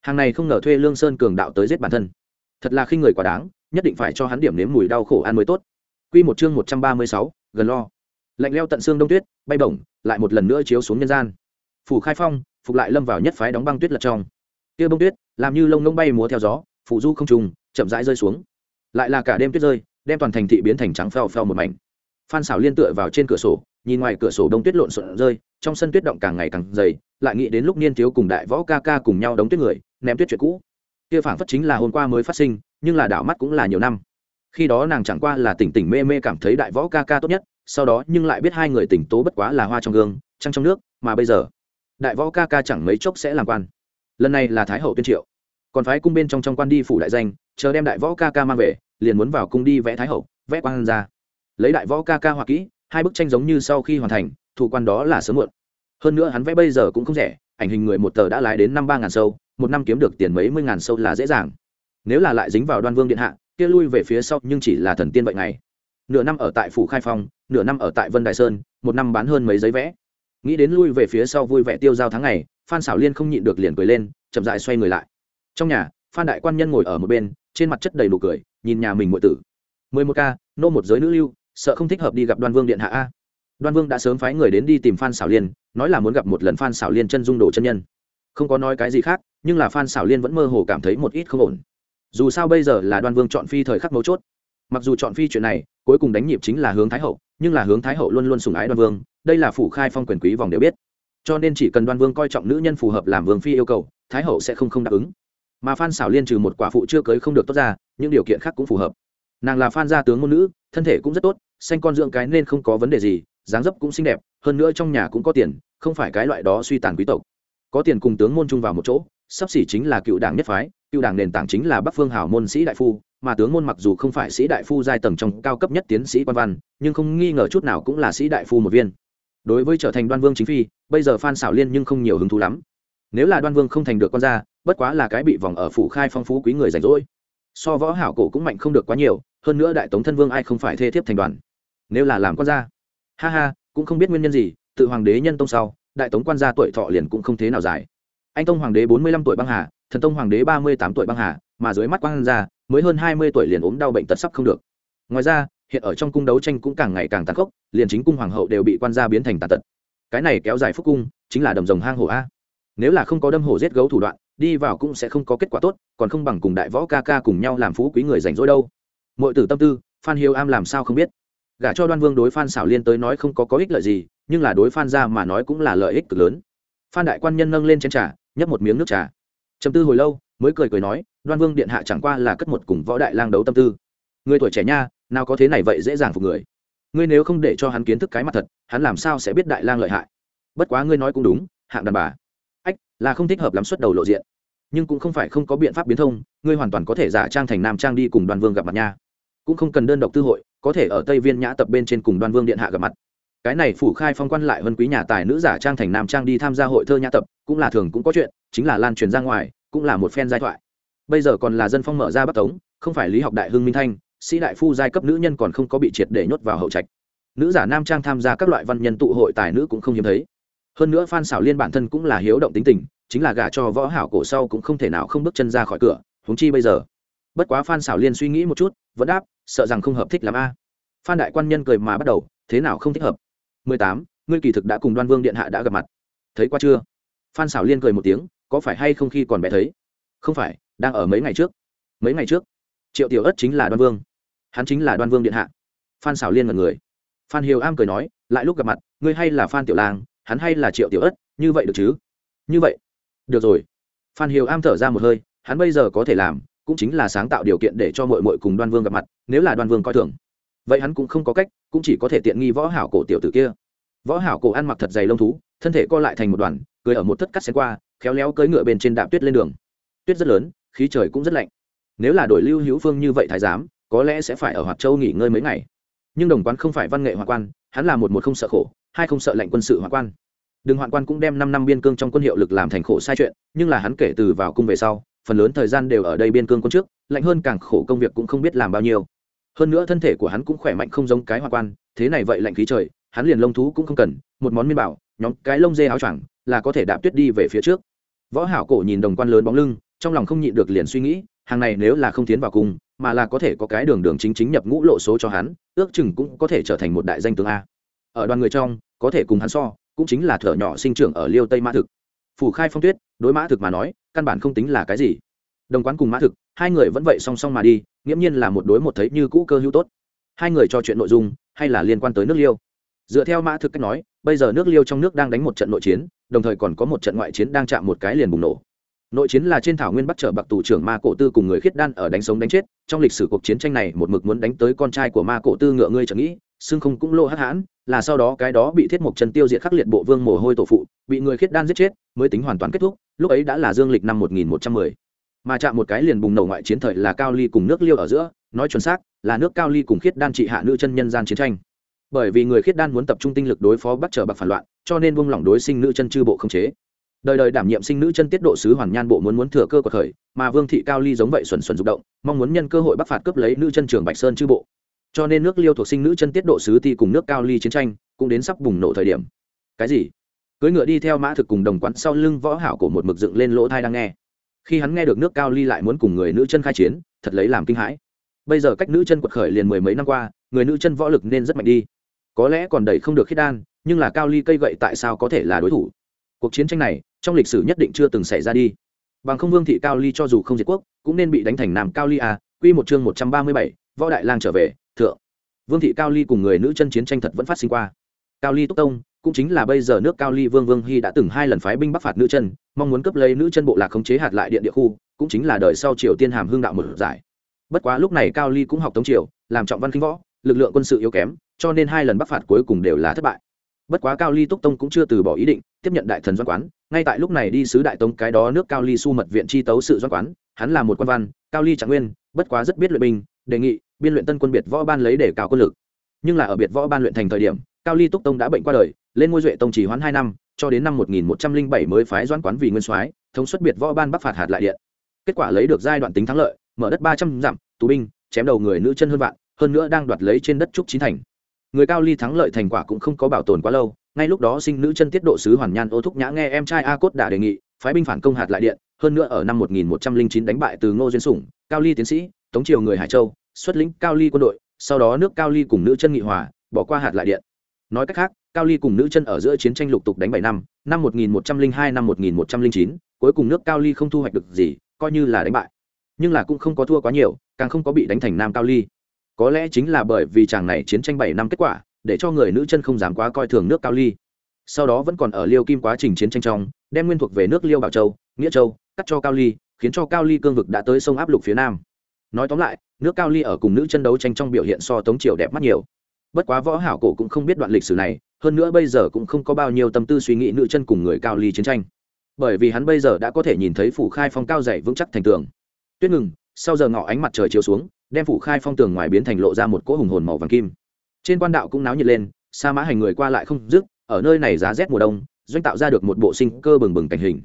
Hàng này không ngờ thuê lương sơn cường đạo tới giết bản thân. Thật là khi người quá đáng, nhất định phải cho hắn điểm nếm mùi đau khổ ăn mới tốt. Q một chương một trăm ba mươi sáu, gần lo. Lạnh leo tận xương đông tuyết, bay bổng, lại một lần nữa chiếu xuống nhân gian. Phủ khai phong, phục lại lâm vào nhất phái đóng băng tuyết lật trong. Kia bông tuyết, làm như lông lông bay múa theo gió phụ du không trùng, chậm rãi rơi xuống. Lại là cả đêm tuyết rơi, đem toàn thành thị biến thành trắng phèo phèo một mảnh. Phan xảo liên tựa vào trên cửa sổ nhìn ngoài cửa sổ đông tuyết lộn xộn rơi, trong sân tuyết động càng ngày càng dày, lại nghĩ đến lúc niên thiếu cùng đại võ ca ca cùng nhau đóng tuyết người, ném tuyết chuyện cũ. Kia phảng phất chính là hôm qua mới phát sinh, nhưng là đảo mắt cũng là nhiều năm. Khi đó nàng chẳng qua là tỉnh tỉnh mê mê cảm thấy đại võ ca ca tốt nhất, sau đó nhưng lại biết hai người tỉnh tố bất quá là hoa trong gương, trăng trong nước, mà bây giờ, đại võ ca ca chẳng mấy chốc sẽ làm quan. Lần này là thái hậu tuyên triệu. Còn phái cung bên trong trong quan đi phủ đại danh, chờ đem đại võ ca ca mang về, liền muốn vào cung đi vẽ thái hậu, vẽ quan ra. Lấy đại võ ca ca hoặc kỹ hai bức tranh giống như sau khi hoàn thành, thủ quan đó là sớm muộn. Hơn nữa hắn vẽ bây giờ cũng không rẻ, ảnh hình người một tờ đã lái đến năm ba ngàn sâu, một năm kiếm được tiền mấy mươi ngàn sâu là dễ dàng. Nếu là lại dính vào đoan vương điện hạ, kia lui về phía sau nhưng chỉ là thần tiên vậy ngày. Nửa năm ở tại phủ khai phong, nửa năm ở tại vân đại sơn, một năm bán hơn mấy giấy vẽ. Nghĩ đến lui về phía sau vui vẻ tiêu giao tháng ngày, phan xảo liên không nhịn được liền cười lên, chậm dại xoay người lại. Trong nhà, phan đại quan nhân ngồi ở một bên, trên mặt chất đầy nụ cười, nhìn nhà mình ngụy tử. mười một ca, nô một giới nữ lưu sợ không thích hợp đi gặp đoan vương điện hạ a. Đoan vương đã sớm phái người đến đi tìm phan xảo liên, nói là muốn gặp một lần phan xảo liên chân dung đồ chân nhân. Không có nói cái gì khác, nhưng là phan xảo liên vẫn mơ hồ cảm thấy một ít không ổn. Dù sao bây giờ là đoan vương chọn phi thời khắc mấu chốt. Mặc dù chọn phi chuyện này, cuối cùng đánh nhịp chính là hướng thái hậu, nhưng là hướng thái hậu luôn luôn sùng ái đoan vương, đây là phủ khai phong quyền quý vòng đều biết. Cho nên chỉ cần đoan vương coi trọng nữ nhân phù hợp làm vương phi yêu cầu, thái hậu sẽ không không đáp ứng. Mà phan xảo liên trừ một quả phụ chưa cưới không được tốt ra, những điều kiện khác cũng phù hợp. Nàng là phan gia tướng ngôn nữ thân thể cũng rất tốt, xanh con dưỡng cái nên không có vấn đề gì, dáng dấp cũng xinh đẹp, hơn nữa trong nhà cũng có tiền, không phải cái loại đó suy tàn quý tộc. Có tiền cùng tướng môn chung vào một chỗ, sắp xỉ chính là cựu đảng nhất phái, cựu đảng nền tảng chính là bắc phương hảo môn sĩ đại phu, mà tướng môn mặc dù không phải sĩ đại phu giai tầng trong cao cấp nhất tiến sĩ quan văn, nhưng không nghi ngờ chút nào cũng là sĩ đại phu một viên. Đối với trở thành đoan vương chính phi, bây giờ phan xảo liên nhưng không nhiều hứng thú lắm. Nếu là đoan vương không thành được con ra bất quá là cái bị vòng ở phủ khai phong phú quý người rảnh rỗi. So võ hảo cổ cũng mạnh không được quá nhiều hơn nữa đại tống thân vương ai không phải thê thiếp thành đoàn. Nếu là làm quan gia. Ha ha, cũng không biết nguyên nhân gì, tự hoàng đế nhân tông sau, đại tống quan gia tuổi thọ liền cũng không thế nào dài. Anh tông hoàng đế bốn mươi lăm tuổi băng hà, thần tông hoàng đế ba mươi tám tuổi băng hà, mà dưới mắt quan gia, mới hơn hai mươi tuổi liền ốm đau bệnh tật sắp không được. Ngoài ra, hiện ở trong cung đấu tranh cũng càng ngày càng tàn khốc, liền chính cung hoàng hậu đều bị quan gia biến thành tàn tật. Cái này kéo dài phúc cung, chính là đầm rồng hang hổ a. Nếu là không có đâm hổ giết gấu thủ đoạn, đi vào cũng sẽ không có kết quả tốt, còn không bằng cùng đại võ ca ca cùng nhau làm phú quý người rảnh rỗi đâu mọi tử tâm tư, phan hiếu am làm sao không biết? Gả cho đoan vương đối phan xảo liên tới nói không có có ích lợi gì, nhưng là đối phan ra mà nói cũng là lợi ích cực lớn. Phan đại quan nhân nâng lên chén trà, nhấp một miếng nước trà. Chầm tư hồi lâu, mới cười cười nói, đoan vương điện hạ chẳng qua là cất một cùng võ đại lang đấu tâm tư. Người tuổi trẻ nha, nào có thế này vậy dễ dàng phục người. Ngươi nếu không để cho hắn kiến thức cái mặt thật, hắn làm sao sẽ biết đại lang lợi hại? Bất quá ngươi nói cũng đúng, hạng đàn bà. Ách, là không thích hợp lắm xuất đầu lộ diện. Nhưng cũng không phải không có biện pháp biến thông, ngươi hoàn toàn có thể giả trang thành nam trang đi cùng đoàn vương gặp mặt nha cũng không cần đơn độc tư hội, có thể ở tây viên nhã tập bên trên cùng đoan vương điện hạ gặp mặt. Cái này phủ khai phong quan lại vân quý nhà tài nữ giả trang thành nam trang đi tham gia hội thơ nhã tập, cũng là thường cũng có chuyện, chính là lan truyền ra ngoài, cũng là một phen giai thoại. Bây giờ còn là dân phong mở ra bắc tống, không phải lý học đại hưng minh thanh, sĩ đại phu giai cấp nữ nhân còn không có bị triệt để nhốt vào hậu trạch. Nữ giả nam trang tham gia các loại văn nhân tụ hội tài nữ cũng không hiếm thấy. Hơn nữa phan xảo liên bản thân cũng là hiếu động tính tình, chính là gả cho võ hảo cổ sau cũng không thể nào không bước chân ra khỏi cửa, huống chi bây giờ bất quá phan xảo liên suy nghĩ một chút, vẫn đáp, sợ rằng không hợp thích làm a. Phan đại quan nhân cười mà bắt đầu, thế nào không thích hợp? 18. ngươi kỳ thực đã cùng đoan vương điện hạ đã gặp mặt. Thấy qua chưa? Phan xảo liên cười một tiếng, có phải hay không khi còn bé thấy? Không phải, đang ở mấy ngày trước. Mấy ngày trước, triệu tiểu ất chính là đoan vương. Hắn chính là đoan vương điện hạ. Phan xảo liên là người. Phan hiếu am cười nói, lại lúc gặp mặt, ngươi hay là phan tiểu lang hắn hay là triệu tiểu ất, như vậy được chứ? Như vậy. Được rồi. Phan hiếu am thở ra một hơi, hắn bây giờ có thể làm cũng chính là sáng tạo điều kiện để cho mọi mội cùng đoan vương gặp mặt, nếu là đoan vương coi thường. Vậy hắn cũng không có cách, cũng chỉ có thể tiện nghi võ hảo cổ tiểu tử kia. Võ hảo cổ ăn mặc thật dày lông thú, thân thể co lại thành một đoàn, cười ở một thất cắt xén qua, khéo léo cưỡi ngựa bên trên đạp tuyết lên đường. Tuyết rất lớn, khí trời cũng rất lạnh. Nếu là đổi lưu hữu phương như vậy thái giám, có lẽ sẽ phải ở hoạt châu nghỉ ngơi mấy ngày. Nhưng đồng quán không phải văn nghệ hoa quan, hắn là một một không sợ khổ, hai không sợ lệnh quân sự hoa quan. Đừng hoạn quan cũng đem năm năm biên cương trong quân hiệu lực làm thành khổ sai chuyện, nhưng là hắn kể từ vào cung về sau phần lớn thời gian đều ở đây biên cương quân trước, lạnh hơn càng khổ công việc cũng không biết làm bao nhiêu. Hơn nữa thân thể của hắn cũng khỏe mạnh không giống cái hoa quan, thế này vậy lạnh khí trời, hắn liền lông thú cũng không cần, một món miên bảo, nhóm cái lông dê áo choàng là có thể đạp tuyết đi về phía trước. Võ hảo cổ nhìn đồng quan lớn bóng lưng, trong lòng không nhịn được liền suy nghĩ, hàng này nếu là không tiến vào cung, mà là có thể có cái đường đường chính chính nhập ngũ lộ số cho hắn, ước chừng cũng có thể trở thành một đại danh tướng a. Ở đoàn người trong, có thể cùng hắn so, cũng chính là thở nhỏ sinh trưởng ở liêu tây mã thực. Phủ khai phong tuyết đối mã thực mà nói, căn bản không tính là cái gì. Đồng quán cùng mã thực, hai người vẫn vậy song song mà đi, nghiễm nhiên là một đối một thấy như cũ cơ hữu tốt. Hai người trò chuyện nội dung, hay là liên quan tới nước liêu. Dựa theo mã thực cách nói, bây giờ nước liêu trong nước đang đánh một trận nội chiến, đồng thời còn có một trận ngoại chiến đang chạm một cái liền bùng nổ. Nội chiến là trên thảo nguyên bắt trở bạc tù trưởng ma cổ tư cùng người khiết đan ở đánh sống đánh chết, trong lịch sử cuộc chiến tranh này một mực muốn đánh tới con trai của ma cổ tư ngựa ngươi chẳng nghĩ xương không cũng lô hắc hãn, là sau đó cái đó bị thiết mộc chân tiêu diệt khắc liệt bộ vương mồ hôi tổ phụ, bị người khiết đan giết chết, mới tính hoàn toàn kết thúc lúc ấy đã là dương lịch năm 1110. mà chạm một cái liền bùng nổ ngoại chiến thời là cao ly cùng nước liêu ở giữa, nói chuẩn xác là nước cao ly cùng khiết đan trị hạ nữ chân nhân gian chiến tranh. Bởi vì người khiết đan muốn tập trung tinh lực đối phó bắt trở bạc phản loạn, cho nên buông lỏng đối sinh nữ chân chư bộ không chế. Đời đời đảm nhiệm sinh nữ chân tiết độ sứ hoàn nhan bộ muốn muốn thừa cơ của khởi, mà vương thị cao ly giống vậy xuẩn xuẩn rụng động, mong muốn nhân cơ hội bắc phạt cướp lấy nữ chân trường bạch sơn chư bộ. Cho nên nước liêu thuộc sinh nữ chân tiết độ sứ ti cùng nước cao ly chiến tranh, cũng đến sắp bùng nổ thời điểm. Cái gì? Cưỡi ngựa đi theo mã thực cùng đồng quán sau lưng võ hảo của một mực dựng lên lỗ thai đang nghe. Khi hắn nghe được nước cao ly lại muốn cùng người nữ chân khai chiến, thật lấy làm kinh hãi. Bây giờ cách nữ chân quật khởi liền mười mấy năm qua, người nữ chân võ lực nên rất mạnh đi. Có lẽ còn đẩy không được khiết đan, nhưng là cao ly cây gậy tại sao có thể là đối thủ? Cuộc chiến tranh này, trong lịch sử nhất định chưa từng xảy ra đi. Bằng không vương thị cao ly cho dù không diệt quốc, cũng nên bị đánh thành nam cao ly à quy một chương một trăm ba mươi bảy, võ đại lang trở về, thượng. Vương thị cao ly cùng người nữ chân chiến tranh thật vẫn phát sinh qua. Cao ly túc tông cũng chính là bây giờ nước cao ly vương vương hy đã từng hai lần phái binh bắc phạt nữ chân, mong muốn cấp lấy nữ chân bộ lạc khống chế hạt lại điện địa khu, cũng chính là đời sau triều tiên hàm hương đạo một giải. Bất quá lúc này cao ly cũng học tống triều, làm trọng văn kinh võ, lực lượng quân sự yếu kém, cho nên hai lần bắc phạt cuối cùng đều là thất bại. Bất quá cao ly túc tông cũng chưa từ bỏ ý định, tiếp nhận đại thần doan quán, ngay tại lúc này đi sứ đại tông cái đó nước cao ly su mật viện chi tấu sự doan quán, hắn là một quan văn, cao ly trạng nguyên, bất quá rất biết luyện binh, đề nghị biên luyện tân quân biệt võ ban lấy để cao quân lực. Nhưng là ở biệt võ ban luyện thành thời điểm cao ly túc tông đã bệnh qua đời, lên ngôi duệ tông chỉ hoãn hai năm, cho đến năm một nghìn một trăm linh bảy mới phái Doãn quán vì nguyên soái, thống suất biệt võ ban bắc phạt hạt lại điện. Kết quả lấy được giai đoạn tính thắng lợi, mở đất ba trăm dặm, tù binh, chém đầu người nữ chân hơn vạn, hơn nữa đang đoạt lấy trên đất trúc chín thành. Người cao ly thắng lợi thành quả cũng không có bảo tồn quá lâu, ngay lúc đó sinh nữ chân tiết độ sứ hoàn nhan ô thúc nhã nghe em trai a cốt đã đề nghị, phái binh phản công hạt lại điện, hơn nữa ở năm 1109 đánh bại từ ngô duyên sủng, cao ly tiến sĩ, tống triều người hải châu, xuất lĩnh cao ly quân đội, sau đó nước cao ly cùng nữ chân nghị hòa, bỏ qua hạt lại điện nói cách khác, cao ly cùng nữ chân ở giữa chiến tranh lục tục đánh bảy năm năm 1102 năm 1109 cuối cùng nước cao ly không thu hoạch được gì, coi như là đánh bại. Nhưng là cũng không có thua quá nhiều, càng không có bị đánh thành nam cao ly. Có lẽ chính là bởi vì chàng này chiến tranh bảy năm kết quả, để cho người nữ chân không dám quá coi thường nước cao ly. Sau đó vẫn còn ở liêu kim quá trình chiến tranh trong, đem nguyên thuộc về nước liêu bảo châu, nghĩa châu, cắt cho cao ly, khiến cho cao ly cương vực đã tới sông áp lục phía nam. Nói tóm lại, nước cao ly ở cùng nữ chân đấu tranh trong biểu hiện so tống triều đẹp mắt nhiều bất quá võ hảo cổ cũng không biết đoạn lịch sử này, hơn nữa bây giờ cũng không có bao nhiêu tâm tư suy nghĩ nữ chân cùng người cao ly chiến tranh. Bởi vì hắn bây giờ đã có thể nhìn thấy phủ khai phong cao dày vững chắc thành tường. Tuyết ngừng, sau giờ ngọ ánh mặt trời chiếu xuống, đem phủ khai phong tường ngoài biến thành lộ ra một cỗ hùng hồn màu vàng kim. Trên quan đạo cũng náo nhiệt lên, sa mã hành người qua lại không dứt, ở nơi này giá rét mùa đông, doanh tạo ra được một bộ sinh cơ bừng bừng cảnh hình.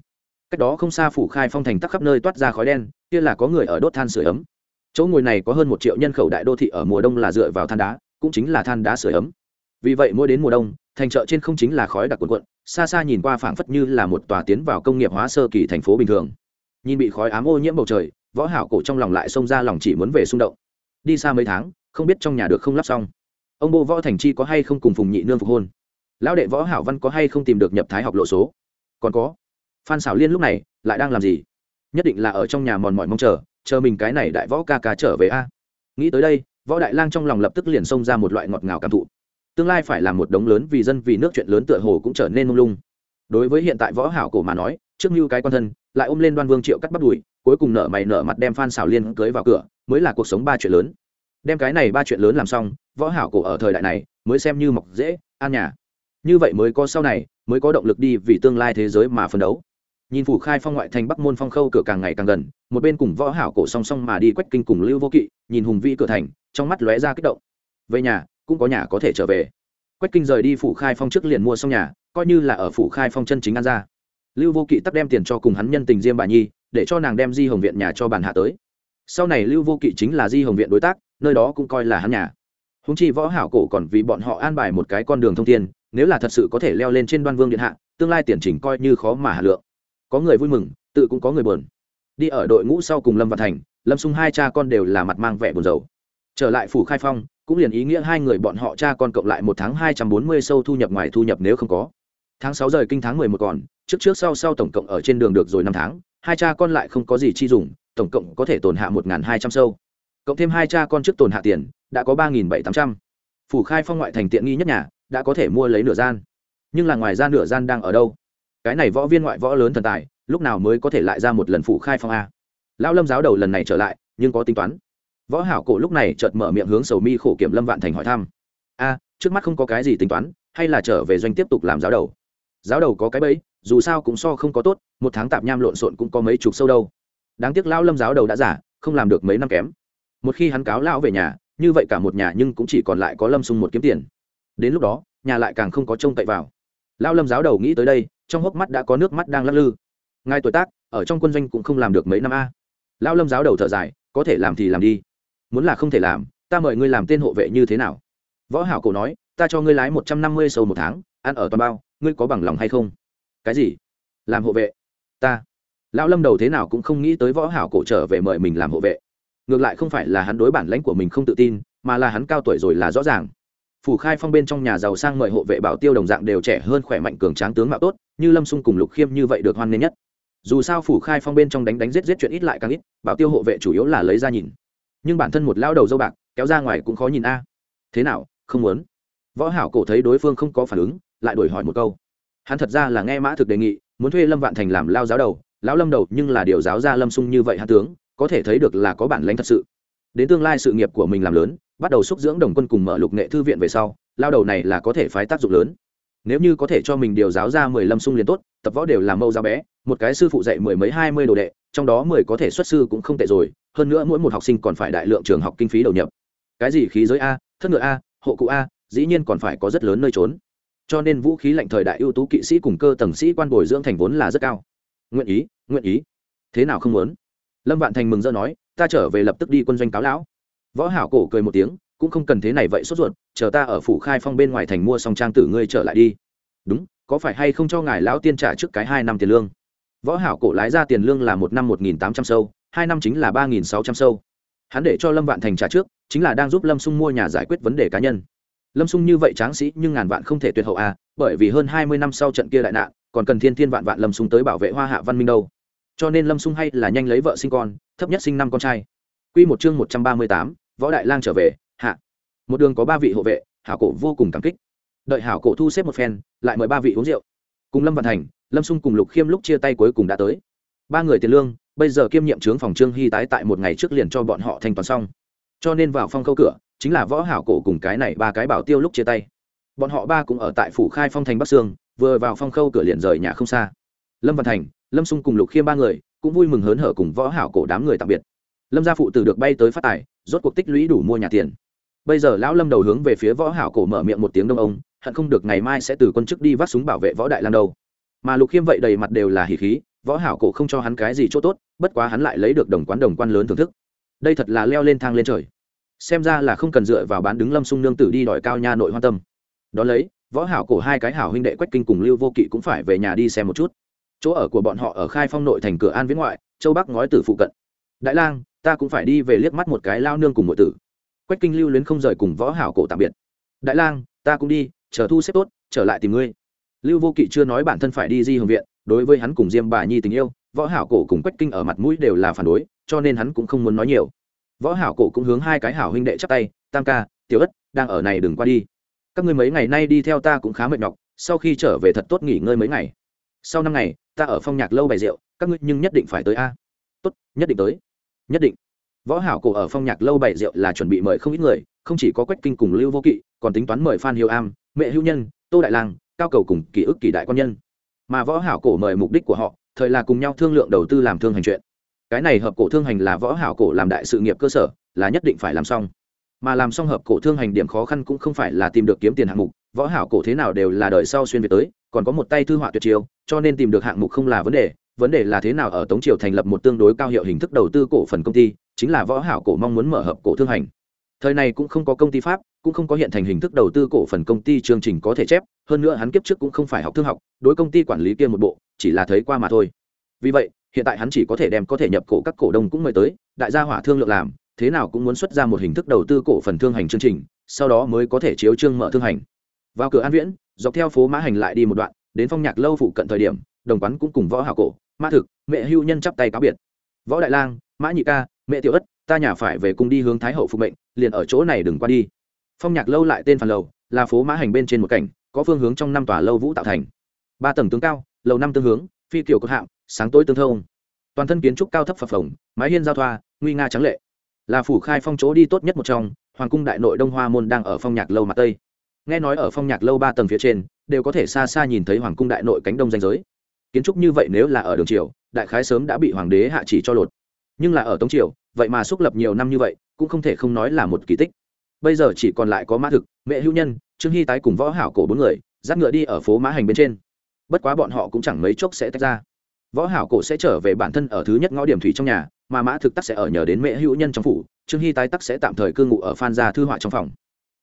Cách đó không xa phủ khai phong thành tắc khắp nơi toát ra khói đen, kia là có người ở đốt than sửa ấm. Chỗ ngồi này có hơn một triệu nhân khẩu đại đô thị ở mùa đông là dựa vào than đá cũng chính là than đá sửa ấm. Vì vậy mỗi đến mùa đông, thành chợ trên không chính là khói đặc quần cuộn, xa xa nhìn qua phảng phất như là một tòa tiến vào công nghiệp hóa sơ kỳ thành phố bình thường. Nhìn bị khói ám ô nhiễm bầu trời, võ hảo cổ trong lòng lại xông ra lòng chỉ muốn về xung động. Đi xa mấy tháng, không biết trong nhà được không lắp xong. Ông bố võ thành chi có hay không cùng phùng nhị nương phục hôn? Lão đệ võ hảo văn có hay không tìm được nhập thái học lộ số? Còn có. Phan xảo liên lúc này, lại đang làm gì? Nhất định là ở trong nhà mòn mỏi mong chờ chờ mình cái này đại võ ca ca trở về a. Nghĩ tới đây võ đại lang trong lòng lập tức liền xông ra một loại ngọt ngào cảm thụ. Tương lai phải là một đống lớn vì dân vì nước chuyện lớn tựa hồ cũng trở nên mông lung. Đối với hiện tại võ hảo cổ mà nói, trước như cái quan thân, lại ôm lên đoan vương triệu cắt bắt đùi, cuối cùng nở mày nở mặt đem phan xảo liên cưới vào cửa, mới là cuộc sống ba chuyện lớn. Đem cái này ba chuyện lớn làm xong, võ hảo cổ ở thời đại này, mới xem như mọc dễ, an nhà. Như vậy mới có sau này, mới có động lực đi vì tương lai thế giới mà phấn đấu. Nhìn phủ khai phong ngoại thành bắc môn phong khâu cửa càng ngày càng gần, một bên cùng võ hảo cổ song song mà đi quách kinh cùng lưu vô kỵ, nhìn hùng vĩ cửa thành trong mắt lóe ra kích động. Về nhà, cũng có nhà có thể trở về. Quách kinh rời đi phủ khai phong trước liền mua xong nhà, coi như là ở phủ khai phong chân chính ăn ra. Lưu vô kỵ tắt đem tiền cho cùng hắn nhân tình diêm bà nhi, để cho nàng đem di hồng viện nhà cho bàn hạ tới. Sau này lưu vô kỵ chính là di hồng viện đối tác, nơi đó cũng coi là hắn nhà. Húng chi võ hảo cổ còn vì bọn họ an bài một cái con đường thông thiên, nếu là thật sự có thể leo lên trên đoan vương điện hạ, tương lai tiền trình coi như khó mà hà lượng. Có người vui mừng, tự cũng có người buồn. Đi ở đội ngũ sau cùng lâm văn thành, lâm xung hai cha con đều là mặt mang vẻ buồn rầu trở lại phủ khai phong, cũng liền ý nghĩa hai người bọn họ cha con cộng lại một tháng hai trăm bốn mươi sâu thu nhập ngoài thu nhập nếu không có. Tháng sáu rời kinh tháng mười một còn, trước trước sau sau tổng cộng ở trên đường được rồi năm tháng, hai cha con lại không có gì chi dùng, tổng cộng có thể tồn hạ một hai trăm sâu. Cộng thêm hai cha con trước tồn hạ tiền, đã có ba bảy tám trăm. Phủ khai phong ngoại thành tiện nghi nhất nhà, đã có thể mua lấy nửa gian. Nhưng là ngoài ra nửa gian đang ở đâu? Cái này võ viên ngoại võ lớn thần tài, lúc nào mới có thể lại ra một lần phủ khai phong a? Lão lâm giáo đầu lần này trở lại, nhưng có tính toán võ hảo cổ lúc này chợt mở miệng hướng sầu mi khổ kiểm lâm vạn thành hỏi thăm. A, trước mắt không có cái gì tính toán, hay là trở về doanh tiếp tục làm giáo đầu? Giáo đầu có cái bẫy, dù sao cũng so không có tốt, một tháng tạp nham lộn xộn cũng có mấy chục sâu đâu. Đáng tiếc lão lâm giáo đầu đã giả không làm được mấy năm kém. Một khi hắn cáo lão về nhà, như vậy cả một nhà nhưng cũng chỉ còn lại có lâm sung một kiếm tiền. Đến lúc đó, nhà lại càng không có trông cậy vào. Lão lâm giáo đầu nghĩ tới đây, trong hốc mắt đã có nước mắt đang lắc lư. Ngay tuổi tác, ở trong quân doanh cũng không làm được mấy năm a. Lão lâm giáo đầu thở dài, có thể làm thì làm đi muốn là không thể làm, ta mời ngươi làm tên hộ vệ như thế nào? Võ hảo cổ nói, ta cho ngươi lái một trăm năm mươi sầu một tháng, ăn ở toàn bao, ngươi có bằng lòng hay không? Cái gì? Làm hộ vệ? Ta. Lão lâm đầu thế nào cũng không nghĩ tới võ hảo cổ trở về mời mình làm hộ vệ. Ngược lại không phải là hắn đối bản lãnh của mình không tự tin, mà là hắn cao tuổi rồi là rõ ràng. Phủ khai phong bên trong nhà giàu sang mời hộ vệ bảo tiêu đồng dạng đều trẻ hơn, khỏe mạnh, cường tráng, tướng mạo tốt, như lâm sung cùng lục khiêm như vậy được hoan nghênh nhất. Dù sao phủ khai phong bên trong đánh đánh giết giết chuyện ít lại càng ít, bảo tiêu hộ vệ chủ yếu là lấy ra nhìn nhưng bản thân một lao đầu dâu bạc, kéo ra ngoài cũng khó nhìn a. À. Thế nào, không muốn? Võ hảo cổ thấy đối phương không có phản ứng, lại đổi hỏi một câu. Hắn thật ra là nghe mã thực đề nghị, muốn thuê lâm vạn thành làm lao giáo đầu, lão lâm đầu nhưng là điều giáo gia lâm sung như vậy hạ tướng, có thể thấy được là có bản lãnh thật sự. Đến tương lai sự nghiệp của mình làm lớn, bắt đầu xúc dưỡng đồng quân cùng mở lục nghệ thư viện về sau lao đầu này là có thể phái tác dụng lớn. Nếu như có thể cho mình điều giáo ra mười lâm sung liền tốt, tập võ đều làm mâu giáo bé, một cái sư phụ dạy mười mấy hai mươi đồ đệ, trong đó mười có thể xuất sư cũng không tệ rồi hơn nữa mỗi một học sinh còn phải đại lượng trường học kinh phí đầu nhập. Cái gì khí giới a, thất ngựa a, hộ cụ a, dĩ nhiên còn phải có rất lớn nơi trốn. Cho nên vũ khí lạnh thời đại ưu tú kỵ sĩ cùng cơ tầng sĩ quan bồi dưỡng thành vốn là rất cao. Nguyện ý nguyện ý. Thế nào không muốn? Lâm vạn thành mừng rỡ nói, ta trở về lập tức đi quân doanh cáo lão. Võ hảo cổ cười một tiếng, cũng không cần thế này vậy sốt ruột, chờ ta ở phủ khai phong bên ngoài thành mua xong trang tử ngươi trở lại đi. Đúng, có phải hay không cho ngài lão tiên trả trước cái hai năm tiền lương? Võ hảo cổ lái ra tiền lương là một năm một nghìn tám trăm sâu, hai năm chính là ba nghìn sáu trăm sâu. Hắn để cho lâm vạn thành trả trước, chính là đang giúp lâm sung mua nhà giải quyết vấn đề cá nhân. Lâm sung như vậy tráng sĩ, nhưng ngàn vạn không thể tuyệt hậu à bởi vì hơn hai mươi năm sau trận kia đại nạn, còn cần thiên thiên vạn vạn lâm sung tới bảo vệ hoa hạ văn minh đâu. Cho nên lâm sung hay là nhanh lấy vợ sinh con, thấp nhất sinh năm con trai. Q một chương một trăm ba mươi tám, võ đại lang trở về, hạ. Một đường có ba vị hộ vệ, hảo cổ vô cùng cảm kích. Đợi hảo cổ thu xếp một phen, lại mời ba vị uống rượu. Cùng lâm văn thành lâm xung cùng lục khiêm lúc chia tay cuối cùng đã tới. Ba người tiền lương, bây giờ kiêm nhiệm trướng phòng trương hy tái tại một ngày trước liền cho bọn họ thanh toán xong. Cho nên vào phong khâu cửa, chính là võ hảo cổ cùng cái này ba cái bảo tiêu lúc chia tay. Bọn họ ba cũng ở tại phủ khai phong thành bắc sương, vừa vào phong khâu cửa liền rời nhà không xa. Lâm văn thành, lâm xung cùng lục khiêm ba người cũng vui mừng hớn hở cùng võ hảo cổ đám người tạm biệt. Lâm gia phụ tử được bay tới phát tài, rốt cuộc tích lũy đủ mua nhà tiền. Bây giờ lão lâm đầu hướng về phía võ hảo cổ mở miệng một tiếng đông ông, hận không được ngày mai sẽ từ quân chức đi vác súng bảo vệ võ đại lang đâu mà lục khiêm vậy đầy mặt đều là hỉ khí, võ hảo cổ không cho hắn cái gì chỗ tốt, bất quá hắn lại lấy được đồng quán đồng quan lớn thưởng thức. Đây thật là leo lên thang lên trời. Xem ra là không cần dựa vào bán đứng lâm sung nương tử đi đòi cao nha nội hoan tâm. Đó lấy, võ hảo cổ hai cái hảo huynh đệ quách kinh cùng lưu vô kỵ cũng phải về nhà đi xem một chút. Chỗ ở của bọn họ ở khai phong nội thành cửa an viễn ngoại, châu bắc ngói tử phụ cận. Đại lang, ta cũng phải đi về liếc mắt một cái lao nương cùng mọi tử. Quách kinh lưu luyến không rời cùng võ hảo cổ tạm biệt. Đại lang, ta cũng đi, chờ thu xếp tốt, trở lại tìm ngươi lưu vô kỵ chưa nói bản thân phải đi di hồng viện, đối với hắn cùng diêm bà nhi tình yêu, võ hảo cổ cùng quách kinh ở mặt mũi đều là phản đối, cho nên hắn cũng không muốn nói nhiều. Võ hảo cổ cũng hướng hai cái hảo huynh đệ chắp tay, tam ca, tiểu ất, đang ở này đừng qua đi. Các ngươi mấy ngày nay đi theo ta cũng khá mệt nhọc, sau khi trở về thật tốt nghỉ ngơi mấy ngày. Sau năm ngày, ta ở phong nhạc lâu bày rượu, các ngươi nhưng nhất định phải tới a. Tốt, nhất định tới. Nhất định. Võ hảo cổ ở phong nhạc lâu bày rượu là chuẩn bị mời không ít người, không chỉ có quách kinh cùng lưu vô kỵ, còn tính toán mời phan hiếu am, mẹ hữu nhân, tô đại lang cao cầu cùng ký ức kỳ đại quan nhân. Mà võ hảo cổ mời mục đích của họ, thời là cùng nhau thương lượng đầu tư làm thương hành chuyện. Cái này hợp cổ thương hành là võ hảo cổ làm đại sự nghiệp cơ sở, là nhất định phải làm xong. Mà làm xong hợp cổ thương hành điểm khó khăn cũng không phải là tìm được kiếm tiền hạng mục, võ hảo cổ thế nào đều là đời sau xuyên việt tới, còn có một tay thư họa tuyệt chiêu, cho nên tìm được hạng mục không là vấn đề. Vấn đề là thế nào ở tống triều thành lập một tương đối cao hiệu hình thức đầu tư cổ phần công ty, chính là võ hảo cổ mong muốn mở hợp cổ thương hành. Thời này cũng không có công ty pháp, cũng không có hiện thành hình thức đầu tư cổ phần công ty chương trình có thể chép hơn nữa hắn kiếp trước cũng không phải học thương học, đối công ty quản lý kia một bộ, chỉ là thấy qua mà thôi. Vì vậy, hiện tại hắn chỉ có thể đem có thể nhập cổ các cổ đông cũng mời tới, đại gia hỏa thương lượng làm, thế nào cũng muốn xuất ra một hình thức đầu tư cổ phần thương hành chương trình, sau đó mới có thể chiếu trương mở thương hành. Vào cửa an viễn, dọc theo phố mã hành lại đi một đoạn, đến phong nhạc lâu phụ cận thời điểm, đồng quán cũng cùng võ hảo cổ, mã thực, mẹ hưu nhân chắp tay cáo biệt. Võ đại lang, mã nhị ca, mẹ tiểu ất, ta nhà phải về cùng đi hướng thái hậu phục mệnh, liền ở chỗ này đừng qua đi. Phong nhạc lâu lại tên phản lầu, là phố mã hành bên trên một cảnh có phương hướng trong năm tòa lâu vũ tạo thành. Ba tầng tướng cao, lầu năm tương hướng, phi kiểu cốt hạng, sáng tối tương thông. Toàn thân kiến trúc cao thấp phập phồng, mái hiên giao thoa, nguy nga trắng lệ. Là phủ khai phong chỗ đi tốt nhất một trong, hoàng cung đại nội đông hoa môn đang ở phong nhạc lâu mặt tây. Nghe nói ở phong nhạc lâu ba tầng phía trên, đều có thể xa xa nhìn thấy hoàng cung đại nội cánh đông danh giới. Kiến trúc như vậy nếu là ở đường triều, đại khái sớm đã bị hoàng đế hạ chỉ cho lột. Nhưng là ở tống triều, vậy mà xúc lập nhiều năm như vậy, cũng không thể không nói là một kỳ tích bây giờ chỉ còn lại có mã thực, mẹ hữu nhân, trương hy tái cùng võ hảo cổ bốn người, dắt ngựa đi ở phố mã hành bên trên. Bất quá bọn họ cũng chẳng mấy chốc sẽ tách ra. Võ hảo cổ sẽ trở về bản thân ở thứ nhất ngõ điểm thủy trong nhà, mà mã thực tắc sẽ ở nhờ đến mẹ hữu nhân trong phủ, trương hy tái tắc sẽ tạm thời cư ngụ ở phan gia thư họa trong phòng.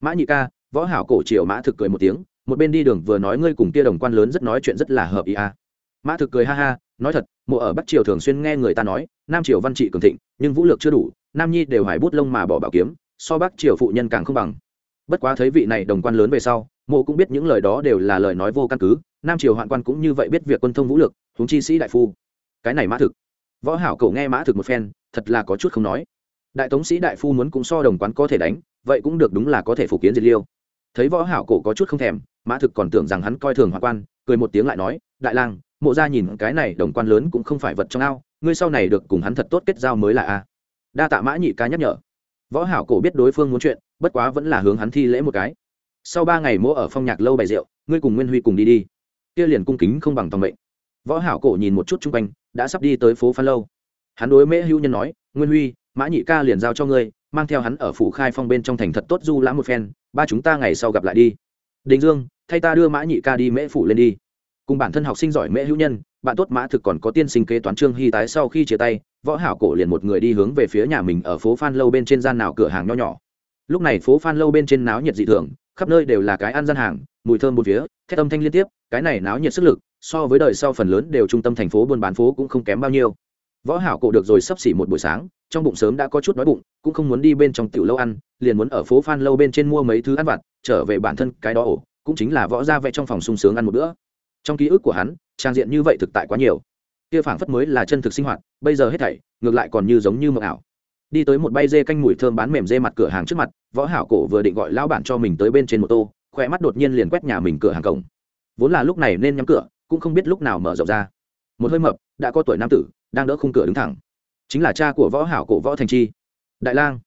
Mã nhị ca, võ hảo cổ chiều mã thực cười một tiếng, một bên đi đường vừa nói ngươi cùng kia đồng quan lớn rất nói chuyện rất là hợp ý a à. mã thực cười ha ha, nói thật, mộ ở bắc triều thường xuyên nghe người ta nói, nam triều văn trị cường thịnh, nhưng vũ lược chưa đủ, nam nhi đều hải bút lông mà bỏ bảo kiếm so bắc triều phụ nhân càng không bằng. Bất quá thấy vị này đồng quan lớn về sau, mộ cũng biết những lời đó đều là lời nói vô căn cứ, nam triều hoạn quan cũng như vậy biết việc quân thông vũ lực, huống chi sĩ đại phu. Cái này mã thực. Võ hảo cầu nghe mã thực một phen, thật là có chút không nói. Đại tống sĩ đại phu muốn cũng so đồng quán có thể đánh, vậy cũng được đúng là có thể phục kiến diệt liêu. Thấy võ hảo cổ có chút không thèm, mã thực còn tưởng rằng hắn coi thường hoạn quan, cười một tiếng lại nói, đại lang, mộ gia nhìn cái này đồng quan lớn cũng không phải vật trong ao, ngươi sau này được cùng hắn thật tốt kết giao mới là a. Đa tạ mã nhị ca nhắc nhở võ hảo cổ biết đối phương muốn chuyện, bất quá vẫn là hướng hắn thi lễ một cái. Sau ba ngày mỗ ở phong nhạc lâu bày rượu, ngươi cùng nguyên huy cùng đi đi. Kia liền cung kính không bằng tòng mệnh. Võ hảo cổ nhìn một chút chung quanh, đã sắp đi tới phố phan lâu. Hắn đối mễ hữu nhân nói, nguyên huy, mã nhị ca liền giao cho ngươi, mang theo hắn ở phủ khai phong bên trong thành thật tốt du lãm một phen, ba chúng ta ngày sau gặp lại đi. Đình dương, thay ta đưa mã nhị ca đi mễ phủ lên đi. Cùng bản thân học sinh giỏi mễ hữu nhân, bạn tốt mã thực còn có tiên sinh kế toán trương hy tái sau khi chia tay võ hảo cổ liền một người đi hướng về phía nhà mình ở phố phan lâu bên trên gian nào cửa hàng nho nhỏ. Lúc này phố phan lâu bên trên náo nhiệt dị thường, khắp nơi đều là cái ăn gian hàng, mùi thơm bốn phía, thét âm thanh liên tiếp, cái này náo nhiệt sức lực, so với đời sau phần lớn đều trung tâm thành phố buôn bán phố cũng không kém bao nhiêu. Võ hảo cổ được rồi sắp xỉ một buổi sáng, trong bụng sớm đã có chút đói bụng, cũng không muốn đi bên trong tiểu lâu ăn, liền muốn ở phố phan lâu bên trên mua mấy thứ ăn vặt, trở về bản thân cái đó ổ, cũng chính là võ ra vẽ trong phòng sung sướng ăn một bữa. Trong ký ức của hắn, trang diện như vậy thực tại quá nhiều kia phảng phất mới là chân thực sinh hoạt, bây giờ hết thảy, ngược lại còn như giống như mộng ảo. Đi tới một bay dê canh mùi thơm bán mềm dê mặt cửa hàng trước mặt, võ hảo cổ vừa định gọi lão bản cho mình tới bên trên một tô, khỏe mắt đột nhiên liền quét nhà mình cửa hàng cổng. Vốn là lúc này nên nhắm cửa, cũng không biết lúc nào mở rộng ra. Một hơi mập, đã có tuổi nam tử, đang đỡ khung cửa đứng thẳng. Chính là cha của võ hảo cổ võ thành chi. Đại lang,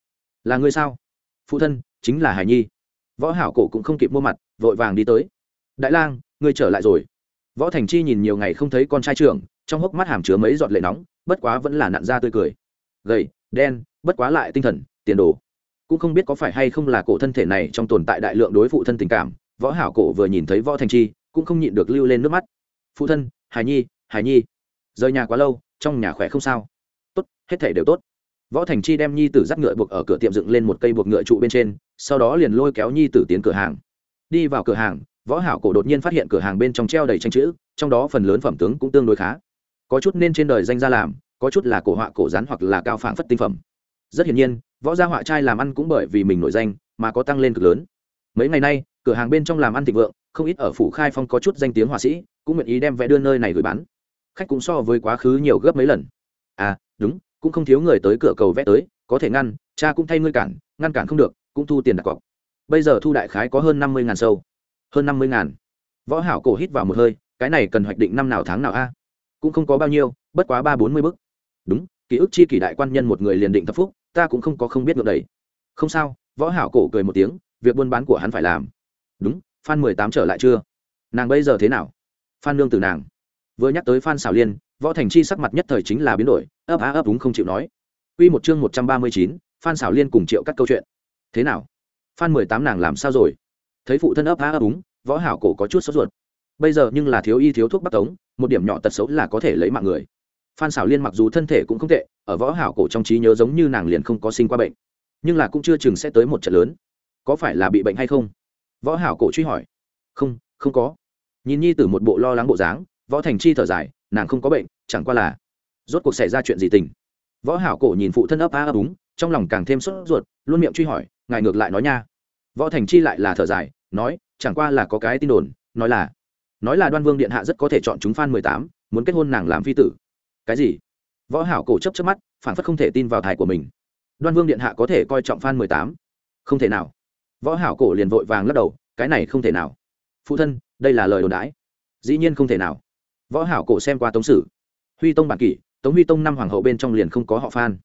là người sao? Phụ thân, chính là hải nhi. Võ hảo cổ cũng không kịp mua mặt, vội vàng đi tới. Đại lang, ngươi trở lại rồi. Võ thành chi nhìn nhiều ngày không thấy con trai trưởng trong hốc mắt hàm chứa mấy giọt lệ nóng, bất quá vẫn là nặn ra tươi cười. Gầy, đen, bất quá lại tinh thần, tiền đồ. Cũng không biết có phải hay không là cổ thân thể này trong tồn tại đại lượng đối phụ thân tình cảm, võ hảo cổ vừa nhìn thấy võ thành chi, cũng không nhịn được lưu lên nước mắt. Phụ thân hải nhi hải nhi. Rời nhà quá lâu, trong nhà khỏe không sao. Tốt, hết thể đều tốt. Võ thành chi đem nhi tử dắt ngựa buộc ở cửa tiệm dựng lên một cây buộc ngựa trụ bên trên, sau đó liền lôi kéo nhi tử tiến cửa hàng. Đi vào cửa hàng, võ hảo cổ đột nhiên phát hiện cửa hàng bên trong treo đầy tranh chữ, trong đó phần lớn phẩm tướng cũng tương đối khá có chút nên trên đời danh ra làm, có chút là cổ họa, cổ rán hoặc là cao phảng phất tinh phẩm. Rất hiển nhiên, võ gia họa trai làm ăn cũng bởi vì mình nổi danh mà có tăng lên cực lớn. Mấy ngày nay, cửa hàng bên trong làm ăn thịnh vượng, không ít ở phủ khai phong có chút danh tiếng họa sĩ cũng nguyện ý đem vẽ đưa nơi này gửi bán. Khách cũng so với quá khứ nhiều gấp mấy lần. À đúng, cũng không thiếu người tới cửa cầu vẽ tới, có thể ngăn, cha cũng thay ngươi cản, ngăn cản không được, cũng thu tiền đặt cọc. Bây giờ thu đại khái có hơn năm mươi ngàn sâu. Hơn năm mươi ngàn. Võ hảo cổ hít vào một hơi, cái này cần hoạch định năm nào tháng nào a? Cũng không có bao nhiêu bất quá ba bốn mươi bức đúng ký ức chi kỷ đại quan nhân một người liền định thập phúc ta cũng không có không biết ngược đầy không sao võ hảo cổ cười một tiếng việc buôn bán của hắn phải làm đúng phan mười tám trở lại chưa nàng bây giờ thế nào phan nương từ nàng vừa nhắc tới phan xảo liên võ thành chi sắc mặt nhất thời chính là biến đổi ấp á ấp đúng không chịu nói Quy một chương một trăm ba mươi chín, Phan Xảo Liên cùng Triệu cắt câu chuyện. Thế nào? Phan mười tám nàng làm sao rồi? Thấy phụ thân ấp á ấp đúng. võ hảo cổ có chút sốt ruột. Bây giờ nhưng là thiếu y thiếu thuốc bắc tống, một điểm nhỏ tật xấu là có thể lấy mạng người. Phan Xảo Liên mặc dù thân thể cũng không tệ, ở võ hảo cổ trong trí nhớ giống như nàng liền không có sinh qua bệnh, nhưng là cũng chưa chừng sẽ tới một trận lớn. Có phải là bị bệnh hay không? Võ hảo cổ truy hỏi. Không, không có. Nhìn nhi từ một bộ lo lắng bộ dáng, võ thành chi thở dài, nàng không có bệnh, chẳng qua là rốt cuộc xảy ra chuyện gì tình võ hảo cổ nhìn phụ thân ấp á ấp úng trong lòng càng thêm sốt ruột luôn miệng truy hỏi ngài ngược lại nói nha võ thành chi lại là thở dài nói chẳng qua là có cái tin đồn nói là nói là đoan vương điện hạ rất có thể chọn chúng phan mười tám, muốn kết hôn nàng làm phi tử. Cái gì? Võ hảo cổ chấp chấp mắt, phản phất không thể tin vào thai của mình. Đoan vương điện hạ có thể coi trọng phan mười tám? Không thể nào. Võ hảo cổ liền vội vàng lắc đầu, cái này không thể nào. Phụ thân, đây là lời đồn đãi. Dĩ nhiên không thể nào. Võ hảo cổ xem qua tống sử. Huy tông bản kỷ, tống huy tông năm hoàng hậu bên trong liền không có họ phan.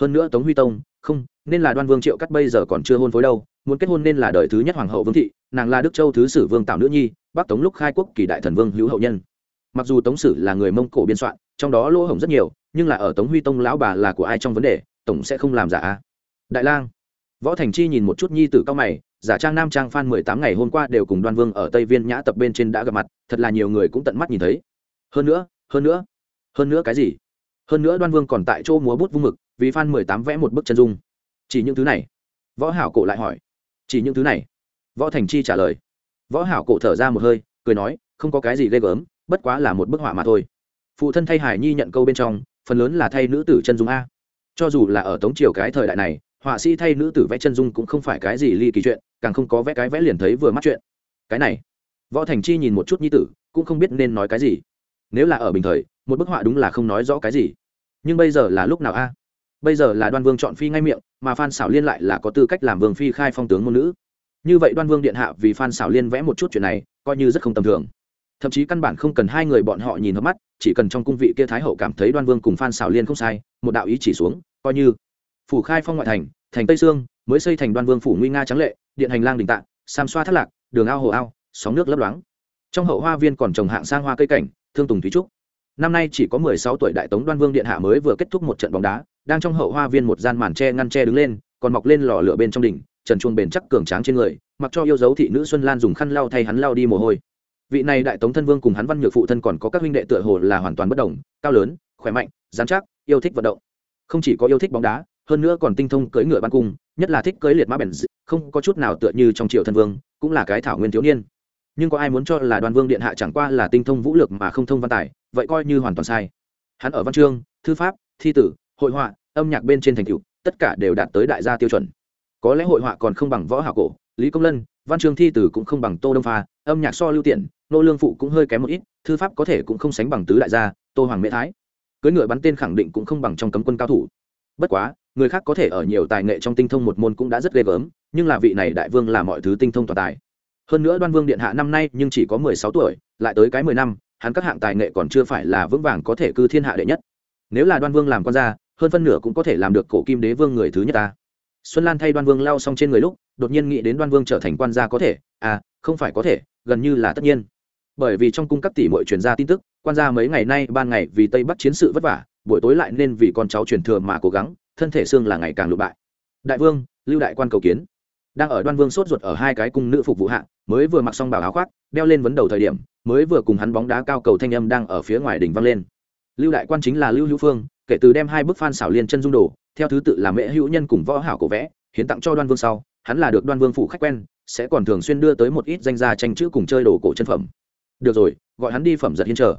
Hơn nữa tống huy tông, không nên là đoan vương triệu cắt bây giờ còn chưa hôn phối đâu, muốn kết hôn nên là đời thứ nhất hoàng hậu vương thị, nàng là đức châu thứ sử vương tạo nữ nhi, bắc tống lúc khai quốc kỳ đại thần vương hữu hậu nhân. Mặc dù tống sử là người mông cổ biên soạn, trong đó lỗ hổng rất nhiều, nhưng là ở tống huy tông lão bà là của ai trong vấn đề, tổng sẽ không làm giả. Đại lang. Võ thành chi nhìn một chút nhi tử cao mày, giả trang nam trang phan mười tám ngày hôm qua đều cùng đoan vương ở tây viên nhã tập bên trên đã gặp mặt, thật là nhiều người cũng tận mắt nhìn thấy. Hơn nữa hơn nữa hơn nữa cái gì? Hơn nữa đoan vương còn tại chỗ múa bút vung mực, vì phan mười tám vẽ một bức chân dung chỉ những thứ này. Võ hảo cổ lại hỏi. Chỉ những thứ này. Võ thành chi trả lời. Võ hảo cổ thở ra một hơi, cười nói, không có cái gì ghê gớm, bất quá là một bức họa mà thôi. Phụ thân thay hải nhi nhận câu bên trong, phần lớn là thay nữ tử chân dung a. Cho dù là ở tống triều cái thời đại này, họa sĩ thay nữ tử vẽ chân dung cũng không phải cái gì ly kỳ chuyện, càng không có vẽ cái vẽ liền thấy vừa mắt chuyện. Cái này, võ thành chi nhìn một chút nhi tử, cũng không biết nên nói cái gì. Nếu là ở bình thời, một bức họa đúng là không nói rõ cái gì. Nhưng bây giờ là lúc nào a? Bây giờ là đoan vương chọn phi ngay miệng, mà phan xảo liên lại là có tư cách làm vương phi khai phong tướng ngôn nữ. Như vậy đoan vương điện hạ vì phan xảo liên vẽ một chút chuyện này, coi như rất không tầm thường. Thậm chí căn bản không cần hai người bọn họ nhìn hợp mắt, chỉ cần trong cung vị kia thái hậu cảm thấy đoan vương cùng phan xảo liên không sai, một đạo ý chỉ xuống, coi như. Phủ khai phong ngoại thành thành tây sương, mới xây thành đoan vương phủ nguy nga trắng lệ, điện hành lang đình tạng, sam xoa thất lạc, đường ao hồ ao, sóng nước lấp loáng. Trong hậu hoa viên còn trồng hạng sang hoa cây cảnh, thương tùng thúy trúc năm nay chỉ có mười sáu tuổi đại tống đoan vương điện hạ mới vừa kết thúc một trận bóng đá, đang trong hậu hoa viên một gian màn tre ngăn tre đứng lên, còn mọc lên lò lửa bên trong đỉnh, trần chuông bền chắc cường tráng trên người, mặc cho yêu dấu thị nữ xuân lan dùng khăn lau thay hắn lau đi mồ hôi. Vị này đại tống thân vương cùng hắn văn nhược phụ thân còn có các huynh đệ tựa hồ là hoàn toàn bất đồng, cao lớn, khỏe mạnh dán chắc, yêu thích vận động. Không chỉ có yêu thích bóng đá, hơn nữa còn tinh thông cưỡi ngựa ban cung, nhất là thích cưỡi liệt mã bèn không có chút nào tựa như trong triều thân vương, cũng là cái thảo nguyên thiếu niên nhưng có ai muốn cho là đoàn vương điện hạ chẳng qua là tinh thông vũ lực mà không thông văn tài, vậy coi như hoàn toàn sai. Hắn ở văn chương, thư pháp, thi tử, hội họa, âm nhạc bên trên thành tựu, tất cả đều đạt tới đại gia tiêu chuẩn. Có lẽ hội họa còn không bằng võ hảo cổ, lý công lân, văn chương thi tử cũng không bằng tô đông pha, âm nhạc so lưu tiện nô lương phụ cũng hơi kém một ít, thư pháp có thể cũng không sánh bằng tứ đại gia, tô hoàng mễ thái. Cưới ngựa bắn tên khẳng định cũng không bằng trong cấm quân cao thủ. Bất quá, người khác có thể ở nhiều tài nghệ trong tinh thông một môn cũng đã rất ghê gớm, nhưng là vị này đại vương là mọi thứ tinh thông toàn tài hơn nữa đoan vương điện hạ năm nay nhưng chỉ có mười sáu tuổi, lại tới cái mười năm, hắn các hạng tài nghệ còn chưa phải là vững vàng có thể cư thiên hạ đệ nhất. Nếu là đoan vương làm con ra hơn phân nửa cũng có thể làm được cổ kim đế vương người thứ nhất ta. Xuân lan thay đoan vương lao xong trên người lúc, đột nhiên nghĩ đến đoan vương trở thành quan gia có thể. À không phải có thể, gần như là tất nhiên. Bởi vì trong cung các tỷ mọi truyền ra tin tức, quan gia mấy ngày nay ban ngày vì tây bắc chiến sự vất vả, buổi tối lại nên vì con cháu truyền thừa mà cố gắng, thân thể xương là ngày càng lụ bại. Đại vương, lưu đại quan cầu kiến. Đang ở đoan vương sốt ruột ở hai cái cung nữ phục vụ hạng mới vừa mặc xong bảo áo khoác, đeo lên vấn đầu thời điểm, mới vừa cùng hắn bóng đá cao cầu thanh âm đang ở phía ngoài đỉnh văng lên. Lưu đại quan chính là lưu hữu phương, kể từ đem hai bức phan xảo liên chân dung đồ, theo thứ tự là mễ hữu nhân cùng võ hảo cổ vẽ, hiến tặng cho đoan vương sau, hắn là được đoan vương phụ khách quen, sẽ còn thường xuyên đưa tới một ít danh gia tranh chữ cùng chơi đồ cổ chân phẩm. Được rồi, gọi hắn đi phẩm giật hiên chờ.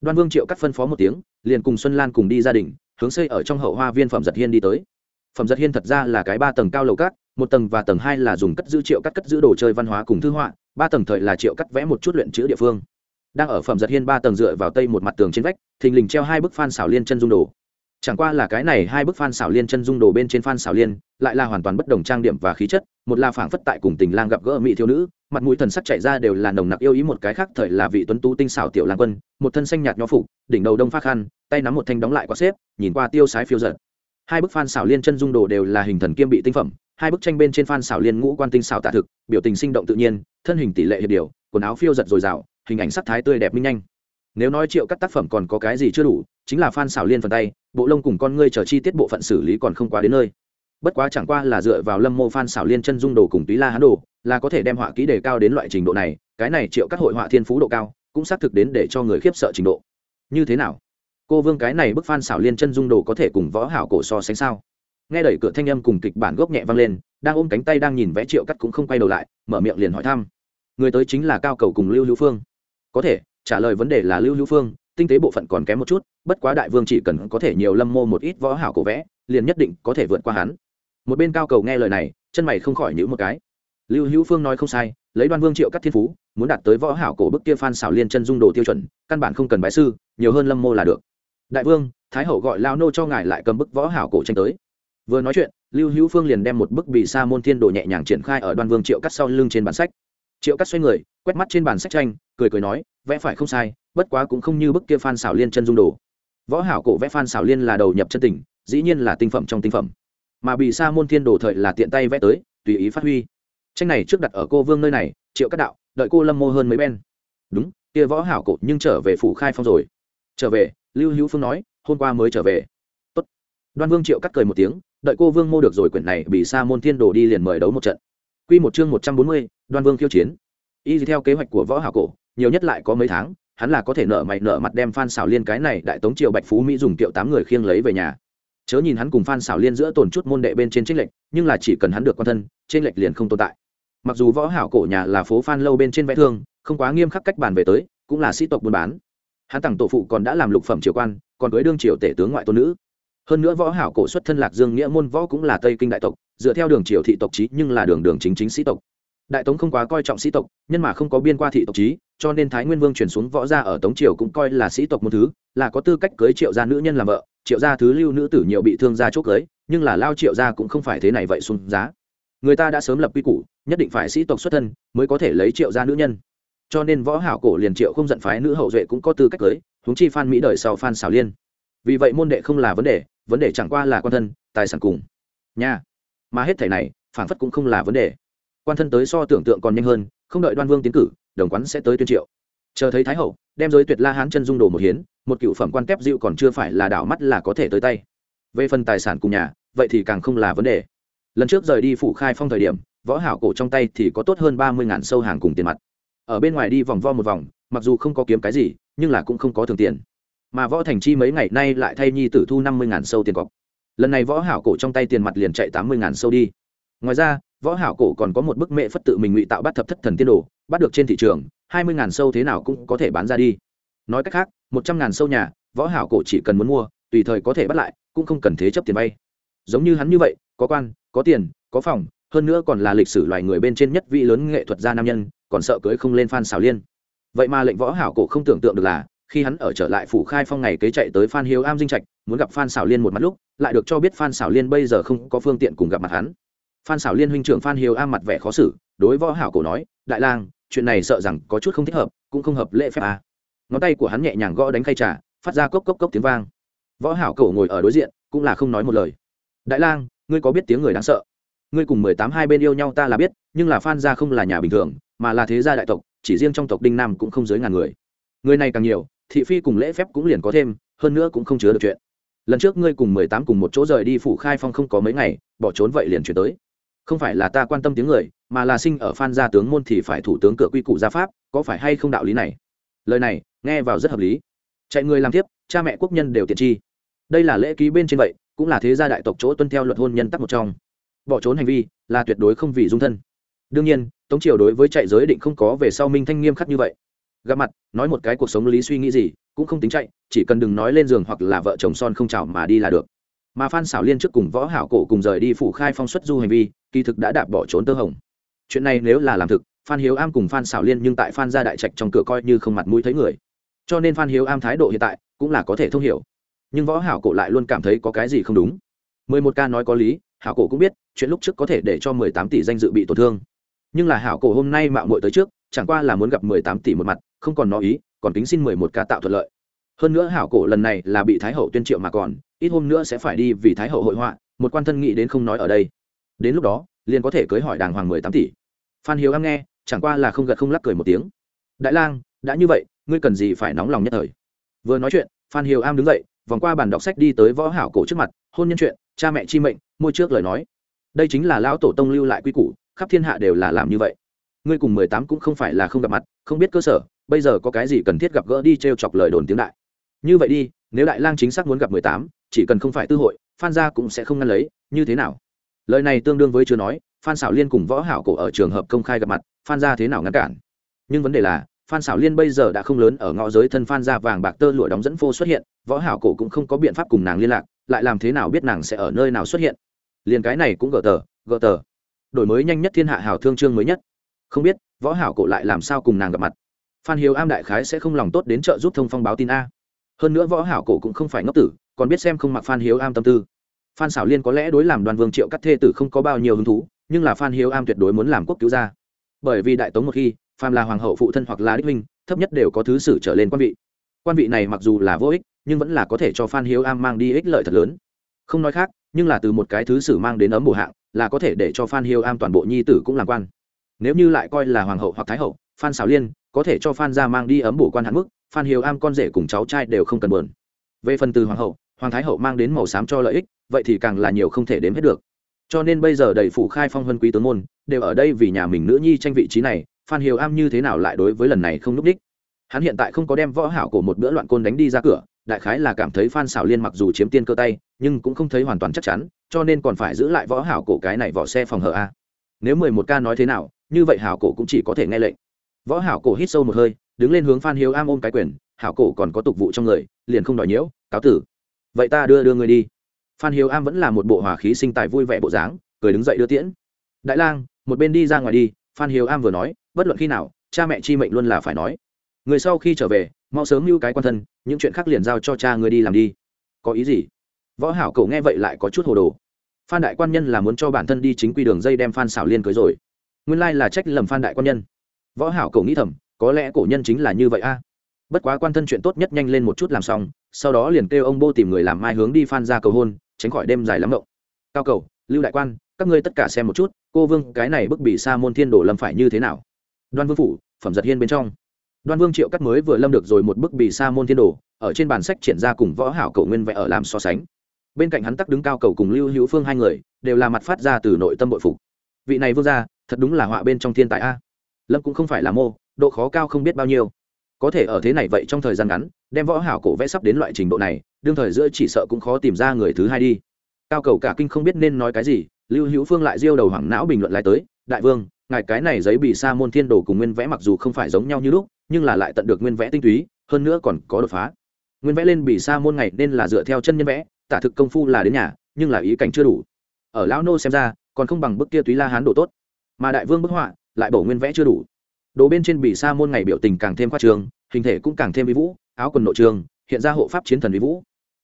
Đoan vương triệu cắt phân phó một tiếng, liền cùng xuân lan cùng đi gia đình, hướng xây ở trong hậu hoa viên phẩm giật hiên đi tới. Phẩm giật hiên thật ra là cái ba tầng cao lầu cát một tầng và tầng hai là dùng cất giữ triệu cắt cất giữ đồ chơi văn hóa cùng thư họa, ba tầng thời là triệu cắt vẽ một chút luyện chữ địa phương. Đang ở phẩm giật hiên ba tầng dựa vào tây một mặt tường trên vách, thình lình treo hai bức phan xảo liên chân dung đồ. Chẳng qua là cái này hai bức phan xảo liên chân dung đồ bên trên phan xảo liên, lại là hoàn toàn bất đồng trang điểm và khí chất, một là phảng phất tại cùng tình lang gặp gỡ mỹ thiếu nữ, mặt mũi thần sắc chạy ra đều là nồng nặc yêu ý một cái khác thời là vị tuấn tú tinh xảo tiểu lang quân, một thân xanh nhạt nho phục, đỉnh đầu đông phát khăn, tay nắm một thanh đóng lại quá xếp, nhìn qua tiêu sái phiêu giật hai bức phan xảo liên chân dung đồ đều là hình thần kiêm bị tinh phẩm hai bức tranh bên trên phan xảo liên ngũ quan tinh xảo tạ thực, biểu tình sinh động tự nhiên, thân hình tỷ lệ hiệp điều, quần áo phiêu giật dồi dào, hình ảnh sắc thái tươi đẹp minh nhanh. Nếu nói triệu các tác phẩm còn có cái gì chưa đủ, chính là phan xảo liên phần tay, bộ lông cùng con ngươi chờ chi tiết bộ phận xử lý còn không quá đến nơi. Bất quá chẳng qua là dựa vào lâm mô phan xảo liên chân dung đồ cùng túy la hán đồ, là có thể đem họa kỹ đề cao đến loại trình độ này, cái này triệu các hội họa thiên phú độ cao, cũng xác thực đến để cho người khiếp sợ trình độ. Như thế nào? Cô vương cái này bức phan xảo liên chân dung đồ có thể cùng võ hảo cổ so sánh sao? Nghe đẩy cửa thanh âm cùng kịch bản gốc nhẹ vang lên, đang ôm cánh tay đang nhìn vẽ triệu cắt cũng không quay đầu lại, mở miệng liền hỏi thăm. Người tới chính là cao cầu cùng lưu hữu phương. Có thể, trả lời vấn đề là lưu hữu phương, tinh tế bộ phận còn kém một chút, bất quá đại vương chỉ cần có thể nhiều lâm mô một ít võ hảo cổ vẽ, liền nhất định có thể vượt qua hắn. Một bên cao cầu nghe lời này, chân mày không khỏi nhíu một cái. Lưu hữu phương nói không sai, lấy đoan vương triệu cắt thiên phú, muốn đạt tới võ hảo cổ bức kia phan xảo liên chân dung đồ tiêu chuẩn, căn bản không cần bái sư, nhiều hơn lâm mô là được. Đại vương, thái hậu gọi lao nô cho ngài lại cầm bức võ hảo cổ tranh tới vừa nói chuyện, lưu hữu phương liền đem một bức bị sa môn thiên đồ nhẹ nhàng triển khai ở đoan vương triệu cắt sau lưng trên bản sách. Triệu cắt xoay người, quét mắt trên bản sách tranh, cười cười nói, vẽ phải không sai, bất quá cũng không như bức kia phan xảo liên chân dung đồ. Võ hảo cổ vẽ phan xảo liên là đầu nhập chân tình, dĩ nhiên là tinh phẩm trong tinh phẩm. Mà bị sa môn thiên đồ thời là tiện tay vẽ tới, tùy ý phát huy. Tranh này trước đặt ở cô vương nơi này, triệu cắt đạo, đợi cô lâm mô hơn mấy bên. đúng, kia võ hảo cổ nhưng trở về phủ khai phong rồi. Trở về? Lưu hữu phương nói, hôm qua mới trở về. Tốt. đoan vương triệu cắt cười một tiếng đợi cô vương mô được rồi quyển này bị sa môn thiên đồ đi liền mời đấu một trận. Quy một chương một trăm bốn mươi, đoan vương khiêu chiến. Y theo kế hoạch của võ hảo cổ nhiều nhất lại có mấy tháng hắn là có thể nợ mày nợ mặt đem phan xảo liên cái này đại tống triều bạch phú mỹ dùng tiểu tám người khiêng lấy về nhà. Chớ nhìn hắn cùng phan xảo liên giữa tồn chút môn đệ bên trên chênh lệnh nhưng là chỉ cần hắn được quan thân trên lệnh liền không tồn tại. Mặc dù võ hảo cổ nhà là phố phan lâu bên trên vẽ thương không quá nghiêm khắc cách bàn về tới cũng là sĩ tộc buôn bán. Hắn tặng tổ phụ còn đã làm lục phẩm triều quan còn cưới đương triều tể tướng ngoại tôn nữ hơn nữa võ hảo cổ xuất thân lạc dương nghĩa môn võ cũng là tây kinh đại tộc, dựa theo đường triều thị tộc chí nhưng là đường đường chính chính sĩ tộc. Đại tống không quá coi trọng sĩ tộc, nhân mà không có biên qua thị tộc chí cho nên thái nguyên vương chuyển xuống võ gia ở tống triều cũng coi là sĩ tộc một thứ, là có tư cách cưới triệu gia nữ nhân làm vợ, triệu gia thứ lưu nữ tử nhiều bị thương gia chốt cưới, nhưng là lao triệu gia cũng không phải thế này vậy xuống giá. Người ta đã sớm lập quy củ, nhất định phải sĩ tộc xuất thân mới có thể lấy triệu gia nữ nhân. Cho nên võ hảo cổ liền triệu không giận phái nữ hậu duệ cũng có tư cách cưới, huống chi phan mỹ đời sau phan xảo liên. Vì vậy môn đệ không là vấn đề vấn đề chẳng qua là quan thân tài sản cùng. Nhà, mà hết thảy này phản phất cũng không là vấn đề. Quan thân tới so tưởng tượng còn nhanh hơn không đợi đoan vương tiến cử đồng quán sẽ tới tuyên triệu. Chờ thấy thái hậu đem giới tuyệt la hán chân dung đồ một hiến một cựu phẩm quan kép dịu còn chưa phải là đảo mắt là có thể tới tay. Về phần tài sản cùng nhà vậy thì càng không là vấn đề. Lần trước rời đi phủ khai phong thời điểm võ hảo cổ trong tay thì có tốt hơn ba mươi ngàn sâu hàng cùng tiền mặt. Ở bên ngoài đi vòng vo một vòng mặc dù không có kiếm cái gì nhưng là cũng không có thường tiền mà võ thành chi mấy ngày nay lại thay nhi tử thu năm mươi ngàn sâu tiền cọc. Lần này võ hảo cổ trong tay tiền mặt liền chạy tám mươi ngàn sâu đi. Ngoài ra, võ hảo cổ còn có một bức mẹ phất tự mình ngụy tạo bắt thập thất thần tiên đồ, bắt được trên thị trường, hai mươi ngàn sâu thế nào cũng có thể bán ra đi. Nói cách khác, một trăm ngàn sâu nhà, võ hảo cổ chỉ cần muốn mua, tùy thời có thể bắt lại, cũng không cần thế chấp tiền vay. Giống như hắn như vậy, có quan, có tiền, có phòng, hơn nữa còn là lịch sử loài người bên trên nhất vị lớn nghệ thuật gia nam nhân, còn sợ cưới không lên phan xào liên. Vậy mà lệnh võ hảo cổ không tưởng tượng được là khi hắn ở trở lại phủ khai phong ngày kế chạy tới phan hiếu am dinh trạch, muốn gặp phan xảo liên một mặt lúc, lại được cho biết phan xảo liên bây giờ không có phương tiện cùng gặp mặt hắn. Phan xảo liên huynh trưởng phan hiếu am mặt vẻ khó xử, đối võ hảo cổ nói, đại lang, chuyện này sợ rằng có chút không thích hợp, cũng không hợp lễ phép à. ngón tay của hắn nhẹ nhàng gõ đánh khay trà, phát ra cốc cốc cốc tiếng vang. Võ hảo cổ ngồi ở đối diện, cũng là không nói một lời. Đại lang, ngươi có biết tiếng người đáng sợ? Ngươi cùng mười tám hai bên yêu nhau ta là biết, nhưng là phan gia không là nhà bình thường, mà là thế gia đại tộc, chỉ riêng trong tộc đinh nam cũng không dưới ngàn người. Người này càng nhiều thị phi cùng lễ phép cũng liền có thêm, hơn nữa cũng không chứa được chuyện. Lần trước ngươi cùng mười tám cùng một chỗ rời đi phủ khai phong không có mấy ngày, bỏ trốn vậy liền chuyển tới. Không phải là ta quan tâm tiếng người, mà là sinh ở phan gia tướng môn thì phải thủ tướng cửa quy củ gia pháp, có phải hay không đạo lý này? Lời này, nghe vào rất hợp lý. Chạy người làm tiếp cha mẹ quốc nhân đều tiện chi. Đây là lễ ký bên trên vậy, cũng là thế gia đại tộc chỗ tuân theo luật hôn nhân tắc một trong. Bỏ trốn hành vi, là tuyệt đối không vì dung thân. Đương nhiên, tống triều đối với chạy giới định không có về sau minh thanh nghiêm khắc như vậy gặp mặt, nói một cái cuộc sống lý suy nghĩ gì, cũng không tính chạy, chỉ cần đừng nói lên giường hoặc là vợ chồng son không chào mà đi là được. Mà phan xảo liên trước cùng võ hảo cổ cùng rời đi phủ khai phong xuất du hành vi, kỳ thực đã đạp bỏ trốn tơ hồng. Chuyện này nếu là làm thực, phan hiếu am cùng phan xảo liên nhưng tại phan gia đại trạch trong cửa coi như không mặt mũi thấy người. Cho nên phan hiếu am thái độ hiện tại cũng là có thể thông hiểu. Nhưng võ hảo cổ lại luôn cảm thấy có cái gì không đúng. Mười một ca nói có lý, hảo cổ cũng biết, chuyện lúc trước có thể để cho mười tám tỷ danh dự bị tổn thương. Nhưng là hảo cổ hôm nay mạo muội tới trước, chẳng qua là muốn gặp mười tám tỷ một mặt không còn nói ý, còn kính xin mười một ca tạo thuận lợi. Hơn nữa hảo cổ lần này là bị thái hậu tuyên triệu mà còn, ít hôm nữa sẽ phải đi vì thái hậu hội họa, một quan thân nghĩ đến không nói ở đây. Đến lúc đó, liền có thể cưới hỏi đàng hoàng mười tám tỷ. Phan hiếu am nghe, chẳng qua là không gật không lắc cười một tiếng. Đại lang, đã như vậy, ngươi cần gì phải nóng lòng nhất thời? Vừa nói chuyện, phan hiếu am đứng dậy, vòng qua bàn đọc sách đi tới võ hảo cổ trước mặt, hôn nhân chuyện, cha mẹ chi mệnh, môi trước lời nói. Đây chính là lão tổ tông lưu lại quy củ, khắp thiên hạ đều là làm như vậy. Ngươi cùng mười tám cũng không phải là không gặp mặt, không biết cơ sở bây giờ có cái gì cần thiết gặp gỡ đi t r e o chọc lời đồn tiếng đại. Như vậy đi, nếu đại lang chính xác muốn gặp mười tám, chỉ cần không phải tư hội, phan gia cũng sẽ không ngăn lấy, như thế nào? Lời này tương đương với chưa nói, phan xảo liên cùng võ hảo cổ ở trường hợp công khai gặp mặt, phan gia thế nào ngăn cản? Nhưng vấn đề là, phan xảo liên bây giờ đã không lớn ở ngõ giới thân phan gia vàng bạc tơ lụa đóng dẫn phô xuất hiện, võ hảo cổ cũng không có biện pháp cùng nàng liên lạc, lại làm thế nào biết nàng sẽ ở nơi nào xuất hiện? Liền cái này cũng gỡ tờ gỡ tờ. Đổi mới nhanh nhất thiên hạ hảo thương trương mới nhất. Không biết, võ hảo cổ lại làm sao cùng nàng gặp mặt? Phan hiếu am đại khái sẽ không lòng tốt đến trợ giúp thông phong báo tin a. Hơn nữa võ hảo cổ cũng không phải ngốc tử, còn biết xem không mặc phan hiếu am tâm tư. Phan xảo liên có lẽ đối làm đoàn vương triệu cắt thê tử không có bao nhiêu hứng thú, nhưng là phan hiếu am tuyệt đối muốn làm quốc cứu gia. Bởi vì đại tống một khi phan là hoàng hậu phụ thân hoặc là đích minh thấp nhất đều có thứ sử trở lên quan vị. Quan vị này mặc dù là vô ích, nhưng vẫn là có thể cho phan hiếu am mang đi ích lợi thật lớn. Không nói khác, nhưng là từ một cái thứ sử mang đến ấm bổ hạng, là có thể để cho phan hiếu am toàn bộ nhi tử cũng làm quan. Nếu như lại coi là hoàng hậu hoặc thái hậu, phan xảo liên có thể cho phan ra mang đi ấm bổ quan hạn mức, phan hiếu am con rể cùng cháu trai đều không cần buồn. Về phần từ hoàng hậu, hoàng thái hậu mang đến màu xám cho lợi ích, vậy thì càng là nhiều không thể đếm hết được. Cho nên bây giờ đầy phủ khai phong huân quý tướng môn, đều ở đây vì nhà mình nữ nhi tranh vị trí này, phan hiếu am như thế nào lại đối với lần này không núp đích? Hắn hiện tại không có đem võ hảo của một bữa loạn côn đánh đi ra cửa, đại khái là cảm thấy phan xảo liên mặc dù chiếm tiên cơ tay, nhưng cũng không thấy hoàn toàn chắc chắn, cho nên còn phải giữ lại võ hảo cổ cái này vỏ xe phòng hở a. Nếu mười một ca nói thế nào, như vậy hảo cổ cũng chỉ có thể nghe lệnh võ hảo cổ hít sâu một hơi, đứng lên hướng phan hiếu am ôm cái quyền, hảo cổ còn có tục vụ trong người, liền không đòi nhiễu, cáo tử. Vậy ta đưa đưa người đi. Phan hiếu am vẫn là một bộ hòa khí sinh tài vui vẻ bộ dáng, cười đứng dậy đưa tiễn. Đại lang, một bên đi ra ngoài đi, phan hiếu am vừa nói, bất luận khi nào, cha mẹ chi mệnh luôn là phải nói. Người sau khi trở về, mau sớm lưu cái quan thân, những chuyện khác liền giao cho cha người đi làm đi. Có ý gì? Võ hảo cậu nghe vậy lại có chút hồ đồ. Phan đại quan nhân là muốn cho bản thân đi chính quy đường dây đem phan xảo liên cưới rồi. Nguyên lai là trách lầm phan đại quan nhân võ hảo cổ nghĩ thầm, có lẽ cổ nhân chính là như vậy a. Bất quá quan thân chuyện tốt nhất nhanh lên một chút làm xong, sau đó liền kêu ông bô tìm người làm mai hướng đi phan ra cầu hôn, tránh khỏi đêm dài lắm động. Cao cầu, lưu đại quan, các ngươi tất cả xem một chút, cô vương, cái này bức bị sa môn thiên đổ lâm phải như thế nào? Đoan vương phủ, phẩm giật hiên bên trong. Đoan vương triệu cắt mới vừa lâm được rồi một bức bị sa môn thiên đồ, ở trên bàn sách triển ra cùng võ hảo cầu nguyên vẽ ở làm so sánh. Bên cạnh hắn tắc đứng cao cầu cùng lưu hữu phương hai người, đều là mặt phát ra từ nội tâm bội phục. Vị này vương gia, thật đúng là họa bên trong thiên tài a lâm cũng không phải là mô, độ khó cao không biết bao nhiêu. Có thể ở thế này vậy trong thời gian ngắn, đem võ hảo cổ vẽ sắp đến loại trình độ này, đương thời giữa chỉ sợ cũng khó tìm ra người thứ hai đi. Cao cầu cả kinh không biết nên nói cái gì, lưu hữu phương lại diêu đầu hoảng não bình luận lại tới, đại vương, ngài cái này giấy bị sa môn thiên đồ cùng nguyên vẽ mặc dù không phải giống nhau như lúc, nhưng là lại tận được nguyên vẽ tinh túy, hơn nữa còn có đột phá. Nguyên vẽ lên bị sa môn ngày nên là dựa theo chân nhân vẽ, tả thực công phu là đến nhà, nhưng là ý cảnh chưa đủ. Ở lão nô xem ra, còn không bằng bức kia túy la hán đồ tốt. Mà đại vương bức họa lại bổ nguyên vẽ chưa đủ. Đồ bên trên bị sa môn ngày biểu tình càng thêm khoa trường hình thể cũng càng thêm vĩ vũ, áo quần nội trường, hiện ra hộ pháp chiến thần vĩ vũ.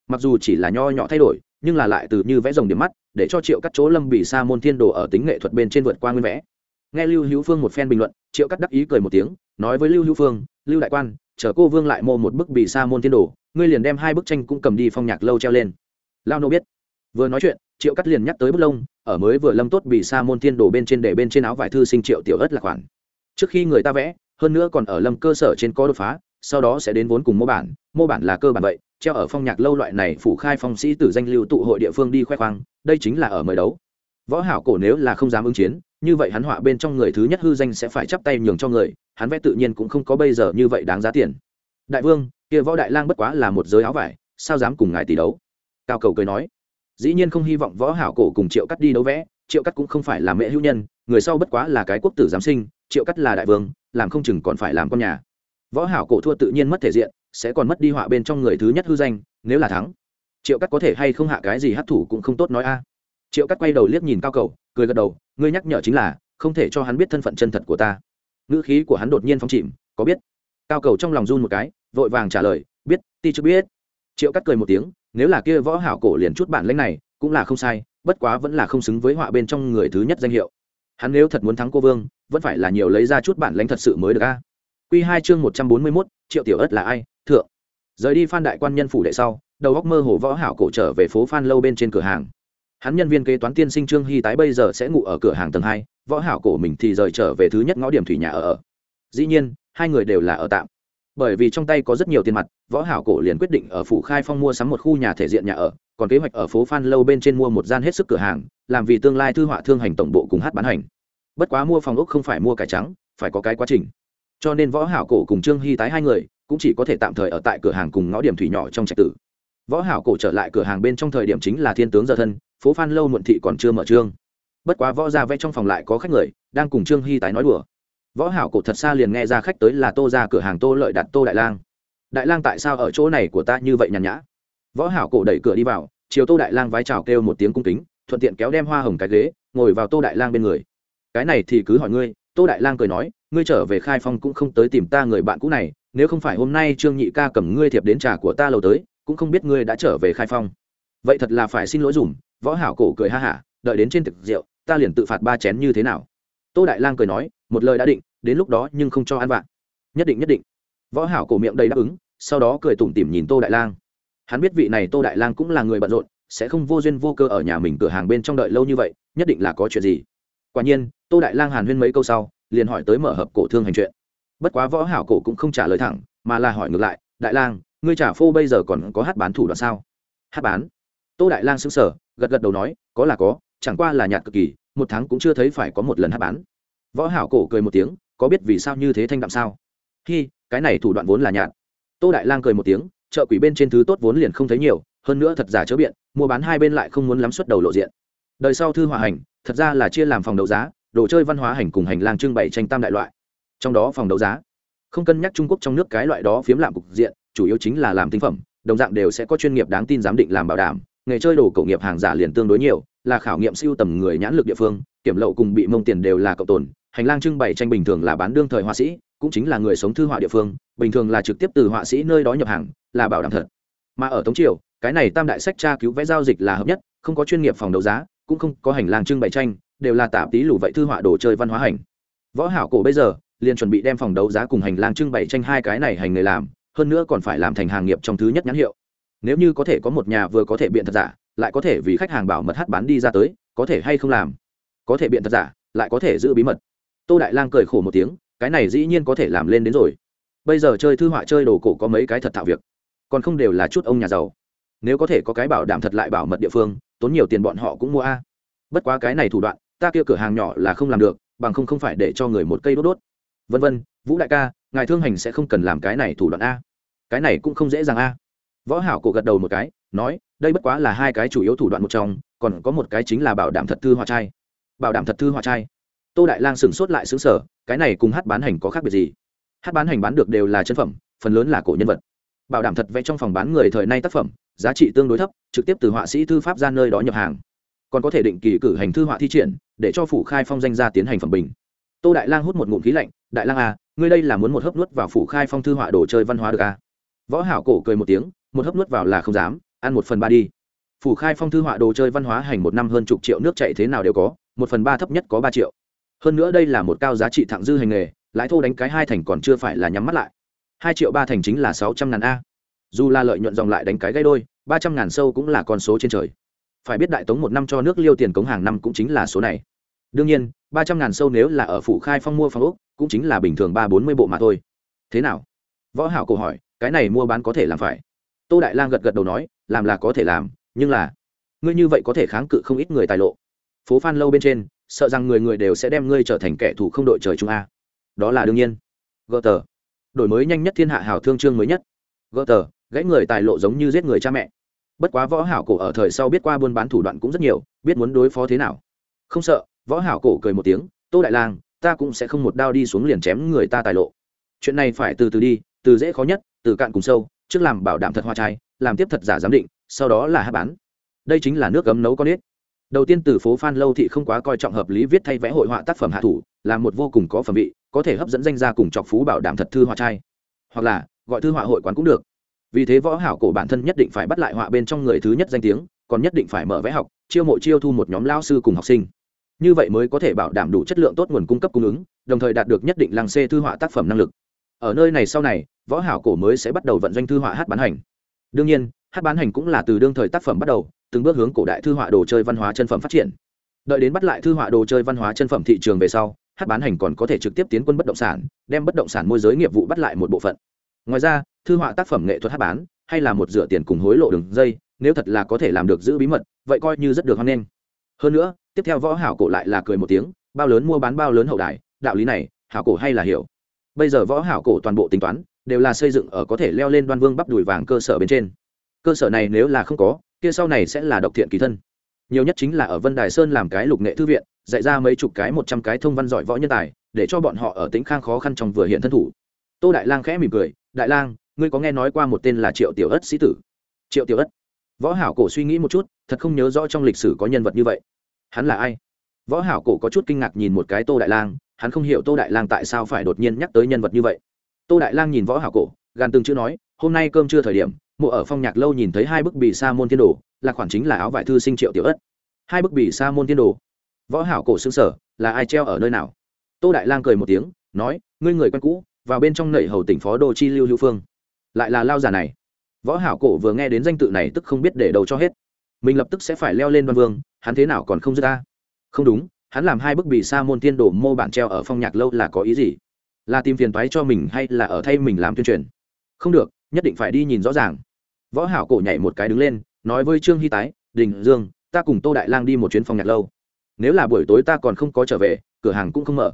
Mặc dù chỉ là nho nhỏ thay đổi, nhưng là lại từ như vẽ rồng điểm mắt, để cho triệu cắt chỗ lâm bị sa môn thiên đồ ở tính nghệ thuật bên trên vượt qua nguyên vẽ. Nghe lưu hữu phương một phen bình luận, triệu cắt đắc ý cười một tiếng, nói với lưu hữu phương, lưu đại quan, chờ cô vương lại mô một bức bị sa môn thiên đồ, ngươi liền đem hai bức tranh cũng cầm đi phong nhạc lâu treo lên. Lao nô biết. Vừa nói chuyện triệu cắt liền nhắc tới bút lông, ở mới vừa lâm tốt bị sa môn thiên đồ bên trên để bên trên áo vải thư sinh triệu tiểu ớt là khoản. Trước khi người ta vẽ, hơn nữa còn ở lâm cơ sở trên có đột phá, sau đó sẽ đến vốn cùng mô bản mô bản là cơ bản vậy, treo ở phong nhạc lâu loại này phủ khai phong sĩ tử danh lưu tụ hội địa phương đi khoe khoang, đây chính là ở mời đấu. Võ hảo cổ nếu là không dám ứng chiến, như vậy hắn họa bên trong người thứ nhất hư danh sẽ phải chắp tay nhường cho người, hắn vẽ tự nhiên cũng không có bây giờ như vậy đáng giá tiền. Đại vương, kia võ đại lang bất quá là một giới áo vải, sao dám cùng ngài tỷ đấu? Cao cầu cười nói dĩ nhiên không hy vọng võ hảo cổ cùng triệu cắt đi đấu vẽ, triệu cắt cũng không phải là mẹ hữu nhân, người sau bất quá là cái quốc tử giám sinh, triệu cắt là đại vương, làm không chừng còn phải làm con nhà. Võ hảo cổ thua tự nhiên mất thể diện, sẽ còn mất đi họa bên trong người thứ nhất hư danh, nếu là thắng, triệu cắt có thể hay không hạ cái gì hát thủ cũng không tốt nói a. Triệu cắt quay đầu liếc nhìn cao cầu, cười gật đầu, ngươi nhắc nhở chính là, không thể cho hắn biết thân phận chân thật của ta. Ngữ khí của hắn đột nhiên phóng chìm, có biết? Cao cầu trong lòng run một cái, vội vàng trả lời, biết, ti chưa biết. Triệu cắt cười một tiếng nếu là kia võ hảo cổ liền chút bản lãnh này cũng là không sai bất quá vẫn là không xứng với họa bên trong người thứ nhất danh hiệu hắn nếu thật muốn thắng cô vương vẫn phải là nhiều lấy ra chút bản lãnh thật sự mới được a Quy hai chương một trăm bốn mươi 141, Triệu Tiểu Ất là ai? Thượng. Rời đi Phan đại quan nhân phủ đệ sau, đầu góc mơ hồ võ hảo cổ trở về phố Phan lâu bên trên cửa hàng. Hắn nhân viên kế toán tiên sinh Trương Hy tái bây giờ sẽ ngủ ở cửa hàng tầng hai, võ hảo cổ mình thì rời trở về thứ nhất ngõ điểm thủy nhà ở ở. Dĩ nhiên, hai người đều là ở tạm. Bởi vì trong tay có rất nhiều tiền mặt, võ hảo cổ liền quyết định ở phủ khai phong mua sắm một khu nhà thể diện nhà ở, còn kế hoạch ở phố Phan lâu bên trên mua một gian hết sức cửa hàng, làm vì tương lai thư họa thương hành tổng bộ cùng hát bán hành. Bất quá mua phòng ốc không phải mua cải trắng, phải có cái quá trình. Cho nên võ hảo cổ cùng trương hy tái hai người cũng chỉ có thể tạm thời ở tại cửa hàng cùng ngõ điểm thủy nhỏ trong trạch tử. Võ hảo cổ trở lại cửa hàng bên trong thời điểm chính là thiên tướng giờ thân phố phan lâu muộn thị còn chưa mở trương. Bất quá võ gia vẽ trong phòng lại có khách người đang cùng trương hy tái nói đùa võ hảo cổ thật xa liền nghe ra khách tới là tô ra cửa hàng tô lợi đặt tô đại lang. Đại lang tại sao ở chỗ này của ta như vậy nhàn nhã? Võ hảo cổ đẩy cửa đi vào, chiều tô đại lang vái chào kêu một tiếng cung kính, thuận tiện kéo đem hoa hồng cái ghế, ngồi vào tô đại lang bên người. Cái này thì cứ hỏi ngươi, tô đại lang cười nói, ngươi trở về khai phong cũng không tới tìm ta người bạn cũ này, nếu không phải hôm nay trương nhị ca cầm ngươi thiệp đến trà của ta lâu tới, cũng không biết ngươi đã trở về khai phong. Vậy thật là phải xin lỗi dùm, võ hảo cổ cười ha hả, đợi đến trên thực rượu, ta liền tự phạt ba chén như thế nào? Tô đại lang cười nói, một lời đã định đến lúc đó nhưng không cho ăn vạ. Nhất định nhất định. Võ hảo cổ miệng đầy đáp ứng, sau đó cười tủm tỉm nhìn tô đại lang. Hắn biết vị này tô đại lang cũng là người bận rộn, sẽ không vô duyên vô cơ ở nhà mình cửa hàng bên trong đợi lâu như vậy, nhất định là có chuyện gì. Quả nhiên, tô đại lang hàn huyên mấy câu sau, liền hỏi tới mở hợp cổ thương hành chuyện. Bất quá võ hảo cổ cũng không trả lời thẳng, mà là hỏi ngược lại, đại lang, ngươi trả phô bây giờ còn có hát bán thủ đoạn sao? Hát bán? Tô đại lang sững sờ, gật gật đầu nói, có là có, chẳng qua là nhạt cực kỳ, một tháng cũng chưa thấy phải có một lần hát bán. Võ hảo cổ cười một tiếng có biết vì sao như thế thanh đạm sao? Hi, cái này thủ đoạn vốn là nhạt. Tô đại lang cười một tiếng, chợ quỷ bên trên thứ tốt vốn liền không thấy nhiều, hơn nữa thật giả chớ biện, mua bán hai bên lại không muốn lắm xuất đầu lộ diện. Đời sau thư hòa hành, thật ra là chia làm phòng đấu giá, đồ chơi văn hóa hành cùng hành lang trưng bày tranh tam đại loại. Trong đó phòng đấu giá, không cân nhắc trung quốc trong nước cái loại đó phiếm lạm cục diện, chủ yếu chính là làm tinh phẩm, đồng dạng đều sẽ có chuyên nghiệp đáng tin giám định làm bảo đảm, nghề chơi đồ cổ nghiệp hàng giả liền tương đối nhiều, là khảo nghiệm siêu tầm người nhãn lực địa phương, kiểm lậu cùng bị mông tiền đều là cộng tồn hành lang trưng bày tranh bình thường là bán đương thời họa sĩ, cũng chính là người sống thư họa địa phương, bình thường là trực tiếp từ họa sĩ nơi đó nhập hàng, là bảo đảm thật. Mà ở tống triều, cái này tam đại sách tra cứu vẽ giao dịch là hợp nhất, không có chuyên nghiệp phòng đấu giá, cũng không có hành lang trưng bày tranh, đều là tạp tí lù vậy thư họa đồ chơi văn hóa hành. Võ hảo cổ bây giờ, liền chuẩn bị đem phòng đấu giá cùng hành lang trưng bày tranh hai cái này hành nghề làm, hơn nữa còn phải làm thành hàng nghiệp trong thứ nhất nhãn hiệu. Nếu như có thể có một nhà vừa có thể biện thật giả, lại có thể vì khách hàng bảo mật hát bán đi ra tới, có thể hay không làm? Có thể biện thật giả, lại có thể giữ bí mật tô đại lang cười khổ một tiếng, cái này dĩ nhiên có thể làm lên đến rồi. Bây giờ chơi thư họa chơi đồ cổ có mấy cái thật thạo việc, còn không đều là chút ông nhà giàu. Nếu có thể có cái bảo đảm thật lại bảo mật địa phương, tốn nhiều tiền bọn họ cũng mua a. Bất quá cái này thủ đoạn, ta kia cửa hàng nhỏ là không làm được, bằng không không phải để cho người một cây đốt đốt. Vân vân, vũ đại ca, ngài thương hành sẽ không cần làm cái này thủ đoạn a. Cái này cũng không dễ dàng a. Võ hảo cổ gật đầu một cái, nói, đây bất quá là hai cái chủ yếu thủ đoạn một trong, còn có một cái chính là bảo đảm thật thư họa trai. Bảo đảm thật thư họa trai tô đại lang sửng sốt lại xứng sở cái này cùng hát bán hành có khác biệt gì? Hát bán hành bán được đều là chân phẩm, phần lớn là cổ nhân vật. Bảo đảm thật vẽ trong phòng bán người thời nay tác phẩm, giá trị tương đối thấp, trực tiếp từ họa sĩ thư pháp ra nơi đó nhập hàng. Còn có thể định kỳ cử hành thư họa thi triển, để cho phủ khai phong danh ra tiến hành phẩm bình. Tô đại lang hút một ngụm khí lạnh, đại lang à ngươi đây là muốn một hớp nuốt vào phủ khai phong thư họa đồ chơi văn hóa được à? Võ hảo cổ cười một tiếng, một hớp nuốt vào là không dám, ăn một phần ba đi. Phủ khai phong thư họa đồ chơi văn hóa hành một năm hơn chục triệu nước chạy thế nào đều có, một phần ba thấp nhất có ba triệu hơn nữa đây là một cao giá trị thẳng dư hành nghề, lãi thô đánh cái hai thành còn chưa phải là nhắm mắt lại. Hai triệu ba thành chính là sáu trăm ngàn a. Dù là lợi nhuận dòng lại đánh cái gây đôi, ba trăm ngàn sâu cũng là con số trên trời. Phải biết đại tống một năm cho nước liêu tiền cống hàng năm cũng chính là số này. Đương nhiên, ba trăm ngàn sâu nếu là ở phủ khai phong mua phong úc cũng chính là bình thường ba bốn mươi bộ mà thôi. Thế nào? Võ hảo cổ hỏi, cái này mua bán có thể làm phải? Tô đại lang gật gật đầu nói, làm là có thể làm, nhưng là, ngươi như vậy có thể kháng cự không ít người tài lộ. Phố phan lâu bên trên sợ rằng người người đều sẽ đem ngươi trở thành kẻ thù không đội trời chung a. Đó là đương nhiên. Gỡ tờ đổi mới nhanh nhất thiên hạ hảo thương trương mới nhất. Gỡ tờ gãy người tài lộ giống như giết người cha mẹ. Bất quá võ hảo cổ ở thời sau biết qua buôn bán thủ đoạn cũng rất nhiều, biết muốn đối phó thế nào. Không sợ, võ hảo cổ cười một tiếng, tô đại lang, ta cũng sẽ không một đao đi xuống liền chém người ta tài lộ. Chuyện này phải từ từ đi, từ dễ khó nhất, từ cạn cùng sâu, trước làm bảo đảm thật hoa trai, làm tiếp thật giả giám định, sau đó là hát bán. Đây chính là nước gấm nấu con ếch đầu tiên từ phố phan lâu thị không quá coi trọng hợp lý viết thay vẽ hội họa tác phẩm hạ thủ, là một vô cùng có phẩm vị, có thể hấp dẫn danh gia cùng trọc phú bảo đảm thật thư họa trai. Hoặc là, gọi thư họa hội quán cũng được. Vì thế võ hảo cổ bản thân nhất định phải bắt lại họa bên trong người thứ nhất danh tiếng, còn nhất định phải mở vẽ học, chiêu mộ chiêu thu một nhóm lao sư cùng học sinh. Như vậy mới có thể bảo đảm đủ chất lượng tốt nguồn cung cấp cung ứng, đồng thời đạt được nhất định làng xê thư họa tác phẩm năng lực. Ở nơi này sau này, võ hảo cổ mới sẽ bắt đầu vận doanh thư họa hát bán hành. Đương nhiên, hát bán hành cũng là từ đương thời tác phẩm bắt đầu từng bước hướng cổ đại thư họa đồ chơi văn hóa chân phẩm phát triển. Đợi đến bắt lại thư họa đồ chơi văn hóa chân phẩm thị trường về sau, hát bán hành còn có thể trực tiếp tiến quân bất động sản, đem bất động sản môi giới nghiệp vụ bắt lại một bộ phận. Ngoài ra, thư họa tác phẩm nghệ thuật hát bán, hay là một rửa tiền cùng hối lộ đường dây, nếu thật là có thể làm được giữ bí mật, vậy coi như rất được hoan nghênh. Hơn nữa, tiếp theo võ hảo cổ lại là cười một tiếng, bao lớn mua bán bao lớn hậu đài, đạo lý này, hảo cổ hay là hiểu. Bây giờ võ hảo cổ toàn bộ tính toán, đều là xây dựng ở có thể leo lên đoan vương bắp đùi vàng cơ sở bên trên. Cơ sở này nếu là không có kia sau này sẽ là độc thiện kỳ thân. Nhiều nhất chính là ở vân đài sơn làm cái lục nghệ thư viện, dạy ra mấy chục cái, một trăm cái thông văn giỏi võ nhân tài, để cho bọn họ ở tĩnh khang khó khăn trong vừa hiện thân thủ. Tô đại lang khẽ mỉm cười, đại lang, ngươi có nghe nói qua một tên là triệu tiểu ất sĩ tử? Triệu tiểu ất? Võ hảo cổ suy nghĩ một chút, thật không nhớ rõ trong lịch sử có nhân vật như vậy. Hắn là ai? Võ hảo cổ có chút kinh ngạc nhìn một cái tô đại lang, hắn không hiểu tô đại lang tại sao phải đột nhiên nhắc tới nhân vật như vậy. Tô đại lang nhìn võ hảo cổ gan từng chữ nói, hôm nay cơm chưa thời điểm mộ ở phong nhạc lâu nhìn thấy hai bức bì sa môn thiên đồ, là khoản chính là áo vải thư sinh triệu tiểu ất. Hai bức bì sa môn thiên đồ. Võ hảo cổ xương sở, là ai treo ở nơi nào? Tô đại lang cười một tiếng, nói, ngươi người quen cũ, vào bên trong nảy hầu tỉnh phó đô chi lưu hữu phương. Lại là lao giả này. Võ hảo cổ vừa nghe đến danh tự này tức không biết để đầu cho hết. Mình lập tức sẽ phải leo lên văn vương, hắn thế nào còn không dứt ta không đúng, hắn làm hai bức bì sa môn tiên đồ mô bản treo ở phong nhạc lâu là có ý gì? Là tìm phiền toái cho mình hay là ở thay mình làm tuyên truyền? Không được, nhất định phải đi nhìn rõ ràng võ hảo cổ nhảy một cái đứng lên, nói với trương hy tái, đình dương, ta cùng tô đại lang đi một chuyến phòng nhạc lâu. Nếu là buổi tối ta còn không có trở về, cửa hàng cũng không mở.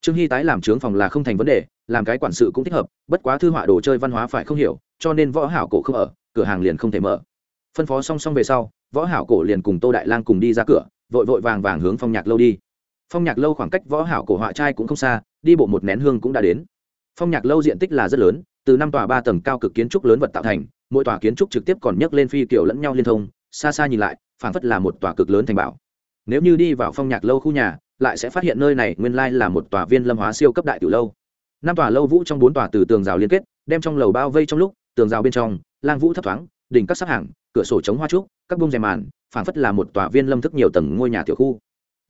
Trương hy tái làm trướng phòng là không thành vấn đề, làm cái quản sự cũng thích hợp, bất quá thư họa đồ chơi văn hóa phải không hiểu, cho nên võ hảo cổ không ở, cửa hàng liền không thể mở. Phân phó song song về sau, võ hảo cổ liền cùng tô đại lang cùng đi ra cửa, vội vội vàng vàng hướng phong nhạc lâu đi. Phong nhạc lâu khoảng cách võ hảo cổ họa trai cũng không xa, đi bộ một nén hương cũng đã đến. Phong nhạc lâu diện tích là rất lớn, từ năm tòa ba tầng cao cực kiến trúc lớn vật tạo thành mỗi tòa kiến trúc trực tiếp còn nhấc lên phi kiểu lẫn nhau liên thông, xa xa nhìn lại, phảng phất là một tòa cực lớn thành bảo. Nếu như đi vào phong nhạc lâu khu nhà, lại sẽ phát hiện nơi này nguyên lai là một tòa viên lâm hóa siêu cấp đại tiểu lâu. Năm tòa lâu vũ trong bốn tòa từ tường rào liên kết, đem trong lầu bao vây trong lúc, tường rào bên trong, lang vũ thấp thoáng, đỉnh các sắc hàng, cửa sổ chống hoa trúc, các bông rèm màn, phảng phất là một tòa viên lâm thức nhiều tầng ngôi nhà tiểu khu.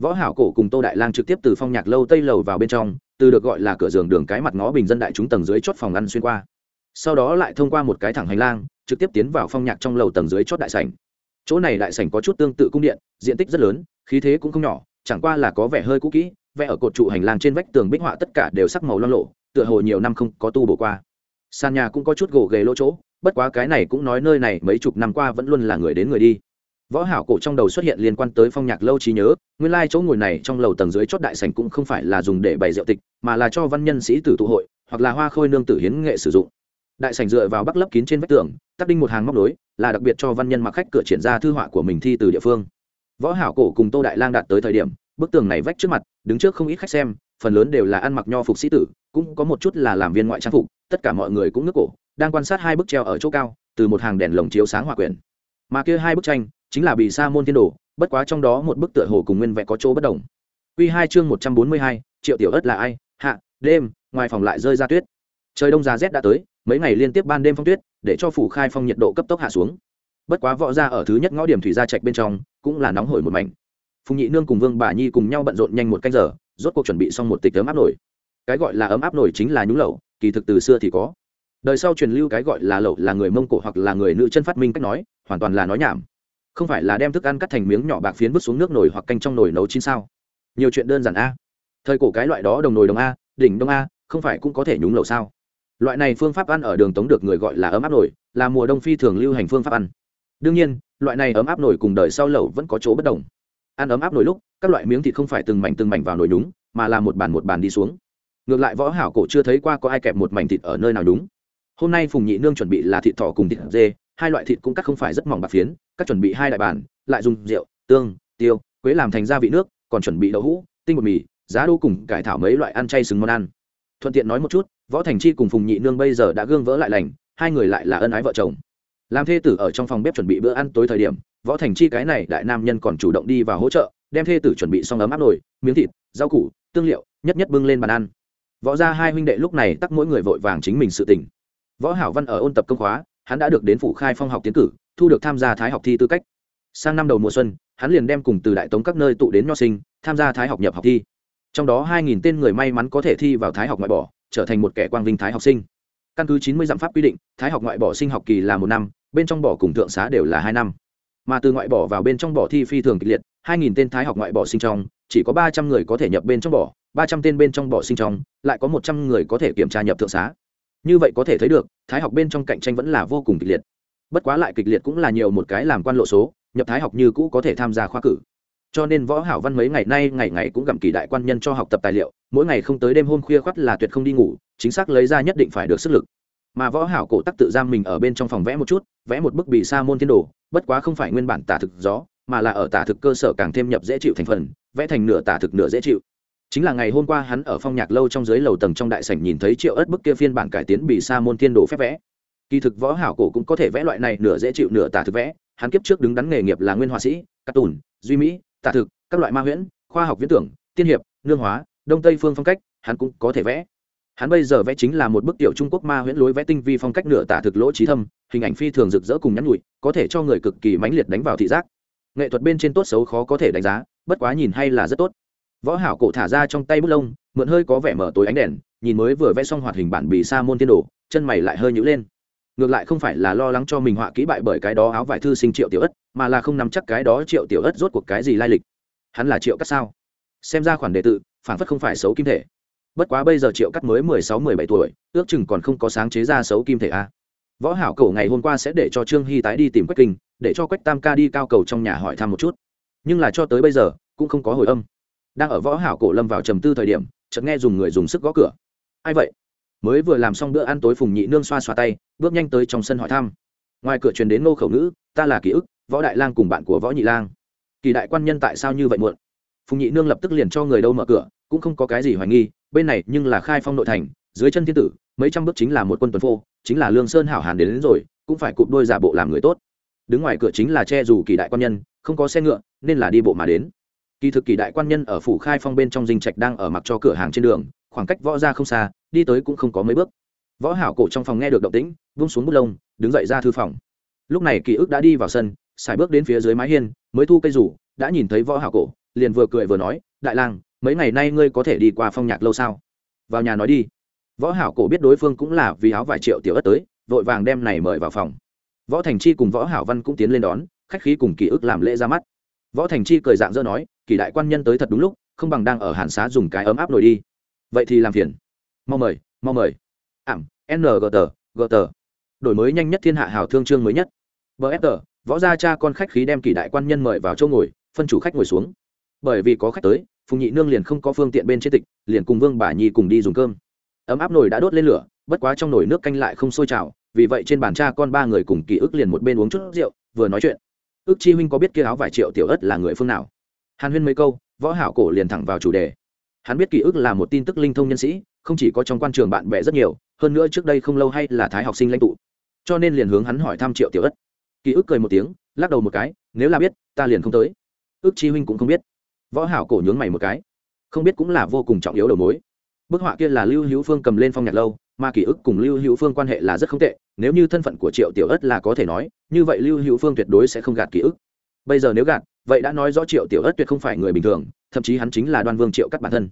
Võ hảo cổ cùng tô đại lang trực tiếp từ phong nhạc lâu tây lầu vào bên trong, từ được gọi là cửa giường đường cái mặt ngõ bình dân đại chúng tầng dưới chốt phòng ăn xuyên qua sau đó lại thông qua một cái thẳng hành lang, trực tiếp tiến vào phong nhạc trong lầu tầng dưới chót đại sảnh. Chỗ này đại sảnh có chút tương tự cung điện, diện tích rất lớn, khí thế cũng không nhỏ, chẳng qua là có vẻ hơi cũ kỹ, vẽ ở cột trụ hành lang trên vách tường bích họa tất cả đều sắc màu loang lộ, tựa hồ nhiều năm không có tu bổ qua. Sàn nhà cũng có chút gỗ ghề lỗ chỗ, bất quá cái này cũng nói nơi này mấy chục năm qua vẫn luôn là người đến người đi. Võ hảo cổ trong đầu xuất hiện liên quan tới phong nhạc lâu trí nhớ, nguyên lai chỗ ngồi này trong lầu tầng dưới chót đại sảnh cũng không phải là dùng để bày rượu tịch, mà là cho văn nhân sĩ tử tụ hội, hoặc là hoa khôi nương tử hiến nghệ sử dụng đại sảnh dựa vào bắc lấp kín trên vách tường tác đinh một hàng móc lối, là đặc biệt cho văn nhân mặc khách cửa triển ra thư họa của mình thi từ địa phương. Võ hảo cổ cùng tô đại lang đạt tới thời điểm bức tường này vách trước mặt đứng trước không ít khách xem phần lớn đều là ăn mặc nho phục sĩ tử cũng có một chút là làm viên ngoại trang phục tất cả mọi người cũng ngước cổ đang quan sát hai bức treo ở chỗ cao từ một hàng đèn lồng chiếu sáng hỏa quyển. Mà kia hai bức tranh chính là Bì sa môn thiên đồ bất quá trong đó một bức tựa hồ cùng nguyên vẹn có chỗ bất đồng. Quy hai chương một trăm bốn mươi hai, triệu tiểu ớt là ai? Hạ đêm ngoài phòng lại rơi ra tuyết. Trời đông giá rét đã tới mấy ngày liên tiếp ban đêm phong tuyết, để cho phủ khai phong nhiệt độ cấp tốc hạ xuống. Bất quá võ ra ở thứ nhất ngõ điểm thủy gia trạch bên trong, cũng là nóng hổi một mảnh. Phùng nhị nương cùng vương bà nhi cùng nhau bận rộn nhanh một canh giờ, rốt cuộc chuẩn bị xong một tịch ấm áp nổi. Cái gọi là ấm áp nổi chính là nhúng lẩu, kỳ thực từ xưa thì có. Đời sau truyền lưu cái gọi là lẩu là người mông cổ hoặc là người nữ chân phát minh cách nói, hoàn toàn là nói nhảm. Không phải là đem thức ăn cắt thành miếng nhỏ bạc phiến vứt xuống nước nổi hoặc canh trong nồi nấu chín sao. Nhiều chuyện đơn giản a. Thời cổ cái loại đó đồng nồi đồng a, đỉnh đông a, không phải cũng có thể nhúng lẩu sao? Loại này phương pháp ăn ở đường tống được người gọi là ấm áp nổi là mùa đông phi thường lưu hành phương pháp ăn. Đương nhiên, loại này ấm áp nổi cùng đời sau lẩu vẫn có chỗ bất đồng. Ăn ấm áp nổi lúc, các loại miếng thịt không phải từng mảnh từng mảnh vào nồi đúng mà là một bàn một bàn đi xuống. Ngược lại võ hảo cổ chưa thấy qua có ai kẹp một mảnh thịt ở nơi nào đúng hôm nay phùng nhị nương chuẩn bị là thịt thỏ cùng thịt dê, hai loại thịt cũng cắt không phải rất mỏng bạc phiến các chuẩn bị hai đại bàn, lại dùng rượu, tương, tiêu, quế làm thành gia vị nước, còn chuẩn bị đậu hũ, tinh bột mì, giá đô cùng cải thảo mấy loại ăn chay xứng món ăn thuận tiện nói một chút, võ thành chi cùng phùng nhị nương bây giờ đã gương vỡ lại lành, hai người lại là ân ái vợ chồng. Làm thê tử ở trong phòng bếp chuẩn bị bữa ăn tối thời điểm, võ thành chi cái này đại nam nhân còn chủ động đi và hỗ trợ, đem thê tử chuẩn bị xong ấm áp nồi, miếng thịt, rau củ, tương liệu, nhất nhất bưng lên bàn ăn. Võ ra hai huynh đệ lúc này tắc mỗi người vội vàng chính mình sự tỉnh võ hảo văn ở ôn tập công khóa, hắn đã được đến phủ khai phong học tiến cử, thu được tham gia thái học thi tư cách. Sang năm đầu mùa xuân, hắn liền đem cùng từ đại tống các nơi tụ đến nho sinh, tham gia thái học nhập học thi trong đó hai nghìn tên người may mắn có thể thi vào thái học ngoại bỏ, trở thành một kẻ quang vinh thái học sinh. Căn cứ chín mươi dặm pháp quy định, thái học ngoại bỏ sinh học kỳ là một năm, bên trong bỏ cùng thượng xá đều là hai năm. Mà từ ngoại bỏ vào bên trong bỏ thi phi thường kịch liệt, hai nghìn tên thái học ngoại bỏ sinh trong, chỉ có ba trăm người có thể nhập bên trong bỏ, ba trăm tên bên trong bỏ sinh trong, lại có một trăm người có thể kiểm tra nhập thượng xá. Như vậy có thể thấy được, thái học bên trong cạnh tranh vẫn là vô cùng kịch liệt. Bất quá lại kịch liệt cũng là nhiều một cái làm quan lộ số, nhập thái học như cũ có thể tham gia khoa cử cho nên võ hảo văn mấy ngày nay ngày ngày cũng gặm kỳ đại quan nhân cho học tập tài liệu, mỗi ngày không tới đêm hôm khuya khoắt là tuyệt không đi ngủ, chính xác lấy ra nhất định phải được sức lực. Mà võ hảo cổ tắc tự giam mình ở bên trong phòng vẽ một chút, vẽ một bức bì sa môn thiên đồ, bất quá không phải nguyên bản tả thực gió, mà là ở tả thực cơ sở càng thêm nhập dễ chịu thành phần, vẽ thành nửa tả thực nửa dễ chịu. Chính là ngày hôm qua hắn ở phong nhạc lâu trong dưới lầu tầng trong đại sảnh nhìn thấy triệu ớt bức kia phiên bản cải tiến bì sa môn thiên đồ phép vẽ. Kỳ thực võ hảo cổ cũng có thể vẽ loại này nửa dễ chịu nửa tả thực vẽ, hắn kiếp trước đứng đắn nghề nghiệp là nguyên họa sĩ cát tùn duy mỹ tả thực, các loại ma huyễn, khoa học viễn tưởng, tiên hiệp, nương hóa, đông tây phương phong cách, hắn cũng có thể vẽ. Hắn bây giờ vẽ chính là một bức tiểu trung quốc ma huyễn lối vẽ tinh vi phong cách nửa tả thực lỗ trí thâm, hình ảnh phi thường rực rỡ cùng nhắn nhụi, có thể cho người cực kỳ mãnh liệt đánh vào thị giác. Nghệ thuật bên trên tốt xấu khó có thể đánh giá, bất quá nhìn hay là rất tốt. Võ hảo cổ thả ra trong tay bút lông, mượn hơi có vẻ mở tối ánh đèn, nhìn mới vừa vẽ xong hoạt hình bản bì sa môn tiên đồ, chân mày lại hơi nhíu lên ngược lại không phải là lo lắng cho mình họa kỹ bại bởi cái đó áo vải thư sinh triệu tiểu ất, mà là không nắm chắc cái đó triệu tiểu ất rốt cuộc cái gì lai lịch. Hắn là triệu cắt sao? Xem ra khoản đề tự, phản phất không phải xấu kim thể. Bất quá bây giờ triệu cắt mới mười sáu, mười bảy tuổi, ước chừng còn không có sáng chế ra xấu kim thể a võ hảo cầu ngày hôm qua sẽ để cho trương hy tái đi tìm quách kinh, để cho quách tam ca đi cao cầu trong nhà hỏi thăm một chút. Nhưng là cho tới bây giờ, cũng không có hồi âm. Đang ở võ hảo cổ lâm vào trầm tư thời điểm, chợt nghe dùng người dùng sức gõ cửa. Ai vậy? Mới vừa làm xong bữa ăn tối phùng nhị nương xoa xoa tay bước nhanh tới trong sân hỏi thăm. Ngoài cửa truyền đến ngô khẩu ngữ ta là ký ức võ đại lang cùng bạn của võ nhị lang. Kỳ đại quan nhân tại sao như vậy muộn? Phùng nhị nương lập tức liền cho người đâu mở cửa cũng không có cái gì hoài nghi bên này nhưng là khai phong nội thành dưới chân thiên tử mấy trăm bước chính là một quân tuần phô chính là lương sơn hảo hàn đến, đến rồi cũng phải cụp đôi giả bộ làm người tốt. Đứng ngoài cửa chính là che dù kỳ đại quan nhân không có xe ngựa nên là đi bộ mà đến. Kỳ thực kỳ đại quan nhân ở phủ khai phong bên trong dinh trạch đang ở mặc cho cửa hàng trên đường khoảng cách võ ra không xa đi tới cũng không có mấy bước. Võ hảo cổ trong phòng nghe được động tĩnh, vung xuống bút lông, đứng dậy ra thư phòng. Lúc này kỳ ức đã đi vào sân xài bước đến phía dưới mái hiên, mới thu cây rủ, đã nhìn thấy võ hảo cổ, liền vừa cười vừa nói, đại lang, mấy ngày nay ngươi có thể đi qua phong nhạc lâu sao? Vào nhà nói đi. Võ hảo cổ biết đối phương cũng là vì áo vài triệu tiểu ất tới, vội vàng đem này mời vào phòng. Võ thành chi cùng võ hảo văn cũng tiến lên đón, khách khí cùng kỳ ức làm lễ ra mắt. Võ thành chi cười dạng dỡ nói kỳ đại quan nhân tới thật đúng lúc, không bằng đang ở hàn xá dùng cái ấm áp nổi đi. Vậy thì làm phiền mau mời mau mời. Ảm ngt gt đổi mới nhanh nhất thiên hạ hảo thương chương mới nhất. Bfg võ gia cha con khách khí đem kỳ đại quan nhân mời vào chỗ ngồi, phân chủ khách ngồi xuống. Bởi vì có khách tới, phùng nhị nương liền không có phương tiện bên trên tịch, liền cùng vương bà nhi cùng đi dùng cơm. Ấm áp nồi đã đốt lên lửa, bất quá trong nồi nước canh lại không sôi trào, vì vậy trên bàn cha con ba người cùng ký ức liền một bên uống chút rượu, vừa nói chuyện. Ước chi huynh có biết kia áo vài triệu tiểu ất là người phương nào? Hàn huyên mấy câu, võ hảo cổ liền thẳng vào chủ đề. Hắn biết ký ức là một tin tức linh thông nhân sĩ không chỉ có trong quan trường bạn bè rất nhiều, hơn nữa trước đây không lâu hay là thái học sinh lãnh tụ. Cho nên liền hướng hắn hỏi thăm triệu tiểu ất. Ký ức cười một tiếng, lắc đầu một cái, nếu là biết, ta liền không tới. Ước chi huynh cũng không biết. Võ hảo cổ nhướng mày một cái. Không biết cũng là vô cùng trọng yếu đầu mối. Bức họa kia là lưu hữu phương cầm lên phong nhạc lâu, mà ký ức cùng lưu hữu phương quan hệ là rất không tệ, nếu như thân phận của triệu tiểu ất là có thể nói, như vậy lưu hữu phương tuyệt đối sẽ không gạt ký ức. Bây giờ nếu gạt, vậy đã nói rõ triệu tiểu ất tuyệt không phải người bình thường, thậm chí hắn chính là đoan vương triệu cắt bản thân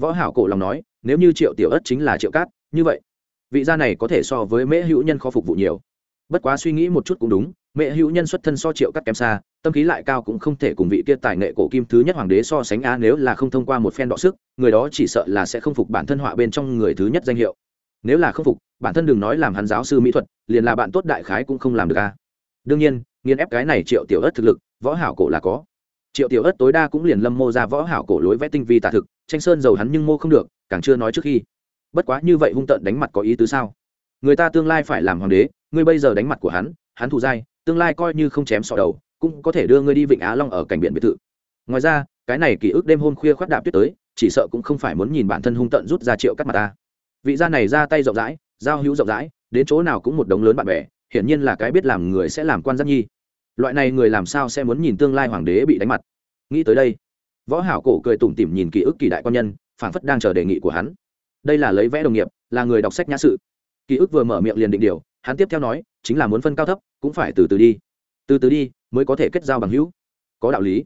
võ hảo cổ lòng nói, nếu như triệu tiểu ất chính là triệu cát, như vậy, vị gia này có thể so với mễ hữu nhân khó phục vụ nhiều. Bất quá suy nghĩ một chút cũng đúng mẹ hữu nhân xuất thân so triệu cắt kém xa, tâm khí lại cao cũng không thể cùng vị kia tài nghệ cổ kim thứ nhất hoàng đế so sánh a. nếu là không thông qua một phen đọ sức, người đó chỉ sợ là sẽ không phục bản thân họa bên trong người thứ nhất danh hiệu. Nếu là không phục, bản thân đừng nói làm hắn giáo sư mỹ thuật, liền là bạn tốt đại khái cũng không làm được a. Đương nhiên nghiên ép cái này triệu tiểu ất thực lực, võ hảo cổ là có. Triệu tiểu ất tối đa cũng liền lâm mô ra võ hảo cổ lối vẽ tinh vi tả thực tranh sơn giàu hắn nhưng mô không được, càng chưa nói trước khi. Bất quá như vậy hung tận đánh mặt có ý tứ sao? Người ta tương lai phải làm hoàng đế, ngươi bây giờ đánh mặt của hắn hắn thù dai, tương lai coi như không chém sọ đầu, cũng có thể đưa ngươi đi vịnh á long ở cảnh biển biệt thự. Ngoài ra, cái này ký ức đêm hôm khuya khoác đạp tuyết tới, chỉ sợ cũng không phải muốn nhìn bản thân hung tận rút ra triệu cắt mặt ta. Vị gia này ra tay rộng rãi, giao hữu rộng rãi, đến chỗ nào cũng một đống lớn bạn bè, hiển nhiên là cái biết làm người sẽ làm quan giác nhi. Loại này người làm sao sẽ muốn nhìn tương lai hoàng đế bị đánh mặt? Nghĩ tới đây võ hảo cổ cười tủm tỉm nhìn ký ức kỳ đại quan nhân, phảng phất đang chờ đề nghị của hắn. Đây là lấy vẽ đồng nghiệp, là người đọc sách nhã sự. Ký ức vừa mở miệng liền định điều, hắn tiếp theo nói, chính là muốn phân cao thấp, cũng phải từ từ đi. Từ từ đi, mới có thể kết giao bằng hữu. Có đạo lý.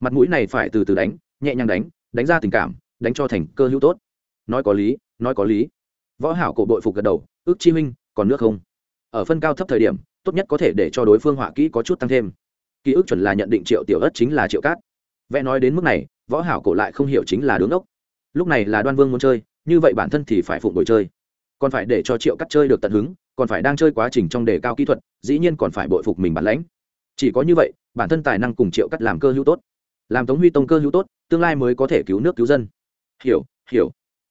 Mặt mũi này phải từ từ đánh, nhẹ nhàng đánh đánh ra tình cảm, đánh cho thành cơ hữu tốt. Nói có lý, nói có lý. Võ hảo cổ bội phục gật đầu, ước chi minh còn nước không? Ở phân cao thấp thời điểm, tốt nhất có thể để cho đối phương họa kỹ có chút tăng thêm. Ký ức chuẩn là nhận định triệu tiểu ất chính là triệu cát vẽ nói đến mức này, võ hảo cổ lại không hiểu chính là đứng ốc lúc này là đoan vương muốn chơi, như vậy bản thân thì phải phụng đổi chơi. Còn phải để cho triệu cắt chơi được tận hứng, còn phải đang chơi quá trình trong đề cao kỹ thuật, dĩ nhiên còn phải bội phục mình bản lãnh. Chỉ có như vậy, bản thân tài năng cùng triệu cắt làm cơ hữu tốt. Làm tống huy tông cơ hữu tốt, tương lai mới có thể cứu nước cứu dân. Hiểu hiểu.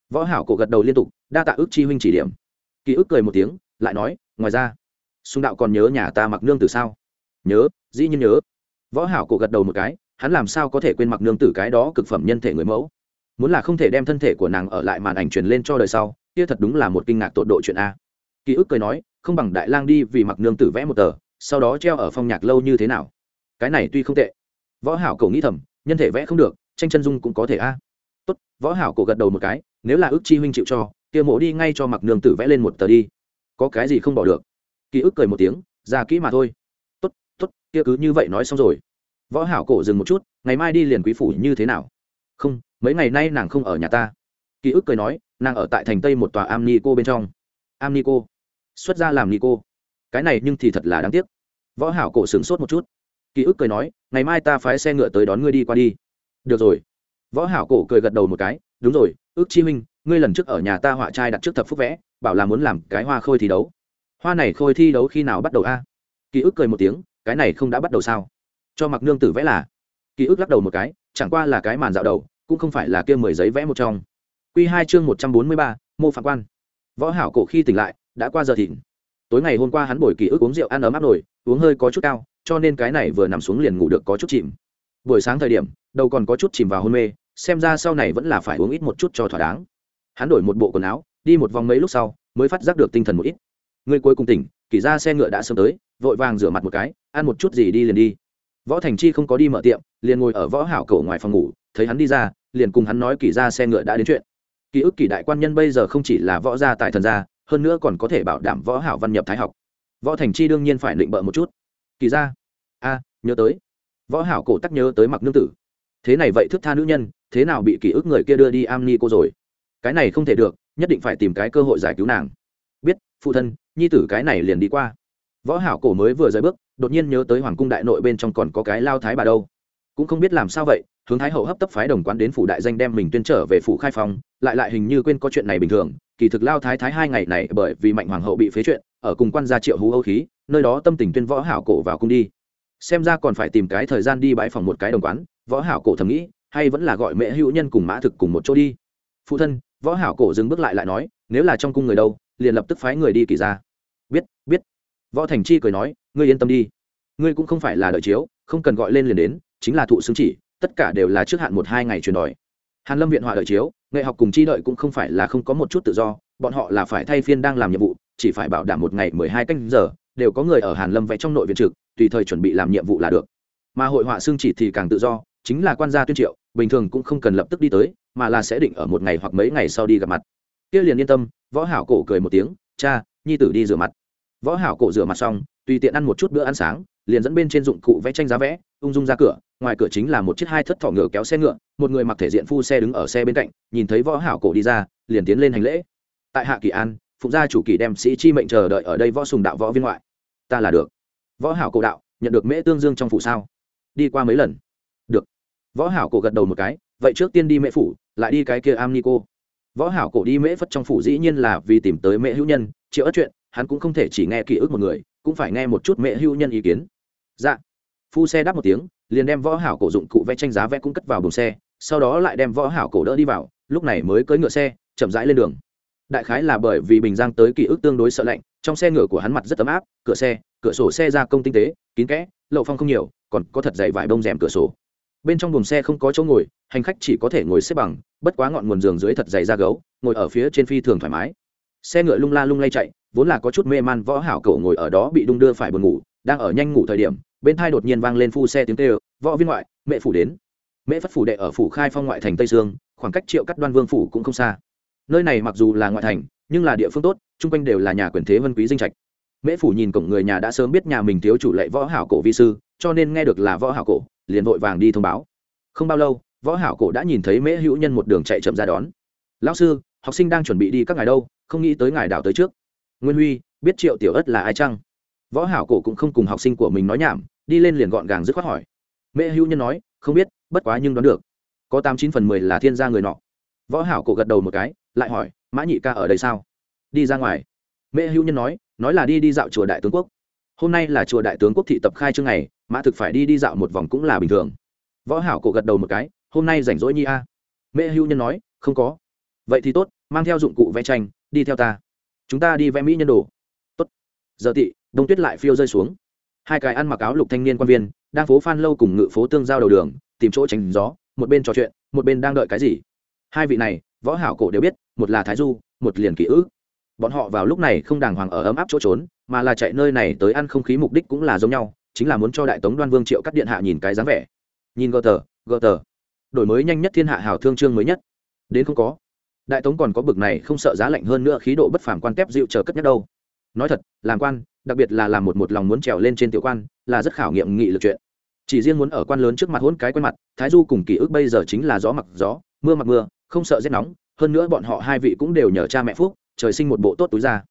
Võ hảo cổ gật đầu liên tục, đa tạ ước chi huynh chỉ điểm. Ký ức cười một tiếng, lại nói, ngoài ra xung đạo còn nhớ nhà ta mặc nương từ sao? Nhớ, dĩ nhiên nhớ. Võ hảo cổ gật đầu một cái hắn làm sao có thể quên mặc nương tử cái đó cực phẩm nhân thể người mẫu? Muốn là không thể đem thân thể của nàng ở lại màn ảnh truyền lên cho đời sau, kia thật đúng là một kinh ngạc tột độ chuyện a. Ký ức cười nói, không bằng đại lang đi vì mặc nương tử vẽ một tờ, sau đó treo ở phong nhạc lâu như thế nào? Cái này tuy không tệ. Võ hảo cổ nghĩ thầm, nhân thể vẽ không được, tranh chân dung cũng có thể a. Tốt, võ hảo cổ gật đầu một cái, nếu là ước chi huynh chịu cho, kia mổ đi ngay cho mặc nương tử vẽ lên một tờ đi. Có cái gì không bỏ được? Ký ức cười một tiếng, ra kỹ mà thôi. Tốt tốt, kia cứ như vậy nói xong rồi võ hảo cổ dừng một chút, ngày mai đi liền quý phủ như thế nào? Không, mấy ngày nay nàng không ở nhà ta. Ký ức cười nói, nàng ở tại thành tây một tòa am ni cô bên trong. Am ni cô xuất ra làm ni cô cái này nhưng thì thật là đáng tiếc. Võ hảo cổ sửng sốt một chút. Ký ức cười nói, ngày mai ta phái xe ngựa tới đón ngươi đi qua đi. Được rồi. Võ hảo cổ cười gật đầu một cái, đúng rồi, ước chi minh ngươi lần trước ở nhà ta họa trai đặt trước thập phúc vẽ, bảo là muốn làm cái hoa khôi thi đấu. Hoa này khôi thi đấu khi nào bắt đầu a? Ký ức cười một tiếng, cái này không đã bắt đầu sao? Cho mặc nương tử vẽ là. Ký ức lắc đầu một cái, chẳng qua là cái màn dạo đầu, cũng không phải là kia mười giấy vẽ một trong. Q hai chương một trăm bốn mươi ba, mô phạm quan. Võ hảo cổ khi tỉnh lại, đã qua giờ thịnh. Tối ngày hôm qua hắn bồi ký ức uống rượu ăn ấm áp nổi uống hơi có chút cao, cho nên cái này vừa nằm xuống liền ngủ được có chút chìm. Buổi sáng thời điểm, đầu còn có chút chìm vào hôn mê, xem ra sau này vẫn là phải uống ít một chút cho thỏa đáng. Hắn đổi một bộ quần áo, đi một vòng mấy lúc sau, mới phát giác được tinh thần một ít. Người cuối cùng tỉnh, kỷ ra xe ngựa đã sớm tới, vội vàng rửa mặt một cái, ăn một chút gì đi liền đi võ thành chi không có đi mở tiệm, liền ngồi ở võ hảo cổ ngoài phòng ngủ, thấy hắn đi ra, liền cùng hắn nói kỳ ra xe ngựa đã đến chuyện. Ký ức kỳ đại quan nhân bây giờ không chỉ là võ gia tại thần gia, hơn nữa còn có thể bảo đảm võ hảo văn nhập thái học. Võ thành chi đương nhiên phải định bợ một chút. Kỳ ra? A, nhớ tới. Võ hảo cổ tắc nhớ tới mặc nương tử. Thế này vậy thức tha nữ nhân, thế nào bị ký ức người kia đưa đi am ni cô rồi? Cái này không thể được, nhất định phải tìm cái cơ hội giải cứu nàng. Biết, phụ thân, nhi tử cái này liền đi qua võ hảo cổ mới vừa rời bước, đột nhiên nhớ tới hoàng cung đại nội bên trong còn có cái lao thái bà đâu. Cũng không biết làm sao vậy, hướng thái hậu hấp tấp phái đồng quán đến phủ đại danh đem mình tuyên trở về phủ khai phong, lại lại hình như quên có chuyện này bình thường, kỳ thực lao thái thái hai ngày này bởi vì mạnh hoàng hậu bị phế chuyện, ở cùng quan gia triệu hú âu khí, nơi đó tâm tình tuyên võ hảo cổ vào cung đi. Xem ra còn phải tìm cái thời gian đi bãi phòng một cái đồng quán, võ hảo cổ thầm nghĩ, hay vẫn là gọi mẹ hữu nhân cùng mã thực cùng một chỗ đi. Phụ thân, võ hảo cổ dừng bước lại lại nói, nếu là trong cung người đâu, liền lập tức phái người đi kỳ ra võ thành chi cười nói, ngươi yên tâm đi. Ngươi cũng không phải là đợi chiếu, không cần gọi lên liền đến, chính là thụ xứng chỉ, tất cả đều là trước hạn một hai ngày truyền đòi. Hàn lâm viện họa đợi chiếu, nghệ học cùng chi đợi cũng không phải là không có một chút tự do, bọn họ là phải thay phiên đang làm nhiệm vụ, chỉ phải bảo đảm một ngày mười hai canh giờ, đều có người ở hàn lâm vẽ trong nội viện trực, tùy thời chuẩn bị làm nhiệm vụ là được. Mà hội họa xương chỉ thì càng tự do, chính là quan gia tuyên triệu, bình thường cũng không cần lập tức đi tới, mà là sẽ định ở một ngày hoặc mấy ngày sau đi gặp mặt. Kia liền yên tâm, võ hảo cổ cười một tiếng, cha, nhi tử đi rửa mặt võ hảo cổ rửa mặt xong, tùy tiện ăn một chút bữa ăn sáng, liền dẫn bên trên dụng cụ vẽ tranh giá vẽ, ung dung ra cửa, ngoài cửa chính là một chiếc hai thất thỏ ngựa kéo xe ngựa, một người mặc thể diện phu xe đứng ở xe bên cạnh, nhìn thấy võ hảo cổ đi ra, liền tiến lên hành lễ. Tại hạ kỳ an, phụng gia chủ kỳ đem sĩ chi mệnh chờ đợi ở đây võ sùng đạo võ viên ngoại. Ta là được. Võ hảo cổ đạo, nhận được mễ tương dương trong phủ sao? Đi qua mấy lần? Được. Võ hảo cổ gật đầu một cái, vậy trước tiên đi mễ phủ, lại đi cái kia am ni cô. Võ hảo cổ đi mễ phất trong phủ dĩ nhiên là vì tìm tới mễ hữu nhân triệu ất chuyện, hắn cũng không thể chỉ nghe ký ức một người, cũng phải nghe một chút mẹ hưu nhân ý kiến. Dạ. Phu xe đáp một tiếng, liền đem võ hảo cổ dụng cụ vẽ tranh giá vẽ cũng cất vào buồng xe, sau đó lại đem võ hảo cổ đỡ đi vào, lúc này mới cưỡi ngựa xe, chậm rãi lên đường. Đại khái là bởi vì bình giang tới ký ức tương đối sợ lạnh, trong xe ngựa của hắn mặt rất ấm áp, cửa xe, cửa sổ xe ra công tinh tế, kín kẽ, lậu phong không nhiều, còn có thật dày vải bông rèm cửa sổ. Bên trong buồng xe không có chỗ ngồi, hành khách chỉ có thể ngồi xếp bằng, bất quá ngọn nguồn giường dưới thật dày da gấu, ngồi ở phía trên phi thường thoải mái xe ngựa lung la lung lay chạy, vốn là có chút mê man võ hảo cậu ngồi ở đó bị đung đưa phải buồn ngủ, đang ở nhanh ngủ thời điểm, bên thai đột nhiên vang lên phu xe tiếng kêu, võ viên ngoại, mẹ phủ đến. Mẹ phất phủ đệ ở phủ khai phong ngoại thành tây sương, khoảng cách triệu cắt đoan vương phủ cũng không xa. Nơi này mặc dù là ngoại thành, nhưng là địa phương tốt, chung quanh đều là nhà quyền thế vân quý dinh trạch. Mễ phủ nhìn cổng người nhà đã sớm biết nhà mình thiếu chủ lệ võ hảo cổ vi sư, cho nên nghe được là võ hảo cổ, liền vội vàng đi thông báo. Không bao lâu, võ hảo cổ đã nhìn thấy mễ hữu nhân một đường chạy chậm ra đón. Lão sư, học sinh đang chuẩn bị đi các ngài đâu? Không nghĩ tới ngài đảo tới trước. Nguyên huy, biết triệu tiểu ất là ai chăng? Võ hảo cổ cũng không cùng học sinh của mình nói nhảm, đi lên liền gọn gàng dứt khoát hỏi. Mẹ hữu nhân nói, không biết, bất quá nhưng đoán được. Có tám chín phần mười là thiên gia người nọ. Võ hảo cổ gật đầu một cái, lại hỏi, mã nhị ca ở đây sao? Đi ra ngoài. Mẹ hữu nhân nói nói là đi đi dạo chùa đại tướng quốc. Hôm nay là chùa đại tướng quốc thị tập khai trương ngày, mã thực phải đi đi dạo một vòng cũng là bình thường. Võ hảo cổ gật đầu một cái, hôm nay rảnh rỗi nhi a. Mẹ hữu nhân nói, không có. Vậy thì tốt, mang theo dụng cụ vẽ tranh đi theo ta. Chúng ta đi vẽ mỹ nhân đồ. Tốt. Giờ tị, đông tuyết lại phiêu rơi xuống. Hai cái ăn mặc áo lục thanh niên quan viên, đang phố phan lâu cùng ngự phố tương giao đầu đường, tìm chỗ tránh gió, một bên trò chuyện, một bên đang đợi cái gì. Hai vị này, võ hảo cổ đều biết, một là thái du, một liền ký ức bọn họ vào lúc này không đàng hoàng ở ấm áp chỗ trốn, mà là chạy nơi này tới ăn không khí mục đích cũng là giống nhau, chính là muốn cho đại tống đoan vương triệu cắt điện hạ nhìn cái dáng vẻ. Nhìn gờ tờ gờ tờ đổi mới nhanh nhất thiên hạ hào thương trương mới nhất. Đến không có đại tống còn có bực này không sợ giá lạnh hơn nữa khí độ bất phàm quan tép dịu chờ cất nhất đâu. Nói thật, làm quan, đặc biệt là làm một một lòng muốn trèo lên trên tiểu quan, là rất khảo nghiệm nghị lực chuyện. Chỉ riêng muốn ở quan lớn trước mặt hôn cái quen mặt, thái du cùng ký ức bây giờ chính là gió mặc gió, mưa mặc mưa, không sợ rét nóng, hơn nữa bọn họ hai vị cũng đều nhờ cha mẹ phúc, trời sinh một bộ tốt túi ra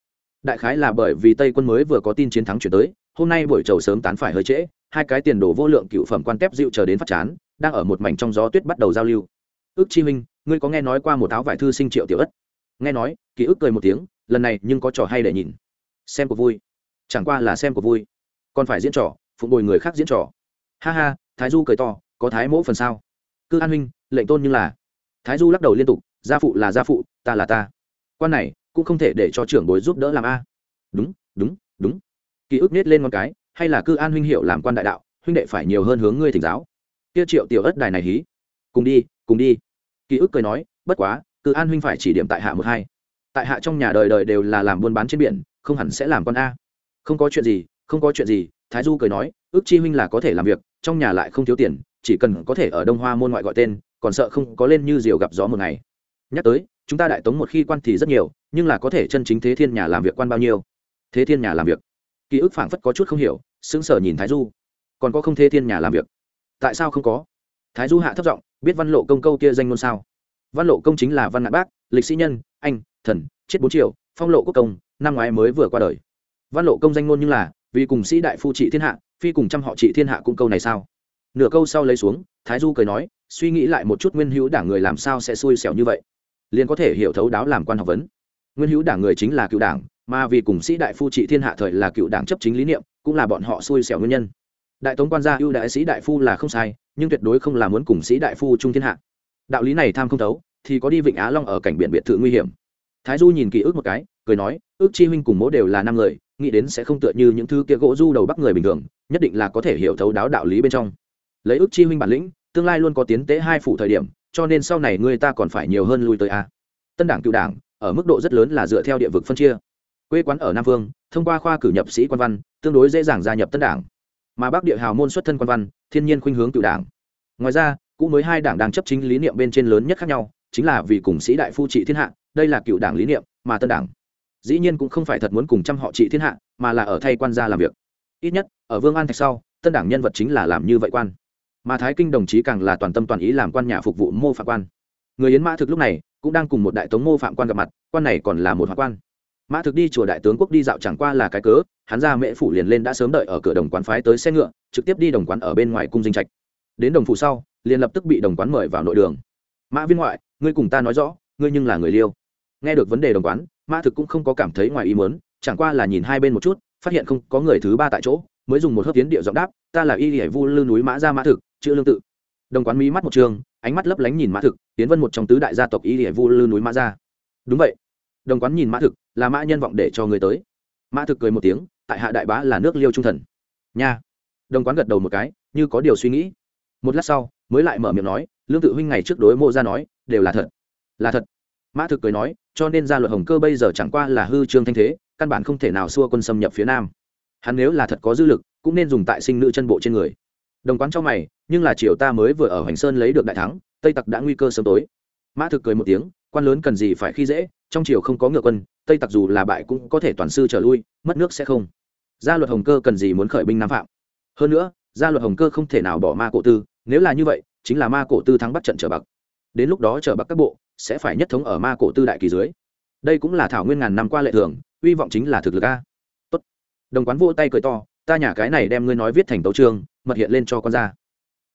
đại khái là bởi vì tây quân mới vừa có tin chiến thắng chuyển tới, hôm nay buổi trầu sớm tán phải hơi trễ, hai cái tiền đồ vô lượng cựu phẩm quan tép dịu chờ đến phát chán, đang ở một mảnh trong gió tuyết bắt đầu giao lưu. Ước chi minh ngươi có nghe nói qua một áo vải thư sinh triệu tiểu ất? Nghe nói, ký ức cười một tiếng, lần này nhưng có trò hay để nhìn. Xem của vui. Chẳng qua là xem của vui. Còn phải diễn trò, phụng bồi người khác diễn trò. Ha ha, thái du cười to, có thái mỗ phần sao? Cư an huynh, lệnh tôn như là. Thái du lắc đầu liên tục, gia phụ là gia phụ, ta là ta. Quan này, cũng không thể để cho trưởng bối giúp đỡ làm a. Đúng đúng đúng. Ký ức nết lên con cái, hay là cư an huynh hiệu làm quan đại đạo, huynh đệ phải nhiều hơn hướng ngươi thỉnh giáo. Kia triệu tiểu ất đài này hí. Cùng đi cùng đi ký ức cười nói, bất quá, cự an huynh phải chỉ điểm tại hạ một hai. Tại hạ trong nhà đời đời đều là làm buôn bán trên biển, không hẳn sẽ làm con a. Không có chuyện gì, không có chuyện gì, thái du cười nói, ước chi huynh là có thể làm việc, trong nhà lại không thiếu tiền, chỉ cần có thể ở đông hoa môn ngoại gọi tên, còn sợ không có lên như diều gặp gió một ngày. Nhắc tới, chúng ta đại tống một khi quan thì rất nhiều, nhưng là có thể chân chính thế thiên nhà làm việc quan bao nhiêu? Thế thiên nhà làm việc. Ký ức phảng phất có chút không hiểu, sững sờ nhìn thái du. Còn có không thế thiên nhà làm việc? Tại sao không có? Thái du hạ thấp giọng, biết văn lộ công câu kia danh ngôn sao? Văn lộ công chính là văn ngạn bác, lịch sĩ nhân, anh, thần, chết bốn triệu, phong lộ quốc công, năm ngoái mới vừa qua đời. Văn lộ công danh ngôn như là, vì cùng sĩ đại phu trị thiên hạ, phi cùng trăm họ trị thiên hạ cung câu này sao? Nửa câu sau lấy xuống, thái du cười nói, suy nghĩ lại một chút nguyên hữu đảng người làm sao sẽ xui xẻo như vậy? Liền có thể hiểu thấu đáo làm quan học vấn. Nguyên hữu đảng người chính là cựu đảng, mà vì cùng sĩ đại phu trị thiên hạ thời là cựu đảng chấp chính lý niệm, cũng là bọn họ xui xẻo nguyên nhân đại tống quan gia ưu đại sĩ đại phu là không sai, nhưng tuyệt đối không là muốn cùng sĩ đại phu trung thiên hạ. Đạo lý này tham không thấu, thì có đi vịnh á long ở cảnh biển biệt thự nguy hiểm. Thái du nhìn ký ức một cái, cười nói, ước chi huynh cùng mỗ đều là năm người, nghĩ đến sẽ không tựa như những thứ kia gỗ du đầu bắc người bình thường, nhất định là có thể hiểu thấu đáo đạo lý bên trong. Lấy ước chi huynh bản lĩnh, tương lai luôn có tiến tế hai phủ thời điểm, cho nên sau này người ta còn phải nhiều hơn lui tới a. Tân đảng cựu đảng, ở mức độ rất lớn là dựa theo địa vực phân chia. Quê quán ở nam vương, thông qua khoa cử nhập sĩ quan văn, tương đối dễ dàng gia nhập tân đảng mà bắc địa hào môn xuất thân quan văn, thiên nhiên khuynh hướng cựu đảng. Ngoài ra, cũng mới hai đảng đang chấp chính lý niệm bên trên lớn nhất khác nhau, chính là vì cùng sĩ đại phu trị thiên hạ, đây là cựu đảng lý niệm, mà tân đảng. Dĩ nhiên cũng không phải thật muốn cùng trăm họ trị thiên hạ, mà là ở thay quan gia làm việc. Ít nhất, ở vương an thạch sau, tân đảng nhân vật chính là làm như vậy quan. Mà thái kinh đồng chí càng là toàn tâm toàn ý làm quan nhà phục vụ mô phạm quan. Người yến mã thực lúc này, cũng đang cùng một đại tống mô phạm quan gặp mặt, quan này còn là một hoa quan mã thực đi chùa đại tướng quốc đi dạo chẳng qua là cái cớ, hắn ra mễ phủ liền lên đã sớm đợi ở cửa đồng quán phái tới xe ngựa, trực tiếp đi đồng quán ở bên ngoài cung dinh trạch. Đến đồng phủ sau, liền lập tức bị đồng quán mời vào nội đường. Mã viên ngoại, ngươi cùng ta nói rõ, ngươi nhưng là người liêu. Nghe được vấn đề đồng quán, mã thực cũng không có cảm thấy ngoài ý muốn, chẳng qua là nhìn hai bên một chút, phát hiện không có người thứ ba tại chỗ, mới dùng một hớp tiến địa giọng đáp, ta là y hải vu lư núi mã ra mã thực, chữ lương tự. Đồng quán mỹ mắt một trường, ánh mắt lấp lánh nhìn mã thực, tiến vân một trong tứ đại gia tộc y hải vu lư núi mã ra đúng vậy. Đồng quán nhìn mã thực là mã nhân vọng để cho người tới. Mã thực cười một tiếng, tại hạ đại bá là nước liêu trung thần. Nha. Đồng quán gật đầu một cái, như có điều suy nghĩ. Một lát sau, mới lại mở miệng nói, lương tự huynh ngày trước đối mộ ra nói, đều là thật. Là thật. Mã thực cười nói, cho nên gia luật hồng cơ bây giờ chẳng qua là hư trương thanh thế, căn bản không thể nào xua quân xâm nhập phía nam. Hắn nếu là thật có dư lực, cũng nên dùng tại sinh nữ chân bộ trên người. Đồng quán cho mày, nhưng là triều ta mới vừa ở hoành sơn lấy được đại thắng, tây tặc đã nguy cơ sớm tối. Mã thực cười một tiếng, quan lớn cần gì phải khi dễ trong triều không có ngựa quân, tây tặc dù là bại cũng có thể toàn sư trở lui, mất nước sẽ không. Gia luật hồng cơ cần gì muốn khởi binh nam phạm? Hơn nữa, gia luật hồng cơ không thể nào bỏ ma cổ tư, nếu là như vậy, chính là ma cổ tư thắng bắt trận trở bậc đến lúc đó trở bạc các bộ sẽ phải nhất thống ở ma cổ tư đại kỳ dưới. Đây cũng là thảo nguyên ngàn năm qua lệ thường, hy vọng chính là thực lực a. Tốt. Đồng quán vỗ tay cười to, ta nhà cái này đem ngươi nói viết thành tấu trương mật hiện lên cho con ra